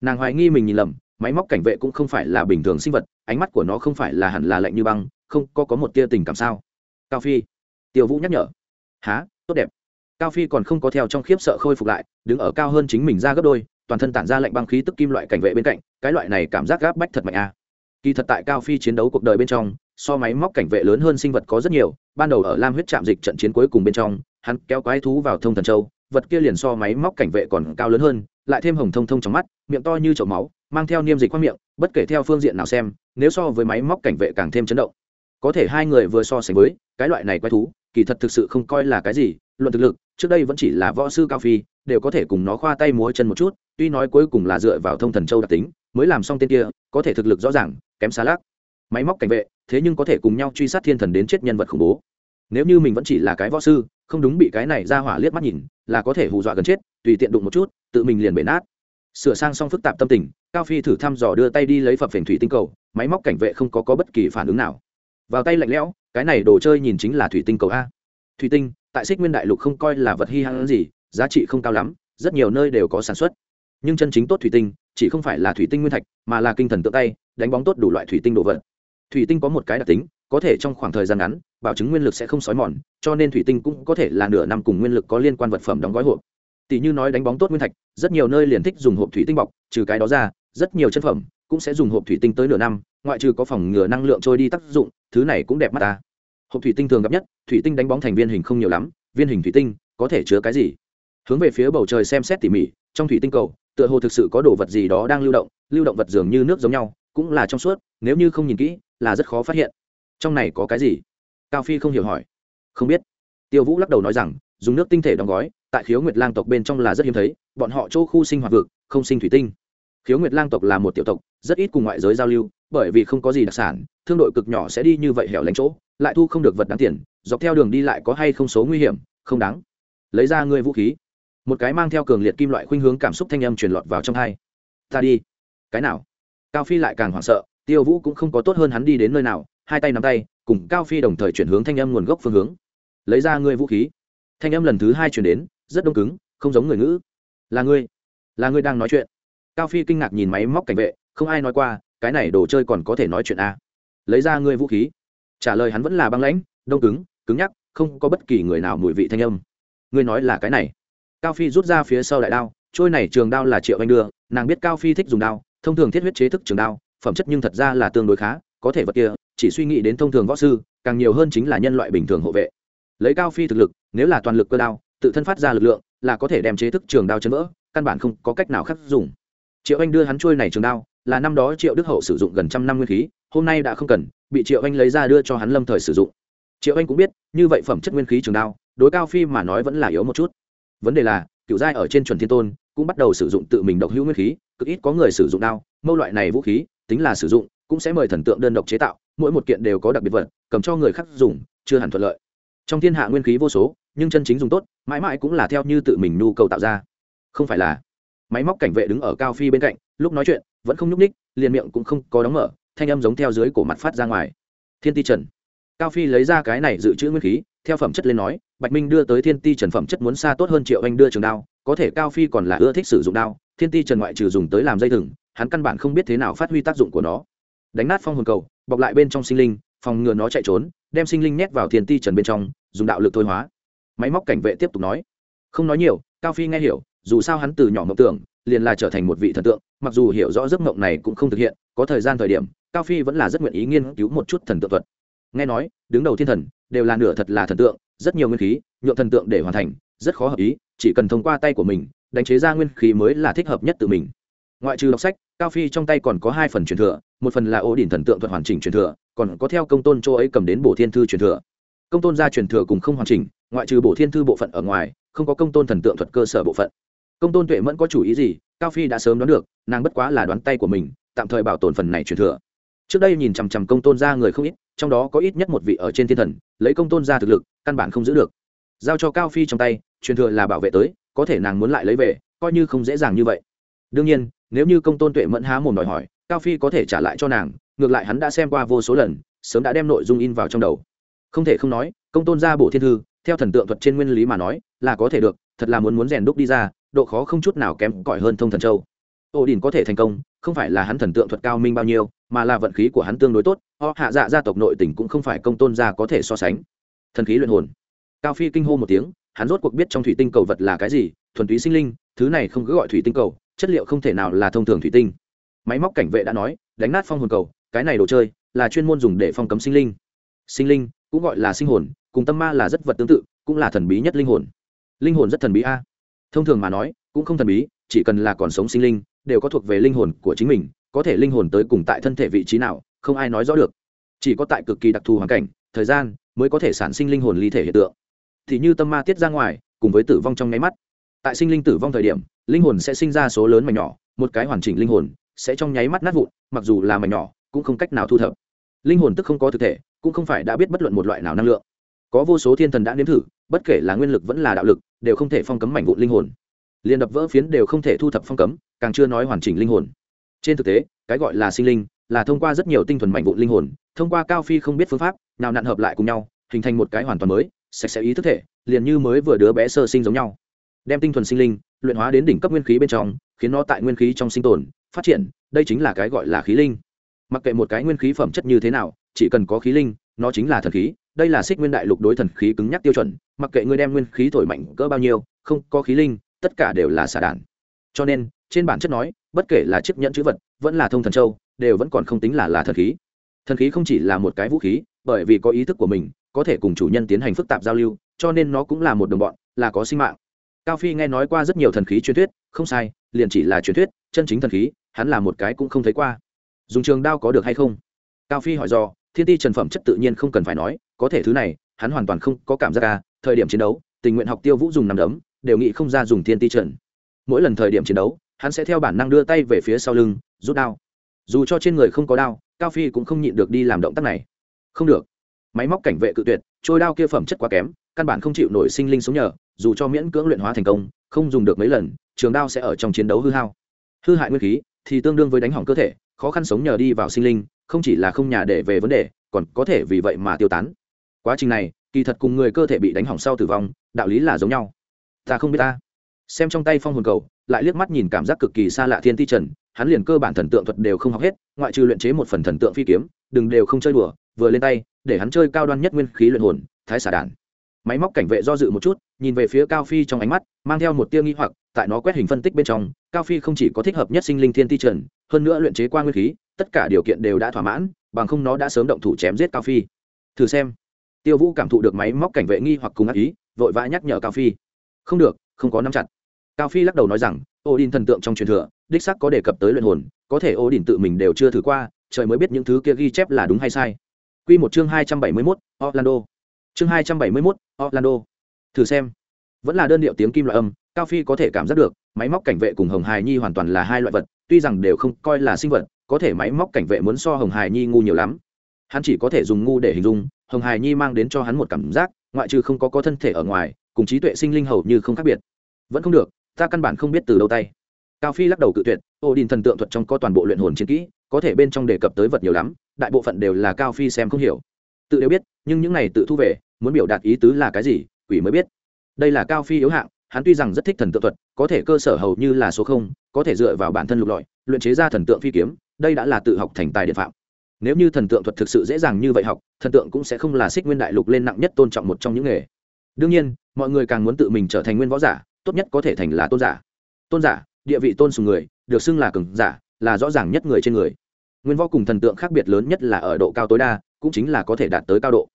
Nàng hoài nghi mình nhìn lầm, máy móc cảnh vệ cũng không phải là bình thường sinh vật, ánh mắt của nó không phải là hẳn là lạnh như băng, không có có một tia tình cảm sao? Cao phi. Tiêu vũ nhắc nhở. Há tốt đẹp. Cao phi còn không có theo trong khiếp sợ khôi phục lại, đứng ở cao hơn chính mình ra gấp đôi, toàn thân tản ra lạnh băng khí tức kim loại cảnh vệ bên cạnh, cái loại này cảm giác gáp bách thật mạnh a. À. kỳ thật tại cao phi chiến đấu cuộc đời bên trong, so máy móc cảnh vệ lớn hơn sinh vật có rất nhiều, ban đầu ở lam huyết trạm dịch trận chiến cuối cùng bên trong, hắn kéo quái thú vào thông thần châu, vật kia liền so máy móc cảnh vệ còn cao lớn hơn, lại thêm hồng thông thông trong mắt, miệng to như chậu máu, mang theo niêm dịch qua miệng, bất kể theo phương diện nào xem, nếu so với máy móc cảnh vệ càng thêm chấn động có thể hai người vừa so sánh với cái loại này quái thú kỳ thật thực sự không coi là cái gì luận thực lực trước đây vẫn chỉ là võ sư cao phi đều có thể cùng nó khoa tay múa chân một chút tuy nói cuối cùng là dựa vào thông thần châu đặc tính mới làm xong tên kia có thể thực lực rõ ràng kém xa lác máy móc cảnh vệ thế nhưng có thể cùng nhau truy sát thiên thần đến chết nhân vật khủng bố. Nếu như mình vẫn chỉ là cái võ sư không đúng bị cái này ra hỏa liếc mắt nhìn là có thể hù dọa gần chết tùy tiện đụng một chút tự mình liền bể nát. Sửa sang xong phức tạp tâm tình cao phi thử thăm dò đưa tay đi lấy phập phền thủy tinh cầu máy móc cảnh vệ không có, có bất kỳ phản ứng nào vào tay lạnh lẽo, cái này đồ chơi nhìn chính là thủy tinh cầu a. Thủy tinh, tại xích nguyên đại lục không coi là vật hy hãn gì, giá trị không cao lắm, rất nhiều nơi đều có sản xuất. Nhưng chân chính tốt thủy tinh, chỉ không phải là thủy tinh nguyên thạch, mà là kinh thần tự tay, đánh bóng tốt đủ loại thủy tinh đồ vật. Thủy tinh có một cái đặc tính, có thể trong khoảng thời gian ngắn, bảo chứng nguyên lực sẽ không xói mòn, cho nên thủy tinh cũng có thể là nửa năm cùng nguyên lực có liên quan vật phẩm đóng gói hộp. Tỷ như nói đánh bóng tốt nguyên thạch, rất nhiều nơi liền thích dùng hộp thủy tinh bọc, trừ cái đó ra, rất nhiều chân phẩm cũng sẽ dùng hộp thủy tinh tới nửa năm ngoại trừ có phòng ngừa năng lượng trôi đi tác dụng, thứ này cũng đẹp mắt ta. Hộp thủy tinh thường gặp nhất, thủy tinh đánh bóng thành viên hình không nhiều lắm, viên hình thủy tinh có thể chứa cái gì? Hướng về phía bầu trời xem xét tỉ mỉ, trong thủy tinh cầu, tựa hồ thực sự có đồ vật gì đó đang lưu động lưu động vật dường như nước giống nhau, cũng là trong suốt, nếu như không nhìn kỹ, là rất khó phát hiện. Trong này có cái gì? Cao phi không hiểu hỏi. Không biết. Tiêu vũ lắc đầu nói rằng, dùng nước tinh thể đóng gói, tại khiếu nguyệt lang tộc bên trong là rất hiếm thấy, bọn họ chỗ khu sinh hoạt vực, không sinh thủy tinh. Khiếu nguyệt lang tộc là một tiểu tộc, rất ít cùng ngoại giới giao lưu bởi vì không có gì đặc sản, thương đội cực nhỏ sẽ đi như vậy hẻo lánh chỗ, lại thu không được vật đáng tiền, dọc theo đường đi lại có hay không số nguy hiểm, không đáng. Lấy ra ngươi vũ khí. Một cái mang theo cường liệt kim loại khuynh hướng cảm xúc thanh âm truyền lọt vào trong hai. Ta đi. Cái nào? Cao phi lại càng hoảng sợ, tiêu vũ cũng không có tốt hơn hắn đi đến nơi nào, hai tay nắm tay, cùng cao phi đồng thời chuyển hướng thanh âm nguồn gốc phương hướng. Lấy ra ngươi vũ khí. Thanh âm lần thứ hai chuyển đến, rất đông cứng, không giống người ngữ. Là ngươi. Là ngươi đang nói chuyện. Cao phi kinh ngạc nhìn máy móc cảnh vệ, không ai nói qua cái này đồ chơi còn có thể nói chuyện a à. lấy ra ngươi vũ khí. Trả lời hắn vẫn là băng lãnh, đông cứng cứng nhắc, không có bất kỳ người nào mùi vị thanh âm. Ngươi nói là cái này. Cao phi rút ra phía sau đại đao, trôi này trường đao là triệu anh đưa, nàng biết cao phi thích dùng đao, thông thường thiết huyết chế thức trường đao, phẩm chất nhưng thật ra là tương đối khá, có thể vật kia, chỉ suy nghĩ đến thông thường võ sư, càng nhiều hơn chính là nhân loại bình thường hộ vệ. Lấy cao phi thực lực, nếu là toàn lực cơ đao, tự thân phát ra lực lượng, là có thể đem chế thức trường đao chấn vỡ, căn bản không có cách nào khác dùng. Triệu anh đưa hắn trôi này trường đao là năm đó triệu đức hậu sử dụng gần trăm năm nguyên khí, hôm nay đã không cần, bị triệu anh lấy ra đưa cho hắn lâm thời sử dụng. Triệu anh cũng biết, như vậy phẩm chất nguyên khí trường đao, đối cao phi mà nói vẫn là yếu một chút. Vấn đề là, cựu giai ở trên chuẩn thiên tôn, cũng bắt đầu sử dụng tự mình độc hữu nguyên khí, cực ít có người sử dụng đao, mâu loại này vũ khí, tính là sử dụng, cũng sẽ mời thần tượng đơn độc chế tạo, mỗi một kiện đều có đặc biệt vật, cầm cho người khác dùng, chưa hẳn thuận lợi. Trong thiên hạ nguyên khí vô số, nhưng chân chính dùng tốt, mãi mãi cũng là theo như tự mình nhu cầu tạo ra. Không phải là, máy móc cảnh vệ đứng ở cao phi bên cạnh, lúc nói chuyện vẫn không nhúc ních liền miệng cũng không có đóng mở, thanh âm giống theo dưới cổ mặt phát ra ngoài. Thiên ti trần. Cao phi lấy ra cái này dự trữ nguyên khí, theo phẩm chất lên nói, bạch minh đưa tới thiên ti trần phẩm chất muốn xa tốt hơn triệu anh đưa trường đao, có thể cao phi còn là ưa thích sử dụng đao, thiên ti trần ngoại trừ dùng tới làm dây thừng, hắn căn bản không biết thế nào phát huy tác dụng của nó. Đánh nát phong hồn cầu, bọc lại bên trong sinh linh, phòng ngừa nó chạy trốn, đem sinh linh nhét vào thiên ti trần bên trong, dùng đạo lực thôi hóa. Máy móc cảnh vệ tiếp tục nói. Không nói nhiều, cao phi nghe hiểu, dù sao hắn từ nhỏ mộng tưởng liền là trở thành một vị thần tượng, mặc dù hiểu rõ giấc mộng này cũng không thực hiện, có thời gian thời điểm, cao phi vẫn là rất nguyện ý nghiên cứu một chút thần tượng thuật. Nghe nói, đứng đầu thiên thần, đều là nửa thật là thần tượng, rất nhiều nguyên khí nhuộm thần tượng để hoàn thành, rất khó hợp ý, chỉ cần thông qua tay của mình, đánh chế ra nguyên khí mới là thích hợp nhất tự mình. Ngoại trừ đọc sách, cao phi trong tay còn có hai phần truyền thừa, một phần là ổ đỉnh thần tượng thuật hoàn chỉnh truyền thừa, còn có theo công tôn châu ấy cầm đến bổ thiên thư truyền thừa. Công tôn gia truyền thừa cùng không hoàn chỉnh, ngoại trừ bổ thiên thư bộ phận ở ngoài, không có công tôn thần tượng thuật cơ sở bộ phận công tôn tuệ mẫn có chủ ý gì, cao phi đã sớm đoán được, nàng bất quá là đoán tay của mình, tạm thời bảo tồn phần này truyền thừa. Trước đây nhìn chằm chằm công tôn ra người không ít, trong đó có ít nhất một vị ở trên thiên thần, lấy công tôn ra thực lực, căn bản không giữ được. Giao cho cao phi trong tay, truyền thừa là bảo vệ tới, có thể nàng muốn lại lấy về, coi như không dễ dàng như vậy. Đương nhiên, nếu như công tôn tuệ mẫn há mồm đòi hỏi, cao phi có thể trả lại cho nàng, ngược lại hắn đã xem qua vô số lần, sớm đã đem nội dung in vào trong đầu. Không thể không nói, công tôn gia bộ thiên thư, theo thần tượng thuật trên nguyên lý mà nói, là có thể được, thật là muốn muốn rèn đúc đi ra độ khó không chút nào kém cỏi hơn thông thần châu. Ô đình có thể thành công, không phải là hắn thần tượng thuật cao minh bao nhiêu, mà là vận khí của hắn tương đối tốt, họ hạ dạ gia tộc nội tỉnh cũng không phải công tôn gia có thể so sánh. Thần khí luyện hồn. Cao phi kinh hô một tiếng, hắn rốt cuộc biết trong thủy tinh cầu vật là cái gì, thuần túy sinh linh, thứ này không cứ gọi thủy tinh cầu, chất liệu không thể nào là thông thường thủy tinh. Máy móc cảnh vệ đã nói, đánh nát phong hồn cầu, cái này đồ chơi là chuyên môn dùng để phong cấm sinh linh. Sinh linh cũng gọi là sinh hồn, cùng tâm ma là rất vật tương tự, cũng là thần bí nhất linh hồn. Linh hồn rất thần bí a thông thường mà nói, cũng không thần bí, chỉ cần là còn sống sinh linh, đều có thuộc về linh hồn của chính mình, có thể linh hồn tới cùng tại thân thể vị trí nào, không ai nói rõ được. Chỉ có tại cực kỳ đặc thù hoàn cảnh, thời gian mới có thể sản sinh linh hồn ly thể hiện tượng. Thì như tâm ma tiết ra ngoài, cùng với tử vong trong nháy mắt. Tại sinh linh tử vong thời điểm, linh hồn sẽ sinh ra số lớn mảnh nhỏ, một cái hoàn chỉnh linh hồn sẽ trong nháy mắt nát vụn, mặc dù là mảnh nhỏ, cũng không cách nào thu thập. Linh hồn tức không có thực thể, cũng không phải đã biết bất luận một loại nào năng lượng. Có vô số thiên thần đã nếm thử bất kể là nguyên lực vẫn là đạo lực, đều không thể phong cấm mảnh vụn linh hồn. Liền đập vỡ phiến đều không thể thu thập phong cấm, càng chưa nói hoàn chỉnh linh hồn. Trên thực tế, cái gọi là sinh linh, là thông qua rất nhiều tinh thuần mảnh vụn linh hồn, thông qua cao phi không biết phương pháp, nào nặn hợp lại cùng nhau, hình thành một cái hoàn toàn mới, sạch sẽ ý thức thể, liền như mới vừa đứa bé sơ sinh giống nhau. Đem tinh thuần sinh linh, luyện hóa đến đỉnh cấp nguyên khí bên trong, khiến nó tại nguyên khí trong sinh tồn, phát triển, đây chính là cái gọi là khí linh. Mặc kệ một cái nguyên khí phẩm chất như thế nào, chỉ cần có khí linh nó chính là thần khí, đây là xích nguyên đại lục đối thần khí cứng nhắc tiêu chuẩn, mặc kệ ngươi đem nguyên khí thổi mạnh cỡ bao nhiêu, không có khí linh, tất cả đều là xả đản cho nên, trên bản chất nói, bất kể là chiếc nhẫn chữ vật, vẫn là thông thần châu, đều vẫn còn không tính là là thần khí. Thần khí không chỉ là một cái vũ khí, bởi vì có ý thức của mình, có thể cùng chủ nhân tiến hành phức tạp giao lưu, cho nên nó cũng là một đồng bọn, là có sinh mạng. Cao phi nghe nói qua rất nhiều thần khí truyền thuyết, không sai, liền chỉ là truyền thuyết, chân chính thần khí, hắn là một cái cũng không thấy qua. Dùng trường đao có được hay không? Cao phi hỏi do thiên ti trần phẩm chất tự nhiên không cần phải nói, có thể thứ này, hắn hoàn toàn không có cảm giác ca thời điểm chiến đấu, tình nguyện học tiêu vũ dùng nằm đấm, đều nghĩ không ra dùng thiên ti trần. Mỗi lần thời điểm chiến đấu, hắn sẽ theo bản năng đưa tay về phía sau lưng, rút đao. Dù cho trên người không có đao, cao phi cũng không nhịn được đi làm động tác này. Không được. Máy móc cảnh vệ cự tuyệt, trôi đao kia phẩm chất quá kém, căn bản không chịu nổi sinh linh sống nhờ, dù cho miễn cưỡng luyện hóa thành công, không dùng được mấy lần, trường đao sẽ ở trong chiến đấu hư hao. Hư hại nguyên khí thì tương đương với đánh hỏng cơ thể, khó khăn sống nhờ đi vào sinh linh không chỉ là không nhà để về vấn đề, còn có thể vì vậy mà tiêu tán. Quá trình này, kỳ thật cùng người cơ thể bị đánh hỏng sau tử vong, đạo lý là giống nhau. Ta không biết ta. Xem trong tay phong hồn cầu, lại liếc mắt nhìn cảm giác cực kỳ xa lạ thiên ti trần, hắn liền cơ bản thần tượng thuật đều không học hết, ngoại trừ luyện chế một phần thần tượng phi kiếm, đừng đều không chơi đùa, vừa lên tay, để hắn chơi cao đoan nhất nguyên khí luyện hồn, thái xả đản máy móc cảnh vệ do dự một chút, nhìn về phía cao phi trong ánh mắt, mang theo một tia nghi hoặc, tại nó quét hình phân tích bên trong, cao phi không chỉ có thích hợp nhất sinh linh thiên ti trần, hơn nữa luyện chế qua nguyên khí tất cả điều kiện đều đã thỏa mãn bằng không nó đã sớm động thủ chém giết cao phi thử xem tiêu vũ cảm thụ được máy móc cảnh vệ nghi hoặc cùng ác ý vội vã nhắc nhở cao phi không được không có nắm chặt cao phi lắc đầu nói rằng ô đình thần tượng trong truyền thừa đích sắc có đề cập tới luyện hồn có thể ô đình tự mình đều chưa thử qua trời mới biết những thứ kia ghi chép là đúng hay sai Quy một chương hai trăm bảy mươi 271, Orlando. Chương hai trăm bảy mươi 271, Orlando. Thử xem. Vẫn là đơn điệu tiếng kim loại âm, Cao Phi có thể cảm giác được, máy móc cảnh vệ cùng Hồng Hải Nhi hoàn toàn là hai loại vật, tuy rằng đều không coi là sinh vật, có thể máy móc cảnh vệ muốn so Hồng Hải Nhi ngu nhiều lắm. Hắn chỉ có thể dùng ngu để hình dung, Hồng Hải Nhi mang đến cho hắn một cảm giác, ngoại trừ không có có thân thể ở ngoài, cùng trí tuệ sinh linh hầu như không khác biệt. Vẫn không được, ta căn bản không biết từ đâu tay cao phi lắc đầu cự tuyệt ô đình thần tượng thuật trong có toàn bộ luyện hồn chiến kỹ có thể bên trong đề cập tới vật nhiều lắm đại bộ phận đều là cao phi xem không hiểu tự đều biết nhưng những này tự thu về muốn biểu đạt ý tứ là cái gì quỷ mới biết đây là cao phi yếu hạng hắn tuy rằng rất thích thần tượng thuật có thể cơ sở hầu như là số không có thể dựa vào bản thân lục lọi luyện chế ra thần tượng phi kiếm đây đã là tự học thành tài điện phạm. Nếu như thần tượng thuật thực sự dễ dàng như vậy học, thần tượng cũng sẽ không là xích nguyên đại lục lên nặng nhất tôn trọng một trong những nghề. Đương nhiên, mọi người càng muốn tự mình trở thành nguyên võ giả, tốt nhất có thể thành là tôn giả. Tôn giả, địa vị tôn sùng người, được xưng là cường giả, là rõ ràng nhất người trên người. Nguyên võ cùng thần tượng khác biệt lớn nhất là ở độ cao tối đa, cũng chính là có thể đạt tới cao độ.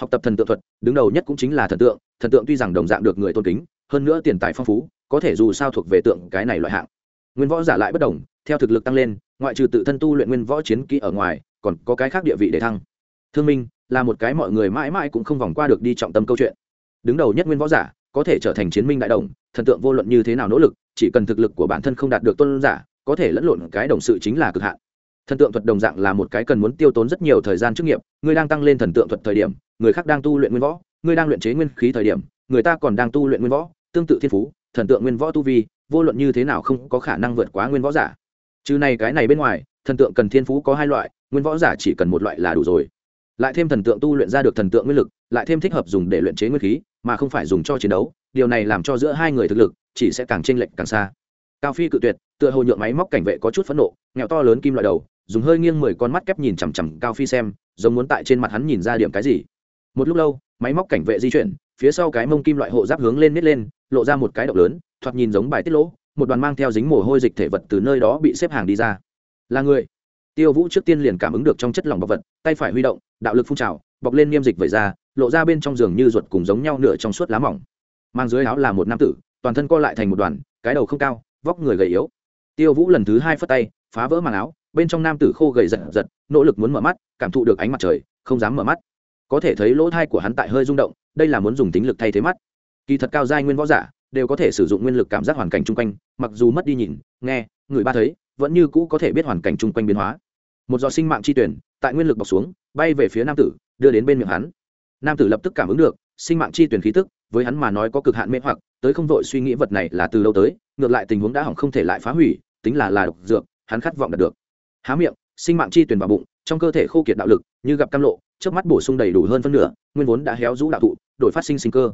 Học tập thần tượng thuật, đứng đầu nhất cũng chính là thần tượng thần tượng tuy rằng đồng dạng được người tôn kính, hơn nữa tiền tài phong phú, có thể dù sao thuộc về tượng cái này loại hạng. Nguyên võ giả lại bất đồng theo thực lực tăng lên, ngoại trừ tự thân tu luyện nguyên võ chiến kỹ ở ngoài, còn có cái khác địa vị để thăng. Thương minh là một cái mọi người mãi mãi cũng không vòng qua được đi trọng tâm câu chuyện. Đứng đầu nhất nguyên võ giả, có thể trở thành chiến minh đại đồng, thần tượng vô luận như thế nào nỗ lực, chỉ cần thực lực của bản thân không đạt được tôn giả, có thể lẫn lộn cái đồng sự chính là cực hạn. Thần tượng thuật đồng dạng là một cái cần muốn tiêu tốn rất nhiều thời gian trước nghiệp, ngươi đang tăng lên thần tượng thuật thời điểm, người khác đang tu luyện nguyên võ, ngươi đang luyện chế nguyên khí thời điểm, người ta còn đang tu luyện nguyên võ, tương tự thiên phú, thần tượng nguyên võ tu vi, vô luận như thế nào không có khả năng vượt quá nguyên võ giả chứ này cái này bên ngoài, thần tượng cần thiên phú có hai loại, nguyên võ giả chỉ cần một loại là đủ rồi. Lại thêm thần tượng tu luyện ra được thần tượng nguyên lực, lại thêm thích hợp dùng để luyện chế nguyên khí, mà không phải dùng cho chiến đấu, điều này làm cho giữa hai người thực lực, chỉ sẽ càng chênh lệch càng xa. Cao phi cự tuyệt, tựa hồ nhượng máy móc cảnh vệ có chút phẫn nộ, nghèo to lớn kim loại đầu, dùng hơi nghiêng mười con mắt kép nhìn chằm chằm cao phi xem, giống muốn tại trên mặt hắn nhìn ra điểm cái gì. Một lúc lâu, máy móc cảnh vệ di chuyển, phía sau cái mông kim loại hộ giáp hướng lên nít lên, lộ ra một cái động lớn, thoạt nhìn giống bài tiết lỗ một đoàn mang theo dính mồ hôi dịch thể vật từ nơi đó bị xếp hàng đi ra. Là người. Tiêu vũ trước tiên liền cảm ứng được trong chất lỏng bọc vật, tay phải huy động, đạo lực phun trào, bọc lên nghiêm dịch vẩy ra, lộ ra bên trong giường như ruột cùng giống nhau nửa trong suốt lá mỏng. Mang dưới áo là một nam tử, toàn thân co lại thành một đoàn, cái đầu không cao, vóc người gầy yếu. Tiêu vũ lần thứ hai phất tay, phá vỡ màn áo, bên trong nam tử khô gầy giật giật, nỗ lực muốn mở mắt, cảm thụ được ánh mặt trời, không dám mở mắt. Có thể thấy lỗ thai của hắn tại hơi rung động, đây là muốn dùng tính lực thay thế mắt. Kỳ thật cao giai nguyên võ giả đều có thể sử dụng nguyên lực cảm giác hoàn cảnh chung quanh, mặc dù mất đi nhìn, nghe, người ba thấy, vẫn như cũ có thể biết hoàn cảnh chung quanh biến hóa. Một giọt sinh mạng chi tuyển, tại nguyên lực bọc xuống, bay về phía nam tử, đưa đến bên miệng hắn. Nam tử lập tức cảm ứng được, sinh mạng chi tuyển khí tức, với hắn mà nói có cực hạn mê hoặc, tới không vội suy nghĩ vật này là từ lâu tới, ngược lại tình huống đã hỏng không thể lại phá hủy, tính là là độc dược, hắn khát vọng đạt được. Há miệng, sinh mạng chi tuyển vào bụng, trong cơ thể khô kiệt đạo lực, như gặp cam lộ trước mắt bổ sung đầy đủ hơn phân nửa, nguyên vốn đã héo rũ đạo thụ, đổi phát sinh sinh cơ.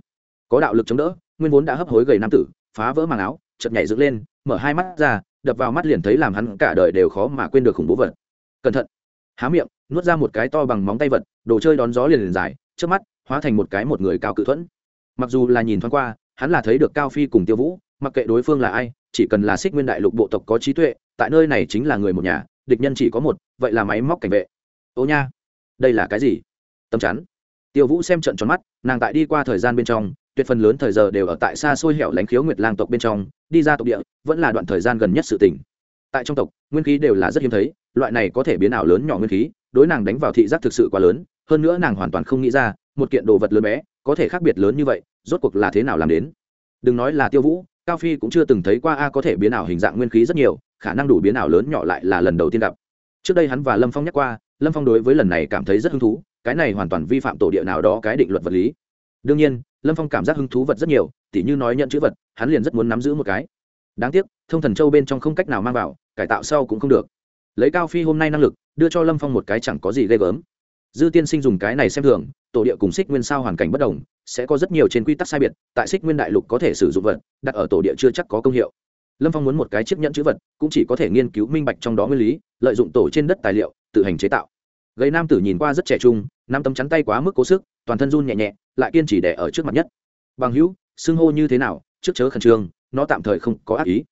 Có đạo lực chống đỡ nguyên vốn đã hấp hối gầy nam tử, phá vỡ màng áo, chợt nhảy dựng lên, mở hai mắt ra, đập vào mắt liền thấy làm hắn cả đời đều khó mà quên được khủng bố vật. Cẩn thận. Há miệng, nuốt ra một cái to bằng móng tay vật, đồ chơi đón gió liền liền dài, trước mắt, hóa thành một cái một người cao cự thuẫn. Mặc dù là nhìn thoáng qua, hắn là thấy được cao phi cùng tiêu vũ, mặc kệ đối phương là ai, chỉ cần là xích nguyên đại lục bộ tộc có trí tuệ, tại nơi này chính là người một nhà, địch nhân chỉ có một, vậy là máy móc cảnh vệ. Ô nha, đây là cái gì? Tâm chắn. Tiêu vũ xem trận tròn mắt, nàng tại đi qua thời gian bên trong tuyệt phần lớn thời giờ đều ở tại xa xôi hẻo lánh khiếu nguyệt lang tộc bên trong, đi ra tộc địa, vẫn là đoạn thời gian gần nhất sự tỉnh tại trong tộc, nguyên khí đều là rất hiếm thấy, loại này có thể biến ảo lớn nhỏ nguyên khí, đối nàng đánh vào thị giác thực sự quá lớn, hơn nữa nàng hoàn toàn không nghĩ ra, một kiện đồ vật lớn bé, có thể khác biệt lớn như vậy, rốt cuộc là thế nào làm đến? Đừng nói là tiêu vũ, cao phi cũng chưa từng thấy qua a có thể biến ảo hình dạng nguyên khí rất nhiều, khả năng đủ biến ảo lớn nhỏ lại là lần đầu tiên gặp. Trước đây hắn và lâm phong nhắc qua, lâm phong đối với lần này cảm thấy rất hứng thú, cái này hoàn toàn vi phạm tổ địa nào đó cái định luật vật lý đương nhiên, lâm phong cảm giác hứng thú vật rất nhiều, tỉ như nói nhận chữ vật, hắn liền rất muốn nắm giữ một cái. Đáng tiếc, thông thần châu bên trong không cách nào mang vào, cải tạo sau cũng không được. Lấy cao phi hôm nay năng lực, đưa cho lâm phong một cái chẳng có gì ghê gớm. Dư tiên sinh dùng cái này xem thường, tổ địa cùng xích nguyên sao hoàn cảnh bất đồng, sẽ có rất nhiều trên quy tắc sai biệt, tại xích nguyên đại lục có thể sử dụng vật, đặt ở tổ địa chưa chắc có công hiệu. Lâm phong muốn một cái chiếc nhẫn chữ vật, cũng chỉ có thể nghiên cứu minh bạch trong đó nguyên lý, lợi dụng tổ trên đất tài liệu, tự hành chế tạo. Gầy nam tử nhìn qua rất trẻ trung, năm tấm chắn tay quá mức cố sức toàn thân run nhẹ nhẹ, lại kiên trì đẻ ở trước mặt nhất. Bằng hữu, xưng hô như thế nào, trước chớ khẩn trương, nó tạm thời không có ác ý.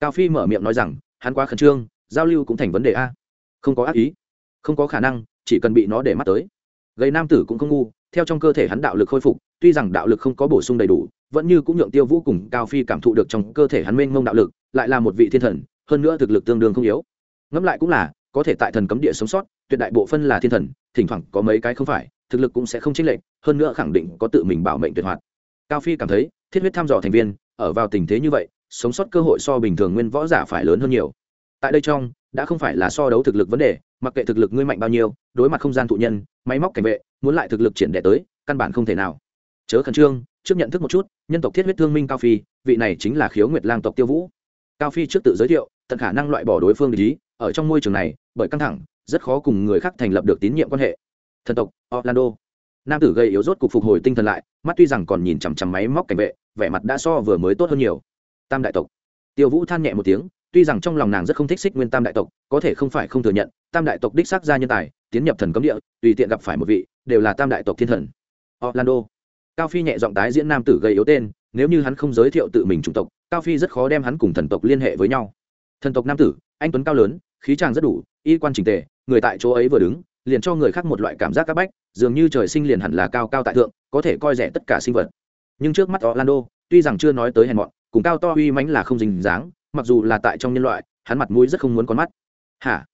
Cao phi mở miệng nói rằng, hắn quá khẩn trương, giao lưu cũng thành vấn đề a. Không có ác ý. Không có khả năng, chỉ cần bị nó để mắt tới. Gầy nam tử cũng không ngu, theo trong cơ thể hắn đạo lực khôi phục, tuy rằng đạo lực không có bổ sung đầy đủ, vẫn như cũng nhượng tiêu vũ cùng cao phi cảm thụ được trong cơ thể hắn mênh mông đạo lực, lại là một vị thiên thần, hơn nữa thực lực tương đương không yếu. Ngẫm lại cũng là, có thể tại thần cấm địa sống sót, tuyệt đại bộ phân là thiên thần, thỉnh thoảng có mấy cái không phải thực lực cũng sẽ không chênh lệch, hơn nữa khẳng định có tự mình bảo mệnh tuyệt hoạt. Cao phi cảm thấy, thiết huyết thăm dò thành viên, ở vào tình thế như vậy, sống sót cơ hội so bình thường nguyên võ giả phải lớn hơn nhiều. Tại đây trong, đã không phải là so đấu thực lực vấn đề, mặc kệ thực lực ngươi mạnh bao nhiêu, đối mặt không gian thụ nhân, máy móc cảnh vệ, muốn lại thực lực triển đệ tới, căn bản không thể nào. Chớ khẩn trương, trước nhận thức một chút, nhân tộc thiết huyết thương minh cao phi, vị này chính là khiếu nguyệt lang tộc tiêu vũ. Cao phi trước tự giới thiệu, tận khả năng loại bỏ đối phương lý ở trong môi trường này, bởi căng thẳng, rất khó cùng người khác thành lập được tín nhiệm quan hệ thần tộc, orlando. Nam tử gây yếu rốt cục phục hồi tinh thần lại, mắt tuy rằng còn nhìn chằm chằm máy móc cảnh vệ, vẻ mặt đã so vừa mới tốt hơn nhiều. Tam đại tộc. Tiêu vũ than nhẹ một tiếng, tuy rằng trong lòng nàng rất không thích xích nguyên tam đại tộc, có thể không phải không thừa nhận, tam đại tộc đích xác ra nhân tài, tiến nhập thần cấm địa, tùy tiện gặp phải một vị, đều là tam đại tộc thiên thần. Orlando. Cao phi nhẹ giọng tái diễn nam tử gây yếu tên, nếu như hắn không giới thiệu tự mình chủng tộc, cao phi rất khó đem hắn cùng thần tộc liên hệ với nhau. Thần tộc nam tử, anh tuấn cao lớn, khí tràng rất đủ, y quan trình tề, người tại chỗ ấy vừa đứng liền cho người khác một loại cảm giác c áp bách, dường như trời sinh liền hẳn là cao cao tại thượng, có thể coi rẻ tất cả sinh vật. Nhưng trước mắt orlando, tuy rằng chưa nói tới hèn mọn, cùng cao to uy mãnh là không dính dáng, mặc dù là tại trong nhân loại, hắn mặt mũi rất không muốn con mắt. Hả?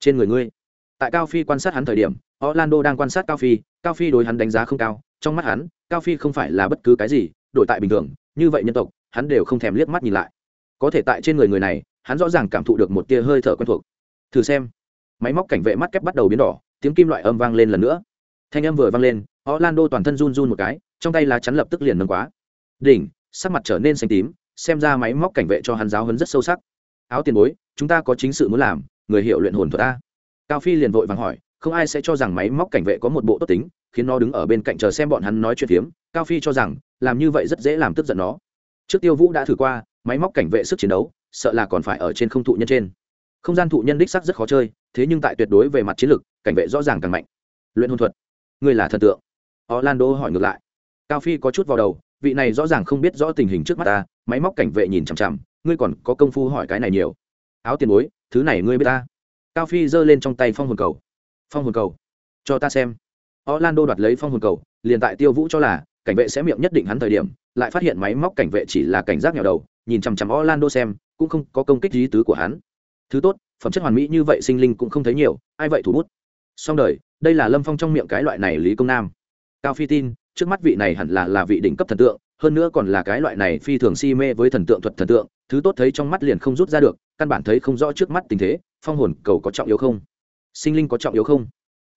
Trên người ngươi. Tại cao phi quan sát hắn thời điểm, orlando đang quan sát cao phi cao phi đối hắn đánh giá không cao, trong mắt hắn, cao phi không phải là bất cứ cái gì, đổi tại bình thường, như vậy nhân tộc, hắn đều không thèm liếc mắt nhìn lại. Có thể tại trên người người này, hắn rõ ràng cảm thụ được một tia hơi thở quen thuộc. Thử xem. Máy móc cảnh vệ mắt kép bắt đầu biến đỏ tiếng kim loại âm vang lên lần nữa. Thanh âm vừa vang lên, orlando toàn thân run run một cái, trong tay lá chắn lập tức liền nâng quá. Đỉnh, sắc mặt trở nên xanh tím, xem ra máy móc cảnh vệ cho hắn giáo hấn rất sâu sắc. Áo tiền bối, chúng ta có chính sự muốn làm, người hiệu luyện hồn thuật ta. Cao phi liền vội vàng hỏi, không ai sẽ cho rằng máy móc cảnh vệ có một bộ tốt tính, khiến nó đứng ở bên cạnh chờ xem bọn hắn nói chuyện phiếm. Cao phi cho rằng, làm như vậy rất dễ làm tức giận nó. Trước tiêu vũ đã thử qua, máy móc cảnh vệ sức chiến đấu, sợ là còn phải ở trên không thụ nhân trên. Không gian thụ nhân đích sắc rất khó chơi, thế nhưng tại tuyệt đối về mặt chiến lược cảnh vệ rõ ràng càng mạnh. Luyện hồn thuật. Ngươi là thần tượng. Orlando hỏi ngược lại. Cao phi có chút vào đầu, vị này rõ ràng không biết rõ tình hình trước mắt ta, máy móc cảnh vệ nhìn chằm chằm, ngươi còn có công phu hỏi cái này nhiều. Áo tiền bối, thứ này ngươi biết ta. Cao phi giơ lên trong tay phong hồn cầu. Phong hồn cầu. Cho ta xem. Orlando đoạt lấy phong hồn cầu, liền tại tiêu vũ cho là, cảnh vệ sẽ miệng nhất định hắn thời điểm, lại phát hiện máy móc cảnh vệ chỉ là cảnh giác nhỏ đầu, nhìn chằm chằm orlando xem, cũng không có công kích lý tứ của hắn. Thứ tốt, phẩm chất hoàn mỹ như vậy sinh linh cũng không thấy nhiều, ai vậy thủ bút? Xong đời, đây là lâm phong trong miệng cái loại này lý công nam. Cao phi tin, trước mắt vị này hẳn là là vị đỉnh cấp thần tượng, hơn nữa còn là cái loại này phi thường si mê với thần tượng thuật thần tượng, thứ tốt thấy trong mắt liền không rút ra được, căn bản thấy không rõ trước mắt tình thế, phong hồn cầu có trọng yếu không? Sinh linh có trọng yếu không?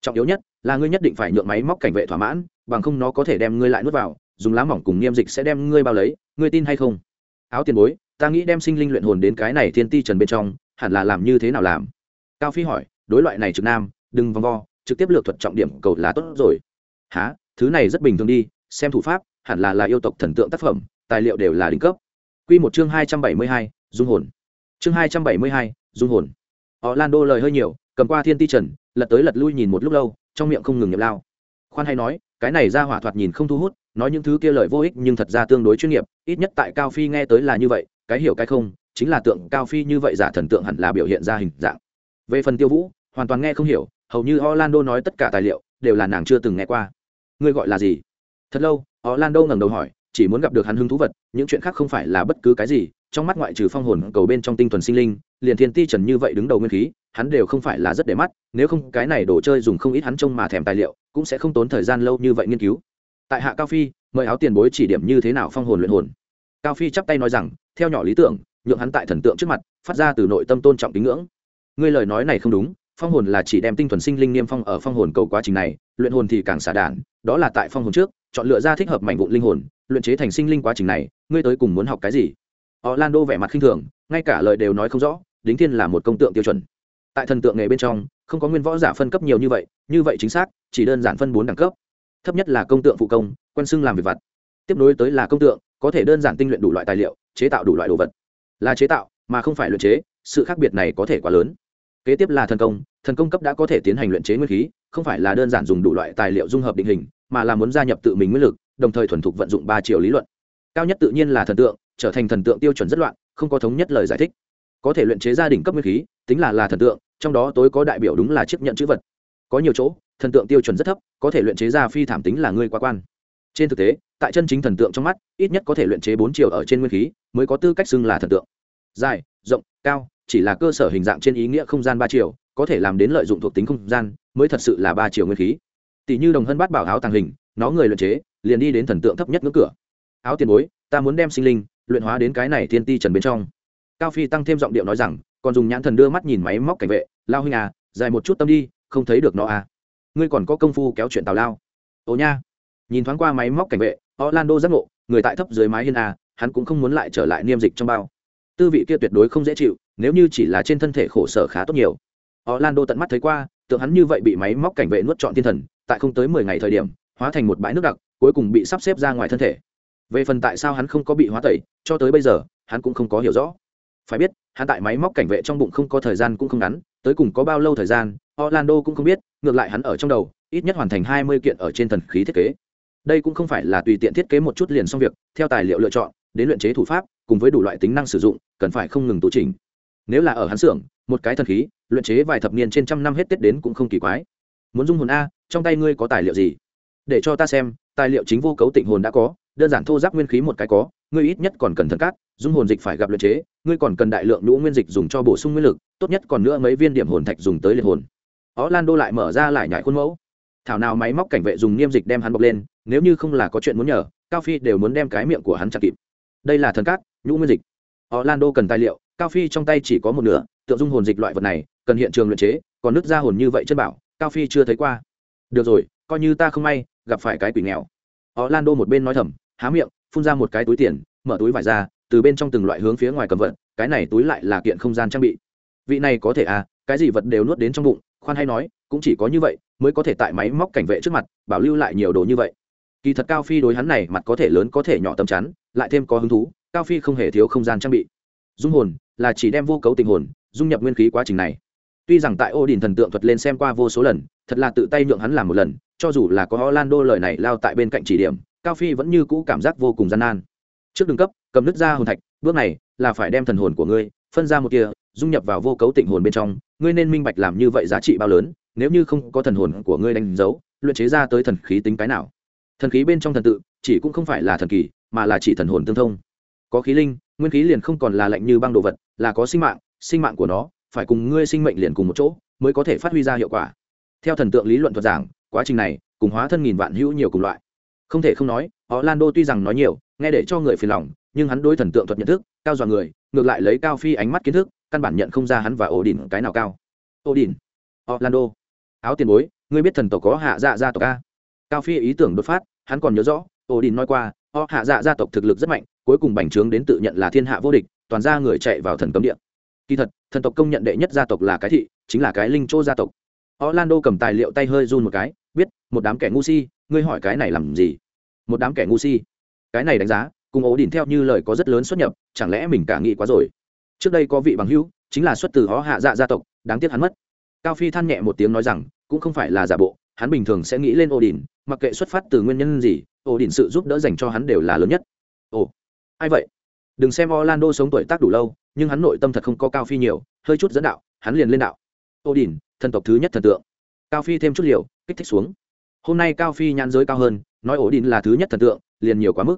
Trọng yếu nhất là ngươi nhất định phải nhượng máy móc cảnh vệ thỏa mãn, bằng không nó có thể đem ngươi lại nuốt vào, dùng lá mỏng cùng niêm dịch sẽ đem ngươi bao lấy, ngươi tin hay không? Áo tiền bối, ta nghĩ đem sinh linh luyện hồn đến cái này thiên ti trần bên trong, hẳn là làm như thế nào làm? Cao phi hỏi, đối loại này trực nam đừng vòng vo, trực tiếp lược thuật trọng điểm cầu là tốt rồi. Há thứ này rất bình thường đi, xem thủ pháp, hẳn là là yêu tộc thần tượng tác phẩm, tài liệu đều là đỉnh cấp. Quy một chương hai trăm bảy mươi hai, dung hồn. Chương hai trăm bảy mươi hai, dung hồn. Orlando lời hơi nhiều, cầm qua thiên ti trần, lật tới lật lui nhìn một lúc lâu, trong miệng không ngừng nhập lao. Khoan hay nói, cái này ra hỏa thoạt nhìn không thu hút, nói những thứ kia lời vô ích nhưng thật ra tương đối chuyên nghiệp, ít nhất tại cao phi nghe tới là như vậy, cái hiểu cái không, chính là tượng cao phi như vậy giả thần tượng hẳn là biểu hiện ra hình dạng. Về phần tiêu vũ, hoàn toàn nghe không hiểu hầu như orlando nói tất cả tài liệu đều là nàng chưa từng nghe qua. Ngươi gọi là gì? Thật lâu, orlando ngẩng đầu hỏi, chỉ muốn gặp được hắn hứng thú vật, những chuyện khác không phải là bất cứ cái gì, trong mắt ngoại trừ phong hồn cầu bên trong tinh thuần sinh linh, liền thiên ti trần như vậy đứng đầu nguyên khí, hắn đều không phải là rất để mắt, nếu không cái này đồ chơi dùng không ít hắn trông mà thèm tài liệu, cũng sẽ không tốn thời gian lâu như vậy nghiên cứu. Tại hạ cao phi, mời áo tiền bối chỉ điểm như thế nào phong hồn luyện hồn. Cao phi chắp tay nói rằng, theo nhỏ lý tưởng, nhượng hắn tại thần tượng trước mặt, phát ra từ nội tâm tôn trọng tín ngưỡng. Ngươi lời nói này không đúng phong hồn là chỉ đem tinh thuần sinh linh niêm phong ở phong hồn cầu quá trình này, luyện hồn thì càng xả đản, đó là tại phong hồn trước, chọn lựa ra thích hợp mảnh vụn linh hồn, luyện chế thành sinh linh quá trình này, ngươi tới cùng muốn học cái gì? Orlando vẻ mặt khinh thường, ngay cả lời đều nói không rõ, đính thiên là một công tượng tiêu chuẩn. Tại thần tượng nghề bên trong, không có nguyên võ giả phân cấp nhiều như vậy như vậy chính xác, chỉ đơn giản phân bốn đẳng cấp. Thấp nhất là công tượng phụ công, quen xưng làm việc vặt. Tiếp nối tới là công tượng, có thể đơn giản tinh luyện đủ loại tài liệu, chế tạo đủ loại đồ vật. Là chế tạo, mà không phải luyện chế, sự khác biệt này có thể quá lớn kế tiếp là thần công thần công cấp đã có thể tiến hành luyện chế nguyên khí, không phải là đơn giản dùng đủ loại tài liệu dung hợp định hình, mà là muốn gia nhập tự mình nguyên lực, đồng thời thuần thục vận dụng ba chiều lý luận. Cao nhất tự nhiên là thần tượng, trở thành thần tượng tiêu chuẩn rất loạn, không có thống nhất lời giải thích. Có thể luyện chế gia đình cấp nguyên khí, tính là là thần tượng, trong đó tối có đại biểu đúng là chiếc nhận chữ vật. Có nhiều chỗ, thần tượng tiêu chuẩn rất thấp, có thể luyện chế ra phi thảm tính là ngươi quá quan. Trên thực tế, tại chân chính thần tượng trong mắt, ít nhất có thể luyện chế bốn chiều ở trên nguyên khí, mới có tư cách xưng là thần tượng. Dài, rộng, cao chỉ là cơ sở hình dạng trên ý nghĩa không gian ba chiều, có thể làm đến lợi dụng thuộc tính không gian, mới thật sự là ba chiều nguyên khí. Tỷ như đồng hân bát bảo áo tàng hình, nó người luyện chế, liền đi đến thần tượng thấp nhất ngưỡng cửa. Áo tiền bối, ta muốn đem sinh linh, luyện hóa đến cái này thiên ti trần bên trong. Cao phi tăng thêm giọng điệu nói rằng, còn dùng nhãn thần đưa mắt nhìn máy móc cảnh vệ, lao huynh à dài một chút tâm đi, không thấy được nó à. Ngươi còn có công phu kéo chuyện tào lao. Ồ nha. Nhìn thoáng qua máy móc cảnh vệ, orlando giác ngộ, người tại thấp dưới mái hiên à hắn cũng không muốn lại trở lại niêm dịch trong bao. Tư vị kia tuyệt đối không dễ chịu nếu như chỉ là trên thân thể khổ sở khá tốt nhiều. Orlando tận mắt thấy qua, tượng hắn như vậy bị máy móc cảnh vệ nuốt trọn thiên thần, tại không tới mười ngày thời điểm, hóa thành một bãi nước đặc, cuối cùng bị sắp xếp ra ngoài thân thể. Về phần tại sao hắn không có bị hóa tẩy, cho tới bây giờ, hắn cũng không có hiểu rõ. Phải biết, hắn tại máy móc cảnh vệ trong bụng không có thời gian cũng không ngắn, tới cùng có bao lâu thời gian, orlando cũng không biết, ngược lại hắn ở trong đầu, ít nhất hoàn thành hai mươi kiện ở trên thần khí thiết kế. Đây cũng không phải là tùy tiện thiết kế một chút liền xong việc, theo tài liệu lựa chọn, đến luyện chế thủ pháp, cùng với đủ loại tính năng sử dụng, cần phải không ngừng tu trình nếu là ở hắn xưởng, một cái thần khí, luyện chế vài thập niên trên trăm năm hết tết đến cũng không kỳ quái. Muốn dung hồn a, trong tay ngươi có tài liệu gì? Để cho ta xem, tài liệu chính vô cấu tịnh hồn đã có, đơn giản thô giáp nguyên khí một cái có, ngươi ít nhất còn cần thần cát, dung hồn dịch phải gặp luyện chế, ngươi còn cần đại lượng nhũ nguyên dịch dùng cho bổ sung nguyên lực, tốt nhất còn nữa mấy viên điểm hồn thạch dùng tới liệt hồn. Orlando lại mở ra lại nhải khuôn mẫu. Thảo nào máy móc cảnh vệ dùng niêm dịch đem hắn bọc lên, nếu như không là có chuyện muốn nhờ, cao phi đều muốn đem cái miệng của hắn chặt kịp. Đây là thần cát, nhũ nguyên dịch. Orlando cần tài liệu cao phi trong tay chỉ có một nửa tượng dung hồn dịch loại vật này cần hiện trường luyện chế còn nứt ra hồn như vậy chân bảo cao phi chưa thấy qua. Được rồi coi như ta không may gặp phải cái quỷ nghèo. Orlando một bên nói thầm há miệng phun ra một cái túi tiền mở túi vải ra từ bên trong từng loại hướng phía ngoài cầm vật, cái này túi lại là kiện không gian trang bị. Vị này có thể à cái gì vật đều nuốt đến trong bụng khoan hay nói cũng chỉ có như vậy mới có thể tại máy móc cảnh vệ trước mặt bảo lưu lại nhiều đồ như vậy. Kỳ thật cao phi đối hắn này mặt có thể lớn có thể nhỏ tầm chắn lại thêm có hứng thú cao phi không hề thiếu không gian trang bị dung hồn là chỉ đem vô cấu tình hồn dung nhập nguyên khí quá trình này. Tuy rằng tại ô đình thần tượng thuật lên xem qua vô số lần, thật là tự tay nhượng hắn làm một lần, cho dù là có orlando lời này lao tại bên cạnh chỉ điểm, cao phi vẫn như cũ cảm giác vô cùng gian nan. Trước đường cấp, cầm nước ra hồn thạch, bước này là phải đem thần hồn của ngươi phân ra một kia, dung nhập vào vô cấu tịnh hồn bên trong, ngươi nên minh bạch làm như vậy giá trị bao lớn, nếu như không có thần hồn của ngươi đánh dấu, luyện chế ra tới thần khí tính cái nào? Thần khí bên trong thần tự, chỉ cũng không phải là thần kỳ, mà là chỉ thần hồn tương thông. Có khí linh nguyên khí liền không còn là lạnh như băng đồ vật, là có sinh mạng sinh mạng của nó, phải cùng ngươi sinh mệnh liền cùng một chỗ, mới có thể phát huy ra hiệu quả. Theo thần tượng lý luận thuật giảng, quá trình này, cùng hóa thân nghìn vạn hữu nhiều cùng loại. Không thể không nói, orlando tuy rằng nói nhiều, nghe để cho người phiền lòng, nhưng hắn đối thần tượng thuật nhận thức, cao dọa người, ngược lại lấy cao phi ánh mắt kiến thức, căn bản nhận không ra hắn và ổ đỉnh cái nào cao. Ổ đỉnh orlando. Áo tiền bối, ngươi biết thần tộc có hạ dạ gia tộc a. Cao phi ý tưởng đột phát, hắn còn nhớ rõ ổ đình nói qua o hạ dạ gia tộc thực lực rất mạnh, cuối cùng bành trướng đến tự nhận là thiên hạ vô địch, toàn ra người chạy vào thần cấm địa. Kỳ thật, thần tộc công nhận đệ nhất gia tộc là cái thị, chính là cái linh châu gia tộc. Orlando cầm tài liệu tay hơi run một cái, biết, một đám kẻ ngu si, ngươi hỏi cái này làm gì? Một đám kẻ ngu si. Cái này đánh giá, cùng ô đình theo như lời có rất lớn xuất nhập, chẳng lẽ mình cả nghĩ quá rồi? Trước đây có vị bằng hữu, chính là xuất từ họ hạ dạ gia tộc, đáng tiếc hắn mất. Cao phi than nhẹ một tiếng nói rằng, cũng không phải là giả bộ, hắn bình thường sẽ nghĩ lên ổ đình mặc kệ xuất phát từ nguyên nhân gì ổ đỉnh sự giúp đỡ dành cho hắn đều là lớn nhất. Ồ, ai vậy? Đừng xem orlando sống tuổi tác đủ lâu, nhưng hắn nội tâm thật không có cao phi nhiều, hơi chút dẫn đạo, hắn liền lên đạo. Ổ đỉnh, thần tộc thứ nhất thần tượng. Cao phi thêm chút liều, kích thích xuống. Hôm nay cao phi nhãn giới cao hơn, nói ổ đỉnh là thứ nhất thần tượng, liền nhiều quá mức.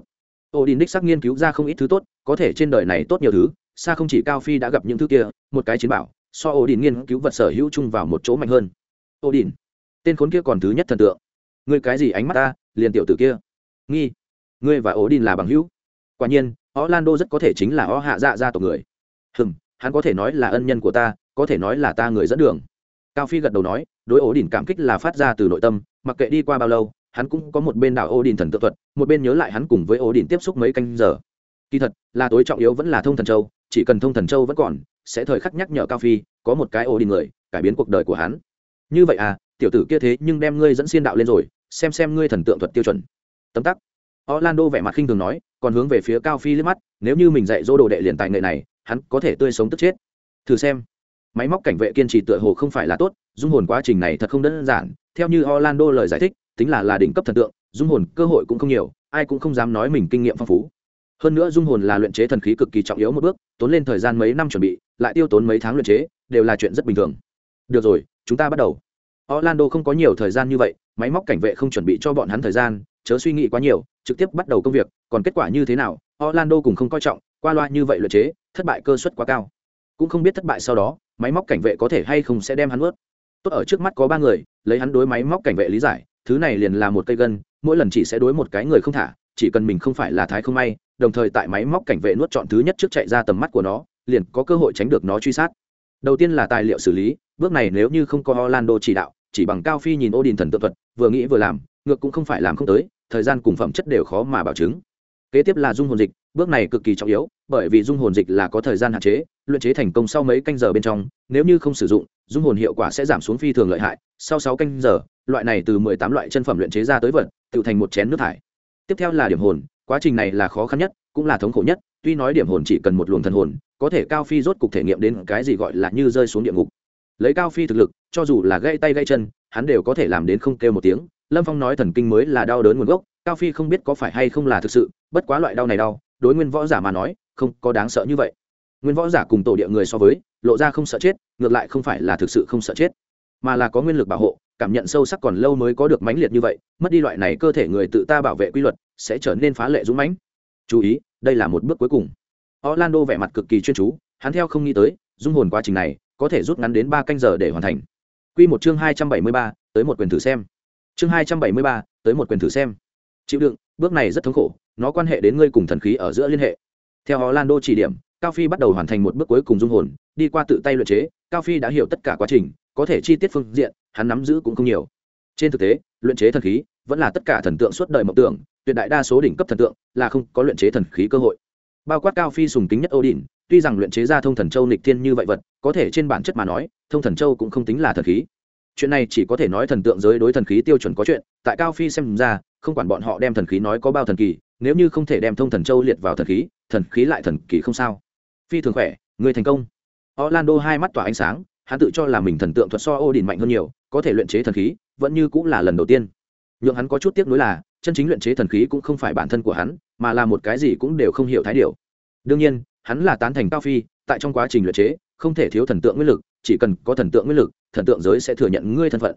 Ổ đỉnh đích xác nghiên cứu ra không ít thứ tốt, có thể trên đời này tốt nhiều thứ, xa không chỉ cao phi đã gặp những thứ kia, một cái chiến bảo, so ổ đỉnh nghiên cứu vật sở hữu chung vào một chỗ mạnh hơn. Ổ đỉnh, tên khốn kia còn thứ nhất thần tượng. Ngươi cái gì ánh mắt ta, liền tiểu tử kia nghi, ngươi và ổ đin là bằng hữu. Quả nhiên, orlando rất có thể chính là o hạ dạ gia tộc người. Hừm, hắn có thể nói là ân nhân của ta, có thể nói là ta người dẫn đường. Cao phi gật đầu nói, đối ổ đin cảm kích là phát ra từ nội tâm, mặc kệ đi qua bao lâu, hắn cũng có một bên đảo ổ đin thần tự thuật, một bên nhớ lại hắn cùng với ổ đin tiếp xúc mấy canh giờ. Kỳ thật, là tối trọng yếu vẫn là thông thần châu, chỉ cần thông thần châu vẫn còn, sẽ thời khắc nhắc nhở cao phi, có một cái ổ đin người, cải biến cuộc đời của hắn. Như vậy à tiểu tử kia thế nhưng đem ngươi dẫn xiên đạo lên rồi, xem xem ngươi thần tượng thuật tiêu chuẩn tấm tắc. Orlando vẻ mặt khinh thường nói, còn hướng về phía cao phi liếc mắt, nếu như mình dạy dỗ đồ đệ liền tài nghệ này, hắn có thể tươi sống tức chết. Thử xem. Máy móc cảnh vệ kiên trì tựa hồ không phải là tốt, dung hồn quá trình này thật không đơn giản. Theo như orlando lời giải thích, tính là là đỉnh cấp thần tượng, dung hồn cơ hội cũng không nhiều, ai cũng không dám nói mình kinh nghiệm phong phú. Hơn nữa dung hồn là luyện chế thần khí cực kỳ trọng yếu một bước, tốn lên thời gian mấy năm chuẩn bị, lại tiêu tốn mấy tháng luyện chế, đều là chuyện rất bình thường. Được rồi, chúng ta bắt đầu. Orlando không có nhiều thời gian như vậy, máy móc cảnh vệ không chuẩn bị cho bọn hắn thời gian chớ suy nghĩ quá nhiều, trực tiếp bắt đầu công việc, còn kết quả như thế nào, orlando cũng không coi trọng, qua loa như vậy luật chế, thất bại cơ suất quá cao. Cũng không biết thất bại sau đó, máy móc cảnh vệ có thể hay không sẽ đem hắn ướt tốt ở trước mắt có ba người, lấy hắn đối máy móc cảnh vệ lý giải, thứ này liền là một cây gân, mỗi lần chỉ sẽ đối một cái người không thả, chỉ cần mình không phải là thái không may, đồng thời tại máy móc cảnh vệ nuốt chọn thứ nhất trước chạy ra tầm mắt của nó, liền có cơ hội tránh được nó truy sát. Đầu tiên là tài liệu xử lý, bước này nếu như không có orlando chỉ đạo, chỉ bằng cao phi nhìn ô đình thần tự thuật, vừa nghĩ vừa làm ngược cũng không phải làm không tới, thời gian cùng phẩm chất đều khó mà bảo chứng. Kế tiếp là dung hồn dịch, bước này cực kỳ trọng yếu, bởi vì dung hồn dịch là có thời gian hạn chế, luyện chế thành công sau mấy canh giờ bên trong, nếu như không sử dụng, dung hồn hiệu quả sẽ giảm xuống phi thường lợi hại. Sau sáu canh giờ, loại này từ mười tám loại chân phẩm luyện chế ra tới vật, tự thành một chén nước thải. Tiếp theo là điểm hồn, quá trình này là khó khăn nhất, cũng là thống khổ nhất, tuy nói điểm hồn chỉ cần một luồng thần hồn, có thể cao phi rốt cục thể nghiệm đến cái gì gọi là như rơi xuống địa ngục. Lấy cao phi thực lực, cho dù là gãy tay gãy chân, hắn đều có thể làm đến không kêu một tiếng lâm phong nói thần kinh mới là đau đớn nguồn gốc, cao phi không biết có phải hay không là thực sự, bất quá loại đau này đau, đối nguyên võ giả mà nói, không có đáng sợ như vậy. Nguyên võ giả cùng tổ địa người so với, lộ ra không sợ chết, ngược lại không phải là thực sự không sợ chết, mà là có nguyên lực bảo hộ, cảm nhận sâu sắc còn lâu mới có được mãnh liệt như vậy, mất đi loại này cơ thể người tự ta bảo vệ quy luật, sẽ trở nên phá lệ dũng mãnh. Chú ý, đây là một bước cuối cùng. Orlando vẻ mặt cực kỳ chuyên chú, hắn theo không nghĩ tới, dung hồn quá trình này, có thể rút ngắn đến ba canh giờ để hoàn thành. Q một chương hai trăm bảy mươi ba, tới một quyền thử xem chương hai trăm bảy mươi ba, tới một quyền thử xem. Chịu đựng, bước này rất thống khổ, nó quan hệ đến ngươi cùng thần khí ở giữa liên hệ. Theo orlando chỉ điểm, cao phi bắt đầu hoàn thành một bước cuối cùng dung hồn, đi qua tự tay luyện chế, cao phi đã hiểu tất cả quá trình, có thể chi tiết phương diện, hắn nắm giữ cũng không nhiều. Trên thực tế, luyện chế thần khí vẫn là tất cả thần tượng suốt đời mộng tưởng, tuyệt đại đa số đỉnh cấp thần tượng là không có luyện chế thần khí cơ hội. Bao quát cao phi sùng kính nhất odin, tuy rằng luyện chế ra thông thần châu nịch thiên như vậy vật, có thể trên bản chất mà nói, thông thần châu cũng không tính là thần khí chuyện này chỉ có thể nói thần tượng giới đối thần khí tiêu chuẩn có chuyện, tại cao phi xem ra, không quản bọn họ đem thần khí nói có bao thần kỳ, nếu như không thể đem thông thần châu liệt vào thần khí thần khí lại thần kỳ không sao. Phi thường khỏe, người thành công. Orlando hai mắt tỏa ánh sáng, hắn tự cho là mình thần tượng thuật so ô đình mạnh hơn nhiều, có thể luyện chế thần khí, vẫn như cũng là lần đầu tiên. Nhưng hắn có chút tiếc nuối là, chân chính luyện chế thần khí cũng không phải bản thân của hắn, mà là một cái gì cũng đều không hiểu thái điều. Đương nhiên, hắn là tán thành cao phi, tại trong quá trình luyện chế, không thể thiếu thần tượng nguyên lực, chỉ cần có thần tượng nguyên lực thần tượng giới sẽ thừa nhận ngươi thân phận.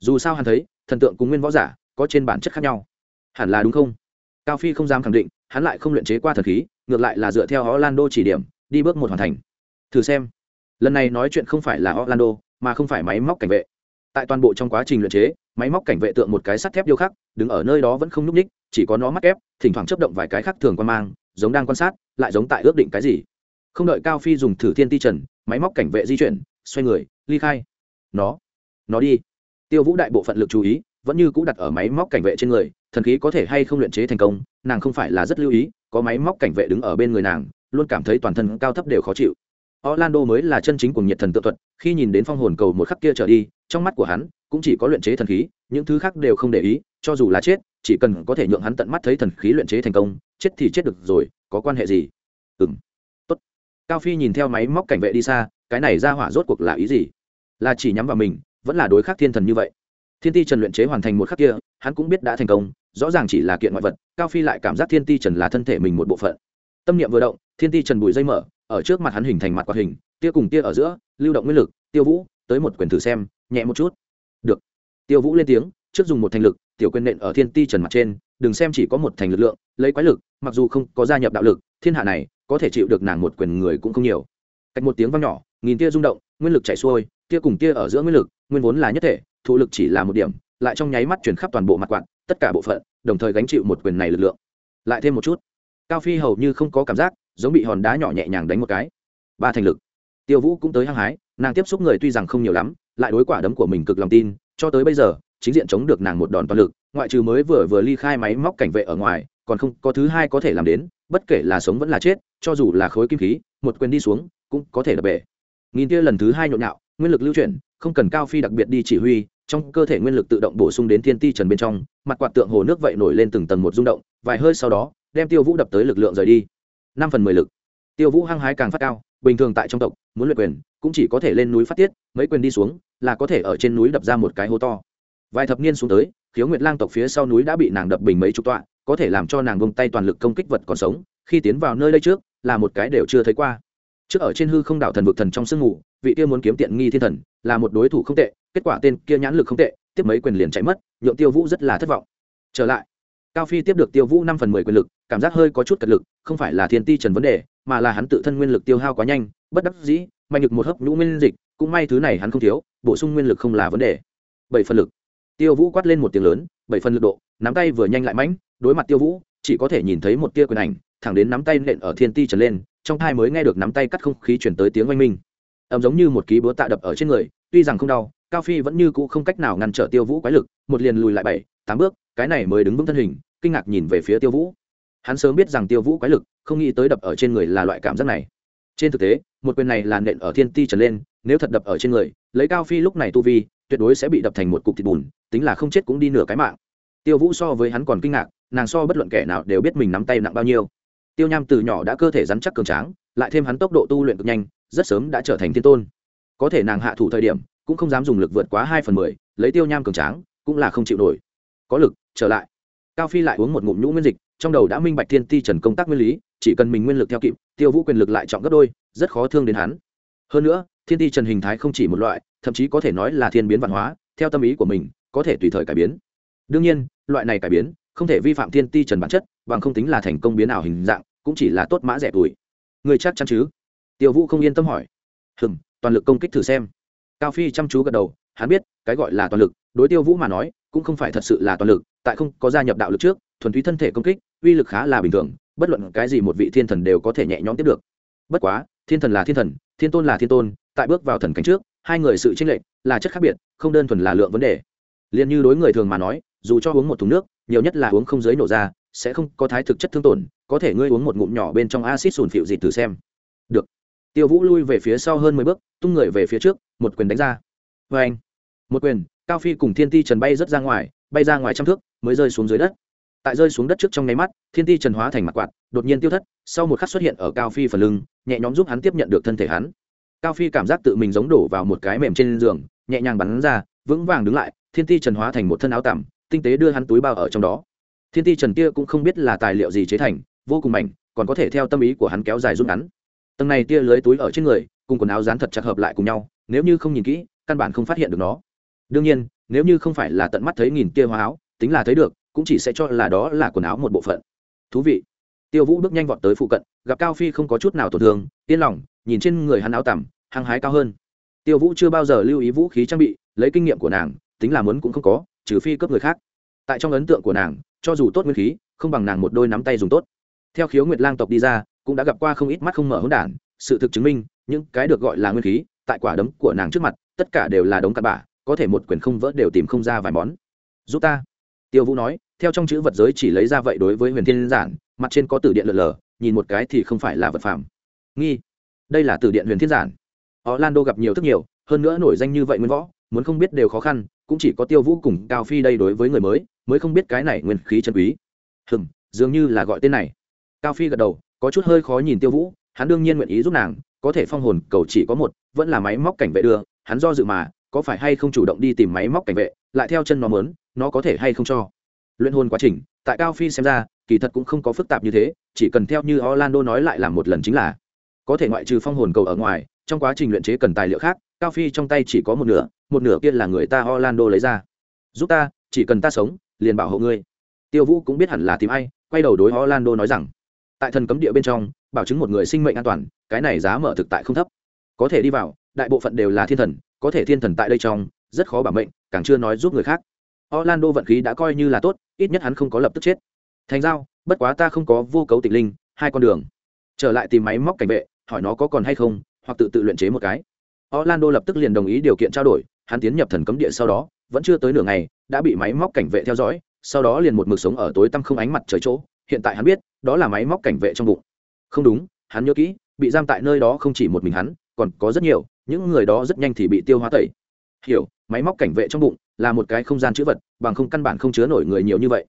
Dù sao hắn thấy, thần tượng cùng nguyên võ giả có trên bản chất khác nhau. Hẳn là đúng không? Cao phi không dám khẳng định, hắn lại không luyện chế qua thần khí, ngược lại là dựa theo orlando chỉ điểm, đi bước một hoàn thành. Thử xem. Lần này nói chuyện không phải là orlando, mà không phải máy móc cảnh vệ. Tại toàn bộ trong quá trình luyện chế, máy móc cảnh vệ tượng một cái sắt thép điêu khắc, đứng ở nơi đó vẫn không n ú c ních chỉ có nó mắc ép thỉnh thoảng chấp động vài cái khác thường quan mang, giống đang quan sát, lại giống tại ước định cái gì. Không đợi cao phi dùng thử thiên ti trần, máy móc cảnh vệ di chuyển, xoay người, ly khai nó nó đi tiêu vũ đại bộ phận lực chú ý vẫn như cũ đặt ở máy móc cảnh vệ trên người thần khí có thể hay không luyện chế thành công nàng không phải là rất lưu ý có máy móc cảnh vệ đứng ở bên người nàng luôn cảm thấy toàn thân cao thấp đều khó chịu Orlando mới là chân chính của nhiệt thần tự thuật, khi nhìn đến phong hồn cầu một khắc kia trở đi, trong mắt của hắn cũng chỉ có luyện chế thần khí, những thứ khác đều không để ý, cho dù là chết, chỉ cần có thể nhượng hắn tận mắt thấy thần khí luyện chế thành công, chết thì chết được rồi, có quan hệ gì? Ừm. Tốt. Cao Phi nhìn theo máy móc cảnh vệ đi xa, cái này ra hỏa rốt cuộc là ý gì? Là chỉ nhắm vào mình, vẫn là đối khắc thiên thần như vậy. Thiên Ti Trần luyện chế hoàn thành một khắc kia, hắn cũng biết đã thành công, rõ ràng chỉ là kiện ngoại vật, Cao Phi lại cảm giác Thiên Ti Trần là thân thể mình một bộ phận. Tâm niệm vừa động, Thiên Ti Trần bùi dây mở, ở trước mặt hắn hình thành mặt quạt hình tia cùng tia ở giữa lưu động nguyên lực tiêu vũ tới một quyền thử xem nhẹ một chút được tiêu vũ lên tiếng trước dùng một thành lực tiểu quyền nện ở thiên ti trần mặt trên đừng xem chỉ có một thành lực lượng lấy quái lực mặc dù không có gia nhập đạo lực thiên hạ này có thể chịu được nàng một quyền người cũng không nhiều cách một tiếng vang nhỏ nghìn tia rung động nguyên lực chảy xuôi tia cùng tia ở giữa nguyên lực, nguyên vốn là nhất thể, thụ lực chỉ là một điểm, lại trong nháy mắt chuyển khắp toàn bộ mặt quạt, tất cả bộ phận, đồng thời gánh chịu một quyền này lực lượng. Lại thêm một chút, cao phi hầu như không có cảm giác, giống bị hòn đá nhỏ nhẹ nhàng đánh một cái. Ba thành lực. Tiêu vũ cũng tới hăng hái, nàng tiếp xúc người tuy rằng không nhiều lắm, lại đối quả đấm của mình cực lòng tin, cho tới bây giờ, chính diện chống được nàng một đòn toàn lực, ngoại trừ mới vừa vừa ly khai máy móc cảnh vệ ở ngoài, còn không có thứ hai có thể làm đến, bất kể là sống vẫn là chết, cho dù là khối kim khí, một quyền đi xuống, cũng có thể đập bể. Nghìn tia lần thứ hai nhộn nhạo nguyên lực lưu chuyển, không cần cao phi đặc biệt đi chỉ huy, trong cơ thể nguyên lực tự động bổ sung đến thiên ti trần bên trong, mặt quạt tượng hồ nước vậy nổi lên từng tầng một rung động, vài hơi sau đó, đem tiêu vũ đập tới lực lượng rời đi. Năm phần mười lực. Tiêu vũ hăng hái càng phát cao, bình thường tại trong tộc, muốn luyện quyền, cũng chỉ có thể lên núi phát tiết, mấy quyền đi xuống, là có thể ở trên núi đập ra một cái hố to. Vài thập niên xuống tới, khiếu nguyệt lang tộc phía sau núi đã bị nàng đập bình mấy chục tọa, có thể làm cho nàng bông tay toàn lực công kích vật còn sống, khi tiến vào nơi đây trước, là một cái đều chưa thấy qua trước ở trên hư không đảo thần vực thần trong sương ngủ vị kia muốn kiếm tiện nghi thiên thần, là một đối thủ không tệ, kết quả tên kia nhãn lực không tệ, tiếp mấy quyền liền chạy mất, nhượng tiêu vũ rất là thất vọng. Trở lại, cao phi tiếp được tiêu vũ năm phần mười quyền lực, cảm giác hơi có chút cật lực, không phải là thiên ti trần vấn đề, mà là hắn tự thân nguyên lực tiêu hao quá nhanh, bất đắc dĩ, mạnh lực một hấp nhũ nguyên dịch, cũng may thứ này hắn không thiếu, bổ sung nguyên lực không là vấn đề. Bảy phần lực. Tiêu vũ quát lên một tiếng lớn, bảy phần lực độ, nắm tay vừa nhanh lại mãnh, đối mặt tiêu vũ, chỉ có thể nhìn thấy một tia quyền ảnh, thẳng đến nắm tay nện ở thiên ti trần lên trong thai mới nghe được nắm tay cắt không khí chuyển tới tiếng oanh minh. Ẩm giống như một ký búa tạ đập ở trên người, tuy rằng không đau, cao phi vẫn như cũ không cách nào ngăn trở tiêu vũ quái lực, một liền lùi lại bảy, tám bước, cái này mới đứng vững thân hình, kinh ngạc nhìn về phía tiêu vũ. Hắn sớm biết rằng tiêu vũ quái lực, không nghĩ tới đập ở trên người là loại cảm giác này. Trên thực tế, một quyền này là nện ở thiên ti trần lên, nếu thật đập ở trên người, lấy cao phi lúc này tu vi, tuyệt đối sẽ bị đập thành một cục thịt bùn, tính là không chết cũng đi nửa cái mạng. Tiêu vũ so với hắn còn kinh ngạc, nàng so bất luận kẻ nào đều biết mình nắm tay nặng bao nhiêu tiêu nham từ nhỏ đã cơ thể rắn chắc cường tráng, lại thêm hắn tốc độ tu luyện cực nhanh, rất sớm đã trở thành thiên tôn. Có thể nàng hạ thủ thời điểm, cũng không dám dùng lực vượt quá hai phần mười, lấy tiêu nham cường tráng, cũng là không chịu nổi. Có lực, trở lại. Cao phi lại uống một ngụm nhũ nguyên dịch, trong đầu đã minh bạch thiên ti trần công tác nguyên lý, chỉ cần mình nguyên lực theo kịp, tiêu vũ quyền lực lại trọng gấp đôi, rất khó thương đến hắn. Hơn nữa, thiên ti trần hình thái không chỉ một loại, thậm chí có thể nói là thiên biến văn hóa, theo tâm ý của mình, có thể tùy thời cải biến. Đương nhiên, loại này cải biến không thể vi phạm thiên ti trần bản chất, bằng không tính là thành công biến ảo hình dạng cũng chỉ là tốt mã rẻ tuổi. Người chắc chắn chứ? Tiêu vũ không yên tâm hỏi. Hừng toàn lực công kích thử xem. Cao phi chăm chú gật đầu, hắn biết, cái gọi là toàn lực, đối tiêu vũ mà nói, cũng không phải thật sự là toàn lực, tại không có gia nhập đạo lực trước, thuần túy thân thể công kích, uy lực khá là bình thường, bất luận cái gì một vị thiên thần đều có thể nhẹ nhõm tiếp được. Bất quá, thiên thần là thiên thần, thiên tôn là thiên tôn, tại bước vào thần cảnh trước, hai người sự chênh lệch là chất khác biệt, không đơn thuần là lượng vấn đề. Liền như đối người thường mà nói, dù cho uống một thùng nước, nhiều nhất là uống không giới nổ ra sẽ không có thái thực chất thương tổn, có thể ngươi uống một ngụm nhỏ bên trong acid sùn phịu dịt thử xem. Được. Tiêu vũ lui về phía sau hơn mười bước, tung người về phía trước, một quyền đánh ra. Vê anh. Một quyền, cao phi cùng thiên ti trần bay rớt ra ngoài, bay ra ngoài trăm thước, mới rơi xuống dưới đất. Tại rơi xuống đất trước trong nháy mắt, thiên ti trần hóa thành mặt quạt, đột nhiên tiêu thất, sau một khắc xuất hiện ở cao phi phần lưng, nhẹ nhõm giúp hắn tiếp nhận được thân thể hắn. Cao phi cảm giác tự mình giống đổ vào một cái mềm trên giường, nhẹ nhàng bắn ra, vững vàng đứng lại, thiên ti trần hóa thành một thân áo tằm, tinh tế đưa hắn túi bao ở trong đó thiên ti trần kia cũng không biết là tài liệu gì chế thành, vô cùng mảnh, còn có thể theo tâm ý của hắn kéo dài rút ngắn. Tầng này tia lưới túi ở trên người, cùng quần áo dán thật chặt hợp lại cùng nhau, nếu như không nhìn kỹ, căn bản không phát hiện được nó. Đương nhiên, nếu như không phải là tận mắt thấy nghìn tia hóa áo, tính là thấy được, cũng chỉ sẽ cho là đó là quần áo một bộ phận. Thú vị. Tiêu vũ bước nhanh vọt tới phụ cận, gặp cao phi không có chút nào tổn thương, yên lòng, nhìn trên người hắn áo tằm, hăng hái cao hơn. Tiêu vũ chưa bao giờ lưu ý vũ khí trang bị, lấy kinh nghiệm của nàng, tính là muốn cũng không có, trừ phi cấp người khác. Tại trong ấn tượng của nàng cho dù tốt nguyên khí, không bằng nàng một đôi nắm tay dùng tốt. Theo khiếu nguyệt lang tộc đi ra, cũng đã gặp qua không ít mắt không mở hỗn đản. Sự thực chứng minh, những cái được gọi là nguyên khí, tại quả đấm của nàng trước mặt, tất cả đều là đống cặn bã, có thể một quyền không vỡ đều tìm không ra vài món. Giúp ta. Tiêu vũ nói, theo trong chữ vật giới chỉ lấy ra vậy đối với huyền thiên giản, mặt trên có từ điện lợn lờ, nhìn một cái thì không phải là vật phẩm nghi. Đây là từ điện huyền thiên giản. Orlando gặp nhiều thức nhiều, hơn nữa nổi danh như vậy nguyên võ, muốn không biết đều khó khăn cũng chỉ có tiêu vũ cùng cao phi đây đối với người mới mới không biết cái này nguyên khí chân quý. Hừm, dường như là gọi tên này. Cao phi gật đầu, có chút hơi khó nhìn tiêu vũ, hắn đương nhiên nguyện ý giúp nàng, có thể phong hồn cầu chỉ có một, vẫn là máy móc cảnh vệ đưa, hắn do dự mà, có phải hay không chủ động đi tìm máy móc cảnh vệ, lại theo chân nó mớn nó có thể hay không cho. Luyện hồn quá trình, tại cao phi xem ra, kỳ thật cũng không có phức tạp như thế, chỉ cần theo như orlando nói lại làm một lần chính là, có thể ngoại trừ phong hồn cầu ở ngoài trong quá trình luyện chế cần tài liệu khác, cao phi trong tay chỉ có một nửa một nửa kia là người ta orlando lấy ra. Giúp ta, chỉ cần ta sống, liền bảo hộ ngươi. Tiêu vũ cũng biết hẳn là tìm ai, quay đầu đối orlando nói rằng, tại thần cấm địa bên trong, bảo chứng một người sinh mệnh an toàn, cái này giá mở thực tại không thấp. Có thể đi vào, đại bộ phận đều là thiên thần, có thể thiên thần tại đây trong, rất khó bảo mệnh, càng chưa nói giúp người khác. Orlando vận khí đã coi như là tốt, ít nhất hắn không có lập tức chết. Thành giao, bất quá ta không có vô cấu tịch linh, hai con đường. Trở lại tìm máy móc cảnh vệ, hỏi nó có còn hay không hoặc tự tự luyện chế một cái. Orlando lập tức liền đồng ý điều kiện trao đổi, hắn tiến nhập thần cấm địa sau đó, vẫn chưa tới nửa ngày, đã bị máy móc cảnh vệ theo dõi, sau đó liền một mực sống ở tối tăm không ánh mặt trời chỗ, hiện tại hắn biết, đó là máy móc cảnh vệ trong bụng. Không đúng, hắn nhớ kỹ, bị giam tại nơi đó không chỉ một mình hắn, còn có rất nhiều, những người đó rất nhanh thì bị tiêu hóa tẩy. Hiểu, máy móc cảnh vệ trong bụng là một cái không gian chữ vật, bằng không căn bản không chứa nổi người nhiều như vậy.